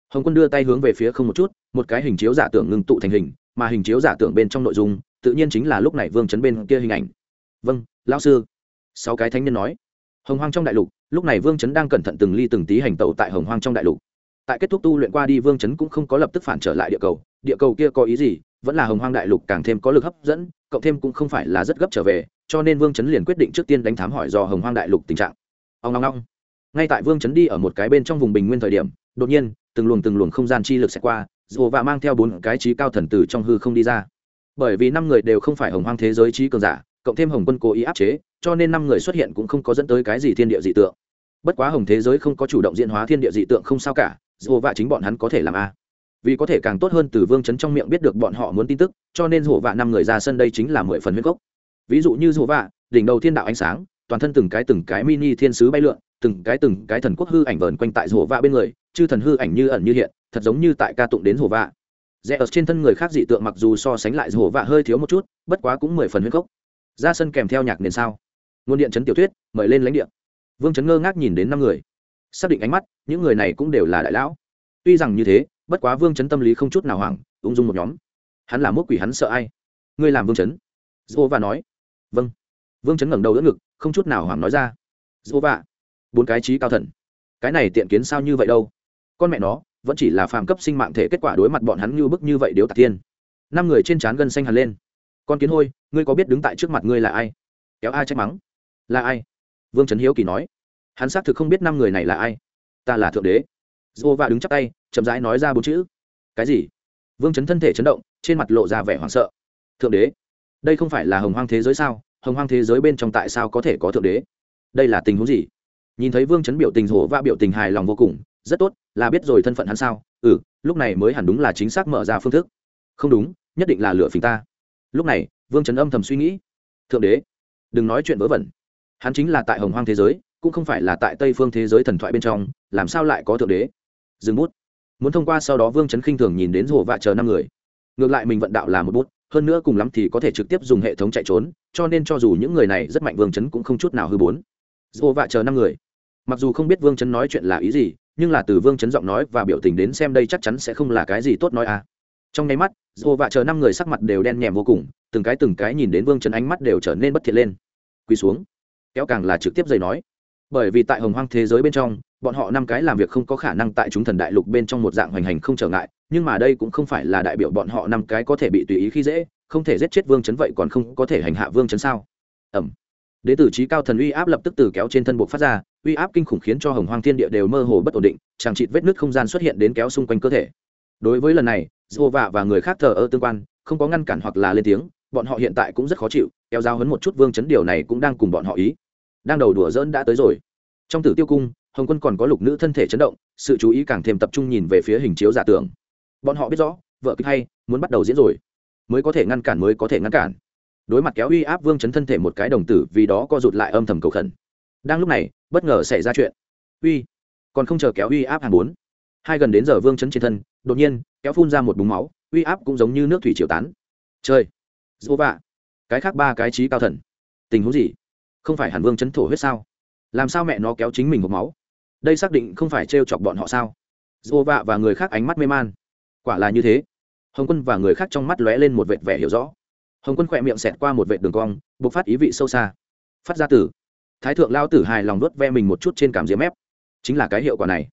Speaker 1: Hồng quân đưa tay hướng về phía không một chút một cái hình chiếu giả tưởng ngưng tụ thành hình, mà hình chiếu giả tưởng bên trong nội dung, tự nhiên chính là lúc này vương chấn bên kia hình ảnh. Vâng lão sư. Sáu cái thánh nhân nói. Hồng hoang trong đại lục, lúc này vương chấn đang cẩn thận từng ly từng tí hành tẩu tại hồng hoang trong đại lục. Tại kết thúc tu luyện qua đi vương chấn cũng không có lập tức phản trở lại địa cầu. Địa cầu kia có ý gì? Vẫn là hồng hoang đại lục càng thêm có lực hấp dẫn, cộng thêm cũng không phải là rất gấp trở về, cho nên vương chấn liền quyết định trước tiên đánh thám hỏi do hồng hoang đại lục tình trạng. Ông long long ngay tại vương chấn đi ở một cái bên trong vùng bình nguyên thời điểm, đột nhiên, từng luồng từng luồng không gian chi lực sẽ qua dù và mang theo bốn cái trí cao thần từ trong hư không đi ra. Bởi vì năm người đều không phải hồng hoang thế giới trí cường giả, cộng thêm hồng quân cố ý áp chế, cho nên năm người xuất hiện cũng không có dẫn tới cái gì thiên địa dị tượng. Bất quá hồng thế giới không có chủ động diễn hóa thiên địa dị tượng không sao cả, dù và chính bọn hắn có thể làm a. Vì có thể càng tốt hơn từ vương chấn trong miệng biết được bọn họ muốn tin tức, cho nên dù và năm người ra sân đây chính là mười phần huyết gốc. Ví dụ như dù và đỉnh đầu thiên đạo ánh sáng, toàn thân từng cái từng cái mini thiên sứ bay lượn, từng cái từng cái thần quốc hư ảnh vờn quanh tại rùa vạ bên người, chư thần hư ảnh như ẩn như hiện thật giống như tại ca tụng đến hồ vạ. Rẽ ở trên thân người khác dị tượng mặc dù so sánh lại hồ vạ hơi thiếu một chút, bất quá cũng mười phần huyết gốc ra sân kèm theo nhạc nền sao. Nguồn điện chấn tiểu thuyết, mời lên lãnh điện vương chấn ngơ ngác nhìn đến năm người. Xác định ánh mắt, những người này cũng đều là đại lão. Tuy rằng như thế, bất quá vương chấn tâm lý không chút nào hoảng, ung dung một nhóm. Hắn là mốt quỷ hắn sợ ai? Ngươi làm vương chấn. Dô và nói. Vâng. Vương chấn ngẩng đầu đỡ ngực, không chút nào hoảng nói ra. Dô và bốn cái trí cao thần. Cái này tiện kiến sao như vậy đâu? Con mẹ nó vẫn chỉ là phàm cấp sinh mạng thể kết quả đối mặt bọn hắn như bức như vậy điếu tạc tiên năm người trên trán gân xanh hẳn lên. Con kiến hôi, ngươi có biết đứng tại trước mặt ngươi là ai? Kéo ai trách mắng? Là ai? Vương trấn hiếu kỳ nói. Hắn xác thực không biết năm người này là ai. Ta là thượng đế. Dô và đứng chắc tay, chậm rãi nói ra bốn chữ. Cái gì? Vương chấn thân thể chấn động, trên mặt lộ ra vẻ hoảng sợ. Thượng đế. Đây không phải là hồng hoang thế giới sao? Hồng hoang thế giới bên trong tại sao có thể có thượng đế? Đây là tình huống gì? Nhìn thấy vương chấn biểu tình hổ va biểu tình hài lòng vô cùng rất tốt, là biết rồi thân phận hắn sao? Ừ lúc này mới hẳn đúng là chính xác mở ra phương thức. Không đúng, nhất định là lựa phình ta. Lúc này, vương chấn âm thầm suy nghĩ. Thượng đế, đừng nói chuyện vớ vẩn. Hắn chính là tại hồng hoang thế giới, cũng không phải là tại tây phương thế giới thần thoại bên trong, làm sao lại có thượng đế? Dừng bút. Muốn thông qua sau đó vương chấn khinh thường nhìn đến rồ vạ chờ năm người. Ngược lại mình vận đạo là một bút, hơn nữa cùng lắm thì có thể trực tiếp dùng hệ thống chạy trốn, cho nên cho dù những người này rất mạnh vương chấn cũng không chút nào hư bốn. Rồ vạ chờ năm người. Mặc dù không biết vương chấn nói chuyện là ý gì nhưng là từ vương chấn giọng nói và biểu tình đến xem đây chắc chắn sẽ không là cái gì tốt nói à. Trong nháy mắt rổ vạ chờ năm người sắc mặt đều đen nhèm vô cùng, từng cái từng cái nhìn đến vương chấn ánh mắt đều trở nên bất thiện lên. Quỳ xuống. Kéo càng là trực tiếp dày nói. Bởi vì tại hồng hoang thế giới bên trong, bọn họ năm cái làm việc không có khả năng tại chúng thần đại lục bên trong một dạng hoành hành không trở ngại, nhưng mà đây cũng không phải là đại biểu bọn họ năm cái có thể bị tùy ý khi dễ, không thể giết chết vương chấn vậy còn không có thể hành hạ vương chấn sao? Ẩm đế tử trí cao thần uy áp lập tức từ kéo trên thân buộc phát ra, uy áp kinh khủng khiến cho hồng hoang thiên địa đều mơ hồ bất ổn định, chẳng chịt vết nứt không gian xuất hiện đến kéo xung quanh cơ thể. Đối với lần này, dô vạ và người khác thờ ơ tương quan, không có ngăn cản hoặc là lên tiếng, bọn họ hiện tại cũng rất khó chịu, kéo giao hấn một chút vương chấn điều này cũng đang cùng bọn họ ý. Đang đầu đùa dỡn đã tới rồi. Trong tử tiêu cung, hồng quân còn có lục nữ thân thể chấn động, sự chú ý càng thêm tập trung nhìn về phía hình chiếu giả tưởng. Bọn họ biết rõ, vợ kịch hay, muốn bắt đầu diễn rồi. Mới có thể ngăn cản, mới có thể ngăn cản đối mặt kéo uy áp vương chấn thân thể một cái đồng tử, vì đó co rụt lại âm thầm cầu khẩn. Đang lúc này, bất ngờ xảy ra chuyện. Uy, còn không chờ kéo uy áp hàng bốn. Hai gần đến giờ vương chấn trên thân, đột nhiên, kéo phun ra một búng máu, uy áp cũng giống như nước thủy triều tán. Chơi dỗ vạ. Cái khác ba cái trí cao thần. Tình huống gì? Không phải hẳn vương chấn thổ huyết sao? Làm sao mẹ nó kéo chính mình một máu? Đây xác định không phải t chọc bọn họ sao? Dỗ vạ và người khác ánh mắt mê man. Quả là như thế. Hồng quân và người khác trong mắt lóe lên một vệt vẻ hiểu rõ hồng quân khỏe miệng xẹt qua một vệt đường cong bộc phát ý vị sâu xa. Phát ra tử, thái thượng lao tử hài lòng đốt ve mình một chút trên cảm diễm ép. Chính là cái hiệu quả này.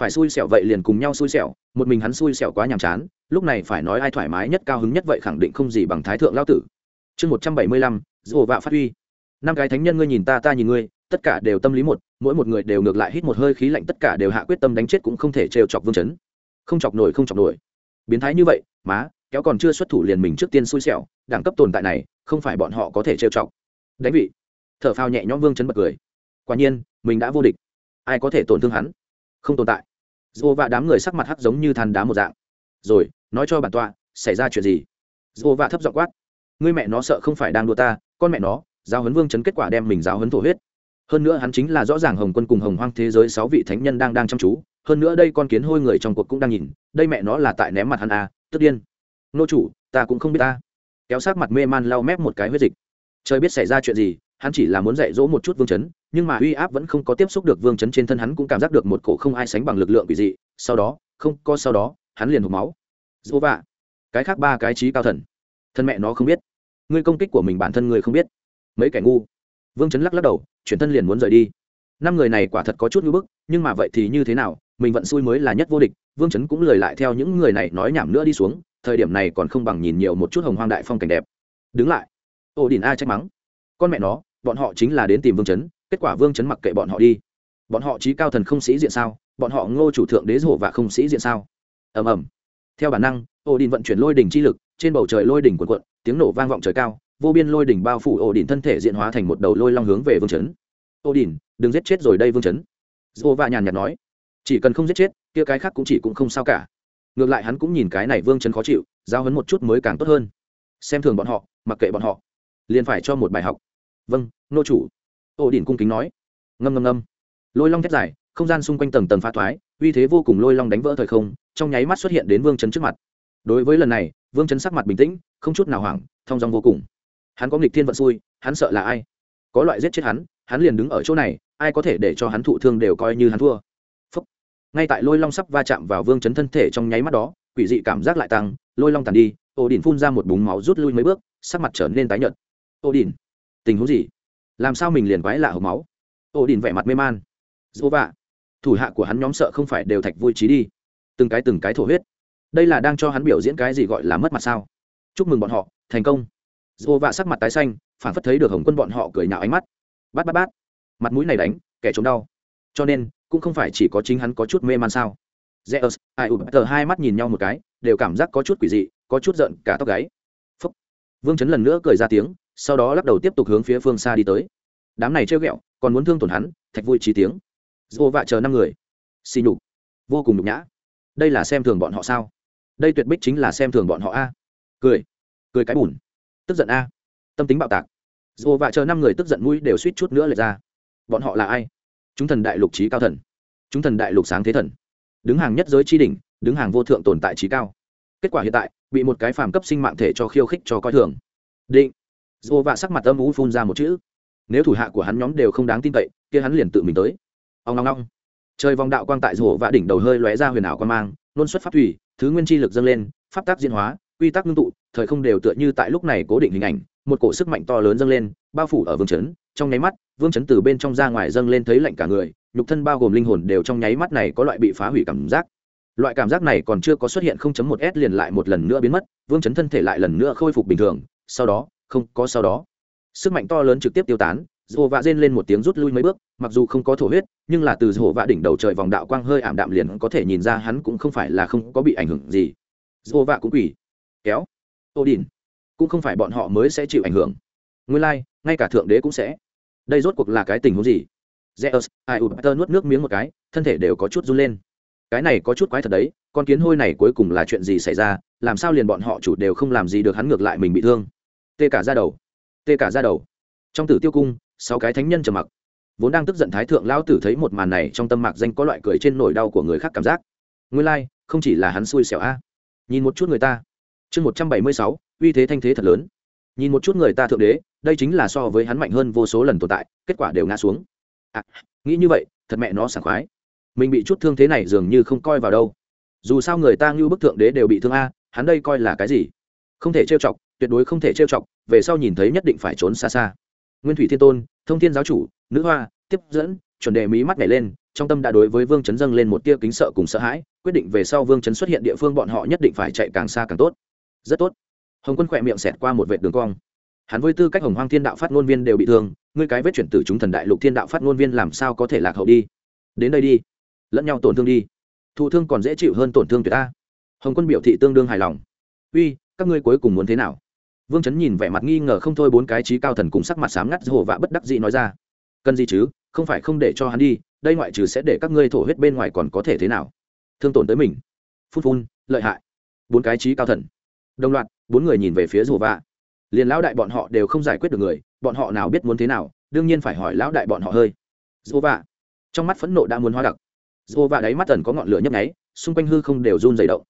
Speaker 1: Phải xui xẻo vậy liền cùng nhau xui xẻo một mình hắn xui xẻo quá nhàm chán lúc này phải nói ai thoải mái nhất cao hứng nhất vậy khẳng định không gì bằng thái thượng lao tử. Chương một trăm bảy mươi lăm dỗ vạ phát huy. Năm cái thánh nhân ngươi nhìn ta ta nhìn ngươi tất cả đều tâm lý một mỗi một người đều ngược lại hít một hơi khí lạnh tất cả đều hạ quyết tâm đánh chết cũng không thể trêu chọc vương chấn. Không chọc nổi không chọc nổi. Biến thái như vậy má kéo còn chưa xuất thủ liền mình trước tiên xui xẻo đẳng cấp tồn tại này không phải bọn họ có thể trêu chọc. Đánh vị. Thở phao nhẹ nhõm vương chấn bật cười. Quả nhiên mình đã vô địch. Ai có thể tổn thương hắn? Không tồn tại. Dô và đám người sắc mặt hắc giống như than đá một dạng. Rồi nói cho bản tọa xảy ra chuyện gì? Dô và thấp giọng quát. Ngươi mẹ nó sợ không phải đang đua ta con mẹ nó giáo huấn vương chấn kết quả đem mình giáo huấn thổ huyết. Hơn nữa hắn chính là rõ ràng hồng quân cùng hồng hoang thế giới sáu vị thánh nhân đang đang chăm chú. Hơn nữa đây con kiến hôi người trong cuộc cũng đang nhìn đây mẹ nó là tại ném mặt hắn à, tức điên nô chủ, ta cũng không biết ta. Kéo sát mặt mê man lau mép một cái huyết dịch. Trời biết xảy ra chuyện gì, hắn chỉ là muốn dạy dỗ một chút vương chấn, nhưng mà uy áp vẫn không có tiếp xúc được vương chấn trên thân hắn cũng cảm giác được một cổ không ai sánh bằng lực lượng quỷ dị. Sau đó, không, có sau đó, hắn liền hộp máu. Dỗ vạ. Cái khác ba cái trí cao thần. Thân mẹ nó không biết. Ngươi công kích của mình bản thân ngươi không biết. Mấy kẻ ngu. Vương chấn lắc lắc đầu, chuyển thân liền muốn rời đi. Năm người này quả thật có chút ngưỡng bức, nhưng mà vậy thì như thế nào, mình vận xui mới là nhất vô địch. Vương chấn cũng lời lại theo những người này nói nhảm nữa đi xuống thời điểm này còn không bằng nhìn nhiều một chút hồng hoang đại phong cảnh đẹp. Đứng lại. Ổ đình a trách mắng. Con mẹ nó, bọn họ chính là đến tìm vương chấn, kết quả vương chấn mặc kệ bọn họ đi. Bọn họ trí cao thần không sĩ diện sao? Bọn họ ngô chủ thượng đế rổ và không sĩ diện sao? Ầm ầm. Theo bản năng ổ đình vận chuyển lôi đỉnh chi lực, trên bầu trời lôi đỉnh cuộn cuộn, tiếng nổ vang vọng trời cao, vô biên lôi đỉnh bao phủ ổ đình thân thể diện hóa thành một đầu lôi long hướng về vương chấn. Ổ đình đừng giết chết rồi đây vương chấn. Dô và nhàn nhạt nói. Chỉ cần không giết chết, kia cái khác cũng chỉ cũng không sao cả ngược lại hắn cũng nhìn cái này vương chấn khó chịu, giao hấn một chút mới càng tốt hơn. Xem thường bọn họ, mặc kệ bọn họ. Liền phải cho một bài học. Vâng nô chủ. Ổ đỉnh cung kính nói. Ngâm ngâm ngâm. Lôi long thét dài, không gian xung quanh tầng tầng phá thoái, uy thế vô cùng lôi long đánh vỡ thời không, trong nháy mắt xuất hiện đến vương chấn trước mặt. Đối với lần này, vương chấn sắc mặt bình tĩnh, không chút nào hoảng thong dong vô cùng. Hắn có nghịch thiên vận xui, hắn sợ là ai? Có loại giết chết hắn hắn liền đứng ở chỗ này, ai có thể để cho hắn thụ thương đều coi như hắn thua ngay tại lôi long sắp va chạm vào vương chấn thân thể trong nháy mắt đó, quỷ dị cảm giác lại tăng, lôi long tàn đi ổ đỉnh phun ra một búng máu rút lui mấy bước, sắc mặt trở nên tái nhợt. Ổ đỉnh tình huống gì? Làm sao mình liền quái lạ hộp máu? Ổ đỉnh vẻ mặt mê man. Dỗ vạ, thủ hạ của hắn nhóm sợ không phải đều thạch vui trí đi. Từng cái từng cái thổ huyết. Đây là đang cho hắn biểu diễn cái gì gọi là mất mặt sao? Chúc mừng bọn họ, thành công. Dồ vạ sắc mặt tái xanh, phản phất thấy được hồng quân bọn họ cười nhạo ánh mắt. Bát bát bát. Mặt mũi này đánh, kẻ trốn đau. Cho nên cũng không phải chỉ có chính hắn có chút mê man sao. Zeus, ai ụp tờ hai mắt nhìn nhau một cái, đều cảm giác có chút quỷ dị, có chút giận cả tóc gáy. Phúc. vương chấn lần nữa cười ra tiếng, sau đó lắc đầu tiếp tục hướng phía phương xa đi tới. Đám này trêu ghẹo, còn muốn thương tổn hắn, thạch vui trí tiếng. Dô vạ chờ năm người. Xì nhục. Vô cùng nhục nhã. Đây là xem thường bọn họ sao? Đây tuyệt bích chính là xem thường bọn họ a. Cười. Cười cái bùn. Tức giận a. Tâm tính bạo tạc. Dồ vạ chờ năm người tức giận mũi đều suýt chút nữa lệch ra. Bọn họ là ai? Chúng thần đại lục trí cao thần, chúng thần đại lục sáng thế thần, đứng hàng nhất giới tri đỉnh, đứng hàng vô thượng tồn tại trí cao. Kết quả hiện tại, bị một cái phàm cấp sinh mạng thể cho khiêu khích cho coi thường. Định. Dô vạ sắc mặt âm ú phun ra một chữ. Nếu thủ hạ của hắn nhóm đều không đáng tin cậy, kia hắn liền tự mình tới. Ông long long trời vòng đạo quang tại rổ vạ đỉnh đầu hơi lóe ra huyền ảo quan mang, nôn xuất pháp thủy, thứ nguyên chi lực dâng lên, pháp tác diễn hóa, quy tắc ngưng tụ, thời không đều tựa như tại lúc này cố định hình ảnh, một cổ sức mạnh to lớn dâng lên, bao phủ ở vương chấn trong nháy mắt vương chấn từ bên trong ra ngoài dâng lên thấy lạnh cả người nhục thân bao gồm linh hồn đều trong nháy mắt này có loại bị phá hủy cảm giác. Loại cảm giác này còn chưa có xuất hiện 0.1 s liền lại một lần nữa biến mất vương chấn thân thể lại lần nữa khôi phục bình thường sau đó không có sau đó. Sức mạnh to lớn trực tiếp tiêu tán dồ vạ rên lên một tiếng rút lui mấy bước mặc dù không có thổ huyết nhưng là từ dồ vạ đỉnh đầu trời vòng đạo quang hơi ảm đạm liền có thể nhìn ra hắn cũng không phải là không có bị ảnh hưởng gì. Dồ vạ cũng quỷ kéo ô đình cũng không phải bọn họ mới sẽ chịu ảnh hưởng. Nguyên lai、like, ngay cả thượng đế cũng sẽ đây rốt cuộc là cái tình huống gì? Zeus ai ụp tơ nuốt nước miếng một cái thân thể đều có chút run lên. Cái này có chút quái thật đấy con kiến hôi này cuối cùng là chuyện gì xảy ra? Làm sao liền bọn họ chủ đều không làm gì được hắn ngược lại mình bị thương? Tê cả ra đầu. Tê cả ra đầu. Trong tử tiêu cung sáu cái thánh nhân trầm mặc. Vốn đang tức giận thái thượng lão tử thấy một màn này trong tâm mạc danh có loại cười trên nỗi đau của người khác cảm giác. Nguyên lai、like, không chỉ là hắn xui xẻo a. Nhìn một chút người ta. Chương một trăm bảy mươi sáu uy thế thanh thế thật lớn. Nhìn một chút người ta thượng đế đây chính là so với hắn mạnh hơn vô số lần tồn tại kết quả đều ngã xuống. À, nghĩ như vậy thật mẹ nó sảng khoái. Mình bị chút thương thế này dường như không coi vào đâu. Dù sao người ta ngưu bức thượng đế đều bị thương a hắn đây coi là cái gì? Không thể trêu chọc tuyệt đối không thể trêu chọc về sau nhìn thấy nhất định phải trốn xa xa. Nguyên thủy thiên tôn thông thiên giáo chủ nữ hoa tiếp dẫn chuẩn đề mí mắt nhảy lên trong tâm đã đối với vương chấn dâng lên một tia kính sợ cùng sợ hãi quyết định về sau vương chấn xuất hiện địa phương bọn họ nhất định phải chạy càng xa càng tốt. Rất tốt. Hồng quân khỏe miệng xẹt qua một vệ đường cong hắn với tư cách hồng hoang thiên đạo phát ngôn viên đều bị thương, ngươi cái vết chuyển từ chúng thần đại lục thiên đạo phát ngôn viên làm sao có thể lạc hậu đi? Đến đây đi, lẫn nhau tổn thương đi. Thụ thương còn dễ chịu hơn tổn thương tuyệt ta. Hồng quân biểu thị tương đương hài lòng. Uy, các ngươi cuối cùng muốn thế nào? Vương chấn nhìn vẻ mặt nghi ngờ không thôi bốn cái trí cao thần cùng sắc mặt sám ngắt hồ vạ bất đắc dĩ nói ra. Cần gì chứ, không phải không để cho hắn đi, đây ngoại trừ sẽ để các ngươi thổ huyết bên ngoài còn có thể thế nào? Thương tổn tới mình. Phun phun, lợi hại. Bốn cái trí cao thần. Đồng loạt, bốn người nhìn về phía rùa vạ liền lão đại bọn họ đều không giải quyết được người, bọn họ nào biết muốn thế nào, đương nhiên phải hỏi lão đại bọn họ hơi. Rùa vạ trong mắt phẫn nộ đã muốn hóa đặc. Rùa vạ đáy mắt tần có ngọn lửa nhấp nháy, xung quanh hư không đều run dày động.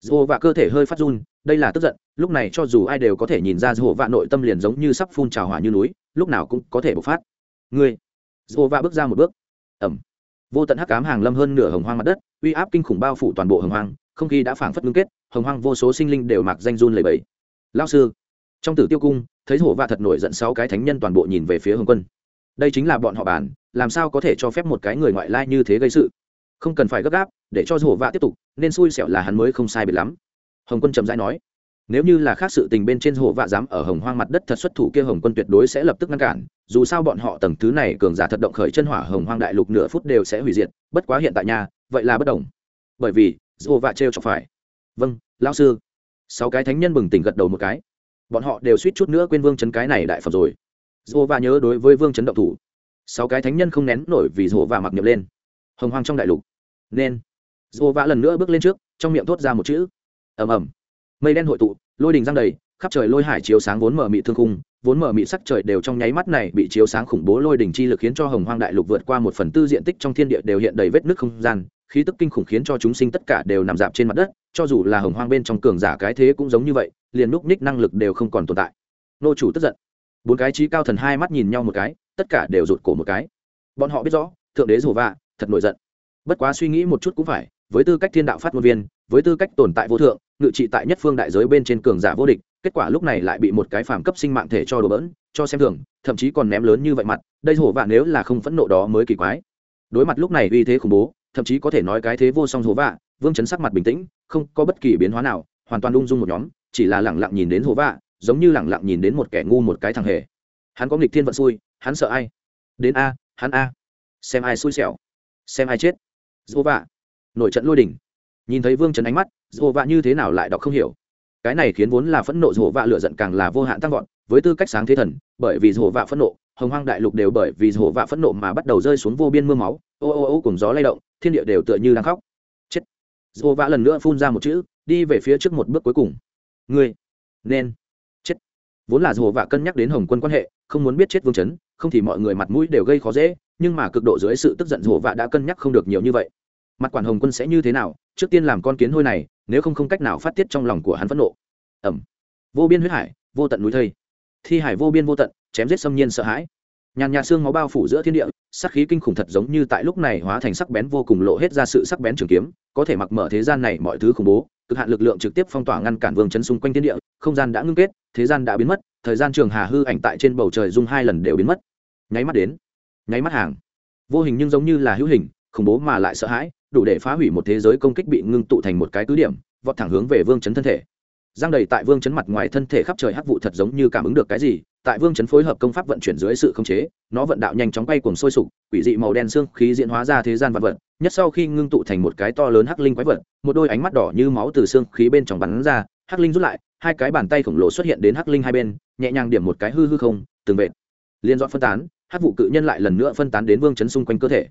Speaker 1: Rùa vạ cơ thể hơi phát run, đây là tức giận, lúc này cho dù ai đều có thể nhìn ra rùa vạ nội tâm liền giống như sắp phun trào hỏa như núi, lúc nào cũng có thể bộc phát. Ngươi. Rùa vạ bước ra một bước. Ẩm. Vô tận hắc cám hàng lâm hơn nửa hồng hoang mặt đất, uy áp kinh khủng bao phủ toàn bộ hồng hoang, không khí đã phảng phất ngưng kết, hồng hoang vô số sinh linh đều mặc danh run lầy bẫy lao sư trong tử tiêu cung, thấy hổ vạ thật nổi giận sáu cái thánh nhân toàn bộ nhìn về phía hồng quân. Đây chính là bọn họ bàn làm sao có thể cho phép một cái người ngoại lai như thế gây sự? Không cần phải gấp gáp, để cho hổ vạ tiếp tục, nên xui xẻo là hắn mới không sai biệt lắm. Hồng quân chậm rãi nói, nếu như là khác sự tình bên trên hổ vạ dám ở hồng hoang mặt đất thật xuất thủ kia hồng quân tuyệt đối sẽ lập tức ngăn cản, dù sao bọn họ tầng thứ này cường giả thật động khởi chân hỏa hồng hoang đại lục nửa phút đều sẽ hủy diệt, bất quá hiện tại nhà vậy là bất đồng. Bởi vì, hổ vạ trêu cho phải. Vâng lão sư. Sáu cái thánh nhân bừng tỉnh gật đầu một cái bọn họ đều suýt chút nữa quên vương chấn cái này đại phẩm rồi. Dồ và nhớ đối với vương chấn động thủ. Sáu cái thánh nhân không nén nổi vì dồ và mặc nhập lên. Hồng hoang trong đại lục. Nên. Dồ và lần nữa bước lên trước, trong miệng thốt ra một chữ. Ầm ầm. Mây đen hội tụ, lôi đình răng đầy, khắp trời lôi hải chiếu sáng vốn mở mị thương khung, vốn mở mị sắc trời đều trong nháy mắt này bị chiếu sáng khủng bố lôi đỉnh chi lực khiến cho hồng hoang đại lục vượt qua một phần tư diện tích trong thiên địa đều hiện đầy vết nứt không gian khí tức kinh khủng khiến cho chúng sinh tất cả đều nằm dạp trên mặt đất, cho dù là hồng hoang bên trong cường giả cái thế cũng giống như vậy, liền núp ních năng lực đều không còn tồn tại. Nô chủ tức giận. Bốn cái trí cao thần hai mắt nhìn nhau một cái, tất cả đều rụt cổ một cái. Bọn họ biết rõ, thượng đế rổ vạ, thật nổi giận. Bất quá suy nghĩ một chút cũng phải, với tư cách thiên đạo phát ngôn viên, với tư cách tồn tại vô thượng, ngự trị tại nhất phương đại giới bên trên cường giả vô địch, kết quả lúc này lại bị một cái phàm cấp sinh mạng thể cho đồ bỡn, cho xem thường, thậm chí còn ném lớn như vậy mặt, đây hổ vạ nếu là không phẫn nộ đó mới kỳ quái. Đối mặt lúc này uy thế khủng bố thậm chí có thể nói cái thế vô song hồ vạ, vương chấn sắc mặt bình tĩnh, không có bất kỳ biến hóa nào, hoàn toàn ung dung một nhóm, chỉ là lẳng lặng nhìn đến hồ vạ, giống như lẳng lặng nhìn đến một kẻ ngu một cái thằng hề. Hắn có nghịch thiên vận xui, hắn sợ ai? Đến a, hắn a. Xem ai xui xẻo, xem ai chết. Dô vạ. Nổi trận lôi đỉnh. Nhìn thấy vương trấn ánh mắt dô vạ như thế nào lại đọc không hiểu. Cái này khiến vốn là phẫn nộ dô vạ lựa giận càng là vô hạn tăng vọt, với tư cách sáng thế thần, bởi vì dô vạ phẫn nộ, hồng hoang đại lục đều bởi vì dô vạ phẫn nộ mà bắt đầu rơi xuống vô biên mưa máu, ô ô ô cùng gió lay động thiên địa đều tựa như đang khóc. Chết. Dồ vã lần nữa phun ra một chữ, đi về phía trước một bước cuối cùng. Ngươi nên chết. Vốn là dồ vã cân nhắc đến hồng quân quan hệ, không muốn biết chết vương chấn, không thì mọi người mặt mũi đều gây khó dễ, nhưng mà cực độ dưới sự tức giận dồ vã đã cân nhắc không được nhiều như vậy. Mặt quản hồng quân sẽ như thế nào? Trước tiên làm con kiến hôi này, nếu không không cách nào phát tiết trong lòng của hắn phẫn nộ. Ẩm. Vô biên huyết hải, vô tận núi thây. Thi hải vô biên vô tận, chém giết xâm nhiên sợ hãi nhàn nhạt xương máu bao phủ giữa thiên địa, sắc khí kinh khủng thật giống như tại lúc này hóa thành sắc bén vô cùng lộ hết ra sự sắc bén trường kiếm, có thể mặc mở thế gian này mọi thứ khủng bố, cực hạn lực lượng trực tiếp phong tỏa ngăn cản vương chấn xung quanh thiên địa, không gian đã ngưng kết, thế gian đã biến mất, thời gian trường hà hư ảnh tại trên bầu trời dung hai lần đều biến mất. Nháy mắt đến, nháy mắt hàng. Vô hình nhưng giống như là hữu hình, khủng bố mà lại sợ hãi, đủ để phá hủy một thế giới công kích bị ngưng tụ thành một cái cứ điểm, vọt thẳng hướng về vương chấn thân thể giang đầy tại vương chấn mặt ngoài thân thể khắp trời hắc vụ thật giống như cảm ứng được cái gì, tại vương chấn phối hợp công pháp vận chuyển dưới sự khống chế, nó vận đạo nhanh chóng bay cuồng sôi sục, quỷ dị màu đen xương khí diễn hóa ra thế gian vật vật, nhất sau khi ngưng tụ thành một cái to lớn hắc linh quái vật, một đôi ánh mắt đỏ như máu từ xương khí bên trong bắn ra, hắc linh rút lại, hai cái bàn tay khổng lồ xuất hiện đến hắc linh hai bên, nhẹ nhàng điểm một cái hư hư không, từng vệt. Liên dọn phân tán, hắc vụ cự nhân lại lần nữa phân tán đến vương chấn xung quanh cơ thể.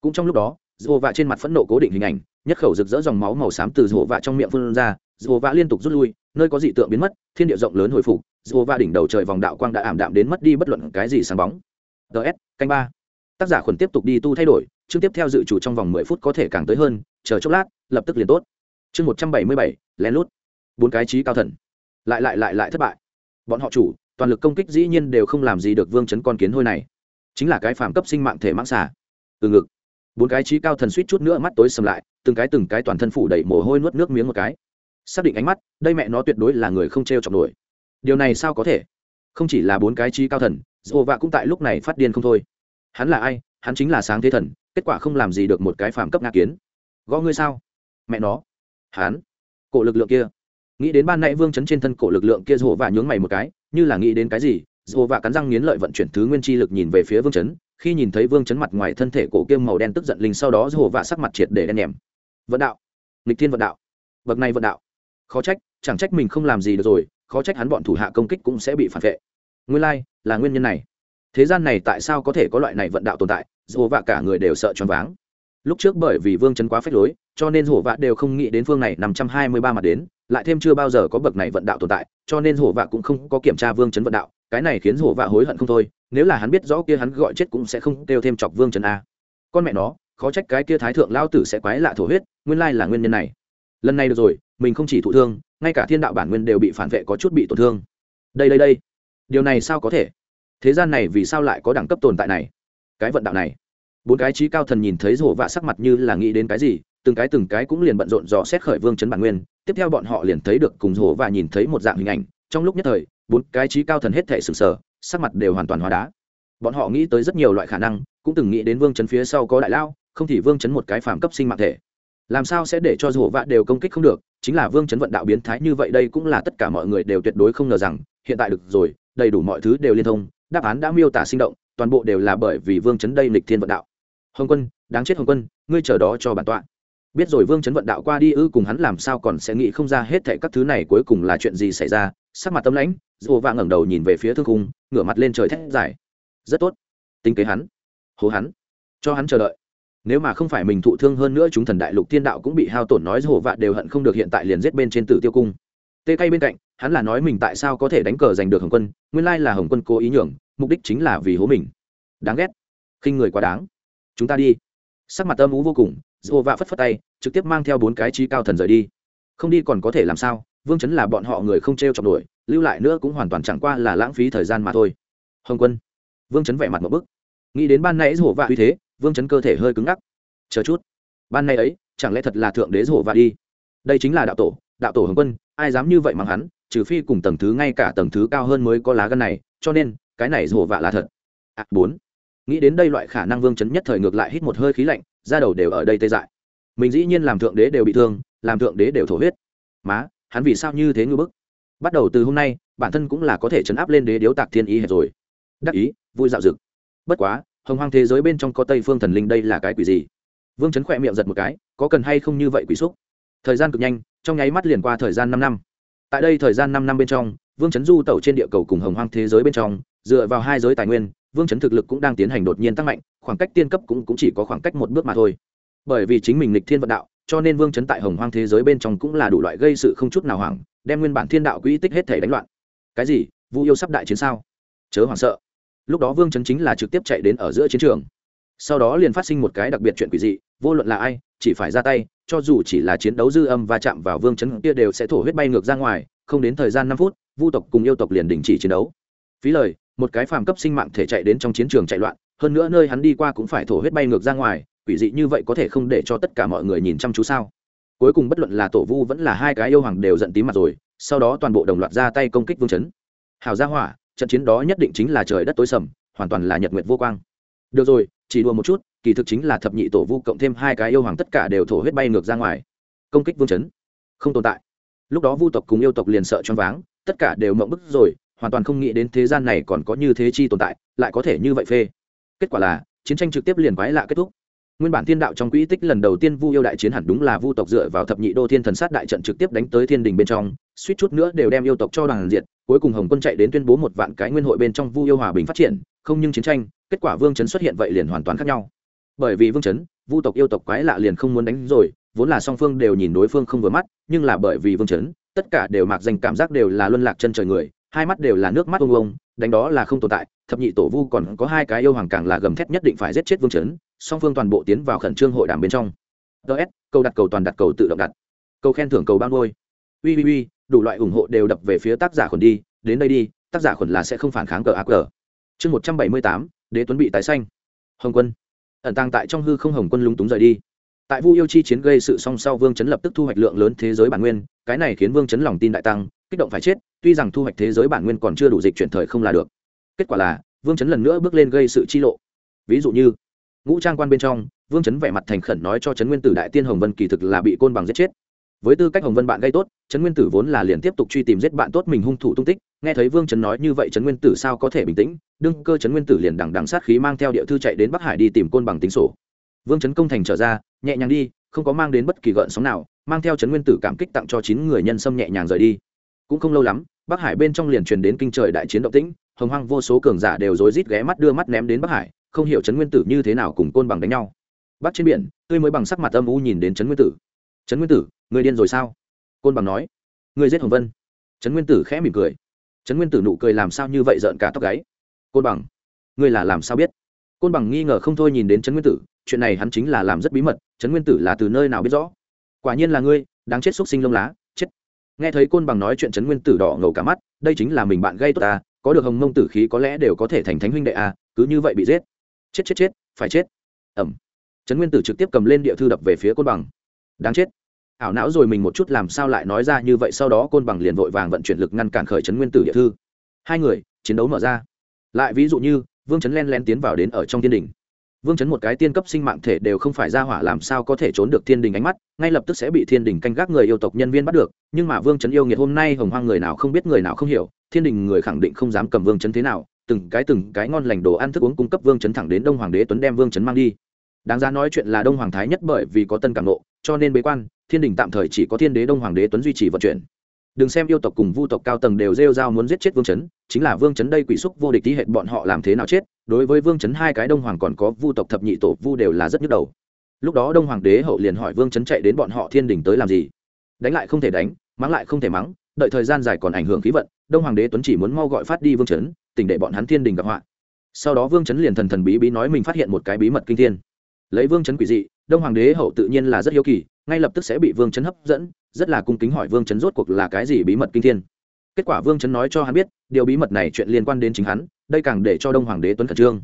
Speaker 1: Cũng trong lúc đó dồ vạ trên mặt phẫn nộ cố định hình ảnh, nhất khẩu rực rỡ dòng máu màu xám từ dồ vạ trong miệng phun ra dồ vạ liên tục rút lui, nơi có dị tượng biến mất, thiên địa rộng lớn hồi phục, dồ va đỉnh đầu trời vòng đạo quang đã ảm đạm đến mất đi bất luận cái gì sáng bóng. Ts canh ba. Tác giả khuẩn tiếp tục đi tu thay đổi, chương tiếp theo dự chủ trong vòng mười phút có thể càng tới hơn, chờ chốc lát, lập tức liền tốt. Chương một trăm bảy mươi bảy, lén lút. Bốn cái trí cao thần. Lại lại lại lại thất bại. Bọn họ chủ, toàn lực công kích dĩ nhiên đều không làm gì được vương chấn con kiến hôi này. Chính là cái phàm cấp sinh mạng thể mãng xà. Từ ngực. Bốn cái trí cao thần suýt chút nữa mắt tối sầm lại, từng cái từng cái toàn thân phủ đầy mồ hôi nuốt nước miếng một cái xác định ánh mắt, đây mẹ nó tuyệt đối là người không t r e o chọc nổi. Điều này sao có thể? Không chỉ là bốn cái trí cao thần dồ vạ cũng tại lúc này phát điên không thôi. Hắn là ai? Hắn chính là sáng thế thần, kết quả không làm gì được một cái phàm cấp ngã kiến. Gõ ngươi sao? Mẹ nó. Hắn. Cổ lực lượng kia. Nghĩ đến ban nãy vương chấn trên thân cổ lực lượng kia dồ vạ nhướng mày một cái, như là nghĩ đến cái gì dồ vạ cắn răng nghiến lợi vận chuyển thứ nguyên chi lực nhìn về phía vương chấn. Khi nhìn thấy vương chấn mặt ngoài thân thể cổ kiêm màu đen tức giận linh, sau đó dồ vạ sắc mặt triệt để đen nhèm vận đạo. Lịch thiên vận đạo. Bậc này vận đạo khó trách chẳng trách mình không làm gì được rồi khó trách hắn bọn thủ hạ công kích cũng sẽ bị phản vệ. Nguyên lai、like, là nguyên nhân này. Thế gian này tại sao có thể có loại này vận đạo tồn tại dù vạ cả người đều sợ choáng váng. Lúc trước bởi vì vương chấn quá phép lối cho nên hổ vạ đều không nghĩ đến phương này năm trăm hai mươi ba mặt đến lại thêm chưa bao giờ có bậc này vận đạo tồn tại cho nên hổ vạ cũng không có kiểm tra vương chấn vận đạo cái này khiến hổ vạ hối hận không thôi nếu là hắn biết rõ kia hắn gọi chết cũng sẽ không kêu thêm chọc vương chấn a. Con mẹ nó khó trách cái kia thái thượng lao tử sẽ quái lạ thổ huyết nguyên lai là nguyên nhân này. Lần này được rồi mình không chỉ thụ thương, ngay cả thiên đạo bản nguyên đều bị phản vệ có chút bị tổn thương. Đây đây đây. Điều này sao có thể? Thế gian này vì sao lại có đẳng cấp tồn tại này? Cái vận đạo này. Bốn cái trí cao thần nhìn thấy rổ vạ sắc mặt như là nghĩ đến cái gì, từng cái từng cái cũng liền bận rộn dò xét khởi vương chấn bản nguyên. Tiếp theo bọn họ liền thấy được cùng rổ và nhìn thấy một dạng hình ảnh. Trong lúc nhất thời, bốn cái trí cao thần hết thể sừng sờ, sắc mặt đều hoàn toàn hóa đá. Bọn họ nghĩ tới rất nhiều loại khả năng, cũng từng nghĩ đến vương chấn phía sau có đại lao, không thì vương chấn một cái phàm cấp sinh mạng thể làm sao sẽ để cho rổ vạ đều công kích không được? Chính là vương chấn vận đạo biến thái như vậy đây cũng là tất cả mọi người đều tuyệt đối không ngờ rằng, hiện tại được rồi, đầy đủ mọi thứ đều liên thông, đáp án đã miêu tả sinh động, toàn bộ đều là bởi vì vương chấn đây lịch thiên vận đạo. Hồng quân, đáng chết hồng quân, ngươi chờ đó cho bản tọa. Biết rồi vương chấn vận đạo qua đi ư, cùng hắn làm sao còn sẽ nghĩ không ra hết thệ các thứ này cuối cùng là chuyện gì xảy ra? Sắc mặt tâm lãnh dồ vạ ngẩng đầu nhìn về phía thương cung ngửa mặt lên trời thét dài. Rất tốt. Tính kế hắn. Hố hắn. Cho hắn chờ đợi nếu mà không phải mình thụ thương hơn nữa chúng thần đại lục thiên đạo cũng bị hao tổn nói hổ vạ đều hận không được hiện tại liền giết bên trên tử tiêu cung. Tê cay bên cạnh, hắn là nói mình tại sao có thể đánh cờ giành được hồng quân, nguyên lai là hồng quân cố ý nhường, mục đích chính là vì hố mình. Đáng ghét. Khinh người quá đáng. Chúng ta đi. Sắc mặt âm ú vô cùng dồ vạ phất phất tay, trực tiếp mang theo bốn cái trí cao thần rời đi. Không đi còn có thể làm sao, vương chấn là bọn họ người không t r e o chọc nổi, lưu lại nữa cũng hoàn toàn chẳng qua là lãng phí thời gian mà thôi. Hồng quân. Vương chấn vẻ mặt một bức. Nghĩ đến ban nãy hồ vạ uy thế vương chấn cơ thể hơi cứng ngắc. Chờ chút. Ban nay ấy chẳng lẽ thật là thượng đế rổ vạ đi? Đây chính là đạo tổ đạo tổ hồng quân ai dám như vậy mắng hắn trừ phi cùng tầng thứ ngay cả tầng thứ cao hơn mới có lá gân này cho nên cái này rổ vạ là thật. À, bốn. Nghĩ đến đây loại khả năng vương chấn nhất thời ngược lại hít một hơi khí lạnh ra đầu đều ở đây tê dại. Mình dĩ nhiên làm thượng đế đều bị thương làm thượng đế đều thổ huyết. Má hắn vì sao như thế ngư bức? Bắt đầu từ hôm nay bản thân cũng là có thể chấn áp lên đế điếu tạc thiên ý hệt rồi. Đắc ý vui dạo dực. Bất quá hồng hoang thế giới bên trong có tây phương thần linh đây là cái quỷ gì? Vương chấn khỏe miệng giật một cái có cần hay không như vậy quỷ xúc? Thời gian cực nhanh trong nháy mắt liền qua thời gian năm năm. Tại đây thời gian năm năm bên trong vương chấn du tẩu trên địa cầu cùng hồng hoang thế giới bên trong dựa vào hai giới tài nguyên vương chấn thực lực cũng đang tiến hành đột nhiên tăng mạnh khoảng cách tiên cấp cũng, cũng chỉ có khoảng cách một bước mà thôi. Bởi vì chính mình lịch thiên vận đạo cho nên vương chấn tại hồng hoang thế giới bên trong cũng là đủ loại gây sự không chút nào hoảng đem nguyên bản thiên đạo quỹ tích hết thể đánh loạn. Cái gì? Vu yêu sắp đại chiến sao? Chớ hoảng sợ lúc đó vương chấn chính là trực tiếp chạy đến ở giữa chiến trường. Sau đó liền phát sinh một cái đặc biệt chuyện quỷ dị, vô luận là ai, chỉ phải ra tay, cho dù chỉ là chiến đấu dư âm và chạm vào vương chấn kia đều sẽ thổ huyết bay ngược ra ngoài, không đến thời gian năm phút, vu tộc cùng yêu tộc liền đình chỉ chiến đấu. Phí lời, một cái phàm cấp sinh mạng thể chạy đến trong chiến trường chạy loạn, hơn nữa nơi hắn đi qua cũng phải thổ huyết bay ngược ra ngoài, quỷ dị như vậy có thể không để cho tất cả mọi người nhìn chăm chú sao? Cuối cùng bất luận là tổ vu vẫn là hai cái yêu hoàng đều giận tím mặt rồi, sau đó toàn bộ đồng loạt ra tay công kích vương chấn. Hào gia hỏa trận chiến đó nhất định chính là trời đất tối sầm, hoàn toàn là nhật nguyệt vô quang. Được rồi, chỉ đùa một chút, kỳ thực chính là thập nhị tổ vu cộng thêm hai cái yêu hoàng tất cả đều thổ huyết bay ngược ra ngoài. Công kích vương chấn. Không tồn tại. Lúc đó vu tộc cùng yêu tộc liền sợ choáng váng, tất cả đều mộng bức rồi, hoàn toàn không nghĩ đến thế gian này còn có như thế chi tồn tại, lại có thể như vậy phê. Kết quả là, chiến tranh trực tiếp liền quái lạ kết thúc. Nguyên bản thiên đạo trong quỹ tích lần đầu tiên vu yêu đại chiến hẳn đúng là vu tộc dựa vào thập nhị đô thiên thần sát đại trận trực tiếp đánh tới thiên đình bên trong, suýt chút nữa đều đem yêu tộc cho đoàn diệt cuối cùng hồng quân chạy đến tuyên bố một vạn cái nguyên hội bên trong vu yêu hòa bình phát triển, không nhưng chiến tranh, kết quả vương chấn xuất hiện vậy liền hoàn toàn khác nhau. Bởi vì vương chấn, vu tộc yêu tộc quái lạ liền không muốn đánh rồi, vốn là song phương đều nhìn đối phương không vừa mắt, nhưng là bởi vì vương chấn, tất cả đều mặc danh cảm giác đều là luân lạc chân trời người, hai mắt đều là nước mắt ông ông đánh đó là không tồn tại, thập nhị tổ vu còn có hai cái yêu hoàng càng là gầm thét nhất định phải giết chết vương chấn, song phương toàn bộ tiến vào khẩn trương hội đàm bên trong. Ts câu đặt cầu toàn đặt cầu tự động đặt. Câu khen thưởng cầu bao nuôi uy uy uy đủ loại ủng hộ đều đập về phía tác giả khuẩn đi, đến đây đi, tác giả khuẩn là sẽ không phản kháng cờ ác cờ. Chương một trăm bảy mươi tám, đế tuấn bị tái xanh hồng quân. Ẩn tàng tại trong hư không hồng quân lúng túng rời đi. Tại vu yêu chi chiến gây sự song sau, vương chấn lập tức thu hoạch lượng lớn thế giới bản nguyên, cái này khiến vương chấn lòng tin đại tăng, kích động phải chết, tuy rằng thu hoạch thế giới bản nguyên còn chưa đủ dịch chuyển thời không là được. Kết quả là, vương chấn lần nữa bước lên gây sự chi lộ. Ví dụ như, ngũ trang quan bên trong, vương chấn vẻ mặt thành khẩn nói cho trấn nguyên tử đại tiên hồng vân kỳ thực là bị côn bằng giết chết với tư cách hồng vân bạn gây tốt, trấn nguyên tử vốn là liền tiếp tục truy tìm giết bạn tốt mình hung thủ tung tích. Nghe thấy vương trấn nói như vậy, trấn nguyên tử sao có thể bình tĩnh? Đương cơ trấn nguyên tử liền đằng đằng sát khí mang theo địa thư chạy đến bắc hải đi tìm côn bằng tính sổ. Vương trấn công thành trở ra, nhẹ nhàng đi, không có mang đến bất kỳ gợn sóng nào, mang theo trấn nguyên tử cảm kích tặng cho chín người nhân sâm nhẹ nhàng rời đi. Cũng không lâu lắm, bắc hải bên trong liền truyền đến kinh trời đại chiến động tĩnh, hồng hoang vô số cường giả đều rối rít ghé mắt đưa mắt ném đến bắc hải, không hiểu trấn nguyên tử như thế nào cùng côn bằng đánh nhau. Bắc trên biển, tươi mới bằng sắc mặt âm u nhìn đến trấn nguyên tử. Trấn nguyên tử người điên rồi sao? Côn bằng nói. Người giết hồng vân. Trấn nguyên tử khẽ mỉm cười. Trấn nguyên tử nụ cười làm sao như vậy rợn cả tóc gáy? Côn bằng, ngươi là làm sao biết? Côn bằng nghi ngờ không thôi nhìn đến trấn nguyên tử, chuyện này hắn chính là làm rất bí mật, trấn nguyên tử là từ nơi nào biết rõ? Quả nhiên là ngươi, đáng chết xúc sinh lông lá, chết. Nghe thấy côn bằng nói chuyện trấn nguyên tử đỏ ngầu cả mắt, đây chính là mình bạn gây tốt ta có được hồng mông tử khí có lẽ đều có thể thành thánh huynh đệ à cứ như vậy bị giết. Chết chết chết, phải chết. Ẩm. Trấn nguyên tử trực tiếp cầm lên địa thư đập về phía côn bằng. Đáng chết ảo não rồi mình một chút làm sao lại nói ra như vậy, sau đó côn bằng liền vội vàng vận chuyển lực ngăn cản khởi trấn nguyên tử địa thư. Hai người, chiến đấu mở ra. Lại ví dụ như, vương trấn len len tiến vào đến ở trong thiên đình. Vương chấn một cái tiên cấp sinh mạng thể đều không phải ra hỏa làm sao có thể trốn được thiên đình ánh mắt, ngay lập tức sẽ bị thiên đình canh gác người yêu tộc nhân viên bắt được, nhưng mà vương chấn yêu nghiệt hôm nay hồng hoang người nào không biết, người nào không hiểu, thiên đình người khẳng định không dám cầm vương chấn thế nào, từng cái từng cái ngon lành đồ ăn thức uống cung cấp vương chấn thẳng đến đông hoàng đế tuấn đem vương chấn mang đi. Đáng ra nói chuyện là đông hoàng thái nhất bởi vì có tân cảm nộ cho nên bế quan thiên đình tạm thời chỉ có thiên đế đông hoàng đế tuấn duy trì vận chuyển. Đừng xem yêu tộc cùng vu tộc cao tầng đều rêu r a o muốn giết chết vương chấn, chính là vương chấn đây quỷ xúc vô địch tí hệ bọn họ làm thế nào chết, đối với vương chấn hai cái đông hoàng còn có vu tộc thập nhị tổ vu đều là rất nhức đầu. Lúc đó đông hoàng đế hậu liền hỏi vương chấn chạy đến bọn họ thiên đình tới làm gì? Đánh lại không thể đánh, mắng lại không thể mắng, đợi thời gian dài còn ảnh hưởng khí vận, đông hoàng đế tuấn chỉ muốn mau gọi phát đi vương chấn tỉnh để bọn hắn thiên đình gặp họa. Sau đó vương chấn liền thần thần bí bí nói mình phát hiện một cái bí mật kinh thiên. Lấy vương chấn quỷ dị, đông hoàng đế hậu tự nhiên là rất hiếu kỳ ngay lập tức sẽ bị vương chấn hấp dẫn, rất là cung kính hỏi vương chấn rốt cuộc là cái gì bí mật kinh thiên. Kết quả vương chấn nói cho hắn biết, điều bí mật này chuyện liên quan đến chính hắn, đây càng để cho đông hoàng đế tuấn khẩn trương.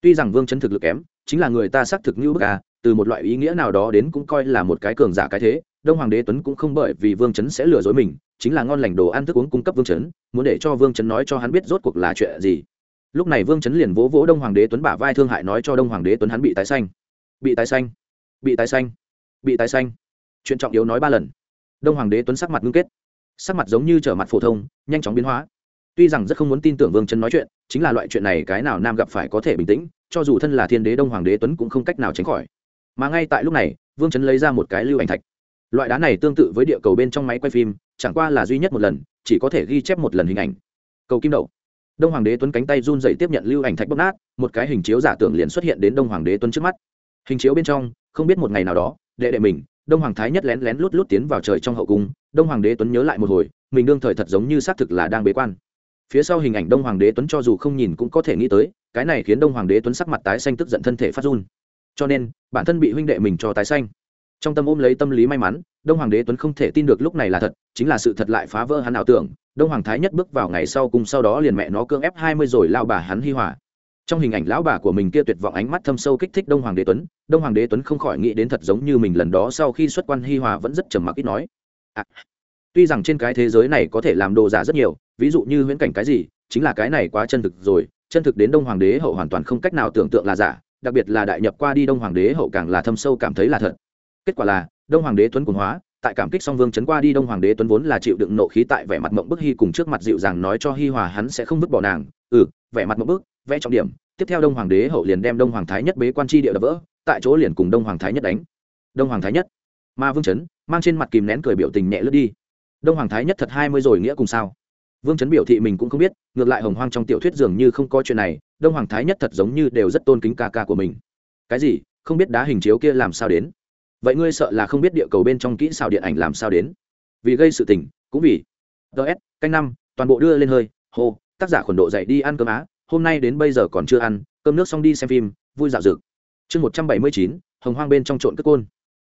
Speaker 1: Tuy rằng vương chấn thực lực kém, chính là người ta xác thực như bức à từ một loại ý nghĩa nào đó đến cũng coi là một cái cường giả cái thế, đông hoàng đế tuấn cũng không bởi vì vương chấn sẽ lừa dối mình, chính là ngon lành đồ ăn thức uống cung cấp vương chấn, muốn để cho vương chấn nói cho hắn biết rốt cuộc là chuyện gì. Lúc này vương chấn liền vỗ vỗ đông hoàng đế tuấn bả vai thương hại nói cho đông hoàng đế tuấn hắn bị tái xanh bị tái xanh bị tái xanh bị tái xanh. Chuyện trọng yếu nói ba lần. Đông hoàng đế tuấn sắc mặt ngưng kết. Sắc mặt giống như trở mặt phổ thông, nhanh chóng biến hóa. Tuy rằng rất không muốn tin tưởng vương chân nói chuyện, chính là loại chuyện này cái nào nam gặp phải có thể bình tĩnh, cho dù thân là thiên đế đông hoàng đế tuấn cũng không cách nào tránh khỏi. Mà ngay tại lúc này, vương chấn lấy ra một cái lưu ảnh thạch. Loại đá này tương tự với địa cầu bên trong máy quay phim, chẳng qua là duy nhất một lần, chỉ có thể ghi chép một lần hình ảnh. Cầu kim đậu. Đông hoàng đế tuấn cánh tay run dậy tiếp nhận lưu ảnh thạch bóc nát, một cái hình chiếu giả tưởng liền xuất hiện đến đông hoàng đế tuấn trước mắt. Hình chiếu bên trong, không biết một ngày nào đó đệ đệ mình, đông hoàng thái nhất lén lén lút lút tiến vào trời trong hậu cung, đông hoàng đế tuấn nhớ lại một hồi, mình đương thời thật giống như xác thực là đang bế quan. Phía sau hình ảnh đông hoàng đế tuấn cho dù không nhìn cũng có thể nghĩ tới, cái này khiến đông hoàng đế tuấn sắc mặt tái xanh tức giận thân thể phát run. Cho nên, bản thân bị huynh đệ mình cho tái xanh. Trong tâm ôm lấy tâm lý may mắn, đông hoàng đế tuấn không thể tin được lúc này là thật, chính là sự thật lại phá vỡ hắn ảo tưởng. Đông hoàng thái nhất bước vào ngày sau cùng sau đó liền mẹ nó cưỡng ép hai mươi rồi lao bà hắn hi hòa trong hình ảnh lão bà của mình kia tuyệt vọng ánh mắt thâm sâu kích thích đông hoàng đế tuấn đông hoàng đế tuấn không khỏi nghĩ đến thật giống như mình lần đó sau khi xuất quan hi hòa vẫn rất trầm mặc ít nói. À, tuy rằng trên cái thế giới này có thể làm đồ giả rất nhiều ví dụ như huyễn cảnh cái gì chính là cái này quá chân thực rồi chân thực đến đông hoàng đế hậu hoàn toàn không cách nào tưởng tượng là giả đặc biệt là đại nhập qua đi đông hoàng đế hậu càng là thâm sâu cảm thấy là thật. Kết quả là đông hoàng đế tuấn cuồng hóa tại cảm kích song vương chấn qua đi đông hoàng đế tuấn vốn là chịu đựng nộ khí tại vẻ mặt mộng bức hy cùng trước mặt dịu dàng nói cho hi hòa hắn sẽ không vứt bỏ nàng. Ừ vẻ mặt mộng bức vẽ trọng điểm, tiếp theo đông hoàng đế hậu liền đem đông hoàng thái nhất bế quan tri địa đập vỡ, tại chỗ liền cùng đông hoàng thái nhất đánh. Đông hoàng thái nhất. Ma vương chấn, mang trên mặt kìm nén cười biểu tình nhẹ lướt đi. Đông hoàng thái nhất thật hai mươi rồi nghĩa cùng sao? Vương chấn biểu thị mình cũng không biết, ngược lại hồng hoang trong tiểu thuyết dường như không có chuyện này, đông hoàng thái nhất thật giống như đều rất tôn kính ca ca của mình. Cái gì? Không biết đá hình chiếu kia làm sao đến? Vậy ngươi sợ là không biết địa cầu bên trong kỹ xào điện ảnh làm sao đến? Vì gây sự tình, cũng vì. Ts canh năm, toàn bộ đưa lên hơi, hô, tác giả khuẩn độ dậy đi ăn cơm á hôm nay đến bây giờ còn chưa ăn, cơm nước xong đi xem phim, vui dạo dực. Chương một trăm bảy mươi chín, hồng hoang bên trong trộn cất côn.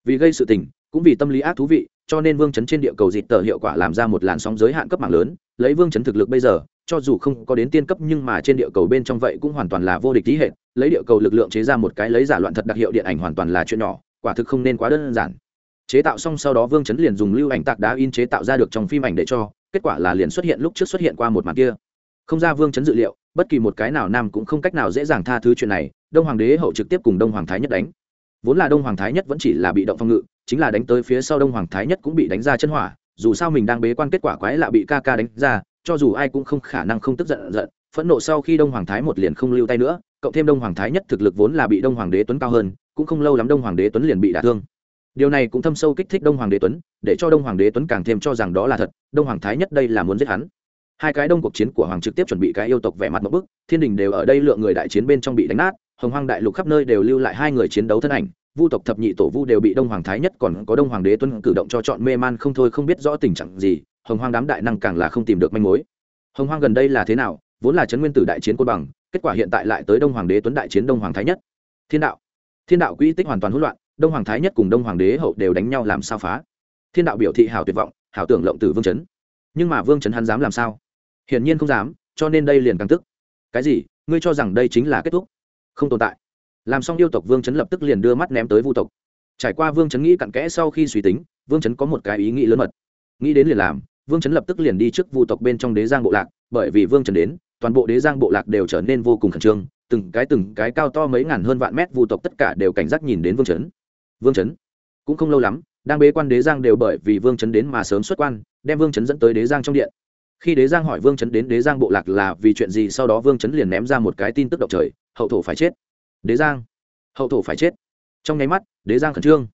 Speaker 1: Vì gây sự tình, cũng vì tâm lý ác thú vị, cho nên vương chấn trên địa cầu dịt tờ hiệu quả làm ra một làn sóng giới hạn cấp mạng lớn, lấy vương chấn thực lực bây giờ, cho dù không có đến tiên cấp nhưng mà trên địa cầu bên trong vậy cũng hoàn toàn là vô địch tí hệ lấy địa cầu lực lượng chế ra một cái lấy giả loạn thật đặc hiệu điện ảnh hoàn toàn là chuyện nhỏ, quả thực không nên quá đơn giản. Chế tạo xong sau đó vương chấn liền dùng lưu ảnh tạc đá in chế tạo ra được trong phim ảnh để cho, kết quả là liền xuất hiện lúc trước xuất hiện qua một màn kia. Không ra vương chấn dự liệu bất kỳ một cái nào nam cũng không cách nào dễ dàng tha thứ chuyện này đông hoàng đế hậu trực tiếp cùng đông hoàng thái nhất đánh vốn là đông hoàng thái nhất vẫn chỉ là bị động phòng ngự chính là đánh tới phía sau đông hoàng thái nhất cũng bị đánh ra chân hỏa dù sao mình đang bế quan kết quả quái lạ bị ca ca đánh ra cho dù ai cũng không khả năng không tức giận giận phẫn nộ sau khi đông hoàng thái một liền không lưu tay nữa cộng thêm đông hoàng thái nhất thực lực vốn là bị đông hoàng đế tuấn cao hơn cũng không lâu lắm đông hoàng đế tuấn liền bị đả thương điều này cũng thâm sâu kích thích đông hoàng đế tuấn để cho đông hoàng đế tuấn càng thêm cho rằng đó là thật đông hoàng thái nhất đây là muốn giết hắn hai cái đông cuộc chiến của hoàng trực tiếp chuẩn bị cái yêu tộc vẻ mặt một bức, thiên đình đều ở đây lượng người đại chiến bên trong bị đánh nát, hồng hoang đại lục khắp nơi đều lưu lại hai người chiến đấu thân ảnh, vu tộc thập nhị tổ vu đều bị đông hoàng thái nhất còn có đông hoàng đế tuân cử động cho chọn mê man không thôi không biết rõ tình trạng gì, hồng hoang đám đại năng càng là không tìm được manh mối. Hồng hoang gần đây là thế nào? Vốn là trấn nguyên tử đại chiến côn bằng, kết quả hiện tại lại tới đông hoàng đế tuấn đại chiến đông hoàng thái nhất. Thiên đạo. Thiên đạo quỹ tích hoàn toàn hỗn loạn, đông hoàng thái nhất cùng đông hoàng đế hậu đều đánh nhau làm sao phá? Thiên đạo biểu thị hào tuyệt vọng, hảo tưởng lộng tử vương chấn. Nhưng mà vương chấn hắn dám làm sao? Hiển nhiên không dám, cho nên đây liền càng tức. Cái gì? Ngươi cho rằng đây chính là kết thúc? Không tồn tại. Làm xong yêu tộc, vương chấn lập tức liền đưa mắt ném tới vu tộc. Trải qua vương chấn nghĩ cặn kẽ sau khi suy tính, vương chấn có một cái ý nghĩ lớn mật. Nghĩ đến liền làm, vương chấn lập tức liền đi trước vu tộc bên trong đế giang bộ lạc, bởi vì vương chấn đến, toàn bộ đế giang bộ lạc đều trở nên vô cùng khẩn trương, từng cái từng cái cao to mấy ngàn hơn vạn mét vu tộc tất cả đều cảnh giác nhìn đến vương chấn. Vương chấn, cũng không lâu lắm, đang bế quan đế giang đều bởi vì vương chấn đến mà sớm xuất quan, đem vương chấn dẫn tới đế giang trong điện khi đế giang hỏi vương chấn đến đế giang bộ lạc là vì chuyện gì, sau đó vương chấn liền ném ra một cái tin tức động trời, hậu thổ phải chết. Đế giang. Hậu thổ phải chết. Trong nháy mắt, đế giang khẩn trương.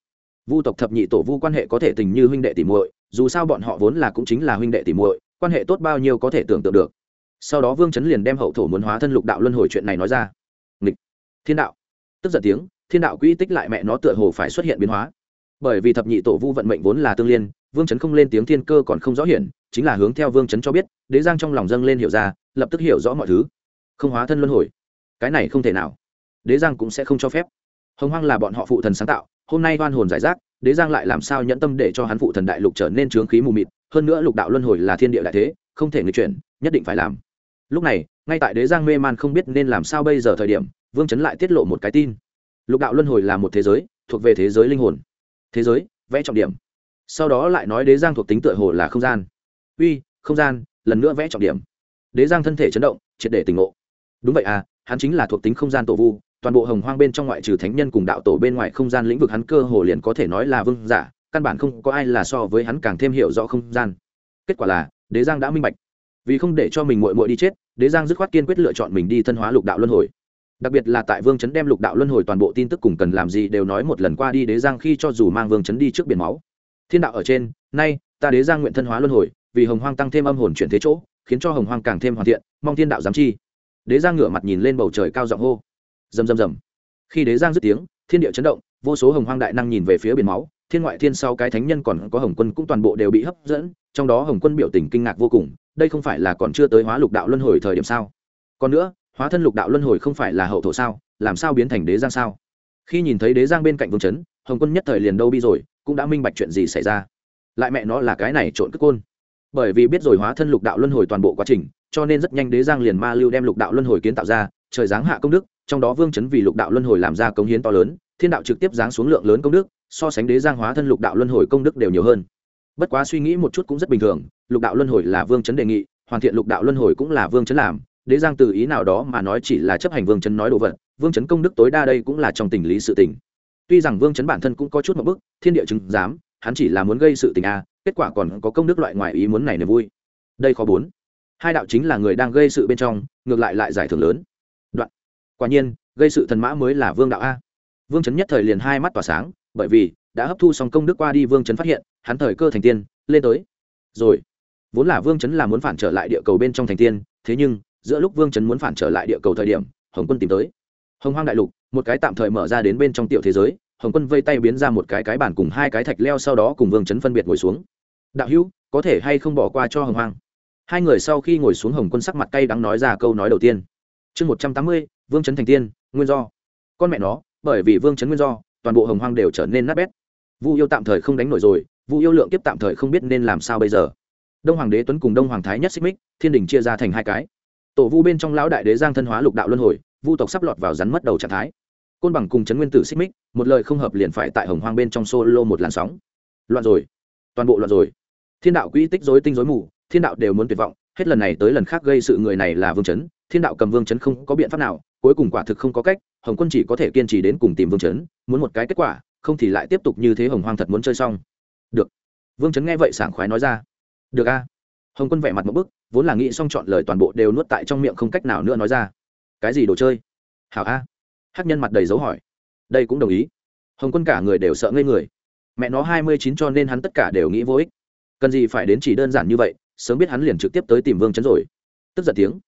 Speaker 1: Vu tộc thập nhị tổ vu quan hệ có thể tình như huynh đệ tỷ muội, dù sao bọn họ vốn là cũng chính là huynh đệ tỷ muội, quan hệ tốt bao nhiêu có thể tưởng tượng được. Sau đó vương chấn liền đem hậu thổ muốn hóa thân lục đạo luân hồi chuyện này nói ra. Nghịch. Thiên đạo. Tức giận tiếng, thiên đạo quỹ tích lại mẹ nó tựa hồ phải xuất hiện biến hóa. Bởi vì thập nhị tổ vu vận mệnh vốn là tương liên vương chấn không lên tiếng thiên cơ còn không rõ hiển, chính là hướng theo vương chấn cho biết, đế giang trong lòng dâng lên hiểu ra, lập tức hiểu rõ mọi thứ. Không hóa thân luân hồi. Cái này không thể nào. Đế giang cũng sẽ không cho phép. Hồng hoang là bọn họ phụ thần sáng tạo, hôm nay oan hồn giải rác, đế giang lại làm sao nhẫn tâm để cho hắn phụ thần đại lục trở nên trướng khí mù mịt, hơn nữa lục đạo luân hồi là thiên địa đại thế, không thể người chuyển, nhất định phải làm. Lúc này, ngay tại đế giang mê man không biết nên làm sao bây giờ thời điểm, vương chấn lại tiết lộ một cái tin. Lục đạo luân hồi là một thế giới, thuộc về thế giới linh hồn. Thế giới, vẽ trọng điểm sau đó lại nói đế giang thuộc tính tựa hồ là không gian. Uy, không gian, lần nữa vẽ trọng điểm. Đế giang thân thể chấn động, triệt để tỉnh ngộ. Đúng vậy à hắn chính là thuộc tính không gian tổ vu, toàn bộ hồng hoang bên trong ngoại trừ thánh nhân cùng đạo tổ bên ngoài không gian lĩnh vực hắn cơ hồ liền có thể nói là vương giả, căn bản không có ai là so với hắn càng thêm hiểu rõ không gian. Kết quả là, đế giang đã minh bạch. Vì không để cho mình muội muội đi chết, đế giang dứt khoát kiên quyết lựa chọn mình đi thân hóa lục đạo luân hồi. Đặc biệt là tại vương chấn đem lục đạo luân hồi toàn bộ tin tức cùng cần làm gì đều nói một lần qua đi, đế giang khi cho dù mang vương chấn đi trước biển máu thiên đạo ở trên, nay, ta đế giang nguyện thân hóa luân hồi, vì hồng hoang tăng thêm âm hồn chuyển thế chỗ, khiến cho hồng hoang càng thêm hoàn thiện, mong thiên đạo giám chi. Đế giang ngửa mặt nhìn lên bầu trời cao giọng hô. Rầm rầm rầm. Khi đế giang dứt tiếng, thiên địa chấn động, vô số hồng hoang đại năng nhìn về phía biển máu, thiên ngoại thiên sau cái thánh nhân còn có hồng quân cũng toàn bộ đều bị hấp dẫn, trong đó hồng quân biểu tình kinh ngạc vô cùng, đây không phải là còn chưa tới hóa lục đạo luân hồi thời điểm sao? Còn nữa, hóa thân lục đạo luân hồi không phải là hậu thổ sao? Làm sao biến thành đế giang sao? Khi nhìn thấy đế giang bên cạnh vương chấn, hồng quân nhất thời liền đâu bi rồi cũng đã minh bạch chuyện gì xảy ra. Lại mẹ nó là cái này trộn cất côn. Bởi vì biết rồi hóa thân lục đạo luân hồi toàn bộ quá trình, cho nên rất nhanh đế giang liền ma lưu đem lục đạo luân hồi kiến tạo ra, trời giáng hạ công đức, trong đó vương chấn vì lục đạo luân hồi làm ra công hiến to lớn, thiên đạo trực tiếp giáng xuống lượng lớn công đức, so sánh đế giang hóa thân lục đạo luân hồi công đức đều nhiều hơn. Bất quá suy nghĩ một chút cũng rất bình thường, lục đạo luân hồi là vương chấn đề nghị, hoàn thiện lục đạo luân hồi cũng là vương chấn làm, đế giang từ ý nào đó mà nói chỉ là chấp hành vương chấn nói đồ vật, vương chấn công đức tối đa đây cũng là trong tình lý sự tình tuy rằng vương chấn bản thân cũng có chút một bức, thiên địa chứng giám, hắn chỉ là muốn gây sự tình a, kết quả còn có công đức loại ngoài ý muốn này niềm vui. Đây khó bốn. Hai đạo chính là người đang gây sự bên trong, ngược lại lại giải thưởng lớn. Đoạn. Quả nhiên, gây sự thần mã mới là vương đạo a. Vương chấn nhất thời liền hai mắt tỏa sáng, bởi vì, đã hấp thu xong công đức qua đi vương chấn phát hiện, hắn thời cơ thành tiên, lên tới. Rồi. Vốn là vương chấn là muốn phản trở lại địa cầu bên trong thành tiên, thế nhưng, giữa lúc vương chấn muốn phản trở lại địa cầu thời điểm, hồng quân tìm tới. Hồng hoang đại lục một cái tạm thời mở ra đến bên trong tiểu thế giới, hồng quân vây tay biến ra một cái cái bản cùng hai cái thạch leo sau đó cùng vương chấn phân biệt ngồi xuống. Đạo hữu, có thể hay không bỏ qua cho hồng hoang? Hai người sau khi ngồi xuống hồng quân sắc mặt cay đắng nói ra câu nói đầu tiên. Chương một trăm tám mươi, vương chấn thành tiên, nguyên do. Con mẹ nó, bởi vì vương chấn nguyên do, toàn bộ hồng hoang đều trở nên nát bét. Vu yêu tạm thời không đánh nổi rồi, vu yêu lượng kiếp tạm thời không biết nên làm sao bây giờ. Đông hoàng đế tuấn cùng đông hoàng thái nhất xích mích, thiên đình chia ra thành hai cái. Tổ vu bên trong lão đại đế giang thân hóa lục đạo luân hồi, vu tộc sắp lọt vào rắn mất đầu trạng thái côn bằng cùng trấn nguyên tử xích mích, một lời không hợp liền phải tại hồng hoang bên trong solo một làn sóng. Loạn rồi. Toàn bộ loạn rồi. Thiên đạo quỹ tích dối tinh dối mù, thiên đạo đều muốn tuyệt vọng, hết lần này tới lần khác gây sự người này là vương chấn, thiên đạo cầm vương chấn không có biện pháp nào, cuối cùng quả thực không có cách, hồng quân chỉ có thể kiên trì đến cùng tìm vương chấn, muốn một cái kết quả, không thì lại tiếp tục như thế hồng hoang thật muốn chơi xong. Được. Vương chấn nghe vậy sảng khoái nói ra. Được a. Hồng quân vẻ mặt một bức, vốn là nghĩ xong chọn lời toàn bộ đều nuốt tại trong miệng không cách nào nữa nói ra. Cái gì đồ chơi? Hảo a hắc nhân mặt đầy dấu hỏi. Đây cũng đồng ý. Hồng quân cả người đều sợ ngây người. Mẹ nó hai mươi chín cho nên hắn tất cả đều nghĩ vô ích. Cần gì phải đến chỉ đơn giản như vậy, sớm biết hắn liền trực tiếp tới tìm vương chấn rồi. Tức giận tiếng.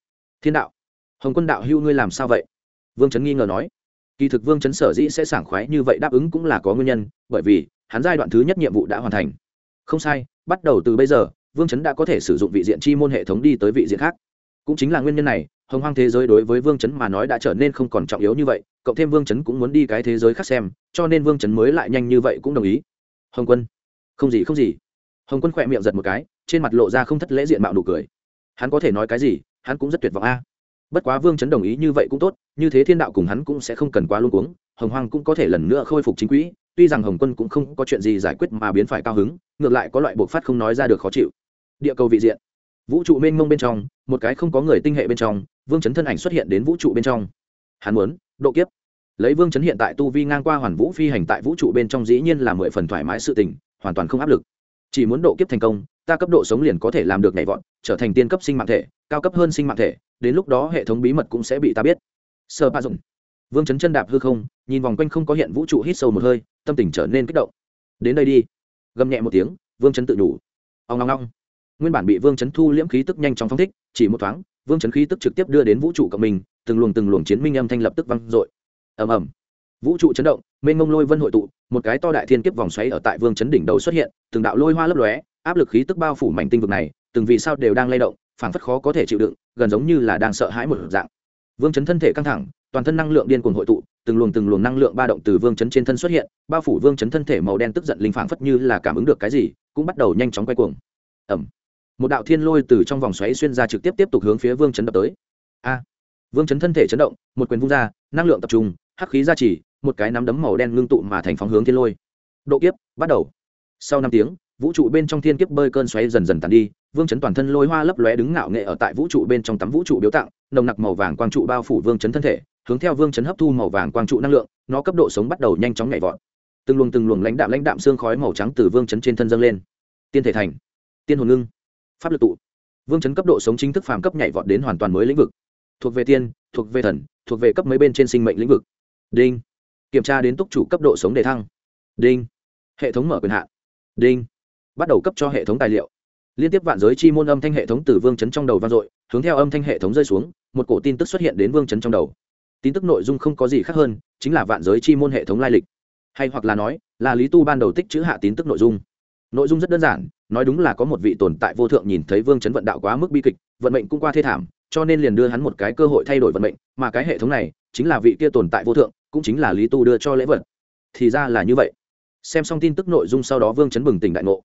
Speaker 1: Thiên đạo. Hồng quân đạo hưu ngươi làm sao vậy? Vương chấn nghi ngờ nói. Kỳ thực vương chấn sở dĩ sẽ sảng khoái như vậy đáp ứng cũng là có nguyên nhân, bởi vì hắn giai đoạn thứ nhất nhiệm vụ đã hoàn thành. Không sai, bắt đầu từ bây giờ, vương chấn đã có thể sử dụng vị diện chi môn hệ thống đi tới vị diện khác cũng chính là nguyên nhân này, hồng hoang thế giới đối với vương chấn mà nói đã trở nên không còn trọng yếu như vậy, cộng thêm vương chấn cũng muốn đi cái thế giới khác xem, cho nên vương chấn mới lại nhanh như vậy cũng đồng ý. Hồng quân. Không gì không gì. Hồng quân khỏe miệng giật một cái, trên mặt lộ ra không thất lễ diện mạo nụ cười. Hắn có thể nói cái gì, hắn cũng rất tuyệt vọng a. Bất quá vương chấn đồng ý như vậy cũng tốt, như thế thiên đạo cùng hắn cũng sẽ không cần quá luôn cuống, hồng hoang cũng có thể lần nữa khôi phục chính quỹ tuy rằng hồng quân cũng không có chuyện gì giải quyết mà biến phải cao hứng, ngược lại có loại buộc phát không nói ra được khó chịu. Địa cầu vị diện vũ trụ mênh mông bên trong, một cái không có người tinh hệ bên trong, vương chấn thân ảnh xuất hiện đến vũ trụ bên trong. Hắn muốn, độ kiếp. Lấy vương chấn hiện tại tu vi ngang qua hoàn vũ phi hành tại vũ trụ bên trong dĩ nhiên là mười phần thoải mái sự tình, hoàn toàn không áp lực. Chỉ muốn độ kiếp thành công, ta cấp độ sống liền có thể làm được nhảy vọt, trở thành tiên cấp sinh mạng thể, cao cấp hơn sinh mạng thể, đến lúc đó hệ thống bí mật cũng sẽ bị ta biết. Sơ ba dùng vương chấn chân đạp hư không, nhìn vòng quanh không có hiện vũ trụ hít sâu một hơi, tâm tình trở nên kích động. Đến đây đi. Gầm nhẹ một tiếng, vương chấn tự nhủ ông long long nguyên bản bị vương chấn thu liễm khí tức nhanh chóng phong thích, chỉ một thoáng, vương chấn khí tức trực tiếp đưa đến vũ trụ cộng mình, từng luồng từng luồng chiến minh âm thanh lập tức vang dội. Ầm ầm. Vũ trụ chấn động, mênh mông lôi vân hội tụ, một cái to đại thiên kiếp vòng xoáy ở tại vương chấn đỉnh đầu xuất hiện, từng đạo lôi hoa lấp lóe, áp lực khí tức bao phủ mảnh tinh vực này, từng vì sao đều đang lay động, phảng phất khó có thể chịu đựng, gần giống như là đang sợ hãi một dạng. Vương chấn thân thể căng thẳng, toàn thân năng lượng điên cuồng hội tụ, từng luồng từng luồng năng lượng ba động từ vương chấn trên thân xuất hiện, bao phủ vương chấn thân thể màu đen tức giận linh phảng phất như là cảm ứng được cái gì, cũng bắt đầu nhanh chóng quay cuồng. Ẩm một đạo thiên lôi từ trong vòng xoáy xuyên ra trực tiếp tiếp tục hướng phía vương chấn đập tới. A! Vương chấn thân thể chấn động, một quyền vung ra, năng lượng tập trung, hắc khí ra chỉ một cái nắm đấm màu đen ngưng tụ mà thành phóng hướng thiên lôi. Độ kiếp, bắt đầu. Sau năm tiếng, vũ trụ bên trong thiên kiếp bơi cơn xoáy dần dần tàn đi, vương chấn toàn thân lôi hoa lấp lóe đứng ngạo nghệ ở tại vũ trụ bên trong tắm vũ trụ biếu tặng, nồng nặc màu vàng quang trụ bao phủ vương chấn thân thể, hướng theo vương chấn hấp thu màu vàng quang trụ năng lượng, nó cấp độ sống bắt đầu nhanh chóng nhảy vọt. Từng luồng từng luồng lãnh đạm lãnh đạm xương khói màu trắng từ vương chấn trên thân dâng lên. Tiên thể thành. Tiên hồn ngưng pháp lực tụ. Vương chấn cấp độ sống chính thức phàm cấp nhảy vọt đến hoàn toàn mới lĩnh vực. Thuộc về tiên, thuộc về thần, thuộc về cấp mấy bên trên sinh mệnh lĩnh vực. Đinh. Kiểm tra đến túc chủ cấp độ sống đề thăng. Đinh. Hệ thống mở quyền hạn. Đinh. Bắt đầu cấp cho hệ thống tài liệu. Liên tiếp vạn giới chi môn âm thanh hệ thống từ vương chấn trong đầu vang dội, hướng theo âm thanh hệ thống rơi xuống, một cổ tin tức xuất hiện đến vương chấn trong đầu. Tin tức nội dung không có gì khác hơn, chính là vạn giới chi môn hệ thống lai lịch. Hay hoặc là nói, là lý tu ban đầu tích chữ hạ tin tức nội dung nội dung rất đơn giản nói đúng là có một vị tồn tại vô thượng nhìn thấy vương chấn vận đạo quá mức bi kịch vận mệnh cũng qua thê thảm cho nên liền đưa hắn một cái cơ hội thay đổi vận mệnh mà cái hệ thống này chính là vị kia tồn tại vô thượng cũng chính là lý tu đưa cho lễ vật. Thì ra là như vậy. Xem xong tin tức nội dung sau đó vương chấn bừng tỉnh đại ngộ.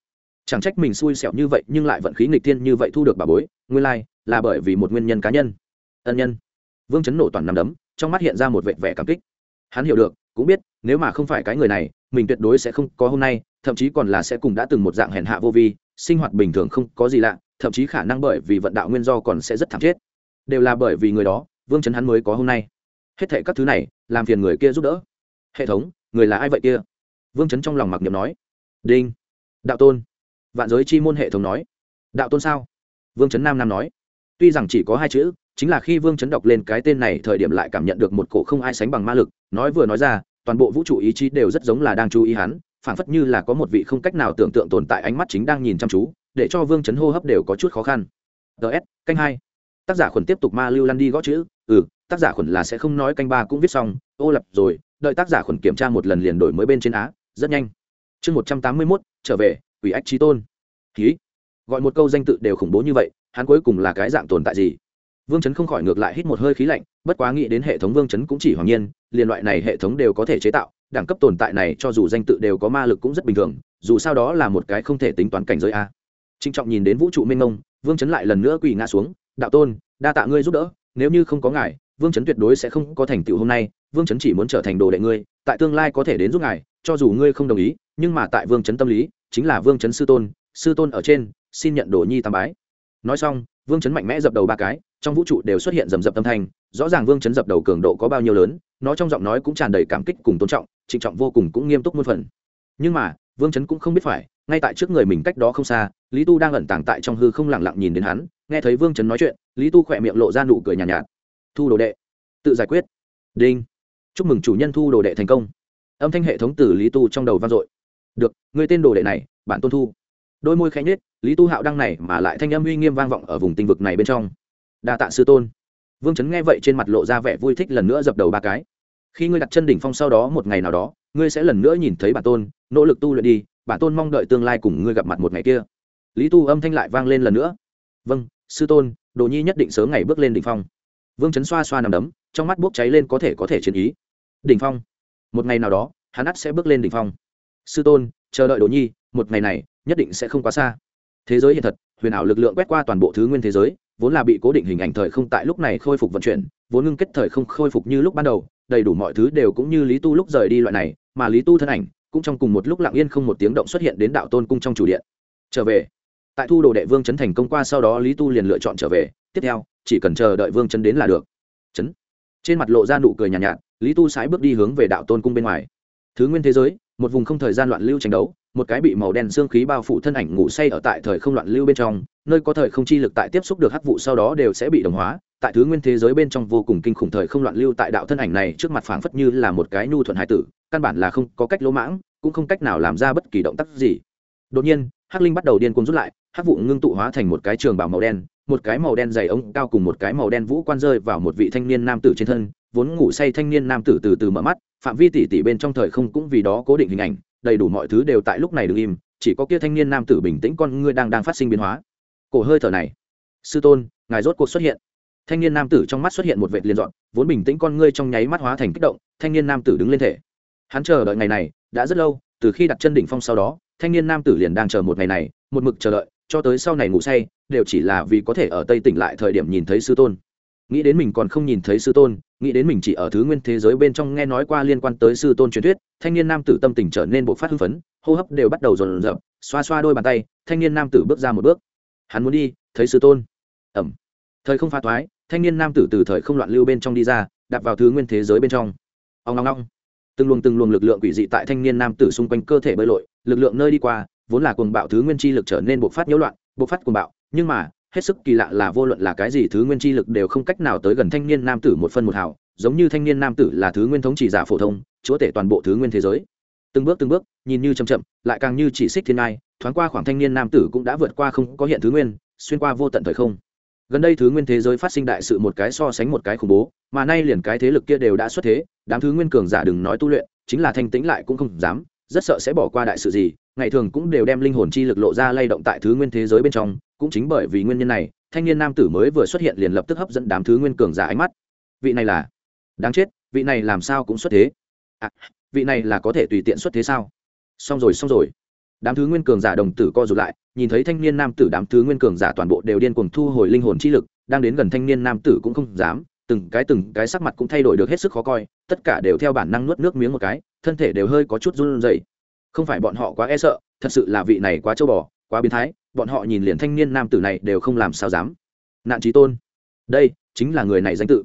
Speaker 1: Chẳng trách mình xui xẻo như vậy nhưng lại vận khí nghịch thiên như vậy thu được bà bối nguyên lai、like, là bởi vì một nguyên nhân cá nhân. Ân nhân. Vương chấn nổ toàn nằm đấm trong mắt hiện ra một vệt vẻ cảm kích. Hắn hiểu được cũng biết nếu mà không phải cái người này mình tuyệt đối sẽ không có hôm nay thậm chí còn là sẽ cùng đã từng một dạng hèn hạ vô vi, sinh hoạt bình thường không có gì lạ, thậm chí khả năng bởi vì vận đạo nguyên do còn sẽ rất thảm chết. Đều là bởi vì người đó, vương chấn hắn mới có hôm nay. Hết thệ các thứ này, làm phiền người kia giúp đỡ. Hệ thống, người là ai vậy kia? Vương chấn trong lòng mặc niệm nói. Đinh. Đạo tôn. Vạn giới chi môn hệ thống nói. Đạo tôn sao? Vương chấn nam nam nói. Tuy rằng chỉ có hai chữ, chính là khi vương chấn đọc lên cái tên này thời điểm lại cảm nhận được một cổ không ai sánh bằng ma lực, nói vừa nói ra, toàn bộ vũ trụ ý chí đều rất giống là đang chú ý hắn phảng phất như là có một vị không cách nào tưởng tượng tồn tại ánh mắt chính đang nhìn chăm chú, để cho vương chấn hô hấp đều có chút khó khăn. Ts canh hai. Tác giả khuẩn tiếp tục ma lưu lăn đi gõ chữ. Ừ tác giả khuẩn là sẽ không nói canh ba cũng viết xong. Ô lập rồi, đợi tác giả khuẩn kiểm tra một lần liền đổi mới bên trên á. Rất nhanh. Chương một trăm tám mươi mốt, trở về ủy ách trí tôn. Ký gọi một câu danh tự đều khủng bố như vậy, hắn cuối cùng là cái dạng tồn tại gì? Vương chấn không khỏi ngược lại hít một hơi khí lạnh, bất quá nghĩ đến hệ thống vương chấn cũng chỉ hoàng nhiên, liền loại này hệ thống đều có thể chế tạo đẳng cấp tồn tại này cho dù danh tự đều có ma lực cũng rất bình thường, dù sao đó là một cái không thể tính toán cảnh giới a. Trịnh trọng nhìn đến vũ trụ minh ông vương chấn lại lần nữa quỳ ngã xuống, đạo tôn, đa tạ ngươi giúp đỡ, nếu như không có ngài, vương chấn tuyệt đối sẽ không có thành tựu hôm nay, vương chấn chỉ muốn trở thành đồ đệ ngươi, tại tương lai có thể đến giúp ngài, cho dù ngươi không đồng ý, nhưng mà tại vương chấn tâm lý, chính là vương chấn sư tôn sư tôn ở trên, xin nhận đồ nhi tam bái. Nói xong, vương chấn mạnh mẽ dập đầu ba cái trong vũ trụ đều xuất hiện rầm rập âm thanh rõ ràng vương chấn dập đầu cường độ có bao nhiêu lớn nó trong giọng nói cũng tràn đầy cảm kích cùng tôn trọng trịnh trọng vô cùng cũng nghiêm túc muôn phần. Nhưng mà vương chấn cũng không biết phải ngay tại trước người mình cách đó không xa lý tu đang ẩn tàng tại trong hư không lặng lặng nhìn đến hắn nghe thấy vương chấn nói chuyện lý tu khỏe miệng lộ ra nụ cười nhàn nhạt, nhạt. Thu đồ đệ. Tự giải quyết. Đinh. Chúc mừng chủ nhân thu đồ đệ thành công. Âm thanh hệ thống từ lý tu trong đầu vang dội. Được người tên đồ đệ này bạn tôn thu. Đôi môi khẽ nhếch lý tu hạo đăng này mà lại thanh âm uy nghiêm vang vọng ở vùng tinh vực này bên trong đa tạ sư tôn. Vương chấn nghe vậy trên mặt lộ ra vẻ vui thích lần nữa dập đầu ba cái. Khi ngươi đặt chân đỉnh phong sau đó một ngày nào đó, ngươi sẽ lần nữa nhìn thấy bản tôn, nỗ lực tu luyện đi, bản tôn mong đợi tương lai cùng ngươi gặp mặt một ngày kia. Lý tu âm thanh lại vang lên lần nữa. Vâng sư tôn, đồ nhi nhất định sớm ngày bước lên đỉnh phong. Vương chấn xoa xoa nằm đấm, trong mắt bốc cháy lên có thể có thể chiến ý. Đỉnh phong. Một ngày nào đó, hắn ắt sẽ bước lên đỉnh phong. Sư tôn, chờ đợi đồ nhi, một ngày này, nhất định sẽ không quá xa. Thế giới hiện thật, huyền ảo lực lượng quét qua toàn bộ thứ nguyên thế giới vốn là bị cố định hình ảnh thời không tại lúc này khôi phục vận chuyển vốn ngưng kết thời không khôi phục như lúc ban đầu đầy đủ mọi thứ đều cũng như lý tu lúc rời đi loại này mà lý tu thân ảnh cũng trong cùng một lúc lặng yên không một tiếng động xuất hiện đến đạo tôn cung trong chủ điện. Trở về. Tại thu đồ đệ vương chấn thành công qua sau đó lý tu liền lựa chọn trở về. Tiếp theo chỉ cần chờ đợi vương chấn đến là được. Chấn. Trên mặt lộ ra nụ cười nhàn nhạt, nhạt lý tu sái bước đi hướng về đạo tôn cung bên ngoài. Thứ nguyên thế giới một vùng không thời gian loạn lưu tranh đấu một cái bị màu đen xương khí bao phủ thân ảnh ngủ say ở tại thời không loạn lưu bên trong, nơi có thời không chi lực tại tiếp xúc được hắc vụ sau đó đều sẽ bị đồng hóa. Tại thứ nguyên thế giới bên trong vô cùng kinh khủng thời không loạn lưu tại đạo thân ảnh này trước mặt phảng phất như là một cái nhu thuận hải tử, căn bản là không có cách lỗ mãng, cũng không cách nào làm ra bất kỳ động tác gì. Đột nhiên, hắc linh bắt đầu điên cuồng rút lại, hắc vụ ngưng tụ hóa thành một cái trường bảo màu đen, một cái màu đen dày ống cao cùng một cái màu đen vũ quan rơi vào một vị thanh niên nam tử trên thân, vốn ngủ say thanh niên nam tử từ từ mở mắt, phạm vi tỷ tỷ bên trong thời không cũng vì đó cố định hình ảnh đầy đủ mọi thứ đều tại lúc này được im, chỉ có kia thanh niên nam tử bình tĩnh con ngươi đang đang phát sinh biến hóa. Cổ hơi thở này. Sư tôn, ngài rốt cuộc xuất hiện. Thanh niên nam tử trong mắt xuất hiện một vệt liền dọn, vốn bình tĩnh con ngươi trong nháy mắt hóa thành kích động, thanh niên nam tử đứng lên thể. Hắn chờ đợi ngày này, đã rất lâu, từ khi đặt chân đỉnh phong sau đó, thanh niên nam tử liền đang chờ một ngày này, một mực chờ đợi, cho tới sau này ngủ say, đều chỉ là vì có thể ở tây tỉnh lại thời điểm nhìn thấy sư tôn nghĩ đến mình còn không nhìn thấy sư tôn, nghĩ đến mình chỉ ở thứ nguyên thế giới bên trong nghe nói qua liên quan tới sư tôn truyền thuyết, thanh niên nam tử tâm tình trở nên bộ phát hưng phấn, hô hấp đều bắt đầu rồn rập xoa xoa đôi bàn tay, thanh niên nam tử bước ra một bước. Hắn muốn đi, thấy sư tôn. Ẩm. Thời không pha thoái, thanh niên nam tử từ thời không loạn lưu bên trong đi ra đặt vào thứ nguyên thế giới bên trong. Ông ngong ngong từng luồng từng luồng lực lượng quỷ dị tại thanh niên nam tử xung quanh cơ thể bơi lội, lực lượng nơi đi qua, vốn là cuồng bạo thứ nguyên chi lực trở nên bộc phát nhiễu loạn, bộc phát cuồng bạo, nhưng mà hết sức kỳ lạ là vô luận là cái gì thứ nguyên chi lực đều không cách nào tới gần thanh niên nam tử một phân một hào, giống như thanh niên nam tử là thứ nguyên thống chỉ giả phổ thông, chúa tể toàn bộ thứ nguyên thế giới. Từng bước từng bước, nhìn như chậm chậm, lại càng như chỉ xích thiên ai thoáng qua khoảng thanh niên nam tử cũng đã vượt qua không có hiện thứ nguyên, xuyên qua vô tận thời không. Gần đây thứ nguyên thế giới phát sinh đại sự một cái so sánh một cái khủng bố, mà nay liền cái thế lực kia đều đã xuất thế, đám thứ nguyên cường giả đừng nói tu luyện, chính là thanh tĩnh lại cũng không dám, rất sợ sẽ bỏ qua đại sự gì ngày thường cũng đều đem linh hồn chi lực lộ ra lay động tại thứ nguyên thế giới bên trong cũng chính bởi vì nguyên nhân này thanh niên nam tử mới vừa xuất hiện liền lập tức hấp dẫn đám thứ nguyên cường giả ánh mắt. Vị này là? Đáng chết vị này làm sao cũng xuất thế? À, vị này là có thể tùy tiện xuất thế sao? Xong rồi xong rồi. Đám thứ nguyên cường giả đồng tử co rụt lại nhìn thấy thanh niên nam tử đám thứ nguyên cường giả toàn bộ đều điên cuồng thu hồi linh hồn chi lực đang đến gần thanh niên nam tử cũng không dám từng cái từng cái sắc mặt cũng thay đổi được hết sức khó coi tất cả đều theo bản năng nuốt nước miếng một cái thân thể đều hơi có chút run rẩy không phải bọn họ quá e sợ, thật sự là vị này quá châu bò, quá biến thái, bọn họ nhìn liền thanh niên nam tử này đều không làm sao dám. Nạn trí tôn. Đây, chính là người này danh tự.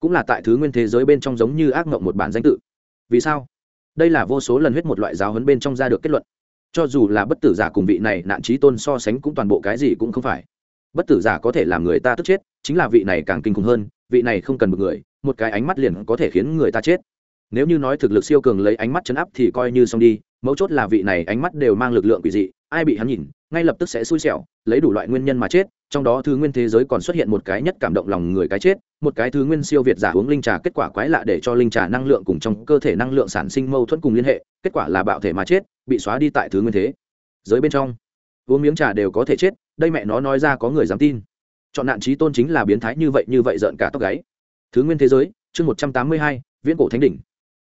Speaker 1: Cũng là tại thứ nguyên thế giới bên trong giống như ác mộng một bản danh tự. Vì sao? Đây là vô số lần huyết một loại giáo huấn bên trong ra được kết luận. Cho dù là bất tử giả cùng vị này nạn trí tôn so sánh cũng toàn bộ cái gì cũng không phải. Bất tử giả có thể làm người ta tức chết, chính là vị này càng kinh khủng hơn, vị này không cần một người, một cái ánh mắt liền có thể khiến người ta chết. Nếu như nói thực lực siêu cường lấy ánh mắt chấn áp thì coi như xong đi mấu chốt là vị này ánh mắt đều mang lực lượng quỷ dị, ai bị hắn nhìn, ngay lập tức sẽ xui xẻo, lấy đủ loại nguyên nhân mà chết, trong đó thứ nguyên thế giới còn xuất hiện một cái nhất cảm động lòng người cái chết, một cái thứ nguyên siêu việt giả uống linh trà, kết quả quái lạ để cho linh trà năng lượng cùng trong cơ thể năng lượng sản sinh mâu thuẫn cùng liên hệ, kết quả là bạo thể mà chết, bị xóa đi tại thứ nguyên thế giới bên trong. Uống miếng trà đều có thể chết, đây mẹ nó nói ra có người dám tin. Chọn nạn trí tôn chính là biến thái như vậy như vậy rợn cả tóc gáy. Thứ nguyên thế giới, chương một trăm tám mươi hai, viễn cổ thánh đỉnh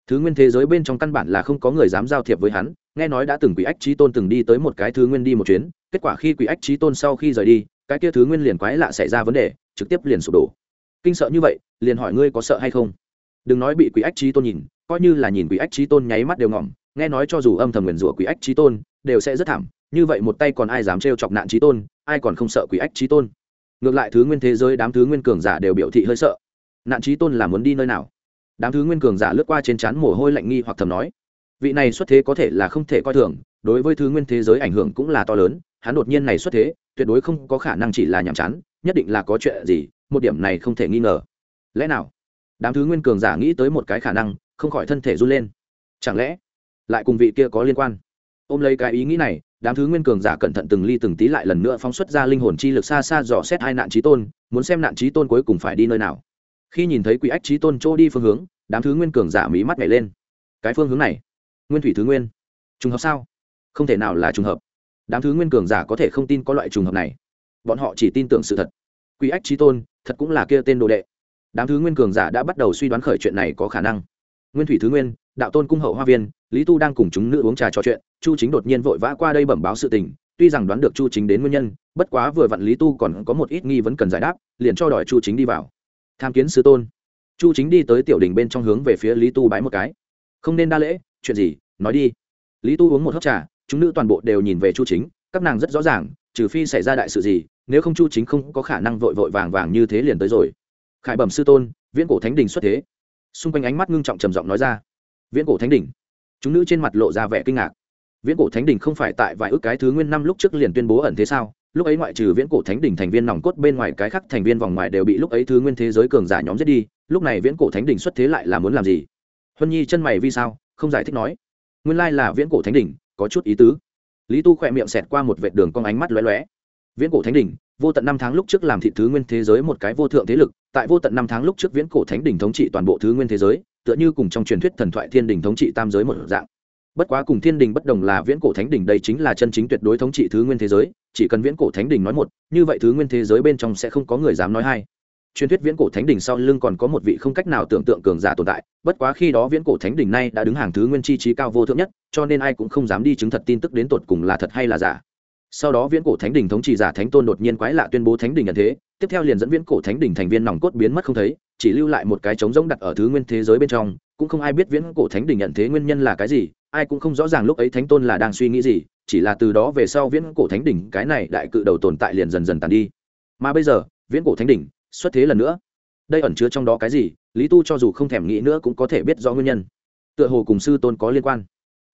Speaker 1: thứ nguyên thế giới bên trong căn bản là không có người dám giao thiệp với hắn, nghe nói đã từng quỷ ách trí tôn từng đi tới một cái thứ nguyên đi một chuyến, kết quả khi quỷ ách trí tôn sau khi rời đi, cái kia thứ nguyên liền quái lạ xảy ra vấn đề, trực tiếp liền sụp đổ. Kinh sợ như vậy, liền hỏi ngươi có sợ hay không? Đừng nói bị quỷ ách trí tôn nhìn, coi như là nhìn quỷ ách trí tôn nháy mắt đều ngỏm, nghe nói cho dù âm thầm nguyền rủa quỷ ách trí tôn, đều sẽ rất thảm, như vậy một tay còn ai dám trêu chọc nạn trí tôn, ai còn không sợ quỷ ách trí tôn? Ngược lại thứ nguyên thế giới đám thứ nguyên cường giả đều biểu thị hơi sợ. Nạn trí tôn là muốn đi nơi nào? Đám thứ nguyên cường giả lướt qua trên trán mồ hôi lạnh nghi hoặc thầm nói, vị này xuất thế có thể là không thể coi thường, đối với thứ nguyên thế giới ảnh hưởng cũng là to lớn, hắn đột nhiên này xuất thế, tuyệt đối không có khả năng chỉ là nhàm chán, nhất định là có chuyện gì, một điểm này không thể nghi ngờ. Lẽ nào? Đám thứ nguyên cường giả nghĩ tới một cái khả năng, không khỏi thân thể run lên. Chẳng lẽ lại cùng vị kia có liên quan? Ôm lấy cái ý nghĩ này, đám thứ nguyên cường giả cẩn thận từng ly từng tí lại lần nữa phóng xuất ra linh hồn chi lực xa xa dò xét hai nạn trí tôn, muốn xem nạn trí tôn cuối cùng phải đi nơi nào khi nhìn thấy quỷ ách trí tôn chỗ đi phương hướng, đám thứ nguyên cường giả mí mắt nhảy lên. Cái phương hướng này, nguyên thủy thứ nguyên. Trùng hợp sao? Không thể nào là trùng hợp. Đám thứ nguyên cường giả có thể không tin có loại trùng hợp này. Bọn họ chỉ tin tưởng sự thật. Quỷ ách trí tôn, thật cũng là kia tên đồ đệ. Đám thứ nguyên cường giả đã bắt đầu suy đoán khởi chuyện này có khả năng. Nguyên thủy thứ nguyên, đạo tôn cung hậu hoa viên, lý tu đang cùng chúng nữ uống trà trò chuyện, chu chính đột nhiên vội vã qua đây bẩm báo sự tình, tuy rằng đoán được chu chính đến nguyên nhân, bất quá vừa vặn lý tu còn có một ít nghi vấn cần giải đáp, liền cho đòi chu chính đi vào tham kiến sư tôn. Chu chính đi tới tiểu đình bên trong hướng về phía lý tu bái một cái. Không nên đa lễ, chuyện gì, nói đi. Lý tu uống một hớp trà, chúng nữ toàn bộ đều nhìn về chu chính, các nàng rất rõ ràng, trừ phi xảy ra đại sự gì, nếu không chu chính không có khả năng vội vội vàng vàng như thế liền tới rồi. Khải bẩm sư tôn, viễn cổ thánh đình xuất thế. Xung quanh ánh mắt ngưng trọng trầm giọng nói ra. Viễn cổ thánh đình chúng nữ trên mặt lộ ra vẻ kinh ngạc. Viễn cổ thánh đình không phải tại vài ước cái thứ nguyên năm lúc trước liền tuyên bố ẩn thế sao? Lúc ấy ngoại trừ viễn cổ thánh đình thành viên nòng cốt bên ngoài cái khác thành viên vòng ngoài đều bị lúc ấy thứ nguyên thế giới cường giả nhóm giết đi, lúc này viễn cổ thánh đình xuất thế lại là muốn làm gì? Huân nhi chân mày vì sao, không giải thích nói. Nguyên lai là viễn cổ thánh đình có chút ý tứ. Lý tu khỏe miệng xẹt qua một vệt đường cong ánh mắt lóe lóe. Viễn cổ thánh đình vô tận năm tháng lúc trước làm thị thứ nguyên thế giới một cái vô thượng thế lực, tại vô tận năm tháng lúc trước viễn cổ thánh đình thống trị toàn bộ thứ nguyên thế giới, tựa như cùng trong truyền thuyết thần thoại thiên đình thống trị tam giới một dạng. Bất quá cùng thiên đình bất đồng là viễn cổ thánh đình đây chính là chân chính tuyệt đối thống trị thứ nguyên thế giới chỉ cần viễn cổ thánh đình nói một, như vậy thứ nguyên thế giới bên trong sẽ không có người dám nói hai. Truyền thuyết viễn cổ thánh đình sau lưng còn có một vị không cách nào tưởng tượng cường giả tồn tại, bất quá khi đó viễn cổ thánh đình nay đã đứng hàng thứ nguyên chi trí cao vô thượng nhất, cho nên ai cũng không dám đi chứng thật tin tức đến tột cùng là thật hay là giả. Sau đó viễn cổ thánh đình thống trị giả thánh tôn đột nhiên quái lạ tuyên bố thánh đình nhận thế, tiếp theo liền dẫn viễn cổ thánh đình thành viên nòng cốt biến mất không thấy, chỉ lưu lại một cái trống rỗng đặt ở thứ nguyên thế giới bên trong, cũng không ai biết viễn cổ thánh đình nhận thế nguyên nhân là cái gì, ai cũng không rõ ràng lúc ấy thánh tôn là đang suy nghĩ gì chỉ là từ đó về sau viễn cổ thánh đỉnh, cái này đại cự đầu tồn tại liền dần dần tàn đi. Mà bây giờ, viễn cổ thánh đỉnh xuất thế lần nữa. Đây ẩn chứa trong đó cái gì? Lý tu cho dù không thèm nghĩ nữa cũng có thể biết rõ nguyên nhân. Tựa hồ cùng sư tôn có liên quan.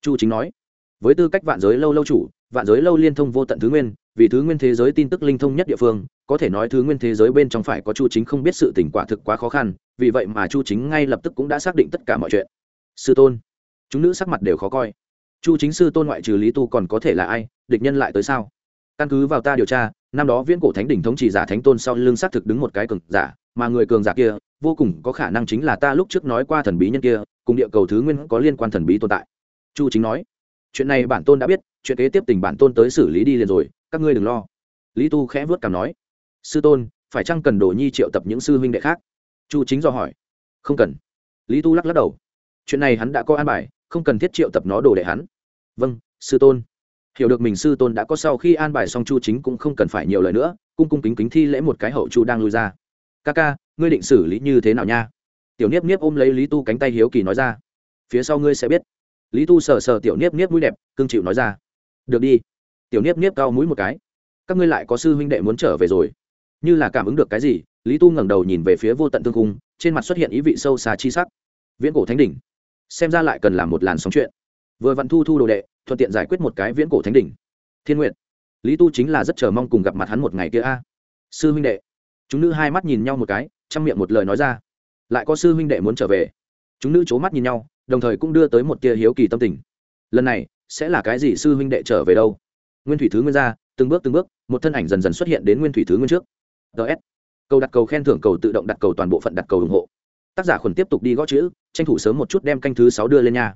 Speaker 1: Chu chính nói, với tư cách vạn giới lâu lâu chủ, vạn giới lâu liên thông vô tận thứ nguyên, vì thứ nguyên thế giới tin tức linh thông nhất địa phương, có thể nói thứ nguyên thế giới bên trong phải có chu chính không biết sự tỉnh quả thực quá khó khăn, vì vậy mà chu chính ngay lập tức cũng đã xác định tất cả mọi chuyện. Sư tôn, chúng nữ sắc mặt đều khó coi chu chính sư tôn ngoại trừ lý tu còn có thể là ai, địch nhân lại tới sao? Căn cứ vào ta điều tra, năm đó viễn cổ thánh đỉnh thống chỉ giả thánh tôn sau lưng xác thực đứng một cái cường giả, mà người cường giả kia, vô cùng có khả năng chính là ta lúc trước nói qua thần bí nhân kia, cùng địa cầu thứ nguyên có liên quan thần bí tồn tại. Chu chính nói, chuyện này bản tôn đã biết, chuyện kế tiếp tình bản tôn tới xử lý đi liền rồi, các ngươi đừng lo. Lý tu khẽ vớt cảm nói, sư tôn, phải chăng cần đồ nhi triệu tập những sư huynh đệ khác? Chu chính do hỏi, không cần. Lý tu lắc lắc đầu, chuyện này hắn đã có an bài không cần thiết triệu tập nó đồ đệ hắn. Vâng sư tôn. Hiểu được mình sư tôn đã có sau khi an bài xong chu chính cũng không cần phải nhiều lời nữa, cung cung kính kính thi lễ một cái hậu chu đang lui ra. Ca ca, ngươi định xử lý như thế nào nha? Tiểu niếp niếp ôm lấy lý tu cánh tay hiếu kỳ nói ra. Phía sau ngươi sẽ biết. Lý tu sờ sờ tiểu niếp niếp mũi đẹp, cương chịu nói ra. Được đi. Tiểu niếp niếp cao mũi một cái. Các ngươi lại có sư huynh đệ muốn trở về rồi. Như là cảm ứng được cái gì, lý tu ngẩng đầu nhìn về phía vô tận tương cung trên mặt xuất hiện ý vị sâu xa chi sắc. Viễn cổ thánh đỉnh xem ra lại cần làm một làn sóng chuyện. Vừa vặn thu thu đồ đệ, thuận tiện giải quyết một cái viễn cổ thánh đỉnh. Thiên nguyện lý tu chính là rất chờ mong cùng gặp mặt hắn một ngày kia a. Sư huynh đệ, chúng nữ hai mắt nhìn nhau một cái chăm miệng một lời nói ra. Lại có sư huynh đệ muốn trở về. Chúng nữ c h ố mắt nhìn nhau, đồng thời cũng đưa tới một tia hiếu kỳ tâm tình. Lần này, sẽ là cái gì sư huynh đệ trở về đâu? Nguyên thủy thứ nguyên ra, từng bước từng bước, một thân ảnh dần dần xuất hiện đến nguyên thủy thứ nguyên trước. Ts cầu đặt cầu khen thưởng, cầu tự động đặt cầu toàn bộ phận đặt cầu ủng hộ tác giả khuẩn tiếp tục đi gõ chữ, tranh thủ sớm một chút đem canh thứ sáu đưa lên nhà